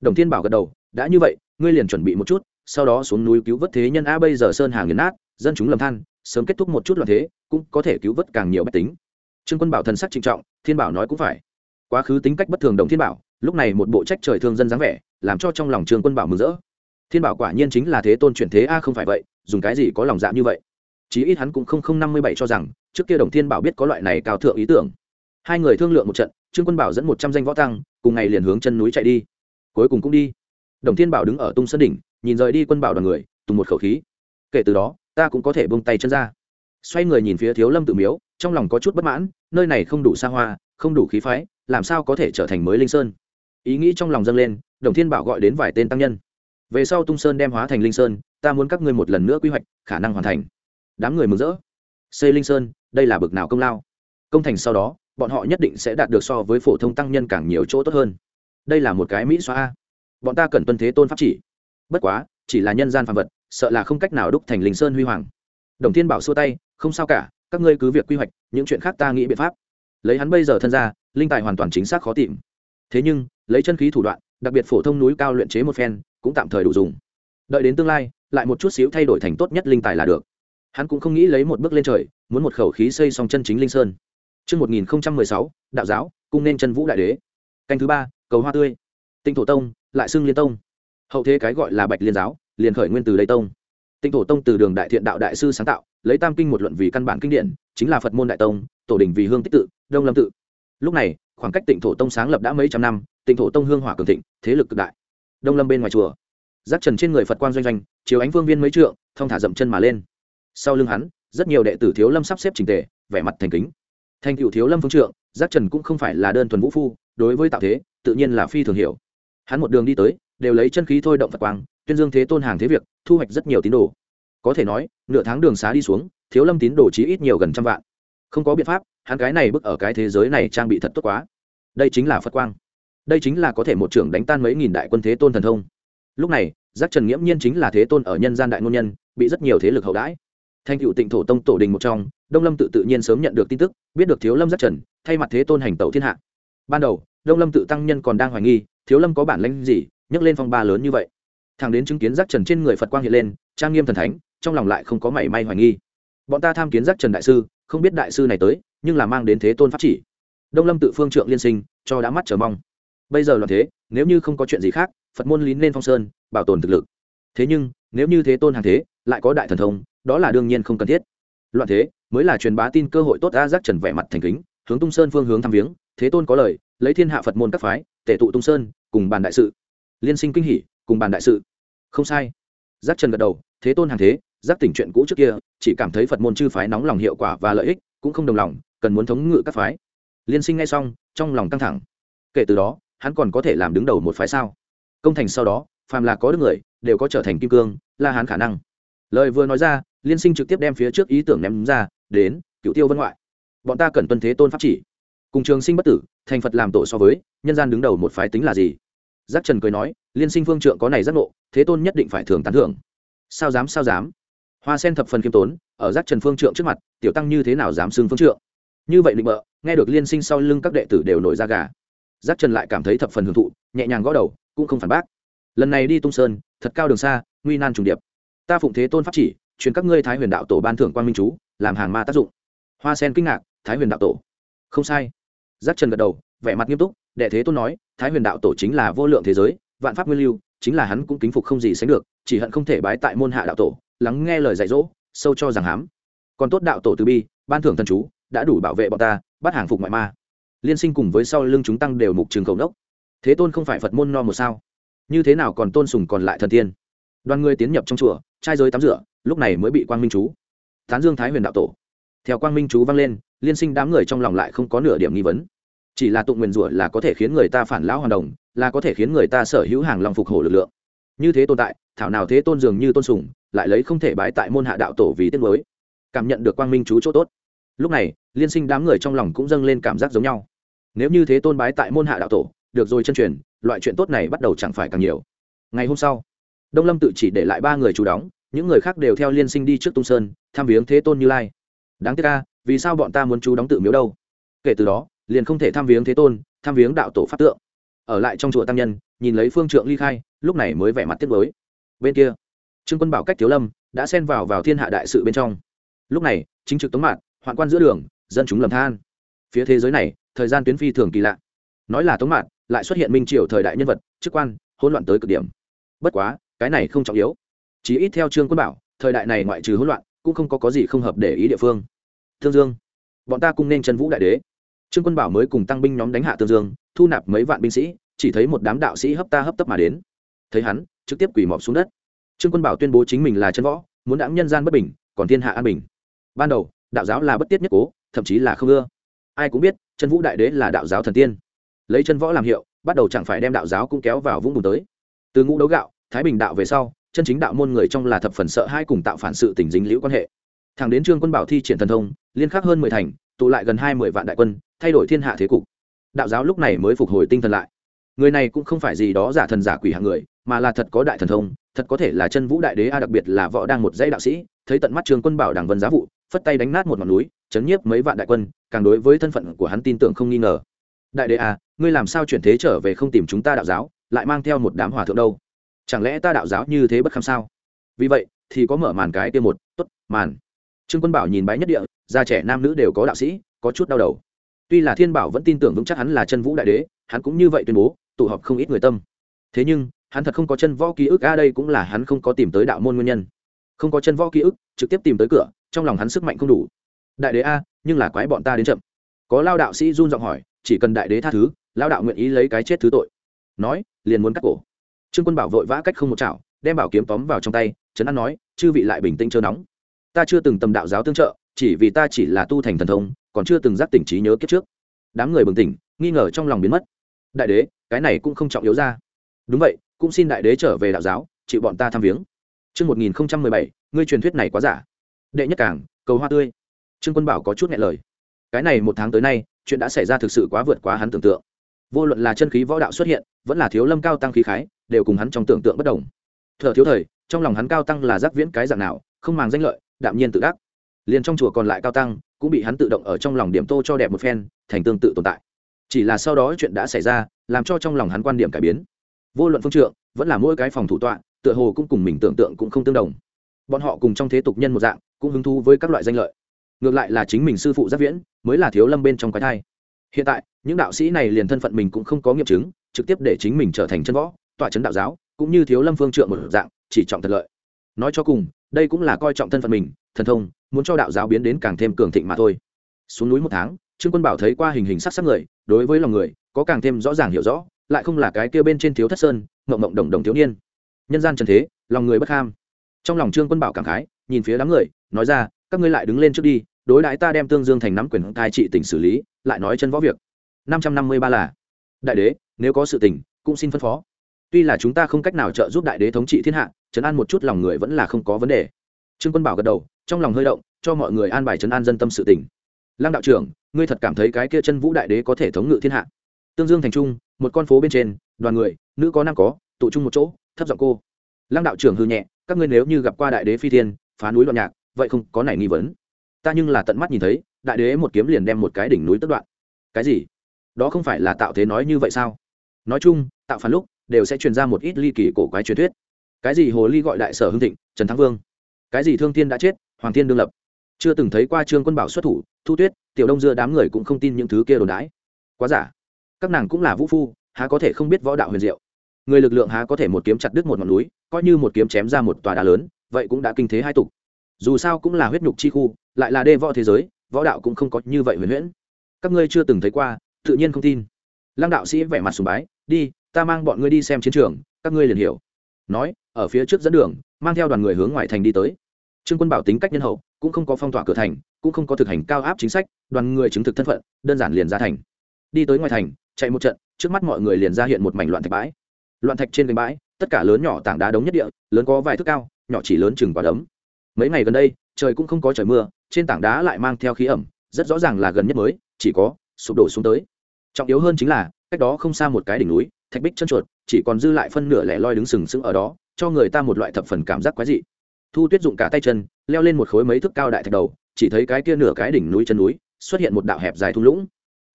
Đồng thiên bảo gật đầu, đã như vậy, ngươi liền chuẩn bị một chút, sau đó xuống núi cứu vớt thế nhân a, bây giờ sơn hàng nghiền nát, dân chúng lầm than, sớm kết thúc một chút loạn thế, cũng có thể cứu vớt càng nhiều bách tính. Trương quân bảo thần sắc trinh trọng, thiên bảo nói cũng phải. Quá khứ tính cách bất thường đồng thiên bảo, lúc này một bộ trách trời thương dân dáng vẻ, làm cho trong lòng trương quân bảo mừng rỡ thiên bảo quả nhiên chính là thế tôn chuyển thế a, không phải vậy, dùng cái gì có lòng dạ như vậy? Chí ít hắn cũng không không năm mươi bảy cho rằng, trước kia đồng thiên bảo biết có loại này cao thượng ý tưởng. Hai người thương lượng một trận, trương quân bảo dẫn một trăm danh võ tăng, cùng ngày liền hướng chân núi chạy đi. Cuối cùng cũng đi. Đồng thiên bảo đứng ở tung sân đỉnh, nhìn rời đi quân bảo đoàn người, tùng một khẩu khí. Kể từ đó, ta cũng có thể bông tay chân ra. Xoay người nhìn phía thiếu lâm tự miếu, trong lòng có chút bất mãn, nơi này không đủ xa hoa, không đủ khí phái, làm sao có thể trở thành mới linh sơn? Ý nghĩ trong lòng dâng lên, đồng thiên bảo gọi đến vài tên tăng nhân về sau tung sơn đem hóa thành linh sơn, ta muốn các ngươi một lần nữa quy hoạch, khả năng hoàn thành. Đám người mừng rỡ. Xây linh sơn, đây là bực nào công lao. Công thành sau đó, bọn họ nhất định sẽ đạt được so với phổ thông tăng nhân càng nhiều chỗ tốt hơn. Đây là một cái mỹ xóa bọn ta cần tuân thế tôn pháp chỉ. Bất quá, chỉ là nhân gian phạm vật, sợ là không cách nào đúc thành linh sơn huy hoàng. Đồng thiên bảo xua tay, không sao cả, các ngươi cứ việc quy hoạch, những chuyện khác ta nghĩ biện pháp. Lấy hắn bây giờ thân ra linh tài hoàn toàn chính xác khó tìm. Thế nhưng, lấy chân khí thủ đoạn, đặc biệt phổ thông núi cao luyện chế một phen cũng tạm thời đủ dùng đợi đến tương lai lại một chút xíu thay đổi thành tốt nhất linh tài là được hắn cũng không nghĩ lấy một bước lên trời muốn một khẩu khí xây xong chân chính linh sơn Trước 1016, đạo giáo, cung nên chân vũ đại đế. Canh thứ ba, cầu hoa tươi. Tinh thổ tông, lại xưng liên tông. Hậu thế cái gọi là bạch liên giáo, liền khởi nguyên từ đây tông. Tinh thổ tông từ đường đại thiện đạo đại sư sáng tạo, lấy tam kinh một luận vì căn bản kinh điển, chính là Phật môn đại tông, tổ đình vì hương tích tự, đông lâm tự. Lúc này, khoảng cách Tịnh thổ tông sáng lập đã mấy trăm năm, Tịnh thổ tông hương hỏa cường thịnh, thế lực cực đại. Đông lâm bên ngoài chùa, giác trần trên người Phật quan doanh doanh, chiếu ánh vương viên mấy trượng, thông thả dậm chân mà lên. Sau lưng hắn rất nhiều đệ tử thiếu lâm sắp xếp trình tề vẻ mặt thành kính. Thành cựu thiếu lâm phương trượng giác trần cũng không phải là đơn thuần vũ phu đối với tạo thế tự nhiên là phi thường hiểu. Hắn một đường đi tới đều lấy chân khí thôi động phật quang tuyên dương thế tôn hàng thế việc thu hoạch rất nhiều tín đồ. Có thể nói nửa tháng đường xá đi xuống thiếu lâm tín đồ chí ít nhiều gần trăm vạn. Không có biện pháp hắn cái này bước ở cái thế giới này trang bị thật tốt quá. Đây chính là phật quang đây chính là có thể một trưởng đánh tan mấy nghìn đại quân thế tôn thần thông. Lúc này, giác trần nghiễm nhiên chính là thế tôn ở nhân gian đại ngôn nhân, bị rất nhiều thế lực hậu đãi. Thanh cựu tịnh thổ tông tổ đình một trong, đông lâm tự tự nhiên sớm nhận được tin tức, biết được thiếu lâm giác trần, thay mặt thế tôn hành tẩu thiên hạ. Ban đầu, đông lâm tự tăng nhân còn đang hoài nghi, thiếu lâm có bản lãnh gì, nhấc lên phong ba lớn như vậy. Thằng đến chứng kiến giác trần trên người phật quang hiện lên, trang nghiêm thần thánh, trong lòng lại không có mảy may hoài nghi. Bọn ta tham kiến giác trần đại sư, không biết đại sư này tới, nhưng là mang đến thế tôn pháp chỉ. Đông lâm tự phương trượng liên sinh, cho đã mắt chờ mong bây giờ loạn thế, nếu như không có chuyện gì khác, phật môn lín lên phong sơn, bảo tồn thực lực. Thế nhưng, nếu như thế tôn hàng thế, lại có đại thần thông, đó là đương nhiên không cần thiết. Loạn thế, mới là truyền bá tin cơ hội tốt a giác trần vẻ mặt thành kính, hướng tung sơn phương hướng thăm viếng, thế tôn có lời, lấy thiên hạ phật môn các phái tể tụ tung sơn, cùng bàn đại sự. Liên sinh kinh hỷ cùng bàn đại sự. Không sai. Giác trần gật đầu, thế tôn hàng thế, giác tỉnh chuyện cũ trước kia, chỉ cảm thấy phật môn chư phái nóng lòng hiệu quả và lợi ích, cũng không đồng lòng, cần muốn thống ngự các phái. Liên sinh ngay xong, trong lòng căng thẳng. Kể từ đó hắn còn có thể làm đứng đầu một phái sao? Công thành sau đó, phàm là có được người, đều có trở thành kim cương, là hắn khả năng. Lời vừa nói ra, liên sinh trực tiếp đem phía trước ý tưởng ném ra, đến, cựu tiêu vân ngoại. Bọn ta cần tuân thế tôn pháp chỉ. Cùng trường sinh bất tử, thành phật làm tổ so với, nhân gian đứng đầu một phái tính là gì? Giác trần cười nói, liên sinh phương trượng có này giác ngộ, thế tôn nhất định phải thường tán thưởng. Sao dám sao dám? Hoa sen thập phần khiêm tốn, ở giác trần phương trượng trước mặt, tiểu tăng như thế nào dám xưng phương trượng? Như vậy định bợ, nghe được liên sinh sau lưng các đệ tử đều nổi ra gà giác trần lại cảm thấy thập phần hưởng thụ, nhẹ nhàng gõ đầu, cũng không phản bác. Lần này đi tung sơn, thật cao đường xa, nguy nan trùng điệp. Ta phụng thế tôn pháp chỉ, truyền các ngươi thái huyền đạo tổ ban thưởng quan minh chú, làm hàng ma tác dụng. Hoa sen kinh ngạc, thái huyền đạo tổ. Không sai. Giác trần gật đầu, vẻ mặt nghiêm túc, đệ thế tôn nói, thái huyền đạo tổ chính là vô lượng thế giới, vạn pháp nguyên lưu, chính là hắn cũng kính phục không gì sánh được, chỉ hận không thể bái tại môn hạ đạo tổ, lắng nghe lời dạy dỗ, sâu cho rằng hám. Còn tốt đạo tổ từ bi, ban thưởng thần chú, đã đủ bảo vệ bọn ta, bắt hàng phục ngoại ma liên sinh cùng với sau lưng chúng tăng đều mục trường cầu đốc thế tôn không phải phật môn no một sao? Như thế nào còn tôn sùng còn lại thần tiên? Đoàn người tiến nhập trong chùa, trai giới tắm rửa, lúc này mới bị quang minh chú. Tán dương thái huyền đạo tổ. Theo quang minh chú vang lên, liên sinh đám người trong lòng lại không có nửa điểm nghi vấn. Chỉ là tụng nguyền rủa là có thể khiến người ta phản lão hoàn đồng, là có thể khiến người ta sở hữu hàng lòng phục hổ lực lượng. Như thế tồn tại, thảo nào thế tôn dường như tôn sùng, lại lấy không thể bái tại môn hạ đạo tổ vì tiết mới cảm nhận được quang minh chú chỗ tốt. Lúc này, liên sinh đám người trong lòng cũng dâng lên cảm giác giống nhau nếu như thế tôn bái tại môn hạ đạo tổ, được rồi chân truyền, loại chuyện tốt này bắt đầu chẳng phải càng nhiều. Ngày hôm sau, đông lâm tự chỉ để lại ba người chú đóng, những người khác đều theo liên sinh đi trước tung sơn tham viếng thế tôn như lai. Đáng tiếc ca vì sao bọn ta muốn chú đóng tự miếu đâu? Kể từ đó, liền không thể tham viếng thế tôn tham viếng đạo tổ pháp tượng. Ở lại trong chùa tam nhân, nhìn lấy phương trượng ly khai, lúc này mới vẻ mặt tiếc mới bên kia, trương quân bảo cách thiếu lâm đã xen vào vào thiên hạ đại sự bên trong. Lúc này, chính trực tống mạn hoạn quan giữa đường, dân chúng lầm than. Phía thế giới này thời gian tuyến phi thường kỳ lạ. Nói là tống mạn, lại xuất hiện minh triều thời đại nhân vật, chức quan, hỗn loạn tới cực điểm. Bất quá, cái này không trọng yếu. Chỉ ít theo trương quân bảo, thời đại này ngoại trừ hỗn loạn, cũng không có có gì không hợp để ý địa phương. Thương dương, bọn ta cùng nên trần vũ đại đế. Trương quân bảo mới cùng tăng binh nhóm đánh hạ tương dương, thu nạp mấy vạn binh sĩ, chỉ thấy một đám đạo sĩ hấp ta hấp tấp mà đến. Thấy hắn, trực tiếp quỳ mọp xuống đất. Trương quân bảo tuyên bố chính mình là chân võ, muốn đáng nhân gian bất bình, còn thiên hạ an bình. Ban đầu, đạo giáo là bất tiết nhất cố, thậm chí là không ưa. Ai cũng biết chân vũ đại đế là đạo giáo thần tiên. Lấy chân võ làm hiệu, bắt đầu chẳng phải đem đạo giáo cũng kéo vào vũng bùn tới. Từ ngũ đấu gạo, thái bình đạo về sau, chân chính đạo môn người trong là thập phần sợ hai cùng tạo phản sự tình dính liễu quan hệ. Thẳng đến trương quân bảo thi triển thần thông, liên khắc hơn mười thành, tụ lại gần hai mươi vạn đại quân, thay đổi thiên hạ thế cục. Đạo giáo lúc này mới phục hồi tinh thần lại. Người này cũng không phải gì đó giả thần giả quỷ hạng người, mà là thật có đại thần thông, thật có thể là chân vũ đại đế, a đặc biệt là võ đang một dãy đạo sĩ, thấy tận mắt trường quân bảo đảng vân giá vụ, phất tay đánh nát một ngọn núi chấn nhiếp mấy vạn đại quân càng đối với thân phận của hắn tin tưởng không nghi ngờ. Đại đế à, ngươi làm sao chuyển thế trở về không tìm chúng ta đạo giáo lại mang theo một đám hòa thượng đâu? Chẳng lẽ ta đạo giáo như thế bất kham sao? Vì vậy thì có mở màn cái kia một tốt màn. Trương quân bảo nhìn bái nhất địa già trẻ nam nữ đều có đạo sĩ có chút đau đầu. Tuy là thiên bảo vẫn tin tưởng vững chắc hắn là chân vũ đại đế hắn cũng như vậy tuyên bố tụ họp không ít người tâm. Thế nhưng hắn thật không có chân võ ký ức a đây cũng là hắn không có tìm tới đạo môn nguyên nhân. Không có chân võ ký ức trực tiếp tìm tới cửa trong lòng hắn sức mạnh không đủ đại đế a nhưng là quái bọn ta đến chậm. Có lao đạo sĩ run giọng hỏi chỉ cần đại đế tha thứ lao đạo nguyện ý lấy cái chết thứ tội. Nói liền muốn cắt cổ. Trương quân bảo vội vã cách không một chảo đem bảo kiếm tóm vào trong tay trấn an nói chư vị lại bình tĩnh chờ nóng. Ta chưa từng tầm đạo giáo tương trợ chỉ vì ta chỉ là tu thành thần thông còn chưa từng giác tỉnh trí nhớ kiếp trước. Đám người bừng tỉnh nghi ngờ trong lòng biến mất. Đại đế cái này cũng không trọng yếu ra. Đúng vậy cũng xin đại đế trở về đạo giáo chịu bọn ta tham viếng. Trước 1017, ngươi truyền thuyết này quá giả. Đệ nhất cảng, cầu hoa tươi. Trương Quân Bảo có chút nghẹn lời. Cái này một tháng tới nay, chuyện đã xảy ra thực sự quá vượt quá hắn tưởng tượng. Vô luận là chân khí võ đạo xuất hiện, vẫn là thiếu lâm cao tăng khí khái, đều cùng hắn trong tưởng tượng bất đồng. Thở thiếu thời, trong lòng hắn cao tăng là giác viễn cái dạng nào, không màng danh lợi, đạm nhiên tự đắc. Liền trong chùa còn lại cao tăng, cũng bị hắn tự động ở trong lòng điểm tô cho đẹp một phen, thành tương tự tồn tại. Chỉ là sau đó chuyện đã xảy ra, làm cho trong lòng hắn quan điểm cải biến. Vô luận phương trượng, vẫn là mỗi cái phòng thủ tọa, tựa hồ cũng cùng mình tưởng tượng cũng không tương đồng bọn họ cùng trong thế tục nhân một dạng cũng hứng thú với các loại danh lợi ngược lại là chính mình sư phụ giáp viễn, mới là thiếu lâm bên trong quái thai. Hiện tại, những đạo sĩ này liền thân phận mình cũng không có nghiệm chứng, trực tiếp để chính mình trở thành chân võ, tọa chấn đạo giáo, cũng như thiếu lâm phương trượng một dạng, chỉ trọng thật lợi. Nói cho cùng, đây cũng là coi trọng thân phận mình, thần thông, muốn cho đạo giáo biến đến càng thêm cường thịnh mà thôi. Xuống núi một tháng, trương quân bảo thấy qua hình hình sắc sắc người, đối với lòng người, có càng thêm rõ ràng hiểu rõ, lại không là cái kia bên trên thiếu thất sơn ngậm ngậm đồng đồng thiếu niên. Nhân gian trần thế, lòng người bất ham. Trong lòng trương quân bảo cảm khái, nhìn phía đám người, nói ra, các ngươi lại đứng lên trước đi đối đãi ta đem tương dương thành nắm quyền cai trị tỉnh xử lý, lại nói chân võ việc. Năm trăm năm mươi ba là, đại đế, nếu có sự tình, cũng xin phân phó. Tuy là chúng ta không cách nào trợ giúp đại đế thống trị thiên hạ chấn an một chút lòng người vẫn là không có vấn đề. Trương quân bảo gật đầu, trong lòng hơi động, cho mọi người an bài chấn an dân tâm sự tỉnh lăng đạo trưởng, ngươi thật cảm thấy cái kia chân vũ đại đế có thể thống ngự thiên hạ? Tương dương thành trung, một con phố bên trên, đoàn người, nữ có nam có, tụ trung một chỗ, thấp giọng cô. Lăng đạo trưởng hư nhẹ, các ngươi nếu như gặp qua đại đế phi thiên, phá núi loạn nhạc, vậy không có này nghi vấn ta nhưng là tận mắt nhìn thấy, đại đế một kiếm liền đem một cái đỉnh núi tất đoạn. Cái gì? Đó không phải là tạo thế nói như vậy sao? Nói chung, tạo phản lúc, đều sẽ truyền ra một ít ly kỳ cổ quái truyền thuyết. Cái gì hồ ly gọi đại sở hưng thịnh, trần thắng vương? Cái gì thương thiên đã chết, hoàng thiên đương lập? Chưa từng thấy qua trương quân bảo xuất thủ, thu tuyết, tiểu đông dưa đám người cũng không tin những thứ kia đồn đãi. Quá giả. Các nàng cũng là vũ phu, há có thể không biết võ đạo huyền diệu. Người lực lượng há có thể một kiếm chặt đứt một ngọn núi, coi như một kiếm chém ra một tòa đá lớn, vậy cũng đã kinh thế hai tục. Dù sao cũng là huyết nhục chi khu lại là đê võ thế giới, võ đạo cũng không có như vậy huyền huyễn. Các ngươi chưa từng thấy qua, tự nhiên không tin. Lăng đạo sĩ vẻ mặt sùng bái, đi, ta mang bọn ngươi đi xem chiến trường, các ngươi liền hiểu. Nói, ở phía trước dẫn đường, mang theo đoàn người hướng ngoại thành đi tới. Trương quân bảo tính cách nhân hậu, cũng không có phong tỏa cửa thành, cũng không có thực hành cao áp chính sách, đoàn người chứng thực thân phận, đơn giản liền ra thành. Đi tới ngoài thành, chạy một trận, trước mắt mọi người liền ra hiện một mảnh loạn thạch bãi. Loạn thạch trên cánh bãi, tất cả lớn nhỏ tảng đá đống nhất địa, lớn có vài thước cao, nhỏ chỉ lớn chừng quả đấm. Mấy ngày gần đây, trời cũng không có trời mưa trên tảng đá lại mang theo khí ẩm, rất rõ ràng là gần nhất mới, chỉ có sụp đổ xuống tới. Trọng yếu hơn chính là, cách đó không xa một cái đỉnh núi, thạch bích chân chuột, chỉ còn dư lại phân nửa lẻ loi đứng sừng sững ở đó, cho người ta một loại thập phần cảm giác quái dị. Thu tuyết dụng cả tay chân, leo lên một khối mấy thước cao đại thạch đầu, chỉ thấy cái kia nửa cái đỉnh núi chân núi, xuất hiện một đạo hẹp dài thung lũng.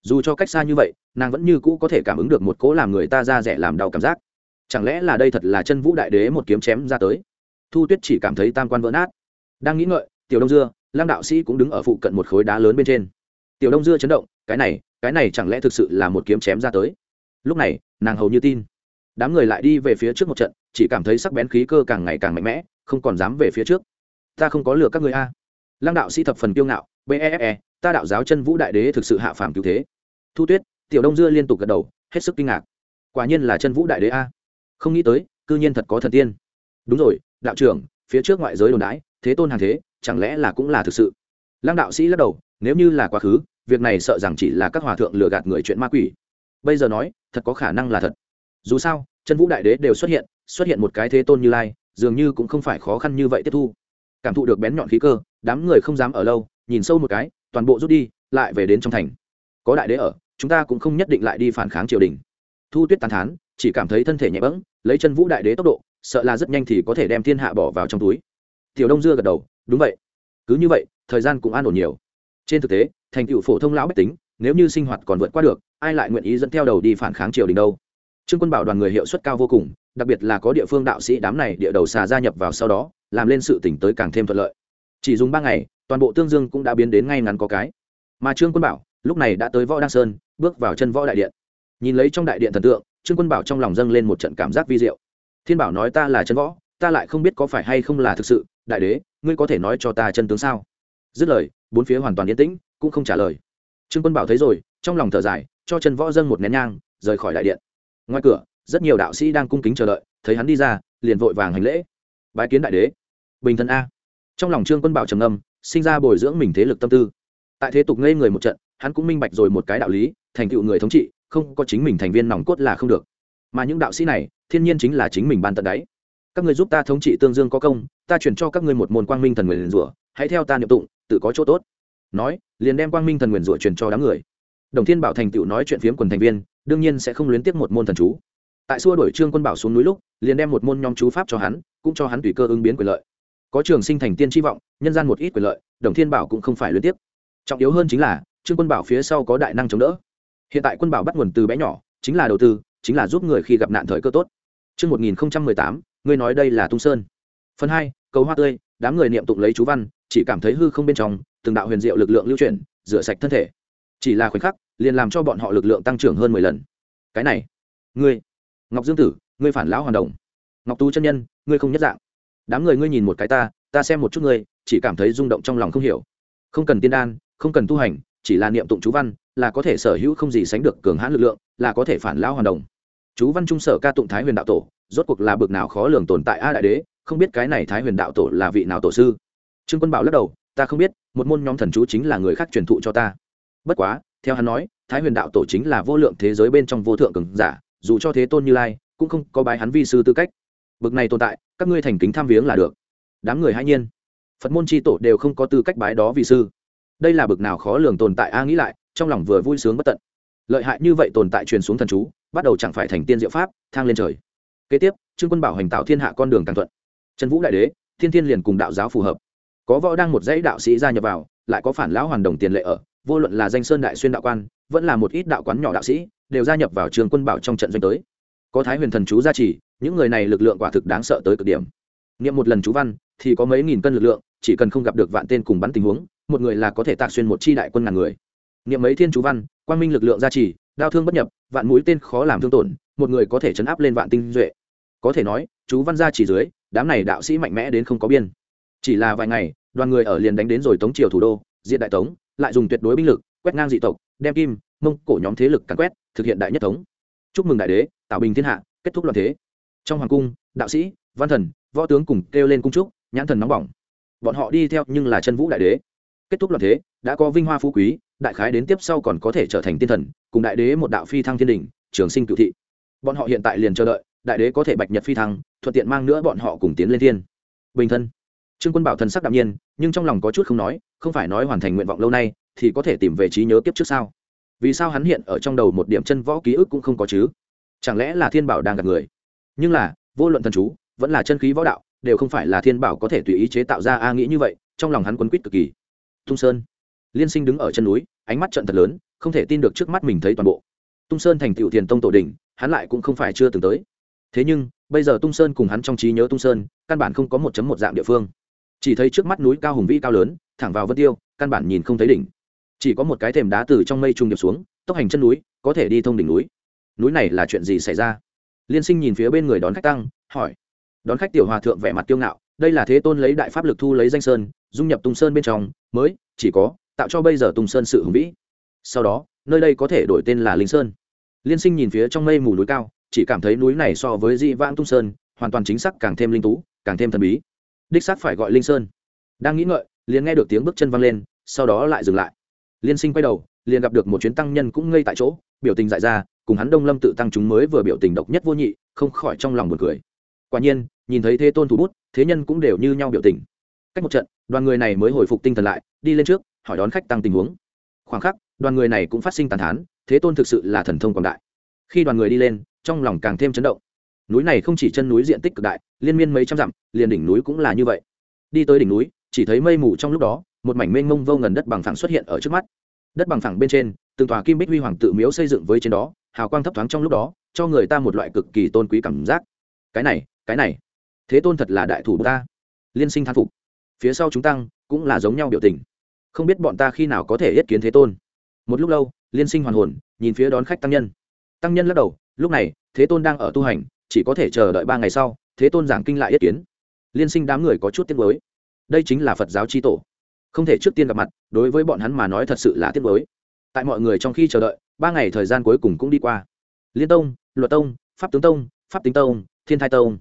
Dù cho cách xa như vậy, nàng vẫn như cũ có thể cảm ứng được một cỗ làm người ta ra rẻ làm đau cảm giác. Chẳng lẽ là đây thật là chân vũ đại đế một kiếm chém ra tới? Thu tuyết chỉ cảm thấy tam quan vỡ nát. Đang nghĩ ngợi, tiểu đông dưa lăng đạo sĩ cũng đứng ở phụ cận một khối đá lớn bên trên. Tiểu đông dưa chấn động cái này cái này chẳng lẽ thực sự là một kiếm chém ra tới? Lúc này nàng hầu như tin. Đám người lại đi về phía trước một trận chỉ cảm thấy sắc bén khí cơ càng ngày càng mạnh mẽ không còn dám về phía trước. Ta không có lừa các người a. Lăng đạo sĩ thập phần kiêu ngạo befe e, ta đạo giáo chân vũ đại đế thực sự hạ phàm cứu thế. Thu tuyết tiểu đông dưa liên tục gật đầu hết sức kinh ngạc. Quả nhiên là chân vũ đại đế a. Không nghĩ tới cư nhiên thật có thần tiên. Đúng rồi đạo trưởng phía trước ngoại giới đồn đãi thế tôn hàng thế chẳng lẽ là cũng là thực sự? Lăng đạo sĩ lắc đầu, nếu như là quá khứ, việc này sợ rằng chỉ là các hòa thượng lừa gạt người chuyện ma quỷ. Bây giờ nói, thật có khả năng là thật. Dù sao, chân vũ đại đế đều xuất hiện xuất hiện một cái thế tôn như lai, dường như cũng không phải khó khăn như vậy tiếp thu. Cảm thụ được bén nhọn khí cơ, đám người không dám ở lâu, nhìn sâu một cái, toàn bộ rút đi, lại về đến trong thành. Có đại đế ở, chúng ta cũng không nhất định lại đi phản kháng triều đình. Thu tuyết tàn thán, chỉ cảm thấy thân thể nhẹ bẫng, lấy chân vũ đại đế tốc độ, sợ là rất nhanh thì có thể đem thiên hạ bỏ vào trong túi. Tiểu đông dưa gật đầu đúng vậy. Cứ như vậy, thời gian cũng an ổn nhiều. Trên thực tế, thành tựu phổ thông lão bách tính, nếu như sinh hoạt còn vượt qua được, ai lại nguyện ý dẫn theo đầu đi phản kháng triều đình đâu? Trương quân bảo đoàn người hiệu suất cao vô cùng, đặc biệt là có địa phương đạo sĩ đám này địa đầu xà gia nhập vào sau đó, làm lên sự tỉnh tới càng thêm thuận lợi. Chỉ dùng ba ngày, toàn bộ tương dương cũng đã biến đến ngay ngắn có cái. Mà trương quân bảo, lúc này đã tới võ đăng sơn, bước vào chân võ đại điện. Nhìn lấy trong đại điện thần tượng, trương quân bảo trong lòng dâng lên một trận cảm giác vi diệu. Thiên bảo nói ta là chân võ, ta lại không biết có phải hay không là thực sự, đại đế ngươi có thể nói cho ta chân tướng sao? Dứt lời, bốn phía hoàn toàn yên tĩnh, cũng không trả lời. Trương quân bảo thấy rồi, trong lòng thở dài, cho chân võ dâng một nén nhang, rời khỏi đại điện. Ngoài cửa, rất nhiều đạo sĩ đang cung kính chờ đợi, thấy hắn đi ra, liền vội vàng hành lễ. Bái kiến đại đế. Bình thân a. Trong lòng trương quân bảo trầm âm sinh ra bồi dưỡng mình thế lực tâm tư. Tại thế tục ngây người một trận, hắn cũng minh bạch rồi một cái đạo lý, thành tựu người thống trị, không có chính mình thành viên nòng cốt là không được. Mà những đạo sĩ này, thiên nhiên chính là chính mình ban tận đáy các người giúp ta thống trị tương dương có công ta chuyển cho các người một môn quang minh thần nguyền rủa hãy theo ta niệm tụng tự có chỗ tốt. Nói liền đem quang minh thần nguyền rủa truyền cho đám người. Đồng thiên bảo thành tựu nói chuyện phiếm quần thành viên đương nhiên sẽ không luyến tiếc một môn thần chú. Tại xua đổi trương quân bảo xuống núi lúc liền đem một môn nhóm chú pháp cho hắn cũng cho hắn tùy cơ ứng biến quyền lợi. Có trường sinh thành tiên tri vọng nhân gian một ít quyền lợi đồng thiên bảo cũng không phải luyến tiếc. Trọng yếu hơn chính là trương quân bảo phía sau có đại năng chống đỡ. Hiện tại quân bảo bắt nguồn từ bé nhỏ chính là đầu tư chính là giúp người khi gặp nạn thời cơ tốt. Trước 1018, ngươi nói đây là tung sơn. Phần hai, cầu hoa tươi, đám người niệm tụng lấy chú văn, chỉ cảm thấy hư không bên trong, từng đạo huyền diệu lực lượng lưu chuyển, rửa sạch thân thể. Chỉ là khoảnh khắc, liền làm cho bọn họ lực lượng tăng trưởng hơn 10 lần. Cái này, ngươi, Ngọc Dương Tử, ngươi phản lão hoàn động. Ngọc Tú chân nhân, ngươi không nhất dạng. Đám người ngươi nhìn một cái ta, ta xem một chút ngươi, chỉ cảm thấy rung động trong lòng không hiểu. Không cần tiên đan, không cần tu hành, chỉ là niệm tụng chú văn, là có thể sở hữu không gì sánh được cường hãn lực lượng, là có thể phản lão hoàn động chú văn trung sở ca tụng thái huyền đạo tổ, rốt cuộc là bực nào khó lường tồn tại a đại đế, không biết cái này thái huyền đạo tổ là vị nào tổ sư. Trương quân bảo lắc đầu, ta không biết, một môn nhóm thần chú chính là người khác truyền thụ cho ta. Bất quá, theo hắn nói, thái huyền đạo tổ chính là vô lượng thế giới bên trong vô thượng cường giả, dù cho thế tôn như lai, cũng không có bái hắn vi sư tư cách. Bực này tồn tại, các ngươi thành kính tham viếng là được. Đám người hãy nhiên. Phật môn tri tổ đều không có tư cách bái đó vì sư. Đây là bực nào khó lường tồn tại a nghĩ lại, trong lòng vừa vui sướng bất tận. Lợi hại như vậy tồn tại truyền xuống thần chú bắt đầu chẳng phải thành tiên diệu pháp, thang lên trời. Kế tiếp, trương quân bảo hành tạo thiên hạ con đường càng thuận. Trần vũ đại đế, thiên thiên liền cùng đạo giáo phù hợp. Có võ đang một dãy đạo sĩ gia nhập vào, lại có phản lão hoàn đồng tiền lệ ở, vô luận là danh sơn đại xuyên đạo quan, vẫn là một ít đạo quán nhỏ đạo sĩ, đều gia nhập vào trường quân bảo trong trận doanh tới. Có thái huyền thần chú gia trì, những người này lực lượng quả thực đáng sợ tới cực điểm. Niệm một lần chú văn, thì có mấy nghìn cân lực lượng, chỉ cần không gặp được vạn tên cùng bắn tình huống, một người là có thể tạc xuyên một chi đại quân ngàn người. Niệm mấy thiên chú văn, quang minh lực lượng gia trì đao thương bất nhập, vạn mũi tên khó làm thương tổn, một người có thể chấn áp lên vạn tinh duệ. Có thể nói, chú văn gia chỉ dưới, đám này đạo sĩ mạnh mẽ đến không có biên. Chỉ là vài ngày, đoàn người ở liền đánh đến rồi tống triều thủ đô diện đại tống, lại dùng tuyệt đối binh lực, quét ngang dị tộc, đem kim, mông, cổ nhóm thế lực càn quét, thực hiện đại nhất thống. chúc mừng đại đế tạo bình thiên hạ, kết thúc loạn thế. Trong hoàng cung, đạo sĩ, văn thần, võ tướng cùng kêu lên cung trúc nhãn thần nóng bỏng. Bọn họ đi theo nhưng là chân vũ đại đế. Kết thúc loạn thế, đã có vinh hoa phú quý đại khái đến tiếp sau còn có thể trở thành tiên thần, cùng đại đế một đạo phi thăng thiên đình trường sinh cựu thị. Bọn họ hiện tại liền chờ đợi, đại đế có thể bạch nhật phi thăng, thuận tiện mang nữa bọn họ cùng tiến lên thiên. Bình thân. Trương quân bảo thần sắc đạm nhiên, nhưng trong lòng có chút không nói, không phải nói hoàn thành nguyện vọng lâu nay, thì có thể tìm về trí nhớ kiếp trước sao? Vì sao hắn hiện ở trong đầu một điểm chân võ ký ức cũng không có chứ? Chẳng lẽ là thiên bảo đang gặp người? Nhưng là, vô luận thần chú, vẫn là chân khí võ đạo, đều không phải là thiên bảo có thể tùy ý chế tạo ra a nghĩ như vậy, trong lòng hắn quấn quýt cực kỳ. Tung sơn liên sinh đứng ở chân núi, ánh mắt trận thật lớn, không thể tin được trước mắt mình thấy toàn bộ. Tung sơn thành tựu thiền tông tổ đình hắn lại cũng không phải chưa từng tới. Thế nhưng, bây giờ tung sơn cùng hắn trong trí nhớ tung sơn, căn bản không có một chấm một dạng địa phương. Chỉ thấy trước mắt núi cao hùng vĩ cao lớn, thẳng vào vân tiêu, căn bản nhìn không thấy đỉnh. Chỉ có một cái thềm đá từ trong mây trung điệp xuống, tốc hành chân núi, có thể đi thông đỉnh núi. Núi này là chuyện gì xảy ra? Liên sinh nhìn phía bên người đón khách tăng, hỏi. Đón khách tiểu hòa thượng vẻ mặt kiêu ngạo, đây là thế tôn lấy đại pháp lực thu lấy danh sơn, dung nhập tung sơn bên trong, mới, chỉ có tạo cho bây giờ tung sơn sự hùng vĩ. Sau đó, nơi đây có thể đổi tên là linh sơn. Liên sinh nhìn phía trong mây mù núi cao, chỉ cảm thấy núi này so với dị vãng tung sơn, hoàn toàn chính xác càng thêm linh tú, càng thêm thần bí. Đích xác phải gọi linh sơn. Đang nghĩ ngợi, liền nghe được tiếng bước chân văng lên, sau đó lại dừng lại. Liên sinh quay đầu, liền gặp được một chuyến tăng nhân cũng ngây tại chỗ, biểu tình dại ra, cùng hắn đông lâm tự tăng chúng mới vừa biểu tình độc nhất vô nhị, không khỏi trong lòng buồn cười. Quả nhiên, nhìn thấy thế tôn thủ bút, thế nhân cũng đều như nhau biểu tình. Cách một trận, đoàn người này mới hồi phục tinh thần lại, đi lên trước hỏi đón khách tăng tình huống. Khoảng khắc, đoàn người này cũng phát sinh tàn thán, thế tôn thực sự là thần thông quảng đại. Khi đoàn người đi lên, trong lòng càng thêm chấn động. Núi này không chỉ chân núi diện tích cực đại, liên miên mấy trăm dặm, liền đỉnh núi cũng là như vậy. Đi tới đỉnh núi, chỉ thấy mây mù trong lúc đó, một mảnh mênh mông vô ngần đất bằng phẳng xuất hiện ở trước mắt. Đất bằng phẳng bên trên, từng tòa kim bích huy hoàng tự miếu xây dựng với trên đó, hào quang thấp thoáng trong lúc đó, cho người ta một loại cực kỳ tôn quý cảm giác. Cái này cái này, thế tôn thật là đại thủ ta. Liên sinh thán phục. Phía sau chúng tăng cũng là giống nhau biểu tình không biết bọn ta khi nào có thể yết kiến thế tôn. Một lúc lâu, liên sinh hoàn hồn, nhìn phía đón khách tăng nhân. Tăng nhân lắc đầu, lúc này, thế tôn đang ở tu hành, chỉ có thể chờ đợi ba ngày sau, thế tôn giảng kinh lại yết kiến. Liên sinh đám người có chút tiếc mới đây chính là phật giáo tri tổ. Không thể trước tiên gặp mặt, đối với bọn hắn mà nói thật sự là tiếc mới tại mọi người trong khi chờ đợi, ba ngày thời gian cuối cùng cũng đi qua. Liên tông, luật tông, pháp tướng tông, pháp tính tông, thiên thai tông.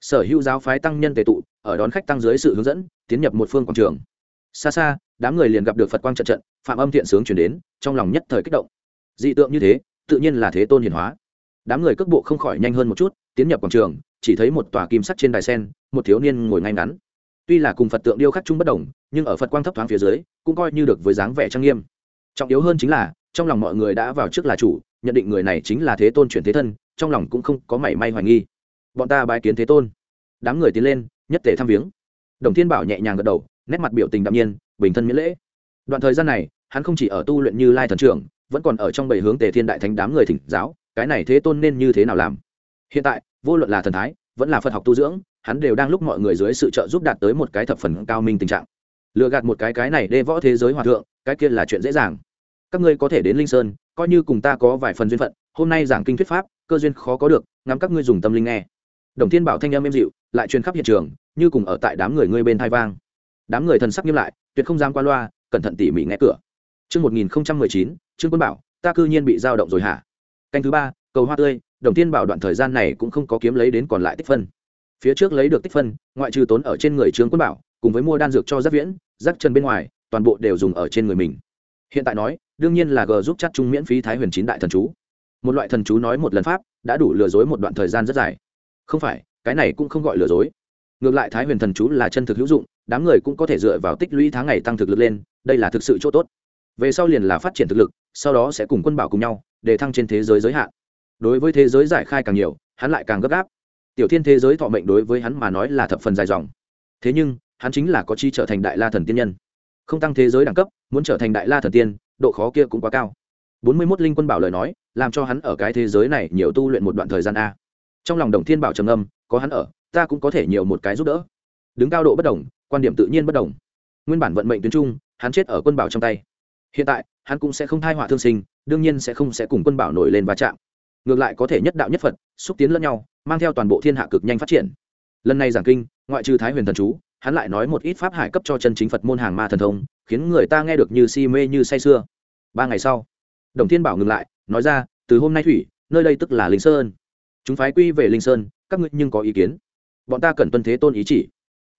Sở hữu giáo phái tăng nhân tề tụ, ở đón khách tăng dưới sự hướng dẫn, tiến nhập một phương quảng trường xa xa, đám người liền gặp được phật quang trận trận, phạm âm thiện sướng chuyển đến, trong lòng nhất thời kích động. Dị tượng như thế, tự nhiên là thế tôn hiển hóa. Đám người cước bộ không khỏi nhanh hơn một chút, tiến nhập quảng trường, chỉ thấy một tòa kim sắt trên đài sen, một thiếu niên ngồi ngay ngắn. Tuy là cùng phật tượng điêu khắc chung bất đồng, nhưng ở phật quang thấp thoáng phía dưới, cũng coi như được với dáng vẻ trang nghiêm. Trọng yếu hơn chính là, trong lòng mọi người đã vào trước là chủ, nhận định người này chính là thế tôn chuyển thế thân, trong lòng cũng không có mảy may hoài nghi. Bọn ta bái kiến thế tôn. Đám người tiến lên, nhất tề thăm viếng đồng thiên bảo nhẹ nhàng gật đầu, nét mặt biểu tình đạm nhiên, bình thân miễn lễ. Đoạn thời gian này, hắn không chỉ ở tu luyện như lai thần trưởng, vẫn còn ở trong bảy hướng tề thiên đại thánh đám người thỉnh giáo, cái này thế tôn nên như thế nào làm? Hiện tại, vô luận là thần thái, vẫn là phật học tu dưỡng, hắn đều đang lúc mọi người dưới sự trợ giúp đạt tới một cái thập phần cao minh tình trạng. Lừa gạt một cái cái này đê võ thế giới hòa thượng, cái kia là chuyện dễ dàng. Các ngươi có thể đến linh sơn, coi như cùng ta có vài phần duyên phận, hôm nay giảng kinh thuyết pháp, cơ duyên khó có được, ngắm các ngươi dùng tâm linh nghe. Đồng thiên bảo thanh âm êm dịu, lại truyền khắp hiện trường như cùng ở tại đám người ngươi bên thai vang đám người thần sắc nghiêm lại tuyệt không dám qua loa cẩn thận tỉ mỉ nghe cửa Chương 1019, Trương Quân Bảo, ta cư nhiên bị dao động rồi hả? Canh thứ ba, cầu hoa tươi, Đồng Thiên Bảo đoạn thời gian này cũng không có kiếm lấy đến còn lại tích phân. Phía trước lấy được tích phân, ngoại trừ tốn ở trên người Trương Quân Bảo, cùng với mua đan dược cho Giác Viễn, Giác Trần bên ngoài, toàn bộ đều dùng ở trên người mình. Hiện tại nói, đương nhiên là G giúp chắc trung miễn phí Thái Huyền Chín đại thần chú. Một loại thần chú nói một lần pháp, đã đủ lừa dối một đoạn thời gian rất dài. Không phải, cái này cũng không gọi lừa dối. Ngược lại Thái Huyền thần chú là chân thực hữu dụng, đám người cũng có thể dựa vào tích lũy tháng ngày tăng thực lực lên, đây là thực sự chỗ tốt. Về sau liền là phát triển thực lực sau đó sẽ cùng quân bảo cùng nhau để thăng trên thế giới giới hạn. Đối với thế giới giải khai càng nhiều hắn lại càng gấp gáp. Tiểu thiên thế giới thọ mệnh đối với hắn mà nói là thập phần dài dòng. Thế nhưng hắn chính là có chi trở thành đại la thần tiên nhân. Không tăng thế giới đẳng cấp muốn trở thành đại la thần tiên độ khó kia cũng quá cao. Bốn mươi mốt linh quân bảo lời nói làm cho hắn ở cái thế giới này nhiều tu luyện một đoạn thời gian a. Trong lòng đồng thiên bảo trầm âm có hắn ở ta cũng có thể nhiều một cái giúp đỡ. Đứng cao độ bất đồng, quan điểm tự nhiên bất đồng. Nguyên bản vận mệnh tuyến trung, hắn chết ở quân bảo trong tay. Hiện tại, hắn cũng sẽ không thai họa thương sinh, đương nhiên sẽ không sẽ cùng quân bảo nổi lên va chạm. Ngược lại có thể nhất đạo nhất phật, xúc tiến lẫn nhau, mang theo toàn bộ thiên hạ cực nhanh phát triển. Lần này giảng kinh, ngoại trừ thái huyền thần chú, hắn lại nói một ít pháp hải cấp cho chân chính phật môn hàng ma thần thông, khiến người ta nghe được như si mê như say sưa. Ba ngày sau, đồng thiên bảo ngừng lại, nói ra, từ hôm nay thủy, nơi đây tức là linh sơn. Chúng phái quy về linh sơn, các ngươi nhưng có ý kiến? Bọn ta cần tuân thế tôn ý chỉ.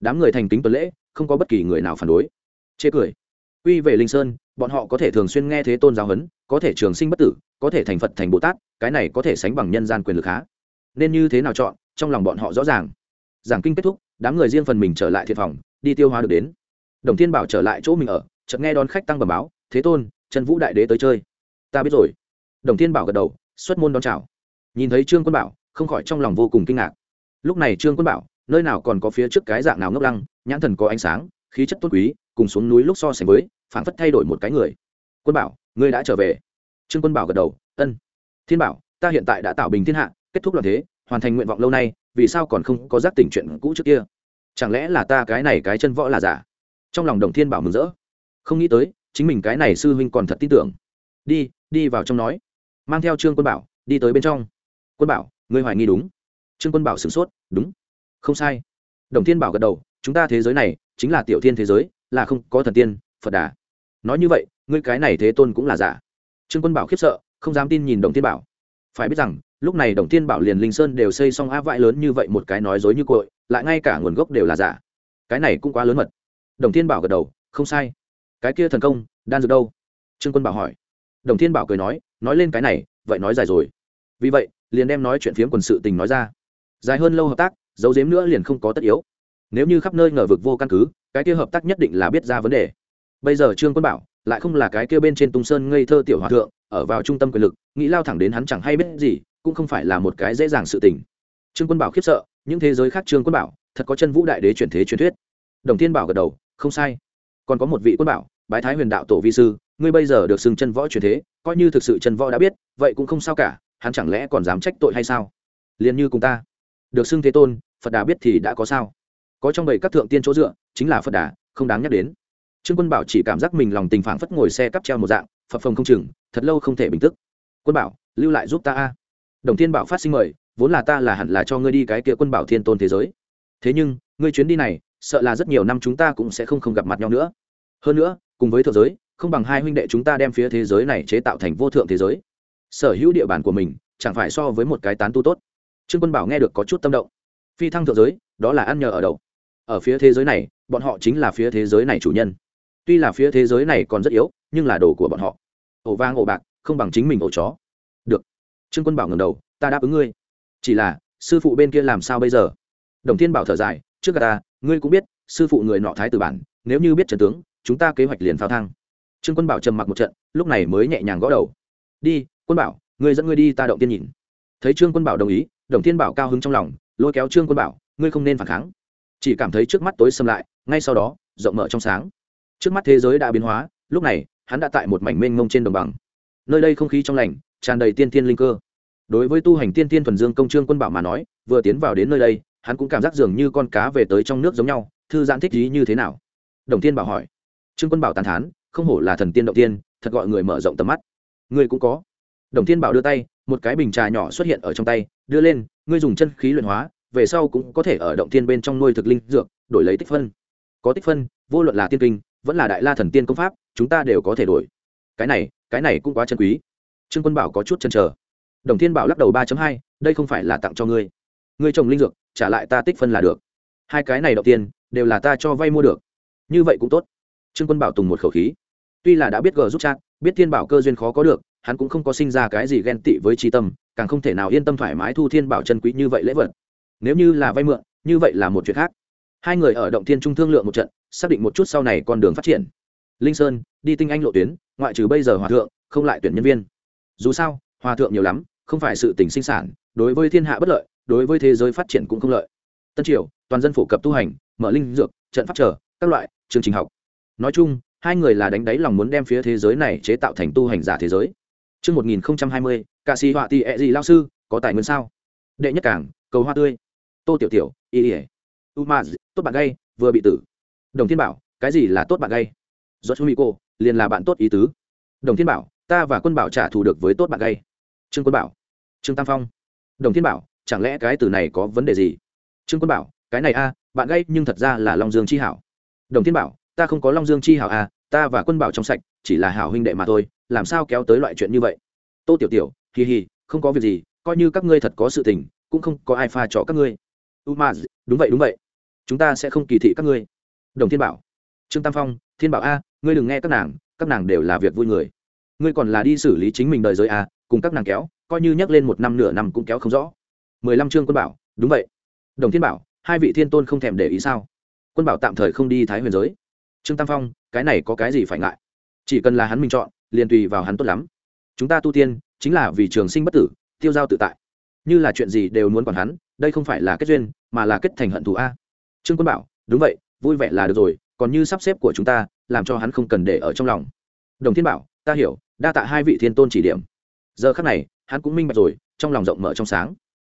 Đám người thành kính tuần lễ, không có bất kỳ người nào phản đối. Chê cười. Quy về linh sơn, bọn họ có thể thường xuyên nghe thế tôn giáo huấn, có thể trường sinh bất tử, có thể thành phật thành bồ tát, cái này có thể sánh bằng nhân gian quyền lực há nên như thế nào chọn, trong lòng bọn họ rõ ràng. Giảng kinh kết thúc, đám người riêng phần mình trở lại thiệt phòng, đi tiêu hóa được đến. Đồng thiên bảo trở lại chỗ mình ở, chợt nghe đón khách tăng bẩm báo, thế tôn, trần vũ đại đế tới chơi. Ta biết rồi. Đồng thiên bảo gật đầu, xuất môn đón chào. Nhìn thấy trương quân bảo, không khỏi trong lòng vô cùng kinh ngạc lúc này trương quân bảo, nơi nào còn có phía trước cái dạng nào ngốc lăng, nhãn thần có ánh sáng, khí chất tốt quý, cùng xuống núi lúc so sánh với, phảng phất thay đổi một cái người. Quân bảo, ngươi đã trở về. Trương quân bảo gật đầu, ân. Thiên bảo, ta hiện tại đã tạo bình thiên hạ, kết thúc loạn thế, hoàn thành nguyện vọng lâu nay, vì sao còn không có giác tỉnh chuyện cũ trước kia? Chẳng lẽ là ta cái này cái chân võ là giả? Trong lòng đồng thiên bảo mừng rỡ. Không nghĩ tới, chính mình cái này sư huynh còn thật tin tưởng. Đi đi vào trong nói. Mang theo trương quân bảo, đi tới bên trong. Quân bảo, ngươi hoài nghi đúng trương quân bảo sửng sốt, đúng. Không sai. Đồng thiên bảo gật đầu, chúng ta thế giới này chính là tiểu thiên thế giới, là không có thần tiên, phật đà. Nói như vậy, ngươi cái này thế tôn cũng là giả. Trương quân bảo khiếp sợ, không dám tin nhìn đồng thiên bảo. Phải biết rằng, lúc này đồng thiên bảo liền linh sơn đều xây xong á vãi lớn như vậy một cái nói dối như cội, lại ngay cả nguồn gốc đều là giả. Cái này cũng quá lớn mật. Đồng thiên bảo gật đầu, không sai. Cái kia thần công, đan dược đâu? Trương quân bảo hỏi. Đồng thiên bảo cười nói nói lên cái này, vậy nói dài rồi. Vì vậy, liền đem nói chuyện phiếm quần sự tình nói ra dài hơn lâu hợp tác giấu giếm nữa liền không có tất yếu. Nếu như khắp nơi ngờ vực vô căn cứ, cái kia hợp tác nhất định là biết ra vấn đề. Bây giờ trương quân bảo, lại không là cái kia bên trên tung sơn ngây thơ tiểu hòa thượng, ở vào trung tâm quyền lực, nghĩ lao thẳng đến hắn chẳng hay biết gì, cũng không phải là một cái dễ dàng sự tình. Trương quân bảo khiếp sợ, những thế giới khác trương quân bảo, thật có chân vũ đại đế chuyển thế truyền thuyết. Đồng thiên bảo gật đầu, không sai. Còn có một vị quân bảo, bái thái huyền đạo tổ vi sư, ngươi bây giờ được xưng chân võ truyền thế, coi như thực sự chân võ đã biết, vậy cũng không sao cả, hắn chẳng lẽ còn dám trách tội hay sao? Liền như cùng ta được xưng thế tôn, phật đà biết thì đã có sao? Có trong bảy các thượng tiên chỗ dựa, chính là phật đà, không đáng nhắc đến. Trương quân bảo chỉ cảm giác mình lòng tình phản phất ngồi xe cắp treo một dạng phập phồng không chừng, thật lâu không thể bình tức. Quân bảo, lưu lại giúp ta a. Đồng thiên bảo phát sinh mời, vốn là ta là hẳn là cho ngươi đi cái kia quân bảo thiên tôn thế giới. Thế nhưng, ngươi chuyến đi này, sợ là rất nhiều năm chúng ta cũng sẽ không không gặp mặt nhau nữa. Hơn nữa, cùng với thượng giới, không bằng hai huynh đệ chúng ta đem phía thế giới này chế tạo thành vô thượng thế giới. Sở hữu địa bàn của mình, chẳng phải so với một cái tán tu tốt trương quân bảo nghe được có chút tâm động. Phi thăng thượng giới, đó là ăn nhờ ở đầu. Ở phía thế giới này, bọn họ chính là phía thế giới này chủ nhân. Tuy là phía thế giới này còn rất yếu, nhưng là đồ của bọn họ. Ổ vang ổ bạc, không bằng chính mình ổ chó. Được. Trương quân bảo ngầm đầu, ta đáp ứng ngươi. Chỉ là, sư phụ bên kia làm sao bây giờ? Đồng thiên bảo thở dài, trước cả ta, ngươi cũng biết, sư phụ người nọ thái tử bản, nếu như biết trần tướng, chúng ta kế hoạch liền phao thang trương quân bảo trầm mặc một trận, lúc này mới nhẹ nhàng gõ đầu. Đi, quân bảo, ngươi dẫn ngươi đi ta động tiên nhìn. Thấy trương quân bảo đồng ý đồng thiên bảo cao hứng trong lòng, lôi kéo trương quân bảo, ngươi không nên phản kháng. Chỉ cảm thấy trước mắt tối xâm lại, ngay sau đó, rộng mở trong sáng. Trước mắt thế giới đã biến hóa, lúc này, hắn đã tại một mảnh mênh mông trên đồng bằng. Nơi đây không khí trong lành, tràn đầy tiên tiên linh cơ. Đối với tu hành tiên tiên thuần dương công trương quân bảo mà nói, vừa tiến vào đến nơi đây, hắn cũng cảm giác dường như con cá về tới trong nước giống nhau, thư giãn thích ý như thế nào? Đồng tiên bảo hỏi. Trương quân bảo tàn thán, không hổ là thần tiên động tiên, thật gọi người mở rộng tầm mắt. Ngươi cũng có. Đồng tiên bảo đưa tay một cái bình trà nhỏ xuất hiện ở trong tay, đưa lên, ngươi dùng chân khí luyện hóa, về sau cũng có thể ở động tiên bên trong nuôi thực linh dược, đổi lấy tích phân. Có tích phân, vô luận là tiên kinh, vẫn là đại la thần tiên công pháp, chúng ta đều có thể đổi. Cái này cái này cũng quá chân quý. Trương quân bảo có chút chân chờ. Đồng thiên bảo lắc đầu ba hai, đây không phải là tặng cho ngươi. Ngươi trồng linh dược, trả lại ta tích phân là được. Hai cái này đầu tiên, đều là ta cho vay mua được. Như vậy cũng tốt. Trương quân bảo tùng một khẩu khí. Tuy là đã biết g giúp chat, biết thiên bảo cơ duyên khó có được hắn cũng không có sinh ra cái gì ghen tị với tri tâm, càng không thể nào yên tâm thoải mái thu thiên bảo chân quý như vậy lễ vật. Nếu như là vay mượn, như vậy là một chuyện khác. Hai người ở động thiên trung thương lượng một trận, xác định một chút sau này con đường phát triển. Linh sơn, đi tinh anh lộ tuyến, ngoại trừ bây giờ hòa thượng, không lại tuyển nhân viên. Dù sao, hòa thượng nhiều lắm, không phải sự tình sinh sản, đối với thiên hạ bất lợi, đối với thế giới phát triển cũng không lợi. Tân triều, toàn dân phổ cập tu hành, mở linh dược, trận pháp trở, các loại, chương trình học. Nói chung, hai người là đánh đáy lòng muốn đem phía thế giới này chế tạo thành tu hành giả thế giới. Trước 1020, ca sĩ họa tỷ ẹ gì lao sư, có tài nguyên sao? Đệ nhất cảng, cầu hoa tươi. Tô Tiểu Tiểu, y y Umaz, tốt bạn gay, vừa bị tử. Đồng Thiên Bảo, cái gì là tốt bạn gay? Giọt cô, liền là bạn tốt ý tứ. Đồng Thiên Bảo, ta và quân bảo trả thù được với tốt bạn gay. Trương Quân Bảo, Trương Tam Phong. Đồng Thiên Bảo, chẳng lẽ cái từ này có vấn đề gì? Trương Quân Bảo, cái này a, bạn gay nhưng thật ra là Long Dương chi hảo. Đồng Thiên Bảo, ta không có Long Dương chi hảo à ta và quân bảo trong sạch, chỉ là hảo huynh đệ mà thôi, làm sao kéo tới loại chuyện như vậy? Tô Tiểu Tiểu, hì hì không có việc gì, coi như các ngươi thật có sự tình, cũng không có ai pha cho các ngươi. Umaz, đúng vậy đúng vậy. Chúng ta sẽ không kỳ thị các ngươi. Đồng thiên bảo. Trương tam phong thiên bảo a ngươi đừng nghe các nàng các nàng đều là việc vui người. Ngươi còn là đi xử lý chính mình đời giới a cùng các nàng kéo coi như nhắc lên một năm nửa năm cũng kéo không rõ. Mười lăm trương quân bảo đúng vậy. Đồng thiên bảo hai vị thiên tôn không thèm để ý sao? Quân bảo tạm thời không đi thái huyền giới trương tam phong, cái này có cái gì phải ngại? Chỉ cần là hắn mình chọn, liền tùy vào hắn tốt lắm. Chúng ta tu tiên, chính là vì trường sinh bất tử, tiêu giao tự tại. Như là chuyện gì đều muốn còn hắn, đây không phải là kết duyên, mà là kết thành hận thù a. Trương quân bảo, đúng vậy, vui vẻ là được rồi, còn như sắp xếp của chúng ta, làm cho hắn không cần để ở trong lòng. Đồng thiên bảo, ta hiểu, đa tạ hai vị thiên tôn chỉ điểm. Giờ khắc này, hắn cũng minh bạch rồi, trong lòng rộng mở trong sáng.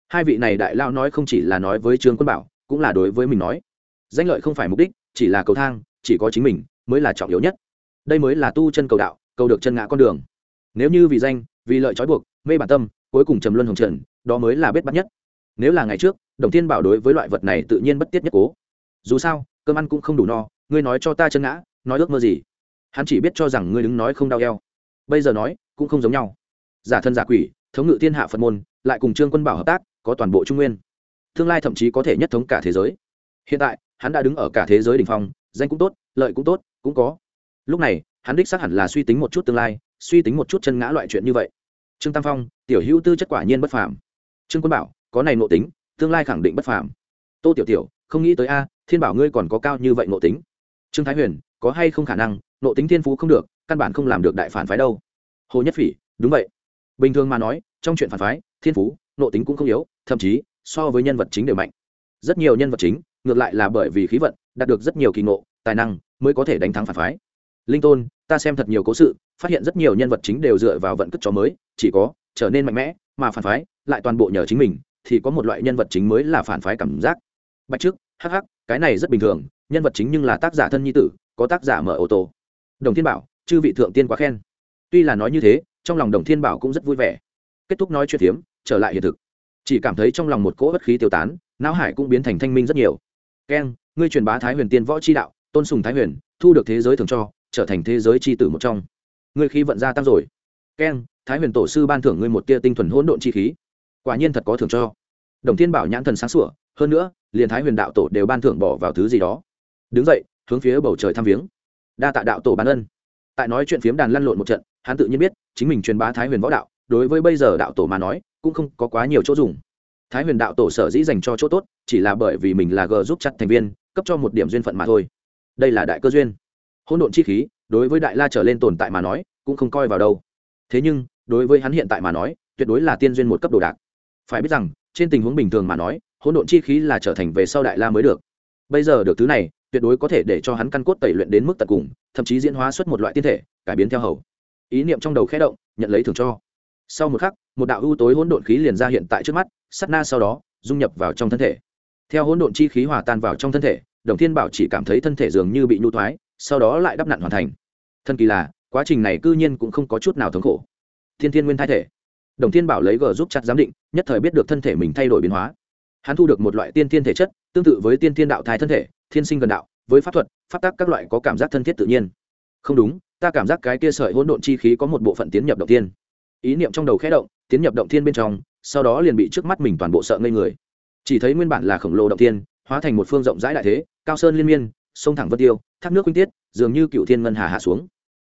Hai vị này đại lao nói không chỉ là nói với trương quân bảo, cũng là đối với mình nói. Danh lợi không phải mục đích, chỉ là cầu thang chỉ có chính mình mới là trọng yếu nhất. Đây mới là tu chân cầu đạo, cầu được chân ngã con đường. Nếu như vì danh, vì lợi trói buộc, mê bản tâm, cuối cùng trầm luân hồng trần, đó mới là bết bắt nhất. Nếu là ngày trước, đồng thiên bảo đối với loại vật này tự nhiên bất tiết nhất cố. Dù sao, cơm ăn cũng không đủ no, ngươi nói cho ta chân ngã, nói ước mơ gì? Hắn chỉ biết cho rằng ngươi đứng nói không đau eo. Bây giờ nói, cũng không giống nhau. Giả thân giả quỷ, thống ngự thiên hạ phật môn, lại cùng trương quân bảo hợp tác, có toàn bộ trung nguyên. Tương lai thậm chí có thể nhất thống cả thế giới. Hiện tại, hắn đã đứng ở cả thế giới đ ỉ n h phong danh cũng tốt, lợi cũng tốt, cũng có. Lúc này, hắn đích xác hẳn là suy tính một chút tương lai, suy tính một chút chân ngã loại chuyện như vậy. Trương tam phong, tiểu hữu tư chất quả nhiên bất phàm. Trương quân bảo, có này nộ tính, tương lai khẳng định bất phàm. Tô tiểu tiểu, không nghĩ tới a, thiên bảo ngươi còn có cao như vậy nộ tính. Trương thái huyền, có hay không khả năng nộ tính thiên phú không được, căn bản không làm được đại phản phái đâu. Hồ nhất phỉ, đúng vậy. Bình thường mà nói, trong chuyện phản phái, thiên phú nộ tính cũng không yếu, thậm chí, so với nhân vật chính đều mạnh. Rất nhiều nhân vật chính ngược lại là bởi vì khí vận, đạt được rất nhiều kỳ ngộ, tài năng, mới có thể đánh thắng phản phái. Linh tôn, ta xem thật nhiều cố sự, phát hiện rất nhiều nhân vật chính đều dựa vào vận cất chó mới, chỉ có trở nên mạnh mẽ, mà phản phái lại toàn bộ nhờ chính mình, thì có một loại nhân vật chính mới là phản phái cảm giác. Bạch trước, hắc hắc, cái này rất bình thường, nhân vật chính nhưng là tác giả thân nhi tử, có tác giả mở ô tô. Đồng thiên bảo, chư vị thượng tiên quá khen. Tuy là nói như thế, trong lòng đồng thiên bảo cũng rất vui vẻ. Kết thúc nói chuyện hiếm trở lại hiện thực. Chỉ cảm thấy trong lòng một cỗ bất khí tiêu tán, não hải cũng biến thành thanh minh rất nhiều keng ngươi truyền bá thái huyền tiên võ chi đạo, tôn sùng thái huyền, thu được thế giới thường cho, trở thành thế giới chi tử một trong. Ngươi khí vận gia tăng rồi. Keng thái huyền tổ sư ban thưởng ngươi một tia tinh thuần hỗn độn chi khí. Quả nhiên thật có thưởng cho. Đồng thiên bảo nhãn thần sáng sủa, hơn nữa, liền thái huyền đạo tổ đều ban thưởng bỏ vào thứ gì đó. Đứng dậy, hướng phía bầu trời thăm viếng. Đa tạ đạo tổ ban ân. Tại nói chuyện phiếm đàn lăn lộn một trận, hắn tự nhiên biết, chính mình truyền bá thái huyền võ đạo, đối với bây giờ đạo tổ mà nói, cũng không có quá nhiều chỗ dùng thái huyền đạo tổ sở dĩ dành cho chỗ tốt, chỉ là bởi vì mình là g giúp chặt thành viên, cấp cho một điểm duyên phận mà thôi. Đây là đại cơ duyên. Hỗn độn chi khí, đối với đại la trở lên tồn tại mà nói, cũng không coi vào đâu. Thế nhưng, đối với hắn hiện tại mà nói, tuyệt đối là tiên duyên một cấp đồ đạc. Phải biết rằng, trên tình huống bình thường mà nói, hỗn độn chi khí là trở thành về sau đại la mới được. Bây giờ được thứ này, tuyệt đối có thể để cho hắn căn cốt tẩy luyện đến mức tận cùng, thậm chí diễn hóa xuất một loại tiên thể, cải biến theo hầu. Ý niệm trong đầu khẽ động, nhận lấy thưởng cho. Sau một khắc một đạo ưu tối hỗn độn khí liền ra hiện tại trước mắt, sát na sau đó, dung nhập vào trong thân thể. Theo hỗn độn chi khí hòa tan vào trong thân thể, đồng thiên bảo chỉ cảm thấy thân thể dường như bị nhu thoái, sau đó lại đắp nặn hoàn thành. Thân kỳ là, quá trình này cư nhiên cũng không có chút nào thống khổ. Thiên thiên nguyên thai thể. Đồng thiên bảo lấy g giúp chặt giám định, nhất thời biết được thân thể mình thay đổi biến hóa. Hắn thu được một loại tiên thiên thể chất, tương tự với tiên thiên đạo thai thân thể, thiên sinh gần đạo, với pháp thuật, pháp tắc các loại có cảm giác thân thiết tự nhiên. Không đúng, ta cảm giác cái kia sợi hỗn độn chi khí có một bộ phận tiến nhập động tiên ý niệm trong đầu khẽ động, tiến nhập động thiên bên trong, sau đó liền bị trước mắt mình toàn bộ sợ ngây người. Chỉ thấy nguyên bản là khổng lồ động thiên, hóa thành một phương rộng rãi đại thế, cao sơn liên miên, sông thẳng vân tiêu, thác nước quynh tiết, dường như cựu thiên ngân hà hạ xuống.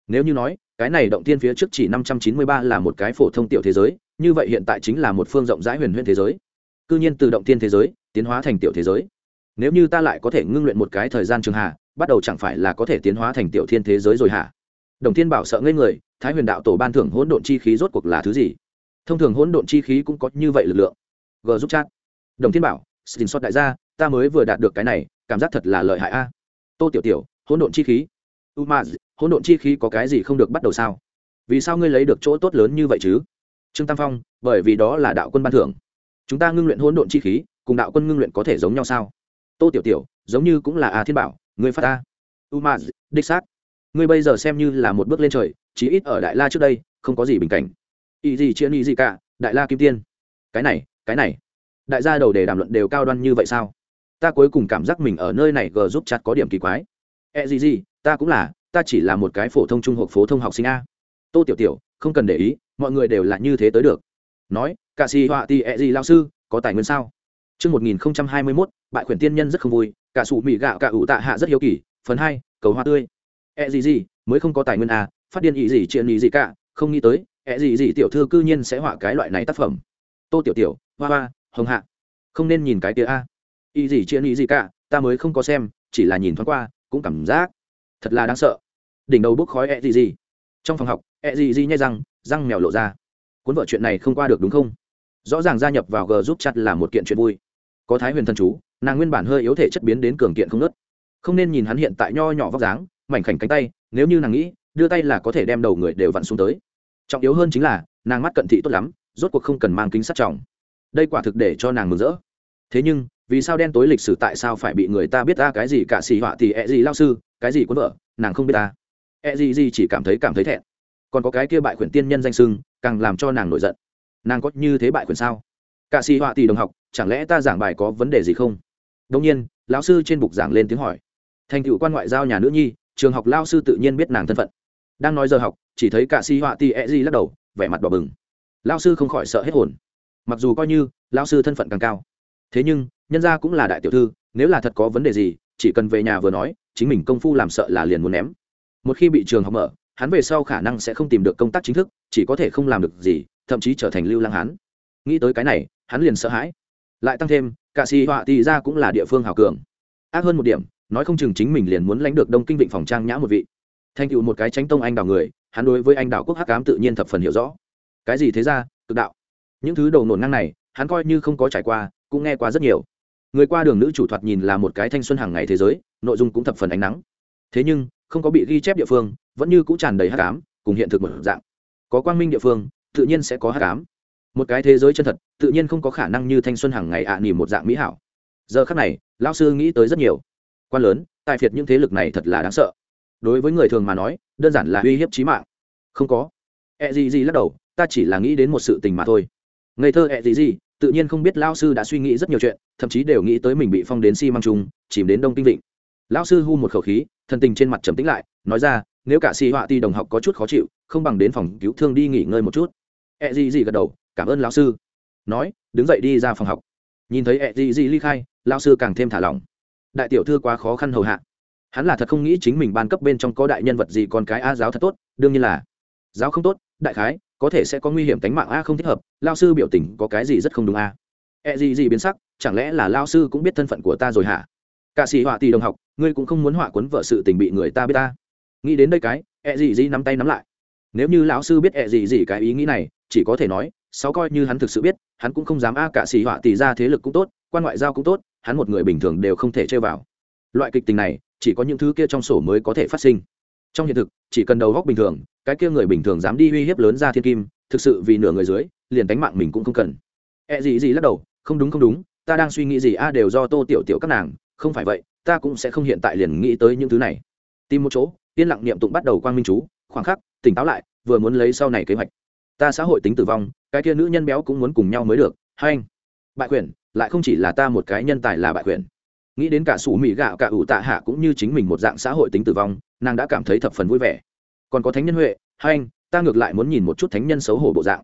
Nếu như nói, cái này động thiên phía trước chỉ năm trăm chín mươi ba là một cái phổ thông tiểu thế giới, như vậy hiện tại chính là một phương rộng rãi huyền huyền thế giới. Cư nhiên từ động thiên thế giới, tiến hóa thành tiểu thế giới. Nếu như ta lại có thể ngưng luyện một cái thời gian trường hạ bắt đầu chẳng phải là có thể tiến hóa thành tiểu thiên thế giới rồi hả? Đồng thiên bảo sợ ngây người thái huyền đạo tổ ban thưởng hỗn độn chi khí rốt cuộc là thứ gì? Thông thường hỗn độn chi khí cũng có như vậy lực lượng. G giúp chat. Đồng thiên bảo xin xót đại gia, ta mới vừa đạt được cái này, cảm giác thật là lợi hại a. Tô tiểu tiểu, hỗn độn chi khí. U ma hỗn độn chi khí có cái gì không được bắt đầu sao? Vì sao ngươi lấy được chỗ tốt lớn như vậy chứ? Trương tam phong, bởi vì đó là đạo quân ban thưởng. Chúng ta ngưng luyện hỗn độn chi khí, cùng đạo quân ngưng luyện có thể giống nhau sao? Tô tiểu tiểu, giống như cũng là a thiên bảo, ngươi phát ta u ma đích xác. Ngươi bây giờ xem như là một bước lên trời chí ít ở đại la trước đây không có gì bình cảnh. Ý gì chia ý gì cả đại la kim tiên. Cái này cái này. Đại gia đầu đề đàm luận đều cao đoan như vậy sao? Ta cuối cùng cảm giác mình ở nơi này gờ giúp chặt có điểm kỳ quái. E gì gì ta cũng là ta chỉ là một cái phổ thông trung học phổ thông học sinh a. Tô tiểu tiểu không cần để ý mọi người đều là như thế tới được. Nói cả sĩ họa ti e gì lao sư có tài nguyên sao? Trước 1021, bại khuyển tiên nhân rất không vui, cả sủ mì gạo cả ủ tạ hạ rất hiếu kỳ. Phần hai, cầu hoa tươi. E gì gì, mới không có tài nguyên à, phát điên ý gì chuyện ý gì cả, không nghĩ tới, e gì gì tiểu thư cư nhiên sẽ họa cái loại này tác phẩm. Tô tiểu tiểu, hoa hoa, hồng hạ, không nên nhìn cái kia a. À. Ý gì chuyện ý gì cả, ta mới không có xem, chỉ là nhìn thoáng qua, cũng cảm giác thật là đáng sợ. Đỉnh đầu bốc khói e gì gì. Trong phòng học, e gì gì nhai răng, răng mèo lộ ra. Cuốn vợ chuyện này không qua được đúng không? Rõ ràng gia nhập vào G giúp chặt là một kiện chuyện vui có thái huyền thần chú nàng nguyên bản hơi yếu thể chất biến đến cường kiện không nớt không nên nhìn hắn hiện tại nho nhỏ vóc dáng mảnh khảnh cánh tay nếu như nàng nghĩ đưa tay là có thể đem đầu người đều vặn xuống tới. Trọng yếu hơn chính là, nàng mắt cận thị tốt lắm, rốt cuộc không cần mang kính sát trọng. Đây quả thực để cho nàng mừng rỡ. Thế nhưng, vì sao đen tối lịch sử tại sao phải bị người ta biết ta cái gì cả xì họa thì ẹ gì lao sư, cái gì cuốn vợ, nàng không biết ta. Ẹ gì gì chỉ cảm thấy cảm thấy thẹn. Còn có cái kia bại khuyển tiên nhân danh sưng càng làm cho nàng nổi giận. Nàng có như thế bại khuyển sao? Cả xì họa thì đồng học, chẳng lẽ ta giảng bài có vấn đề gì không? Đông nhiên, lão sư trên bục giảng lên tiếng hỏi. Thành cựu quan ngoại giao nhà nữ nhi, trường học lao sư tự nhiên biết nàng thân phận đang nói giờ học, chỉ thấy cả si họa ti e di lắc đầu, vẻ mặt đỏ bừng. Lao sư không khỏi sợ hết hồn. Mặc dù coi như lao sư thân phận càng cao. Thế nhưng, nhân gia cũng là đại tiểu thư, nếu là thật có vấn đề gì, chỉ cần về nhà vừa nói, chính mình công phu làm sợ là liền muốn ném. Một khi bị trường học mở, hắn về sau khả năng sẽ không tìm được công tác chính thức, chỉ có thể không làm được gì, thậm chí trở thành lưu lang hán. Nghĩ tới cái này, hắn liền sợ hãi. Lại tăng thêm, cả xì họa ti ra cũng là địa phương hào cường. Ác hơn một điểm, nói không chừng chính mình liền muốn lãnh được đông kinh vịnh phòng trang nhã một vị thành tựu một cái tránh tông anh đào người, hắn đối với anh đào quốc hắc cám tự nhiên thập phần hiểu rõ. Cái gì thế ra, cực đạo. Những thứ đầu nổn ngang này, hắn coi như không có trải qua, cũng nghe qua rất nhiều. Người qua đường nữ chủ thoạt nhìn là một cái thanh xuân hàng ngày thế giới, nội dung cũng thập phần ánh nắng. Thế nhưng, không có bị ghi chép địa phương, vẫn như cũng tràn đầy hắc cám cùng hiện thực một dạng. Có quang minh địa phương, tự nhiên sẽ có hắc cám một cái thế giới chân thật, tự nhiên không có khả năng như thanh xuân hàng ngày ạ à nỉ một dạng mỹ hảo. Giờ khắc này lao sư nghĩ tới rất nhiều. Quan lớn tài phiệt những thế lực này thật là đáng sợ đối với người thường mà nói, đơn giản là uy hiếp trí mạng. Không có. E gì gì lắc đầu, ta chỉ là nghĩ đến một sự tình mà thôi. Ngây thơ e gì gì tự nhiên không biết lao sư đã suy nghĩ rất nhiều chuyện, thậm chí đều nghĩ tới mình bị phong đến xi、si、măng trung chìm đến đông tinh vịnh. Lão sư hu một khẩu khí, thần tình trên mặt trầm tĩnh lại, nói ra, nếu cả xi、si、họa ti đồng học có chút khó chịu, không bằng đến phòng cứu thương đi nghỉ ngơi một chút. E gì gì gật đầu, cảm ơn lão sư. Nói, đứng dậy đi ra phòng học. Nhìn thấy ẹ gì gì ly khai lao sư càng thêm thả lỏng. Đại tiểu thư quá khó khăn hầu hạ hắn là thật không nghĩ chính mình ban cấp bên trong có đại nhân vật gì còn cái a giáo thật tốt, đương nhiên là giáo không tốt, đại khái, có thể sẽ có nguy hiểm tính mạng a không thích hợp, lao sư biểu tình có cái gì rất không đúng a. E gì gì biến sắc, chẳng lẽ là lao sư cũng biết thân phận của ta rồi hả? Cả sĩ họa tỷ đồng học, ngươi cũng không muốn họa cuốn vợ sự tình bị người ta biết ta. Nghĩ đến đây cái e gì gì nắm tay nắm lại. Nếu như lão sư biết e gì gì cái ý nghĩ này, chỉ có thể nói, sáu coi như hắn thực sự biết, hắn cũng không dám a cả sĩ họa tỷ ra thế lực cũng tốt, quan ngoại giao cũng tốt, hắn một người bình thường đều không thể chơi vào. Loại kịch tình này chỉ có những thứ kia trong sổ mới có thể phát sinh. Trong hiện thực, chỉ cần đầu góc bình thường, cái kia người bình thường dám đi uy hiếp lớn ra thiên kim, thực sự vì nửa người dưới, liền đánh mạng mình cũng không cần. E gì gì lắc đầu, không đúng không đúng, ta đang suy nghĩ gì? A, đều do tô tiểu tiểu các nàng, không phải vậy, ta cũng sẽ không hiện tại liền nghĩ tới những thứ này. Tìm một chỗ, yên lặng niệm tụng bắt đầu quang minh chú, khoảng khắc, tỉnh táo lại, vừa muốn lấy sau này kế hoạch. Ta xã hội tính tử vong, cái kia nữ nhân béo cũng muốn cùng nhau mới được hai anh? Bại quyền, lại không chỉ là ta một cái nhân tài là bại quyền nghĩ đến cả sủ mỹ gạo cả ủ tạ hạ cũng như chính mình một dạng xã hội tính tử vong, nàng đã cảm thấy thập phần vui vẻ. Còn có thánh nhân huệ, hai anh, ta ngược lại muốn nhìn một chút thánh nhân xấu hổ bộ dạng.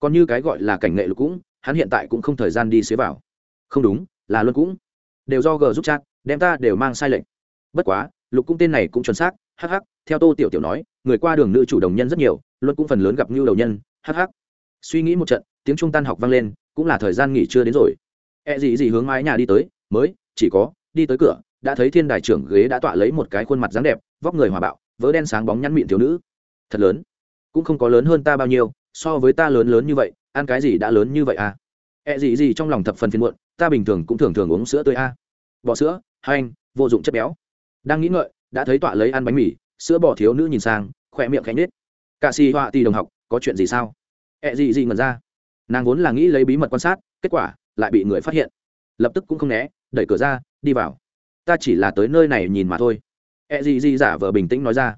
Còn như cái gọi là cảnh nghệ lục cũng, hắn hiện tại cũng không thời gian đi xế vào. Không đúng, là luôn cũng. Đều do g giúp chat, đem ta đều mang sai lệch. Bất quá, lục cung tên này cũng chuẩn xác hh theo tô tiểu tiểu nói, người qua đường nữ chủ đồng nhân rất nhiều, luân cũng phần lớn gặp như đầu nhân hh suy nghĩ một trận, tiếng trung tan học vang lên, cũng là thời gian nghỉ trưa đến rồi. E gì gì hướng mái nhà đi tới, mới, chỉ có đi tới cửa, đã thấy thiên đài trưởng ghế đã tọa lấy một cái khuôn mặt dáng đẹp, vóc người hòa bạo, vớ đen sáng bóng nhăn mịn thiếu nữ. Thật lớn. Cũng không có lớn hơn ta bao nhiêu, so với ta lớn lớn như vậy, ăn cái gì đã lớn như vậy à? E gì gì trong lòng thập phần phiền muộn, ta bình thường cũng thường thường uống sữa tươi a. À. bọ sữa hai anh vô dụng chất béo. Đang nghĩ ngợi, đã thấy tọa lấy ăn bánh mì, sữa bò thiếu nữ nhìn sang, khỏe miệng khẽ nết cạ xì họa tì đồng học, có chuyện gì sao? E gì gì ngần ra. Nàng vốn là nghĩ lấy bí mật quan sát, kết quả lại bị người phát hiện. Lập tức cũng không né, đẩy cửa ra đi vào. Ta chỉ là tới nơi này nhìn mà thôi. Ẹ gì gì giả vờ bình tĩnh nói ra.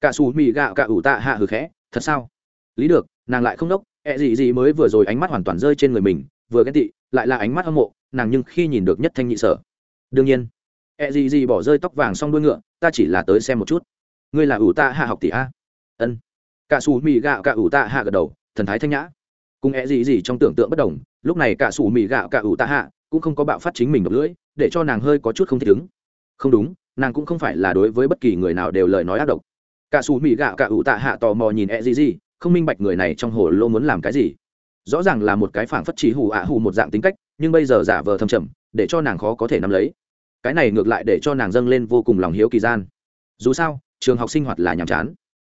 Cả xù mì gạo cả ủ tạ hạ hừ khẽ, thật sao? Lý được, nàng lại không đốc. Ẹ gì gì mới vừa rồi ánh mắt hoàn toàn rơi trên người mình, vừa ghen tị, lại là ánh mắt hâm mộ, nàng nhưng khi nhìn được nhất thanh nhị sở. Đương nhiên ẹ gì gì bỏ rơi tóc vàng xong đuôi ngựa, ta chỉ là tới xem một chút. Ngươi là ủ tạ hạ học tỷ a? Ân. Cả xù mì gạo cả ủ tạ hạ gật đầu, thần thái thanh nhã. Cùng ẹ gì gì trong tưởng tượng bất đồng, lúc này cả xù mì gạo cả ủ tạ hạ cũng không có bạo phát chính mình độc lưỡi để cho nàng hơi có chút không thích ứng. Không đúng nàng cũng không phải là đối với bất kỳ người nào đều lời nói ác độc. Cả xù mỹ gạo cả ủ tạ hạ tò mò nhìn e gì gì không minh bạch người này trong hồ lô muốn làm cái gì. Rõ ràng là một cái phảng phất trí hù ạ hù một dạng tính cách nhưng bây giờ giả vờ thâm trầm để cho nàng khó có thể nắm lấy. Cái này ngược lại để cho nàng dâng lên vô cùng lòng hiếu kỳ gian. Dù sao trường học sinh hoạt là nhàm chán.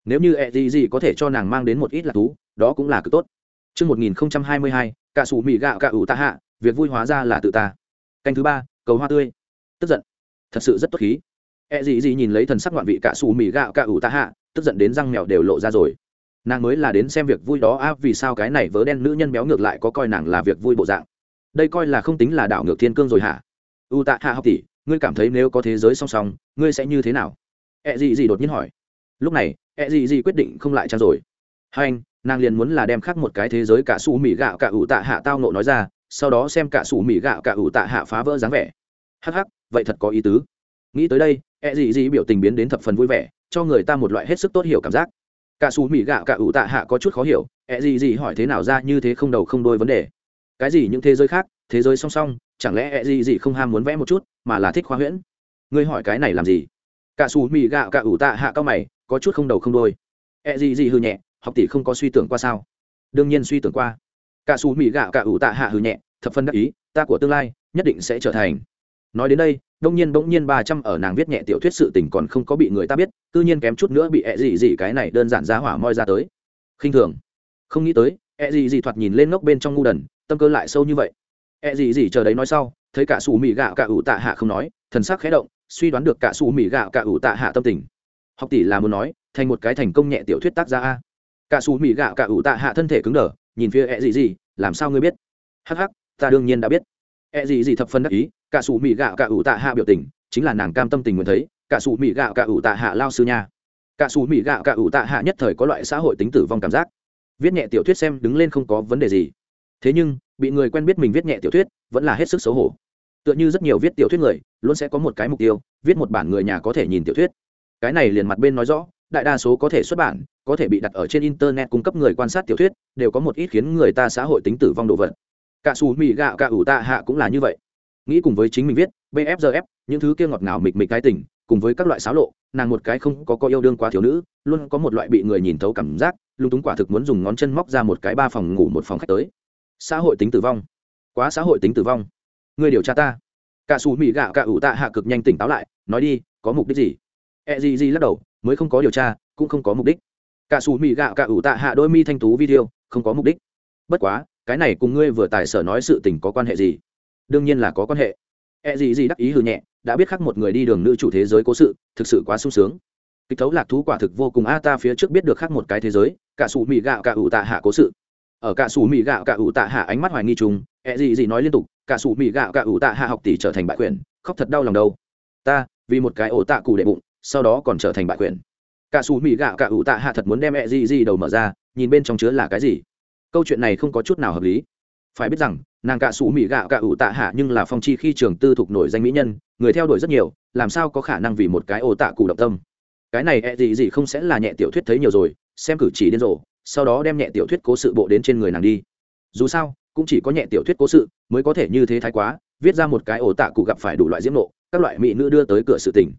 Nếu như e gì gì có thể cho nàng mang đến một ít lạc thú đó cũng là cực tốt. Trước 1022, cả sủ mì gạo cả ủ ta hạ, việc vui hóa ra là tự ta. Canh thứ ba, cầu hoa tươi. Tức giận. Thật sự rất tốt khí. e gì gì nhìn lấy thần sắc ngoạn vị cả xù mì gạo cả ủ ta hạ, tức giận đến răng mèo đều lộ ra rồi. Nàng mới là đến xem việc vui đó á vì sao cái này vớ đen nữ nhân béo ngược lại có coi nàng là việc vui bộ dạng. Đây coi là không tính là đảo ngược thiên cương rồi hả? U tạ hạ học tỷ, ngươi cảm thấy nếu có thế giới song song ngươi sẽ như thế nào ẹ gì gì đột nhiên hỏi lúc này ẹ gì gì quyết định không lại trang rồi hai anh nàng liền muốn là đem khắc một cái thế giới cả xù mì gạo cả ủ tạ hạ tao nộ nói ra sau đó xem cả sủ mỹ gạo cả ủ tạ hạ phá vỡ dáng vẻ. Hắc hắc, vậy thật có ý tứ. Nghĩ tới đây e ẹ gì gì biểu tình biến đến thập phần vui vẻ, cho người ta một loại hết sức tốt hiểu cảm giác. Cả sủ mỹ gạo cả ủ tạ hạ có chút khó hiểu e ẹ gì gì hỏi thế nào ra như thế không đầu không đôi vấn đề. Cái gì những thế giới khác, thế giới song song, chẳng lẽ e ẹ gì gì không ham muốn vẽ một chút, mà là thích khoa huyễn? Ngươi hỏi cái này làm gì? Cả sủ mì gạo cả ủ tạ hạ cao mày, có chút không đầu không đôi ẹ gì gì hư nhẹ, học tỷ không có suy tưởng qua sao? Đương nhiên suy tưởng qua cả xù mì gạo cả ủ tạ hạ hư nhẹ, thập phân đắc ý, ta của tương lai nhất định sẽ trở thành. Nói đến đây, đông nhiên bỗng nhiên ba trăm ở nàng viết nhẹ tiểu thuyết sự tình còn không có bị người ta biết tư nhiên kém chút nữa bị ẹ gì gì cái này đơn giản giá hỏa moi ra tới. Khinh thường. Không nghĩ tới, ẹ gì gì thoạt nhìn lên ngốc bên trong ngu đần, tâm cơ lại sâu như vậy. Ẹ gì gì chờ đấy nói sau, thấy cả xù mì gạo cả ủ tạ hạ không nói, thần sắc khẽ động, suy đoán được cả xù mì gạo cả ủ tạ hạ tâm tình. Học tỷ là muốn nói, thành một cái thành công nhẹ tiểu thuyết tác gia a. Cả xù mì gạo cả ủ tạ hạ thân thể cứng đờ nhìn phía ẹ gì gì, làm sao ngươi biết? Hắc hắc, ta đương nhiên đã biết. Ẹ gì gì thập phân đắc ý, cả sủ mì gạo cả ủ tạ hạ biểu tình, chính là nàng cam tâm tình nguyện thấy, cả sủ mì gạo cả ủ tạ hạ lao sư nha. Cả sủ mì gạo cả ủ tạ hạ nhất thời có loại xã hội tính tử vong cảm giác. Viết nhẹ tiểu thuyết xem, đứng lên không có vấn đề gì. Thế nhưng, bị người quen biết mình viết nhẹ tiểu thuyết, vẫn là hết sức xấu hổ. Tựa như rất nhiều viết tiểu thuyết người, luôn sẽ có một cái mục tiêu, viết một bản người nhà có thể nhìn tiểu thuyết. Cái này liền mặt bên nói rõ đại đa số có thể xuất bản, có thể bị đặt ở trên internet cung cấp người quan sát tiểu thuyết, đều có một ít khiến người ta xã hội tính tử vong đồ vật. Cả xù mì gạo cả ủ tạ hạ cũng là như vậy. Nghĩ cùng với chính mình viết bfgf những thứ kia ngọt ngào mịch mịch cái tình, cùng với các loại xáo lộ, nàng một cái không có có yêu đương quá thiếu nữ, luôn có một loại bị người nhìn thấu cảm giác, lung túng quả thực muốn dùng ngón chân móc ra một cái ba phòng ngủ một phòng khách tới. Xã hội tính tử vong. Quá xã hội tính tử vong. Người điều tra ta. Cả xù mì gạo cả ủ tạ hạ cực nhanh tỉnh táo lại, nói đi, có mục đích gì? E gì gì lắc đầu mới không có điều tra, cũng không có mục đích. Cả xù mì gạo, cả ủ tạ hạ đôi mi thanh tú video, không có mục đích. Bất quá, cái này cùng ngươi vừa tài sở nói sự tình có quan hệ gì? Đương nhiên là có quan hệ. E gì gì đắc ý hư nhẹ, đã biết khắc một người đi đường nữ chủ thế giới cố sự, thực sự quá sung sướng. Kịch thấu lạc thú quả thực vô cùng a, ta phía trước biết được khắc một cái thế giới, cả xù mì gạo, cả ủ tạ hạ cố sự. Ở cả xù mì gạo, cả ủ tạ hạ ánh mắt hoài nghi trùng e gì gì nói liên tục, cả xù mì gạo, cả ủ tạ hạ học tỷ trở thành bại quyền khóc thật đau lòng đâu. Ta, vì một cái ổ tạ cụ đệ bụng sau đó còn trở thành bại quyền. Cả xù mỹ gạo cả ủ tạ hạ thật muốn đem e gì gì đầu mở ra, nhìn bên trong chứa là cái gì? Câu chuyện này không có chút nào hợp lý. Phải biết rằng, nàng cả sủ mỹ gạo cả ủ tạ hạ nhưng là phong chi khi trường tư thục nổi danh mỹ nhân, người theo đuổi rất nhiều, làm sao có khả năng vì một cái ổ tạ cụ động tâm? Cái này e gì gì không sẽ là nhẹ tiểu thuyết thấy nhiều rồi, xem cử chỉ điên rồ, sau đó đem nhẹ tiểu thuyết cố sự bộ đến trên người nàng đi. Dù sao, cũng chỉ có nhẹ tiểu thuyết cố sự mới có thể như thế thái quá, viết ra một cái ổ tạ cụ gặp phải đủ loại diễm nộ, các loại mỹ nữ đưa tới cửa sự tình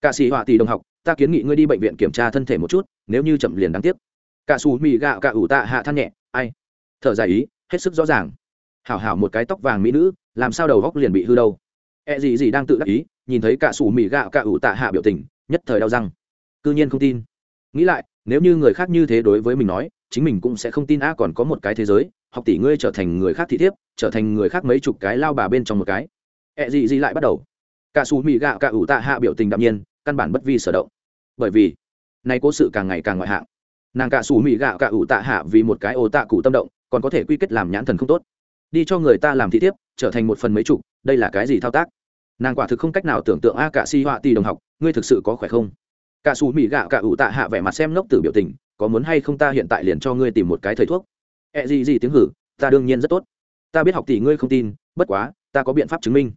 cả sĩ họa tỷ đồng học, ta kiến nghị ngươi đi bệnh viện kiểm tra thân thể một chút, nếu như chậm liền đáng tiếc. Cả xù mì gạo cả ủ tạ hạ than nhẹ, ai? Thở dài ý, hết sức rõ ràng. Hảo hảo một cái tóc vàng mỹ nữ, làm sao đầu góc liền bị hư đâu? E gì gì đang tự đắc ý, nhìn thấy cả sủ mì gạo cả ủ tạ hạ biểu tình, nhất thời đau răng. Cư nhiên không tin. Nghĩ lại, nếu như người khác như thế đối với mình nói, chính mình cũng sẽ không tin a còn có một cái thế giới, học tỷ ngươi trở thành người khác thị thiếp, trở thành người khác mấy chục cái lao bà bên trong một cái. E gì gì lại bắt đầu cả xù mì gạo cả ủ tạ hạ biểu tình đạm nhiên căn bản bất vi sở động. Bởi vì nay cố sự càng ngày càng ngoại hạng. Nàng cả xù mì gạo cả ủ tạ hạ vì một cái ô tạ cụ tâm động còn có thể quy kết làm nhãn thần không tốt. Đi cho người ta làm thị tiếp, trở thành một phần mấy chục đây là cái gì thao tác? Nàng quả thực không cách nào tưởng tượng a cả si họa tỷ đồng học ngươi thực sự có khỏe không? Cả xù mỹ gạo cả ủ tạ hạ vẻ mặt xem lốc tử biểu tình có muốn hay không ta hiện tại liền cho ngươi tìm một cái thầy thuốc? Ẹ e gì gì tiếng hử ta đương nhiên rất tốt. Ta biết học tỷ ngươi không tin bất quá ta có biện pháp chứng minh.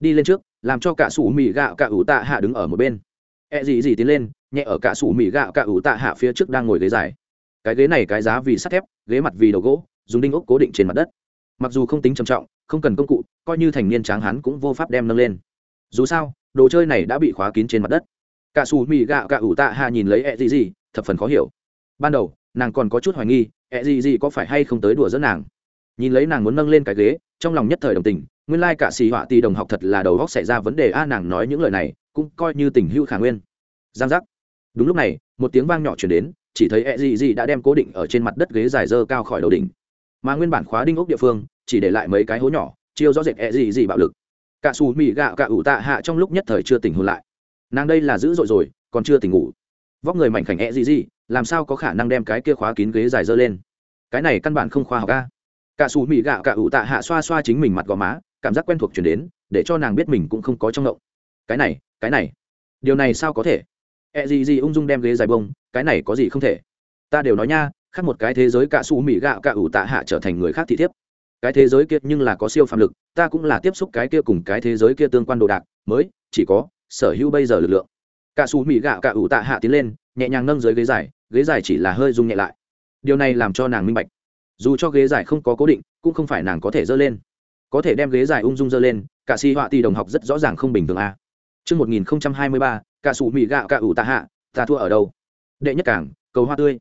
Đi lên trước làm cho cả sủ mì gạo cả ủ tạ hạ đứng ở một bên. E gì gì tiến lên, nhẹ ở cả sủ mì gạo cả ủ tạ hạ phía trước đang ngồi ghế dài. Cái ghế này cái giá vì sắt thép, ghế mặt vì đầu gỗ, dùng đinh ốc cố định trên mặt đất. Mặc dù không tính trầm trọng, không cần công cụ, coi như thành niên tráng hán cũng vô pháp đem nâng lên. Dù sao, đồ chơi này đã bị khóa kín trên mặt đất. Cả xù mì gạo cả ủ tạ hạ nhìn lấy ẹ gì gì, thập phần khó hiểu. Ban đầu, nàng còn có chút hoài nghi, ẹ gì gì có phải hay không tới đùa dẫn nàng. Nhìn lấy nàng muốn nâng lên cái ghế, trong lòng nhất thời đồng tình nguyên lai cả xì họa tì đồng học thật là đầu góc xảy ra vấn đề a, nàng nói những lời này, cũng coi như tình hưu khả nguyên. Giang giác. Đúng lúc này, một tiếng vang nhỏ chuyển đến, chỉ thấy ẹ gì gì đã đem cố định ở trên mặt đất ghế dài dơ cao khỏi đầu đỉnh. Mà nguyên bản khóa đinh ốc địa phương, chỉ để lại mấy cái hố nhỏ, chiêu rõ rệt ẹ gì gì bạo lực. Cả xù mì gạo cả ủ tạ hạ trong lúc nhất thời chưa tỉnh hôn lại. Nàng đây là dữ dội rồi, còn chưa tỉnh ngủ. Vóc người mảnh khảnh ẹ gì gì làm sao có khả năng đem cái kia khóa kín ghế dài dơ lên? Cái này căn bản không khoa học ca cả xù mì gạo cả ủ tạ hạ xoa xoa chính mình mặt gò má cảm giác quen thuộc chuyển đến, để cho nàng biết mình cũng không có trong ngộng. Cái này cái này, điều này sao có thể? Ẹ gì gì ung dung đem ghế dài bông, cái này có gì không thể? Ta đều nói nha, khác một cái thế giới cả xù mỹ gạo cả ủ tạ hạ trở thành người khác thị thiếp. Cái thế giới kia nhưng là có siêu phạm lực, ta cũng là tiếp xúc cái kia cùng cái thế giới kia tương quan đồ đạc, mới, chỉ có sở hữu bây giờ lực lượng. Cả xù mỹ gạo cả ủ tạ hạ tiến lên, nhẹ nhàng nâng dưới ghế dài ghế dài chỉ là hơi rung nhẹ lại. Điều này làm cho nàng minh bạch. Dù cho ghế dài không có cố định, cũng không phải nàng có thể dơ lên có thể đem ghế dài ung dung dơ lên cả si họa tỷ đồng học rất rõ ràng không bình thường a Trước 1023, cả sủ mì gạo cả ủ tạ hạ, ta thua ở đâu? Đệ nhất cảng, cầu hoa tươi.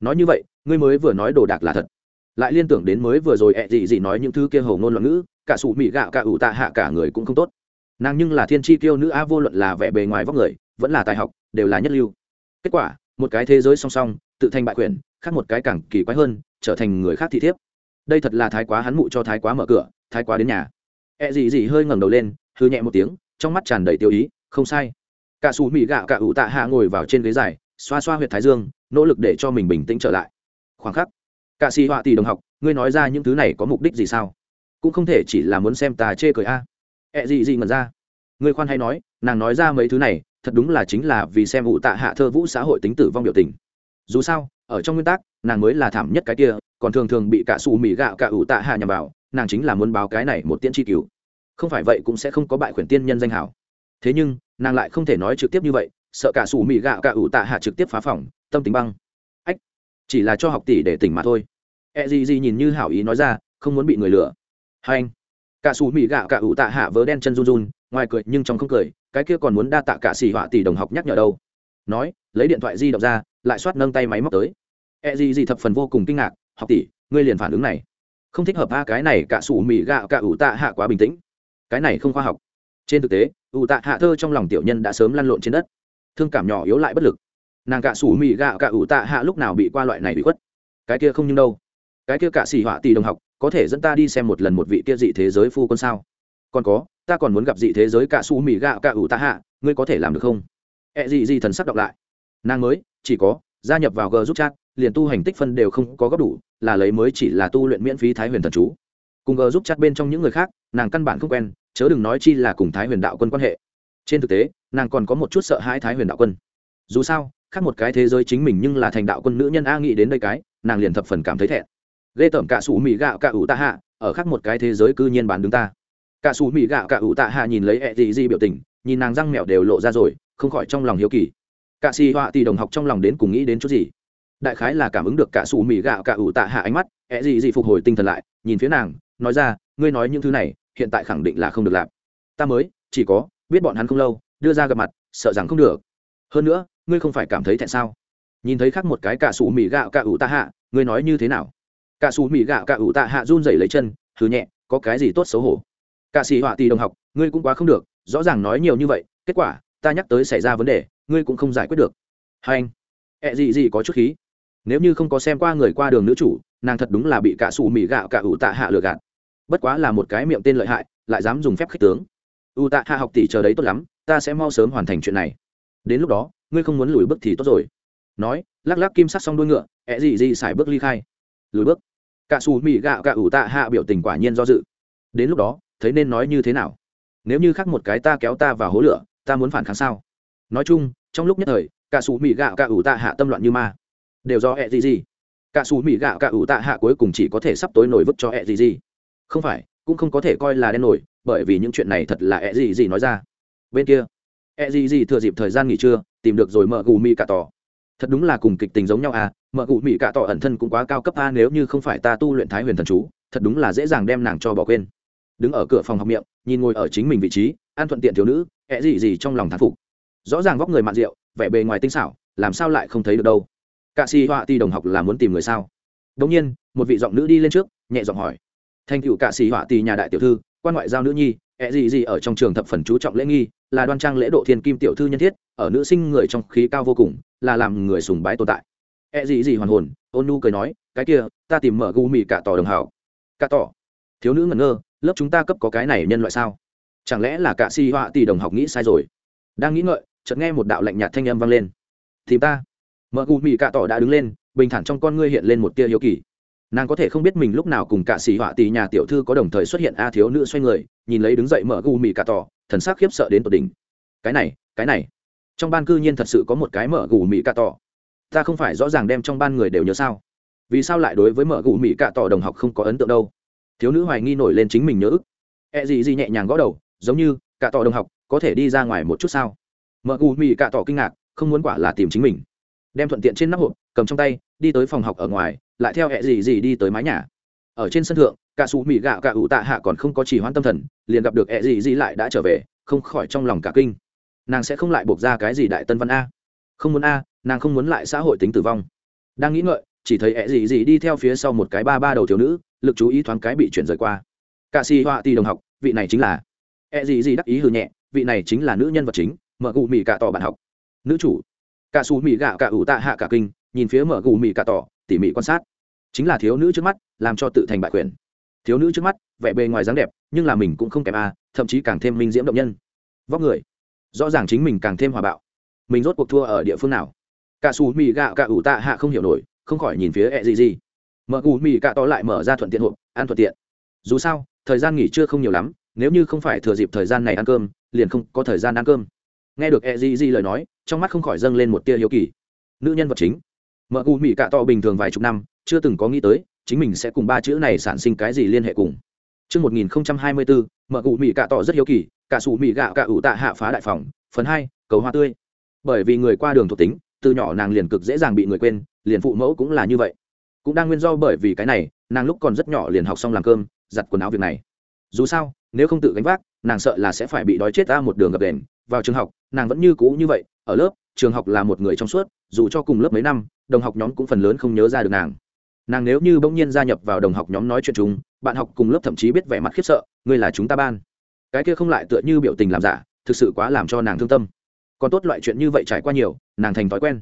Nói như vậy, ngươi mới vừa nói đồ đạc là thật. Lại liên tưởng đến mới vừa rồi ẹ gì gì nói những thứ kia hầu ngôn loạn ngữ cả sủ mì gạo cả ủ tạ hạ cả người cũng không tốt. Nàng nhưng là thiên tri tiêu nữ a vô luận là vẻ bề ngoài vóc người vẫn là tài học đều là nhất lưu. Kết quả một cái thế giới song song tự thành bại quyền khác một cái càng kỳ quái hơn trở thành người khác thị thiếp đây thật là thái quá hắn mụ cho thái quá mở cửa, thái quá đến nhà. E ẹ gì gì hơi ngẩng đầu lên, hư nhẹ một tiếng, trong mắt tràn đầy tiêu ý, không sai. Cả xù mỹ gạo cả ủ tạ hạ ngồi vào trên ghế dài, xoa xoa huyệt thái dương, nỗ lực để cho mình bình tĩnh trở lại. Khoảng khắc, cả sĩ họa tỷ đồng học, ngươi nói ra những thứ này có mục đích gì sao? Cũng không thể chỉ là muốn xem tà chê cười a. E à. ẹ gì gì ngẩn ra. Ngươi khoan hay nói, nàng nói ra mấy thứ này, thật đúng là chính là vì xem vụ tạ hạ thơ vũ xã hội tính tử vong biểu tình. Dù sao, ở trong nguyên tắc, nàng mới là thảm nhất cái kia còn thường thường bị cả xù mì gạo cả ủ tạ hạ nhằm vào, nàng chính là muốn báo cái này một tiễn tri cứu. Không phải vậy cũng sẽ không có bại khuyển tiên nhân danh hảo. Thế nhưng, nàng lại không thể nói trực tiếp như vậy, sợ cả xù mì gạo cả ủ tạ hạ trực tiếp phá phỏng tâm tính băng. Ách, chỉ là cho học tỷ để tỉnh mà thôi. E gì gì nhìn như hảo ý nói ra, không muốn bị người lừa. Hai anh, cả xù mì gạo cả ủ tạ hạ vớ đen chân run run, ngoài cười nhưng trong không cười, cái kia còn muốn đa tạ cả xì họa tỷ đồng học nhắc nhở đâu. Nói, lấy điện thoại di động ra, lại soát nâng tay máy móc tới. E gì gì thập phần vô cùng kinh ngạc học tỷ, ngươi liền phản ứng này. Không thích hợp a, cái này cả sủ mì gạo cả ủ tạ hạ quá bình tĩnh. Cái này không khoa học. Trên thực tế, ủ tạ hạ thơ trong lòng tiểu nhân đã sớm lăn lộn trên đất. Thương cảm nhỏ yếu lại bất lực. Nàng cả sủ mì gạo cả ủ tạ hạ lúc nào bị qua loại này bị khuất? Cái kia không nhưng đâu. Cái kia cả xỉ họa tỷ đồng học, có thể dẫn ta đi xem một lần một vị kia dị thế giới phu quân sao? Còn có, ta còn muốn gặp dị thế giới cả xù mì gạo cả ủ tạ hạ, ngươi có thể làm được không? Ẹ dị dị thần sắc đọc lại. Nàng mới, chỉ có, gia nhập vào g giúp chat, liền tu hành tích phân đều không có góp đủ là lấy mới chỉ là tu luyện miễn phí thái huyền thần chú. Cùng gờ giúp chặt bên trong những người khác, nàng căn bản không quen, chớ đừng nói chi là cùng thái huyền đạo quân quan hệ. Trên thực tế, nàng còn có một chút sợ hãi thái huyền đạo quân. Dù sao, khác một cái thế giới chính mình nhưng là thành đạo quân nữ nhân a nghĩ đến đây cái, nàng liền thập phần cảm thấy thẹn. Ghê tởm cả sủ mỹ gạo cả ủ tạ hạ, ở khác một cái thế giới cư nhiên bán đứng ta. Cả sủ mỹ gạo cả ủ tạ hạ nhìn lấy ẹ dị dị biểu tình, nhìn nàng răng mẹo đều lộ ra rồi, không khỏi trong lòng hiếu kỳ. Cả xì họa thì đồng học trong lòng đến cùng nghĩ đến chút gì? Đại khái là cảm ứng được cả sủ mì gạo cả ủ tạ hạ ánh mắt, ẹ gì gì phục hồi tinh thần lại, nhìn phía nàng, nói ra, ngươi nói những thứ này, hiện tại khẳng định là không được làm. Ta mới, chỉ có, biết bọn hắn không lâu, đưa ra gặp mặt, sợ rằng không được. Hơn nữa, ngươi không phải cảm thấy thẹn sao? Nhìn thấy khác một cái cả sủ mì gạo cả ủ tạ hạ, ngươi nói như thế nào? Cả sủ mì gạo cả ủ tạ hạ run rẩy lấy chân thứ nhẹ, có cái gì tốt xấu hổ? Cả sĩ họa tỷ đồng học, ngươi cũng quá không được, rõ ràng nói nhiều như vậy, kết quả, ta nhắc tới xảy ra vấn đề, ngươi cũng không giải quyết được. Hai anh, ẹ gì gì có chút khí nếu như không có xem qua người qua đường nữ chủ, nàng thật đúng là bị cả sủ mỹ gạo cả ủ tạ hạ lừa gạt. Bất quá là một cái miệng tên lợi hại, lại dám dùng phép khích tướng. U tạ hạ học tỷ chờ đấy tốt lắm, ta sẽ mau sớm hoàn thành chuyện này. Đến lúc đó, ngươi không muốn lùi bước thì tốt rồi. Nói, lắc lắc kim sắc xong đuôi ngựa, ẹ gì gì xài bước ly khai. Lùi bước. Cả xù mỹ gạo cả ủ tạ hạ biểu tình quả nhiên do dự. Đến lúc đó, thấy nên nói như thế nào? Nếu như khác một cái ta kéo ta vào hố lửa, ta muốn phản kháng sao? Nói chung, trong lúc nhất thời, cả xù mỹ gạo cả ủ tạ hạ tâm loạn như ma đều do ẹ gì gì cả xù mỹ gạo, cả ủ tạ hạ cuối cùng chỉ có thể sắp tối nổi vứt cho ẹ gì gì không phải, cũng không có thể coi là đen nổi, bởi vì những chuyện này thật là ẹ gì gì nói ra. Bên kia ẹ gì gì thừa dịp thời gian nghỉ trưa, tìm được rồi mở gù mỹ cả tỏ. Thật đúng là cùng kịch tình giống nhau à mở gù mỹ cả tỏ ẩn thân cũng quá cao cấp a nếu như không phải ta tu luyện thái huyền thần chú, thật đúng là dễ dàng đem nàng cho bỏ quên. Đứng ở cửa phòng học miệng, nhìn ngồi ở chính mình vị trí, an thuận tiện thiếu nữ ẹ gì gì trong lòng thán phục. Rõ ràng vóc người mạn rượu, vẻ bề ngoài tinh xảo, làm sao lại không thấy được đâu cả si họa ti đồng học là muốn tìm người sao? Đông nhiên, một vị giọng nữ đi lên trước, nhẹ giọng hỏi. Thành cựu cả sĩ họa ti nhà đại tiểu thư, quan ngoại giao nữ nhi, ẹ gì gì ở trong trường thập phần chú trọng lễ nghi, là đoan trang lễ độ thiên kim tiểu thư nhân thiết, ở nữ sinh người trong khí cao vô cùng, là làm người sùng bái tồn tại. Ẹ gì gì hoàn hồn, ôn nu cười nói, cái kia, ta tìm mở gu mì cả tỏ đồng hảo. Cả tỏ. Thiếu nữ ngẩn ngơ, lớp chúng ta cấp có cái này nhân loại sao? Chẳng lẽ là cả si họa tỷ đồng học nghĩ sai rồi? Đang nghĩ ngợi, chợt nghe một đạo lạnh nhạt thanh âm vang lên. Thì ta mở gù mì cạ tỏ đã đứng lên, bình thản trong con ngươi hiện lên một tia hiếu kỳ. Nàng có thể không biết mình lúc nào cùng cả sĩ họa tỷ nhà tiểu thư có đồng thời xuất hiện a thiếu nữ xoay người, nhìn lấy đứng dậy mở gù mì cạ tỏ, thần sắc khiếp sợ đến tột đỉnh. Cái này cái này. Trong ban cư nhiên thật sự có một cái mở gù mì cạ tỏ. Ta không phải rõ ràng đem trong ban người đều nhớ sao? Vì sao lại đối với mở gù mì cạ tỏ đồng học không có ấn tượng đâu? Thiếu nữ hoài nghi nổi lên chính mình nhớ ức. E gì gì nhẹ nhàng gõ đầu, giống như, cạ tỏ đồng học, có thể đi ra ngoài một chút sao? Mở gù mì cạ tỏ kinh ngạc, không muốn quả là tìm chính mình đem thuận tiện trên nắp hộp, cầm trong tay, đi tới phòng học ở ngoài, lại theo hẹ gì gì đi tới mái nhà. Ở trên sân thượng, cả xù mỹ gạo cả ủ tạ hạ còn không có chỉ hoãn tâm thần, liền gặp được hẹ gì gì lại đã trở về, không khỏi trong lòng cả kinh. Nàng sẽ không lại buộc ra cái gì đại tân văn a. Không muốn a, nàng không muốn lại xã hội tính tử vong. Đang nghĩ ngợi, chỉ thấy hẹ gì gì đi theo phía sau một cái ba ba đầu thiếu nữ, lực chú ý thoáng cái bị chuyển rời qua. Cả xì họa ti đồng học, vị này chính là. Hẹ gì gì đắc ý hừ nhẹ, vị này chính là nữ nhân vật chính, mở cụ mỹ cả tỏ bạn học. Nữ chủ cả xù mỹ gạo cả ủ tạ hạ cả kinh, nhìn phía mở gù mỹ cả tỏ, tỉ mỉ quan sát. Chính là thiếu nữ trước mắt, làm cho tự thành bại quyền. Thiếu nữ trước mắt, vẻ bề ngoài dáng đẹp, nhưng là mình cũng không kém a, thậm chí càng thêm minh diễm động nhân. Vóc người, rõ ràng chính mình càng thêm hòa bạo. Mình rốt cuộc thua ở địa phương nào? Cả xù mỹ gạo cả ủ tạ hạ không hiểu nổi, không khỏi nhìn phía ẹ gì gì mở gù mỹ cả tỏ lại mở ra thuận tiện hộp, ăn thuận tiện. Dù sao, thời gian nghỉ trưa không nhiều lắm, nếu như không phải thừa dịp thời gian này ăn cơm, liền không có thời gian ăn cơm nghe được e di di lời nói trong mắt không khỏi dâng lên một tia hiếu kỳ nữ nhân vật chính mợ gù mỹ cạ to bình thường vài chục năm chưa từng có nghĩ tới chính mình sẽ cùng ba chữ này sản sinh cái gì liên hệ cùng Trước 1024, mợ gù mỹ cạ tỏ rất hiếu kỳ, cả sủ mỹ gạo cả ủ tạ hạ phá đại phòng. Phần 2, cầu hoa tươi. Bởi vì người qua đường thuộc tính, từ nhỏ nàng liền cực dễ dàng bị người quên, liền phụ mẫu cũng là như vậy. Cũng đang nguyên do bởi vì cái này, nàng lúc còn rất nhỏ liền học xong làm cơm, giặt quần áo việc này. dù sao nếu không tự gánh vác nàng sợ là sẽ phải bị đói chết ta một đường gặp đền vào trường học, nàng vẫn như cũ như vậy, ở lớp, trường học là một người trong suốt, dù cho cùng lớp mấy năm, đồng học nhóm cũng phần lớn không nhớ ra được nàng. Nàng nếu như bỗng nhiên gia nhập vào đồng học nhóm nói chuyện chúng bạn học cùng lớp thậm chí biết vẻ mặt khiếp sợ, ngươi là chúng ta ban. Cái kia không lại tựa như biểu tình làm giả, thực sự quá làm cho nàng thương tâm. Còn tốt loại chuyện như vậy trải qua nhiều, nàng thành thói quen.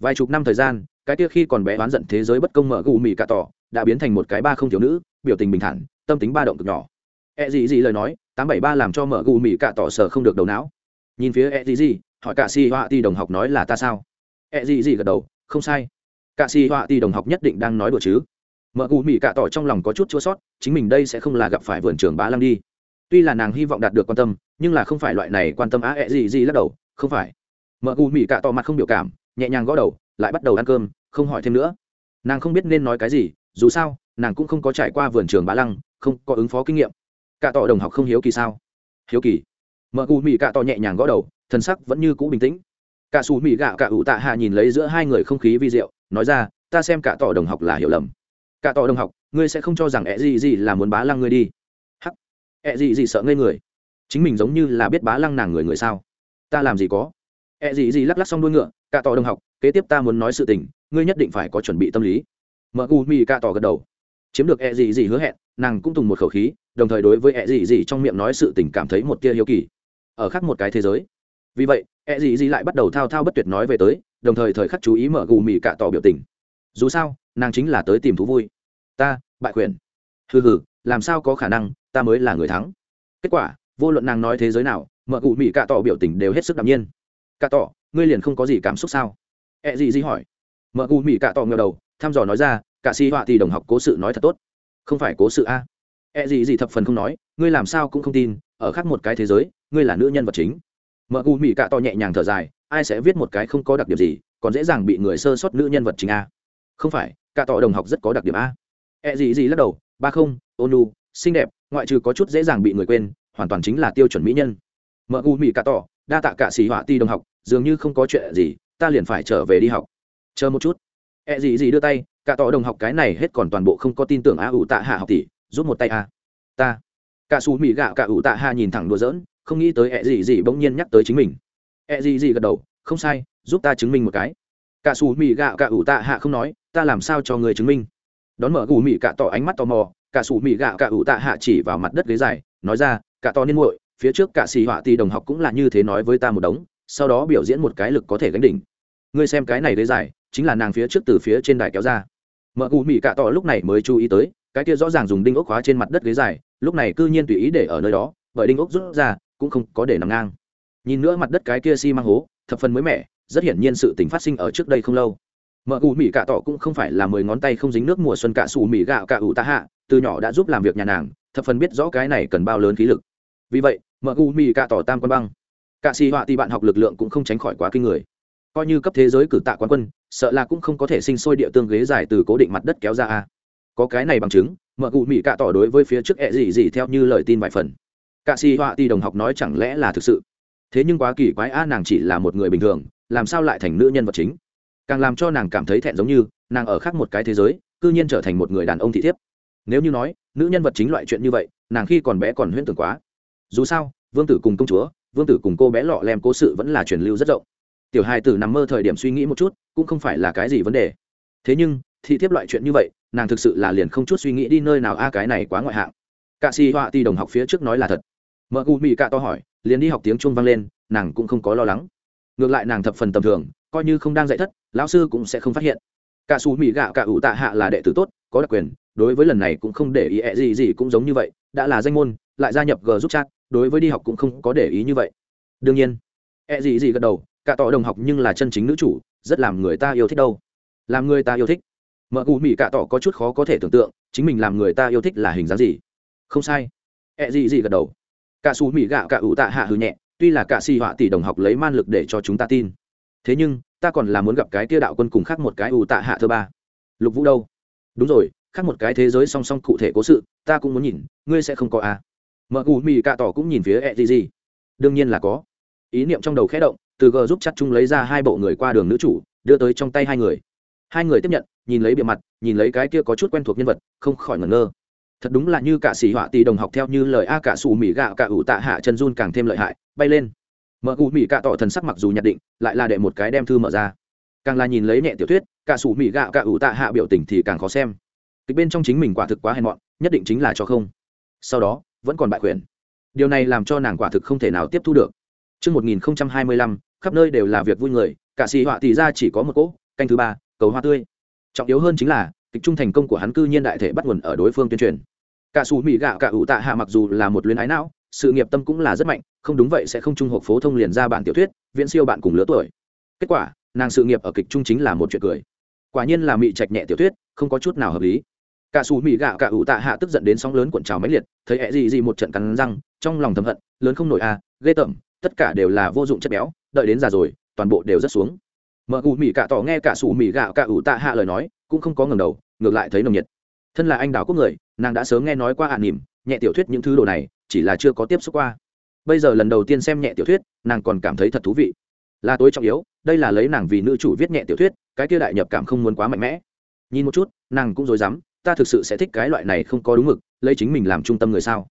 Vài chục năm thời gian, cái kia khi còn bé oán giận thế giới bất công mở gù mì cạ tỏ, đã biến thành một cái ba không thiếu nữ, biểu tình bình thản, tâm tính ba động cực nhỏ. E gì gì lời nói, tám bảy ba làm cho mở gù mì cạ tỏ sờ không được đầu não nhìn phía e gì gì hỏi cả si họa ti đồng học nói là ta sao? E gì gì gật đầu, không sai. Cả si họa ti đồng học nhất định đang nói đùa chứ. Mợ cù mỹ cạ tỏ trong lòng có chút chua sót, chính mình đây sẽ không là gặp phải vườn trường bá lăng đi. Tuy là nàng hy vọng đạt được quan tâm, nhưng là không phải loại này quan tâm á ẹ gì gì lắc đầu, không phải. Mợ cù mỹ cạ tỏ mặt không biểu cảm, nhẹ nhàng gõ đầu, lại bắt đầu ăn cơm, không hỏi thêm nữa. Nàng không biết nên nói cái gì, dù sao, nàng cũng không có trải qua vườn trường bá lăng, không có ứng phó kinh nghiệm. Cạ tỏ đồng học không hiếu kỳ sao? Hiếu kỳ mợ gù mỹ cạ to nhẹ nhàng gõ đầu thân sắc vẫn như cũ bình tĩnh. Cả xù mỹ gạo cả ủ tạ hạ nhìn lấy giữa hai người không khí vi diệu, nói ra, ta xem cả tỏ đồng học là hiểu lầm. Cả tỏ đồng học, ngươi sẽ không cho rằng ẹ gì gì là muốn bá lăng ngươi đi. Hắc. E ẹ gì gì sợ ngây người. Chính mình giống như là biết bá lăng nàng người người sao? Ta làm gì có? E ẹ gì gì lắc lắc xong đuôi ngựa cả tỏ đồng học, kế tiếp ta muốn nói sự tình, ngươi nhất định phải có chuẩn bị tâm lý. Mợ u mi cả tỏ gật đầu. Chiếm được ẹ gì gì hứa hẹn, nàng cũng tùng một khẩu khí, đồng thời đối với ẹ gì gì trong miệng nói sự tình cảm thấy một tia hiếu kỳ ở khác một cái thế giới. Vì vậy e gì gì lại bắt đầu thao thao bất tuyệt nói về tới, đồng thời thời khắc chú ý mở gù mì cả tỏ biểu tình. Dù sao, nàng chính là tới tìm thú vui. Ta, bại quyền hừ hừ, làm sao có khả năng, ta mới là người thắng. Kết quả, vô luận nàng nói thế giới nào, mở gù mì cạ tỏ biểu tình đều hết sức đ nhiên. Cạ tỏ, ngươi liền không có gì cảm xúc sao? E gì gì hỏi. Mở gù mì cạ tỏ ngờ đầu, thăm dò nói ra, cả si họa thì đồng học cố sự nói thật tốt. Không phải cố sự a. E gì gì thập phần không nói, ngươi làm sao cũng không tin, ở khác một cái thế giới ngươi là nữ nhân vật chính. Mợ u mỹ cạ to nhẹ nhàng thở dài, ai sẽ viết một cái không có đặc điểm gì, còn dễ dàng bị người sơ sót nữ nhân vật chính a. Không phải, cạ tỏ đồng học rất có đặc điểm a. E gì gì lắc đầu, ba không ônu xinh đẹp, ngoại trừ có chút dễ dàng bị người quên, hoàn toàn chính là tiêu chuẩn mỹ nhân. Mợ u mỹ cạ tỏ đa tạ cả xì họa ti đồng học, dường như không có chuyện gì, ta liền phải trở về đi học. Chờ một chút. E gì gì đưa tay cả tỏ đồng học cái này hết còn toàn bộ không có tin tưởng a ủ tạ hạ học tỷ, giúp một tay a. Ta. Cả xù mỹ gạo cả ủ tạ hạ nhìn thẳng đùa giỡn không nghĩ tới ẹ e gì gì bỗng nhiên nhắc tới chính mình. Ẹ e gì gì gật đầu, không sai, giúp ta chứng minh một cái. Cả xù mì gạo cả ủ tạ hạ không nói, ta làm sao cho người chứng minh? Đón mở gù mì cả tỏ ánh mắt tò mò, cả xù mì gạo cả ủ tạ hạ chỉ vào mặt đất ghế dài, nói ra, cả to niên muội, phía trước cả xì họa tì đồng học cũng là như thế nói với ta một đống, sau đó biểu diễn một cái lực có thể gánh đỉnh. Ngươi xem cái này ghế dài, chính là nàng phía trước từ phía trên đài kéo ra. Mợ gù mì cạ tỏ lúc này mới chú ý tới, cái kia rõ ràng dùng đinh ốc khóa trên mặt đất ghế dài, lúc này cư nhiên tùy ý để ở nơi đó, bởi đinh ốc rút ra cũng không có để nằm ngang. Nhìn nữa mặt đất cái kia xi、si、mang hố, thập phần mới mẻ, rất hiển nhiên sự tình phát sinh ở trước đây không lâu. Mợ gù mỹ cạ tỏ cũng không phải là mười ngón tay không dính nước mùa xuân cạ xù mỹ gạo cạ ủ tá hạ, từ nhỏ đã giúp làm việc nhà nàng, thập phần biết rõ cái này cần bao lớn khí lực. Vì vậy mợ u mỹ cạ tỏ tam quan băng. Cạ xì họa thì bạn học lực lượng cũng không tránh khỏi quá kinh người. Coi như cấp thế giới cử tạ quán quân, sợ là cũng không có thể sinh sôi địa tương ghế dài từ cố định mặt đất kéo ra a. Có cái này bằng chứng mợ cụ mỹ cạ tỏ đối với phía trước ẹ gì gì theo như lời tin vài phần cạ xì họa ti đồng học nói chẳng lẽ là thực sự? Thế nhưng quá kỳ quái, a, nàng chỉ là một người bình thường, làm sao lại thành nữ nhân vật chính? Càng làm cho nàng cảm thấy thẹn giống như, nàng ở khác một cái thế giới, cư nhiên trở thành một người đàn ông thị thiếp. Nếu như nói, nữ nhân vật chính loại chuyện như vậy, nàng khi còn bé còn huyễn tưởng quá. Dù sao, vương tử cùng công chúa, vương tử cùng cô bé lọ lem cố sự vẫn là truyền lưu rất rộng. Tiểu hai tử nằm mơ thời điểm suy nghĩ một chút, cũng không phải là cái gì vấn đề. Thế nhưng, thị thiếp loại chuyện như vậy, nàng thực sự là liền không chút suy nghĩ đi nơi nào, a, cái này quá ngoại hạng. Cạ xì họa ti đồng học phía trước nói là thật mợ cụ mỹ cạ to hỏi, liền đi học tiếng trung vang lên, nàng cũng không có lo lắng. Ngược lại nàng thập phần tầm thường, coi như không đang dạy thất, lão sư cũng sẽ không phát hiện. Cả xù mỹ gạo cả ủ tạ hạ là đệ tử tốt, có đặc quyền, đối với lần này cũng không để ý ẹ gì gì cũng giống như vậy, đã là danh môn, lại gia nhập g giúp chat, đối với đi học cũng không có để ý như vậy. Đương nhiên, ẹ gì gì gật đầu cả tỏ đồng học nhưng là chân chính nữ chủ, rất làm người ta yêu thích đâu. Làm người ta yêu thích. Mợ cụ mỹ cả tỏ có chút khó có thể tưởng tượng, chính mình làm người ta yêu thích là hình dáng gì. Không sai. Ẹ gì gì gật đầu cả xù mỹ gạo cả ủ tạ hạ hư nhẹ, tuy là cả xì họa tỷ đồng học lấy man lực để cho chúng ta tin. Thế nhưng, ta còn là muốn gặp cái tia đạo quân cùng khác một cái ủ tạ hạ thơ ba. Lục vũ đâu? Đúng rồi, khác một cái thế giới song song cụ thể cố sự, ta cũng muốn nhìn, ngươi sẽ không có à. mợ ủ mì cạ tỏ cũng nhìn phía e gì gì đương nhiên là có. Ý niệm trong đầu khẽ động, từ g giúp chắc chung lấy ra hai bộ người qua đường nữ chủ, đưa tới trong tay hai người. Hai người tiếp nhận, nhìn lấy bề mặt, nhìn lấy cái kia có chút quen thuộc nhân vật, không khỏi ngẩn ngơ thật đúng là như cả sĩ họa tỷ đồng học theo như lời a cả xù mỹ gạo cả ủ tạ hạ chân run càng thêm lợi hại bay lên. Mở cụ mỹ cạ tỏ thần sắc mặc dù nhận định lại là để một cái đem thư mở ra. Càng là nhìn lấy nhẹ tiểu thuyết cả xù mỹ gạo cả ủ tạ hạ biểu tình thì càng khó xem. Kịch bên trong chính mình quả thực quá hèn mọn nhất định chính là cho không. Sau đó vẫn còn bại quyền. Điều này làm cho nàng quả thực không thể nào tiếp thu được. Trước 1025, khắp nơi đều là việc vui người, cả sĩ họa tỷ ra chỉ có một cỗ, canh thứ ba, cầu hoa tươi. Trọng yếu hơn chính là, kịch trung thành công của hắn cư nhiên đại thể bắt nguồn ở đối phương tuyên truyền. Cả xù mỹ gạo cả ủ tạ hạ mặc dù là một luyến ái não, sự nghiệp tâm cũng là rất mạnh, không đúng vậy sẽ không trung hộp phổ thông liền ra bản tiểu thuyết, viễn siêu bạn cùng lứa tuổi. Kết quả, nàng sự nghiệp ở kịch trung chính là một chuyện cười. Quả nhiên là mị trạch nhẹ tiểu thuyết, không có chút nào hợp lý cả xù mỹ gạo cả ủ tạ hạ tức giận đến sóng lớn cuộn trào máy liệt thấy ẹ gì gì một trận cắn răng trong lòng thầm hận lớn không nổi a à, ghê tởm tất cả đều là vô dụng chất béo đợi đến già rồi toàn bộ đều rất xuống mợ ủ mỹ cả tỏ nghe cả xù mỹ gạo cả ủ tạ hạ lời nói cũng không có ngầm đầu ngược lại thấy nồng nhiệt thân là anh đào quốc người nàng đã sớm nghe nói qua ạ à nỉm, nhẹ tiểu thuyết những thứ đồ này, chỉ là chưa có tiếp xúc qua. Bây giờ lần đầu tiên xem nhẹ tiểu thuyết, nàng còn cảm thấy thật thú vị. Là tối trọng yếu, đây là lấy nàng vì nữ chủ viết nhẹ tiểu thuyết, cái kia đại nhập cảm không muốn quá mạnh mẽ. Nhìn một chút, nàng cũng dối dám ta thực sự sẽ thích cái loại này không có đúng mực, lấy chính mình làm trung tâm người sao?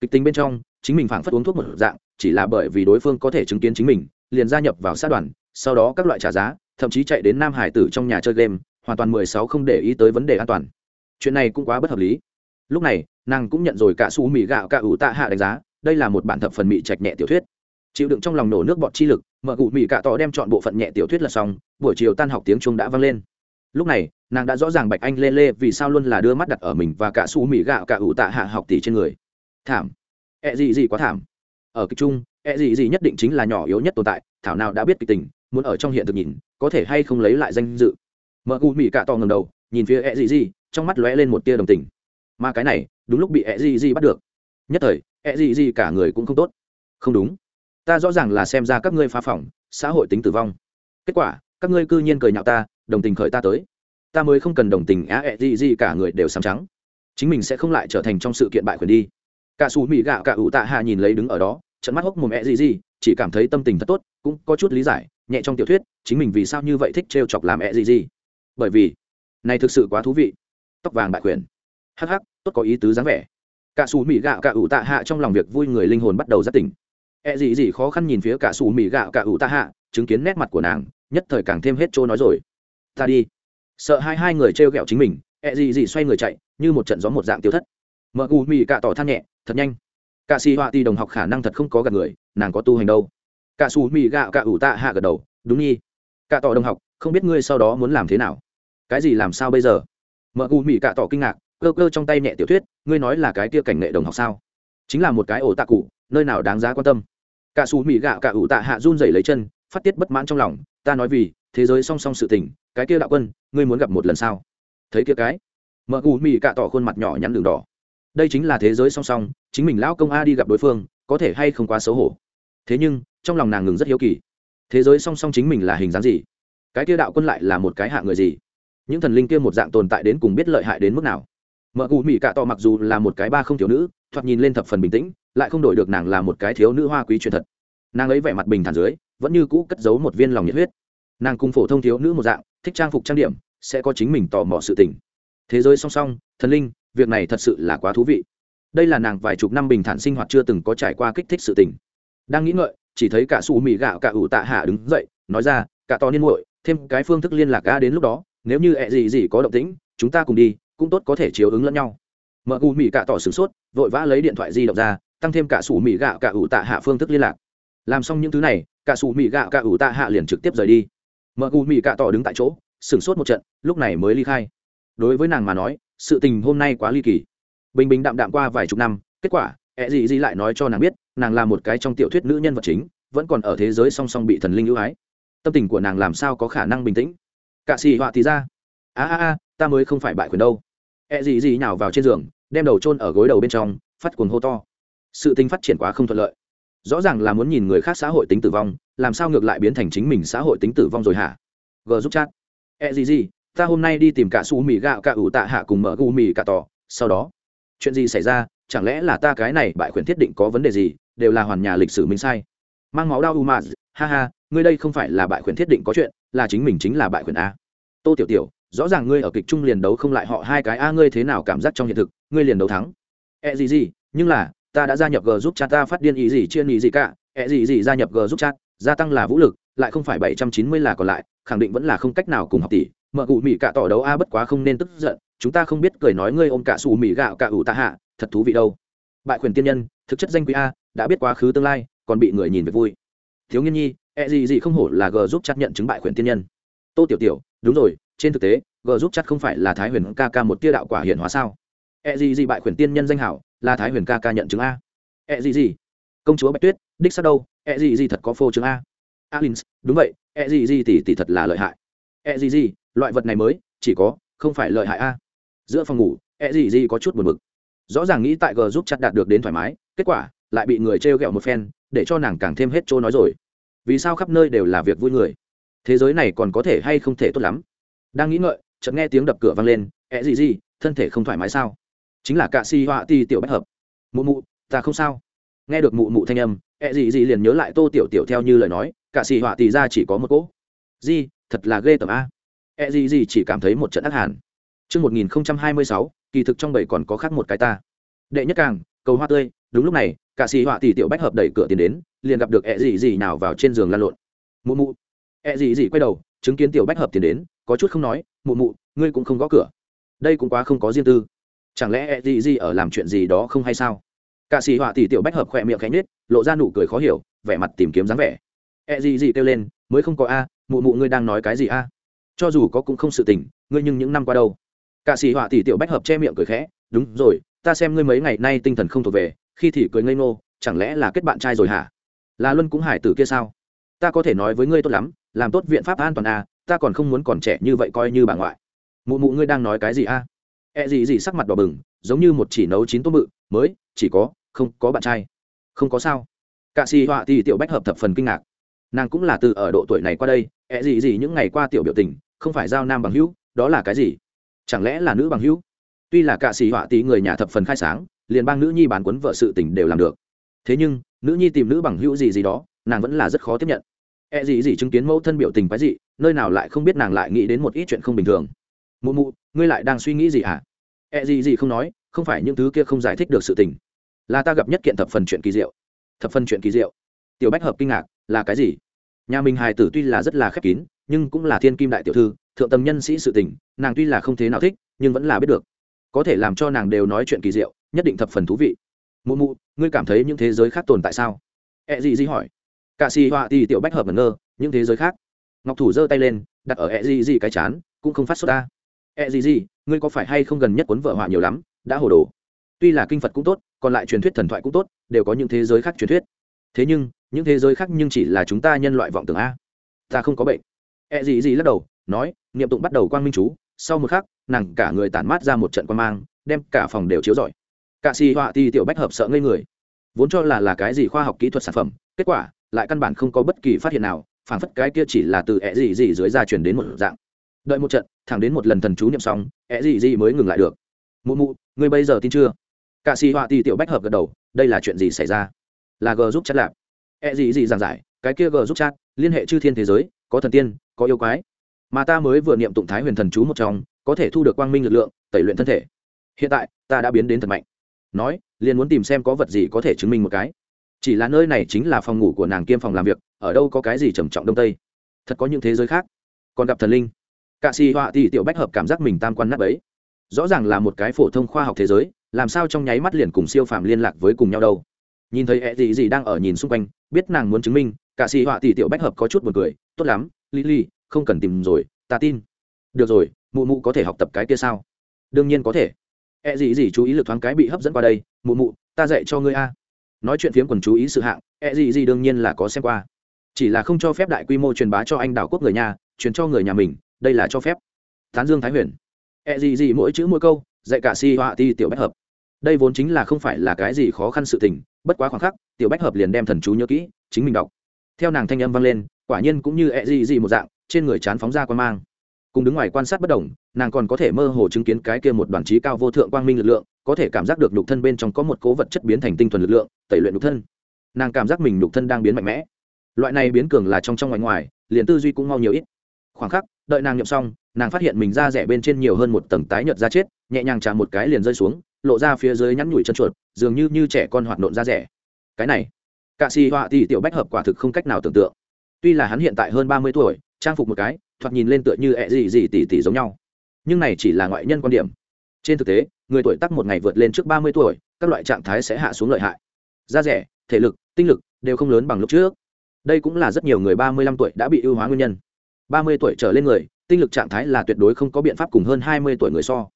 Kịch tính bên trong, chính mình phảng phất uống thuốc một dạng, chỉ là bởi vì đối phương có thể chứng kiến chính mình, liền gia nhập vào sát đoàn, sau đó các loại trả giá, thậm chí chạy đến nam hải tử trong nhà chơi game, hoàn toàn mười sáu không để ý tới vấn đề an toàn. Chuyện này cũng quá bất hợp lý lúc này, nàng cũng nhận rồi cả su mì gạo cả ủ tạ hạ đánh giá, đây là một bản thập phần mị trạch nhẹ tiểu thuyết. Chịu đựng trong lòng nổ nước bọt chi lực mở cụ mị cạ tỏ đem chọn bộ phận nhẹ tiểu thuyết là xong, buổi chiều tan học tiếng trung đã vang lên. Lúc này, nàng đã rõ ràng bạch anh lê lê vì sao luôn là đưa mắt đặt ở mình và cả su mì gạo cả ủ tạ hạ học tỷ trên người. Thảm. Ẹ、e、gì gì gì quá thảm. Ở kịch trung ẹ、e、gì gì gì nhất định chính là nhỏ yếu nhất tồn tại, thảo nào đã biết kịch tình, muốn ở trong hiện thực nhìn, có thể hay không lấy lại danh dự. Mợ cụ mì cạ to ngầm đầu, nhìn phía ẹ、e、gì gì trong mắt lóe lên một tia đồng tình mà cái này, đúng lúc bị E gì gì bắt được. Nhất thời E gì gì cả người cũng không tốt. Không đúng. Ta rõ ràng là xem ra các ngươi phá phỏng xã hội tính tử vong. Kết quả, các ngươi cư nhiên cười nhạo ta, đồng tình khởi ta tới. Ta mới không cần đồng tình á ẹ gì gì cả người đều sáng trắng. Chính mình sẽ không lại trở thành trong sự kiện bại quyền đi. Cả xù mỹ gạo cả ủ tạ hạ nhìn lấy đứng ở đó trận mắt hốc mồm ẹ gì gì chỉ cảm thấy tâm tình thật tốt, cũng có chút lý giải, nhẹ trong tiểu thuyết, chính mình vì sao như vậy thích trêu chọc làm ẹ gì gì bởi vì, này thực sự quá thú vị. Tóc vàng bại quyền hắc hắc, tốt có ý tứ dáng vẻ. Cả xù mỹ gạo cả ủ tạ hạ trong lòng việc vui người linh hồn bắt đầu rất tỉnh. E ẹ gì gì khó khăn nhìn phía cả xù mỹ gạo cả ủ tạ hạ, chứng kiến nét mặt của nàng, nhất thời càng thêm hết trôi nói rồi. Ta đi. Sợ hai hai người trêu ghẹo chính mình e ẹ gì gì xoay người chạy, như một trận gió một dạng tiêu thất. Mợ cù mì cạ tỏ than nhẹ, thật nhanh. Cả xì họa ti đồng học khả năng thật không có gặp người, nàng có tu hành đâu. Cả xù mì gạo cả ủ tạ hạ gật đầu, đúng nhi. Cả tỏ đồng học, không biết ngươi sau đó muốn làm thế nào? Cái gì làm sao bây giờ? Mợ cù mì cạ tỏ kinh ngạc cơ cơ trong tay nhẹ tiểu thuyết, ngươi nói là cái kia cảnh nghệ đồng học sao? Chính là một cái ổ tạ cụ, nơi nào đáng giá quan tâm. Cả xù mỹ gạo cả ủ tạ hạ run rẩy lấy chân, phát tiết bất mãn trong lòng, ta nói vì, thế giới song song sự tình, cái kia đạo quân, ngươi muốn gặp một lần sao? Thấy kia cái, mợ cù mỹ cạ tỏ khuôn mặt nhỏ nhắn đường đỏ. Đây chính là thế giới song song, chính mình lão công a đi gặp đối phương, có thể hay không quá xấu hổ. Thế nhưng, trong lòng nàng ngừng rất hiếu kỳ. Thế giới song song chính mình là hình dáng gì? Cái kia đạo quân lại là một cái hạ người gì? Những thần linh kia một dạng tồn tại đến cùng biết lợi hại đến mức nào? Mợ cụ mỹ cạ tỏ mặc dù là một cái ba không thiếu nữ, thoạt nhìn lên thập phần bình tĩnh, lại không đổi được nàng là một cái thiếu nữ hoa quý truyền thật. Nàng ấy vẻ mặt bình thản dưới, vẫn như cũ cất giấu một viên lòng nhiệt huyết. Nàng cùng phổ thông thiếu nữ một dạng, thích trang phục trang điểm, sẽ có chính mình tò mò sự tình. Thế giới song song, thần linh, việc này thật sự là quá thú vị. Đây là nàng vài chục năm bình thản sinh hoạt chưa từng có trải qua kích thích sự tình. Đang nghĩ ngợi, chỉ thấy cả xù mì gạo cả ủ tạ hạ đứng dậy, nói ra, cả to niên muội, thêm cái phương thức liên lạc ga đến lúc đó, nếu như ẹ gì gì có động tĩnh, chúng ta cùng đi cũng tốt có thể chiếu ứng lẫn nhau. Mợ cù mỹ cả tỏ sửng sốt, vội vã lấy điện thoại di động ra, tăng thêm cả sủ mỹ gạo cả ủ tạ hạ phương thức liên lạc. Làm xong những thứ này, cả sủ mỹ gạo cả ủ tạ hạ liền trực tiếp rời đi. Mợ cù mỹ cả tỏ đứng tại chỗ, sửng sốt một trận, lúc này mới ly khai. Đối với nàng mà nói, sự tình hôm nay quá ly kỳ. Bình bình đạm đạm qua vài chục năm, kết quả, ẹ gì gì lại nói cho nàng biết, nàng là một cái trong tiểu thuyết nữ nhân vật chính, vẫn còn ở thế giới song song bị thần linh ưu ái. Tâm tình của nàng làm sao có khả năng bình tĩnh? Cạ xì họa thì ra. A a a, ta mới không phải bại quyền đâu. E ẹ gì gì nhào vào trên giường đem đầu chôn ở gối đầu bên trong phát cuồng hô to. Sự tình phát triển quá không thuận lợi. Rõ ràng là muốn nhìn người khác xã hội tính tử vong làm sao ngược lại biến thành chính mình xã hội tính tử vong rồi hả? G giúp chat. E ẹ gì gì ta hôm nay đi tìm cả su mì gạo cả ủ tạ hạ cùng mở gu mì cả tỏ. Sau đó chuyện gì xảy ra? Chẳng lẽ là ta cái này bại khuyển thiết định có vấn đề gì? Đều là hoàn nhà lịch sử mình sai. Mang máu đau u mà, ha ha ngươi đây không phải là bại khuyển thiết định có chuyện là chính mình chính là bại khuyển a. Tô tiểu tiểu rõ ràng ngươi ở kịch trung liền đấu không lại họ hai cái. A, ngươi thế nào cảm giác trong hiện thực? Ngươi liền đấu thắng. E gì gì, nhưng là, ta đã gia nhập g giúp cha ta phát điên ý gì chiên ý gì cả. E gì gì gia nhập g giúp cha gia tăng là vũ lực, lại không phải bảy trăm chín mươi là còn lại, khẳng định vẫn là không cách nào cùng học tỷ. Mợ cụ mỹ cả tỏ đấu a, bất quá không nên tức giận, chúng ta không biết cười nói ngươi ôm cả xù mỹ gạo cả ủ tạ hạ, thật thú vị đâu. Bại quyền tiên nhân, thực chất danh quý a, đã biết quá khứ tương lai, còn bị người nhìn về vui. Thiếu nghiên nhi e gì gì không hổ là g giúp chắc nhận chứng bại quyền tiên nhân. Tô tiểu tiểu, đúng rồi trên thực tế, g giúp chắc không phải là thái huyền ca ca một tia đạo quả hiện hóa sao? E gì gì bại khuyển tiên nhân danh hảo, là thái huyền ca ca nhận chứng a. E gì gì công chúa bạch tuyết, đích xác đâu? E gì gì thật có phô chứng a. Alins, đúng vậy e gì gì tỷ tỷ thật là lợi hại. E gì gì loại vật này mới, chỉ có, không phải lợi hại a. Giữa phòng ngủ e gì gì có chút buồn bực. Rõ ràng nghĩ tại g giúp chặt đạt được đến thoải mái, kết quả, lại bị người trêu ghẹo một phen, để cho nàng càng thêm hết chỗ nói rồi. Vì sao khắp nơi đều là việc vui người? Thế giới này còn có thể hay không thể tốt lắm? Đang nghĩ ngợi chợt nghe tiếng đập cửa vang lên ẹ gì gì thân thể không thoải mái sao chính là cạ si họa ti tiểu bách hợp mụ mụ ta không sao nghe được mụ mụ thanh âm ẹ gì gì liền nhớ lại tô tiểu tiểu theo như lời nói cạ si họa ti ra chỉ có một cỗ di thật là ghê tởm a ẹ gì gì chỉ cảm thấy một trận ác hàn Trước 1026, kỳ thực trong bầy còn có khác một cái ta. Đệ nhất càng, cầu hoa tươi, đúng lúc này, cả sĩ họa tỷ tiểu bách hợp đẩy cửa tiến đến, liền gặp được ẹ gì gì nào vào trên giường lăn lộn. Mụ mụ. ẹ gì gì quay đầu, chứng kiến tiểu bách hợp tiến đến, có chút không nói, mụ mụ, ngươi cũng không gõ cửa. Đây cũng quá không có riêng tư. Chẳng lẽ ẹ gì gì ở làm chuyện gì đó không hay sao? Cả sĩ họa tỷ tiểu bách hợp khỏe miệng khẽ nhếch, lộ ra nụ cười khó hiểu, vẻ mặt tìm kiếm dáng vẻ. ẹ gì gì kêu lên, mới không có a, mụ mụ ngươi đang nói cái gì a? Cho dù có cũng không sự tình, ngươi nhưng những năm qua đâu cả sĩ họa tỷ tiểu bách hợp che miệng cười khẽ đúng rồi ta xem ngươi mấy ngày nay tinh thần không thuộc về khi thì cười ngây ngô chẳng lẽ là kết bạn trai rồi hả là luân cũng hải tử kia sao ta có thể nói với ngươi tốt lắm làm tốt viện pháp an toàn à ta còn không muốn còn trẻ như vậy coi như bà ngoại. Mụ mụ ngươi đang nói cái gì a? À? E gì gì sắc mặt đỏ bừng, giống như một chỉ nấu chín tôm bự. mới, chỉ có, không, có bạn trai. Không có sao. Cả xì họa thì tiểu bách hợp thập phần kinh ngạc. Nàng cũng là từ ở độ tuổi này qua đây E gì gì những ngày qua tiểu biểu tình, không phải giao nam bằng hữu, đó là cái gì? Chẳng lẽ là nữ bằng hữu? Tuy là cạ sĩ họa tí người nhà thập phần khai sáng, liền bang nữ nhi bán quấn vợ sự tình đều làm được. Thế nhưng, nữ nhi tìm nữ bằng hữu gì gì đó, nàng vẫn là rất khó tiếp nhận. E gì gì chứng kiến mẫu thân biểu tình quái dị, nơi nào lại không biết nàng lại nghĩ đến một ít chuyện không bình thường. Mụ mụ, ngươi lại đang suy nghĩ gì hả? E gì gì không nói, không phải những thứ kia không giải thích được sự tình. Là ta gặp nhất kiện thập phần chuyện kỳ diệu. Thập phần chuyện kỳ diệu. Tiểu bách hợp kinh ngạc, là cái gì? Nhà mình hài tử tuy là rất là khép kín, nhưng cũng là thiên kim đại tiểu thư, thượng tầm nhân sĩ sự tình, nàng tuy là không thế nào thích, nhưng vẫn là biết được. Có thể làm cho nàng đều nói chuyện kỳ diệu, nhất định thập phần thú vị. Mụ mụ, ngươi cảm thấy những thế giới khác tồn tại sao? E gì gì hỏi cả xì họa tì tiểu bách hợp ngẩn ngơ, những thế giới khác. Ngọc thủ giơ tay lên, đặt ở e gì gì cái chán, cũng không phát xuất ta E gì gì ngươi có phải hay không gần nhất cuốn vợ họa nhiều lắm, đã hồ đồ. Tuy là kinh phật cũng tốt, còn lại truyền thuyết thần thoại cũng tốt, đều có những thế giới khác truyền thuyết. Thế nhưng, những thế giới khác nhưng chỉ là chúng ta nhân loại vọng tưởng a. Ta không có bệnh. E gì gì lắc đầu, nói, niệm tụng bắt đầu quang minh chú, sau một khắc, nàng cả người tản mát ra một trận quang mang, đem cả phòng đều chiếu rọi. Cả xì họa ti tiểu bách hợp sợ ngây người. Vốn cho là là cái gì khoa học kỹ thuật sản phẩm, kết quả lại căn bản không có bất kỳ phát hiện nào phản phất cái kia chỉ là từ ẹ gì gì dưới ra truyền đến một dạng. Đợi một trận, thẳng đến một lần thần chú niệm xong ẹ gì gì mới ngừng lại được. Mụ mụ, ngươi bây giờ tin chưa? Cả xì họa ti tiểu bách hợp gật đầu, đây là chuyện gì xảy ra? Là g giúp chat lạp. Ẹ gì gì giảng giải, cái kia g giúp chat, liên hệ chư thiên thế giới, có thần tiên, có yêu quái. Mà ta mới vừa niệm tụng thái huyền thần chú một trong, có thể thu được quang minh lực lượng, tẩy luyện thân thể. Hiện tại, ta đã biến đến thật mạnh. Nói, liền muốn tìm xem có vật gì có thể chứng minh một cái chỉ là nơi này chính là phòng ngủ của nàng kiêm phòng làm việc, ở đâu có cái gì trầm trọng đông tây. Thật có những thế giới khác. Còn gặp thần linh. Cạ xì họa thì tiểu bách hợp cảm giác mình tam quan nắp ấy rõ ràng là một cái phổ thông khoa học thế giới, làm sao trong nháy mắt liền cùng siêu phàm liên lạc với cùng nhau đâu. Nhìn thấy ẹ gì gì đang ở nhìn xung quanh, biết nàng muốn chứng minh cả xì họa thì tiểu bách hợp có chút b u ồ n cười. Tốt lắm, lily, không cần tìm rồi, ta tin. Được rồi, mụ mụ có thể học tập cái kia sao? Đương nhiên có thể. E gì gì chú ý lực thoáng cái bị hấp dẫn qua đây. Mụ mụ, ta dạy cho ngươi a nói chuyện phiếm quần chú ý sự hạng E gì gì đương nhiên là có xem qua. Chỉ là không cho phép đại quy mô truyền bá cho anh đảo quốc người nhà, truyền cho người nhà mình, đây là cho phép. Tán dương thái huyền. E gì gì mỗi chữ mỗi câu, dạy cả si họa ti tiểu bách hợp. Đây vốn chính là không phải là cái gì khó khăn sự tình, bất quá khoảng khắc, tiểu bách hợp liền đem thần chú nhớ kỹ, chính mình đọc. Theo nàng thanh âm vang lên, quả nhiên cũng như e gì gì một dạng, trên người chán phóng ra quan mang cùng đứng ngoài quan sát bất đồng, nàng còn có thể mơ hồ chứng kiến cái kia một đoàn trí cao vô thượng quang minh lực lượng, có thể cảm giác được nhục thân bên trong có một cố vật chất biến thành tinh thuần lực lượng, tẩy luyện nhục thân. Nàng cảm giác mình nhục thân đang biến mạnh mẽ. Loại này biến cường là trong trong ngoài ngoài, liền tư duy cũng mau nhiều ít. Khoảng khắc, đợi nàng nhậm xong, nàng phát hiện mình da rẻ bên trên nhiều hơn một tầng tái nhợt da chết, nhẹ nhàng chạm một cái liền rơi xuống, lộ ra phía dưới nhắn nhủi chân chuột, dường như như trẻ con hoạt nộn da rẻ. Cái này, cạ xì họa thì tiểu bách hợp quả thực không cách nào tưởng tượng. Tuy là hắn hiện tại hơn ba mươi tuổi trang phục một cái, thoạt nhìn lên tựa như ẹ gì gì tỉ tỉ giống nhau. Nhưng này chỉ là ngoại nhân quan điểm. Trên thực tế, người tuổi tắc một ngày vượt lên trước ba mươi tuổi, các loại trạng thái sẽ hạ xuống lợi hại. Da rẻ, thể lực, tinh lực đều không lớn bằng lúc trước. Đây cũng là rất nhiều người ba mươi lăm tuổi đã bị ưu hóa nguyên nhân. ba mươi tuổi trở lên người, tinh lực trạng thái là tuyệt đối không có biện pháp cùng hơn hai mươi tuổi người so.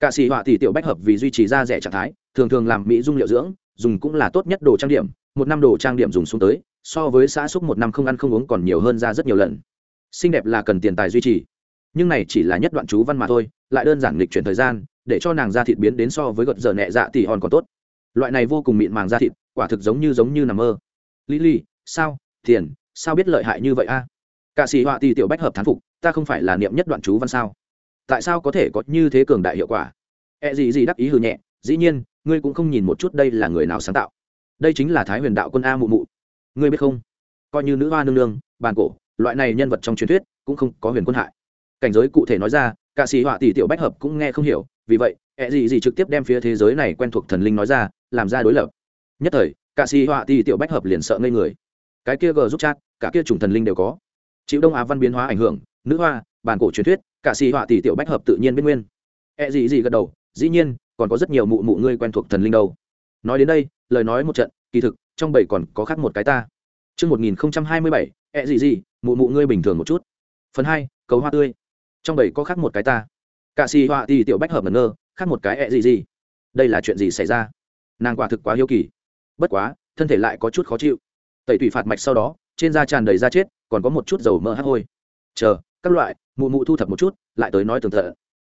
Cả sĩ họa thì tiểu bách hợp vì duy trì da rẻ trạng thái, thường thường làm mỹ dung liệu dưỡng, dùng cũng là tốt nhất đồ trang điểm. Một năm đồ trang điểm dùng xuống tới, so với xã xúc một năm không ăn không uống còn nhiều hơn ra rất nhiều lần xinh đẹp là cần tiền tài duy trì. Nhưng này chỉ là nhất đoạn chú văn mà thôi, lại đơn giản lịch chuyển thời gian, để cho nàng da thịt biến đến so với gợt giờ nhẹ dạ tỉ hòn còn tốt. Loại này vô cùng mịn màng da thịt, quả thực giống như giống như nằm mơ. Lý lý sao? Tiền, sao biết lợi hại như vậy a? Cả sĩ họa tỷ tiểu bách hợp thán phục, ta không phải là niệm nhất đoạn chú văn sao? Tại sao có thể có như thế cường đại hiệu quả? E gì gì đắc ý hừ nhẹ, dĩ nhiên, ngươi cũng không nhìn một chút đây là người nào sáng tạo. Đây chính là thái huyền đạo quân a mụ mụ. Ngươi biết không? Coi như nữ hoa nương nương, bàn cổ loại này nhân vật trong truyền thuyết cũng không có huyền quân hại. Cảnh giới cụ thể nói ra cả sĩ họa tỷ tiểu bách hợp cũng nghe không hiểu vì vậy ẹ gì gì trực tiếp đem phía thế giới này quen thuộc thần linh nói ra làm ra đối lập. Nhất thời cả sĩ họa tỷ tiểu bách hợp liền sợ ngây người. Cái kia g giúp chat cả kia chủng thần linh đều có. Chịu đông á văn biến hóa ảnh hưởng nữ hoa bản cổ truyền thuyết cả sĩ họa tỷ tiểu bách hợp tự nhiên biết nguyên. Ẹ gì gì gật đầu dĩ nhiên còn có rất nhiều mụ mụ ngươi quen thuộc thần linh đâu. Nói đến đây lời nói một trận kỳ thực trong bảy còn có khác một cái ta. Chương 1027, ẹ gì gì, mụ mụ ngươi bình thường một chút. Phần hai, cầu hoa tươi. Trong bảy có khác một cái ta. Cả xì hoa thì tiểu bách hợp ngẩn ngơ, khác một cái ẹ gì gì. Đây là chuyện gì xảy ra? Nàng quả thực quá hiếu kỳ. Bất quá, thân thể lại có chút khó chịu. Tẩy tủy phạt mạch sau đó, trên da tràn đầy da chết, còn có một chút dầu mỡ hắc hôi. Chờ, các loại, mụ mụ thu thập một chút, lại tới nói tường thợ.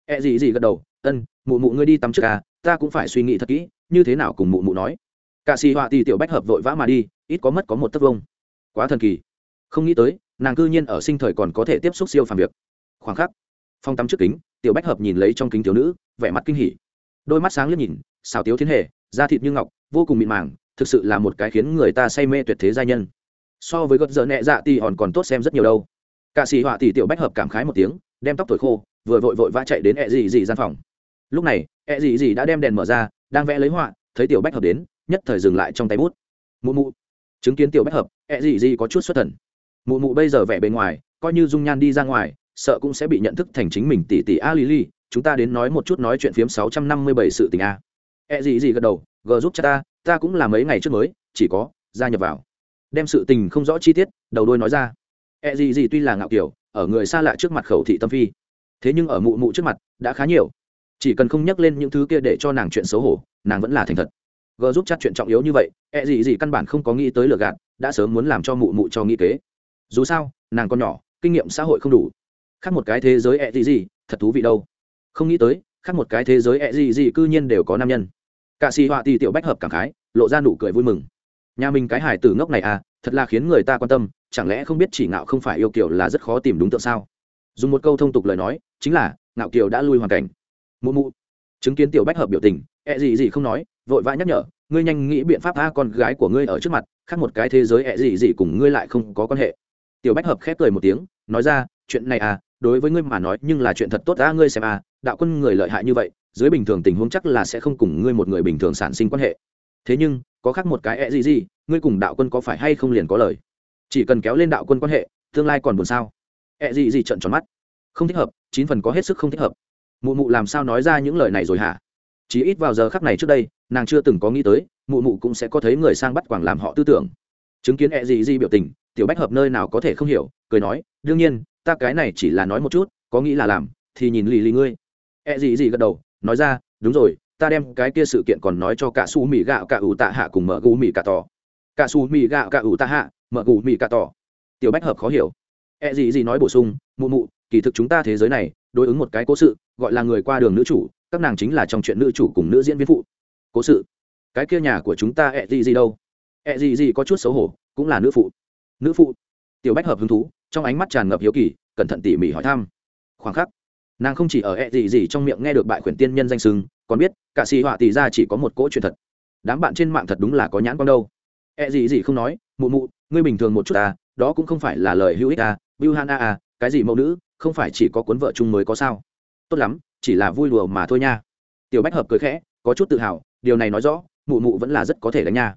ẹ gì gì gật đầu, ân, mụ mụ ngươi đi tắm trước à, ta cũng phải suy nghĩ thật kỹ, như thế nào cùng mụ mụ nói. Cả xì hoa thì tiểu bách hợp vội vã mà đi, ít có mất có một tấc vông quá thần kỳ không nghĩ tới, nàng cư nhiên ở sinh thời còn có thể tiếp xúc siêu phàm việc. Khoảng khắc, phong tắm trước kính, tiểu bách hợp nhìn lấy trong kính thiếu nữ, vẻ mặt kinh hỉ. Đôi mắt sáng liếc nhìn xào tiếu thiên hệ da thịt như ngọc, vô cùng mịn màng, thực sự là một cái khiến người ta say mê tuyệt thế gia nhân. So với gật dở nhẹ dạ thì hòn còn tốt xem rất nhiều đâu. Cả xì họa thì tiểu bách hợp cảm khái một tiếng, đem tóc thổi khô, vừa vội vội vã chạy đến ẹ dị dị gian phòng. Lúc này, ẹ dị dị đã đem đèn mở ra, đang vẽ lấy họa, thấy tiểu bách hợp đến, nhất thời dừng lại trong tay bút. Mụ mụ, chứng kiến tiểu bách hợp, ẹ gì gì có chút xuất thần mụ mụ bây giờ vẻ bề ngoài, coi như dung nhan đi ra ngoài, sợ cũng sẽ bị nhận thức thành chính mình tỷ tỷ a lily, chúng ta đến nói một chút nói chuyện phiếm sáu trăm năm mươi bảy sự tình a. Ẹ gì gì gật đầu, g giúp cha ta ta cũng là mấy ngày trước mới, chỉ có, gia nhập vào. Đem sự tình không rõ chi tiết, đầu đôi nói ra. Ẹ gì gì tuy là ngạo kiểu, ở người xa lạ trước mặt khẩu thị tâm phi, thế nhưng ở mụ mụ trước mặt, đã khá nhiều. Chỉ cần không nhắc lên những thứ kia để cho nàng chuyện xấu hổ, nàng vẫn là thành thật. G giúp chắc chuyện trọng yếu như vậy e gì gì căn bản không có nghĩ tới lừa gạt, đã sớm muốn làm cho mụ mụ cho nghĩ kế dù sao, nàng còn nhỏ, kinh nghiệm xã hội không đủ. Khác một cái thế giới e gì gì, thật thú vị đâu. Không nghĩ tới, khác một cái thế giới e gì gì cư nhiên đều có nam nhân. Cả xì họa thì tiểu bách hợp cảm khái, lộ ra nụ cười vui mừng. Nhà mình cái hải tử ngốc này à thật là khiến người ta quan tâm, chẳng lẽ không biết chỉ ngạo không phải yêu kiểu là rất khó tìm đúng tượng sao? Dùng một câu thông tục lời nói, chính là, ngạo kiều đã lui hoàn cảnh. Mụ mụ. Chứng kiến tiểu bách hợp biểu tình ẹ gì gì không nói, vội vã nhắc nhở, ngươi nhanh nghĩ biện pháp a con gái của ngươi ở trước mặt, khác một cái thế giới ẹ gì gì cùng ngươi lại không có quan hệ tiểu bách hợp khép cười một tiếng nói ra chuyện này à đối với ngươi mà nói nhưng là chuyện thật tốt đã, ngươi xem à đạo quân người lợi hại như vậy dưới bình thường tình huống chắc là sẽ không cùng ngươi một người bình thường sản sinh quan hệ. Thế nhưng có khác một cái ẹ gì gì ngươi cùng đạo quân có phải hay không liền có lời? Chỉ cần kéo lên đạo quân quan hệ tương lai còn buồn sao? Ẹ gì gì trận tròn mắt. Không thích hợp chín phần có hết sức không thích hợp. Mụ mụ làm sao nói ra những lời này rồi hả? Chỉ ít vào giờ khắc này trước đây nàng chưa từng có nghĩ tới mụ mụ cũng sẽ có thấy người sang bắt quảng làm họ tư tưởng. Chứng kiến ẹ gì gì biểu tình tiểu bách hợp nơi nào có thể không hiểu, cười nói, đương nhiên, ta cái này chỉ là nói một chút, có nghĩ là làm, thì nhìn lì lì ngươi. Ẹ、e、gì gì gì gật đầu, nói ra, đúng rồi, ta đem cái kia sự kiện còn nói cho cả su mì gạo cả ủ tạ hạ cùng mở gù mì cả tỏ. Cả su mì gạo cả ủ tạ hạ mở gù mì cả tỏ. Tiểu bách hợp khó hiểu. Ẹ、e、gì gì gì nói bổ sung, mụ mụ, kỳ thực chúng ta thế giới này, đối ứng một cái cố sự, gọi là người qua đường nữ chủ, các nàng chính là trong chuyện nữ chủ cùng nữ diễn viên phụ. Cố sự? Cái kia nhà của chúng ta ẹ、e、gì gì gì đâu? Ẹ、e、gì gì gì có chút xấu hổ, cũng là nữ phụ nữ phụ. Tiểu bách hợp hứng thú, trong ánh mắt tràn ngập hiếu kỳ, cẩn thận tỉ mỉ hỏi thăm. Khoảng khắc, nàng không chỉ ở e gì gì trong miệng nghe được bại khuyển tiên nhân danh sưng còn biết, cả xì họa tỷ ra chỉ có một cỗ chuyện thật. Đám bạn trên mạng thật đúng là có nhãn con đâu. E gì gì không nói, mụ mụ, ngươi bình thường một chút à đó cũng không phải là lời hữu ích à bưu han a à cái gì mẫu nữ, không phải chỉ có cuốn vợ chung mới có sao? Tốt lắm, chỉ là vui đùa mà thôi nha. Tiểu bách hợp cười khẽ, có chút tự hào, điều này nói rõ, mụ mụ vẫn là rất có thể đánh nha.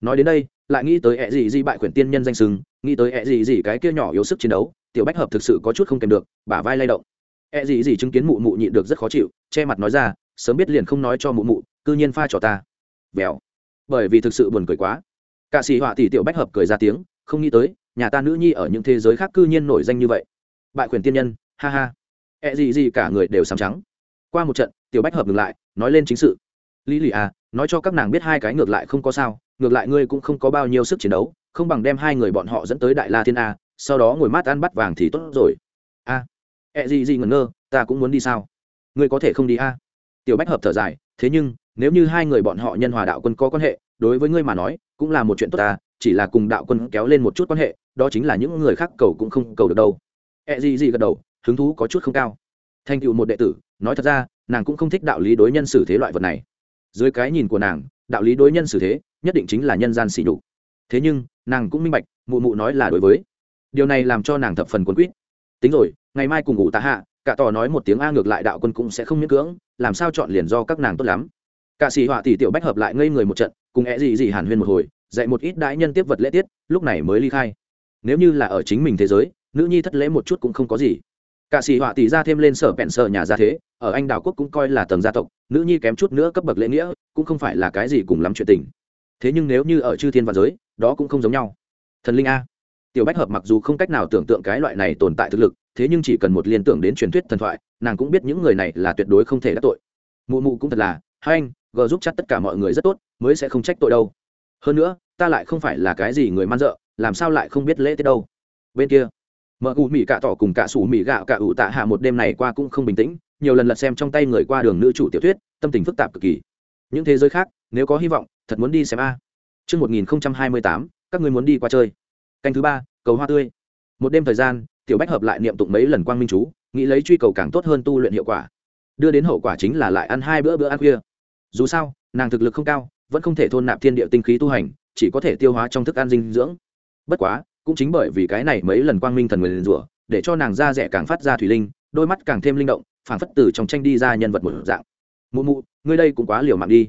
Nói đến đây, lại nghĩ tới ẹ gì gì bại quyển tiên nhân danh sừng nghĩ tới ẹ gì gì cái kia nhỏ yếu sức chiến đấu, tiểu bách hợp thực sự có chút không kèm được, bả vai lay động. Ẹ gì gì chứng kiến mụ mụ nhịn được rất khó chịu, che mặt nói ra, sớm biết liền không nói cho mụ mụ, cư nhiên pha cho ta. Vèo. Bởi vì thực sự buồn cười quá. Cả sĩ họa tỷ tiểu bách hợp cười ra tiếng, không nghĩ tới, nhà ta nữ nhi ở những thế giới khác cư nhiên nổi danh như vậy. Bại quyền tiên nhân, ha ha. Ẹ gì gì cả người đều sáng trắng. Qua một trận, tiểu bách hợp ngừng lại, nói lên chính sự. Lý lì à nói cho các nàng biết hai cái ngược lại không có sao ngược lại ngươi cũng không có bao nhiêu sức chiến đấu không bằng đem hai người bọn họ dẫn tới đại la thiên a sau đó ngồi mát ăn bắt vàng thì tốt rồi. A à, gì gì ngẩn ngơ ta cũng muốn đi sao? Ngươi có thể không đi a? Tiểu bách hợp thở dài thế nhưng nếu như hai người bọn họ nhân hòa đạo quân có quan hệ đối với ngươi mà nói cũng là một chuyện tốt ta chỉ là cùng đạo quân kéo lên một chút quan hệ đó chính là những người khác cầu cũng không cầu được đâu. Ẹ、e、gì gì gì gật đầu hứng thú có chút không cao. Thành tựu một đệ tử nói thật ra nàng cũng không thích đạo lý đối nhân xử thế loại vật này dưới cái nhìn của nàng, đạo lý đối nhân xử thế, nhất định chính là nhân gian xỉ nhục. Thế nhưng, nàng cũng minh bạch, mụ mụ nói là đối với. Điều này làm cho nàng thập phần quấn quýt. Tính rồi, ngày mai cùng ngủ tạ hạ, cả tò nói một tiếng a ngược lại đạo quân cũng sẽ không miễn cưỡng, làm sao chọn liền do các nàng tốt lắm. Cả sĩ họa tỷ tiểu bách hợp lại ngây người một trận, cùng é gì gì hàn huyên một hồi, dạy một ít đại nhân tiếp vật lễ tiết, lúc này mới ly khai. Nếu như là ở chính mình thế giới, nữ nhi thất lễ một chút cũng không có gì cả sĩ họa tỷ ra thêm lên sở bẹn sở nhà gia thế, ở anh đào quốc cũng coi là tầng gia tộc, nữ nhi kém chút nữa cấp bậc lễ nghĩa, cũng không phải là cái gì cùng lắm chuyện tình. Thế nhưng nếu như ở chư thiên và giới, đó cũng không giống nhau. Thần linh a. Tiểu bách hợp mặc dù không cách nào tưởng tượng cái loại này tồn tại thực lực, thế nhưng chỉ cần một liên tưởng đến truyền thuyết thần thoại, nàng cũng biết những người này là tuyệt đối không thể đắc tội. Mụ mụ cũng thật là, hai anh, gờ giúp chắc tất cả mọi người rất tốt, mới sẽ không trách tội đâu. Hơn nữa, ta lại không phải là cái gì người man dợ, làm sao lại không biết lễ tiết đâu. Bên kia mợ cụ mỹ cạ tỏ cùng cả sủ mỹ gạo cả ủ tạ hạ một đêm này qua cũng không bình tĩnh nhiều lần lật xem trong tay người qua đường nữ chủ tiểu thuyết tâm tình phức tạp cực kỳ những thế giới khác nếu có hy vọng thật muốn đi xem a Trước 1028, các người muốn đi qua chơi. Canh thứ ba, cầu hoa tươi. Một đêm thời gian, Tiểu Bách hợp lại niệm tụng mấy lần quang minh chú, nghĩ lấy truy cầu càng tốt hơn tu luyện hiệu quả. Đưa đến hậu quả chính là lại ăn hai bữa bữa ăn khuya. Dù sao, nàng thực lực không cao, vẫn không thể thôn nạp thiên địa tinh khí tu hành, chỉ có thể tiêu hóa trong thức ăn dinh dưỡng. Bất quá, cũng chính bởi vì cái này mấy lần quang minh thần nguyền rủa, để cho nàng da rẻ càng phát ra thủy linh, đôi mắt càng thêm linh động, phảng phất từ trong tranh đi ra nhân vật một dạng. Mụ mụ, ngươi đây cũng quá liều mạng đi.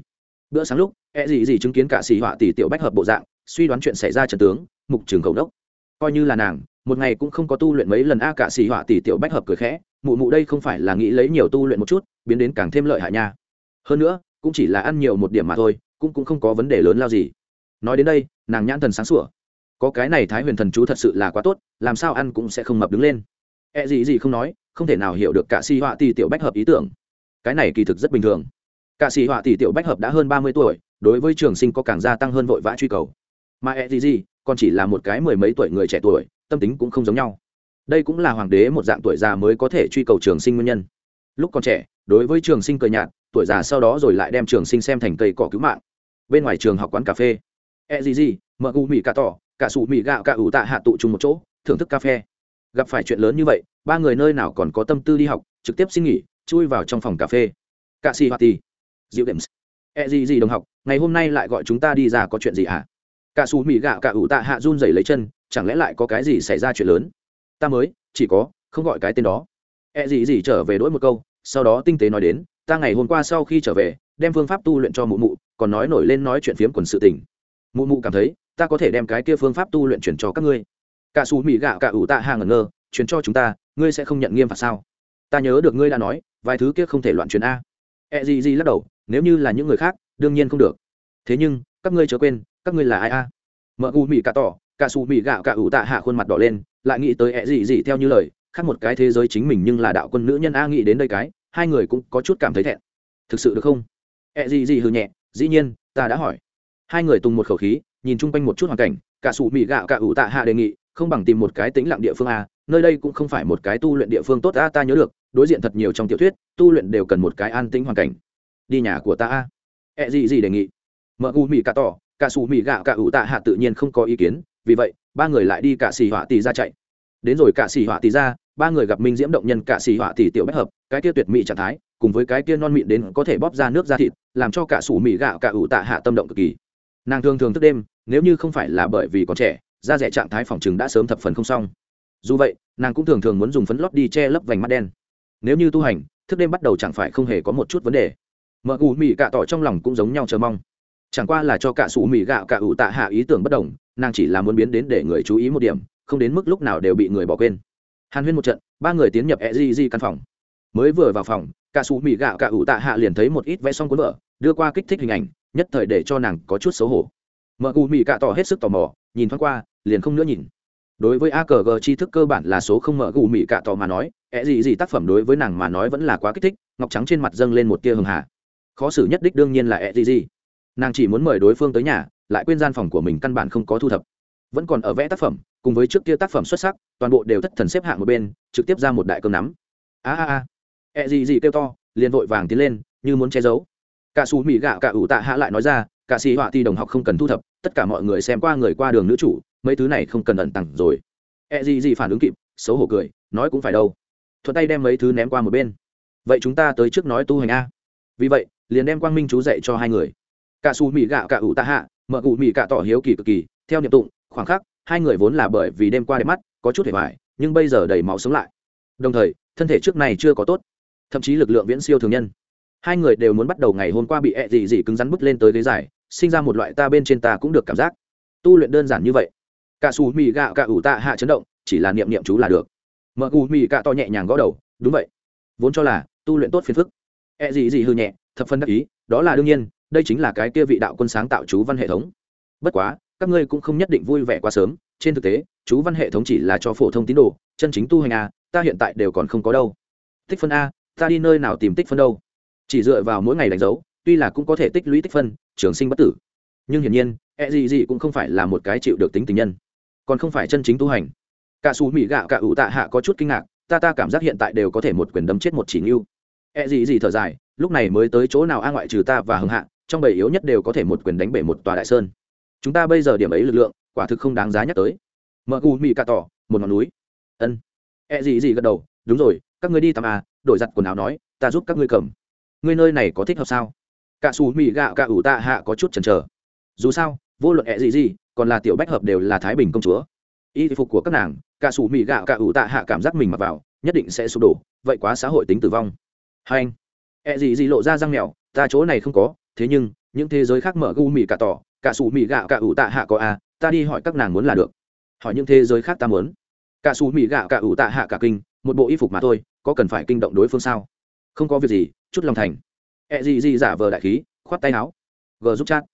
Bữa sáng lúc, e gì gì chứng kiến cả xì họa tỷ tiểu bách hợp bộ dạng suy đoán chuyện xảy ra trần tướng mục trường cầu đốc coi như là nàng một ngày cũng không có tu luyện mấy lần a cả xì họa tỷ tiểu bách hợp cười khẽ mụ mụ đây không phải là nghĩ lấy nhiều tu luyện một chút biến đến càng thêm lợi hại nha hơn nữa cũng chỉ là ăn nhiều một điểm mà thôi cũng cũng không có vấn đề lớn lao gì nói đến đây nàng nhãn thần sáng sủa có cái này thái huyền thần chú thật sự là quá tốt, làm sao ăn cũng sẽ không mập đứng lên. E gì gì không nói, không thể nào hiểu được cả si họa tỷ tiểu bách hợp ý tưởng. Cái này kỳ thực rất bình thường. Cả sĩ họa tỷ tiểu bách hợp đã hơn ba mươi tuổi, đối với trường sinh có càng gia tăng hơn vội vã truy cầu. Mà e gì gì, còn chỉ là một cái mười mấy tuổi người trẻ tuổi, tâm tính cũng không giống nhau. Đây cũng là hoàng đế một dạng tuổi già mới có thể truy cầu trường sinh nguyên nhân. Lúc còn trẻ, đối với trường sinh cười nhạt, tuổi già sau đó rồi lại đem trường sinh xem thành cây cỏ cứu mạng. Bên ngoài trường học quán cà phê. E gì gì mợ u mỹ cà tỏ cả sủ mì gạo cả ủ tạ hạ tụ chung một chỗ, thưởng thức cà phê. Gặp phải chuyện lớn như vậy, ba người nơi nào còn có tâm tư đi học, trực tiếp xin nghỉ, chui vào trong phòng cà phê. Cà xì hoa tì dịu đệm. E gì gì đồng học, ngày hôm nay lại gọi chúng ta đi ra có chuyện gì hả? À? cả xù mì gạo cả ủ tạ hạ run rẩy lấy chân, chẳng lẽ lại có cái gì xảy ra chuyện lớn? Ta mới, chỉ có, không gọi cái tên đó. E gì gì trở về đỗi một câu, sau đó tinh tế nói đến, ta ngày hôm qua sau khi trở về, đem phương pháp tu luyện cho mụ mụ, còn nói nổi lên nói chuyện phiếm quần sự tình. Mụ mụ cảm thấy ta có thể đem cái kia phương pháp tu luyện chuyển cho các ngươi. Cả xù mỹ gạo cả ủ tạ hàng ngẩn ngơ, chuyển cho chúng ta, ngươi sẽ không nhận nghiêm phạt sao? Ta nhớ được ngươi đã nói, vài thứ kia không thể loạn truyền a. E gì gì lắc đầu, nếu như là những người khác, đương nhiên không được. Thế nhưng, các ngươi chớ quên, các ngươi là ai a? Mợ u mị cả tỏ, cả xù mị gạo cả ủ tạ hạ khuôn mặt đỏ lên, lại nghĩ tới ẹ gì gì theo như lời, khác một cái thế giới chính mình nhưng là đạo quân nữ nhân a nghĩ đến đây cái, hai người cũng có chút cảm thấy thẹn. Thực sự được không? Ẹ gì gì hừ nhẹ, dĩ nhiên, ta đã hỏi. Hai người tung một khẩu khí nhìn chung quanh một chút hoàn cảnh, cả sủ mị gạo cả ủ tạ hạ đề nghị, không bằng tìm một cái tĩnh lặng địa phương a, nơi đây cũng không phải một cái tu luyện địa phương tốt a, ta nhớ được, đối diện thật nhiều trong tiểu thuyết, tu luyện đều cần một cái an tĩnh hoàn cảnh. Đi nhà của ta a. Ẹ gì gì đề nghị. Mợ u mì cả tỏ, cả sủ mì gạo cả ủ tạ hạ tự nhiên không có ý kiến, vì vậy, ba người lại đi cả xì họa tì ra chạy. Đến rồi cả xì họa tì ra, ba người gặp minh diễm động nhân cả xì họa tì tiểu bách hợp, cái kia tuyệt mỹ trạng thái, cùng với cái kia non mịn đến có thể bóp ra nước ra thịt, làm cho cả sủ mì gạo cả ủ tạ hạ tâm động cực kỳ nàng thường thường thức đêm, nếu như không phải là bởi vì còn trẻ, da rẻ trạng thái phòng chừng đã sớm thập phần không xong. Dù vậy, nàng cũng thường thường muốn dùng phấn lót đi che lấp vành mắt đen. Nếu như tu hành, thức đêm bắt đầu chẳng phải không hề có một chút vấn đề. Mợ ủ mị cạ tỏ trong lòng cũng giống nhau chờ mong. Chẳng qua là cho cả sủ mị gạo cả ủ tạ hạ ý tưởng bất đồng, nàng chỉ là muốn biến đến để người chú ý một điểm, không đến mức lúc nào đều bị người bỏ quên. Hàn huyên một trận, ba người tiến nhập e di di căn phòng. Mới vừa vào phòng, cả sủ mị gạo cả ủ tạ hạ liền thấy một ít vẽ xong cuốn vợ đưa qua kích thích hình ảnh nhất thời để cho nàng có chút xấu hổ. Mợ ủ mị cạ tỏ hết sức tò mò, nhìn thoáng qua, liền không nữa nhìn. Đối với a cờ g tri thức cơ bản là số không mở gù mị cạ tỏ mà nói ẹ gì gì tác phẩm đối với nàng mà nói vẫn là quá kích thích, ngọc trắng trên mặt dâng lên một tia hưng hà. Khó xử nhất đích đương nhiên là ẹ gì gì. Nàng chỉ muốn mời đối phương tới nhà, lại quên gian phòng của mình căn bản không có thu thập. Vẫn còn ở vẽ tác phẩm, cùng với trước kia tác phẩm xuất sắc, toàn bộ đều thất thần xếp hạng một bên, trực tiếp ra một đại cơm nắm. A a a. Ẹ gì gì kêu to, liền vội vàng tiến lên, như muốn che giấu cả xù mỹ gạo cả ủ tạ hạ lại nói ra, cả xì họa thì đồng học không cần thu thập, tất cả mọi người xem qua người qua đường nữ chủ, mấy thứ này không cần ẩn tặng rồi. E gì gì phản ứng kịp, xấu hổ cười, nói cũng phải đâu. Thuật tay đem mấy thứ ném qua một bên. Vậy chúng ta tới trước nói tu hành a. Vì vậy, liền đem quang minh chú dạy cho hai người. Cả xù mỹ gạo cả ủ tạ hạ mợ cụ mỹ cả tỏ hiếu kỳ cực kỳ, theo niệm tụng, khoảng khắc, hai người vốn là bởi vì đêm qua đẹp mắt, có chút hề vải nhưng bây giờ đầy máu sống lại. Đồng thời, thân thể trước này chưa có tốt, thậm chí lực lượng viễn siêu thường nhân hai người đều muốn bắt đầu ngày hôm qua bị ẹ dị dị cứng rắn bứt lên tới ghế dài, sinh ra một loại ta bên trên ta cũng được cảm giác. Tu luyện đơn giản như vậy. Cả xù mì gạo cả ủ tạ hạ chấn động, chỉ là niệm niệm chú là được. Mợ cù mì cả to nhẹ nhàng gõ đầu, đúng vậy. Vốn cho là, tu luyện tốt phiền phức. E gì gì hư nhẹ, thập phân đắc ý, đó là đương nhiên, đây chính là cái kia vị đạo quân sáng tạo chú văn hệ thống. Bất quá, các ngươi cũng không nhất định vui vẻ quá sớm, trên thực tế, chú văn hệ thống chỉ là cho phổ thông tín đồ, chân chính tu hành a ta hiện tại đều còn không có đâu. Tích phân a, ta đi nơi nào tìm tích phân đâu? Chỉ dựa vào mỗi ngày đánh dấu, tuy là cũng có thể tích lũy tích phân, trường sinh bất tử. Nhưng hiển nhiên e gì gì cũng không phải là một cái chịu được tính tình nhân, còn không phải chân chính tu hành. Cả xù mỹ gạo cả ủ tạ hạ có chút kinh ngạc, ta ta cảm giác hiện tại đều có thể một quyền đấm chết một chỉ ngưu. E gì gì thở dài, lúc này mới tới chỗ nào a ngoại trừ ta và hưng hạ, trong bầy yếu nhất đều có thể một quyền đánh bể một tòa đại sơn. Chúng ta bây giờ điểm ấy lực lượng, quả thực không đáng giá nhắc tới. Mợ u mỹ cà tỏ, một ngọn núi. Ân. E gì gì gật đầu, đúng rồi, các ngươi đi tắm à đổi giặt quần áo nói, ta giúp các ngươi cầm ngươi nơi này có thích hợp sao? Cả xù mỹ gạo cả ủ tạ hạ có chút chần chờ. Dù sao vô luận ẹ gì gì còn là tiểu bách hợp đều là thái bình công chúa. Y phục của các nàng cả xù mỹ gạo cả ủ tạ hạ cảm giác mình mặc vào nhất định sẽ sụp đổ vậy quá xã hội tính tử vong. Hai anh ẹ gì gì lộ ra răng mèo ta chỗ này không có thế nhưng những thế giới khác mở gu mỹ cả tỏ cả xù mỹ gạo cả ủ tạ hạ có à, ta đi hỏi các nàng muốn là được. Hỏi những thế giới khác ta muốn. Cả xù mỹ gạo cả ủ tạ hạ cả kinh một bộ y phục mà thôi có cần phải kinh động đối phương sao? Không có việc gì, chút lòng thành. Ẹ gì gì giả vờ đại khí, khoát tay áo. Gờ giúp chat.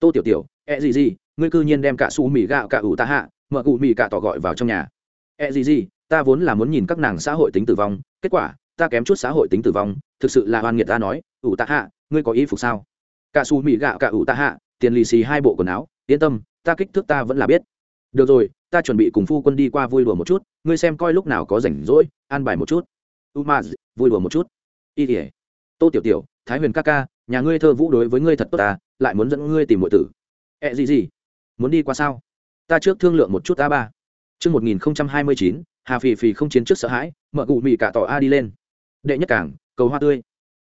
Tô tiểu tiểu ẹ gì gì ngươi cư nhiên đem cả su mì gạo cả ủ ta hạ, mở cụ mì cả tỏ gọi vào trong nhà. Ẹ gì gì ta vốn là muốn nhìn các nàng xã hội tính tử vong, kết quả, ta kém chút xã hội tính tử vong, thực sự là hoan nghiệt ta nói, ủ ta hạ, ngươi có ý phục sao? Cả su mì gạo cả ủ ta hạ, tiền lì xì hai bộ quần áo, yên tâm, ta kích thước ta vẫn là biết. Được rồi, ta chuẩn bị cùng phu quân đi qua vui đùa một chút, ngươi xem coi lúc nào có rảnh rỗi, an bài một chút. U vui đùa một chút y tỉa tô tiểu tiểu thái huyền ca ca nhà ngươi thơ vũ đối với ngươi thật tốt ta lại muốn dẫn ngươi tìm mọi tử ẹ、e、gì gì gì muốn đi qua sao ta trước thương lượng một chút a ba Trước 1029, Hà Phì Phì không chiến trước sợ hãi, mở cụ mị cả tỏ A đi lên. Đệ nhất cảng, cầu hoa tươi.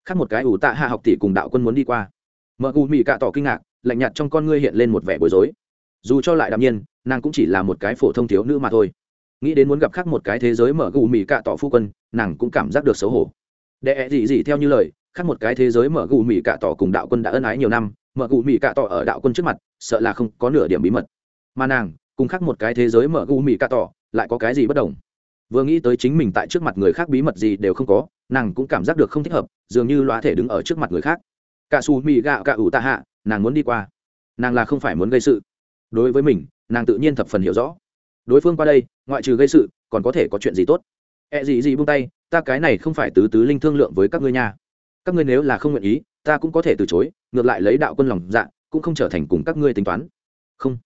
Khác một cái ủ tạ hạ học tỷ cùng đạo quân muốn đi qua. Mở cụ mị cả tỏ kinh ngạc, lạnh nhạt trong con ngươi hiện lên một vẻ bối rối. Dù cho lại đạm nhiên, nàng cũng chỉ là một cái phổ thông thiếu nữ mà thôi. Nghĩ đến muốn gặp khác một cái thế giới mở cụ mì cả tỏ phu quân, nàng cũng cảm giác được xấu hổ. Đệ gì gì theo như lời, khác một cái thế giới mở gù mì cạ tỏ cùng đạo quân đã ân ái nhiều năm, mở gù mì cạ tỏ ở đạo quân trước mặt, sợ là không có nửa điểm bí mật. Mà nàng, cùng khác một cái thế giới mở gù mì cạ tỏ, lại có cái gì bất đồng? Vừa nghĩ tới chính mình tại trước mặt người khác bí mật gì đều không có nàng cũng cảm giác được không thích hợp dường như loa thể đứng ở trước mặt người khác. Cả xù mì gạo cả ủ tạ hạ nàng muốn đi qua. Nàng là không phải muốn gây sự. Đối với mình nàng tự nhiên thập phần hiểu rõ. Đối phương qua đây ngoại trừ gây sự còn có thể có chuyện gì tốt? E gì gì buông tay, ta cái này không phải tứ tứ linh thương lượng với các ngươi nha. Các ngươi nếu là không nguyện ý, ta cũng có thể từ chối, ngược lại lấy đạo quân lòng dạ cũng không trở thành cùng các ngươi tính toán. Không.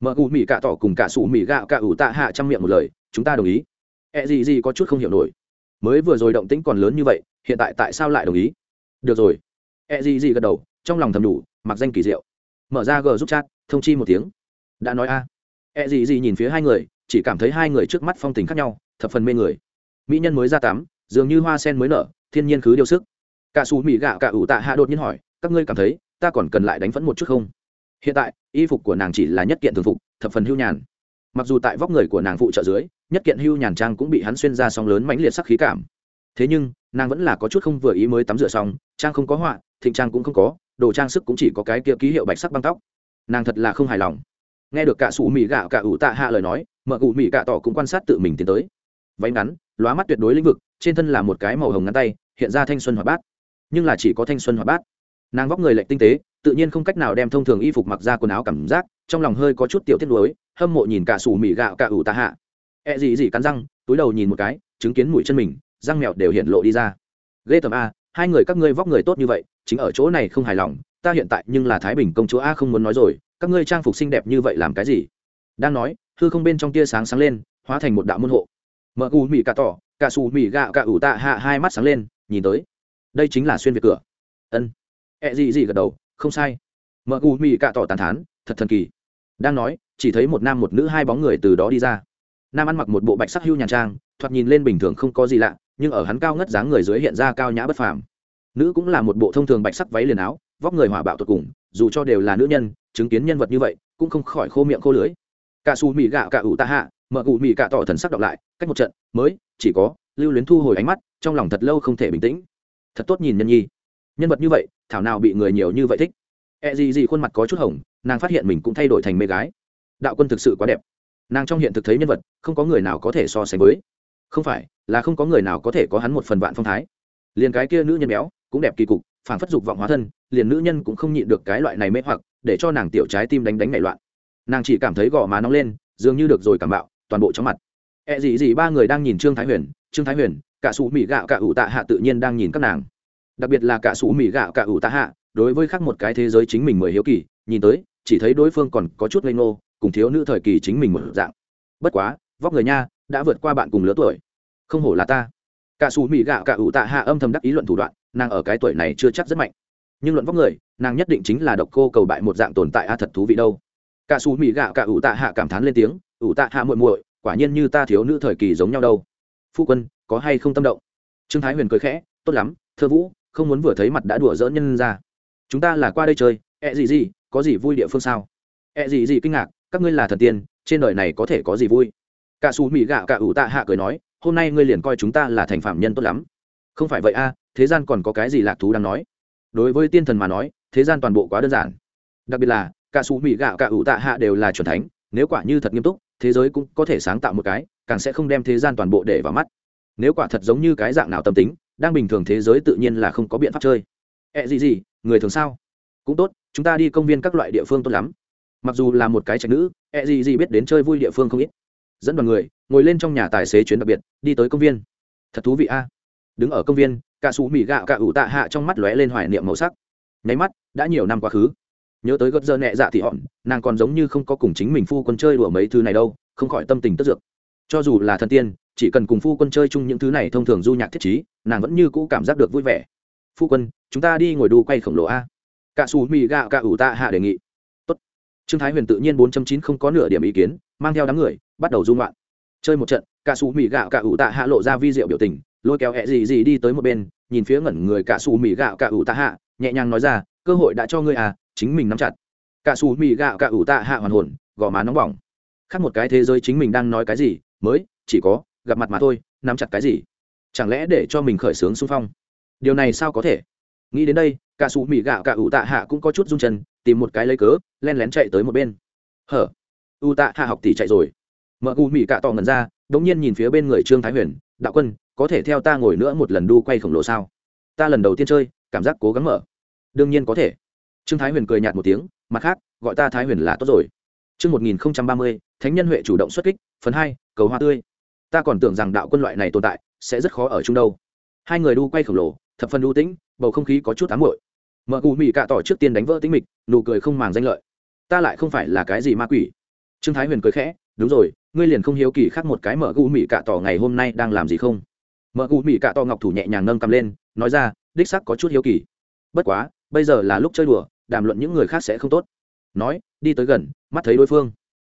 Mợ cụ mỉ cạ tỏ cùng cả sủ mỉ gạo cả ủ tạ hạ trong miệng một lời, chúng ta đồng ý. Ẹ e gì gì có chút không hiểu nổi. Mới vừa rồi động tĩnh còn lớn như vậy, hiện tại tại sao lại đồng ý? Được rồi. Ẹ e gì gì gật đầu, trong lòng thầm đủ, mặc danh kỳ diệu. Mở ra gờ giúp chat, thông chi một tiếng. Đã nói a. Ẹ e gì gì nhìn phía hai người, chỉ cảm thấy hai người trước mắt phong tình khác nhau, thập phần mê người mỹ nhân mới ra tắm dường như hoa sen mới nở, thiên nhiên khứ điều sức. Cả xù mỹ gạo cả ủ tạ hạ đột nhiên hỏi, các ngươi cảm thấy ta còn cần lại đánh phẫn một chút không? Hiện tại, y phục của nàng chỉ là nhất kiện thường phục, thập phần hưu nhàn. Mặc dù tại vóc người của nàng phụ trợ dưới, nhất kiện hưu nhàn trang cũng bị hắn xuyên ra song lớn mãnh liệt sắc khí cảm. Thế nhưng, nàng vẫn là có chút không vừa ý mới tắm rửa xong, trang không có họa, thịnh trang cũng không có, đồ trang sức cũng chỉ có cái kia ký hiệu bạch sắc băng tóc. Nàng thật là không hài lòng. Nghe được cả sủ mỹ gạo cả ủ tạ hạ lời nói mợ cụ mỹ gạo tỏ cũng quan sát tự mình tiến tới. Váy ngắn lóa mắt tuyệt đối lĩnh vực, trên thân là một cái màu hồng ngắn tay, hiện ra thanh xuân hoạt bát. Nhưng là chỉ có thanh xuân hoạt bát. Nàng vóc người lệnh tinh tế, tự nhiên không cách nào đem thông thường y phục mặc ra quần áo cảm giác, trong lòng hơi có chút tiểu tiết lối hâm mộ nhìn cả sủ mì gạo cả ủ tạ hạ. E gì gì cắn răng, túi đầu nhìn một cái, chứng kiến mũi chân mình, răng mèo đều hiện lộ đi ra. Ghê tầm a, hai người các ngươi vóc người tốt như vậy, chính ở chỗ này không hài lòng, ta hiện tại nhưng là thái bình công chúa a không muốn nói rồi, các ngươi trang phục xinh đẹp như vậy làm cái gì? Đang nói, hư không bên trong tia sáng sáng lên, hóa thành một đạo môn hộ mợ u mì cà tỏ cà xù mì gạo cà ủ tạ hạ hai mắt sáng lên, nhìn tới. Đây chính là xuyên việt cửa. Ân. Ẹ gì gì gật đầu, không sai. Mợ u mì cà tỏ tàn thán, thật thần kỳ. Đang nói, chỉ thấy một nam một nữ hai bóng người từ đó đi ra. Nam ăn mặc một bộ bạch sắc hưu nhàn trang, thoạt nhìn lên bình thường không có gì lạ, nhưng ở hắn cao ngất dáng người dưới hiện ra cao nhã bất phàm. Nữ cũng là một bộ thông thường bạch sắc váy liền áo, vóc người hỏa bạo tột cùng, dù cho đều là nữ nhân, chứng kiến nhân vật như vậy, cũng không khỏi khô miệng khô lưới cả xù mì gạo cả ủ ta hạ mợ cụ mì cả tỏ thần sắc đọc lại, cách một trận, mới, chỉ có, lưu luyến thu hồi ánh mắt, trong lòng thật lâu không thể bình tĩnh. Thật tốt nhìn nhân nhi. Nhân vật như vậy, thảo nào bị người nhiều như vậy thích? E gì gì khuôn mặt có chút hồng, nàng phát hiện mình cũng thay đổi thành mê gái. Đạo quân thực sự quá đẹp. Nàng trong hiện thực thấy nhân vật, không có người nào có thể so sánh với. Không phải, là không có người nào có thể có hắn một phần vạn phong thái. Liền cái kia nữ nhân béo, cũng đẹp kỳ cục phản phất dục vọng hóa thân, liền nữ nhân cũng không nhịn được cái loại này mê hoặc, để cho nàng tiểu trái tim đánh đánh nảy loạn. Nàng chỉ cảm thấy gò má nóng lên, dường như được rồi cảm bạo toàn bộ trong mặt. Ẹ gì gì ba người đang nhìn trương thái huyền, trương thái huyền, cả sủ mỹ gạo cả ủ tạ hạ tự nhiên đang nhìn các nàng. Đặc biệt là cả sủ mỹ gạo cả ủ tạ hạ, đối với khác một cái thế giới chính mình mười hiếu kỳ, nhìn tới, chỉ thấy đối phương còn có chút lây ngô, cùng thiếu nữ thời kỳ chính mình một dạng. Bất quá, vóc người nha, đã vượt qua bạn cùng lứa tuổi. Không hổ là ta. Cả xù mỹ gạo cả ủ tạ hạ âm thầm đắc ý luận thủ đoạn, nàng ở cái tuổi này chưa chắc rất mạnh. Nhưng luận vóc người, nàng nhất định chính là độc cô cầu bại một dạng tồn tại a thật thú vị đâu. Cả xù mỹ gạo cả ủ tạ hạ cảm thán lên tiếng ủ tạ hạ muội muội, quả nhiên như ta thiếu nữ thời kỳ giống nhau đâu. Phu quân, có hay không tâm động? Trương thái huyền cười khẽ, tốt lắm thơ vũ, không muốn vừa thấy mặt đã đùa dỡ nhân ra. Chúng ta là qua đây chơi, ẹ gì gì, có gì vui địa phương sao? Ẹ gì gì kinh ngạc, các ngươi là thần tiên, trên đời này có thể có gì vui? Cả xù mỹ gạo cả ủ tạ hạ cười nói, hôm nay ngươi liền coi chúng ta là thành phạm nhân tốt lắm. Không phải vậy a, thế gian còn có cái gì lạc thú đang nói? Đối với tiên thần mà nói, thế gian toàn bộ quá đơn giản. Đặc biệt là cả xù mỹ gạo cả ủ tạ hạ đều là c thánh, nếu quả như thật nghiêm túc thế giới cũng có thể sáng tạo một cái, càng sẽ không đem thế gian toàn bộ để vào mắt. Nếu quả thật giống như cái dạng nào tâm tính, đang bình thường thế giới tự nhiên là không có biện pháp chơi. Ẹ gì gì, người thường sao? Cũng tốt, chúng ta đi công viên các loại địa phương tốt lắm. Mặc dù là một cái trạch nữ ẹ gì gì biết đến chơi vui địa phương không ít. Dẫn đoàn người, ngồi lên trong nhà tài xế chuyến đặc biệt, đi tới công viên. Thật thú vị a. Đứng ở công viên cả xú mì gạo cả ủ tạ hạ trong mắt lóe lên hoài niệm màu sắc. Nháy mắt, đã nhiều năm quá khứ nhớ tới gật giờ nhẹ dạ thì hòn nàng còn giống như không có cùng chính mình phu quân chơi đùa mấy thứ này đâu, không khỏi tâm tình tức dược cho dù là thần tiên, chỉ cần cùng phu quân chơi chung những thứ này thông thường du nhạc thiết chí nàng vẫn như cũ cảm giác được vui vẻ. Phu quân, chúng ta đi ngồi đu quay khổng lồ a. Cả xù mì gạo cả ủ tạ hạ đề nghị. Tốt. trương thái huyền tự nhiên bốn chín không có nửa điểm ý kiến, mang theo đám người, bắt đầu dung loạn chơi một trận, cả xù mì gạo cả ủ tạ hạ lộ ra vi diệu biểu tình, lôi kéo hẹ gì gì đi tới một bên, nhìn phía ngẩn người cả xù mì gạo cả ủ tạ hạ, nhẹ nhàng nói ra cơ hội đã cho ngươi à chính mình nắm chặt. Cả xù mì gạo cả ủ tạ hạ hoàn hồn, gò má nóng bỏng. Khác một cái thế giới chính mình đang nói cái gì, mới, chỉ có, gặp mặt mà thôi, nắm chặt cái gì? Chẳng lẽ để cho mình khởi sướng xung phong? Điều này sao có thể? Nghĩ đến đây, cả xù mì gạo cả ủ tạ hạ cũng có chút rung chân, tìm một cái lấy cớ, len lén chạy tới một bên. Hở? U tạ hạ học tỷ chạy rồi. Mợ u mì cạ tỏ ngẩn ra đ ỗ n g nhiên nhìn phía bên người trương thái huyền, đạo quân, có thể theo ta ngồi nữa một lần đu quay khổng lồ sao? Ta lần đầu tiên chơi, cảm giác cố gắng mở đương nhiên có thể trương thái huyền cười nhạt một tiếng mặt khác gọi ta thái huyền là tốt rồi Chương 1030, Thánh nhân Huệ chủ động xuất kích, phần hai, cầu hoa tươi. Ta còn tưởng rằng đạo quân loại này tồn tại sẽ rất khó ở chung đâu. Hai người đu quay khổng lồ, thập phần đu tĩnh, bầu không khí có chút ám muội. Mở cụ Mị cạ tỏ trước tiên đánh vỡ tĩnh mịch, nụ cười không màng danh lợi. Ta lại không phải là cái gì ma quỷ. Trương Thái Huyền cười khẽ, đúng rồi, ngươi liền không hiếu kỳ khác một cái mở cụ Mị cạ tỏ ngày hôm nay đang làm gì không? Mở cụ Mị cạ tỏ ngọc thủ nhẹ nhàng nâng cầm lên, nói ra, đích xác có chút hiếu kỳ. Bất quá, bây giờ là lúc chơi đùa, đàm luận những người khác sẽ không tốt. Nói, đi tới gần, mắt thấy đối phương.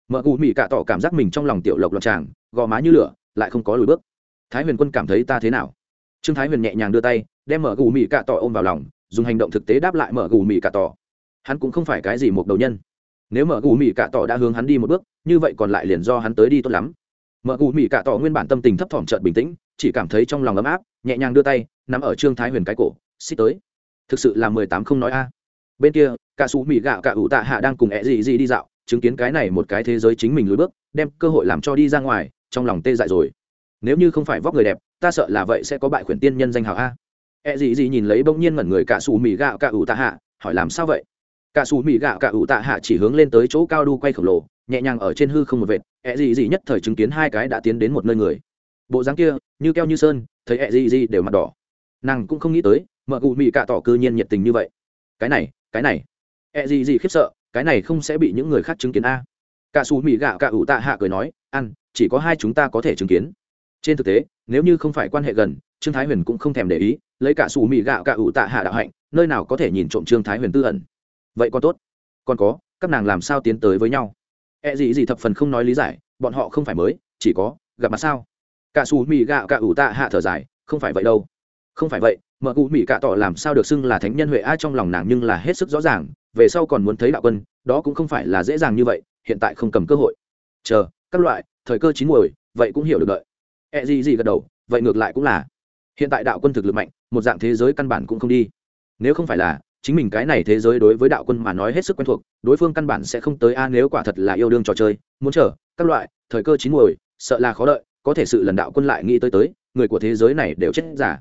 Mợ cụ mỹ cạ tỏ cảm giác mình trong lòng tiểu lộc loạn tràng gò má như lửa lại không có lùi bước. Thái huyền quân cảm thấy ta thế nào? Trương thái huyền nhẹ nhàng đưa tay đem mở cụ mỹ cạ tỏ ôm vào lòng dùng hành động thực tế đáp lại mở cụ mỹ cạ tỏ. Hắn cũng không phải cái gì một đầu nhân. Nếu mở cụ mỹ cạ tỏ đã hướng hắn đi một bước như vậy còn lại liền do hắn tới đi tốt lắm. Mở cụ mỹ cạ tỏ nguyên bản tâm tình thấp thỏm trợt bình tĩnh chỉ cảm thấy trong lòng ấm áp nhẹ nhàng đưa tay nắm ở trương thái huyền cái cổ xích tới thực sự là mười tám không nói a. Bên kia, cả xú mì gạo cả ủ tạ hạ đang cùng ẹ gì gì đi dạo, chứng kiến cái này một cái thế giới chính mình lùi bước, đem cơ hội làm cho đi ra ngoài, trong lòng tê dại rồi. Nếu như không phải vóc người đẹp, ta sợ là vậy sẽ có bại khuyển tiên nhân danh hào a. Ẹ gì gì nhìn lấy bỗng nhiên ngẩn người cả xù mì gạo cả ủ tạ hạ, hỏi làm sao vậy? Cả xù mì gạo cả ủ tạ hạ chỉ hướng lên tới chỗ cao đu quay khổng lồ, nhẹ nhàng ở trên hư không một vệt, ẹ gì gì nhất thời chứng kiến hai cái đã tiến đến một nơi người. Bộ dáng kia, như keo như sơn, thấy ẹ gì gì đều mặt đỏ. Nàng cũng không nghĩ tới mợ cụ mì cạ tỏ cư nhiên nhiệt tình như vậy. Cái này cái này. E gì gì khiếp sợ, cái này không sẽ bị những người khác chứng kiến a. Cả xù mì gạo cả ủ tạ hạ cười nói, ăn, chỉ có hai chúng ta có thể chứng kiến. Trên thực tế, nếu như không phải quan hệ gần, trương thái huyền cũng không thèm để ý, lấy cả xù mì gạo cả ủ tạ hạ đạo hạnh, nơi nào có thể nhìn trộm trương thái huyền tư ẩn. Vậy còn tốt. Còn có, các nàng làm sao tiến tới với nhau? E gì gì thập phần không nói lý giải, bọn họ không phải mới, chỉ có, gặp mặt sao? Cả xù mì gạo cả ủ tạ hạ thở dài, không phải vậy đâu không phải vậy mợ cụ mỹ cạ tỏ làm sao được xưng là thánh nhân huệ ai trong lòng nàng nhưng là hết sức rõ ràng, về sau còn muốn thấy đạo quân, đó cũng không phải là dễ dàng như vậy, hiện tại không cầm cơ hội. Chờ, các loại, thời cơ chín muồi, vậy cũng hiểu được đợi. E gì gì gật đầu, vậy ngược lại cũng là. Hiện tại đạo quân thực lực mạnh, một dạng thế giới căn bản cũng không đi. Nếu không phải là, chính mình cái này thế giới đối với đạo quân mà nói hết sức quen thuộc, đối phương căn bản sẽ không tới a nếu quả thật là yêu đương trò chơi. Muốn chờ, các loại, thời cơ chín muồi, sợ là khó đợi, có thể sự lần đạo quân lại nghĩ tới tới, người của thế giới này đều chết giả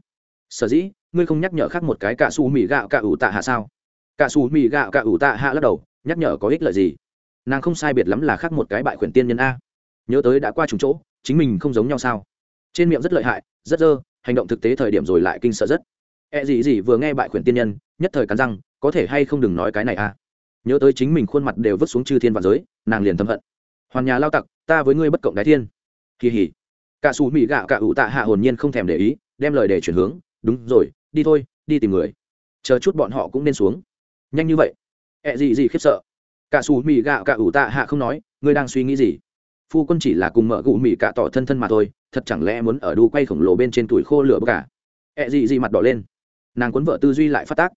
sở dĩ, ngươi không nhắc nhở khác một cái cả xù mì gạo cả ủ tạ hạ sao? Cả xù mì gạo cả ủ tạ hạ lắc đầu, nhắc nhở có ích lợi gì? Nàng không sai biệt lắm là khác một cái bại khuyển tiên nhân a. Nhớ tới đã qua trùng chỗ, chính mình không giống nhau sao? Trên miệng rất lợi hại, rất dơ, hành động thực tế thời điểm rồi lại kinh sợ rất. E gì gì vừa nghe bại khuyển tiên nhân, nhất thời cắn răng, có thể hay không đừng nói cái này a. Nhớ tới chính mình khuôn mặt đều vứt xuống chư thiên và giới, nàng liền thâm hận. Hoàn nhà lao tặc, ta với ngươi bất cộng đái thiên. Kỳ hỉ. Cả xù mỹ gạo cả ủ tạ hạ hồn nhiên không thèm để ý, đem lời để chuyển hướng đúng rồi, đi thôi, đi tìm người. Chờ chút bọn họ cũng nên xuống. Nhanh như vậy? Ẹ、e、gì gì gì khiếp sợ. Cả xù mì gạo cả ủ tạ hạ không nói, ngươi đang suy nghĩ gì? Phu quân chỉ là cùng mở gụ mì cả tỏ thân thân mà thôi, thật chẳng lẽ muốn ở đu quay khổng lồ bên trên tuổi khô lửa bất cả? Ẹ、e、gì gì gì mặt đỏ lên. Nàng cuốn vợ tư duy lại phát tác.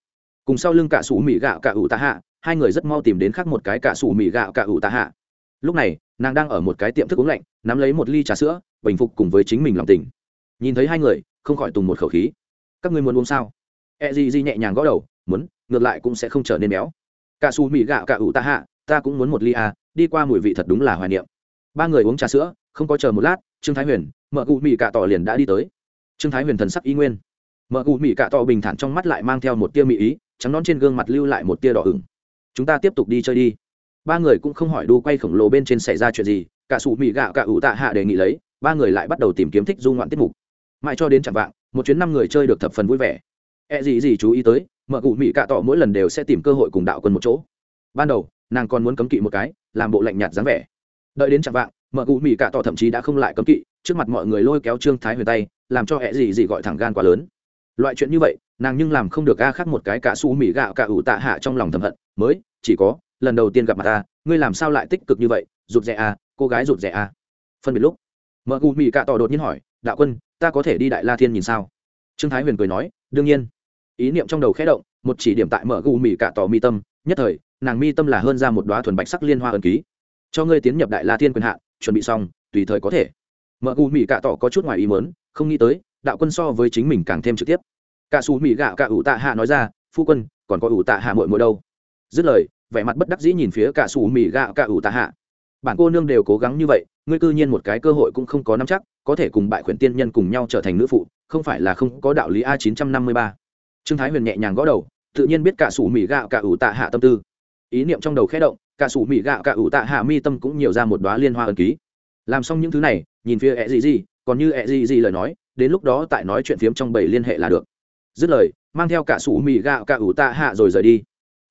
Cùng sau lưng cả xù mì gạo cả ủ tạ hạ, hai người rất mau tìm đến khác một cái cả xù mì gạo cả ủ tạ hạ. Lúc này, nàng đang ở một cái tiệm thức uống lạnh, nắm lấy một ly trà sữa, bình phục cùng với chính mình lòng tình. Nhìn thấy hai người, không khỏi tùng một khẩu khí các ngươi muốn uống sao? E gì gì nhẹ nhàng gõ đầu, muốn, ngược lại cũng sẽ không trở nên béo. Cả xù mì gạo cả ủ ta hạ, ta cũng muốn một ly à đi qua mùi vị thật đúng là hoài niệm. Ba người uống trà sữa, không có chờ một lát, trương thái huyền, mợ cụ mì cạ tỏ liền đã đi tới. Trương thái huyền thần sắc y nguyên. Mợ cụ mì cạ tỏ bình thản trong mắt lại mang theo một tia mị ý, trắng non trên gương mặt lưu lại một tia đỏ ửng. Chúng ta tiếp tục đi chơi đi. Ba người cũng không hỏi đu quay khổng lồ bên trên xảy ra chuyện gì, cả sụ mì gạo cả ủ tạ hạ đề nghị lấy, ba người lại bắt đầu tìm kiếm thích du ngoạn tiết mục mãi cho đến chạm vạng một chuyến năm người chơi được thập phần vui vẻ. E gì gì chú ý tới mợ cụ mỹ cạ tỏ mỗi lần đều sẽ tìm cơ hội cùng đạo quân một chỗ. Ban đầu nàng còn muốn cấm kỵ một cái làm bộ lạnh nhạt dáng vẻ. Đợi đến chạm vạng mợ cụ mỹ cạ tỏ thậm chí đã không lại cấm kỵ trước mặt mọi người lôi kéo trương thái huyền tay làm cho E gì gì gọi thẳng gan quá lớn. Loại chuyện như vậy nàng nhưng làm không được ga khác một cái cả su mỹ gạo cả ủ tạ hạ trong lòng thầm hận mới chỉ có lần đầu tiên gặp mặt ta ngươi làm sao lại tích cực như vậy rụt rè à, cô gái rụt rè à? phân biệt lúc mợ cụ mỹ cạ tỏ đột nhiên hỏi đạo quân, ta có thể đi đại la thiên nhìn sao? Trương thái huyền cười nói, đương nhiên. Ý niệm trong đầu khẽ động, một chỉ điểm tại mở gù mì cả tỏ mi tâm, nhất thời, nàng mi tâm là hơn ra một đoá thuần bạch sắc liên hoa ẩn ký. Cho ngươi tiến nhập đại la thiên quyền hạn, chuẩn bị xong, tùy thời có thể. Mở gù mì cả tỏ có chút ngoài ý mớn không nghĩ tới, đạo quân so với chính mình càng thêm trực tiếp. Cả xù mì gạo cả ủ tạ hạ nói ra, phu quân, còn có ủ tạ hạ muội muội đâu? Dứt lời, vẻ mặt bất đắc dĩ nhìn phía cả xù mì gạo cả ủ tạ hạ. Bản cô nương đều cố gắng như vậy, ngươi cư nhiên một cái cơ hội cũng không có nắm chắc có thể cùng bại khuyển tiên nhân cùng nhau trở thành nữ phụ, không phải là không có đạo lý a chín trăm năm mươi ba. Trương thái huyền nhẹ nhàng gõ đầu, tự nhiên biết cả sủ mì gạo cả ủ tạ hạ tâm tư. Ý niệm trong đầu khẽ động, cả sủ mì gạo cả ủ tạ hạ mi tâm cũng nhiều ra một đoá liên hoa ẩn ký. Làm xong những thứ này, nhìn phía ẹ gì gì còn như ẹ gì gì lời nói, đến lúc đó tại nói chuyện phiếm trong bảy liên hệ là được. Dứt lời, mang theo cả sủ mì gạo cả ủ tạ hạ rồi rời đi.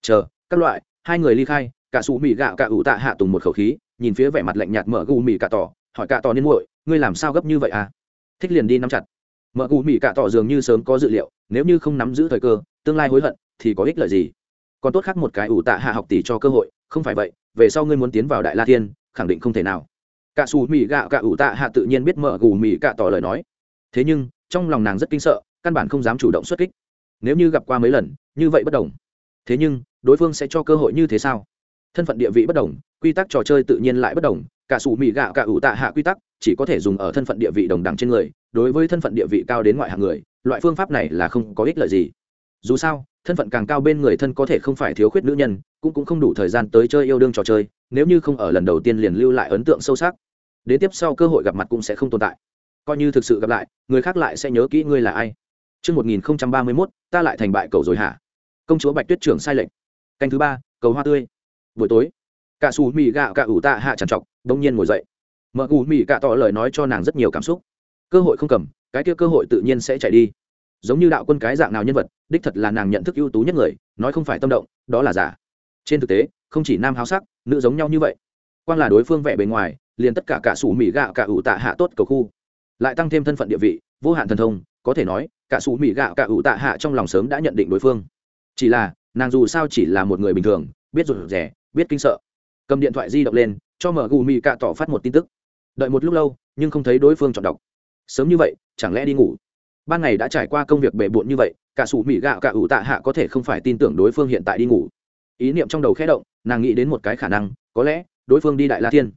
Chờ, các loại, hai người ly khai, cả sủ mì gạo cả ủ tạ hạ tùng một khẩu khí, nhìn phía vẻ mặt lạnh nhạt mở gù mì cả tỏ, hỏi cả tỏ niên muội ngươi làm sao gấp như vậy à? Thích liền đi nắm chặt. Mở cụ mỹ cạ tỏ dường như sớm có dự liệu, nếu như không nắm giữ thời cơ, tương lai hối hận, thì có ích lợi gì? Còn tốt khác một cái ủ tạ hạ học tỷ cho cơ hội, không phải vậy, về sau ngươi muốn tiến vào đại la thiên, khẳng định không thể nào. Cả xù mỹ gạo cả ủ tạ hạ tự nhiên biết mở cụ mỹ cạ tỏ lời nói. Thế nhưng, trong lòng nàng rất kinh sợ, căn bản không dám chủ động xuất kích. Nếu như gặp qua mấy lần, như vậy bất đồng. Thế nhưng, đối phương sẽ cho cơ hội như thế sao? Thân phận địa vị bất đồng, quy tắc trò chơi tự nhiên lại bất đồng cả sủ mì gạo cả ủ tạ hạ quy tắc chỉ có thể dùng ở thân phận địa vị đồng đẳng trên người đối với thân phận địa vị cao đến ngoại hạng người loại phương pháp này là không có ích lợi gì dù sao thân phận càng cao bên người thân có thể không phải thiếu khuyết nữ nhân cũng cũng không đủ thời gian tới chơi yêu đương trò chơi nếu như không ở lần đầu tiên liền lưu lại ấn tượng sâu sắc đến tiếp sau cơ hội gặp mặt cũng sẽ không tồn tại coi như thực sự gặp lại người khác lại sẽ nhớ kỹ ngươi là ai Trước 1031, ta lại thành bại cầu rồi hả? Công chúa Bạch Tuyết trưởng sai lệnh. Canh thứ ba, cầu hoa tươi. Buổi tối, cả xù mì gạo cả ủ tạ hạ trằn trọc, đông nhiên ngồi dậy. Mở ủ mì cả tỏ lời nói cho nàng rất nhiều cảm xúc. Cơ hội không cầm, cái kia cơ hội tự nhiên sẽ chạy đi. Giống như đạo quân cái dạng nào nhân vật, đích thật là nàng nhận thức ưu tú nhất người, nói không phải tâm động, đó là giả. Trên thực tế, không chỉ nam háo sắc, nữ giống nhau như vậy. Quan là đối phương vẻ bề ngoài, liền tất cả cả sủ mì gạo cả ủ tạ hạ tốt cầu khu lại tăng thêm thân phận địa vị vô hạn thần thông có thể nói cả sủ mì gạo cả ủ tạ hạ trong lòng sớm đã nhận định đối phương chỉ là nàng dù sao chỉ là một người bình thường biết rụt rẻ biết kinh sợ cầm điện thoại di động lên, cho mở gù mì cạ tỏ phát một tin tức. Đợi một lúc lâu, nhưng không thấy đối phương chọn đọc. Sớm như vậy, chẳng lẽ đi ngủ? Ban ngày đã trải qua công việc bề bộn như vậy, cả sủ mì gạo cả ủ tạ hạ có thể không phải tin tưởng đối phương hiện tại đi ngủ. Ý niệm trong đầu khẽ động, nàng nghĩ đến một cái khả năng, có lẽ, đối phương đi đại la thiên.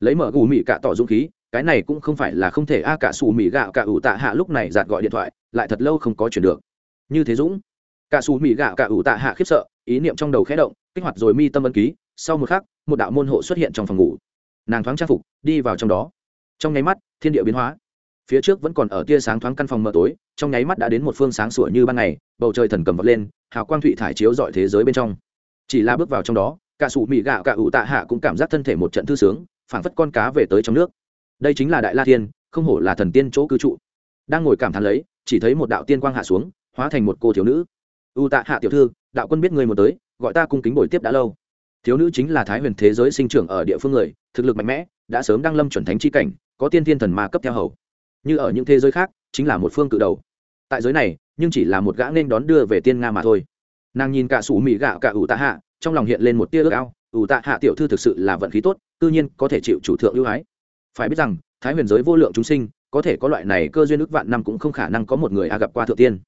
Lấy mở gù mì cạ tỏ dũng khí, cái này cũng không phải là không thể, a, cả sủ mì gạo cả ủ tạ hạ lúc này giạt gọi điện thoại, lại thật lâu không có chuyển được. Như thế dũng. Cả sủ mì gạo cả ủ tạ hạ khiếp sợ, ý niệm trong đầu khẽ động kích hoạt rồi mi tâm ân ký, sau một khắc, một đạo môn hộ xuất hiện trong phòng ngủ. Nàng thoáng trang phục, đi vào trong đó. Trong nháy mắt, thiên địa biến hóa. Phía trước vẫn còn ở tia sáng thoáng căn phòng mờ tối, trong nháy mắt đã đến một phương sáng sủa như ban ngày, bầu trời thần cầm vật lên, hào quang thụy thải chiếu dọi thế giới bên trong. Chỉ là bước vào trong đó, cả sủ mị gạo cả ủ tạ hạ cũng cảm giác thân thể một trận thư sướng, phảng phất con cá về tới trong nước. Đây chính là đại la thiên, không hổ là thần tiên chỗ cư trụ. Đang ngồi cảm thán lấy, chỉ thấy một đạo tiên quang hạ xuống, hóa thành một cô thiếu nữ. U tạ hạ tiểu thư, đạo quân biết người một tới gọi ta cung kính buổi tiếp đã lâu. Thiếu nữ chính là thái huyền thế giới sinh trưởng ở địa phương người, thực lực mạnh mẽ, đã sớm đăng lâm chuẩn thánh chi cảnh, có tiên thiên thần ma cấp theo hầu. Như ở những thế giới khác, chính là một phương cự đầu. Tại giới này, nhưng chỉ là một gã nên đón đưa về tiên nga mà thôi. Nàng nhìn cả sủ mỹ gạo cả ủ tạ hạ, trong lòng hiện lên một tia ước ao, ủ tạ hạ tiểu thư thực sự là vận khí tốt tự nhiên có thể chịu chủ thượng ưu ái. Phải biết rằng, thái huyền giới vô lượng chúng sinh, có thể có loại này cơ duyên ước vạn năm cũng không khả năng có một người a gặp qua thượng tiên.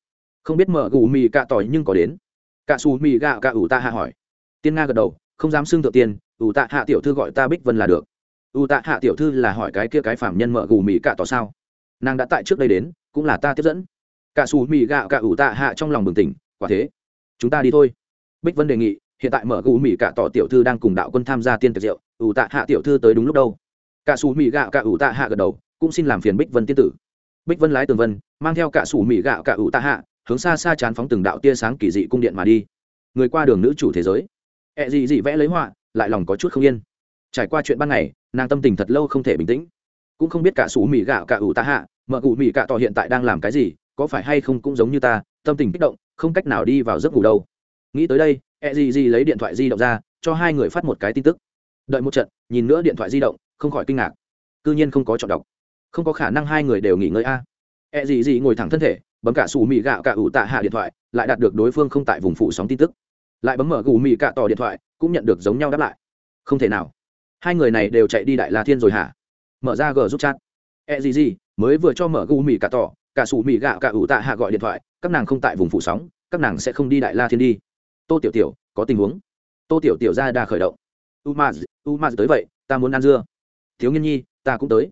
Không biết mở gù mì cạ tỏi nhưng có đến cạ xù mì gạo cạ ủ tạ hạ hỏi. Tiên nga gật đầu, không dám xưng thượng tiên, ủ tạ hạ tiểu thư gọi ta bích vân là được. Ủ tạ hạ tiểu thư là hỏi cái kia cái phạm nhân mở gù mì cạ tỏ sao? Nàng đã tại trước đây đến, cũng là ta tiếp dẫn. Cạ xù mì gạo cạ ủ tạ hạ trong lòng bừng tỉnh, quả thế. Chúng ta đi thôi. Bích vân đề nghị, hiện tại mở gù mì cạ tỏ tiểu thư đang cùng đạo quân tham gia tiên tiệc rượu, ủ tạ hạ tiểu thư tới đúng lúc đâu? Cả xù mì gạo cả ủ tạ hạ gật đầu, cũng xin làm phiền bích vân tiên tử. Bích vân lái tường vân, mang theo cả sủ mì gạo cả ủ tạ hạ hướng xa xa chán phóng từng đạo tia sáng kỳ dị cung điện mà đi. Người qua đường nữ chủ thế giới. Ẹ dị dị vẽ lấy họa, lại lòng có chút không yên. Trải qua chuyện ban ngày, nàng tâm tình thật lâu không thể bình tĩnh. Cũng không biết cả sủ mì gạo cả ủ ta hạ mợ cụ mì cạ tỏ hiện tại đang làm cái gì, có phải hay không cũng giống như ta, tâm tình kích động, không cách nào đi vào giấc ngủ đâu. Nghĩ tới đây e dị dị lấy điện thoại di động ra, cho hai người phát một cái tin tức. Đợi một trận, nhìn nữa điện thoại di động, không khỏi kinh ngạc. Cư nhiên không có chọn đọc. Không có khả năng hai người đều nghỉ ngơi a. E gì gì ngồi thẳng thân thể bấm cả xù mì gạo cả ủ tạ hạ điện thoại, lại đạt được đối phương không tại vùng phủ sóng tin tức. Lại bấm mở gù mì cạ tỏ điện thoại, cũng nhận được giống nhau đáp lại. Không thể nào. Hai người này đều chạy đi đại la thiên rồi hả? Mở ra g giúp chat. E gì gì, mới vừa cho mở gù mì cạ tỏ cả xù mì gạo cả ủ tạ hạ gọi điện thoại, các nàng không tại vùng phủ sóng, các nàng sẽ không đi đại la thiên đi. Tô tiểu tiểu, có tình huống? Tô tiểu tiểu ra đa khởi động. U ma u ma tới vậy, ta muốn ăn dưa. Thiếu nhiên nhi, ta cũng tới.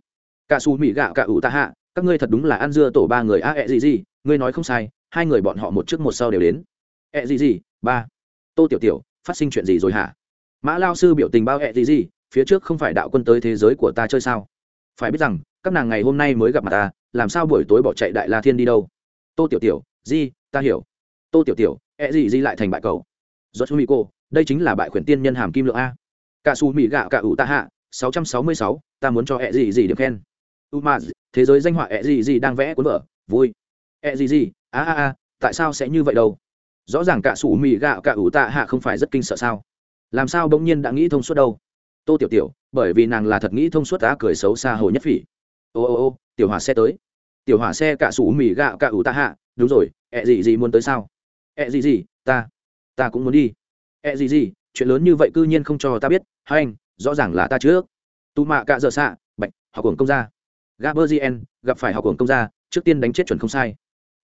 Cả xù mì gạo cả ủ tạ hạ các ngươi thật đúng là ăn dưa tổ ba người. A ẹ gì gì ngươi nói không sai hai người bọn họ một trước một sau đều đến. Ẹ gì gì ba. Tô tiểu tiểu phát sinh chuyện gì rồi hả? Mã lao sư biểu tình bao ẹ gì gì phía trước không phải đạo quân tới thế giới của ta chơi sao? Phải biết rằng các nàng ngày hôm nay mới gặp mặt ta làm sao buổi tối bỏ chạy đại la thiên đi đâu? Tô tiểu tiểu di ta hiểu. Tô tiểu tiểu ẹ gì gì lại thành bại cầu do chú mỹ cô đây chính là bại khuyển tiên nhân hàm kim lượng a. Cả su mỹ gạo cả ủ ta hạ 666, ta muốn cho ẹ gì gì điểm khen umaz thế giới danh họa ẹ gì gì đang vẽ cuốn vở. Vui. Ẹ gì gì a a a, tại sao sẽ như vậy đâu? Rõ ràng cả sủ mì gạo, cả ủ tạ hạ không phải rất kinh sợ sao? Làm sao bỗng nhiên đã nghĩ thông suốt đâu? Tô tiểu tiểu, bởi vì nàng là thật nghĩ thông suốt đã cười xấu xa hồ nhất phỉ. Ô ô ô, tiểu hỏa xe tới. Tiểu hỏa xe cả sủ mì gạo, cả ủ tạ hạ. Đúng rồi ẹ gì gì muốn tới sao? Ẹ gì gì ta ta cũng muốn đi. Ẹ gì gì chuyện lớn như vậy cư nhiên không cho ta biết. Hai anh, rõ ràng là ta trước. Tu mạ cạ dở xạ bạch học hưởng công gia gaberzien gặp phải học cường công gia trước tiên đánh chết chuẩn không sai.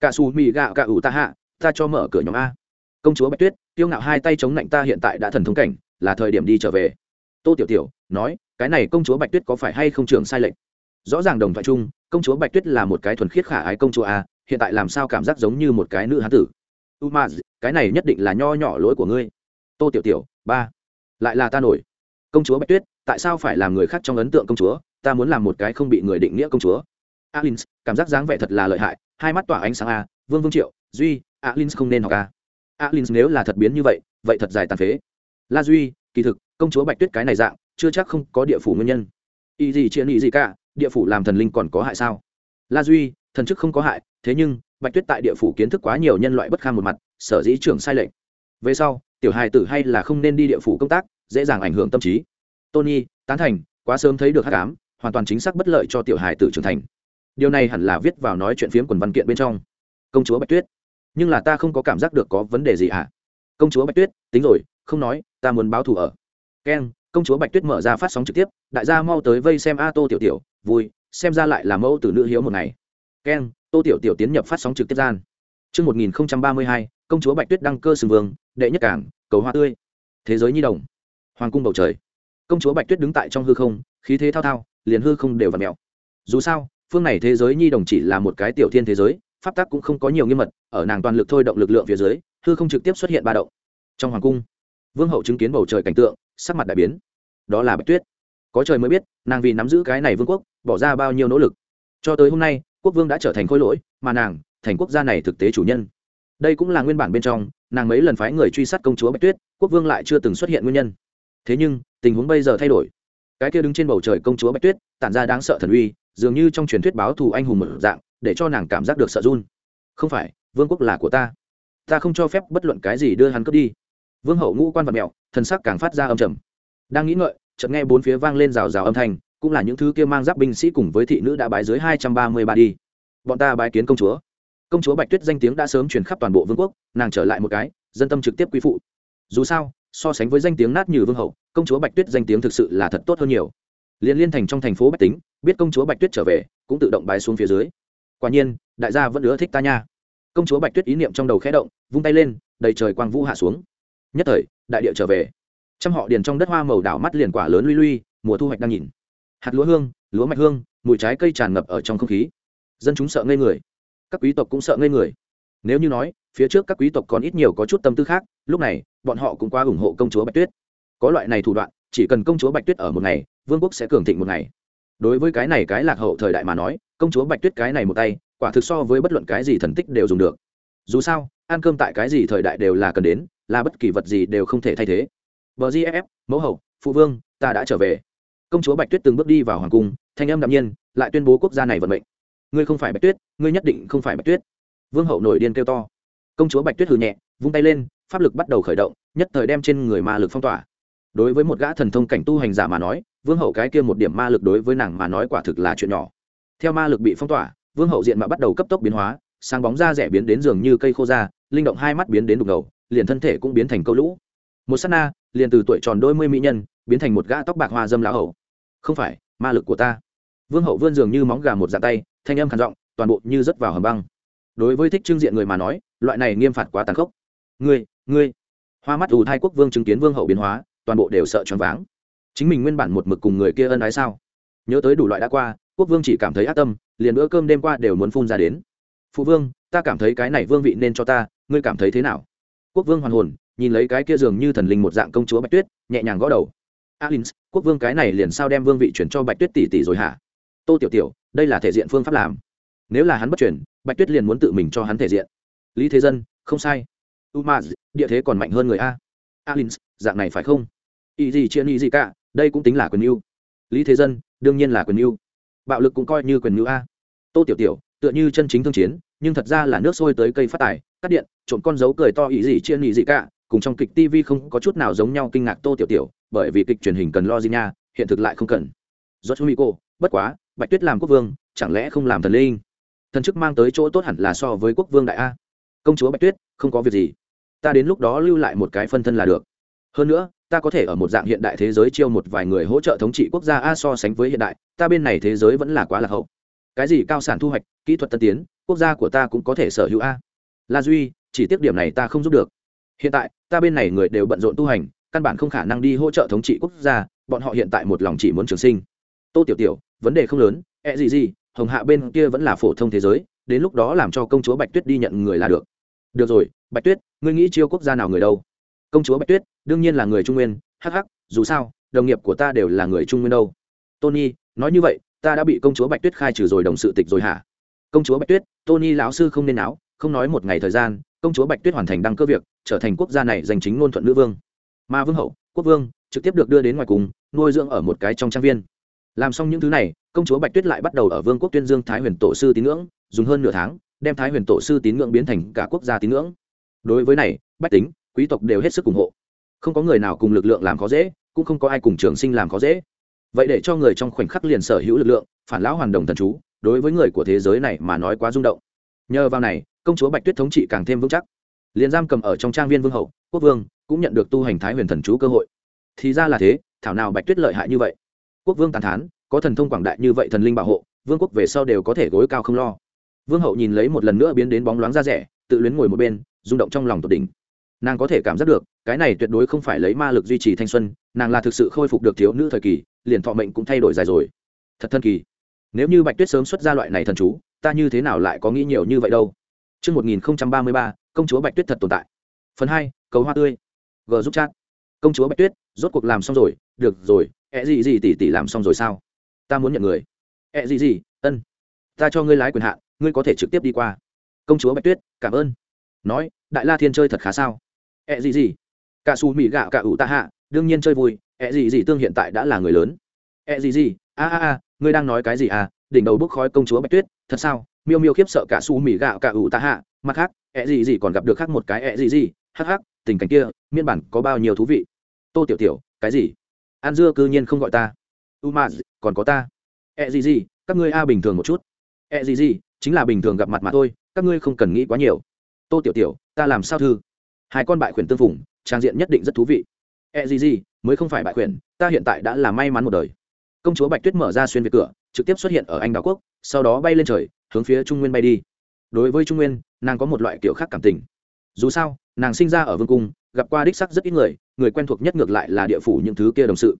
Cả Su mì gạo cả ủ ta hạ ta cho mở cửa nhóm a. Công chúa bạch tuyết tiêu ngạo hai tay chống lạnh ta hiện tại đã thần thông cảnh là thời điểm đi trở về. Tô tiểu tiểu nói cái này công chúa bạch tuyết có phải hay không trưởng sai lệnh? rõ ràng đồng thoại chung công chúa bạch tuyết là một cái thuần khiết khả ái công chúa a hiện tại làm sao cảm giác giống như một cái nữ hán tử? Umaz, cái này nhất định là nho nhỏ lỗi của ngươi. Tô tiểu tiểu ba lại là ta nổi. Công chúa bạch tuyết tại sao phải làm người khác trong ấn tượng công chúa? Ta muốn làm một cái không bị người định nghĩa công chúa. Alins, cảm giác dáng vẻ thật là lợi hại, hai mắt tỏa ánh sáng a, vương vương triệu, duy, alins không nên học a. Alins nếu là thật biến như vậy vậy thật dài tàn phế. La duy, kỳ thực, công chúa bạch tuyết cái này dạng, chưa chắc không có địa phủ nguyên nhân. Ý gì chuyện ý gì cả, địa phủ làm thần linh còn có hại sao? La duy, thần chức không có hại, thế nhưng, bạch tuyết tại địa phủ kiến thức quá nhiều nhân loại bất kham một mặt, sở dĩ trưởng sai lệch về sau, tiểu hài tử hay là không nên đi địa phủ công tác, dễ dàng ảnh hưởng tâm trí. Tony, tán thành, quá sớm thấy được hát cám hoàn toàn chính xác bất lợi cho tiểu hài tử trưởng thành. Điều này hẳn là viết vào nói chuyện phiếm quần văn kiện bên trong. Công chúa bạch tuyết. Nhưng là ta không có cảm giác được có vấn đề gì ạ? À? công chúa bạch tuyết tính rồi không nói ta muốn báo thù ở. Keng công chúa bạch tuyết mở ra phát sóng trực tiếp đại gia mau tới vây xem a tô tiểu tiểu vui xem ra lại là mẫu tử nữ hiếu một ngày. Keng tô tiểu tiểu tiến nhập phát sóng trực tiếp gian. Trước 1032, công chúa bạch tuyết đăng cơ sừng vương đệ nhất cảng cầu hoa tươi. Thế giới nhi đồng. Hoàng cung bầu trời. Công chúa bạch tuyết đứng tại trong hư không khí thế thao thao liền hư không đều và mèo dù sao, phương này thế giới nhi đồng chỉ là một cái tiểu thiên thế giới, pháp tắc cũng không có nhiều nghiêm mật, ở nàng toàn lực thôi động lực lượng phía dưới, hư không trực tiếp xuất hiện ba động. Trong hoàng cung, vương hậu chứng kiến bầu trời cảnh tượng, sắc mặt đại biến. Đó là bạch tuyết. Có trời mới biết, nàng vì nắm giữ cái này vương quốc, bỏ ra bao nhiêu nỗ lực. Cho tới hôm nay, quốc vương đã trở thành khối lỗi, mà nàng, thành quốc gia này thực tế chủ nhân. Đây cũng là nguyên bản bên trong, nàng mấy lần phái người truy sát công chúa bạch tuyết, quốc vương lại chưa từng xuất hiện nguyên nhân. Thế nhưng, tình huống bây giờ thay đổi cái kia đứng trên bầu trời công chúa bạch tuyết, tản ra đáng sợ thần uy, dường như trong truyền thuyết báo thù anh hùng một dạng, để cho nàng cảm giác được sợ run. Không phải, vương quốc là của ta. Ta không cho phép bất luận cái gì đưa hắn cướp đi. Vương hậu ngũ quan vật mẹo, thần sắc càng phát ra âm trầm. Đang nghĩ ngợi, chợt nghe bốn phía vang lên rào rào âm thanh, cũng là những thứ kia mang giáp binh sĩ cùng với thị nữ đã bái dưới hai trăm ba mươi ba đi. Bọn ta bái kiến công chúa. Công chúa bạch tuyết danh tiếng đã sớm truyền khắp toàn bộ vương quốc, nàng trở lại một cái, dân tâm trực tiếp quy phụ. Dù sao, so sánh với danh tiếng nát như vương hậu công chúa bạch tuyết danh tiếng thực sự là thật tốt hơn nhiều. Liên liên thành trong thành phố bách tính, biết công chúa bạch tuyết trở về, cũng tự động bái xuống phía dưới. Quả nhiên, đại gia vẫn ưa thích ta nha. Công chúa bạch tuyết ý niệm trong đầu khẽ động, vung tay lên, đầy trời quang vũ hạ xuống. Nhất thời, đại địa trở về. Trăm họ điền trong đất hoa màu đảo mắt liền quả lớn luy luy mùa thu hoạch đang nhìn. Hạt lúa hương, lúa mạch hương, mùi trái cây tràn ngập ở trong không khí. Dân chúng sợ ngây người. Các quý tộc cũng sợ ngây người. Nếu như nói, phía trước các quý tộc còn ít nhiều có chút tâm tư khác, lúc này, bọn họ cũng qua ủng hộ công chúa bạch tuyết có loại này thủ đoạn, chỉ cần công chúa bạch tuyết ở một ngày, vương quốc sẽ cường thịnh một ngày. Đối với cái này cái lạc hậu thời đại mà nói, công chúa bạch tuyết cái này một tay, quả thực so với bất luận cái gì thần tích đều dùng được. Dù sao, ăn cơm tại cái gì thời đại đều là cần đến, là bất kỳ vật gì đều không thể thay thế. Vợ gff mẫu hậu, phụ vương, ta đã trở về. Công chúa bạch tuyết từng bước đi vào hoàng cung, thanh âm đạm nhiên, lại tuyên bố quốc gia này vận mệnh. Ngươi không phải bạch tuyết, ngươi nhất định không phải bạch tuyết. Vương hậu nổi điên kêu to. Công chúa bạch tuyết hừ nhẹ, vung tay lên, pháp lực bắt đầu khởi động, nhất thời đem trên người ma lực phong tỏa đối với một gã thần thông cảnh tu hành giả mà nói, vương hậu cái kia một điểm ma lực đối với nàng mà nói quả thực là chuyện nhỏ. Theo ma lực bị phong tỏa, vương hậu diện mạo bắt đầu cấp tốc biến hóa, sáng bóng da rẻ biến đến giường như cây khô da, linh động hai mắt biến đến đục ngầu, liền thân thể cũng biến thành câu lũ. Một s á t na, liền từ tuổi tròn đôi mươi mỹ nhân, biến thành một gã tóc bạc hoa dâm lão hậu không phải, ma lực của ta. Vương hậu vươn giường như móng gà một dạ tay, thanh âm khản giọng, toàn bộ như rớt vào hầm băng. Đối với thích trưng diện người mà nói, loại này nghiêm phạt quá tàn khốc. Ngươi ngươi. Hoa mắt ù thai quốc vương chứng kiến vương hậu biến hóa toàn bộ đều sợ choáng váng. Chính mình nguyên bản một mực cùng người kia ân ái sao? Nhớ tới đủ loại đã qua, quốc vương chỉ cảm thấy ác tâm, liền bữa cơm đêm qua đều muốn phun ra đến. Phụ vương, ta cảm thấy cái này vương vị nên cho ta, ngươi cảm thấy thế nào? Quốc vương hoàn hồn, nhìn lấy cái kia dường như thần linh một dạng công chúa bạch tuyết, nhẹ nhàng gõ đầu. Alins, quốc vương cái này liền sao đem vương vị chuyển cho bạch tuyết tỷ tỷ rồi hả? Tô tiểu tiểu, đây là thể diện phương pháp làm. Nếu là hắn bất chuyển, bạch tuyết liền muốn tự mình cho hắn thể diện. Lý thế dân, không sai. Umaz, địa thế còn mạnh hơn người a. Alins, dạng này phải không? Ý gì chia ý gì cả, đây cũng tính là quyền mưu lý thế dân, đương nhiên là quyền mưu bạo lực cũng coi như quyền mưu a. Tô tiểu tiểu, tựa như chân chính thương chiến, nhưng thật ra là nước sôi tới cây phát tài, cắt điện, trộm con dấu cười to ý gì chia ý gì cả, cùng trong kịch tv không có chút nào giống nhau kinh ngạc tô tiểu tiểu, bởi vì kịch truyền hình cần lo gì nha, hiện thực lại không cần. Do chú mỹ cô bất quá, bạch tuyết làm quốc vương, chẳng lẽ không làm thần linh? Thần chức mang tới chỗ tốt hẳn là so với quốc vương đại a. Công chúa bạch tuyết, không có việc gì. Ta đến lúc đó lưu lại một cái phân thân là được. Hơn nữa ta có thể ở một dạng hiện đại thế giới chiêu một vài người hỗ trợ thống trị quốc gia a so sánh với hiện đại, ta bên này thế giới vẫn là quá lạc hậu. Cái gì cao sản thu hoạch, kỹ thuật tân tiến, quốc gia của ta cũng có thể sở hữu a. La duy, chỉ tiếc điểm này ta không giúp được. Hiện tại, ta bên này người đều bận rộn tu hành, căn bản không khả năng đi hỗ trợ thống trị quốc gia, bọn họ hiện tại một lòng chỉ muốn trường sinh. Tô tiểu tiểu, vấn đề không lớn E gì gì, hồng hạ bên kia vẫn là phổ thông thế giới, đến lúc đó làm cho công chúa bạch tuyết đi nhận người là được. Được rồi, bạch tuyết, ngươi nghĩ chiêu quốc gia nào người đâu? Công chúa bạch tuyết, đương nhiên là người trung nguyên, hắc hắc, dù sao, đồng nghiệp của ta đều là người trung nguyên đâu. Tony, nói như vậy, ta đã bị công chúa bạch tuyết khai trừ rồi, đồng sự tịch rồi hả? Công chúa bạch tuyết, tony lão sư không nên áo không nói một ngày thời gian, công chúa bạch tuyết hoàn thành đăng cơ việc, trở thành quốc gia này giành chính ngôn thuận nữ vương. Mà vương hậu, quốc vương, trực tiếp được đưa đến ngoài cùng, nuôi dưỡng ở một cái trong trang viên. Làm xong những thứ này, công chúa bạch tuyết lại bắt đầu ở vương quốc tuyên dương thái huyền tổ sư tín ngưỡng, dùng hơn nửa tháng, đem thái huyền tổ sư tín ngưỡng biến thành cả quốc gia tín ngưỡng. Đối với này, bách tính quý tộc đều hết sức ủng hộ. Không có người nào cùng lực lượng làm khó dễ, cũng không có ai cùng trường sinh làm khó dễ. Vậy để cho người trong khoảnh khắc liền sở hữu lực lượng, phản lão hoàn đồng thần chú, đối với người của thế giới này mà nói quá rung động. Nhờ vào này, công chúa bạch tuyết thống trị càng thêm vững chắc. Liền giam cầm ở trong trang viên vương hậu, quốc vương cũng nhận được tu hành thái huyền thần chú cơ hội. Thì ra là thế, thảo nào bạch tuyết lợi hại như vậy? Quốc vương tàn thán, có thần thông quảng đại như vậy thần linh bảo hộ, vương quốc về sau đều có thể gối cao không lo. Vương hậu nhìn lấy một lần nữa biến đến bóng loáng ra rẻ, tự luyến ngồi một bên, rung động trong lòng tột đỉnh nàng có thể cảm giác được cái này tuyệt đối không phải lấy ma lực duy trì thanh xuân nàng là thực sự khôi phục được thiếu nữ thời kỳ liền thọ mệnh cũng thay đổi dài rồi thật thân kỳ nếu như bạch tuyết sớm xuất ra loại này thần chú ta như thế nào lại có nghĩ nhiều như vậy đâu Trước 1033, công chúa bạch tuyết thật tồn tại. Phần 2, cầu hoa tươi. G giúp chat. Công chúa bạch tuyết, rốt cuộc làm xong rồi, được rồi, ẹ gì gì tỷ tỷ làm xong rồi sao? Ta muốn nhận người. ẹ gì gì, ân. Ta cho ngươi lái quyền hạn, ngươi có thể trực tiếp đi qua. Công chúa bạch tuyết, cảm ơn. Nói, đại la thiên chơi thật khá sao? Ẹ gì gì. Cả su mì gạo cả ủ ta hạ, đương nhiên chơi vui, ẹ gì gì tương hiện tại đã là người lớn. ẹ gì gì, a a a, ngươi đang nói cái gì à? Đỉnh đầu bốc khói công chúa bạch tuyết, thật sao? miêu miêu khiếp sợ cả su mì gạo cả ủ ta hạ mặt khác ẹ gì gì còn gặp được khác một cái ẹ gì gì hắc hắc tình cảnh kia miên bản có bao nhiêu thú vị tô tiểu tiểu cái gì an dưa cư nhiên không gọi ta u ma còn có ta ẹ gì gì các ngươi a bình thường một chút ẹ gì gì chính là bình thường gặp mặt mà thôi các ngươi không cần nghĩ quá nhiều tô tiểu tiểu ta làm sao thư hai con bại khuyển tương phùng, trang diện nhất định rất thú vị. E gì gì mới không phải bại khuyển, ta hiện tại đã là may mắn một đời. Công chúa bạch tuyết mở ra xuyên về cửa, trực tiếp xuất hiện ở anh đảo quốc, sau đó bay lên trời, hướng phía trung nguyên bay đi. Đối với trung nguyên, nàng có một loại kiểu khác cảm tình. Dù sao, nàng sinh ra ở vương cung, gặp qua đích sắc rất ít người người quen thuộc nhất ngược lại là địa phủ những thứ kia đồng sự.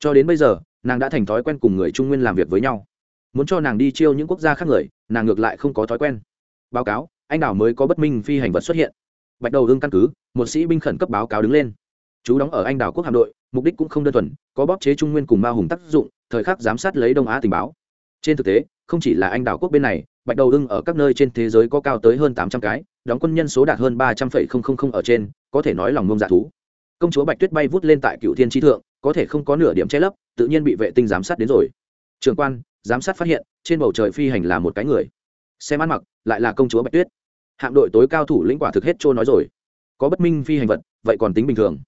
Cho đến bây giờ, nàng đã thành thói quen cùng người trung nguyên làm việc với nhau. Muốn cho nàng đi chiêu những quốc gia khác người, nàng ngược lại không có thói quen. Báo cáo, anh đảo mới có bất minh phi hành vật xuất hiện bạch đầu hương căn cứ, một sĩ binh khẩn cấp báo cáo đứng lên. Chú đóng ở anh đảo quốc hạm đội, mục đích cũng không đơn thuần, có bóp chế trung nguyên cùng ma hùng tác dụng, thời khắc giám sát lấy đông á tình báo. Trên thực tế, không chỉ là anh đảo quốc bên này, bạch đầu hưng ở các nơi trên thế giới có cao tới hơn tám trăm cái, đóng quân nhân số đạt hơn ba trăm phẩy không không ở trên, có thể nói lòng ngông dạ thú. Công chúa bạch tuyết bay vút lên tại cựu thiên tri thượng, có thể không có nửa điểm che lấp, tự nhiên bị vệ tinh giám sát đến rồi. Trường quan, giám sát phát hiện, trên bầu trời phi hành là một cái người. Xem ăn mặc, lại là công chúa bạch tuyết hạm đội tối cao thủ lĩnh quả thực hết trôi nói rồi. Có bất minh phi hành vật, vậy còn tính bình thường.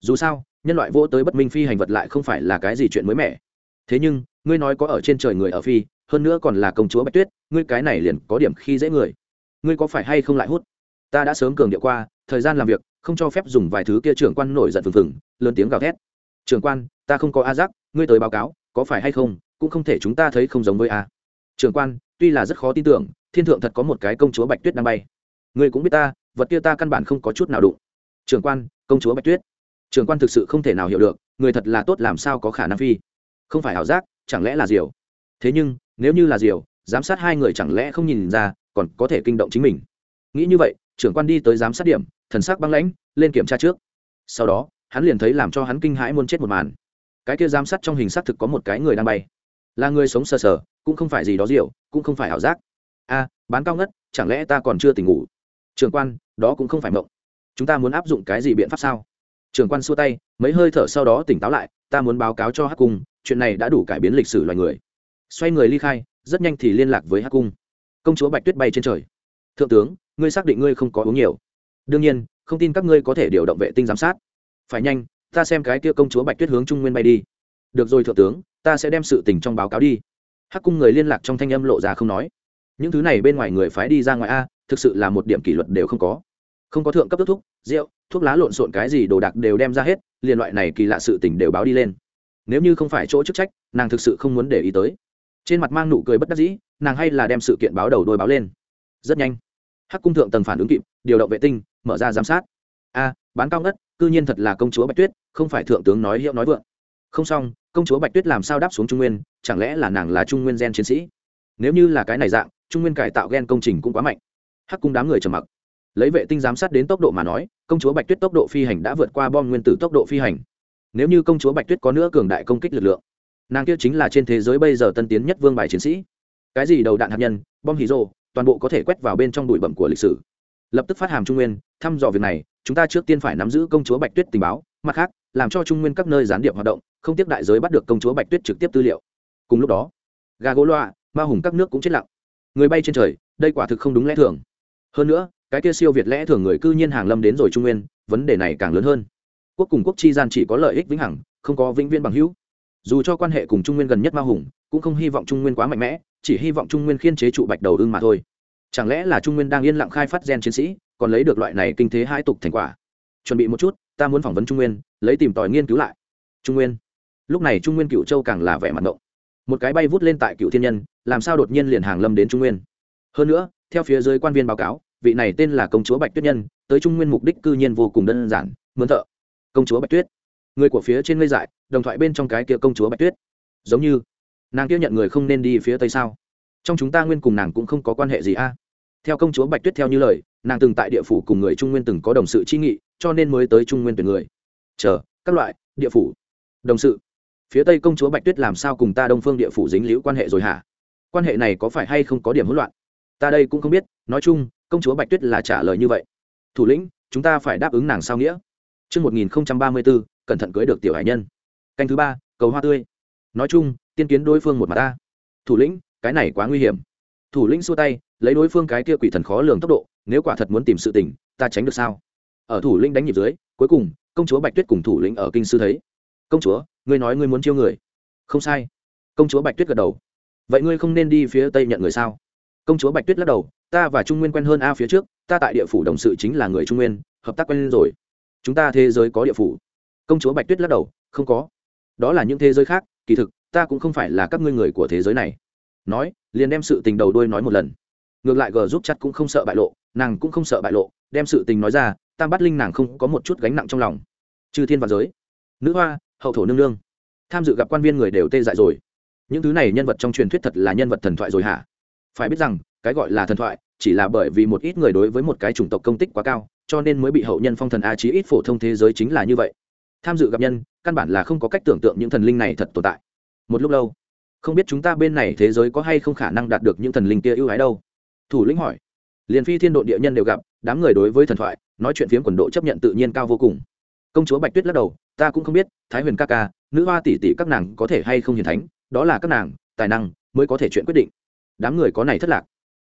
Dù sao, nhân loại vô tới bất minh phi hành vật lại không phải là cái gì chuyện mới mẻ. Thế nhưng, ngươi nói có ở trên trời người ở phi, hơn nữa còn là công chúa bạch tuyết, ngươi cái này liền có điểm khi dễ người. Ngươi có phải hay không lại hút? Ta đã sớm cường điệu qua, thời gian làm việc, không cho phép dùng vài thứ kia trưởng quan nổi giận phừng phừng, lớn tiếng gào thét. Trưởng quan, ta không có a giác, ngươi tới báo cáo, có phải hay không, cũng không thể chúng ta thấy không giống với a. Trưởng quan tuy là rất khó tin tưởng, thiên thượng thật có một cái công chúa bạch tuyết đang bay. Ngươi cũng biết ta, vật kia ta căn bản không có chút nào đụng. Trưởng quan, công chúa bạch tuyết. Trưởng quan thực sự không thể nào hiểu được, người thật là tốt làm sao có khả năng phi. Không phải ảo giác, chẳng lẽ là diều? Thế nhưng, nếu như là diều, giám sát hai người chẳng lẽ không nhìn ra, còn có thể kinh động chính mình. Nghĩ như vậy, trưởng quan đi tới giám sát điểm, thần sắc băng lãnh, lên kiểm tra trước. Sau đó, hắn liền thấy làm cho hắn kinh hãi muốn chết một màn. Cái kia giám sát trong hình xác thực có một cái người đang bay. Là người sống sờ sờ cũng không phải gì đó diệu, cũng không phải ảo giác. A, bán cao ngất, chẳng lẽ ta còn chưa tỉnh ngủ? Trưởng quan, đó cũng không phải mộng. Chúng ta muốn áp dụng cái gì biện pháp sao? Trưởng quan xua tay, mấy hơi thở sau đó tỉnh táo lại, ta muốn báo cáo cho hắc cung, chuyện này đã đủ cải biến lịch sử loài người. Xoay người ly khai, rất nhanh thì liên lạc với hắc cung. Công chúa bạch tuyết bay trên trời. Thượng tướng, ngươi xác định ngươi không có uống nhiều. Đương nhiên, không tin các ngươi có thể điều động vệ tinh giám sát. Phải nhanh, ta xem cái kia công chúa bạch tuyết hướng trung nguyên bay đi. Được rồi thượng tướng, ta sẽ đem sự tình trong báo cáo đi hắc cung người liên lạc trong thanh âm lộ ra không nói. Những thứ này bên ngoài người phái đi ra ngoài a, thực sự là một điểm kỷ luật đều không có. Không có thượng cấp ước thuốc rượu, thuốc lá lộn xộn cái gì đồ đạc đều đem ra hết, liền loại này kỳ lạ sự tình đều báo đi lên. Nếu như không phải chỗ chức trách, nàng thực sự không muốn để ý tới. Trên mặt mang nụ cười bất đắc dĩ, nàng hay là đem sự kiện báo đầu đôi báo lên. Rất nhanh, hắc cung thượng tầng phản ứng kịp, điều động vệ tinh, mở ra giám sát. A, bán cao ngất, cư nhiên thật là công chúa bạch tuyết, không phải thượng tướng nói hiệu nói vượng không xong, công chúa bạch tuyết làm sao đáp xuống trung nguyên, chẳng lẽ là nàng là trung nguyên gen chiến sĩ? Nếu như là cái này dạng, trung nguyên cải tạo gen công trình cũng quá mạnh. Hắc cung đám người trầm mặc. Lấy vệ tinh giám sát đến tốc độ mà nói, công chúa bạch tuyết tốc độ phi hành đã vượt qua bom nguyên tử tốc độ phi hành. Nếu như công chúa bạch tuyết có nữa cường đại công kích lực lượng, nàng kia chính là trên thế giới bây giờ tân tiến nhất vương bài chiến sĩ. Cái gì đầu đạn hạt nhân, bom hì rô toàn bộ có thể quét vào bên trong bụi bẩm của lịch sử. Lập tức phát hàm trung nguyên, thăm dò việc này, chúng ta trước tiên phải nắm giữ công chúa bạch tuyết tình báo mặt khác, làm cho trung nguyên các nơi gián điệp hoạt động, không tiếp đại giới bắt được công chúa bạch tuyết trực tiếp tư liệu. Cùng lúc đó, gà gỗ loa, ma hùng các nước cũng chết lặng. Người bay trên trời, đây quả thực không đúng lẽ thường. Hơn nữa, cái kia siêu việt lẽ thường người cư nhiên hàng lâm đến rồi trung nguyên, vấn đề này càng lớn hơn. Quốc cùng quốc chi gian chỉ có lợi ích vĩnh hằng, không có vĩnh viên bằng hữu. Dù cho quan hệ cùng trung nguyên gần nhất ma hùng, cũng không hy vọng trung nguyên quá mạnh mẽ, chỉ hy vọng trung nguyên khiên chế trụ bạch đầu ưng mà thôi. Chẳng lẽ là trung nguyên đang yên lặng khai phát gen chiến sĩ, còn lấy được loại này kinh thế hai tục thành quả? Chuẩn bị một chút, ta muốn phỏng vấn trung nguyên, lấy tìm tòi nghiên cứu lại. Trung nguyên. Lúc này trung nguyên cựu châu càng là vẻ mặt ngộng. Một cái bay vút lên tại cựu thiên nhân, làm sao đột nhiên liền hàng lâm đến trung nguyên? Hơn nữa, theo phía dưới quan viên báo cáo, vị này tên là công chúa bạch tuyết nhân, tới trung nguyên mục đích cư nhiên vô cùng đơn giản mướn thợ. Công chúa bạch tuyết. Người của phía trên ngây dại, đồng thoại bên trong cái kia công chúa bạch tuyết. Giống như, nàng kia nhận người không nên đi phía tây sao? Trong chúng ta nguyên cùng nàng cũng không có quan hệ gì a. Theo công chúa bạch tuyết theo như lời nàng từng tại địa phủ cùng người trung nguyên từng có đồng sự chi nghị cho nên mới tới trung nguyên tuyển người chờ các loại địa phủ đồng sự phía tây công chúa bạch tuyết làm sao cùng ta đông phương địa phủ dính liễu quan hệ rồi hả quan hệ này có phải hay không có điểm hỗn loạn ta đây cũng không biết nói chung công chúa bạch tuyết là trả lời như vậy thủ lĩnh chúng ta phải đáp ứng nàng sao nghĩa Trước 1034, cẩn thận cưới được tiểu hải nhân. Canh thứ ba, cầu hoa tươi. Nói chung, tiên kiến đối phương một mặt ta. Thủ lĩnh, cái này quá nguy hiểm. Thủ lĩnh xua tay, lấy đối phương cái kia quỷ thần khó lường tốc độ, nếu quả thật muốn tìm sự tình, ta tránh được sao? Ở thủ lĩnh đánh nhịp dưới, cuối cùng, công chúa Bạch Tuyết cùng thủ lĩnh ở kinh sư thấy. Công chúa, ngươi nói ngươi muốn chiêu người. Không sai. Công chúa Bạch Tuyết gật đầu. Vậy ngươi không nên đi phía tây nhận người sao? Công chúa Bạch Tuyết lắc đầu, ta và Trung Nguyên quen hơn a phía trước, ta tại địa phủ đồng sự chính là người Trung Nguyên, hợp tác quen rồi chúng ta thế giới có địa phủ công chúa bạch tuyết lắc đầu không có đó là những thế giới khác kỳ thực ta cũng không phải là các ngươi người của thế giới này nói liền đem sự tình đầu đuôi nói một lần ngược lại g giúp chặt cũng không sợ bại lộ, nàng cũng không sợ bại lộ, đem sự tình nói ra, tam bát linh nàng không có một chút gánh nặng trong lòng. Chư thiên và giới, nữ hoa, hậu thổ nương nương, tham dự gặp quan viên người đều tê dại rồi. Những thứ này nhân vật trong truyền thuyết thật là nhân vật thần thoại rồi hả? Phải biết rằng, cái gọi là thần thoại, chỉ là bởi vì một ít người đối với một cái chủng tộc công tích quá cao, cho nên mới bị hậu nhân phong thần a chí ít phổ thông thế giới chính là như vậy. Tham dự gặp nhân, căn bản là không có cách tưởng tượng những thần linh này thật tồn tại. Một lúc lâu, không biết chúng ta bên này thế giới có hay không khả năng đạt được những thần linh kia ưu ái đâu thủ lĩnh hỏi. Liền phi thiên độ địa nhân đều gặp, đám người đối với thần thoại, nói chuyện phiếm quần độ chấp nhận tự nhiên cao vô cùng. Công chúa bạch tuyết lắc đầu, ta cũng không biết, thái huyền ca ca, nữ hoa tỷ tỷ các nàng có thể hay không hiền thánh, đó là các nàng, tài năng mới có thể chuyện quyết định. Đám người có này thất lạc.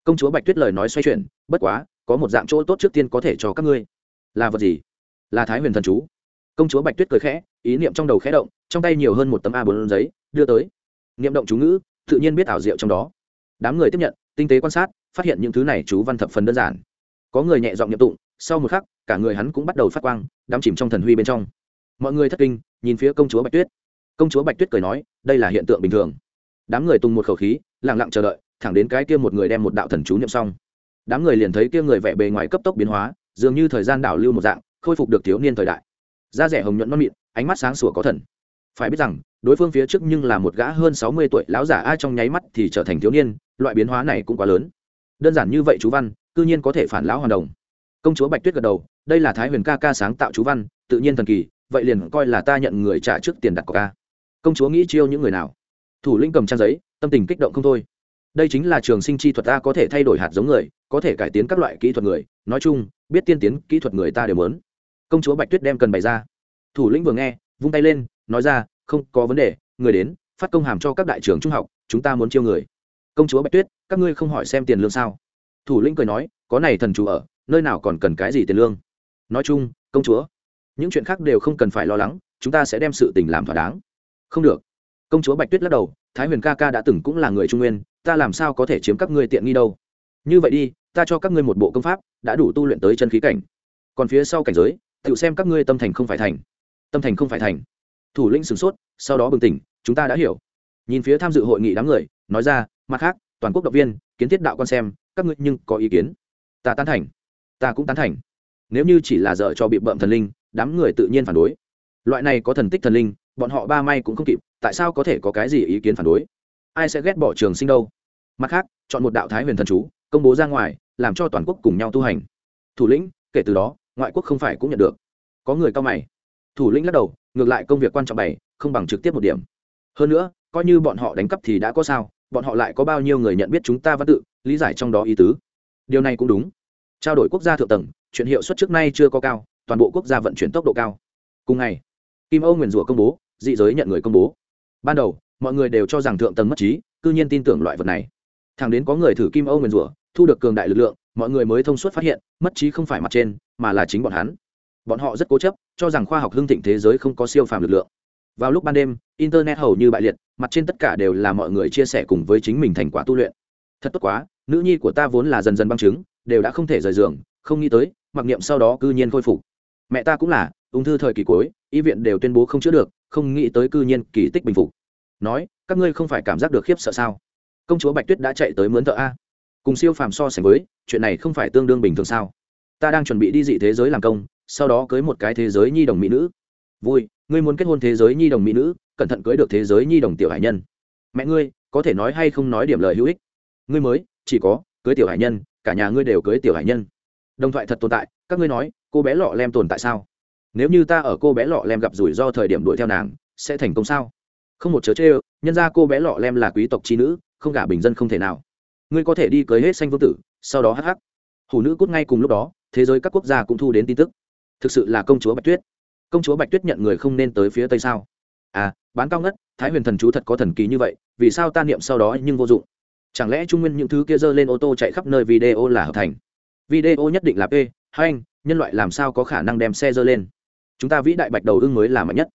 Công chúa bạch tuyết lời nói xoay chuyển, bất quá, có một dạng chỗ tốt trước tiên có thể cho các ngươi. Là vật gì? Là thái huyền thần chú. Công chúa bạch tuyết cười khẽ, ý niệm trong đầu khẽ động, trong tay nhiều hơn một tấm a bốn giấy, đưa tới. Niệm động chú ngữ, tự nhiên biết ảo diệu trong đó. Đám người tiếp nhận, tinh tế quan sát phát hiện những thứ này chú văn thập phần đơn giản. Có người nhẹ giọng nhập tụng, sau một khắc, cả người hắn cũng bắt đầu phát quang, đắm chìm trong thần huy bên trong. Mọi người thất kinh, nhìn phía công chúa bạch tuyết. Công chúa bạch tuyết cười nói, đây là hiện tượng bình thường. Đám người tung một khẩu khí lẳng lặng chờ đợi, thẳng đến cái kia một người đem một đạo thần chú niệm xong. Đám người liền thấy kia người vẻ bề ngoài cấp tốc biến hóa, dường như thời gian đảo lưu một dạng, khôi phục được thiếu niên thời đại. Da rẻ hồng nhuận non mịn, ánh mắt sáng sủa có thần. Phải biết rằng, đối phương phía trước nhưng là một gã hơn sáu mươi tuổi lão giả, ai trong nháy mắt thì trở thành thiếu niên, loại biến hóa này cũng quá lớn đơn giản như vậy chú văn, cư nhiên có thể phản lão hoàn đồng. Công chúa bạch tuyết gật đầu, đây là thái huyền ca ca sáng tạo chú văn, tự nhiên thần kỳ, vậy liền coi là ta nhận người trả trước tiền đặt của ca. Công chúa nghĩ chiêu những người nào? Thủ lĩnh cầm trang giấy, tâm tình kích động không thôi. Đây chính là trường sinh chi thuật ta có thể thay đổi hạt giống người, có thể cải tiến các loại kỹ thuật người, nói chung, biết tiên tiến kỹ thuật người ta đều muốn. Công chúa bạch tuyết đem cần bày ra. Thủ lĩnh vừa nghe, vung tay lên, nói ra, không có vấn đề, người đến, phát công hàm cho các đại trường trung học, chúng ta muốn chiêu người công chúa bạch tuyết, các ngươi không hỏi xem tiền lương sao? Thủ lĩnh cười nói, có này thần chủ ở, nơi nào còn cần cái gì tiền lương? Nói chung, công chúa, những chuyện khác đều không cần phải lo lắng, chúng ta sẽ đem sự tình làm thỏa đáng. Không được. Công chúa bạch tuyết lắc đầu, thái huyền ca ca đã từng cũng là người trung nguyên, ta làm sao có thể chiếm các ngươi tiện nghi đâu? Như vậy đi, ta cho các ngươi một bộ công pháp, đã đủ tu luyện tới chân khí cảnh. Còn phía sau cảnh giới, tự xem các ngươi tâm thành không phải thành. Tâm thành không phải thành. Thủ lĩnh sửng sốt, sau đó bừng tỉnh, chúng ta đã hiểu. Nhìn phía tham dự hội nghị đám người, nói ra mặt khác, toàn quốc động viên, kiến thiết đạo con xem, các ngươi nhưng có ý kiến. Ta tán thành. Ta cũng tán thành. Nếu như chỉ là dở cho bị bợm thần linh, đám người tự nhiên phản đối. Loại này có thần tích thần linh, bọn họ ba may cũng không kịp, tại sao có thể có cái gì ý kiến phản đối? Ai sẽ ghét bỏ trường sinh đâu? Mặt khác, chọn một đạo thái huyền thần chú, công bố ra ngoài, làm cho toàn quốc cùng nhau tu hành. Thủ lĩnh, kể từ đó, ngoại quốc không phải cũng nhận được. Có người cao mày. Thủ lĩnh lắc đầu, ngược lại công việc quan trọng bày, không bằng trực tiếp một điểm. Hơn nữa, coi như bọn họ đánh cắp thì đã có sao bọn họ lại có bao nhiêu người nhận biết chúng ta văn tự, lý giải trong đó ý tứ. Điều này cũng đúng. Trao đổi quốc gia thượng tầng, chuyện hiệu suất trước nay chưa có cao, toàn bộ quốc gia vận chuyển tốc độ cao. Cùng ngày, kim âu nguyền rủa công bố, dị giới nhận người công bố. Ban đầu, mọi người đều cho rằng thượng tầng mất trí, cư nhiên tin tưởng loại vật này. Thằng đến có người thử kim âu nguyền rủa, thu được cường đại lực lượng, mọi người mới thông suốt phát hiện, mất trí không phải mặt trên, mà là chính bọn hắn. Bọn họ rất cố chấp, cho rằng khoa học hưng thịnh thế giới không có siêu phàm lực lượng vào lúc ban đêm, internet hầu như bại liệt, mặt trên tất cả đều là mọi người chia sẻ cùng với chính mình thành quả tu luyện. Thật tốt quá, nữ nhi của ta vốn là dần dần băng chứng, đều đã không thể rời giường, không nghĩ tới, mặc niệm sau đó cư nhiên khôi phục. Mẹ ta cũng là, ung thư thời kỳ cuối, y viện đều tuyên bố không chữa được, không nghĩ tới cư nhiên kỳ tích bình phục. Nói, các ngươi không phải cảm giác được khiếp sợ sao? Công chúa bạch tuyết đã chạy tới mướn thợ a. Cùng siêu phàm so sánh với, chuyện này không phải tương đương bình thường sao? Ta đang chuẩn bị đi dị thế giới làm công, sau đó cưới một cái thế giới nhi đồng mỹ nữ. Vui ngươi muốn kết hôn thế giới nhi đồng mỹ nữ, cẩn thận cưới được thế giới nhi đồng tiểu hải nhân. Mẹ ngươi, có thể nói hay không nói điểm lời hữu ích? Ngươi mới, chỉ có, cưới tiểu hải nhân, cả nhà ngươi đều cưới tiểu hải nhân. Đồng thoại thật tồn tại, các ngươi nói, cô bé lọ lem tồn tại sao? Nếu như ta ở cô bé lọ lem gặp rủi ro thời điểm đuổi theo nàng, sẽ thành công sao? Không một chớ chê, nhân ra cô bé lọ lem là quý tộc trí nữ, không gả bình dân không thể nào. Ngươi có thể đi cưới hết xanh vương tử, sau đó hh hủ nữ cút ngay cùng lúc đó, thế giới các quốc gia cũng thu đến tin tức. Thực sự là công chúa bạch tuyết công chúa bạch tuyết nhận người không nên tới phía tây sao? À bán cao ngất thái huyền thần chú thật có thần kỳ như vậy vì sao ta niệm sau đó nhưng vô dụng? Chẳng lẽ trung nguyên những thứ kia dơ lên ô tô chạy khắp nơi video là hợp thành? Video nhất định là p hai anh nhân loại làm sao có khả năng đem xe dơ lên? Chúng ta vĩ đại bạch đầu ưng mới là mạnh nhất.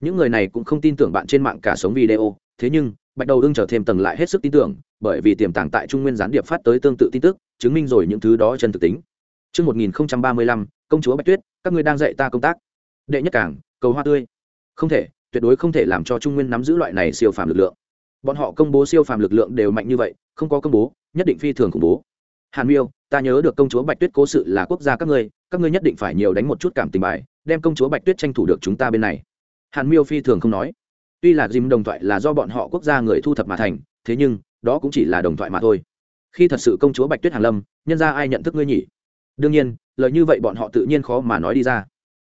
Những người này cũng không tin tưởng bạn trên mạng cả sống video thế nhưng bạch đầu ưng trở thêm tầng lại hết sức tin tưởng bởi vì tiềm tàng tại trung nguyên gián điệp phát tới tương tự tin tức chứng minh rồi những thứ đó chân thực tính. Trước 1035, công chúa Bạch Tuyết, các ngươi đang dạy ta công tác. Đệ nhất cảng, cầu hoa tươi. Không thể, tuyệt đối không thể làm cho Trung Nguyên nắm giữ loại này siêu phàm lực lượng. Bọn họ công bố siêu phàm lực lượng đều mạnh như vậy, không có công bố, nhất định phi thường khủng bố. Hàn Miêu, ta nhớ được công chúa Bạch Tuyết cố sự là quốc gia các ngươi, các ngươi nhất định phải nhiều đánh một chút cảm tình bài, đem công chúa Bạch Tuyết tranh thủ được chúng ta bên này. Hàn Miêu phi thường không nói. Tuy là Jim đồng thoại là do bọn họ quốc gia người thu thập mà thành, thế nhưng, đó cũng chỉ là đồng thoại mà thôi. Khi thật sự công chúa Bạch Tuyết hàn lâm, nhân ra ai nhận thức ngươi nhỉ? đương nhiên lời như vậy bọn họ tự nhiên khó mà nói đi ra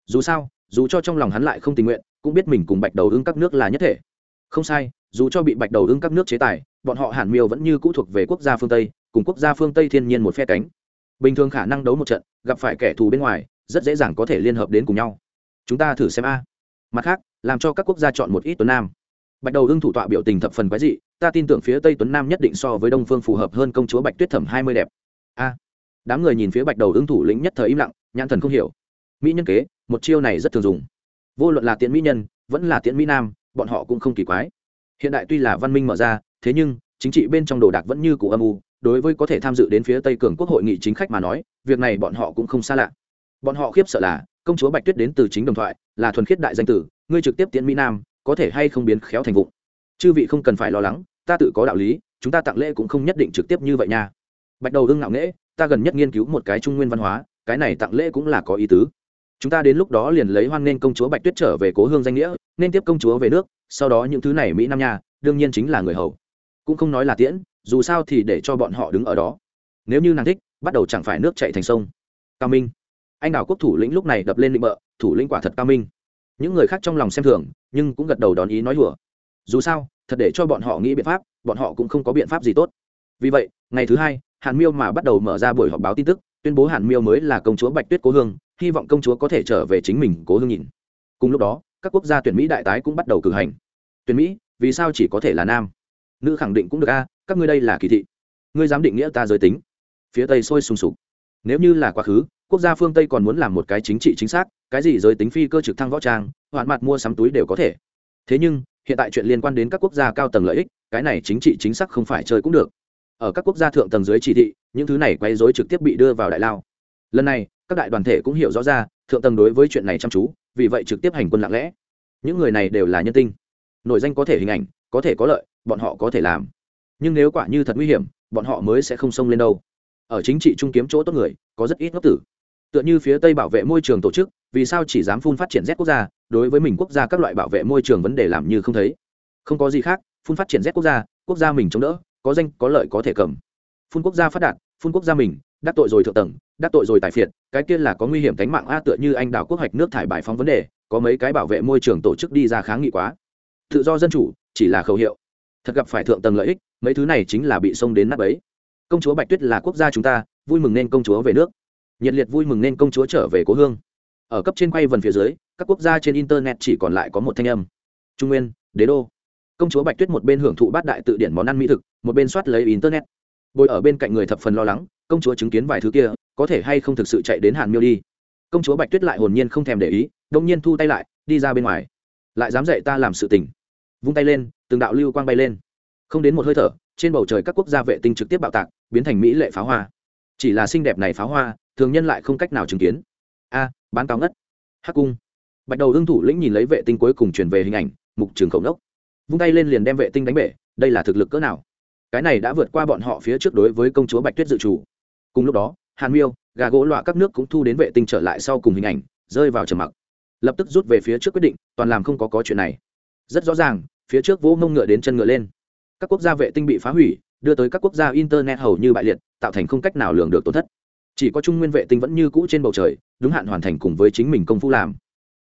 dù sao dù cho trong lòng hắn lại không tình nguyện, cũng biết mình cùng bạch đầu ưng các nước là nhất thể. Không sai, dù cho bị bạch đầu ưng các nước chế tài, bọn họ hàn miêu vẫn như cũ thuộc về quốc gia phương tây, cùng quốc gia phương tây thiên nhiên một phe cánh. Bình thường khả năng đấu một trận, gặp phải kẻ thù bên ngoài, rất dễ dàng có thể liên hợp đến cùng nhau. Chúng ta thử xem a. Mặt khác, làm cho các quốc gia chọn một ít tuấn nam. Bạch đầu ưng thủ tọa biểu tình thập phần quái dị, ta tin tưởng phía tây tuấn nam nhất định so với đông phương phù hợp hơn công chúa bạch tuyết thẩm hai mươi đẹp. A. Đám người nhìn phía bạch đầu ưng thủ lĩnh nhất thời im lặng, nhãn thần không hiểu mỹ nhân kế, một chiêu này rất thường dùng. Vô luận là tiện mỹ nhân, vẫn là tiện mỹ nam, bọn họ cũng không kỳ quái. Hiện đại tuy là văn minh mở ra, thế nhưng, chính trị bên trong đồ đạc vẫn như cụ âm u, đối với có thể tham dự đến phía tây cường quốc hội nghị chính khách mà nói, việc này bọn họ cũng không xa lạ. Bọn họ khiếp sợ là, công chúa bạch tuyết đến từ chính đồng thoại, là thuần khiết đại danh tử, ngươi trực tiếp tiễn mỹ nam, có thể hay không biến khéo thành vụ chư vị không cần phải lo lắng, ta tự có đạo lý, chúng ta tặng lễ cũng không nhất định trực tiếp như vậy nha. Bạch đầu hưng ngạo nghễ, ta gần nhất nghiên cứu một cái trung nguyên văn hóa, cái này tặng lễ cũng là có ý tứ chúng ta đến lúc đó liền lấy hoan nên công chúa bạch tuyết trở về cố hương danh nghĩa, nên tiếp công chúa về nước, sau đó những thứ này mỹ nam nha, đương nhiên chính là người hầu. Cũng không nói là tiễn, dù sao thì để cho bọn họ đứng ở đó. Nếu như nàng thích, bắt đầu chẳng phải nước chạy thành sông. Cao minh. Anh đào quốc thủ lĩnh lúc này đập lên định bợ, thủ lĩnh quả thật cao minh. Những người khác trong lòng xem thường, nhưng cũng gật đầu đón ý nói hùa dù sao, thật để cho bọn họ nghĩ biện pháp, bọn họ cũng không có biện pháp gì tốt. Vì vậy, ngày thứ hai, hàn miêu mà bắt đầu mở ra buổi họp báo tin tức, tuyên bố hàn miêu mới là công chúa bạch tuyết cố hương hy vọng công chúa có thể trở về chính mình cố hương nhìn. Cùng lúc đó, các quốc gia tuyển mỹ đại tái cũng bắt đầu cử hành. Tuyển mỹ, vì sao chỉ có thể là nam? Nữ khẳng định cũng được a, các ngươi đây là kỳ thị. Ngươi dám định nghĩa ta giới tính. Phía tây sôi sùng sục. Nếu như là quá khứ, quốc gia phương tây còn muốn làm một cái chính trị chính xác, cái gì giới tính phi cơ trực thăng võ trang, hoạn mặt mua sắm túi đều có thể. Thế nhưng, hiện tại chuyện liên quan đến các quốc gia cao tầng lợi ích, cái này chính trị chính xác không phải chơi cũng được. Ở các quốc gia thượng tầng dưới chỉ thị, những thứ này quay dối trực tiếp bị đưa vào đại lao. Lần này các đại đoàn thể cũng hiểu rõ ra, thượng tầng đối với chuyện này chăm chú, vì vậy trực tiếp hành quân lặng lẽ. Những người này đều là nhân tinh. Nội danh có thể hình ảnh, có thể có lợi, bọn họ có thể làm. Nhưng nếu quả như thật nguy hiểm, bọn họ mới sẽ không xông lên đâu. Ở chính trị trung kiếm chỗ tốt người, có rất ít ngốc tử. Tựa như phía tây bảo vệ môi trường tổ chức, vì sao chỉ dám phun phát triển z quốc gia, đối với mình quốc gia các loại bảo vệ môi trường vấn đề làm như không thấy. Không có gì khác, phun phát triển z quốc gia quốc gia mình chống đỡ, có danh, có lợi, có thể cầm. Phun quốc gia phát đạt, phun quốc gia mình đắc tội rồi thượng tầng, đắc tội rồi tài phiệt, cái kia là có nguy hiểm tính mạng a tựa như anh đảo quốc hoạch nước thải bài phóng vấn đề, có mấy cái bảo vệ môi trường tổ chức đi ra kháng nghị quá. Tự do dân chủ, chỉ là khẩu hiệu. Thật gặp phải thượng tầng lợi ích, mấy thứ này chính là bị xông đến nắp ấy công chúa bạch tuyết là quốc gia chúng ta, vui mừng nên công chúa về nước. Nhiệt liệt vui mừng nên công chúa trở về cố hương. Ở cấp trên quay vần phía dưới, các quốc gia trên internet chỉ còn lại có một thanh âm. Trung nguyên, đế đô. Công chúa bạch tuyết một bên hưởng thụ bát đại tự điển món ăn mỹ thực, một bên soát lấy internet. Bồi ở bên cạnh người thập phần lo lắng công chúa chứng kiến vài thứ kia, có thể hay không thực sự chạy đến hàn miêu đi? Công chúa bạch tuyết lại hồn nhiên không thèm để ý đông nhiên thu tay lại, đi ra bên ngoài. Lại dám dạy ta làm sự tình. Vung tay lên, từng đạo lưu quang bay lên. Không đến một hơi thở, trên bầu trời các quốc gia vệ tinh trực tiếp bạo tạc, biến thành mỹ lệ pháo hoa. Chỉ là xinh đẹp này pháo hoa, thường nhân lại không cách nào chứng kiến. A, bán cao ngất. Hắc cung. Bạch đầu hưng thủ lĩnh nhìn lấy vệ tinh cuối cùng chuyển về hình ảnh, mục trường khổng nốc. Vung tay lên liền đem vệ tinh đánh bể, đây là thực lực cỡ nào? Cái này đã vượt qua bọn họ phía trước đối với công chúa bạch tuyết dự chủ cùng lúc đó, hàn miêu, gà gỗ loạ các nước cũng thu đến vệ tinh trở lại sau cùng hình ảnh, rơi vào trầm mặc. Lập tức rút về phía trước quyết định, toàn làm không có có chuyện này. Rất rõ ràng, phía trước vỗ mông ngựa đến chân ngựa lên. Các quốc gia vệ tinh bị phá hủy, đưa tới các quốc gia internet hầu như bại liệt, tạo thành không cách nào lường được tổn thất. Chỉ có trung nguyên vệ tinh vẫn như cũ trên bầu trời, đúng hạn hoàn thành cùng với chính mình công phu làm.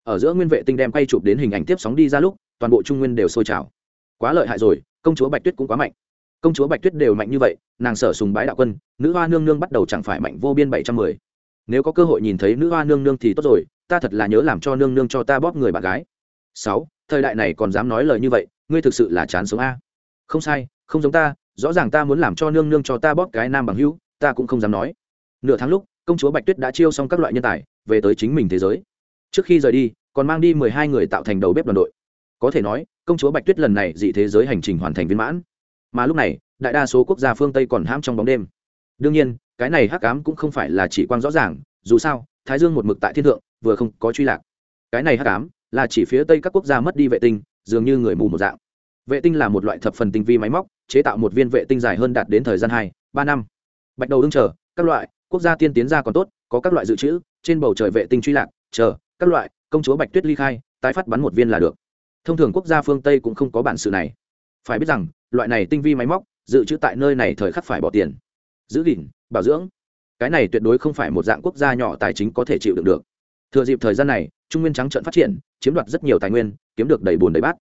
Ở giữa nguyên vệ tinh đem quay chụp đến hình ảnh tiếp sóng đi ra lúc, toàn bộ trung nguyên đều sôi trào. Quá lợi hại rồi, công chúa bạch tuyết cũng quá mạnh công chúa bạch tuyết đều mạnh như vậy, nàng sở sùng bái đạo quân, nữ hoa nương nương bắt đầu chẳng phải mạnh vô biên bảy trăm mười. Nếu có cơ hội nhìn thấy nữ hoa nương nương thì tốt rồi, ta thật là nhớ làm cho nương nương cho ta bóp người bạn gái. Sáu, thời đại này còn dám nói lời như vậy, ngươi thực sự là chán sống a. Không sai, không giống ta, rõ ràng ta muốn làm cho nương nương cho ta bóp cái nam bằng hữu, ta cũng không dám nói. Nửa tháng lúc, công chúa bạch tuyết đã chiêu xong các loại nhân tài, về tới chính mình thế giới. Trước khi rời đi, còn mang đi mười hai người tạo thành đầu bếp đoàn đội. Có thể nói, công chúa bạch tuyết lần này dị thế giới hành trình hoàn thành viên mãn mà lúc này, đại đa số quốc gia phương tây còn ham trong bóng đêm. Đương nhiên, cái này hắc ám cũng không phải là chỉ quan rõ ràng, dù sao, thái dương một mực tại thiên thượng, vừa không có truy lạc. Cái này hắc ám là chỉ phía tây các quốc gia mất đi vệ tinh, dường như người mù một dạng. Vệ tinh là một loại thập phần tinh vi máy móc, chế tạo một viên vệ tinh dài hơn đạt đến thời gian hai, ba năm. Bạch đầu đương chờ, các loại, quốc gia tiên tiến ra còn tốt, có các loại dự trữ, trên bầu trời vệ tinh truy lạc, chờ, các loại, công chúa bạch tuyết ly khai, tái phát bắn một viên là được. Thông thường quốc gia phương tây cũng không có bản sự này phải biết rằng loại này tinh vi máy móc dự trữ tại nơi này thời khắc phải bỏ tiền giữ gìn bảo dưỡng cái này tuyệt đối không phải một dạng quốc gia nhỏ tài chính có thể chịu đựng được thừa dịp thời gian này trung nguyên trắng trận phát triển chiếm đoạt rất nhiều tài nguyên kiếm được đầy bùn đầy bát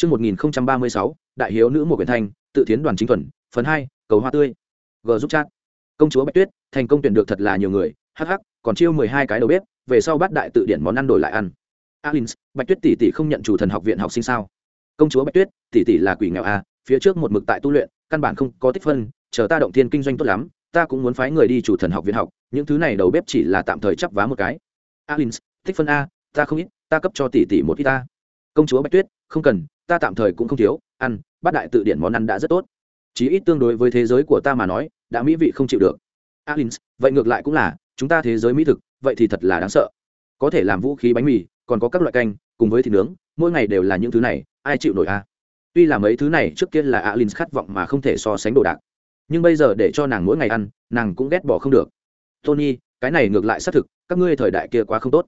Trước 1036, đại hiếu nữ một quyển thanh, tự thiến đoàn chính thuần, phần 2, cầu hoa tươi. G giúp chat. Công chúa Bạch Tuyết, thành công tuyển được thật là nhiều người, hắc hắc, còn chiêu 12 cái đầu bếp, về sau bắt đại tự điển món ăn đổi lại ăn. Alins, Bạch Tuyết tỷ tỷ không nhận chủ thần học viện học sinh sao? Công chúa Bạch Tuyết, tỷ tỷ là quỷ nghèo à, phía trước một mực tại tu luyện, căn bản không có tích phân, chờ ta động thiên kinh doanh tốt lắm, ta cũng muốn phái người đi chủ thần học viện học, những thứ này đầu bếp chỉ là tạm thời chấp vá một cái. alin tích phân a, ta không ít, ta cấp cho tỷ tỷ một ít ta. Công chúa Bạch Tuyết, không cần, ta tạm thời cũng không thiếu, ăn, bát đại tự điển món ăn đã rất tốt. Chí ít tương đối với thế giới của ta mà nói, đã mỹ vị không chịu được. alin vậy ngược lại cũng là, chúng ta thế giới mỹ thực, vậy thì thật là đáng sợ. Có thể làm vũ khí bánh mì, còn có các loại canh, cùng với thịt nướng, mỗi ngày đều là những thứ này, ai chịu nổi a? tuy là mấy thứ này trước kia là alin khát vọng mà không thể so sánh đồ đạc, nhưng bây giờ để cho nàng mỗi ngày ăn, nàng cũng ghét bỏ không được. Tony, cái này ngược lại xác thực, các ngươi thời đại kia quá không tốt.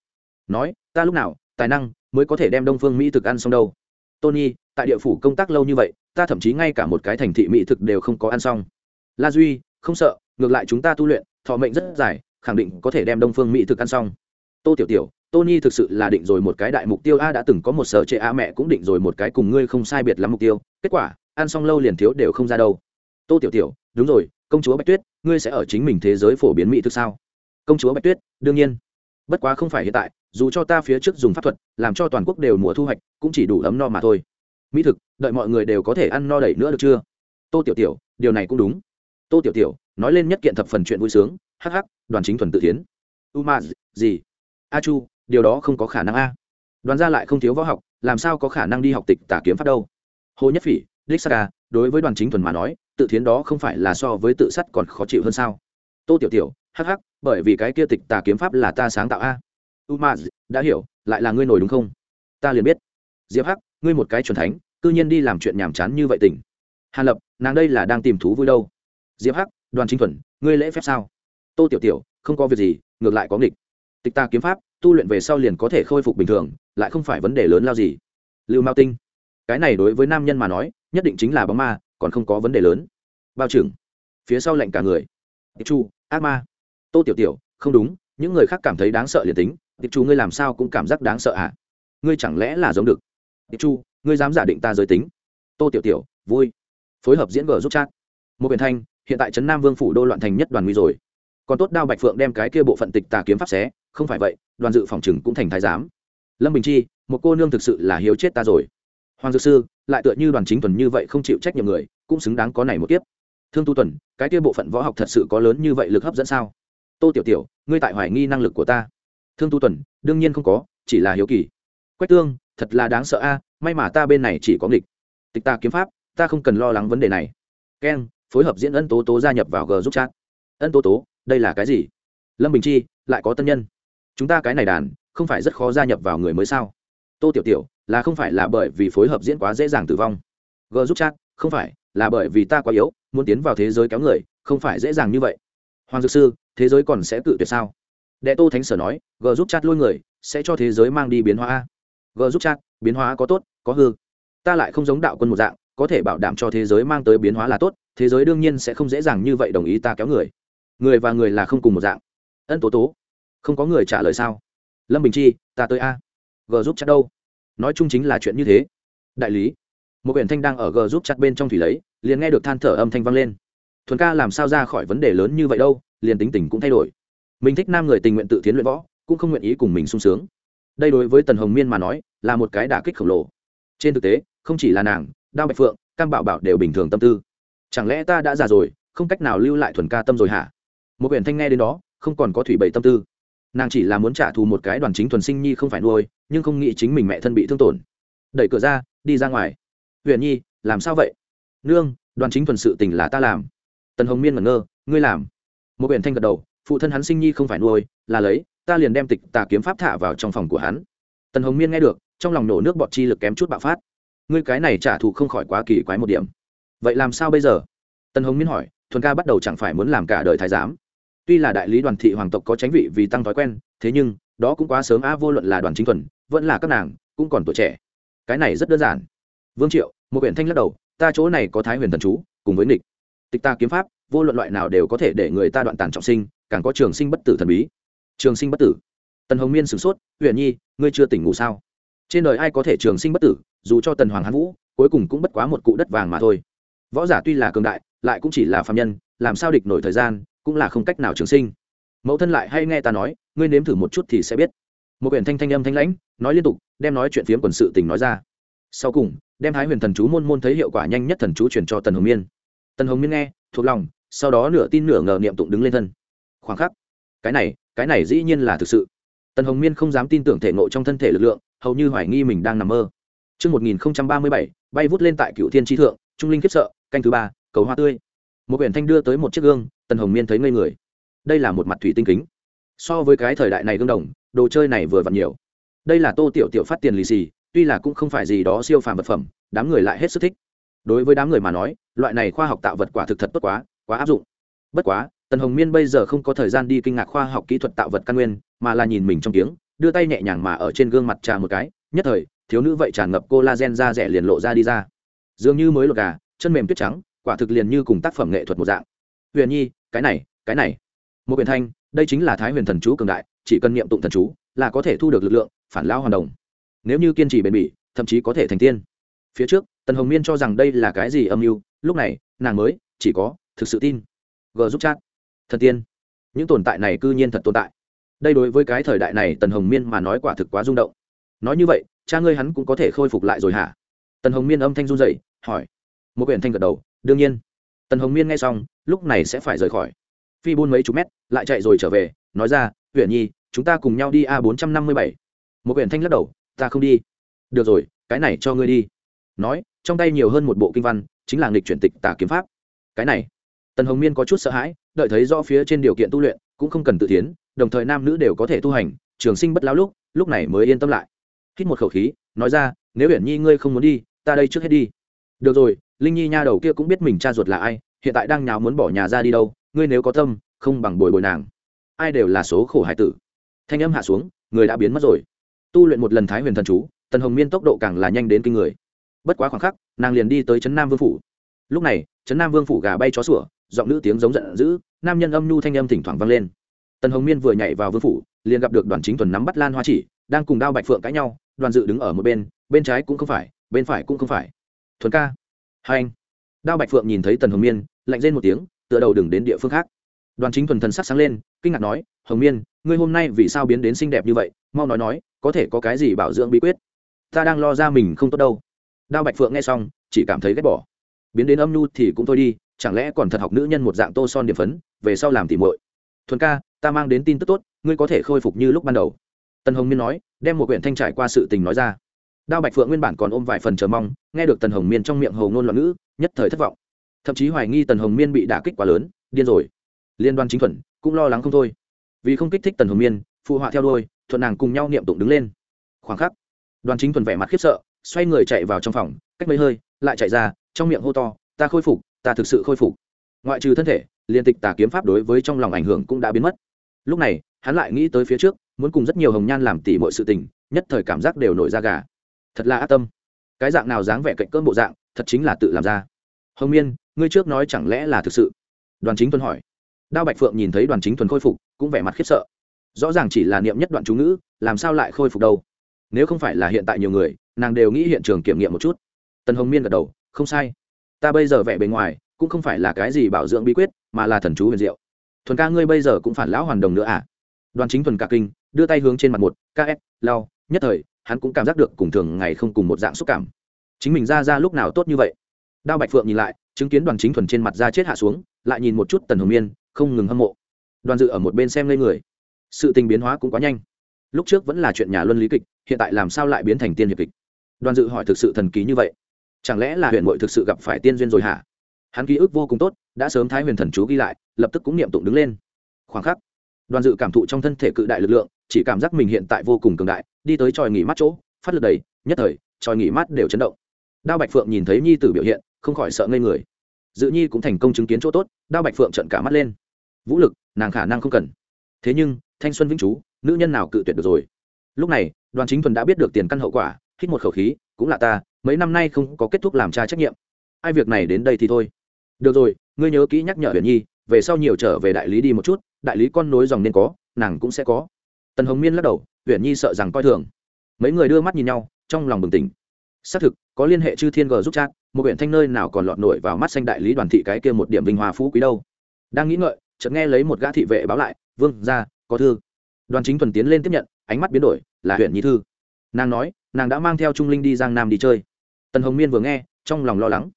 Nói, ta lúc nào, tài năng mới có thể đem đông phương mỹ thực ăn xong đâu. Tony, tại địa phủ công tác lâu như vậy, ta thậm chí ngay cả một cái thành thị mỹ thực đều không có ăn xong. La duy, không sợ, ngược lại chúng ta tu luyện, thọ mệnh rất dài, khẳng định có thể đem đông phương mỹ thực ăn xong. Tô tiểu tiểu Tony thực sự là định rồi một cái đại mục tiêu a đã từng có một sở trẻ, a mẹ cũng định rồi một cái cùng ngươi không sai biệt lắm mục tiêu. Kết quả, ăn xong lâu liền thiếu đều không ra đâu. Tô Tiểu Tiểu, đúng rồi, công chúa Bạch Tuyết, ngươi sẽ ở chính mình thế giới phổ biến mỹ thực sao? Công chúa Bạch Tuyết, đương nhiên. Bất quá không phải hiện tại, dù cho ta phía trước dùng pháp thuật, làm cho toàn quốc đều mùa thu hoạch, cũng chỉ đủ ấm no mà thôi. Mỹ thực, đợi mọi người đều có thể ăn no đầy nữa được chưa? Tô Tiểu Tiểu, điều này cũng đúng. Tô Tiểu Tiểu, nói lên nhất kiện thập phần chuyện vui sướng, hắc hắc, đoàn chính thuần tự tiến. Uma, gì? A Chu, điều đó không có khả năng a. Đoàn gia lại không thiếu võ học, làm sao có khả năng đi học tịch tả kiếm pháp đâu? Hồ nhất phỉ, đích đối với đoàn chính thuần mà nói, tự thiến đó không phải là so với tự sắt còn khó chịu hơn sao? Tô tiểu tiểu, hắc hắc, bởi vì cái kia tịch tà kiếm pháp là ta sáng tạo a. Umaz, đã hiểu, lại là ngươi nổi đúng không? Ta liền biết. Diệp hắc, ngươi một cái chuẩn thánh, cư nhiên đi làm chuyện nhàm chán như vậy tỉnh. Hàn lập, nàng đây là đang tìm thú vui đâu? Diệp hắc, đoàn chính thuần, ngươi lễ phép sao? Tô tiểu tiểu, không có việc gì, ngược lại có nghịch. Tịch ta kiếm pháp tu luyện về sau liền có thể khôi phục bình thường, lại không phải vấn đề lớn lao gì. Lưu mao tinh, cái này đối với nam nhân mà nói, nhất định chính là bóng ma, còn không có vấn đề lớn. Bao trưởng, phía sau lạnh cả người. Tiệp chu ác ma. Tô tiểu tiểu, không đúng, những người khác cảm thấy đáng sợ liền tính. Tiệp chu ngươi làm sao cũng cảm giác đáng sợ ạ à? ngươi chẳng lẽ là giống được? Tiệp chu ngươi dám giả định ta giới tính? Tô tiểu tiểu, vui. Phối hợp diễn vở giúp chat. Một biển thanh, hiện tại trấn nam vương phủ đô loạn thành nhất đoàn nguy rồi. Còn tốt đao bạch phượng đem cái kia bộ phận tịch tà kiếm pháp xé không phải vậy, đoàn dự phòng chừng cũng thành thái giám. Lâm bình chi, một cô nương thực sự là hiếu chết ta rồi. Hoàng dược sư, lại tựa như đoàn chính tuần như vậy không chịu trách nhiệm người, cũng xứng đáng có này một kiếp. Thương tu tuần, cái kia bộ phận võ học thật sự có lớn như vậy lực hấp dẫn sao? Tô tiểu tiểu, ngươi tại hoài nghi năng lực của ta. Thương tu tuần, đương nhiên không có, chỉ là hiếu kỳ. Quách tương, thật là đáng sợ a, may mà ta bên này chỉ có nghịch. Tịch ta kiếm pháp, ta không cần lo lắng vấn đề này. Keng phối hợp diễn ân tố tố gia nhập vào g giúp chat. Ân tố tố, đây là cái gì? Lâm bình chi, lại có tân nhân chúng ta cái này đàn, không phải rất khó gia nhập vào người mới sao? Tô tiểu tiểu, là không phải là bởi vì phối hợp diễn quá dễ dàng tử vong. G giúp chat, không phải, là bởi vì ta quá yếu, muốn tiến vào thế giới kéo người, không phải dễ dàng như vậy. Hoàng dược sư, thế giới còn sẽ cự tuyệt sao? Đệ tô thánh sở nói, g giúp chat lôi người, sẽ cho thế giới mang đi biến hóa a. G giúp chat, biến hóa có tốt, có hư. Ta lại không giống đạo quân một dạng, có thể bảo đảm cho thế giới mang tới biến hóa là tốt, thế giới đương nhiên sẽ không dễ dàng như vậy đồng ý ta kéo người. Người và người là không cùng một dạng. Ân tố tố không có người trả lời sao? Lâm bình chi, ta tới a. G giúp chắc đâu? Nói chung chính là chuyện như thế. Đại lý. Một quyển thanh đang ở g giúp chặt bên trong thủy lấy, liền nghe được than thở âm thanh vang lên. Thuần ca làm sao ra khỏi vấn đề lớn như vậy đâu, liền tính tình cũng thay đổi. Mình thích nam người tình nguyện tự tiến luyện võ, cũng không nguyện ý cùng mình sung sướng. Đây đối với tần hồng miên mà nói, là một cái đả kích khổng lồ. Trên thực tế, không chỉ là nàng, đao bạch phượng, cam bảo bảo đều bình thường tâm tư. Chẳng lẽ ta đã già rồi, không cách nào lưu lại thuần ca tâm rồi hả? Một quyển thanh nghe đến đó, không còn có thủy bậy tâm tư nàng chỉ là muốn trả thù một cái đoàn chính thuần sinh nhi không phải nuôi, nhưng không nghĩ chính mình mẹ thân bị thương tổn. Đẩy cửa ra, đi ra ngoài. Huyền nhi, làm sao vậy? Nương, đoàn chính thuần sự tình là ta làm. Tần hồng miên ngẩn ngơ, ngươi làm. Một quyển thanh gật đầu, phụ thân hắn sinh nhi không phải nuôi, là lấy, ta liền đem tịch tà kiếm pháp thả vào trong phòng của hắn. Tần hồng miên nghe được, trong lòng nổ nước bọt chi lực kém chút bạo phát. Ngươi cái này trả thù không khỏi quá kỳ quái một điểm. Vậy làm sao bây giờ? Tần hồng miên hỏi, thuần ca bắt đầu chẳng phải muốn làm cả đời thái giám? Tuy là đại lý đoàn thị hoàng tộc có tránh vị vì tăng thói quen, thế nhưng, đó cũng quá sớm a, vô luận là đoàn chính thuần vẫn là các nàng, cũng còn tuổi trẻ. Cái này rất đơn giản. Vương triệu, một huyện thanh lắc đầu, ta chỗ này có thái huyền thần chú, cùng với nịch tịch ta kiếm pháp, vô luận loại nào đều có thể để người ta đoạn tàn trọng sinh, càng có trường sinh bất tử thần bí. Trường sinh bất tử. Tần hồng miên sửng sốt huyện nhi, ngươi chưa tỉnh ngủ sao? Trên đời ai có thể trường sinh bất tử, dù cho tần hoàng hán vũ, cuối cùng cũng bất quá một cụ đất vàng mà thôi. Võ giả tuy là cường đại, lại cũng chỉ là phạm nhân, làm sao địch nổi thời gian cũng là không cách nào trường sinh. Mẫu thân lại hay nghe ta nói ngươi nếm thử một chút thì sẽ biết. Một quyển thanh thanh âm thanh lãnh nói liên tục đem nói chuyện phiếm quần sự tình nói ra. Sau cùng đem thái huyền thần chú môn môn thấy hiệu quả nhanh nhất thần chú truyền cho tần hồng miên. Tần hồng miên nghe thuộc lòng sau đó nửa tin nửa ngờ niệm tụng đứng lên thân. Khoảng khắc cái này cái này dĩ nhiên là thực sự. Tần hồng miên không dám tin tưởng thể ngộ trong thân thể lực lượng hầu như hoài nghi mình đang nằm mơ. Trước 1037, bay vút lên tại cựu thiên tri thượng, trung linh khiếp sợ, canh thứ ba, cầu hoa tươi. Một quyển thanh đưa tới một chiếc gương, tần hồng miên thấy ngây người. Đây là một mặt thủy tinh kính. So với cái thời đại này gương đồng, đồ chơi này vừa vặn nhiều. Đây là Tô Tiểu Tiểu phát tiền lì xì, tuy là cũng không phải gì đó siêu phàm vật phẩm, đám người lại hết sức thích. Đối với đám người mà nói, loại này khoa học tạo vật quả thực thật tốt quá, quá áp dụng. Bất quá, Tần Hồng Miên bây giờ không có thời gian đi kinh ngạc khoa học kỹ thuật tạo vật căn nguyên, mà là nhìn mình trong tiếng, đưa tay nhẹ nhàng mà ở trên gương mặt trà một cái, nhất thời, thiếu nữ vậy tràn ngập cô lazen da rẻ liền lộ ra đi ra dường như mới lột gà chân mềm tuyết trắng quả thực liền như cùng tác phẩm nghệ thuật một dạng huyền nhi cái này cái này. Một huyền thanh, đây chính là thái huyền thần chú cường đại, chỉ cần niệm tụng thần chú là có thể thu được lực lượng, phản lao hoàn đồng. Nếu như kiên trì bền bỉ, thậm chí có thể thành tiên. Phía trước, tần hồng miên cho rằng đây là cái gì âm mưu, lúc này, nàng mới, chỉ có, thực sự tin. G giúp chat. Thần tiên. Những tồn tại này cư nhiên thật tồn tại. Đây đối với cái thời đại này, tần hồng miên mà nói quả thực quá rung động. Nói như vậy, cha ngươi hắn cũng có thể khôi phục lại rồi hả? Tần hồng miên âm thanh run dậy hỏi. Một quyển thanh gật đầu, đương nhiên tần hồng miên nghe xong, lúc này sẽ phải rời khỏi. Phi buôn mấy chục mét, lại chạy rồi trở về, nói ra huyện nhi, chúng ta cùng nhau đi a bốn trăm năm mươi bảy. Một huyện thanh lắc đầu, ta không đi. Được rồi, cái này cho ngươi đi. Nói, trong tay nhiều hơn một bộ kinh văn, chính là nghịch chuyển tịch tả kiếm pháp. Cái này, tần hồng miên có chút sợ hãi, đợi thấy rõ phía trên điều kiện tu luyện, cũng không cần tự tiến, đồng thời nam nữ đều có thể tu hành, trường sinh bất lao lúc lúc này mới yên tâm lại. Hít một khẩu khí, nói ra, nếu uyển nhi ngươi không muốn đi, ta đây trước hết đi. Được rồi linh nhi nha đầu kia cũng biết mình cha ruột là ai, hiện tại đang nháo muốn bỏ nhà ra đi đâu, ngươi nếu có tâm, không bằng bồi bồi nàng. Ai đều là số khổ hải tử. Thanh âm hạ xuống, người đã biến mất rồi. Tu luyện một lần thái huyền thần chú, tần hồng miên tốc độ càng là nhanh đến kinh người. Bất quá khoảng khắc, nàng liền đi tới trấn nam vương phủ. Lúc này, trấn nam vương phủ gà bay chó sủa, giọng nữ tiếng giống giận dữ, nam nhân âm nhu thanh âm thỉnh thoảng vang lên. Tần hồng miên vừa nhảy vào vương phủ, liền gặp được đoàn chính thuần nắm bắt lan hoa chỉ, đang cùng đao bạch phượng cãi nhau, đoàn dự đứng ở một bên bên trái cũng không phải, bên phải cũng không phải. Thuần ca hai anh. Đao bạch phượng nhìn thấy tần hồng miên, lạnh lên một tiếng, tựa đầu đừng đến địa phương khác. Đoàn chính thuần thần sắc sáng lên, kinh ngạc nói, hồng miên, ngươi hôm nay vì sao biến đến xinh đẹp như vậy? Mau nói nói, có thể có cái gì bảo dưỡng bí quyết? Ta đang lo ra mình không tốt đâu. Đao bạch phượng nghe xong, chỉ cảm thấy ghét bỏ. Biến đến âm nhu thì cũng thôi đi, chẳng lẽ còn thật học nữ nhân một dạng tô son điểm phấn, về sau làm tỉ muội? Thuần ca, ta mang đến tin tức tốt, ngươi có thể khôi phục như lúc ban đầu. Tần hồng miên nói, đem một quyển thanh trải qua sự tình nói ra đao bạch phượng nguyên bản còn ôm vài phần chờ mong, nghe được tần hồng miên trong miệng hầu ngôn loạn ngữ, nhất thời thất vọng. Thậm chí hoài nghi tần hồng miên bị đả kích quá lớn, điên rồi. Liên đoàn chính thuần cũng lo lắng không thôi. Vì không kích thích tần hồng miên, phụ họa theo đôi thuận nàng cùng nhau niệm tụng đứng lên. Khoảng khắc, đoàn chính thuần vẻ mặt khiếp sợ, xoay người chạy vào trong phòng, cách mấy hơi, lại chạy ra, trong miệng hô to, ta khôi phục, ta thực sự khôi phục. Ngoại trừ thân thể, liên tịch tà kiếm pháp đối với trong lòng ảnh hưởng cũng đã biến mất. Lúc này, hắn lại nghĩ tới phía trước, muốn cùng rất nhiều hồng nhan làm tỉ mọi sự tình, nhất thời cảm giác đều nổi ra gà thật là ác tâm. Cái dạng nào dáng vẻ cạnh cơn bộ dạng, thật chính là tự làm ra. Hồng miên, ngươi trước nói chẳng lẽ là thực sự? Đoàn chính thuần hỏi. Đao bạch phượng nhìn thấy đoàn chính thuần khôi phục, cũng vẻ mặt khiếp sợ. Rõ ràng chỉ là niệm nhất đoạn chú ngữ, làm sao lại khôi phục đâu? Nếu không phải là hiện tại nhiều người, nàng đều nghĩ hiện trường kiểm nghiệm một chút. Tần hồng miên gật đầu, không sai. Ta bây giờ vẻ bề ngoài, cũng không phải là cái gì bảo dưỡng bí quyết, mà là thần chú huyền diệu. Thuần ca ngươi bây giờ cũng phản lão hoàn đồng nữa à? Đoàn chính thuần cả kinh, đưa tay hướng trên mặt một ks lau nhất thời, hắn cũng cảm giác được cùng thường ngày không cùng một dạng xúc cảm. Chính mình ra ra lúc nào tốt như vậy? Đao bạch phượng nhìn lại, chứng kiến đoàn chính thuần trên mặt da chết hạ xuống, lại nhìn một chút tần hồng miên, không ngừng hâm mộ. Đoàn dự ở một bên xem lên người. Sự tình biến hóa cũng quá nhanh. Lúc trước vẫn là chuyện nhà luân lý kịch, hiện tại làm sao lại biến thành tiên hiệp kịch? Đoàn dự hỏi thực sự thần ký như vậy? Chẳng lẽ là huyền mội thực sự gặp phải tiên duyên rồi hả? Hắn ký ức vô cùng tốt, đã sớm thái huyền thần chú ghi lại, lập tức cũng niệm tụng đứng lên. Khoảng khắc, đoàn dự cảm thụ trong thân thể cự đại lực lượng chỉ cảm giác mình hiện tại vô cùng cường đại, đi tới tròi nghỉ mát chỗ, phát lực đầy, nhất thời tròi nghỉ mát đều chấn động. Đao bạch phượng nhìn thấy nhi tử biểu hiện, không khỏi sợ ngây người. Dự nhi cũng thành công chứng kiến chỗ tốt, đao bạch phượng trận cả mắt lên. Vũ lực, nàng khả năng không cần. Thế nhưng, thanh xuân vĩnh chú, nữ nhân nào cự tuyệt được rồi? Lúc này, đoàn chính thuần đã biết được tiền căn hậu quả, hít một khẩu khí, cũng là ta, mấy năm nay không có kết thúc làm cha trách nhiệm. Ai việc này đến đây thì thôi. Được rồi, ngươi nhớ kỹ nhắc nhở huyền nhi, về sau nhiều trở về đại lý đi một chút, đại lý con nối dòng nên có, nàng cũng sẽ có tần hồng miên lắc đầu huyền nhi sợ rằng coi thường. Mấy người đưa mắt nhìn nhau, trong lòng bừng tỉnh. Xác thực, có liên hệ chư thiên g giúp chat, một huyện thanh nơi nào còn lọt nổi vào mắt xanh đại lý đoàn thị cái kia một điểm vinh hoa phú quý đâu. Đang nghĩ ngợi, chợt nghe lấy một gã thị vệ báo lại, vương, ra, có thư. Đoàn chính thuần tiến lên tiếp nhận, ánh mắt biến đổi, là huyện nhi thư. Nàng nói, nàng đã mang theo trung linh đi giang nam đi chơi. Tần hồng miên vừa nghe, trong lòng lo lắng.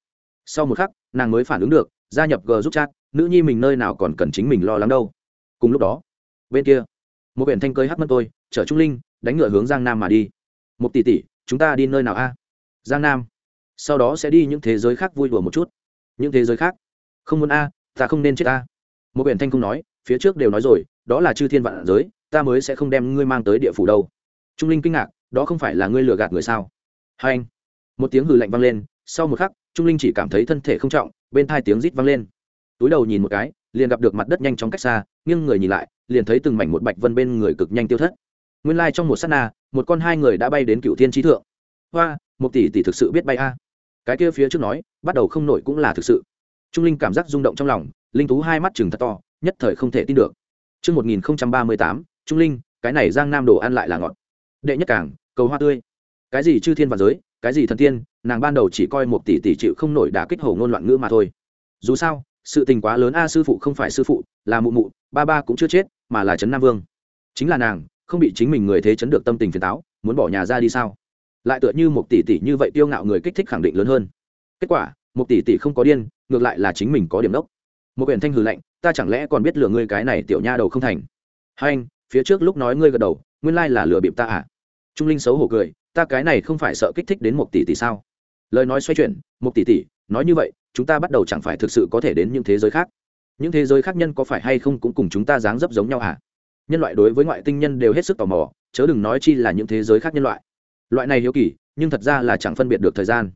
Sau một khắc, nàng mới phản ứng được, gia nhập g giúp chat, nữ nhi mình nơi nào còn cần chính mình lo lắng đâu. Cùng lúc đó, bên kia một biển thanh cơi hát mất tôi, chở trung linh, đánh ngựa hướng giang nam mà đi. Một tỷ tỷ, chúng ta đi nơi nào a? Giang nam. Sau đó sẽ đi những thế giới khác vui đùa một chút. Những thế giới khác? Không muốn a, ta không nên chết a. Một biển thanh không nói, phía trước đều nói rồi, đó là chư thiên vạn giới, ta mới sẽ không đem ngươi mang tới địa phủ đâu. Trung linh kinh ngạc, đó không phải là ngươi lừa gạt người sao? Hai anh. Một tiếng hừ lạnh vang lên, sau một khắc, trung linh chỉ cảm thấy thân thể không trọng, bên thai tiếng rít vang lên. Túi đầu nhìn một cái liền gặp được mặt đất nhanh chóng cách xa nghiêng người nhìn lại liền thấy từng mảnh một bạch vân bên người cực nhanh tiêu thất nguyên lai trong một s á t na một con hai người đã bay đến cựu thiên trí thượng hoa một tỷ tỷ thực sự biết bay a cái kia phía trước nói bắt đầu không nổi cũng là thực sự trung linh cảm giác rung động trong lòng linh thú hai mắt chừng thật to nhất thời không thể tin được Trước 1038, Trung Linh, cái này giang nam đồ ăn lại là ngọt. Đệ nhất cảng, cầu hoa tươi. Cái gì chư thiên và giới, cái gì thần tiên, nàng ban đầu chỉ coi một tỷ tỷ chịu không nổi đả kích hổ ngôn loạn ngữ mà thôi. Dù sao, sự tình quá lớn a sư phụ không phải sư phụ, là mụ mụ, ba ba cũng chưa chết, mà là trấn Nam Vương. Chính là nàng, không bị chính mình người thế chấn được tâm tình phiền táo, muốn bỏ nhà ra đi sao? lại tựa như một tỷ tỷ như vậy tiêu ngạo người kích thích khẳng định lớn hơn. Kết quả một tỷ tỷ không có điên ngược lại là chính mình có điểm đốc. Một quyển thanh hừ lạnh ta chẳng lẽ còn biết lừa ngươi cái này tiểu nha đầu không thành? Hai anh phía trước lúc nói ngươi gật đầu nguyên lai là lừa bịp ta à? Trung linh xấu hổ cười ta cái này không phải sợ kích thích đến một tỷ tỷ sao? Lời nói xoay chuyển một tỷ tỷ nói như vậy chúng ta bắt đầu chẳng phải thực sự có thể đến những thế giới khác. Những thế giới khác nhân có phải hay không cũng cùng chúng ta dáng dấp giống nhau à nhân loại đối với ngoại tinh nhân đều hết sức tò mò, chớ đừng nói chi là những thế giới khác nhân loại. Loại này hiếu kỳ, nhưng thật ra là chẳng phân biệt được thời gian.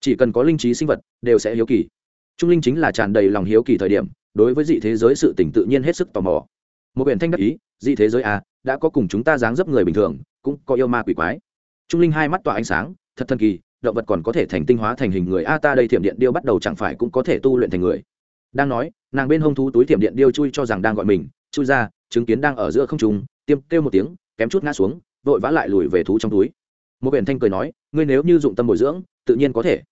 Chỉ cần có linh trí sinh vật, đều sẽ hiếu kỳ. Trung linh chính là tràn đầy lòng hiếu kỳ thời điểm, đối với dị thế giới sự tỉnh tự nhiên hết sức tò mò. Một biển thanh đắc ý, dị thế giới à đã có cùng chúng ta dáng dấp người bình thường, cũng có yêu ma quỷ quái. Trung linh hai mắt tỏa ánh sáng, thật thần kỳ động vật còn có thể thành tinh hóa thành hình người. A, ta đây thiểm điện điêu bắt đầu chẳng phải cũng có thể tu luyện thành người. Đang nói, nàng bên hông thú túi thiểm điện điêu chui cho rằng đang gọi mình. Chui ra, chứng kiến đang ở giữa không trùng tiêm kêu một tiếng, kém chút ngã xuống, vội vã lại lùi về thú trong túi. Một biển thanh cười nói, ngươi nếu như dụng tâm bồi dưỡng, tự nhiên có thể.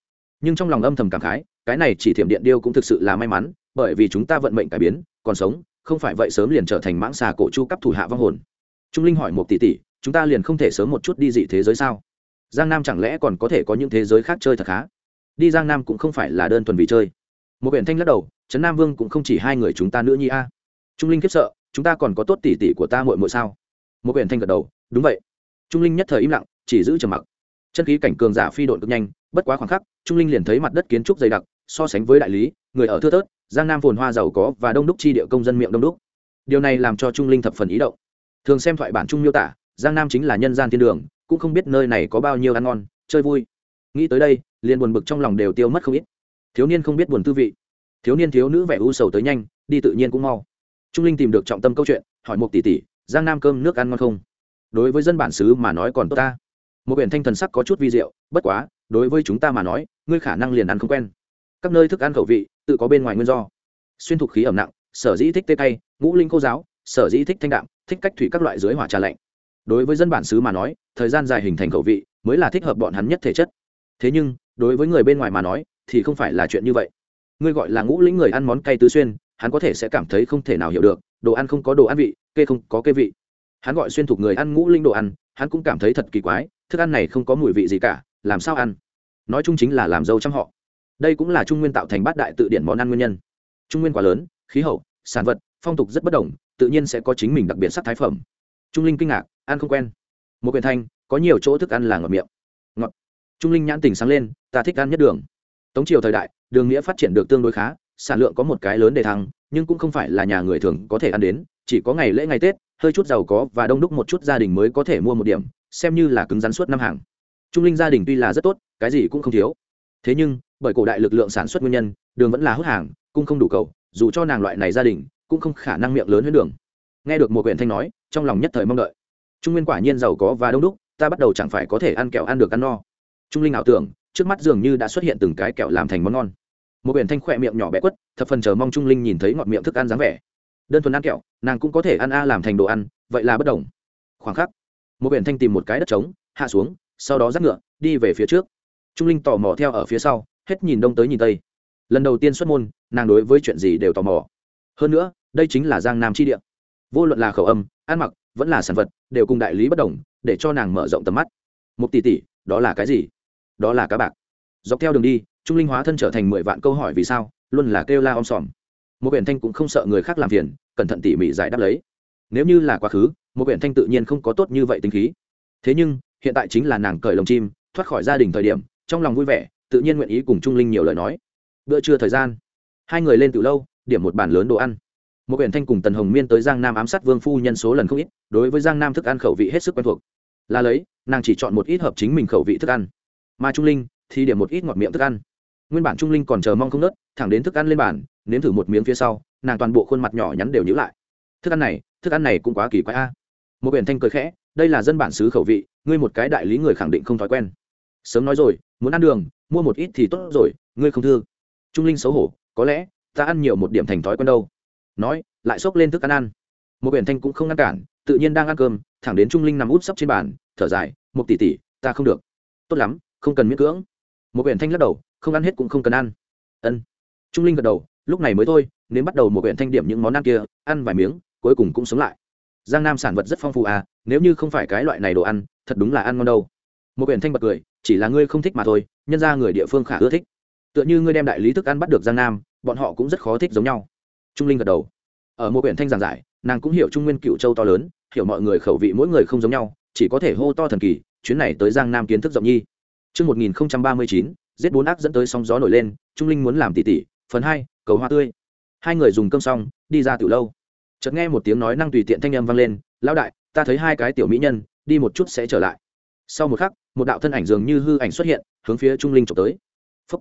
Nhưng trong lòng âm thầm cảm khái, cái này chỉ thiểm điện điêu cũng thực sự là may mắn, bởi vì chúng ta vận mệnh cải biến, còn sống, không phải vậy sớm liền trở thành mãng xà cổ chu cấp thủ hạ vong hồn. Trung linh hỏi một tỷ tỷ, chúng ta liền không thể sớm một chút đi dị thế giới sao? Giang nam chẳng lẽ còn có thể có những thế giới khác chơi thật khá? Đi giang nam cũng không phải là đơn thuần vì chơi. Một biển thanh lắc đầu, trấn nam vương cũng không chỉ hai người chúng ta nữa nhi a. Trung linh khiếp sợ, chúng ta còn có tốt tỷ tỷ của ta muội muội sao? Một biển thanh gật đầu, đúng vậy. Trung linh nhất thời im lặng, chỉ giữ trầm mặc. Chân khí cảnh cường giả phi độn cực nhanh, bất quá khoảng khắc, trung linh liền thấy mặt đất kiến trúc dày đặc, so sánh với đại lý, người ở thưa thớt, giang nam phồn hoa giàu có và đông đúc chi địa công dân miệng đông đúc. Điều này làm cho trung linh thập phần ý động. Thường xem thoại bản trung miêu tả, giang nam chính là nhân gian thiên đường cũng không biết nơi này có bao nhiêu ăn ngon, chơi vui. Nghĩ tới đây, liền buồn bực trong lòng đều tiêu mất không ít. Thiếu niên không biết buồn tư vị. Thiếu niên thiếu nữ vẻ u sầu tới nhanh, đi tự nhiên cũng mau. Trung linh tìm được trọng tâm câu chuyện, hỏi một tỷ tỷ, giang nam cơm nước ăn ngon không? Đối với dân bản xứ mà nói còn tốt ta. Một biển thanh thần sắc có chút vi diệu, bất quá, đối với chúng ta mà nói, ngươi khả năng liền ăn không quen. Các nơi thức ăn khẩu vị, tự có bên ngoài nguyên do. Xuyên thuộc khí ẩm nặng, sở dĩ thích tê cay, ngũ linh cô giáo, sở dĩ thích thanh đạm, thích cách thủy các loại dưới hỏa trà lạnh đối với dân bản xứ mà nói, thời gian dài hình thành khẩu vị mới là thích hợp bọn hắn nhất thể chất. Thế nhưng, đối với người bên ngoài mà nói, thì không phải là chuyện như vậy. Ngươi gọi là ngũ lĩnh người ăn món cay tứ xuyên, hắn có thể sẽ cảm thấy không thể nào hiểu được, đồ ăn không có đồ ăn vị, kê không có kê vị. Hắn gọi xuyên thuộc người ăn ngũ linh đồ ăn, hắn cũng cảm thấy thật kỳ quái, thức ăn này không có mùi vị gì cả, làm sao ăn? Nói chung chính là làm dâu trăm họ. Đây cũng là trung nguyên tạo thành bát đại tự điển món ăn nguyên nhân. Trung nguyên quá lớn, khí hậu, sản vật, phong tục rất bất đồng, tự nhiên sẽ có chính mình đặc biệt sắc thái phẩm trung linh kinh ngạc, ăn không quen. Một quyền thanh, có nhiều chỗ thức ăn là ngọt miệng. Ngọt. Trung linh nhãn tình sáng lên, ta thích ăn nhất đường. Tống triều thời đại, đường nghĩa phát triển được tương đối khá, sản lượng có một cái lớn để thăng, nhưng cũng không phải là nhà người thường có thể ăn đến, chỉ có ngày lễ ngày tết, hơi chút giàu có và đông đúc một chút gia đình mới có thể mua một điểm, xem như là cứng rắn suốt năm hàng. Trung linh gia đình tuy là rất tốt, cái gì cũng không thiếu. Thế nhưng, bởi cổ đại lực lượng sản xuất nguyên nhân, đường vẫn là hút hàng, cung không đủ cầu, dù cho nàng loại này gia đình, cũng không khả năng miệng lớn hơn đường. Nghe được một quyển thanh nói trong lòng nhất thời mong đợi. Trung nguyên quả nhiên giàu có và đông đúc, ta bắt đầu chẳng phải có thể ăn kẹo ăn được ăn no. Trung linh ảo tưởng, trước mắt dường như đã xuất hiện từng cái kẹo làm thành món ngon. Một biển thanh khỏe miệng nhỏ bé quất, thập phần chờ mong trung linh nhìn thấy ngọt miệng thức ăn dáng vẻ. Đơn thuần ăn kẹo, nàng cũng có thể ăn a làm thành đồ ăn, vậy là bất đồng. Khoảng khắc, một biển thanh tìm một cái đất trống, hạ xuống, sau đó dắt ngựa, đi về phía trước. Trung linh tò mò theo ở phía sau, hết nhìn đông tới nhìn tây. Lần đầu tiên xuất môn, nàng đối với chuyện gì đều tò mò. Hơn nữa, đây chính là giang nam tri địa vô luận là khẩu âm, ăn mặc, vẫn là sản vật, đều cùng đại lý bất đồng, để cho nàng mở rộng tầm mắt. Một tỷ tỷ, đó là cái gì? Đó là cá bạc. Dọc theo đường đi, trung linh hóa thân trở thành mười vạn câu hỏi vì sao, luôn là kêu la om sòm. Một biển thanh cũng không sợ người khác làm phiền, cẩn thận tỉ mỉ giải đáp lấy. Nếu như là quá khứ một biển thanh tự nhiên không có tốt như vậy tính khí. Thế nhưng, hiện tại chính là nàng cởi lồng chim, thoát khỏi gia đình thời điểm, trong lòng vui vẻ, tự nhiên nguyện ý cùng trung linh nhiều lời nói. Bữa trưa thời gian, hai người lên từ lâu, điểm một bàn lớn đồ ăn một biển thanh cùng tần hồng miên tới giang nam ám sát vương phu nhân số lần không ít, đối với giang nam thức ăn khẩu vị hết sức quen thuộc. Là lấy, nàng chỉ chọn một ít hợp chính mình khẩu vị thức ăn. Mà trung linh thì điểm một ít ngọt miệng thức ăn. Nguyên bản trung linh còn chờ mong không nớt, thẳng đến thức ăn lên bàn, nếm thử một miếng phía sau, nàng toàn bộ khuôn mặt nhỏ nhắn đều nhữ lại. Thức ăn này, thức ăn này cũng quá kỳ quái a. Một biển thanh cười khẽ, đây là dân bản xứ khẩu vị, ngươi một cái đại lý người khẳng định không thói quen. Sớm nói rồi, muốn ăn đường, mua một ít thì tốt rồi, ngươi không thương. Trung linh xấu hổ, có lẽ ta ăn nhiều một điểm thành thói quen đâu nói, lại xốc lên thức ăn ăn. Một biển thanh cũng không ngăn cản, tự nhiên đang ăn cơm, thẳng đến trung linh nằm út sấp trên bàn, thở dài một tỷ tỷ, ta không được. Tốt lắm, không cần miễn cưỡng. Một biển thanh lắc đầu, không ăn hết cũng không cần ăn. Ân. Trung linh gật đầu, lúc này mới thôi, nên bắt đầu một huyện thanh điểm những món ăn kia, ăn vài miếng, cuối cùng cũng sống lại. Giang nam sản vật rất phong phú à nếu như không phải cái loại này đồ ăn, thật đúng là ăn ngon đâu. Một huyện thanh bật cười, chỉ là ngươi không thích mà thôi, nhân ra người địa phương khả ưa thích. Tựa như ngươi đem đại lý thức ăn bắt được giang nam, bọn họ cũng rất khó thích giống nhau trung linh gật đầu ở một huyện thanh giảng giải nàng cũng hiểu trung nguyên cựu châu to lớn hiểu mọi người khẩu vị mỗi người không giống nhau chỉ có thể hô to thần kỳ chuyến này tới giang nam kiến thức rộng nhi Trước 1039, giết bốn ác dẫn tới sóng gió nổi lên, Trung Linh muốn làm tỷ tỷ, phần hai, cầu hoa tươi. Hai người dùng cơm xong, đi ra tiểu lâu. Chợt nghe một tiếng nói năng tùy tiện thanh âm vang lên, "Lão đại, ta thấy hai cái tiểu mỹ nhân, đi một chút sẽ trở lại." Sau một khắc, một đạo thân ảnh dường như hư ảnh xuất hiện, hướng phía Trung Linh chụp tới. Phúc.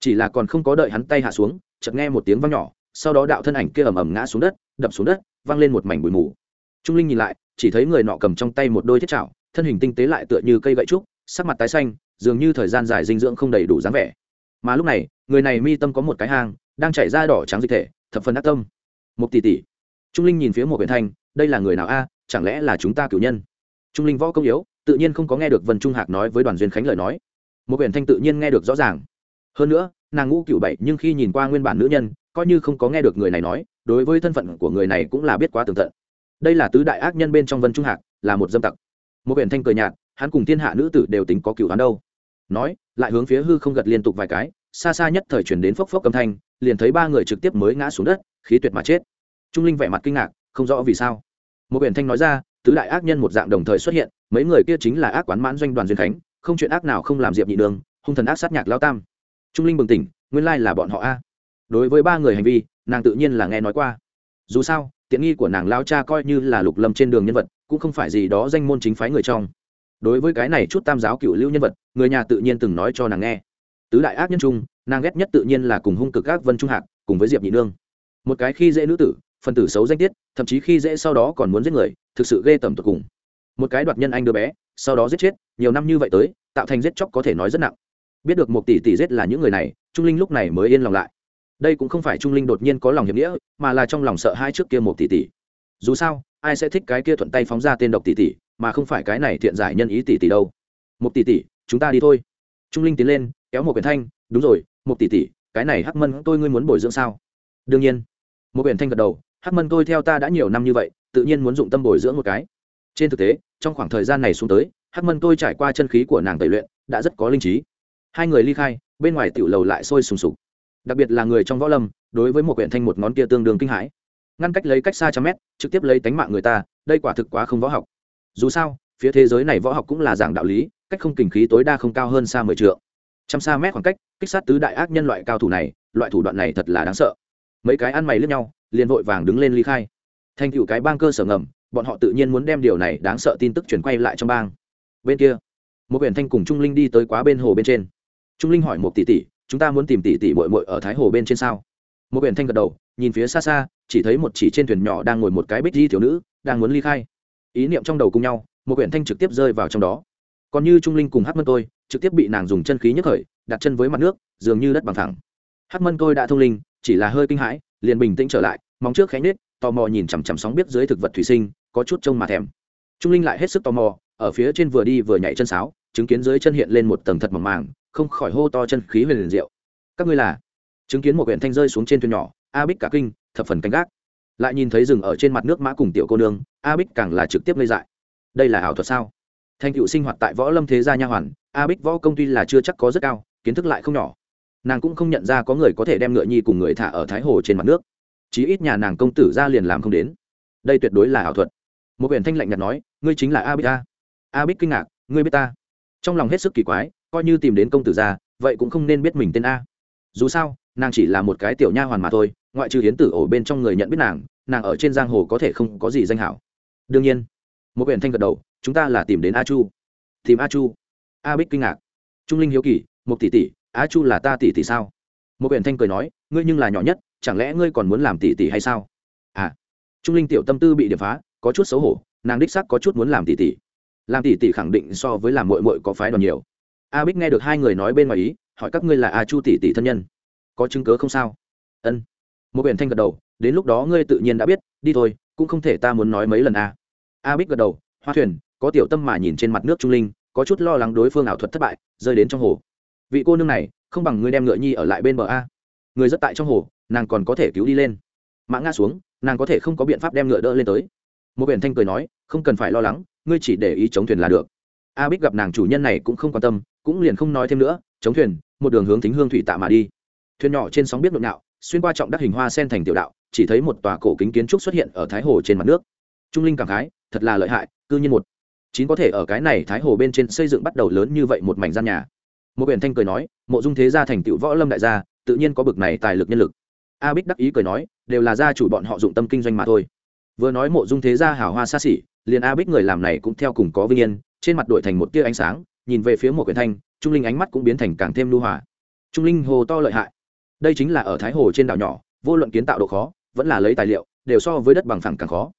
Chỉ là còn không có đợi hắn tay hạ xuống, chợt nghe một tiếng vang nhỏ, sau đó đạo thân ảnh kia ầm ầm ngã xuống đất, đập xuống đất, vang lên một mảnh bụi mù. Trung Linh nhìn lại, chỉ thấy người nọ cầm trong tay một đôi thiết chảo thân hình tinh tế lại tựa như cây gậy trúc sắc mặt tái xanh dường như thời gian dài dinh dưỡng không đầy đủ dáng vẻ. Mà lúc này người này mi tâm có một cái hang đang chảy ra đỏ trắng dịch thể thập phần đắc tâm. Một tỷ tỷ. Trung linh nhìn phía một huyện thanh đây là người nào a chẳng lẽ là chúng ta cử nhân? Trung linh võ công yếu tự nhiên không có nghe được vân trung hạc nói với đoàn duyên khánh lời nói. Một huyện thanh tự nhiên nghe được rõ ràng. Hơn nữa nàng ngũ cựu bảy nhưng khi nhìn qua nguyên bản nữ nhân coi như không có nghe được người này nói, đối với thân phận của người này cũng là biết quá tường tận. Đây là tứ đại ác nhân bên trong vân trung hạc, là một dâm tặc. Một biển thanh cười nhạt, hắn cùng thiên hạ nữ tử đều tính có cựu hắn đâu. Nói, lại hướng phía hư không gật liên tục vài cái, xa xa nhất thời chuyển đến phốc phốc âm thanh, liền thấy ba người trực tiếp mới ngã xuống đất, khí tuyệt mà chết. Trung linh vẻ mặt kinh ngạc, không rõ vì sao. Một biển thanh nói ra, tứ đại ác nhân một dạng đồng thời xuất hiện, mấy người kia chính là ác quán mãn doanh đoàn duyên khánh, không chuyện ác nào không làm diệp nhị đường, hung thần ác sát nhạc lao tam. Trung linh bừng tỉnh, nguyên lai là bọn họ a đối với ba người hành vi, nàng tự nhiên là nghe nói qua. Dù sao, tiện nghi của nàng lao cha coi như là lục lâm trên đường nhân vật, cũng không phải gì đó danh môn chính phái người trong. Đối với cái này chút tam giáo cựu lưu nhân vật, người nhà tự nhiên từng nói cho nàng nghe. Tứ đại ác nhân trung nàng ghét nhất tự nhiên là cùng hung cực ác vân trung hạc, cùng với diệp nhị nương. Một cái khi dễ nữ tử, phần tử xấu danh tiết, thậm chí khi dễ sau đó còn muốn giết người, thực sự ghê tởm tột cùng. Một cái đoạt nhân anh đứa bé, sau đó giết chết, nhiều năm như vậy tới, tạo thành giết chóc có thể nói rất nặng. Biết được một tỷ tỷ giết là những người này, trung linh lúc này mới yên lòng lại đây cũng không phải trung linh đột nhiên có lòng hiệp nghĩa, mà là trong lòng sợ hai trước kia một tỷ tỷ. Dù sao, ai sẽ thích cái kia thuận tay phóng ra tên độc tỷ tỷ, mà không phải cái này thiện giải nhân ý tỷ tỷ đâu. Một tỷ tỷ, chúng ta đi thôi. Trung linh tiến lên, kéo một quyển thanh, đúng rồi, một tỷ tỷ, cái này hắc mân tôi ngươi muốn bồi dưỡng sao? Đương nhiên. Một quyển thanh gật đầu, hắc mân tôi theo ta đã nhiều năm như vậy, tự nhiên muốn dụng tâm bồi dưỡng một cái. Trên thực tế, trong khoảng thời gian này xuống tới, hắc mân tôi trải qua chân khí của nàng tẩy luyện, đã rất có linh trí. Hai người ly khai, bên ngoài tiểu lầu lại sôi sùng sục đặc biệt là người trong võ lâm, đối với một quyển thanh một ngón kia tương đương kinh hãi. Ngăn cách lấy cách xa trăm mét, trực tiếp lấy tánh mạng người ta, đây quả thực quá không võ học. Dù sao, phía thế giới này võ học cũng là giảng đạo lý, cách không kình khí tối đa không cao hơn xa mười t trăm xa mét khoảng cách, kích sát tứ đại ác nhân loại cao thủ này, loại thủ đoạn này thật là đáng sợ. Mấy cái ăn mày lướt nhau, liền vội vàng đứng lên ly khai. Thành cựu cái bang cơ sở ngầm, bọn họ tự nhiên muốn đem điều này đáng sợ tin tức chuyển quay lại trong bang. Bên kia, một huyện thanh cùng trung linh đi tới quá bên hồ bên trên. Trung linh hỏi một tỷ tỷ chúng ta muốn tìm tỷ tỷ muội muội ở thái hồ bên trên sao? Một biển thanh gật đầu, nhìn phía xa xa, chỉ thấy một chỉ trên thuyền nhỏ đang ngồi một cái bích di thiếu nữ, đang muốn ly khai. Ý niệm trong đầu cùng nhau, một huyện thanh trực tiếp rơi vào trong đó. Còn như trung linh cùng hát mân tôi, trực tiếp bị nàng dùng chân khí nhấc khởi, đặt chân với mặt nước, dường như đất bằng thẳng hát mân tôi đã thông linh, chỉ là hơi kinh hãi, liền bình tĩnh trở lại, móng trước khẽ nết tò mò nhìn chằm chằm sóng biết dưới thực vật thủy sinh, có chút trông mà thèm. Trung linh lại hết sức tò mò, ở phía trên vừa đi vừa nhảy chân sáo, chứng kiến dưới chân hiện lên một tầng thật mỏng màng không khỏi hô to chân khí huyền liền diệu. Các ngươi là? Chứng kiến một huyện thanh rơi xuống trên thuyền nhỏ, a bích cả kinh, thập phần canh gác. Lại nhìn thấy rừng ở trên mặt nước mã cùng tiểu cô nương, a bích càng là trực tiếp lây dại. Đây là ảo thuật sao? Thanh cựu sinh hoạt tại võ lâm thế gia nha hoàn, a bích võ công tuy là chưa chắc có rất cao, kiến thức lại không nhỏ. Nàng cũng không nhận ra có người có thể đem ngựa nhi cùng người thả ở thái hồ trên mặt nước. Chí ít nhà nàng công tử ra liền làm không đến. Đây tuyệt đối là ảo thuật. Một huyện thanh lạnh nhạt nói, ngươi chính là a bích a a bích kinh ngạc, ngươi biết ta? Trong lòng hết sức kỳ quái coi như tìm đến công tử ra, vậy cũng không nên biết mình tên a. Dù sao, nàng chỉ là một cái tiểu nha hoàn mà thôi, ngoại trừ hiến tử ổ bên trong người nhận biết nàng nàng ở trên giang hồ có thể không có gì danh hảo. Đương nhiên, một quyển thanh gật đầu, chúng ta là tìm đến a chu. Tìm a chu. A bích kinh ngạc. Trung linh hiếu kỳ một tỷ tỷ, a chu là ta tỷ tỷ sao? Một quyển thanh cười nói, ngươi nhưng là nhỏ nhất, chẳng lẽ ngươi còn muốn làm tỷ tỷ hay sao? À trung linh tiểu tâm tư bị điểm phá, có chút xấu hổ, nàng đích xác có chút muốn làm tỷ tỷ. Làm tỷ tỷ khẳng định so với làm mội mội có phái đoàn nhiều a bích nghe được hai người nói bên ngoài ý, hỏi các ngươi là a chu tỷ tỷ thân nhân. Có chứng cớ không sao? Ân. Một biển thanh gật đầu, đến lúc đó ngươi tự nhiên đã biết, đi thôi, cũng không thể ta muốn nói mấy lần a. A bích gật đầu, hoa thuyền, có tiểu tâm mà nhìn trên mặt nước trung linh, có chút lo lắng đối phương ảo thuật thất bại, rơi đến trong hồ. Vị cô nương này, không bằng ngươi đem ngựa nhi ở lại bên bờ a. Người rất tại trong hồ, nàng còn có thể cứu đi lên. Mã ngã xuống, nàng có thể không có biện pháp đem ngựa đỡ lên tới. Một biển thanh cười nói, không cần phải lo lắng, ngươi chỉ để ý chống thuyền là được. A bích gặp nàng chủ nhân này cũng không quan tâm cũng liền không nói thêm nữa, chống thuyền, một đường hướng thính hương thủy tạ mà đi. Thuyền nhỏ trên sóng biết nội nhạo xuyên qua trọng đắc hình hoa sen thành tiểu đạo, chỉ thấy một tòa cổ kính kiến trúc xuất hiện ở thái hồ trên mặt nước. Trung linh cảm khái, thật là lợi hại, cư nhiên một chín có thể ở cái này thái hồ bên trên xây dựng bắt đầu lớn như vậy một mảnh gian nhà. Một biển thanh cười nói, mộ dung thế gia thành tựu võ lâm đại gia, tự nhiên có bực này tài lực nhân lực. A bích đắc ý cười nói, đều là gia chủ bọn họ dụng tâm kinh doanh mà thôi. Vừa nói mộ dung thế gia hào hoa xa xỉ, liền a bích người làm này cũng theo cùng có vinh yên, trên mặt đổi thành một tia ánh sáng nhìn về phía một quyển thanh trung linh ánh mắt cũng biến thành càng thêm lưu hòa. Trung linh hồ to lợi hại. Đây chính là ở thái hồ trên đảo nhỏ vô luận kiến tạo độ khó vẫn là lấy tài liệu đều so với đất bằng phẳng càng khó.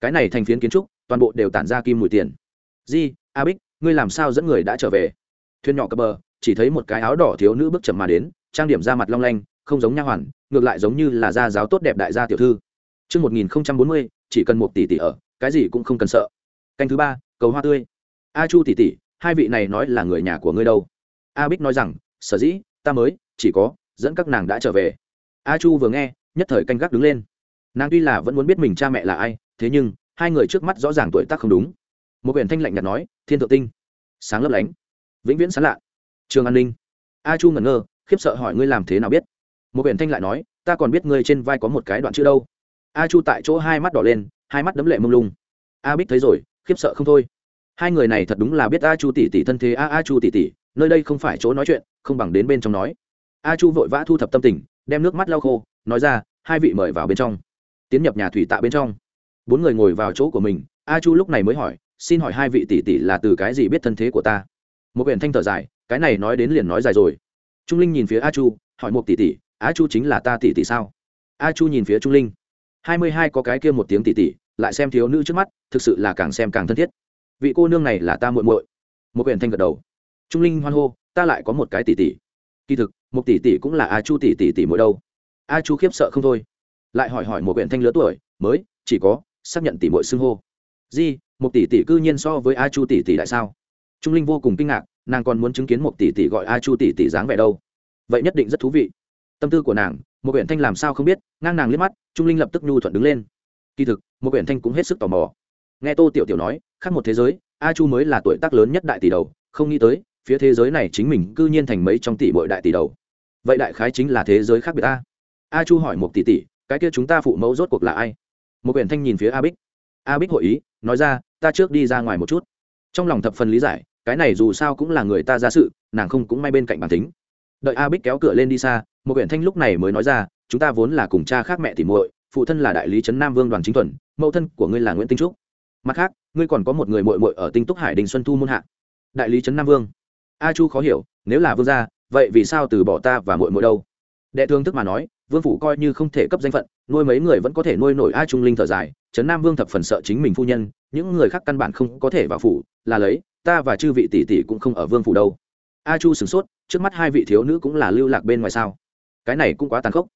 Cái này thành phiến kiến trúc toàn bộ đều tản ra kim mùi tiền. Di a bích ngươi làm sao dẫn người đã trở về? Thuyền nhỏ cập bờ chỉ thấy một cái áo đỏ thiếu nữ bước chậm mà đến trang điểm ra mặt long lanh không giống nha hoàn ngược lại giống như là gia giáo tốt đẹp đại gia tiểu thư. Trước 1040, chỉ cần một tỷ tỷ ở, cái gì cũng không cần sợ. Canh thứ ba, cầu hoa tươi. A Chu tỷ tỷ, hai vị này nói là người nhà của ngươi đâu? A Bích nói rằng, sở dĩ, ta mới, chỉ có, dẫn các nàng đã trở về. A Chu vừa nghe, nhất thời canh gác đứng lên. Nàng tuy là vẫn muốn biết mình cha mẹ là ai, thế nhưng, hai người trước mắt rõ ràng tuổi tác không đúng. Một quyển thanh lạnh nhạt nói, thiên thượng tinh, sáng lấp lánh, vĩnh viễn sáng lạ. Trường an ninh. A Chu ngẩn ngơ, khiếp sợ hỏi ngươi làm thế nào biết? Một quyển thanh lại nói, ta còn biết ngươi trên vai có một cái đoạn chữ đâu a chu tại chỗ hai mắt đỏ lên hai mắt đấm lệ mông lung a bích thấy rồi khiếp sợ không thôi hai người này thật đúng là biết a chu tỷ tỷ thân thế a a chu tỷ tỷ, nơi đây không phải chỗ nói chuyện, không bằng đến bên trong nói. A chu vội vã thu thập tâm tình, đem nước mắt lau khô, nói ra, hai vị mời vào bên trong. Tiến nhập nhà thủy tạ bên trong. Bốn người ngồi vào chỗ của mình, a chu lúc này mới hỏi, xin hỏi hai vị tỷ tỷ là từ cái gì biết thân thế của ta? Một quyển thanh thở dài, cái này nói đến liền nói dài rồi. Trung linh nhìn phía a chu, hỏi một tỷ tỷ, a chu chính là ta tỷ tỷ sao? A chu nhìn phía trung linh. Hai mươi hai có cái kia một tiếng tỷ tỷ, lại xem thiếu nữ trước mắt, thực sự là càng xem càng thân thiết vị cô nương này là ta muội muội. Một quyển thanh gật đầu. Trung linh hoan hô ta lại có một cái tỷ tỷ, kỳ thực một tỷ tỷ cũng là a chu tỷ tỷ tỷ mỗi đâu. A chu khiếp sợ không thôi. Lại hỏi hỏi một quyển thanh lứa tuổi mới chỉ có xác nhận tỷ muội xưng hô. Di một tỷ tỷ cư nhiên so với a chu tỷ tỷ đại sao? Trung linh vô cùng kinh ngạc nàng còn muốn chứng kiến một tỷ tỷ gọi a chu tỷ tỷ dáng vẻ đâu. Vậy nhất định rất thú vị. Tâm tư của nàng một quyển thanh làm sao không biết ngang nàng liếc mắt trung linh lập tức nhu thuận đứng lên. Kỳ thực một quyển thanh cũng hết sức tò mò. Nghe tô tiểu tiểu nói khác một thế giới, a chu mới là tuổi tác lớn nhất đại tỷ đầu, không nghĩ tới, phía thế giới này chính mình cư nhiên thành mấy trong tỷ bội đại tỷ đầu. Vậy đại khái chính là thế giới khác biệt a. A chu hỏi một tỷ tỷ, cái kia chúng ta phụ mẫu rốt cuộc là ai? Một quyển thanh nhìn phía a bích. A bích hội ý, nói ra, ta trước đi ra ngoài một chút. Trong lòng thập phần lý giải, cái này dù sao cũng là người ta ra sự, nàng không cũng may bên cạnh bản tính. Đợi a bích kéo cửa lên đi xa, một quyển thanh lúc này mới nói ra, chúng ta vốn là cùng cha khác mẹ tỷ muội, phụ thân là đại lý trấn nam vương đoàn chính thuần, mẫu thân của ngươi là nguyễn tinh trúc mặt khác, ngươi còn có một người muội muội ở tinh túc hải đình xuân thu môn hạ. Đại lý trấn nam vương. A chu khó hiểu, nếu là vương gia, vậy vì sao từ bỏ ta và muội muội đâu? Đệ thương thức mà nói, vương phủ coi như không thể cấp danh phận, nuôi mấy người vẫn có thể nuôi nổi a trung linh thở dài, trấn nam vương thập phần sợ chính mình phu nhân, những người khác căn bản không có thể vào phủ, là lấy, ta và chư vị tỷ tỷ cũng không ở vương phủ đâu. A chu sửng sốt, trước mắt hai vị thiếu nữ cũng là lưu lạc bên ngoài sao? Cái này cũng quá tàn khốc.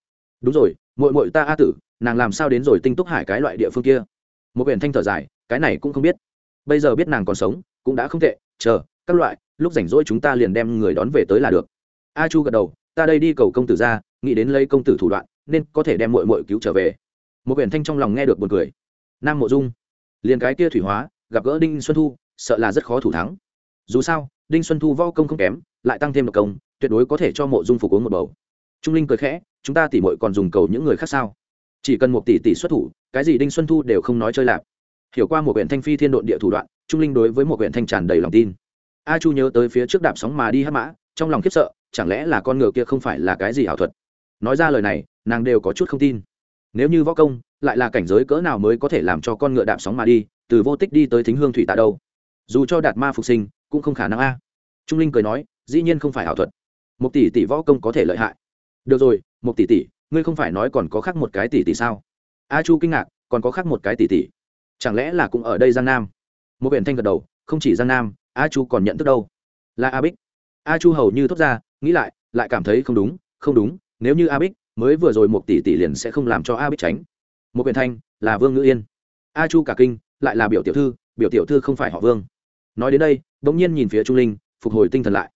Đúng rồi mội mội ta a tử, nàng làm sao đến rồi tinh túc hải cái loại địa phương kia? Một quyển thanh thở dài cái này cũng không biết. Bây giờ biết nàng còn sống, cũng đã không tệ, chờ, các loại, lúc rảnh rỗi chúng ta liền đem người đón về tới là được. A chu gật đầu, ta đây đi cầu công tử ra, nghĩ đến lấy công tử thủ đoạn, nên có thể đem mội mội cứu trở về. Một quyển thanh trong lòng nghe được buồn cười. Nam mộ dung, liền cái kia thủy hóa, gặp gỡ đinh xuân thu, sợ là rất khó thủ thắng. Dù sao, đinh xuân thu võ công không kém, lại tăng thêm độc công, tuyệt đối có thể cho mộ dung phục uống một bầu. Trung linh cười khẽ, chúng ta tỉ mội còn dùng cầu những người khác sao? Chỉ cần một tỷ tỷ xuất thủ, cái gì đinh xuân thu đều không nói chơi lạp hiểu qua một huyện thanh phi thiên độn địa thủ đoạn, trung linh đối với một huyện thanh tràn đầy lòng tin. A chu nhớ tới phía trước đạp sóng mà đi hát mã, trong lòng khiếp sợ, chẳng lẽ là con ngựa kia không phải là cái gì ảo thuật? Nói ra lời này, nàng đều có chút không tin. Nếu như võ công, lại là cảnh giới cỡ nào mới có thể làm cho con ngựa đạp sóng mà đi, từ vô tích đi tới thính hương thủy tạ đâu? Dù cho đạt ma phục sinh, cũng không khả năng a. Trung linh cười nói, dĩ nhiên không phải ảo thuật. Một tỷ tỷ võ công có thể lợi hại. Được rồi một tỷ tỷ, ngươi không phải nói còn có khác một cái tỷ tỷ sao? A chu kinh ngạc, còn có khác một cái tỷ tỷ chẳng lẽ là cũng ở đây giang nam? Một biển thanh gật đầu, không chỉ giang nam, a chu còn nhận thức đâu? Là a bích. A chu hầu như thốt ra, nghĩ lại lại cảm thấy không đúng không đúng, nếu như a bích mới vừa rồi một tỷ tỷ liền sẽ không làm cho a bích tránh. Một biển thanh, là vương ngữ yên. A chu cả kinh, lại là biểu tiểu thư, biểu tiểu thư không phải họ vương. Nói đến đây đ ỗ n g nhiên nhìn phía trung linh, phục hồi tinh thần lại.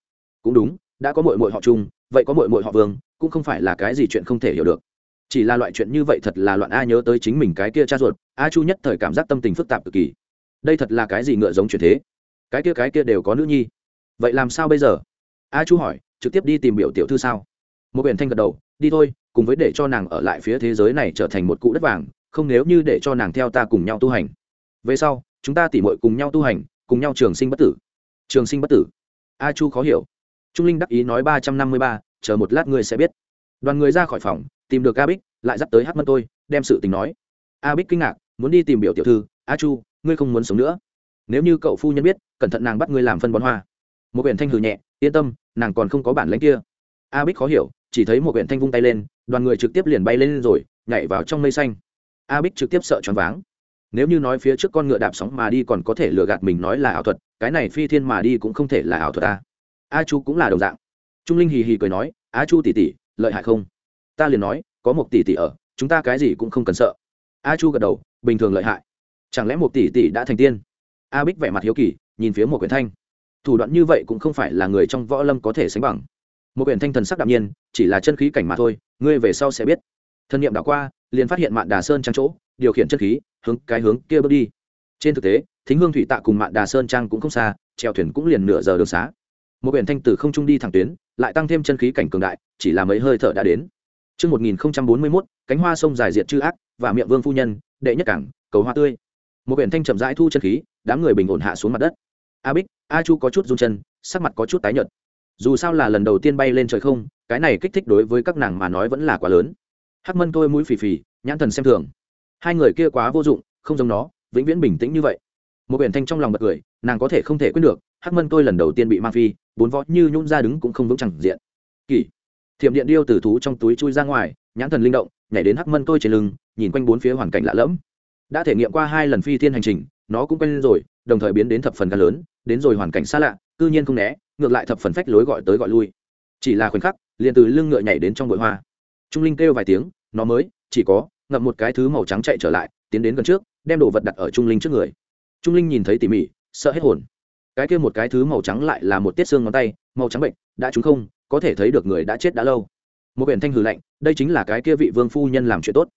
Cũng đúng, đã có mội mội họ trung, vậy có mội mội họ vương, cũng không phải là cái gì chuyện không thể hiểu được chỉ là loại chuyện như vậy thật là loạn a nhớ tới chính mình cái kia cha ruột, a chu nhất thời cảm giác tâm tình phức tạp cực kỳ. Đây thật là cái gì ngựa giống chuyện thế? Cái kia cái kia đều có nữ nhi. Vậy làm sao bây giờ? A chu hỏi, trực tiếp đi tìm biểu tiểu thư sao? Một biển thanh gật đầu, đi thôi, cùng với để cho nàng ở lại phía thế giới này trở thành một cụ đất vàng, không nếu như để cho nàng theo ta cùng nhau tu hành. Về sau, chúng ta tỉ mội cùng nhau tu hành, cùng nhau trường sinh bất tử. Trường sinh bất tử. A chu khó hiểu. Trung linh đắc ý nói ba trăm năm mươi ba, chờ một lát ngươi sẽ biết. Đoàn người ra khỏi phòng tìm được a bích lại dắt tới hát mân tôi, đem sự tình nói. A bích kinh ngạc, muốn đi tìm biểu tiểu thư, a chu, ngươi không muốn sống nữa. Nếu như cậu phu nhân biết, cẩn thận nàng bắt ngươi làm phân bón hoa. Một quyển thanh hừ nhẹ, yên tâm, nàng còn không có bản lãnh kia. A bích khó hiểu, chỉ thấy một quyển thanh vung tay lên, đoàn người trực tiếp liền bay lên rồi, nhảy vào trong mây xanh. A bích trực tiếp sợ choáng váng. Nếu như nói phía trước con ngựa đạp sóng mà đi còn có thể lừa gạt mình nói là ảo thuật, cái này phi thiên mà đi cũng không thể là ảo thuật a a chu cũng là đồng dạng. Trung linh hì hì cười nói, a chu tỉ tỉ lợi hại không? Ta liền nói, có một tỷ tỷ ở, chúng ta cái gì cũng không cần sợ. A chu gật đầu, bình thường lợi hại. Chẳng lẽ một tỷ tỷ đã thành tiên? A bích vẻ mặt hiếu kỳ, nhìn phía một quyển thanh. Thủ đoạn như vậy cũng không phải là người trong võ lâm có thể sánh bằng. Một quyển thanh thần sắc đạm nhiên, chỉ là chân khí cảnh mà thôi, ngươi về sau sẽ biết. Thân nhiệm đảo qua, liền phát hiện mạn đà sơn trang chỗ, điều khiển chân khí, hướng, cái hướng kia bước đi. Trên thực tế, thính hương thủy tạ cùng mạn đà sơn trang cũng không xa trèo thuyền cũng liền nửa giờ đường xá. Một biển thanh từ không trung đi thẳng tuyến, lại tăng thêm chân khí cảnh cường đại, chỉ là mấy hơi thở đã đến. Trước 1041, cánh hoa sông dài diệt chư ác, và miệng vương phu nhân, đệ nhất cảng, cầu hoa tươi. Một biển thanh chậm rãi thu chân khí, đám người bình ổn hạ xuống mặt đất. A Bích, A Chu có chút run chân, sắc mặt có chút tái nhợt. Dù sao là lần đầu tiên bay lên trời không, cái này kích thích đối với các nàng mà nói vẫn là quá lớn. Hắc Mân tôi mũi phì phì, nhãn thần xem thường. Hai người kia quá vô dụng, không giống nó, vĩnh viễn bình tĩnh như vậy. Một biển thanh trong lòng bật cười, nàng có thể không thể quên được, Hắc Mân tôi lần đầu tiên bị mang phi, bốn võ như nhún ra đứng cũng không vững chẳng diện. Kỷ, thiểm điện điêu từ thú trong túi chui ra ngoài, nhãn thần linh động, nhảy đến hắc mân tôi trên lưng, nhìn quanh bốn phía hoàn cảnh lạ lẫm. Đã thể nghiệm qua hai lần phi thiên hành trình, nó cũng quen rồi, đồng thời biến đến thập phần gan lớn, đến rồi hoàn cảnh xa lạ, cư nhiên không né, ngược lại thập phần phách lối gọi tới gọi lui. Chỉ là khoảnh khắc, liền từ lưng ngựa nhảy đến trong bụi hoa. Trung linh kêu vài tiếng, nó mới, chỉ có, ngậm một cái thứ màu trắng chạy trở lại, tiến đến gần trước, đem đồ vật đặt ở trung linh trước người. Trung linh nhìn thấy tỉ mỉ, sợ hết hồn. Cái kia một cái thứ màu trắng lại là một tiết xương ngón tay, màu trắng bệnh, đã trúng không có thể thấy được người đã chết đã lâu. Một huyện thanh hừ lạnh, đây chính là cái kia vị vương phu nhân làm chuyện tốt.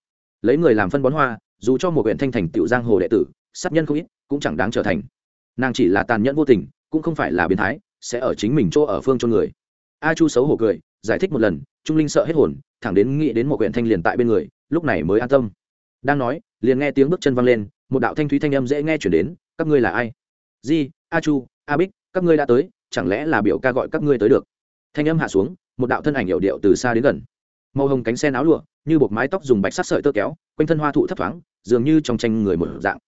Lấy người làm phân bón hoa, dù cho một huyện thanh thành tựu giang hồ đệ tử, sát nhân không ít, cũng chẳng đáng trở thành. Nàng chỉ là tàn nhẫn vô tình, cũng không phải là biến thái, sẽ ở chính mình chỗ ở phương cho người. A chu xấu hổ cười, giải thích một lần, trung linh sợ hết hồn, thẳng đến nghĩ đến một huyện thanh liền tại bên người, lúc này mới an tâm. Đang nói, liền nghe tiếng bước chân văng lên, một đạo thanh thúy thanh âm dễ nghe chuyển đến, các ngươi là ai? Di, a chu, a bích, các ngươi đã tới, chẳng lẽ là biểu ca gọi các ngươi tới được? Thanh âm hạ xuống, một đạo thân ảnh hiệu điệu từ xa đến gần. Màu hồng cánh sen áo lụa, như buộc mái tóc dùng bạch sắc sợi tơ kéo, quanh thân hoa thụ thấp thoáng, dường như trong tranh người một dạng.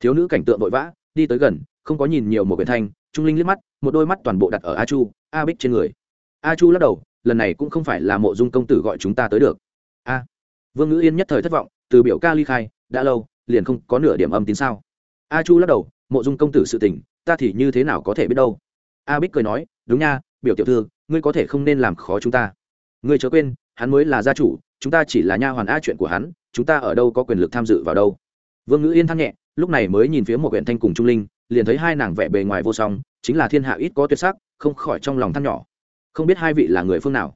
Thiếu nữ cảnh tượng vội vã, đi tới gần, không có nhìn nhiều một quyển thanh, trung linh liếc mắt, một đôi mắt toàn bộ đặt ở a chu, a bích trên người. A chu lắc đầu, lần này cũng không phải là mộ dung công tử gọi chúng ta tới được. A, vương ngữ yên nhất thời thất vọng, từ biểu ca ly khai, đã lâu, liền không có nửa điểm âm tín sao. A chu lắc đầu, mộ dung công tử sự tình, ta thì như thế nào có thể biết đâu? A bích cười nói, đúng nha biểu tiểu thư, ngươi có thể không nên làm khó chúng ta. Ngươi chớ quên, hắn mới là gia chủ, chúng ta chỉ là nha hoàn a chuyện của hắn, chúng ta ở đâu có quyền lực tham dự vào đâu. Vương ngữ yên thăng nhẹ, lúc này mới nhìn phía một huyện thanh cùng trung linh, liền thấy hai nàng vẻ bề ngoài vô song, chính là thiên hạ ít có tuyệt sắc, không khỏi trong lòng than nhỏ. Không biết hai vị là người phương nào?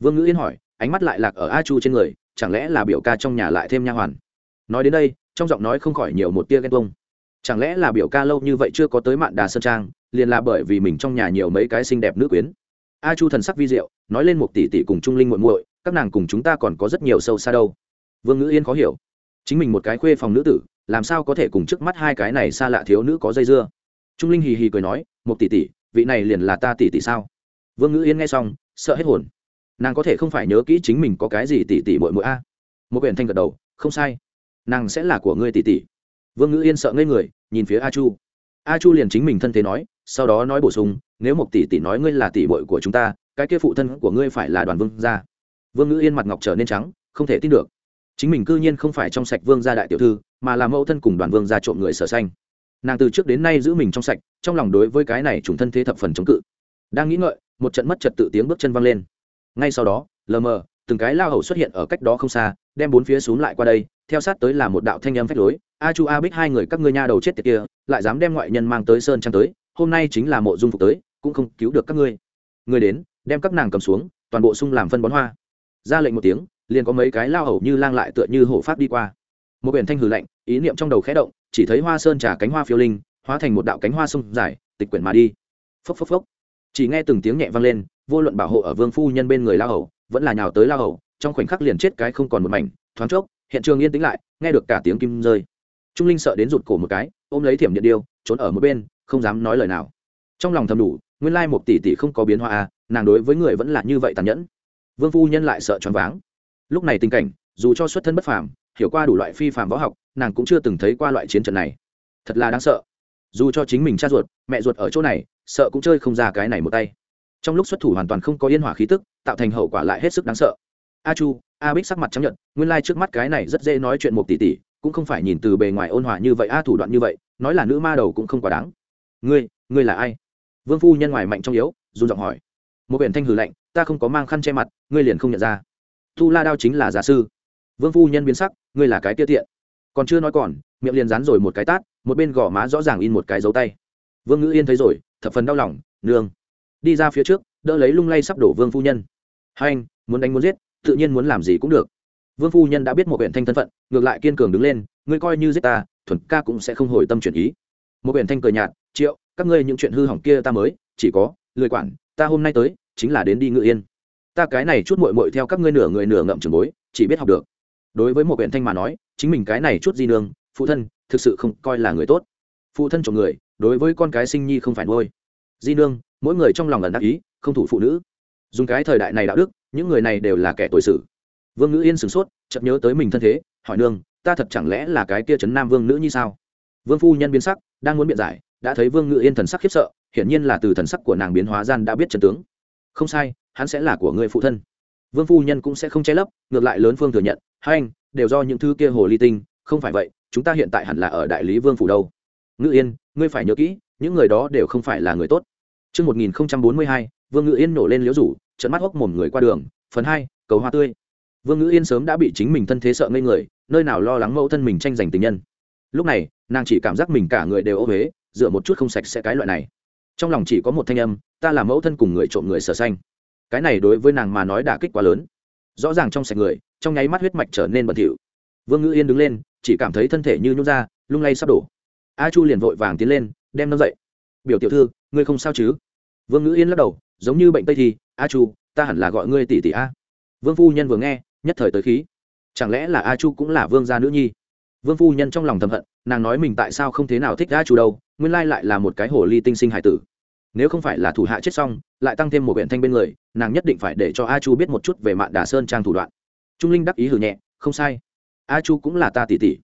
Vương ngữ yên hỏi, ánh mắt lại lạc ở a chu trên người, chẳng lẽ là biểu ca trong nhà lại thêm nha hoàn? Nói đến đây, trong giọng nói không khỏi nhiều một tia ghen tuông chẳng lẽ là biểu ca lâu như vậy chưa có tới mạn đà sơn trang, liền là bởi vì mình trong nhà nhiều mấy cái xinh đẹp nữ quyến? A chu thần sắc vi diệu, nói lên một tỷ tỷ cùng trung linh muội muội, các nàng cùng chúng ta còn có rất nhiều sâu xa đâu. Vương ngữ yên khó hiểu. Chính mình một cái khuê phòng nữ tử, làm sao có thể cùng trước mắt hai cái này xa lạ thiếu nữ có dây dưa? Trung linh hì hì cười nói, một tỷ tỷ, vị này liền là ta tỷ tỷ sao? Vương ngữ yên nghe xong, sợ hết hồn. Nàng có thể không phải nhớ kỹ chính mình có cái gì tỷ tỷ muội muội a? Một quyển thanh gật đầu, không sai. Nàng sẽ là của ngươi tỷ tỷ vương ngữ yên sợ ngây người, nhìn phía a chu. A chu liền chính mình thân thế nói, sau đó nói bổ sung, nếu một tỷ tỷ nói ngươi là tỷ bội của chúng ta, cái kia phụ thân của ngươi phải là đoàn vương gia. Vương ngữ yên mặt ngọc trở nên trắng, không thể tin được. Chính mình cư nhiên không phải trong sạch vương gia đại tiểu thư, mà là mẫu thân cùng đoàn vương gia trộm người sở xanh nàng từ trước đến nay giữ mình trong sạch, trong lòng đối với cái này trùng thân thế thập phần chống cự. Đang nghĩ ngợi, một trận mất trật tự tiếng bước chân văng lên. Ngay sau đó, lờ mờ từng cái lao hầu xuất hiện ở cách đó không xa, đem bốn phía xuống lại qua đây, theo sát tới là một đạo thanh âm phách lối, a chu a bích hai người các ngươi nha đầu chết tiệt kia, lại dám đem ngoại nhân mang tới sơn trang tới, hôm nay chính là mộ dung phục tới, cũng không cứu được các ngươi. Người đến, đem các nàng cầm xuống, toàn bộ sung làm phân bón hoa. Ra lệnh một tiếng, liền có mấy cái lao hầu như lang lại tựa như hổ pháp đi qua. Một biển thanh hử lạnh, ý niệm trong đầu khẽ động, chỉ thấy hoa sơn trà cánh hoa phiêu linh, hóa thành một đạo cánh hoa sông dài, tịch quyển mà đi. Phốc phốc phốc. Chỉ nghe từng tiếng nhẹ vang lên, vô luận bảo hộ ở vương phu nhân bên người lao hầu vẫn là nhào tới lao hầu, trong khoảnh khắc liền chết cái không còn một mảnh, thoáng chốc, hiện trường yên tĩnh lại, nghe được cả tiếng kim rơi. Trung linh sợ đến rụt cổ một cái, ôm lấy thiểm điện điêu, trốn ở một bên, không dám nói lời nào. Trong lòng thầm đủ, nguyên lai một tỷ tỷ không có biến hóa à nàng đối với người vẫn là như vậy tàn nhẫn. Vương phu nhân lại sợ choáng váng. Lúc này tình cảnh, dù cho xuất thân bất phàm, hiểu qua đủ loại phi phàm võ học, nàng cũng chưa từng thấy qua loại chiến trận này. Thật là đáng sợ. Dù cho chính mình cha ruột, mẹ ruột ở chỗ này, sợ cũng chơi không ra cái này một tay trong lúc xuất thủ hoàn toàn không có yên hỏa khí tức, tạo thành hậu quả lại hết sức đáng sợ. A chu, a bích sắc mặt chấp nhận nguyên lai trước mắt cái này rất dễ nói chuyện một tỷ tỷ, cũng không phải nhìn từ bề ngoài ôn hòa như vậy, a thủ đoạn như vậy, nói là nữ ma đầu cũng không quá đáng. Ngươi ngươi là ai? Vương phu nhân ngoài mạnh trong yếu, run giọng hỏi. Một biển thanh hử lạnh, ta không có mang khăn che mặt, ngươi liền không nhận ra. Thu la đao chính là giả sư. Vương phu nhân biến sắc, ngươi là cái tiêu tiện. Còn chưa nói còn, miệng liền rán rồi một cái tát, một bên gò má rõ ràng in một cái dấu tay. Vương ngữ yên thấy rồi, thập phần đau lòng, nương đi ra phía trước, đỡ lấy lung lay sắp đổ vương phu nhân. Hai anh, muốn đánh muốn giết, tự nhiên muốn làm gì cũng được. Vương phu nhân đã biết một huyện thanh thân phận, ngược lại kiên cường đứng lên, ngươi coi như giết ta, thuần ca cũng sẽ không hồi tâm chuyển ý. Một huyện thanh cười nhạt, triệu, các ngươi những chuyện hư hỏng kia ta mới, chỉ có, lười quản, ta hôm nay tới, chính là đến đi ngự yên. Ta cái này chút mội mội theo các ngươi nửa người nửa ngậm trường bối, chỉ biết học được. Đối với một huyện thanh mà nói, chính mình cái này chút di nương, phụ thân, thực sự không coi là người tốt. Phụ thân chồng người, đối với con cái sinh nhi không phải nuôi. Di nương mỗi người trong lòng ẩn đắc ý, không thủ phụ nữ. Dùng cái thời đại này đạo đức, những người này đều là kẻ tội sử vương ngữ yên sửng sốt chậm nhớ tới mình thân thế, hỏi nương, ta thật chẳng lẽ là cái kia trấn nam vương nữ như sao? Vương phu nhân biến sắc, đang muốn biện giải, đã thấy vương ngữ yên thần sắc khiếp sợ, hiển nhiên là từ thần sắc của nàng biến hóa gian đã biết trần tướng. Không sai, hắn sẽ là của người phụ thân. Vương phu nhân cũng sẽ không che lấp, ngược lại lớn phương thừa nhận, hai anh, đều do những thứ kia hồ ly tinh, không phải vậy, chúng ta hiện tại hẳn là ở đại lý vương phủ đâu. Ngữ yên, ngươi phải nhớ kỹ, những người đó đều không phải là người tốt. Trước 1042, Vương Ngữ Yên nổ lên liễu rủ, trợn mắt hốc mồm người qua đường. Phần 2, cầu hoa tươi. Vương Ngữ Yên sớm đã bị chính mình thân thế sợ ngây người, nơi nào lo lắng mẫu thân mình tranh giành tình nhân. Lúc này, nàng chỉ cảm giác mình cả người đều ô uế, dựa một chút không sạch sẽ cái loại này. Trong lòng chỉ có một thanh âm, ta là mẫu thân cùng người trộm người sở xanh. Cái này đối với nàng mà nói đả kích quá lớn. Rõ ràng trong sạch người, trong nháy mắt huyết mạch trở nên bẩn thỉu. Vương Ngữ Yên đứng lên, chỉ cảm thấy thân thể như nhũ ra, lung lay sắp đổ. A Chu liền vội vàng tiến lên, đem nó dậy. "Biểu tiểu thư, ngươi không sao chứ?" Vương Ngữ Yên lắc đầu, giống như bệnh tây thì, "A Chu, ta hẳn là gọi ngươi tỷ tỷ a." Vương phu nhân vừa nghe, nhất thời tới khí. Chẳng lẽ là A Chu cũng là vương gia nữ nhi? Vương phu nhân trong lòng thầm hận, nàng nói mình tại sao không thế nào thích A Chu đâu, nguyên lai lại là một cái hồ ly tinh sinh hải tử. Nếu không phải là thủ hạ chết xong, lại tăng thêm một biển thanh bên người, nàng nhất định phải để cho A Chu biết một chút về Mạn Đà Sơn trang thủ đoạn. Trung Linh đắc ý hừ nhẹ, không sai. A Chu cũng là ta tỷ tỷ.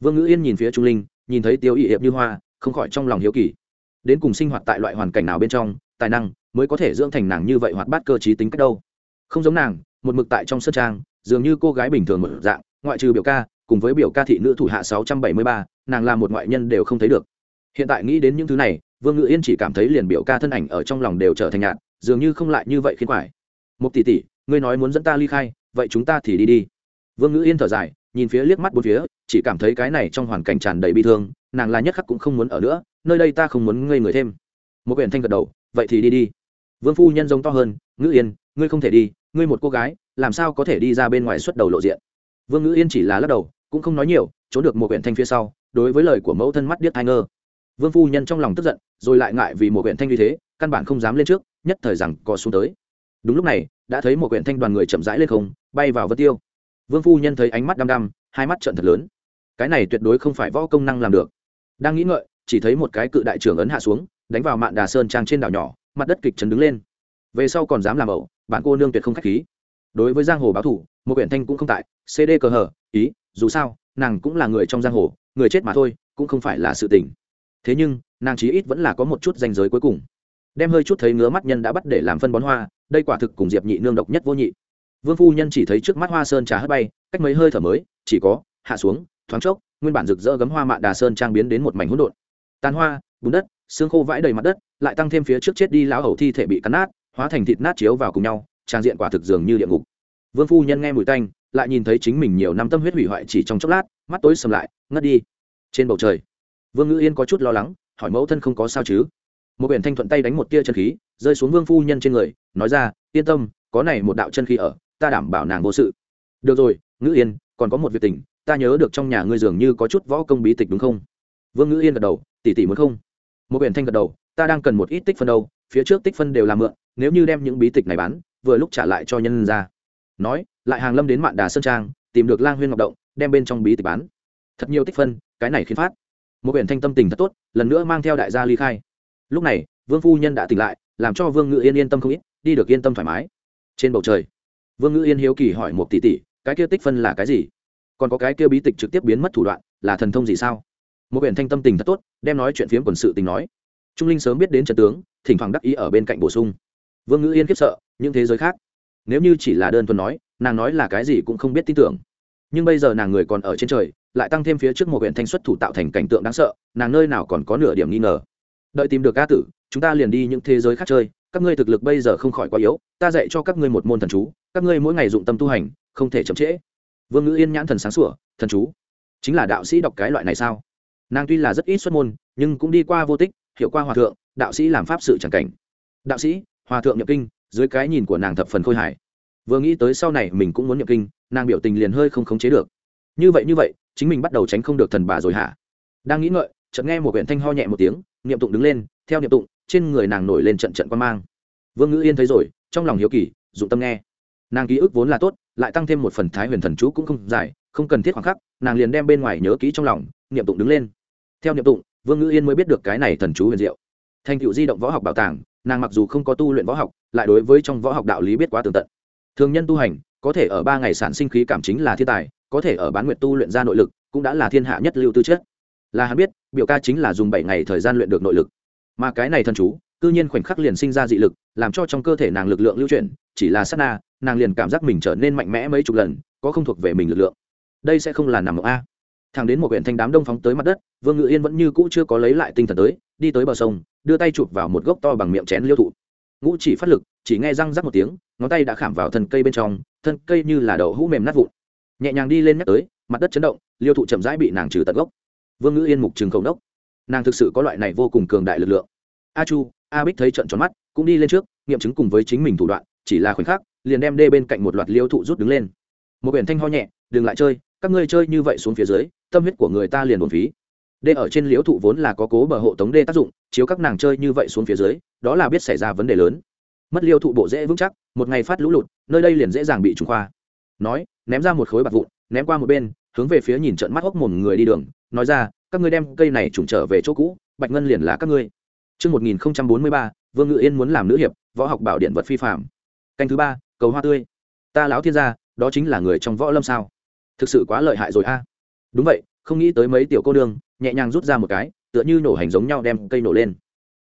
Vương Ngữ Yên nhìn phía Trung Linh, nhìn thấy Tiêu ỵ Hiệp như hoa, không khỏi trong lòng hiếu kỳ. Đến cùng sinh hoạt tại loại hoàn cảnh nào bên trong, tài năng mới có thể dưỡng thành nàng như vậy hoạt bát cơ trí tính cách đâu. Không giống nàng, một mực tại trong sân trang, dường như cô gái bình thường một dạng, ngoại trừ biểu ca, cùng với biểu ca thị nữ thủ hạ sáu trăm bảy mươi ba, nàng là một ngoại nhân đều không thấy được. Hiện tại nghĩ đến những thứ này, Vương Ngự Yên chỉ cảm thấy liền biểu ca thân ảnh ở trong lòng đều trở thành nhạt, dường như không lại như vậy khiến quải. Một tỷ tỷ, ngươi nói muốn dẫn ta ly khai, vậy chúng ta thì đi đi. Vương Ngự Yên thở dài, nhìn phía liếc mắt bốn phía, chỉ cảm thấy cái này trong hoàn cảnh tràn đầy bi thương, nàng là nhất khắc cũng không muốn ở nữa, nơi đây ta không muốn ngây người thêm. Một quyển thanh gật đầu, vậy thì đi đi. Vương phu nhân giống to hơn, ngữ Yên, ngươi không thể đi, ngươi một cô gái, làm sao có thể đi ra bên ngoài xuất đầu lộ diện? Vương ngữ yên chỉ là lắc đầu cũng không nói nhiều trốn được một quyển thanh phía sau đối với lời của mẫu thân mắt điếc thai ngơ. Vương phu nhân trong lòng tức giận rồi lại ngại vì một quyển thanh như thế căn bản không dám lên trước nhất thời rằng có xuống tới. Đúng lúc này đã thấy một quyển thanh đoàn người chậm rãi lên không bay vào vân tiêu. Vương phu nhân thấy ánh mắt đăm đăm hai mắt trận thật lớn. Cái này tuyệt đối không phải võ công năng làm được đang nghĩ ngợi chỉ thấy một cái cự đại trưởng ấn hạ xuống đánh vào mạn đà sơn trang trên đảo nhỏ mặt đất kịch chấn đứng lên. Về sau còn dám làm ẩu bạn cô nương tuyệt không khách khí. Đối với giang hồ báo thủ một quyển thanh cũng không tại cd cờ hờ, ý dù sao nàng cũng là người trong giang hồ người chết mà thôi cũng không phải là sự tình. Thế nhưng nàng chí ít vẫn là có một chút danh giới cuối cùng. Đem hơi chút thấy ngứa mắt nhân đã bắt để làm phân bón hoa đây quả thực cùng diệp nhị nương độc nhất vô nhị. Vương phu nhân chỉ thấy trước mắt hoa sơn trà hất bay cách mấy hơi thở mới chỉ có hạ xuống thoáng chốc, nguyên bản rực rỡ gấm hoa mạ đà sơn trang biến đến một mảnh hỗn độn. Tàn hoa, bùn đất, xương khô vãi đầy mặt đất, lại tăng thêm phía trước chết đi lão hầu thi thể bị cắn nát, hóa thành thịt nát chiếu vào cùng nhau, trang diện quả thực dường như địa ngục. Vương phu nhân nghe mùi tanh, lại nhìn thấy chính mình nhiều năm tâm huyết hủy hoại chỉ trong chốc lát, mắt tối sầm lại, ngất đi. Trên bầu trời, vương ngữ yên có chút lo lắng, hỏi mẫu thân không có sao chứ? Một biển thanh thuận tay đánh một tia chân khí, rơi xuống vương phu nhân trên người, nói ra, yên tâm, có này một đạo chân khí ở, ta đảm bảo nàng vô sự. Được rồi, ngữ yên, còn có một việc tình ta nhớ được trong nhà ngươi dường như có chút võ công bí tịch đúng không? Vương ngữ yên gật đầu tỉ tỉ muốn không? Một quyển thanh gật đầu, ta đang cần một ít tích phân đâu, phía trước tích phân đều là mượn, nếu như đem những bí tịch này bán, vừa lúc trả lại cho nhân ra. Nói, lại hàng lâm đến mạn đà sơn trang, tìm được lang huyên ngọc động, đem bên trong bí tịch bán. Thật nhiều tích phân, cái này khiến phát. Một quyển thanh tâm tình thật tốt, lần nữa mang theo đại gia ly khai. Lúc này, vương phu nhân đã tỉnh lại, làm cho vương ngự yên yên tâm không ít, đi được yên tâm thoải mái. Trên bầu trời, vương ngự yên hiếu kỳ hỏi một tỷ tỷ, cái kia tích phân là cái gì? Còn có cái kia bí tịch trực tiếp biến mất thủ đoạn, là thần thông gì sao? Một biển thanh tâm tình thật tốt, đem nói chuyện phiếm quần sự tình nói. Trung linh sớm biết đến trận tướng, thỉnh thoảng đắc ý ở bên cạnh bổ sung. Vương ngữ yên khiếp sợ, những thế giới khác. Nếu như chỉ là đơn thuần nói, nàng nói là cái gì cũng không biết tin tưởng. Nhưng bây giờ nàng người còn ở trên trời, lại tăng thêm phía trước một huyện thanh xuất thủ tạo thành cảnh tượng đáng sợ, nàng nơi nào còn có nửa điểm nghi ngờ. Đợi tìm được ca tử, chúng ta liền đi những thế giới khác chơi, các ngươi thực lực bây giờ không khỏi quá yếu, ta dạy cho các ngươi một môn thần chú, các ngươi mỗi ngày dụng tâm tu hành, không thể chậm trễ vương ngữ yên nhãn thần sáng sủa, thần chú. Chính là đạo sĩ đọc cái loại này sao? Nàng tuy là rất ít xuất môn, nhưng cũng đi qua vô tích hiệu qua hòa thượng, đạo sĩ làm pháp sự c cảnh. Đạo sĩ, hòa thượng nhập kinh, dưới cái nhìn của nàng thập phần khôi hài. Vừa nghĩ tới sau này mình cũng muốn nhập kinh, nàng biểu tình liền hơi không khống chế được. Như vậy như vậy, chính mình bắt đầu tránh không được thần bà rồi hả? Đang nghĩ ngợi, chợt nghe một huyện thanh ho nhẹ một tiếng, niệm tụng đứng lên, theo niệm tụng, trên người nàng nổi lên trận trận quan mang. Vương ngữ yên thấy rồi, trong lòng hiếu kỳ, dụng tâm nghe. Nàng ký ức vốn là tốt lại tăng thêm một phần thái huyền thần chú cũng không dài, không cần thiết khoảng khắc, nàng liền đem bên ngoài nhớ kỹ trong lòng, niệm tụng đứng lên. Theo niệm tụng, vương ngữ yên mới biết được cái này thần chú huyền diệu. Thành tựu di động võ học bảo tàng, nàng mặc dù không có tu luyện võ học, lại đối với trong võ học đạo lý biết quá tường tận. Thường nhân tu hành, có thể ở ba ngày sản sinh khí cảm chính là thiên tài, có thể ở bán nguyệt tu luyện ra nội lực, cũng đã là thiên hạ nhất lưu tư chất. Là hắn biết, biểu ca chính là dùng bảy ngày thời gian luyện được nội lực. Mà cái này thần chú, cư nhiên khoảnh khắc liền sinh ra dị lực, làm cho trong cơ thể nàng lực lượng lưu chuyển, chỉ là sát na nàng liền cảm giác mình trở nên mạnh mẽ mấy chục lần, có không thuộc về mình lực lượng. Đây sẽ không là nằm ở a. Thằng đến một huyện thanh đám đông phóng tới mặt đất, vương ngự yên vẫn như cũ chưa có lấy lại tinh thần tới, đi tới bờ sông, đưa tay chụp vào một gốc to bằng miệng chén liêu thụ. Ngũ chỉ phát lực, chỉ nghe răng rắc một tiếng, ngón tay đã khảm vào thân cây bên trong, thân cây như là đậu hũ mềm nát vụn. Nhẹ nhàng đi lên nhắc tới, mặt đất chấn động, liêu thụ chậm rãi bị nàng trừ tận gốc. Vương ngữ yên mục trừng khổng đốc. Nàng thực sự có loại này vô cùng cường đại lực lượng. A chu, a bích thấy trận tròn mắt, cũng đi lên trước, nghiệm chứng cùng với chính mình thủ đoạn, chỉ là khoảnh khắc liền đem đê bên cạnh một loạt liêu thụ rút đứng lên. Một biển thanh ho nhẹ đừng lại chơi các ngươi chơi như vậy xuống phía dưới tâm huyết của người ta liền buồn phí. Đê ở trên liễu thụ vốn là có cố bờ hộ tống đê tác dụng chiếu các nàng chơi như vậy xuống phía dưới đó là biết xảy ra vấn đề lớn. Mất liêu thụ bộ dễ vững chắc một ngày phát lũ lụt nơi đây liền dễ dàng bị trùng khoa. Nói ném ra một khối bạc vụn ném qua một bên hướng về phía nhìn trận mắt hốc mồm người đi đường nói ra các ngươi đem cây này trùng trở về chỗ cũ bạch ngân liền là các ngươi. Trước 1043, Vương Ngự Yên muốn làm nữ hiệp, võ học bảo điện vật phi phạm. Canh thứ ba, cầu hoa tươi. Ta lão thiên gia, đó chính là người trong võ lâm sao? Thực sự quá lợi hại rồi a. Đúng vậy, không nghĩ tới mấy tiểu cô đường nhẹ nhàng rút ra một cái, tựa như nổ hành giống nhau đem cây nổ lên.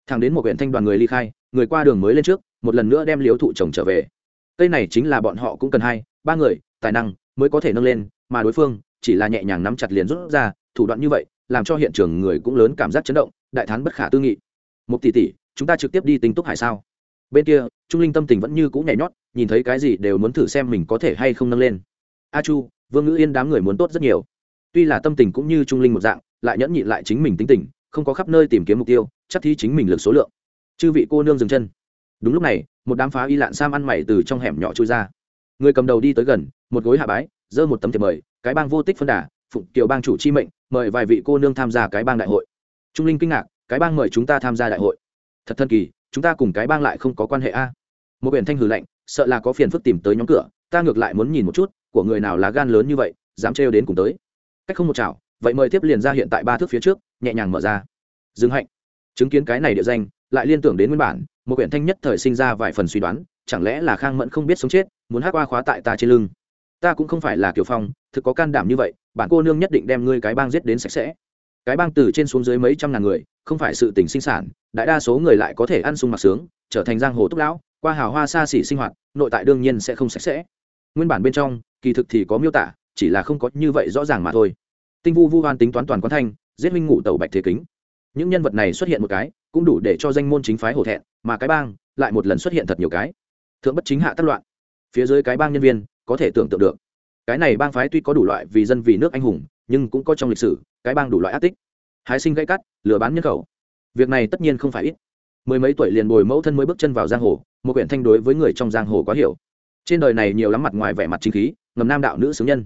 thằng đến một huyện thanh đoàn người ly khai, người qua đường mới lên trước, một lần nữa đem liếu thụ trồng trở về. Cây này chính là bọn họ cũng cần hai, ba người, tài năng mới có thể nâng lên, mà đối phương chỉ là nhẹ nhàng nắm chặt liền rút ra, thủ đoạn như vậy, làm cho hiện trường người cũng lớn cảm giác chấn động, đại thán bất khả tư nghị một tỷ tỷ chúng ta trực tiếp đi tính túc hải sao bên kia, trung linh tâm tình vẫn như cũ nhảy nhót, nhìn thấy cái gì đều muốn thử xem mình có thể hay không nâng lên. A chu, vương ngữ yên đám người muốn tốt rất nhiều. Tuy là tâm tình cũng như trung linh một dạng, lại nhẫn nhịn lại chính mình tính tình, không có khắp nơi tìm kiếm mục tiêu, chắc thi chính mình lực số lượng. Chư vị cô nương dừng chân. Đúng lúc này, một đám phá y lạn sam ăn mày từ trong hẻm nhỏ trôi ra. Người cầm đầu đi tới gần, một gối hạ bái, giơ một tấm thiệp mời, cái bang vô tích phân đà, phụng kiều bang chủ chi mệnh, mời vài vị cô nương tham gia cái bang đại hội. Trung linh kinh ngạc, cái bang mời chúng ta tham gia đại hội. Thật thần kỳ chúng ta cùng cái bang lại không có quan hệ a. Một biển thanh hử lạnh, sợ là có phiền phức tìm tới nhóm cửa, ta ngược lại muốn nhìn một chút, của người nào lá gan lớn như vậy, dám trêu đến cùng tới. Cách không một chảo, vậy mời tiếp liền ra hiện tại ba thước phía trước, nhẹ nhàng mở ra. Dương hạnh, chứng kiến cái này địa danh, lại liên tưởng đến nguyên bản, một quyển thanh nhất thời sinh ra vài phần suy đoán, chẳng lẽ là khang mẫn không biết sống chết, muốn hát qua khóa tại ta trên lưng. Ta cũng không phải là kiểu phong, thực có can đảm như vậy bản cô nương nhất định đem ngươi cái bang giết đến sạch sẽ. Cái bang từ trên xuống dưới mấy trăm ngàn người không phải sự tình sinh sản, đại đa số người lại có thể ăn sung mặc sướng, trở thành giang hồ túc lão, qua hào hoa xa xỉ sinh hoạt, nội tại đương nhiên sẽ không sạch sẽ. Nguyên bản bên trong, kỳ thực thì có miêu tả, chỉ là không có như vậy rõ ràng mà thôi. Tinh vu vu hoan tính toán toàn quán thanh, giết minh ngụ tàu bạch thế kính. Những nhân vật này xuất hiện một cái, cũng đủ để cho danh môn chính phái hổ thẹn, mà cái bang lại một lần xuất hiện thật nhiều cái. Thượng bất chính hạ tất loạn. Phía dưới cái bang nhân viên, có thể tưởng tượng được. Cái này bang phái tuy có đủ loại vì dân vì nước anh hùng, nhưng cũng có trong lịch sử, cái bang đủ loại ác tích hái sinh gây cắt, lừa bán nhân khẩu. Việc này tất nhiên không phải ít. Mười mấy tuổi liền bồi mẫu thân mới bước chân vào giang hồ, một quyển thanh đối với người trong giang hồ có hiểu. Trên đời này nhiều lắm mặt ngoài vẻ mặt chính khí, ngầm nam đạo nữ xứng nhân.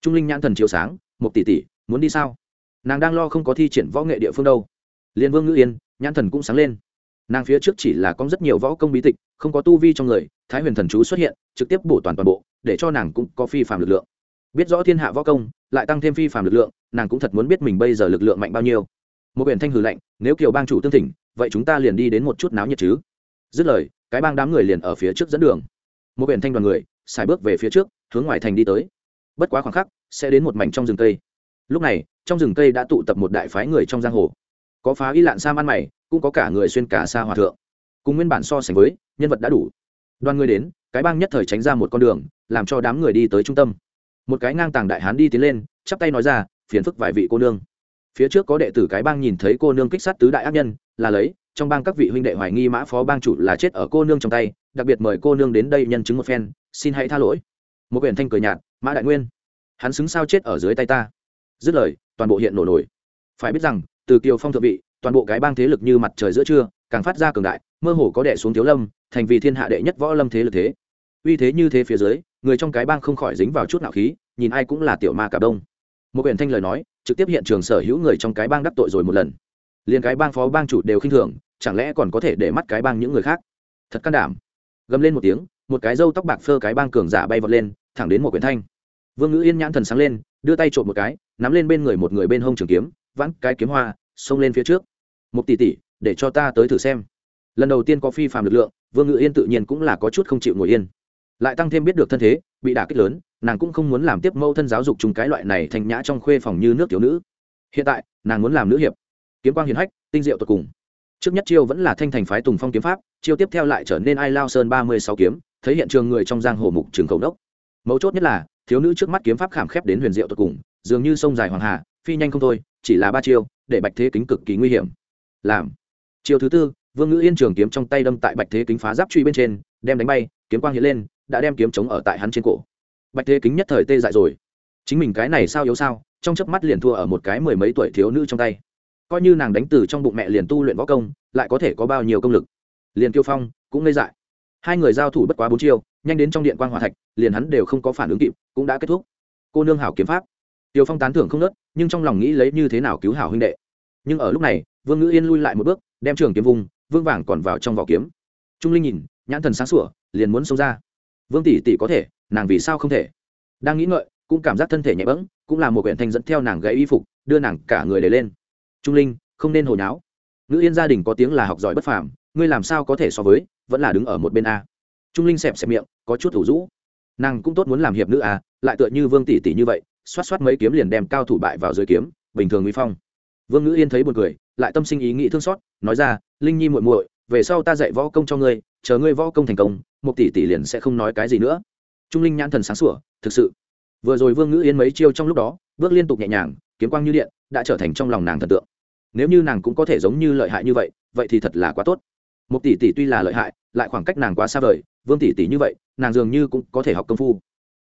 Trung linh nhãn thần chiếu sáng một tỷ tỷ, muốn đi sao? Nàng đang lo không có thi triển võ nghệ địa phương đâu. Liên vương ngữ yên, nhãn thần cũng sáng lên. Nàng phía trước chỉ là có rất nhiều võ công bí tịch, không có tu vi trong người, thái huyền thần chú xuất hiện, trực tiếp bổ toàn toàn bộ, để cho nàng cũng có phi phạm lực lượng biết rõ thiên hạ võ công, lại tăng thêm phi phạm lực lượng, nàng cũng thật muốn biết mình bây giờ lực lượng mạnh bao nhiêu. Một biển thanh hử lạnh, nếu kiều bang chủ tương thỉnh, vậy chúng ta liền đi đến một chút náo nhiệt chứ. Dứt lời, cái bang đám người liền ở phía trước dẫn đường. Một biển thanh đoàn người, xài bước về phía trước, hướng ngoài thành đi tới. Bất quá khoảng khắc, sẽ đến một mảnh trong rừng cây. Lúc này, trong rừng cây đã tụ tập một đại phái người trong giang hồ. Có phá y lạn sa man mày, cũng có cả người xuyên cả xa hòa thượng. Cùng nguyên bản so sánh với, nhân vật đã đủ. Đoàn người đến, cái bang nhất thời tránh ra một con đường, làm cho đám người đi tới trung tâm một cái ngang tàng đại hán đi tiến lên, chắp tay nói ra, phiền phức vài vị cô nương. Phía trước có đệ tử cái bang nhìn thấy cô nương kích sát tứ đại ác nhân, là lấy, trong bang các vị huynh đệ hoài nghi mã phó bang chủ là chết ở cô nương trong tay, đặc biệt mời cô nương đến đây nhân chứng một phen, xin hãy tha lỗi. Một quyển thanh cười nhạt, mã đại nguyên, hắn xứng sao chết ở dưới tay ta? Dứt lời, toàn bộ hiện nổ nổi. Phải biết rằng, từ kiều phong thượng vị, toàn bộ cái bang thế lực như mặt trời giữa trưa, càng phát ra cường đại, mơ hồ có đệ xuống thiếu lâm, thành vì thiên hạ đệ nhất võ lâm thế lực thế uy thế như thế phía dưới, người trong cái bang không khỏi dính vào chút nạo khí, nhìn ai cũng là tiểu ma cả đông. Một quyển thanh lời nói, trực tiếp hiện trường sở hữu người trong cái bang đắc tội rồi một lần. Liền cái bang phó bang chủ đều khinh thường, chẳng lẽ còn có thể để mắt cái bang những người khác? Thật can đảm. Gầm lên một tiếng, một cái râu tóc bạc phơ cái bang cường giả bay vọt lên, thẳng đến một quyển thanh. Vương ngữ yên nhãn thần sáng lên, đưa tay trộm một cái, nắm lên bên người một người bên hông trường kiếm, vãn cái kiếm hoa, xông lên phía trước. Một tỷ tỷ, để cho ta tới thử xem. Lần đầu tiên có phi phàm lực lượng, vương ngữ yên tự nhiên cũng là có chút không chịu ngồi yên lại tăng thêm biết được thân thế, bị đả kích lớn, nàng cũng không muốn làm tiếp mâu thân giáo dục chung cái loại này thành nhã trong khuê phòng như nước thiếu nữ. Hiện tại, nàng muốn làm nữ hiệp. Kiếm quang hiền hách, tinh diệu tột cùng. Trước nhất chiêu vẫn là thanh thành phái tùng phong kiếm pháp, chiêu tiếp theo lại trở nên ai lao sơn ba mươi sáu kiếm, thấy hiện trường người trong giang hồ mục trường cầu đốc. Mấu chốt nhất là, thiếu nữ trước mắt kiếm pháp khảm khép đến huyền diệu tột cùng, dường như sông dài hoàng hà, phi nhanh không thôi, chỉ là ba chiêu, để bạch thế kính cực kỳ nguy hiểm. Làm. Chiêu thứ tư, vương ngữ yên trường kiếm trong tay đâm tại bạch thế kính phá giáp truy bên trên, đem đánh bay, kiếm quang hiện lên đã đem kiếm chống ở tại hắn trên cổ. Bạch thế kính nhất thời tê dại rồi. Chính mình cái này sao yếu sao? Trong chớp mắt liền thua ở một cái mười mấy tuổi thiếu nữ trong tay. Coi như nàng đánh từ trong bụng mẹ liền tu luyện võ công, lại có thể có bao nhiêu công lực? Liền kiêu phong cũng ngây dại. Hai người giao thủ bất quá bốn chiêu, nhanh đến trong điện quan hòa thạch, liền hắn đều không có phản ứng kịp, cũng đã kết thúc. Cô nương hảo kiếm pháp. Tiêu phong tán thưởng không nớt, nhưng trong lòng nghĩ lấy như thế nào cứu hảo huynh đệ. Nhưng ở lúc này, vương ngữ yên lui lại một bước, đem trường kiếm vùng vương vàng còn vào trong vỏ kiếm. Trung linh nhìn, nhãn thần sáng sủa, liền muốn xông ra vương tỷ tỷ có thể, nàng vì sao không thể? Đang nghĩ ngợi, cũng cảm giác thân thể nhẹ bẫng, cũng là một quyển thanh dẫn theo nàng gãy y phục, đưa nàng cả người để lên. Trung linh, không nên hồi nháo. ngữ yên gia đình có tiếng là học giỏi bất phàm, ngươi làm sao có thể so với, vẫn là đứng ở một bên a. Trung linh xẹp xẹp miệng, có chút thủ rũ. Nàng cũng tốt muốn làm hiệp nữ a, lại tựa như vương tỷ tỷ như vậy, xoát xoát mấy kiếm liền đem cao thủ bại vào dưới kiếm, bình thường uy phong. Vương ngữ yên thấy buồn cười, lại tâm sinh ý nghĩ thương xót, nói ra, linh nhi muội muội, về sau ta dạy võ công cho ngươi, chờ ngươi võ công thành công một tỷ tỷ liền sẽ không nói cái gì nữa. Trung linh nhãn thần sáng sủa, thực sự. Vừa rồi vương ngữ yên mấy chiêu trong lúc đó, bước liên tục nhẹ nhàng, kiếm quang như điện, đã trở thành trong lòng nàng thần tượng. Nếu như nàng cũng có thể giống như lợi hại như vậy vậy thì thật là quá tốt. Một tỷ tỷ tuy là lợi hại, lại khoảng cách nàng quá xa vời, vương tỷ tỷ như vậy, nàng dường như cũng có thể học công phu.